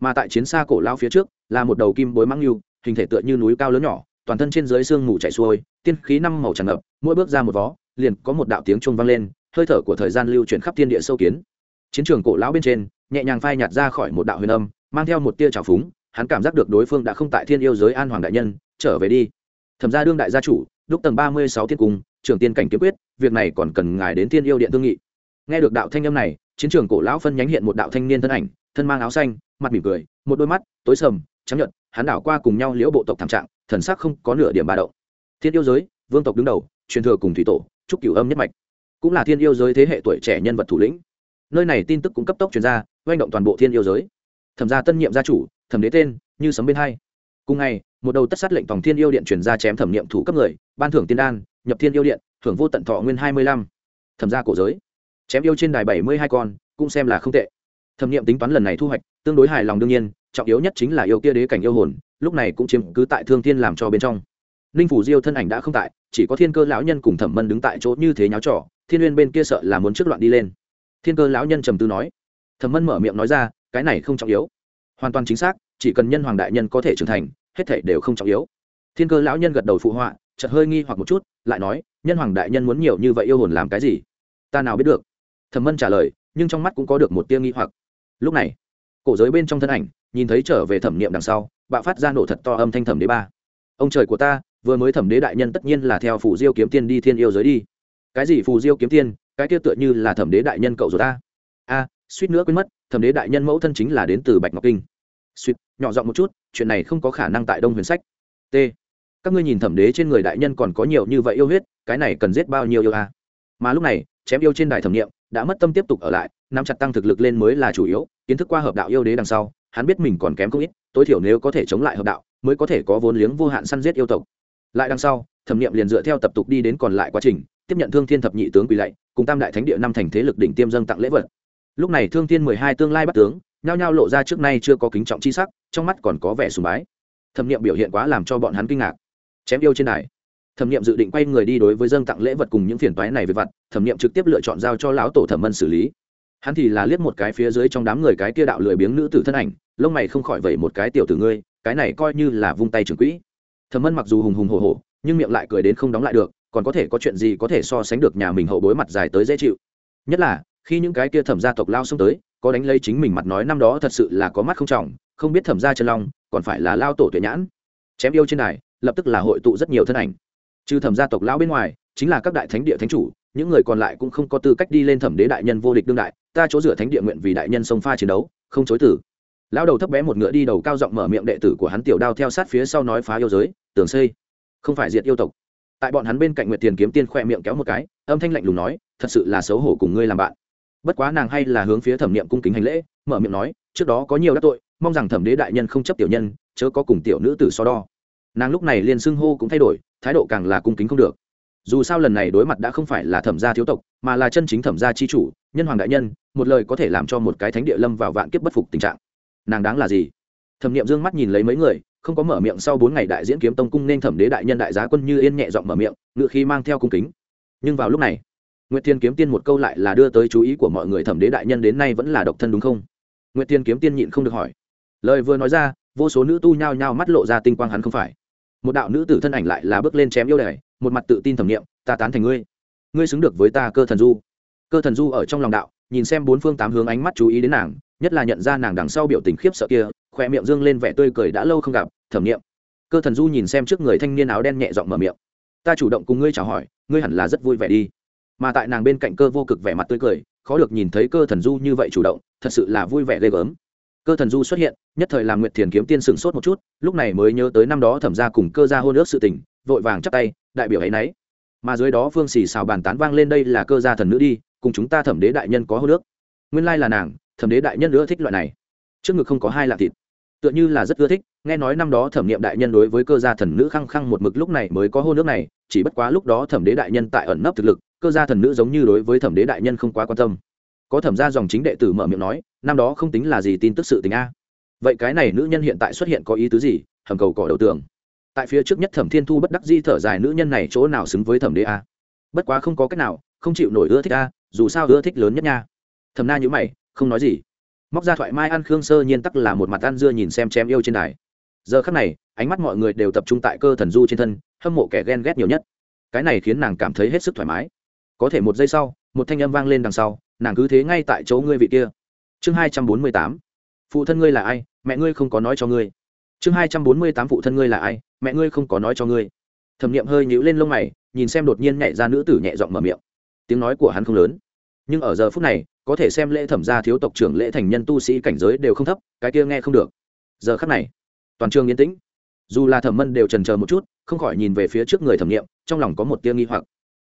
Mà tại chiến xa cổ lao phía trước, là một đầu kim bối măng lưu hình thể tựa như núi cao lớn nhỏ, toàn thân trên dưới xương mù chạy xuôi, tiên khí năm màu tràn ngập, mỗi bước ra một vó, liền có một đạo tiếng chuông vang lên hơi thở của thời gian lưu chuyển khắp thiên địa sâu kiến. Chiến trường cổ lão bên trên, nhẹ nhàng phai nhạt ra khỏi một đạo huyền âm, mang theo một tia trào phúng, hắn cảm giác được đối phương đã không tại thiên yêu giới an hoàng đại nhân, trở về đi. Thẩm gia đương đại gia chủ lúc tầng ba mươi sáu thiên cung, trưởng tiên cảnh kiếm quyết, việc này còn cần ngài đến thiên yêu điện thương nghị. Nghe được đạo thanh âm này, chiến trường cổ lão phân nhánh hiện một đạo thanh niên thân ảnh, thân mang áo xanh, mặt mỉm cười, một đôi mắt, tối sầm, trắng nhận hắn đảo qua cùng nhau liễu bộ tộc thảm trạng, thần sắc không có nửa điểm ba động. Thiên yêu giới, vương tộc đứng đầu, truyền thừa cùng thủy tổ trúc cửu âm nhất mạch cũng là thiên yêu giới thế hệ tuổi trẻ nhân vật thủ lĩnh. Nơi này tin tức cũng cấp tốc truyền ra doanh động toàn bộ thiên yêu giới. Thẩm gia tân nhiệm gia chủ, thẩm đế tên, như sấm bên hai. Cùng ngày, một đầu tất sát lệnh phòng thiên yêu điện truyền ra chém thẩm nghiệm thủ cấp người, ban thưởng tiên đan, nhập thiên yêu điện, thưởng vô tận thọ nguyên hai mươi lăm. Thẩm gia cổ giới. Chém yêu trên đài bảy mươi hai con, cũng xem là không tệ. Thẩm nghiệm tính toán lần này thu hoạch, tương đối hài lòng đương nhiên, trọng yếu nhất chính là yêu kia đế cảnh yêu hồn, lúc này cũng chiếm cứ tại thương thiên làm cho bên trong. Ninh phủ diêu thân ảnh đã không tại chỉ có thiên cơ lão nhân cùng thẩm mân đứng tại chỗ như thế nháo trò, thiên uyên bên kia sợ là muốn trước loạn đi lên. Thiên cơ lão nhân trầm tư nói. Thẩm mân mở miệng nói ra, cái này không trọng yếu. Hoàn toàn chính xác, chỉ cần nhân hoàng đại nhân có thể trưởng thành, hết thể đều không trọng yếu. Thiên cơ lão nhân gật đầu phụ họa, chợt hơi nghi hoặc một chút, lại nói, nhân hoàng đại nhân muốn nhiều như vậy yêu hồn làm cái gì? Ta nào biết được. Thẩm mân trả lời, nhưng trong mắt cũng có được một tia nghi hoặc. Lúc này, cổ giới bên trong thân ảnh, nhìn thấy trở về thẩm niệm đằng sau, bạo phát ra nổ thật to âm thanh thẩm đế ba. Ông trời của ta vừa mới thẩm đế đại nhân tất nhiên là theo phù diêu kiếm tiên đi thiên yêu giới đi. Cái gì phù diêu kiếm tiên? Cái kia tựa như là thẩm đế đại nhân cậu rồi ta. A, suýt nữa quên mất, thẩm đế đại nhân mẫu thân chính là đến từ bạch ngọc kinh. Suýt, nhỏ giọng một chút, chuyện này không có khả năng tại đông huyền sách. T. Các ngươi nhìn thẩm đế trên người đại nhân còn có nhiều như vậy yêu huyết, cái này cần giết bao nhiêu yêu a? Mà lúc này, chém yêu trên đài thẩm nghiệm đã mất tâm tiếp tục ở lại, nắm chặt tăng thực lực lên mới là chủ yếu, kiến thức qua hợp đạo yêu đế đằng sau, hắn biết mình còn kém không ít, tối thiểu nếu có thể chống lại hợp đạo, mới có thể có vốn liếng vô hạn săn giết yêu tộc lại đằng sau thẩm nghiệm liền dựa theo tập tục đi đến còn lại quá trình tiếp nhận thương thiên thập nhị tướng quỳ lạy cùng tam đại thánh địa năm thành thế lực đỉnh tiêm dâng tặng lễ vật. Lúc này thương thiên mười hai tương lai bắt tướng nhao nhao lộ ra trước nay chưa có kính trọng chi sắc trong mắt còn có vẻ sùng bái. Thẩm nghiệm biểu hiện quá làm cho bọn hắn kinh ngạc. Chém yêu trên này, thẩm nghiệm dự định quay người đi đối với dâng tặng lễ vật cùng những phiền toái này về vặt thẩm nghiệm trực tiếp lựa chọn giao cho lão tổ thẩm mân xử lý. Hắn thì là liếc một cái phía dưới trong đám người cái kia đạo lười biếng nữ tử thân ảnh lông mày không khỏi vẩy một cái tiểu tử ngươi cái này coi như là vung tay trưởng quỹ thẩm mân mặc dù hùng hùng hồ hồ nhưng miệng lại cười đến không đóng lại được, còn có thể có chuyện gì có thể so sánh được nhà mình hậu bối mặt dài tới dễ chịu. Nhất là, khi những cái kia thẩm gia tộc lao xông tới, có đánh lấy chính mình mặt nói năm đó thật sự là có mắt không trọng, không biết thẩm gia chân long, còn phải là lao tổ tuyệt nhãn. Chém yêu trên này lập tức là hội tụ rất nhiều thân ảnh. Trừ thẩm gia tộc lão bên ngoài, chính là các đại thánh địa thánh chủ, những người còn lại cũng không có tư cách đi lên thẩm đế đại nhân vô địch đương đại, ta chỗ dựa thánh địa nguyện vì đại nhân sông pha chiến đấu, không chối tử lão đầu thấp bé một ngựa đi đầu cao giọng mở miệng đệ tử của hắn tiểu đao theo sát phía sau nói phá yêu giới tường xây. Không phải diệt yêu tộc. Tại bọn hắn bên cạnh nguyệt tiền kiếm tiên khoe miệng kéo một cái, âm thanh lạnh lùng nói, thật sự là xấu hổ cùng ngươi làm bạn. Bất quá nàng hay là hướng phía thẩm niệm cung kính hành lễ, mở miệng nói, trước đó có nhiều đắc tội, mong rằng thẩm đế đại nhân không chấp tiểu nhân, chớ có cùng tiểu nữ tử so đo. Nàng lúc này liền xưng hô cũng thay đổi, thái độ càng là cung kính không được. Dù sao lần này đối mặt đã không phải là thẩm gia thiếu tộc, mà là chân chính thẩm gia chi chủ, nhân hoàng đại nhân, một lời có thể làm cho một cái thánh địa lâm vào vạn kiếp bất phục tình trạng. Nàng đáng là gì? Thẩm niệm dương mắt nhìn lấy mấy người không có mở miệng sau bốn ngày đại diễn kiếm tông cung nên thẩm đế đại nhân đại giá quân như yên nhẹ giọng mở miệng ngựa khi mang theo cung kính. Nhưng vào lúc này nguyệt thiên kiếm tiên một câu lại là đưa tới chú ý của mọi người thẩm đế đại nhân đến nay vẫn là độc thân đúng không? Nguyệt thiên kiếm tiên nhịn không được hỏi. Lời vừa nói ra vô số nữ tu nhao nhao mắt lộ ra tinh quang hắn không phải. Một đạo nữ tử thân ảnh lại là bước lên chém yêu đài một mặt tự tin thẩm niệm, ta tán thành ngươi. Ngươi xứng được với ta cơ thần du. Cơ thần du ở trong lòng đạo nhìn xem bốn phương tám hướng ánh mắt chú ý đến nàng nhất là nhận ra nàng đằng sau biểu tình khiếp sợ kia khoe miệng dương lên vẻ tươi cười đã lâu không gặp, thẩm nghiệm. Cơ thần du nhìn xem trước người thanh niên áo đen nhẹ giọng mở miệng. Ta chủ động cùng ngươi chào hỏi, ngươi hẳn là rất vui vẻ đi. Mà tại nàng bên cạnh cơ vô cực vẻ mặt tươi cười, khó được nhìn thấy cơ thần du như vậy chủ động, thật sự là vui vẻ ghê gớm. Cơ thần du xuất hiện, nhất thời làm nguyệt thiền kiếm tiên sửng sốt một chút, lúc này mới nhớ tới năm đó thẩm ra cùng cơ gia hôn ước sự tình, vội vàng chắp tay, đại biểu ấy nấy. Mà dưới đó phương xì xào bàn tán vang lên đây là cơ gia thần nữ đi, cùng chúng ta thẩm đế đại nhân có hôn ước. Nguyên lai là nàng, thẩm đế đại nhân nữa thích loại này trước ngực không có hai lạ thịt. Tựa như là rất ưa thích, nghe nói năm đó thẩm nghiệm đại nhân đối với cơ gia thần nữ khăng khăng một mực lúc này mới có hô nước này, chỉ bất quá lúc đó thẩm đế đại nhân tại ẩn nấp thực lực, cơ gia thần nữ giống như đối với thẩm đế đại nhân không quá quan tâm. Có thẩm gia dòng chính đệ tử mở miệng nói, năm đó không tính là gì tin tức sự tình a. Vậy cái này nữ nhân hiện tại xuất hiện có ý tứ gì? Hầm cầu cỏ đầu tường. Tại phía trước nhất thẩm thiên thu bất đắc di thở dài, nữ nhân này chỗ nào xứng với thẩm đế a? Bất quá không có cách nào, không chịu nổi ưa thích a, dù sao ưa thích lớn nhất nha. Thẩm na nhữ mày, không nói gì móc ra thoại mai ăn khương sơ nhiên tắc là một mặt ăn dưa nhìn xem chém yêu trên đài. Giờ khắc này, ánh mắt mọi người đều tập trung tại cơ thần du trên thân, hâm mộ kẻ ghen ghét nhiều nhất. Cái này khiến nàng cảm thấy hết sức thoải mái. Có thể một giây sau, một thanh âm vang lên đằng sau, nàng cứ thế ngay tại chỗ ngươi vị kia. Chương hai trăm bốn mươi tám. Phụ thân ngươi là ai? Mẹ ngươi không có nói cho ngươi. Chương hai trăm bốn mươi tám phụ thân ngươi là ai? Mẹ ngươi không có nói cho ngươi. Thẩm n i ệ m hơi nhũ lên lông mày, nhìn xem đột nhiên nhảy ra nữ tử nhẹ giọng mở miệng. Tiếng nói của hắn không lớn. Nhưng ở giờ phút này có thể xem lễ thẩm gia thiếu tộc trưởng lễ thành nhân tu sĩ cảnh giới đều không thấp, cái kia nghe không được. Giờ khắc này, toàn trường yên tĩnh. Dù là thẩm mân đều trần chờ một chút, không khỏi nhìn về phía trước người thẩm nghiệm trong lòng có một tia nghi hoặc.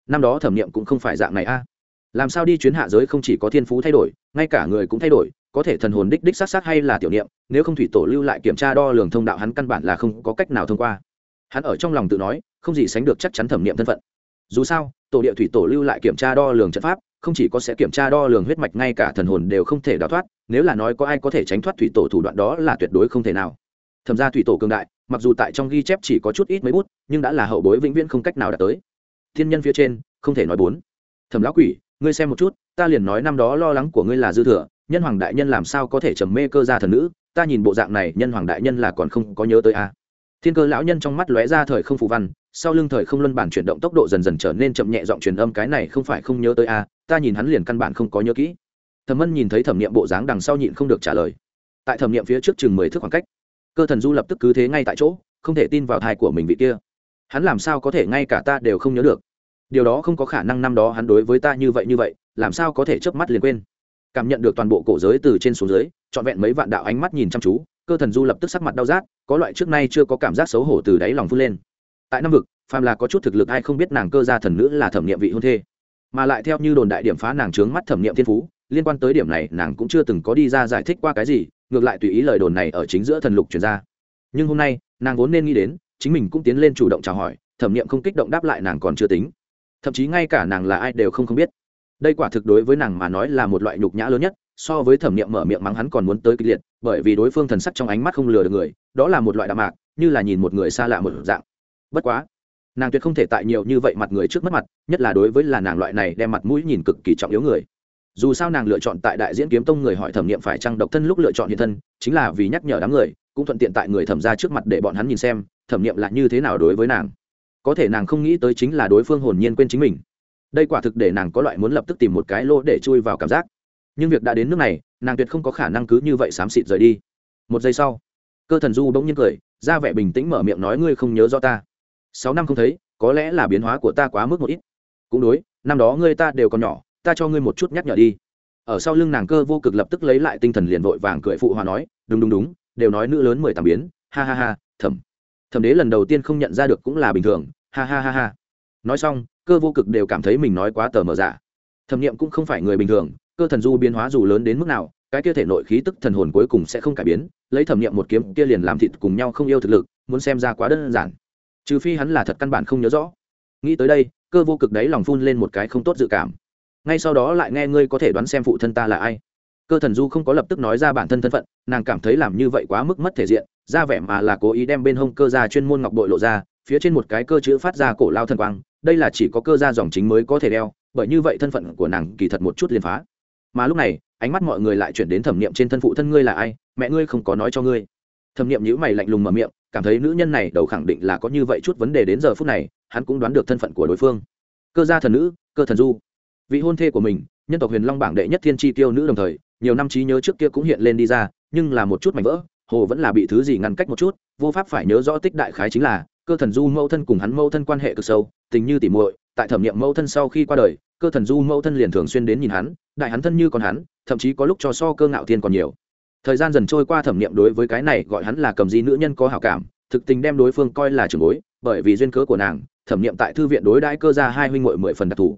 Năm đó thẩm nghiệm cũng không phải dạng này a. Làm sao đi chuyến hạ giới không chỉ có thiên phú thay đổi, ngay cả người cũng thay đổi, có thể thần hồn đích đích sát sát hay là tiểu niệm, nếu không thủy tổ lưu lại kiểm tra đo lường thông đạo hắn căn bản là không có cách nào thông qua. Hắn ở trong lòng tự nói, không gì sánh được chắc chắn thẩm nghiệm thân phận. Dù sao, tổ địa thủy tổ lưu lại kiểm tra đo lường trận pháp không chỉ có sẽ kiểm tra đo lường huyết mạch, ngay cả thần hồn đều không thể đào thoát, nếu là nói có ai có thể tránh thoát thủy tổ thủ đoạn đó là tuyệt đối không thể nào. Thẩm ra thủy tổ cường đại, mặc dù tại trong ghi chép chỉ có chút ít mấy bút, nhưng đã là hậu bối vĩnh viễn không cách nào đạt tới. Thiên nhân phía trên, không thể nói bốn. Thẩm lão quỷ, ngươi xem một chút, ta liền nói năm đó lo lắng của ngươi là dư thừa, nhân hoàng đại nhân làm sao có thể trầm mê cơ gia thần nữ, ta nhìn bộ dạng này, nhân hoàng đại nhân là còn không có nhớ tới a à thiên cơ lão nhân trong mắt lóe ra thời không phù văn, sau lưng thời không luân bản chuyển động tốc độ dần dần trở nên chậm nhẹ giọng truyền âm cái này không phải không nhớ tới a ta nhìn hắn liền căn bản không có nhớ kỹ. Thẩm mân nhìn thấy thẩm nghiệm bộ dáng đằng sau nhịn không được trả lời. Tại thẩm nghiệm phía trước chừng mười thước khoảng cách, cơ thần du lập tức cứ thế ngay tại chỗ, không thể tin vào thai của mình vị kia. Hắn làm sao có thể ngay cả ta đều không nhớ được? Điều đó không có khả năng năm đó hắn đối với ta như vậy như vậy, làm sao có thể chớp mắt liền quên? Cảm nhận được toàn bộ cổ giới từ trên xuống dưới, trọn vẹn mấy vạn đạo ánh mắt nhìn chăm chú cơ thần du lập tức sắc mặt đau rát, có loại trước nay chưa có cảm giác xấu hổ từ đáy lòng vươn lên. Tại năm vực, phàm là có chút thực lực ai không biết nàng cơ gia thần nữ là thẩm nghiệm vị hôn thê. Mà lại theo như đồn đại điểm phá nàng trướng mắt thẩm nghiệm thiên phú, liên quan tới điểm này nàng cũng chưa từng có đi ra giải thích qua cái gì, ngược lại tùy ý lời đồn này ở chính giữa thần lục truyền ra. Nhưng hôm nay, nàng vốn nên nghĩ đến, chính mình cũng tiến lên chủ động chào hỏi, thẩm nghiệm không kích động đáp lại nàng còn chưa tính. Thậm chí ngay cả nàng là ai đều không không biết. Đây quả thực đối với nàng mà nói là một loại nhục nhã lớn nhất, so với thẩm nghiệm mở miệng mắng hắn còn muốn tới kịch liệt bởi vì đối phương thần sắc trong ánh mắt không lừa được người, đó là một loại đạo mạc, như là nhìn một người xa lạ một dạng. Bất quá, nàng tuyệt không thể tại nhiều như vậy mặt người trước mất mặt, nhất là đối với là nàng loại này đem mặt mũi nhìn cực kỳ trọng yếu người. Dù sao nàng lựa chọn tại đại diễn kiếm tông người hỏi thẩm nghiệm phải chăng độc thân lúc lựa chọn hiện thân, chính là vì nhắc nhở đám người, cũng thuận tiện tại người thẩm ra trước mặt để bọn hắn nhìn xem, thẩm nghiệm là như thế nào đối với nàng. Có thể nàng không nghĩ tới chính là đối phương hồn nhiên quên chính mình. Đây quả thực để nàng có loại muốn lập tức tìm một cái lỗ để chui vào cảm giác. Nhưng việc đã đến nước này nàng tuyệt không có khả năng cứ như vậy xám xịt rời đi. Một giây sau, cơ thần du bỗng nhiên cười, ra vẻ bình tĩnh mở miệng nói, ngươi không nhớ rõ ta. Sáu năm không thấy, có lẽ là biến hóa của ta quá mức một ít. Cũng đối, năm đó ngươi ta đều còn nhỏ, ta cho ngươi một chút nhắc nhở đi. Ở sau lưng nàng cơ vô cực lập tức lấy lại tinh thần liền vội vàng cười phụ hòa nói, đúng đúng đúng, đều nói nữ lớn mười tám biến, ha ha ha, thẩm. Thẩm đế lần đầu tiên không nhận ra được cũng là bình thường, ha ha ha ha. Nói xong, cơ vô cực đều cảm thấy mình nói quá tờ mờ giả thẩm nghiệm cũng không phải người bình thường cơ thần du biến hóa dù lớn đến mức nào, cái kia thể nội khí tức thần hồn cuối cùng sẽ không cải biến, lấy thẩm nghiệm một kiếm kia liền làm thịt cùng nhau không yêu thực lực, muốn xem ra quá đơn giản. Trừ phi hắn là thật căn bản không nhớ rõ. Nghĩ tới đây, cơ vô cực đấy lòng phun lên một cái không tốt dự cảm. Ngay sau đó lại nghe ngươi có thể đoán xem phụ thân ta là ai. Cơ thần du không có lập tức nói ra bản thân thân phận, nàng cảm thấy làm như vậy quá mức mất thể diện, ra vẻ mà là cố ý đem bên hông cơ ra chuyên môn ngọc bội lộ ra, phía trên một cái cơ chữ phát ra cổ lao thần quang, đây là chỉ có cơ gia dòng chính mới có thể đeo, bởi như vậy thân phận của nàng kỳ thật một chút liền phá mà lúc này, ánh mắt mọi người lại chuyển đến thẩm niệm trên thân phụ thân ngươi là ai, mẹ ngươi không có nói cho ngươi. Thẩm niệm nhữ mày lạnh lùng mở miệng, cảm thấy nữ nhân này đầu khẳng định là có như vậy chút vấn đề đến giờ phút này, hắn cũng đoán được thân phận của đối phương. Cơ gia thần nữ, cơ thần du. Vị hôn thê của mình, nhân tộc huyền long bảng đệ nhất thiên tri tiêu nữ đồng thời, nhiều năm trí nhớ trước kia cũng hiện lên đi ra, nhưng là một chút mảnh vỡ, hồ vẫn là bị thứ gì ngăn cách một chút, vô pháp phải nhớ rõ tích đại khái chính là, cơ thần du mẫu thân cùng hắn mẫu thân quan hệ cực sâu, tình như tỉ muội, tại thẩm nghiệm mẫu thân sau khi qua đời cơ thần du mẫu thân liền thường xuyên đến nhìn hắn, đại hắn thân như còn hắn, thậm chí có lúc cho so cơ ngạo thiên còn nhiều. Thời gian dần trôi qua thẩm nghiệm đối với cái này gọi hắn là cầm di nữ nhân có hảo cảm, thực tình đem đối phương coi là trường bối, bởi vì duyên cớ của nàng, thẩm nghiệm tại thư viện đối đãi cơ ra hai huynh ngội mười phần đặc thù.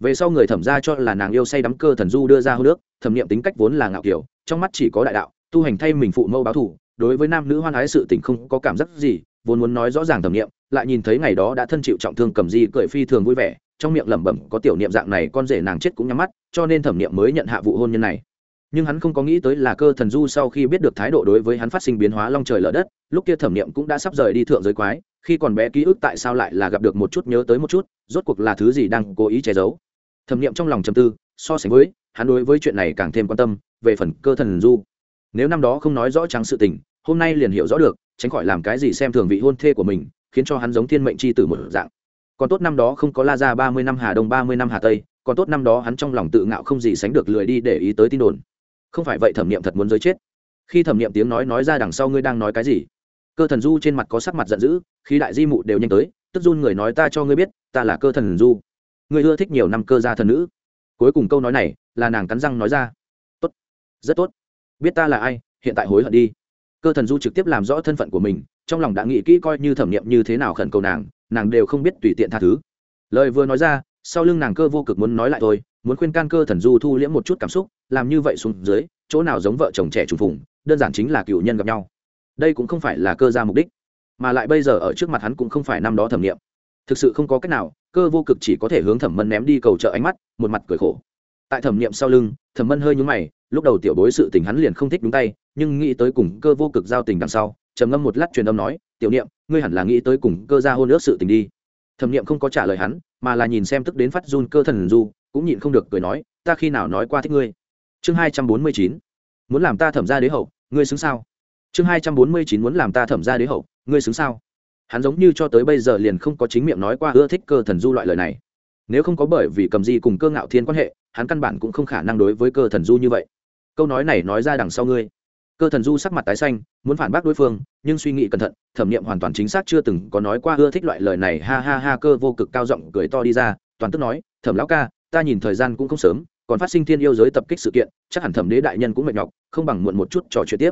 Về sau người thẩm ra cho là nàng yêu say đắm cơ thần du đưa ra hô nước thẩm nghiệm tính cách vốn là ngạo kiểu, trong mắt chỉ có đại đạo, tu hành thay mình phụ mẫu báo thủ đối với nam nữ hoan ái sự tình không có cảm giác gì, vốn muốn nói rõ ràng thẩm nghiệm lại nhìn thấy ngày đó đã thân chịu trọng thương cầm di cười phi thường vui vẻ trong miệng lẩm bẩm, có tiểu niệm dạng này con rể nàng chết cũng nhắm mắt, cho nên thẩm niệm mới nhận hạ vụ hôn nhân này. Nhưng hắn không có nghĩ tới là cơ thần du sau khi biết được thái độ đối với hắn phát sinh biến hóa long trời lở đất, lúc kia thẩm niệm cũng đã sắp rời đi thượng giới quái, khi còn bé ký ức tại sao lại là gặp được một chút nhớ tới một chút, rốt cuộc là thứ gì đang cố ý che giấu. Thẩm niệm trong lòng trầm tư, so sánh với, hắn đối với chuyện này càng thêm quan tâm, về phần cơ thần du. Nếu năm đó không nói rõ trắng sự tình, hôm nay liền hiểu rõ được, tránh khỏi làm cái gì xem thường vị hôn thê của mình, khiến cho hắn giống thiên mệnh c h i tử một dạng còn tốt năm đó không có la ra ba mươi năm hà đông, ba mươi năm hà tây, còn tốt năm đó hắn trong lòng tự ngạo không gì sánh được lười đi để ý tới tin đồn. Không phải vậy thẩm nghiệm thật muốn giới chết. Khi thẩm nghiệm tiếng nói nói ra đằng sau ngươi đang nói cái gì? Cơ thần du trên mặt có sắc mặt giận dữ, khi đại di mụ đều nhanh tới, tức run người nói ta cho ngươi biết, ta là cơ thần du. Ngươi ưa thích nhiều năm cơ gia thần nữ. Cuối cùng câu nói này là nàng cắn răng nói ra. Tốt, rất tốt. Biết ta là ai, hiện tại hối hận đi. Cơ thần du trực tiếp làm rõ thân phận của mình, trong lòng đã nghĩ kỹ coi như thẩm nghiệm như thế nào khẩn cầu nàng nàng đều không biết tùy tiện tha thứ. Lời vừa nói ra, sau lưng nàng cơ vô cực muốn nói lại thôi, muốn khuyên can cơ thần du thu liễm một chút cảm xúc, làm như vậy xuống dưới, chỗ nào giống vợ chồng trẻ trùng phùng, đơn giản chính là cựu nhân gặp nhau. Đây cũng không phải là cơ ra mục đích, mà lại bây giờ ở trước mặt hắn cũng không phải năm đó thẩm nghiệm. Thực sự không có cách nào, cơ vô cực chỉ có thể hướng thẩm mân ném đi cầu trợ ánh mắt, một mặt cười khổ. Tại thẩm nghiệm sau lưng, thẩm mân hơi nhúng mày, lúc đầu tiểu bối sự tình hắn liền không thích đúng tay, nhưng nghĩ tới cùng cơ vô cực giao tình đằng sau, trầm ngâm một lát truyền âm nói tiểu niệm, ngươi hẳn là nghĩ tới cùng cơ ra hôn ước sự tình đi. Thẩm niệm không có trả lời hắn, mà là nhìn xem tức đến phát run cơ thần du, cũng nhịn không được cười nói, ta khi nào nói qua thích ngươi? Chương hai trăm bốn mươi chín. Muốn làm ta thẩm ra đế hậu, ngươi xứng sao? Chương hai trăm bốn mươi chín muốn làm ta thẩm ra đế hậu, ngươi xứng sao? Hắn giống như cho tới bây giờ liền không có chính miệng nói qua ưa thích cơ thần du loại lời này. Nếu không có bởi vì cầm di cùng cơ ngạo thiên quan hệ, hắn căn bản cũng không khả năng đối với cơ thần du như vậy. Câu nói này nói ra đằng sau ngươi cơ thần du sắc mặt tái xanh, muốn phản bác đối phương, nhưng suy nghĩ cẩn thận, thẩm nghiệm hoàn toàn chính xác chưa từng có nói qua ưa thích loại lời này, ha ha ha, cơ vô cực cao giọng cười to đi ra, toàn tức nói, thẩm lão ca, ta nhìn thời gian cũng không sớm, còn phát sinh thiên yêu giới tập kích sự kiện, chắc hẳn thẩm đế đại nhân cũng mệt nhọc, không bằng muộn một chút trò chuyện tiếp.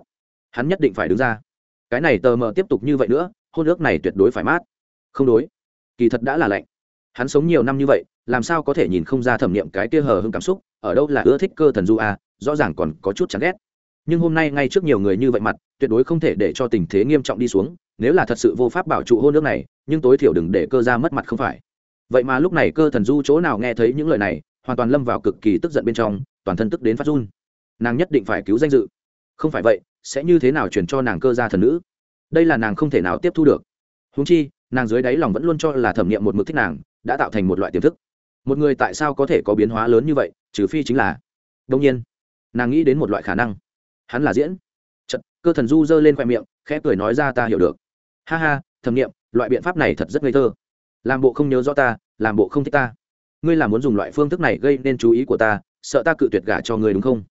Hắn nhất định phải đứng ra. Cái này tờ mờ tiếp tục như vậy nữa, hôn ước này tuyệt đối phải mát. Không đối. Kỳ thật đã là lạnh. Hắn sống nhiều năm như vậy, làm sao có thể nhìn không ra thẩm nghiệm cái kia hờ hưng cảm xúc, ở đâu là ưa thích cơ thần du à? rõ ràng còn có chút chán ghét nhưng hôm nay ngay trước nhiều người như vậy mặt, tuyệt đối không thể để cho tình thế nghiêm trọng đi xuống, nếu là thật sự vô pháp bảo trụ hôn nước này, nhưng tối thiểu đừng để cơ ra mất mặt không phải. Vậy mà lúc này cơ thần du chỗ nào nghe thấy những lời này, hoàn toàn lâm vào cực kỳ tức giận bên trong, toàn thân tức đến phát run. Nàng nhất định phải cứu danh dự. Không phải vậy, sẽ như thế nào truyền cho nàng cơ gia thần nữ? Đây là nàng không thể nào tiếp thu được. Húng chi, nàng dưới đáy lòng vẫn luôn cho là thẩm nghiệm một mực thích nàng, đã tạo thành một loại tiềm thức. Một người tại sao có thể có biến hóa lớn như vậy, trừ phi chính là. Đông nhiên, nàng nghĩ đến một loại khả năng hắn là diễn. Chật, cơ thần du giơ lên khoe miệng khẽ cười nói ra ta hiểu được. Ha ha thẩm nghiệm loại biện pháp này thật rất ngây thơ. Làm bộ không nhớ rõ ta làm bộ không thích ta. Ngươi là muốn dùng loại phương thức này gây nên chú ý của ta sợ ta cự tuyệt gả cho ngươi đúng không?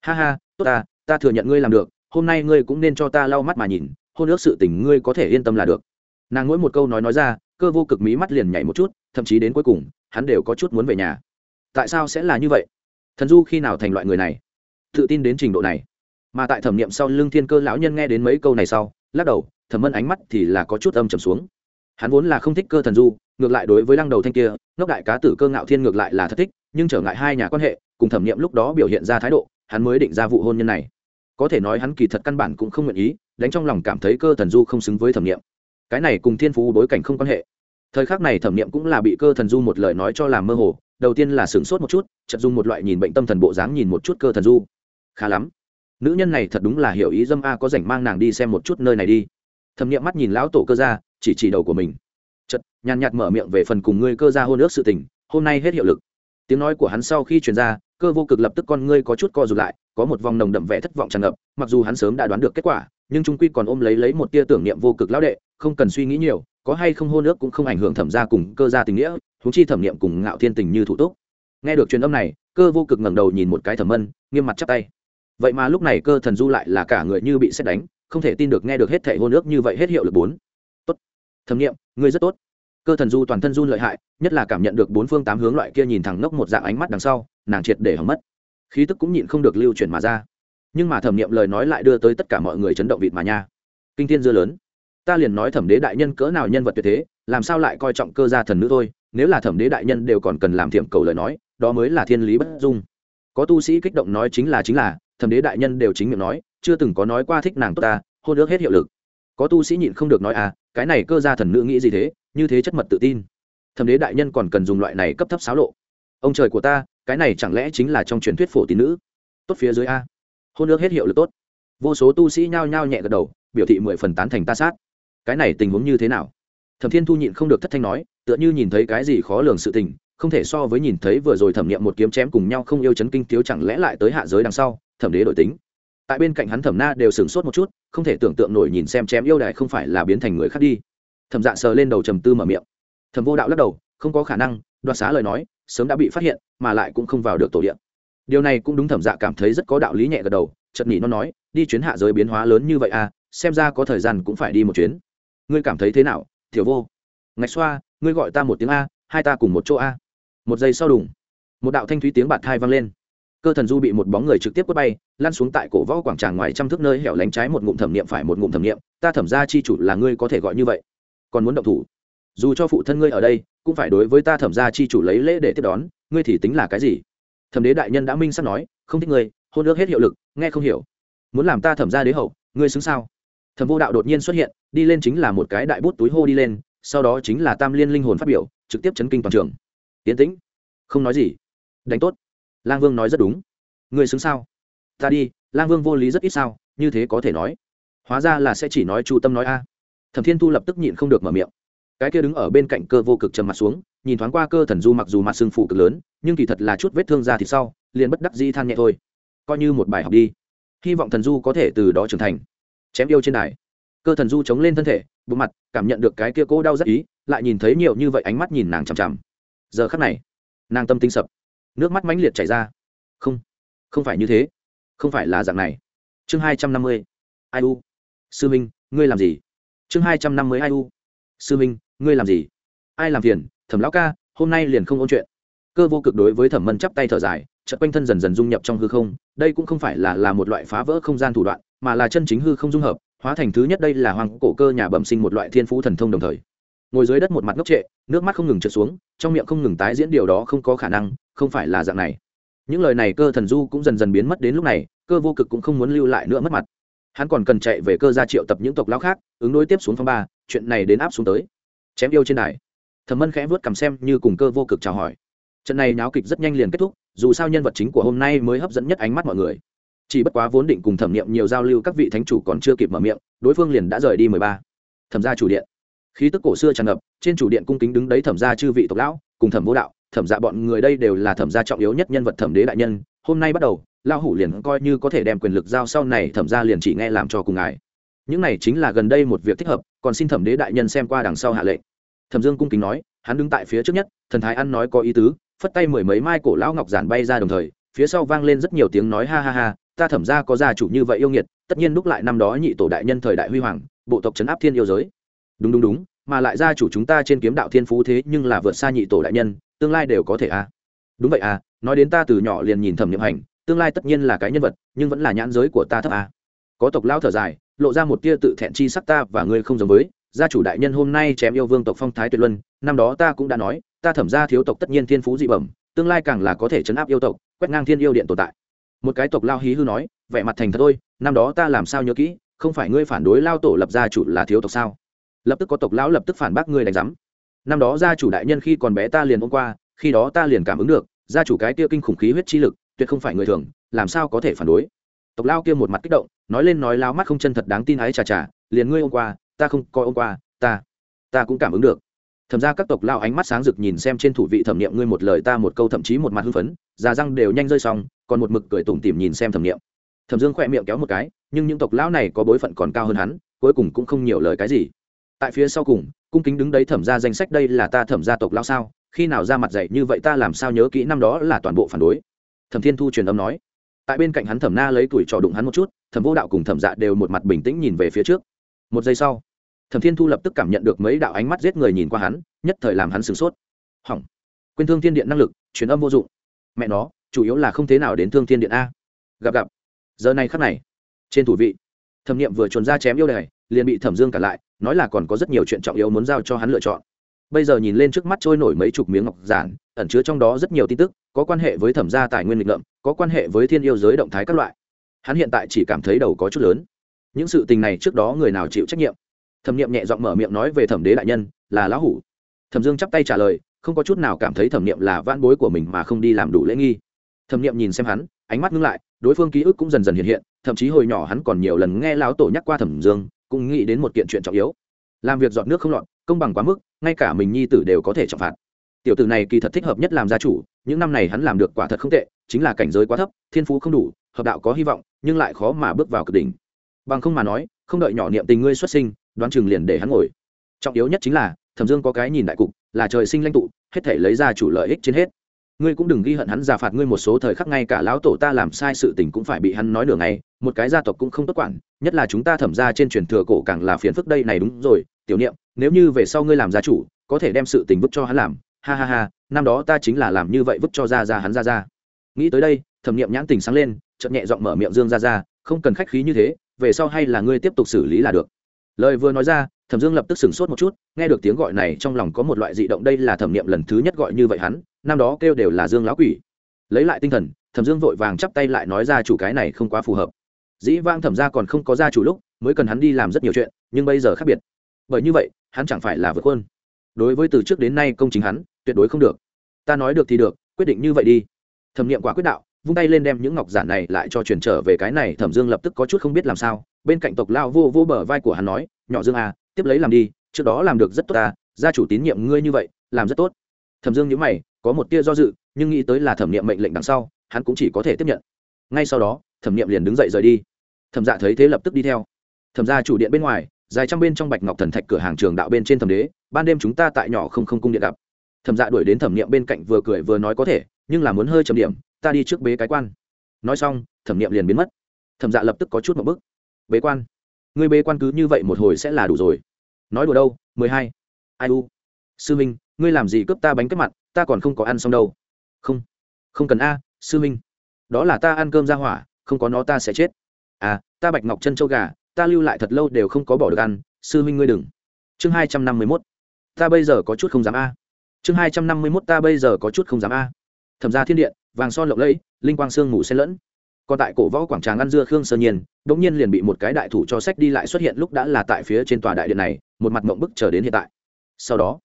Ha ha tốt ta ta thừa nhận ngươi làm được hôm nay ngươi cũng nên cho ta lau mắt mà nhìn hôn ước sự tình ngươi có thể yên tâm là được. Nàng mỗi một câu nói nói ra cơ vô cực mí mắt liền nhảy một chút thậm chí đến cuối cùng hắn đều có chút muốn về nhà. Tại sao sẽ là như vậy? Thần du khi nào thành loại người này? Tự tin đến trình độ này mà tại thẩm nghiệm sau lưng thiên cơ lão nhân nghe đến mấy câu này sau, lắc đầu, thẩm mân ánh mắt thì là có chút âm trầm xuống. Hắn vốn là không thích cơ thần du, ngược lại đối với lăng đầu thanh kia, ngốc đại cá tử cơ ngạo thiên ngược lại là thất thích, nhưng trở ngại hai nhà quan hệ, cùng thẩm nghiệm lúc đó biểu hiện ra thái độ, hắn mới định ra vụ hôn nhân này. Có thể nói hắn kỳ thật căn bản cũng không nguyện ý, đánh trong lòng cảm thấy cơ thần du không xứng với thẩm nghiệm. Cái này cùng thiên phú bối cảnh không quan hệ. Thời khắc này thẩm nghiệm cũng là bị cơ thần du một lời nói cho làm mơ hồ, đầu tiên là sửng sốt một chút chật dung một loại nhìn bệnh tâm thần bộ dáng nhìn một chút cơ thần du. Khá lắm nữ nhân này thật đúng là hiểu ý dâm a có rảnh mang nàng đi xem một chút nơi này đi. Thẩm nghiệm mắt nhìn lão tổ cơ ra, chỉ chỉ đầu của mình. Chật nhàn nhạt mở miệng về phần cùng ngươi cơ ra hôn ước sự tình, hôm nay hết hiệu lực. Tiếng nói của hắn sau khi truyền ra, cơ vô cực lập tức con ngươi có chút co rụt lại, có một vòng nồng đậm vẻ thất vọng tràn ngập, mặc dù hắn sớm đã đoán được kết quả, nhưng trung quy còn ôm lấy lấy một tia tưởng niệm vô cực lão đệ, không cần suy nghĩ nhiều, có hay không hôn ước cũng không ảnh hưởng thẩm gia cùng cơ gia tình nghĩa thúng chi thẩm niệm cùng ngạo thiên tình như thủ túc. Nghe được truyền âm này, cơ vô cực ngẩng đầu nhìn một cái thẩm mân, nghiêm mặt chắp tay vậy mà lúc này cơ thần du lại là cả người như bị xét đánh, không thể tin được nghe được hết thảy hôn ước như vậy hết hiệu lực bốn. Tốt. Thẩm niệm, ngươi rất tốt. Cơ thần du toàn thân run lợi hại, nhất là cảm nhận được bốn phương tám hướng loại kia nhìn thẳng ngốc một dạng ánh mắt đằng sau, nàng triệt để hỏng mất. Khí tức cũng nhịn không được lưu chuyển mà ra. Nhưng mà thẩm nghiệm lời nói lại đưa tới tất cả mọi người chấn động vịt mà nha. Kinh thiên dưa lớn. Ta liền nói thẩm đế đại nhân cỡ nào nhân vật tuyệt thế, làm sao lại coi trọng cơ gia thần nữ thôi, nếu là thẩm đế đại nhân đều còn cần làm thiệm cầu lời nói, đó mới là thiên lý bất dung. Có tu sĩ kích động nói chính là chính là thẩm đế đại nhân đều chính miệng nói, chưa từng có nói qua thích nàng tốt ta, hôn ước hết hiệu lực. Có tu sĩ nhịn không được nói à cái này cơ gia thần nữ nghĩ gì thế, như thế chất mật tự tin. Thẩm đế đại nhân còn cần dùng loại này cấp thấp xáo lộ. Ông trời của ta, cái này chẳng lẽ chính là trong truyền thuyết phổ tín nữ? Tốt phía dưới a. Hôn ước hết hiệu lực tốt. Vô số tu sĩ nhao nhao nhẹ gật đầu, biểu thị mười phần tán thành ta sát. Cái này tình huống như thế nào? Thẩm thiên thu nhịn không được thất thanh nói, tựa như nhìn thấy cái gì khó lường sự tình, không thể so với nhìn thấy vừa rồi thẩm nghiệm một kiếm chém cùng nhau không yêu chấn kinh thiếu chẳng lẽ lại tới hạ giới đằng sau? Thẩm đế đổi tính. Tại bên cạnh hắn thẩm na đều sửng sốt một chút, không thể tưởng tượng nổi nhìn xem chém yêu đài không phải là biến thành người khác đi. Thẩm dạ sờ lên đầu trầm tư mở miệng. Thẩm vô đạo lắc đầu, không có khả năng, đoạt xá lời nói, sớm đã bị phát hiện, mà lại cũng không vào được tổ điện điều này cũng đúng thẩm dạ cảm thấy rất có đạo lý nhẹ gật đầu chật nhỉ nó nói, đi chuyến hạ giới biến hóa lớn như vậy à xem ra có thời gian cũng phải đi một chuyến. Ngươi cảm thấy thế nào thiểu vô? Ngạch xoa, ngươi gọi ta một tiếng a, hai ta cùng một chỗ a. Một giây sau đùng, một đạo thanh thúy tiếng bạt thai vang lên cơ thần du bị một bóng người trực tiếp quất bay, lăn xuống tại cổ võ quảng tràng ngoài trăm thước nơi hẻo lánh trái một ngụm thẩm niệm phải một ngụm thẩm niệm, ta thẩm ra chi chủ là ngươi có thể gọi như vậy. Còn muốn động thủ? Dù cho phụ thân ngươi ở đây, cũng phải đối với ta thẩm ra chi chủ lấy lễ để tiếp đón, ngươi thì tính là cái gì? Thẩm đế đại nhân đã minh sắp nói, không thích ngươi, hôn ước hết hiệu lực, nghe không hiểu. Muốn làm ta thẩm ra đế hậu, ngươi xứng sao? Thẩm vô đạo đột nhiên xuất hiện, đi lên chính là một cái đại bút túi hô đi lên, sau đó chính là tam liên linh hồn phát biểu, trực tiếp chấn kinh toàn trường. Tiến tĩnh. Không nói gì. Đánh tốt lang vương nói rất đúng. Người xứng sao? Ta đi, lang vương vô lý rất ít sao, như thế có thể nói. Hóa ra là sẽ chỉ nói chu tâm nói a. Thẩm thiên thu lập tức nhịn không được mở miệng. Cái kia đứng ở bên cạnh cơ vô cực trầm mặt xuống, nhìn thoáng qua cơ thần du mặc dù mặt sưng phụ cực lớn, nhưng kỳ thật là chút vết thương ra thì sau, liền bất đắc di than nhẹ thôi. Coi như một bài học đi. Hy vọng thần du có thể từ đó trưởng thành. Chém yêu trên đài. Cơ thần du chống lên thân thể bộ mặt, cảm nhận được cái kia cố đau rất ý, lại nhìn thấy nhiều như vậy ánh mắt nhìn nàng chằm chằm. Giờ khắc này, nàng tâm tinh sập nước mắt mãnh liệt chảy ra. Không không phải như thế. Không phải là dạng này. Chương hai trăm năm mươi, ai u? Sư minh, ngươi làm gì? Chương hai trăm năm mươi, ai u? Sư minh, ngươi làm gì? Ai làm phiền? Thẩm lão ca, hôm nay liền không ôn chuyện. Cơ vô cực đối với thẩm mân chắp tay thở dài, chợt quanh thân dần dần dung nhập trong hư không. Đây cũng không phải là là một loại phá vỡ không gian thủ đoạn, mà là chân chính hư không dung hợp, hóa thành thứ nhất đây là hoàng cổ cơ nhà bẩm sinh một loại thiên phú thần thông đồng thời. Ngồi dưới đất một mặt ngốc trệ, nước mắt không ngừng trượt xuống, trong miệng không ngừng tái diễn điều đó không có khả năng không phải là dạng này. Những lời này cơ thần du cũng dần dần biến mất đến lúc này, cơ vô cực cũng không muốn lưu lại nữa mất mặt. Hắn còn cần chạy về cơ gia triệu tập những tộc lão khác, ứng đối tiếp xuống phong ba, chuyện này đến áp xuống tới. Chém yêu trên đài. Thẩm mân khẽ vớt cầm xem như cùng cơ vô cực chào hỏi. Trận này náo kịch rất nhanh liền kết thúc, dù sao nhân vật chính của hôm nay mới hấp dẫn nhất ánh mắt mọi người. Chỉ bất quá vốn định cùng thẩm nghiệm nhiều giao lưu các vị thánh chủ còn chưa kịp mở miệng, đối phương liền đã rời đi mười ba. Thẩm gia chủ điện. Khí tức cổ xưa tràn ngập, trên chủ điện cung kính đứng đấy thẩm gia chư vị tộc lão, cùng thẩm vô đạo thẩm dạ bọn người đây đều là thẩm gia trọng yếu nhất nhân vật thẩm đế đại nhân, hôm nay bắt đầu lao hủ liền coi như có thể đem quyền lực giao sau này thẩm gia liền chỉ nghe làm cho cùng ngài. Những này chính là gần đây một việc thích hợp, còn xin thẩm đế đại nhân xem qua đằng sau hạ lệnh. Thẩm dương cung kính nói, hắn đứng tại phía trước nhất, thần thái ăn nói có ý tứ, phất tay mười mấy mai cổ lão ngọc giản bay ra đồng thời, phía sau vang lên rất nhiều tiếng nói ha ha ha, ta thẩm ra có gia chủ như vậy yêu nghiệt, tất nhiên lúc lại năm đó nhị tổ đại nhân thời đại huy hoàng, bộ tộc trấn áp thiên yêu giới. Đúng đúng đúng, mà lại gia chủ chúng ta trên kiếm đạo thiên phú thế nhưng là vượt xa nhị tổ đại nhân tương lai đều có thể a à. đúng vậy à nói đến ta từ nhỏ liền nhìn thẩm nhiệm hành, tương lai tất nhiên là cái nhân vật, nhưng vẫn là nhãn giới của ta thấp à. có tộc lao thở dài, lộ ra một tia tự thẹn chi sắc ta và ngươi không giống với, gia chủ đại nhân hôm nay chém yêu vương tộc phong thái tuyệt luân, năm đó ta cũng đã nói, ta thẩm ra thiếu tộc tất nhiên thiên phú dị bẩm, tương lai càng là có thể chấn áp yêu tộc, quét ngang thiên yêu điện tồn tại một cái tộc lao hí hư nói, vẻ mặt thành thật thôi, năm đó ta làm sao nhớ kỹ, không phải ngươi phản đối lao tổ lập gia chủ là thiếu tộc sao lập tức có tộc lão lập tức phản bác ngươi đánh giám năm đó gia chủ đại nhân khi còn bé ta liền ôm qua, khi đó ta liền cảm ứng được, gia chủ cái kia kinh khủng khí huyết chi lực, tuyệt không phải người thường, làm sao có thể phản đối? Tộc lao kia một mặt kích động, nói lên nói lao mắt không chân thật đáng tin ái chà chà, liền ngươi ôm qua, ta không coi ôm qua, ta ta cũng cảm ứng được. Thậm ra các tộc lao ánh mắt sáng rực nhìn xem trên thủ vị thẩm niệm ngươi một lời ta một câu thậm chí một mặt hưng phấn, già răng đều nhanh rơi xong, còn một mực cười tủm tỉm nhìn xem thẩm niệm. Thẩm dương khỏe miệng kéo một cái, nhưng những tộc lão này có bối phận còn cao hơn hắn, cuối cùng cũng không nhiều lời cái gì. Tại phía sau cùng cung kính đứng đấy thẩm ra danh sách đây là ta thẩm gia tộc lao sao? Khi nào ra mặt dạy như vậy ta làm sao nhớ kỹ năm đó là toàn bộ phản đối. Thẩm thiên thu truyền âm nói. Tại bên cạnh hắn thẩm na lấy tuổi trò đụng hắn một chút, thẩm vô đạo cùng thẩm dạ đều một mặt bình tĩnh nhìn về phía trước. Một giây sau, thẩm thiên thu lập tức cảm nhận được mấy đạo ánh mắt giết người nhìn qua hắn, nhất thời làm hắn sửng sốt. Hỏng. Quên thương thiên điện năng lực, truyền âm vô dụng. Mẹ nó, chủ yếu là không thế nào đến thương thiên điện a. Gặp gặp. Giờ này khắc này, trên thủ vị. Thẩm nghiệm vừa chuồn ra chém yêu đài liền bị thẩm dương cả lại nói là còn có rất nhiều chuyện trọng yếu muốn giao cho hắn lựa chọn. Bây giờ nhìn lên trước mắt trôi nổi mấy chục miếng ngọc giản ẩn chứa trong đó rất nhiều tin tức có quan hệ với thẩm gia tài nguyên lịch lượng, có quan hệ với thiên yêu giới động thái các loại. Hắn hiện tại chỉ cảm thấy đầu có chút lớn. Những sự tình này trước đó người nào chịu trách nhiệm? Thẩm nghiệm nhẹ giọng mở miệng nói về thẩm đế đại nhân là lão hủ. Thẩm dương chắp tay trả lời không có chút nào cảm thấy thẩm nghiệm là van bối của mình mà không đi làm đủ lễ nghi. Thẩm nghiệm nhìn xem hắn ánh mắt ngưng lại đối phương ký ức cũng dần dần hiện hiện thậm chí hồi nhỏ hắn còn nhiều lần nghe lão tổ nhắc qua thẩm dương cũng nghĩ đến một kiện chuyện trọng yếu. Làm việc dọn nước không lọt, công bằng quá mức, ngay cả mình nhi tử đều có thể trọng phạt. Tiểu tử này kỳ thật thích hợp nhất làm gia chủ, những năm này hắn làm được quả thật không tệ, chính là cảnh giới quá thấp, thiên phú không đủ, hợp đạo có hy vọng, nhưng lại khó mà bước vào cực đỉnh. Bằng không mà nói, không đợi nhỏ niệm tình ngươi xuất sinh, đoán chừng liền để hắn ngồi. Trọng yếu nhất chính là, thẩm dương có cái nhìn đại cục, là trời sinh lãnh tụ, hết thể lấy ra chủ lợi ích trên hết ngươi cũng đừng ghi hận hắn giả phạt ngươi một số thời khắc, ngay cả lão tổ ta làm sai sự tình cũng phải bị hắn nói nửa ngày. Một cái gia tộc cũng không tốt quản, nhất là chúng ta thẩm ra trên truyền thừa cổ càng là phiền phức đây này đúng rồi. Tiểu niệm, nếu như về sau ngươi làm gia chủ, có thể đem sự tình vứt cho hắn làm. Ha ha ha, năm đó ta chính là làm như vậy vứt cho ra ra hắn ra ra. Nghĩ tới đây, thẩm niệm nhãn tình sáng lên chậm nhẹ giọng mở miệng dương ra ra không cần khách khí như thế, về sau hay là ngươi tiếp tục xử lý là được lời vừa nói ra, thẩm dương lập tức sửng sốt một chút, nghe được tiếng gọi này trong lòng có một loại dị động đây là thẩm nghiệm lần thứ nhất gọi như vậy hắn, năm đó kêu đều là dương lão quỷ. Lấy lại tinh thần, thẩm dương vội vàng chắp tay lại nói ra chủ cái này không quá phù hợp. Dĩ vang thẩm ra còn không có gia chủ lúc, mới cần hắn đi làm rất nhiều chuyện, nhưng bây giờ khác biệt. Bởi như vậy, hắn chẳng phải là vượt quân đối với từ trước đến nay công chính hắn, tuyệt đối không được. Ta nói được thì được, quyết định như vậy đi. Thẩm nghiệm quả quyết đạo vung tay lên đem những ngọc giản này lại cho truyền trở về cái này, thẩm dương lập tức có chút không biết làm sao. Bên cạnh tộc lao vô vô bờ vai của hắn nói, nhỏ dương à tiếp lấy làm đi, trước đó làm được rất tốt ta, gia chủ tín nhiệm ngươi như vậy, làm rất tốt. Thẩm dương nhớ mày, có một tia do dự, nhưng nghĩ tới là thẩm nghiệm mệnh lệnh đằng sau, hắn cũng chỉ có thể tiếp nhận. Ngay sau đó, thẩm nghiệm liền đứng dậy rời đi. Thẩm dạ thấy thế lập tức đi theo. Thẩm ra chủ điện bên ngoài, dài trăm bên trong bạch ngọc thần thạch cửa hàng trường đạo bên trên thẩm đế, ban đêm chúng ta tại nhỏ không không cung điện gặp. Thẩm dạ đuổi đến thẩm nghiệm bên cạnh vừa cười vừa nói có thể nhưng là muốn hơi trầm điểm, ta đi trước bế cái quan. Nói xong, thẩm nghiệm liền biến mất. Thẩm dạ lập tức có chút một bức. Bế quan? Ngươi bế quan cứ như vậy một hồi sẽ là đủ rồi. Nói đùa đâu, mười hai. Ai u? Sư minh, ngươi làm gì cướp ta bánh cướp mặt, ta còn không có ăn xong đâu. Không. Không cần a, sư minh. Đó là ta ăn cơm ra hỏa, không có nó ta sẽ chết. À ta bạch ngọc chân châu gà, ta lưu lại thật lâu đều không có bỏ được ăn, sư minh ngươi đừng. Chương hai trăm năm mươi mốt. Ta bây giờ có chút không dám a. Chương hai trăm năm mươi mốt ta bây giờ có chút không dám a thẩm ra thiên điện, vàng son lộng lẫy, linh quang sương mù xen lẫn. Còn tại cổ võ quảng tràng ăn dưa khương sơ nhiên đ ỗ n g nhiên liền bị một cái đại thủ cho sách đi lại xuất hiện lúc đã là tại phía trên tòa đại điện này, một mặt mộng bức chờ đến hiện tại. Sau đó,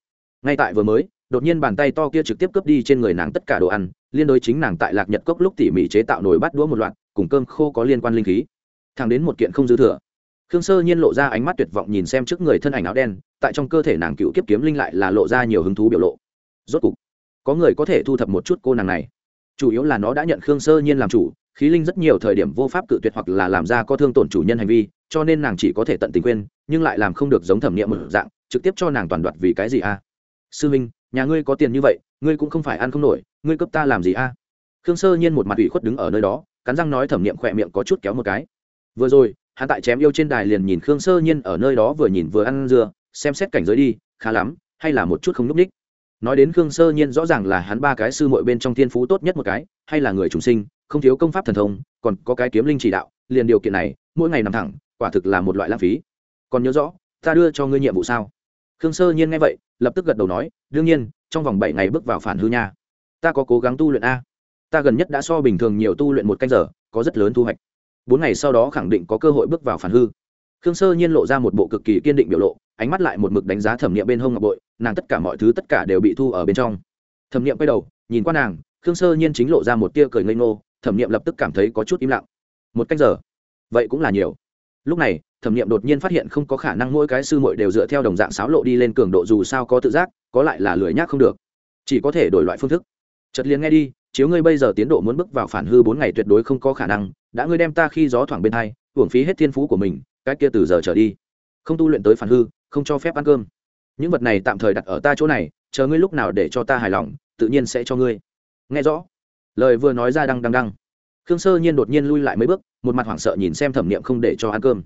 ngay tại vừa mới, đột nhiên bàn tay to kia trực tiếp cướp đi trên người nàng tất cả đồ ăn, liên đối chính nàng tại lạc nhật cốc lúc tỉ mỉ chế tạo nồi bắt đũa một loạt, cùng cơm khô có liên quan linh khí. Thẳng đến một kiện không dư thừa, khương sơ nhiên lộ ra ánh mắt tuyệt vọng nhìn xem trước người thân ảnh áo đen, tại trong cơ thể nàng cựu kiếp kiếm linh lại là lộ ra nhiều hứng thú biểu lộ. Rốt cục có người có thể thu thập một chút cô nàng này. Chủ yếu là nó đã nhận khương sơ nhiên làm chủ, khí linh rất nhiều thời điểm vô pháp cự tuyệt hoặc là làm ra có thương tổn chủ nhân hành vi, cho nên nàng chỉ có thể tận tình quên, nhưng lại làm không được giống thẩm nghiệm một dạng, trực tiếp cho nàng toàn đoạt vì cái gì a? Sư minh, nhà ngươi có tiền như vậy, ngươi cũng không phải ăn không nổi, ngươi cấp ta làm gì a? Khương sơ nhiên một mặt ủy khuất đứng ở nơi đó, cắn răng nói thẩm nghiệm khỏe miệng có chút kéo một cái. Vừa rồi, hắn tại chém yêu trên đài liền nhìn khương sơ nhiên ở nơi đó vừa nhìn vừa ăn dưa, xem xét cảnh giới đi, khá lắm, hay là một chút không núp ních nói đến khương sơ nhiên rõ ràng là hắn ba cái sư mội bên trong thiên phú tốt nhất một cái, hay là người trùng sinh, không thiếu công pháp thần thông, còn có cái kiếm linh chỉ đạo, liền điều kiện này, mỗi ngày nằm thẳng, quả thực là một loại lãng phí. Còn nhớ rõ, ta đưa cho ngươi nhiệm vụ sao? Khương sơ nhiên nghe vậy, lập tức gật đầu nói, đương nhiên, trong vòng bảy ngày bước vào phản hư nha. Ta có cố gắng tu luyện a. Ta gần nhất đã so bình thường nhiều tu luyện một canh giờ, có rất lớn thu hoạch. Bốn ngày sau đó khẳng định có cơ hội bước vào phản hư khương sơ nhiên lộ ra một bộ cực kỳ kiên định biểu lộ, ánh mắt lại một mực đánh giá thẩm nghiệm bên hông ngọc bội, nàng tất cả mọi thứ tất cả đều bị thu ở bên trong. Thẩm nghiệm quay đầu, nhìn qua nàng, khương sơ nhiên chính lộ ra một tia cười ngây ngô, thẩm nghiệm lập tức cảm thấy có chút im lặng. Một cách giờ, vậy cũng là nhiều. Lúc này, thẩm nghiệm đột nhiên phát hiện không có khả năng mỗi cái sư muội đều dựa theo đồng dạng sáo lộ đi lên cường độ dù sao có tự giác, có lại là lười nhác không được. Chỉ có thể đổi loại phương thức. Chật liền nghe đi, chiếu ngươi bây giờ tiến độ muốn bước vào phản hư bốn ngày tuyệt đối không có khả năng, đã ngươi đem ta khi gió thoảng bên hai, hưởng phí hết thiên phú của mình cái kia từ giờ trở đi. Không tu luyện tới phản hư, không cho phép ăn cơm. Những vật này tạm thời đặt ở ta chỗ này, chờ ngươi lúc nào để cho ta hài lòng, tự nhiên sẽ cho ngươi. Nghe rõ. Lời vừa nói ra đăng đăng đăng. Khương sơ nhiên đột nhiên lui lại mấy bước, một mặt hoảng sợ nhìn xem thẩm niệm không để cho ăn cơm.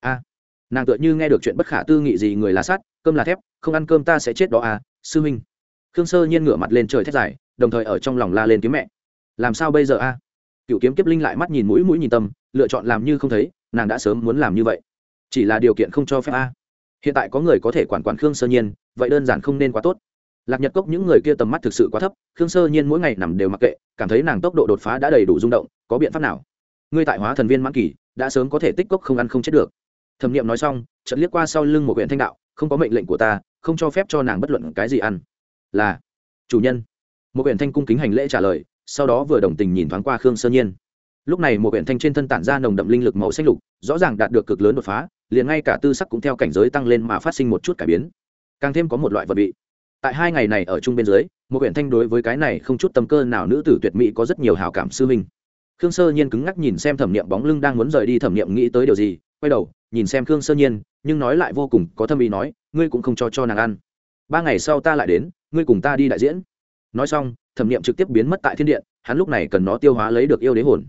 A. Nàng tựa như nghe được chuyện bất khả tư nghị gì người là sắt, cơm là thép, không ăn cơm ta sẽ chết đó à sư huynh. Khương sơ nhiên ngửa mặt lên trời thét dài, đồng thời ở trong lòng la lên kiếm mẹ. Làm sao bây giờ a? Cựu kiếm kiếp linh lại mắt nhìn mũi mũi nhìn tâm, lựa chọn làm như không thấy nàng đã sớm muốn làm như vậy. Chỉ là điều kiện không cho phép a. Hiện tại có người có thể quản quản khương sơ nhiên, vậy đơn giản không nên quá tốt. Lạc nhật cốc những người kia tầm mắt thực sự quá thấp, khương sơ nhiên mỗi ngày nằm đều mặc kệ, cảm thấy nàng tốc độ đột phá đã đầy đủ rung động, có biện pháp nào? Ngươi tại hóa thần viên mãn kỳ, đã sớm có thể tích cốc không ăn không chết được. Thẩm nghiệm nói xong, chợt liếc qua sau lưng một huyện thanh đạo, không có mệnh lệnh của ta, không cho phép cho nàng bất luận cái gì ăn. Là, chủ nhân. Một huyện thanh cung kính hành lễ trả lời, sau đó vừa đồng tình nhìn thoáng qua khương sơ nhiên lúc này một huyện thanh trên thân tản ra nồng đậm linh lực màu xanh lục, rõ ràng đạt được cực lớn đột phá, liền ngay cả tư sắc cũng theo cảnh giới tăng lên mà phát sinh một chút cải biến. Càng thêm có một loại vật bị tại hai ngày này ở chung bên dưới, một huyện thanh đối với cái này không chút tâm cơ nào nữ tử tuyệt mỹ có rất nhiều hào cảm sư minh khương sơ nhiên cứng ngắc nhìn xem thẩm niệm bóng lưng đang muốn rời đi, thẩm niệm nghĩ tới điều gì, quay đầu, nhìn xem khương sơ nhiên, nhưng nói lại vô cùng có thâm ý nói, ngươi cũng không cho cho nàng ăn. Ba ngày sau ta lại đến, ngươi cùng ta đi đại diễn. Nói xong, thẩm niệm trực tiếp biến mất tại thiên điện, hắn lúc này cần nó tiêu hóa lấy được yêu đế hồn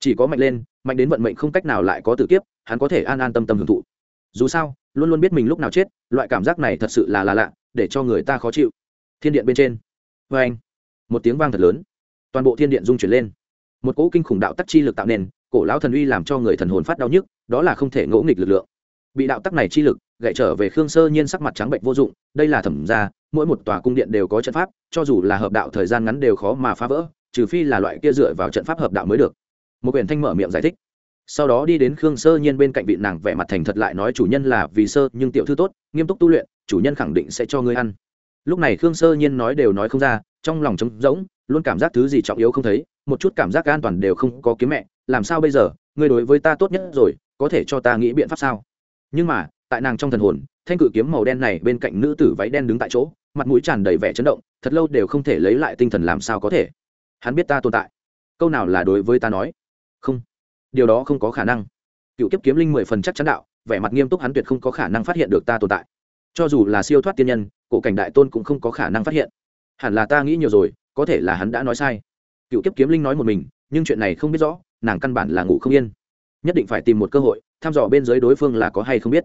chỉ có mạnh lên, mạnh đến vận mệnh không cách nào lại có tử kiếp, hắn có thể an an tâm tâm hưởng thụ. Dù sao, luôn luôn biết mình lúc nào chết, loại cảm giác này thật sự là là lạ, để cho người ta khó chịu. Thiên điện bên trên. Vê anh, một tiếng vang thật lớn. Toàn bộ thiên điện rung chuyển lên. Một cỗ kinh khủng đạo tắc chi lực tạo nền, cổ lão thần uy làm cho người thần hồn phát đau nhức, đó là không thể ngỗ nghịch lực lượng. Bị đạo tắc này chi lực gậy trở về khương sơ nhiên sắc mặt trắng bệnh vô dụng, đây là thẩm gia, mỗi một tòa cung điện đều có trận pháp, cho dù là hợp đạo thời gian ngắn đều khó mà phá vỡ, trừ phi là loại kia dựa vào trận pháp hợp đạo mới được một quyển thanh mở miệng giải thích. Sau đó đi đến khương sơ nhiên bên cạnh vị nàng vẻ mặt thành thật lại nói, chủ nhân là vì sơ, nhưng tiểu thư tốt, nghiêm túc tu luyện, chủ nhân khẳng định sẽ cho ngươi ăn. Lúc này khương sơ nhiên nói đều nói không ra, trong lòng trống rỗng, luôn cảm giác thứ gì trọng yếu không thấy, một chút cảm giác an toàn đều không có kiếm mẹ, làm sao bây giờ? Ngươi đối với ta tốt nhất rồi, có thể cho ta nghĩ biện pháp sao? Nhưng mà, tại nàng trong thần hồn, thanh cự kiếm màu đen này bên cạnh nữ tử váy đen đứng tại chỗ, mặt mũi tràn đầy vẻ chấn động, thật lâu đều không thể lấy lại tinh thần làm sao có thể. Hắn biết ta tồn tại. Câu nào là đối với ta nói? Không. Điều đó không có khả năng. Cựu kiếp kiếm linh mười phần chắc chắn đạo, vẻ mặt nghiêm túc hắn tuyệt không có khả năng phát hiện được ta tồn tại. Cho dù là siêu thoát tiên nhân, cổ cảnh đại tôn cũng không có khả năng phát hiện. Hẳn là ta nghĩ nhiều rồi, có thể là hắn đã nói sai. Cựu kiếp kiếm linh nói một mình, nhưng chuyện này không biết rõ, nàng căn bản là ngủ không yên. Nhất định phải tìm một cơ hội, thăm dò bên dưới đối phương là có hay không biết.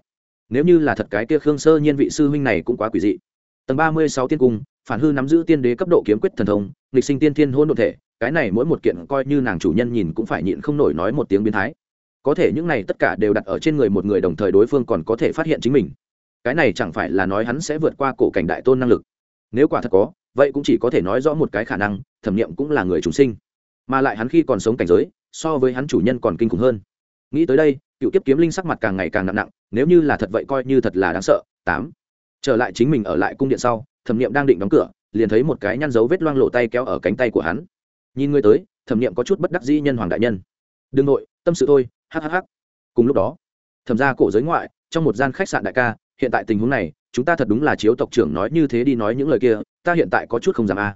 Nếu như là thật cái kia khương sơ nhiên vị sư huynh này cũng quá quỷ dị. Tầng ba mươi sáu tiên cung, phản hư nắm giữ tiên đế cấp độ kiếm quyết thần thông lịch sinh tiên thiên hôn đ ộ thể, cái này mỗi một kiện coi như nàng chủ nhân nhìn cũng phải nhịn không nổi nói một tiếng biến thái. Có thể những này tất cả đều đặt ở trên người một người đồng thời đối phương còn có thể phát hiện chính mình. Cái này chẳng phải là nói hắn sẽ vượt qua cổ cảnh đại tôn năng lực. Nếu quả thật có, vậy cũng chỉ có thể nói rõ một cái khả năng, thẩm nghiệm cũng là người chúng sinh. Mà lại hắn khi còn sống cảnh giới, so với hắn chủ nhân còn kinh khủng hơn. Nghĩ tới đây, cựu kiếp kiếm linh sắc mặt càng ngày càng nặng nặng, nếu như là thật vậy coi như thật là đáng sợ. Tám. Trở lại chính mình ở lại cung điện sau, thẩm nghiệm đang định đóng cửa liền thấy một cái nhăn dấu vết loang lộ tay kéo ở cánh tay của hắn. Nhìn người tới, thẩm nghiệm có chút bất đắc dĩ nhân hoàng đại nhân. Đừng nội, tâm sự thôi hhh cùng lúc đó, thẩm ra cổ giới ngoại, trong một gian khách sạn đại ca, hiện tại tình huống này, chúng ta thật đúng là chiếu tộc trưởng nói như thế đi nói những lời kia, ta hiện tại có chút không dám a.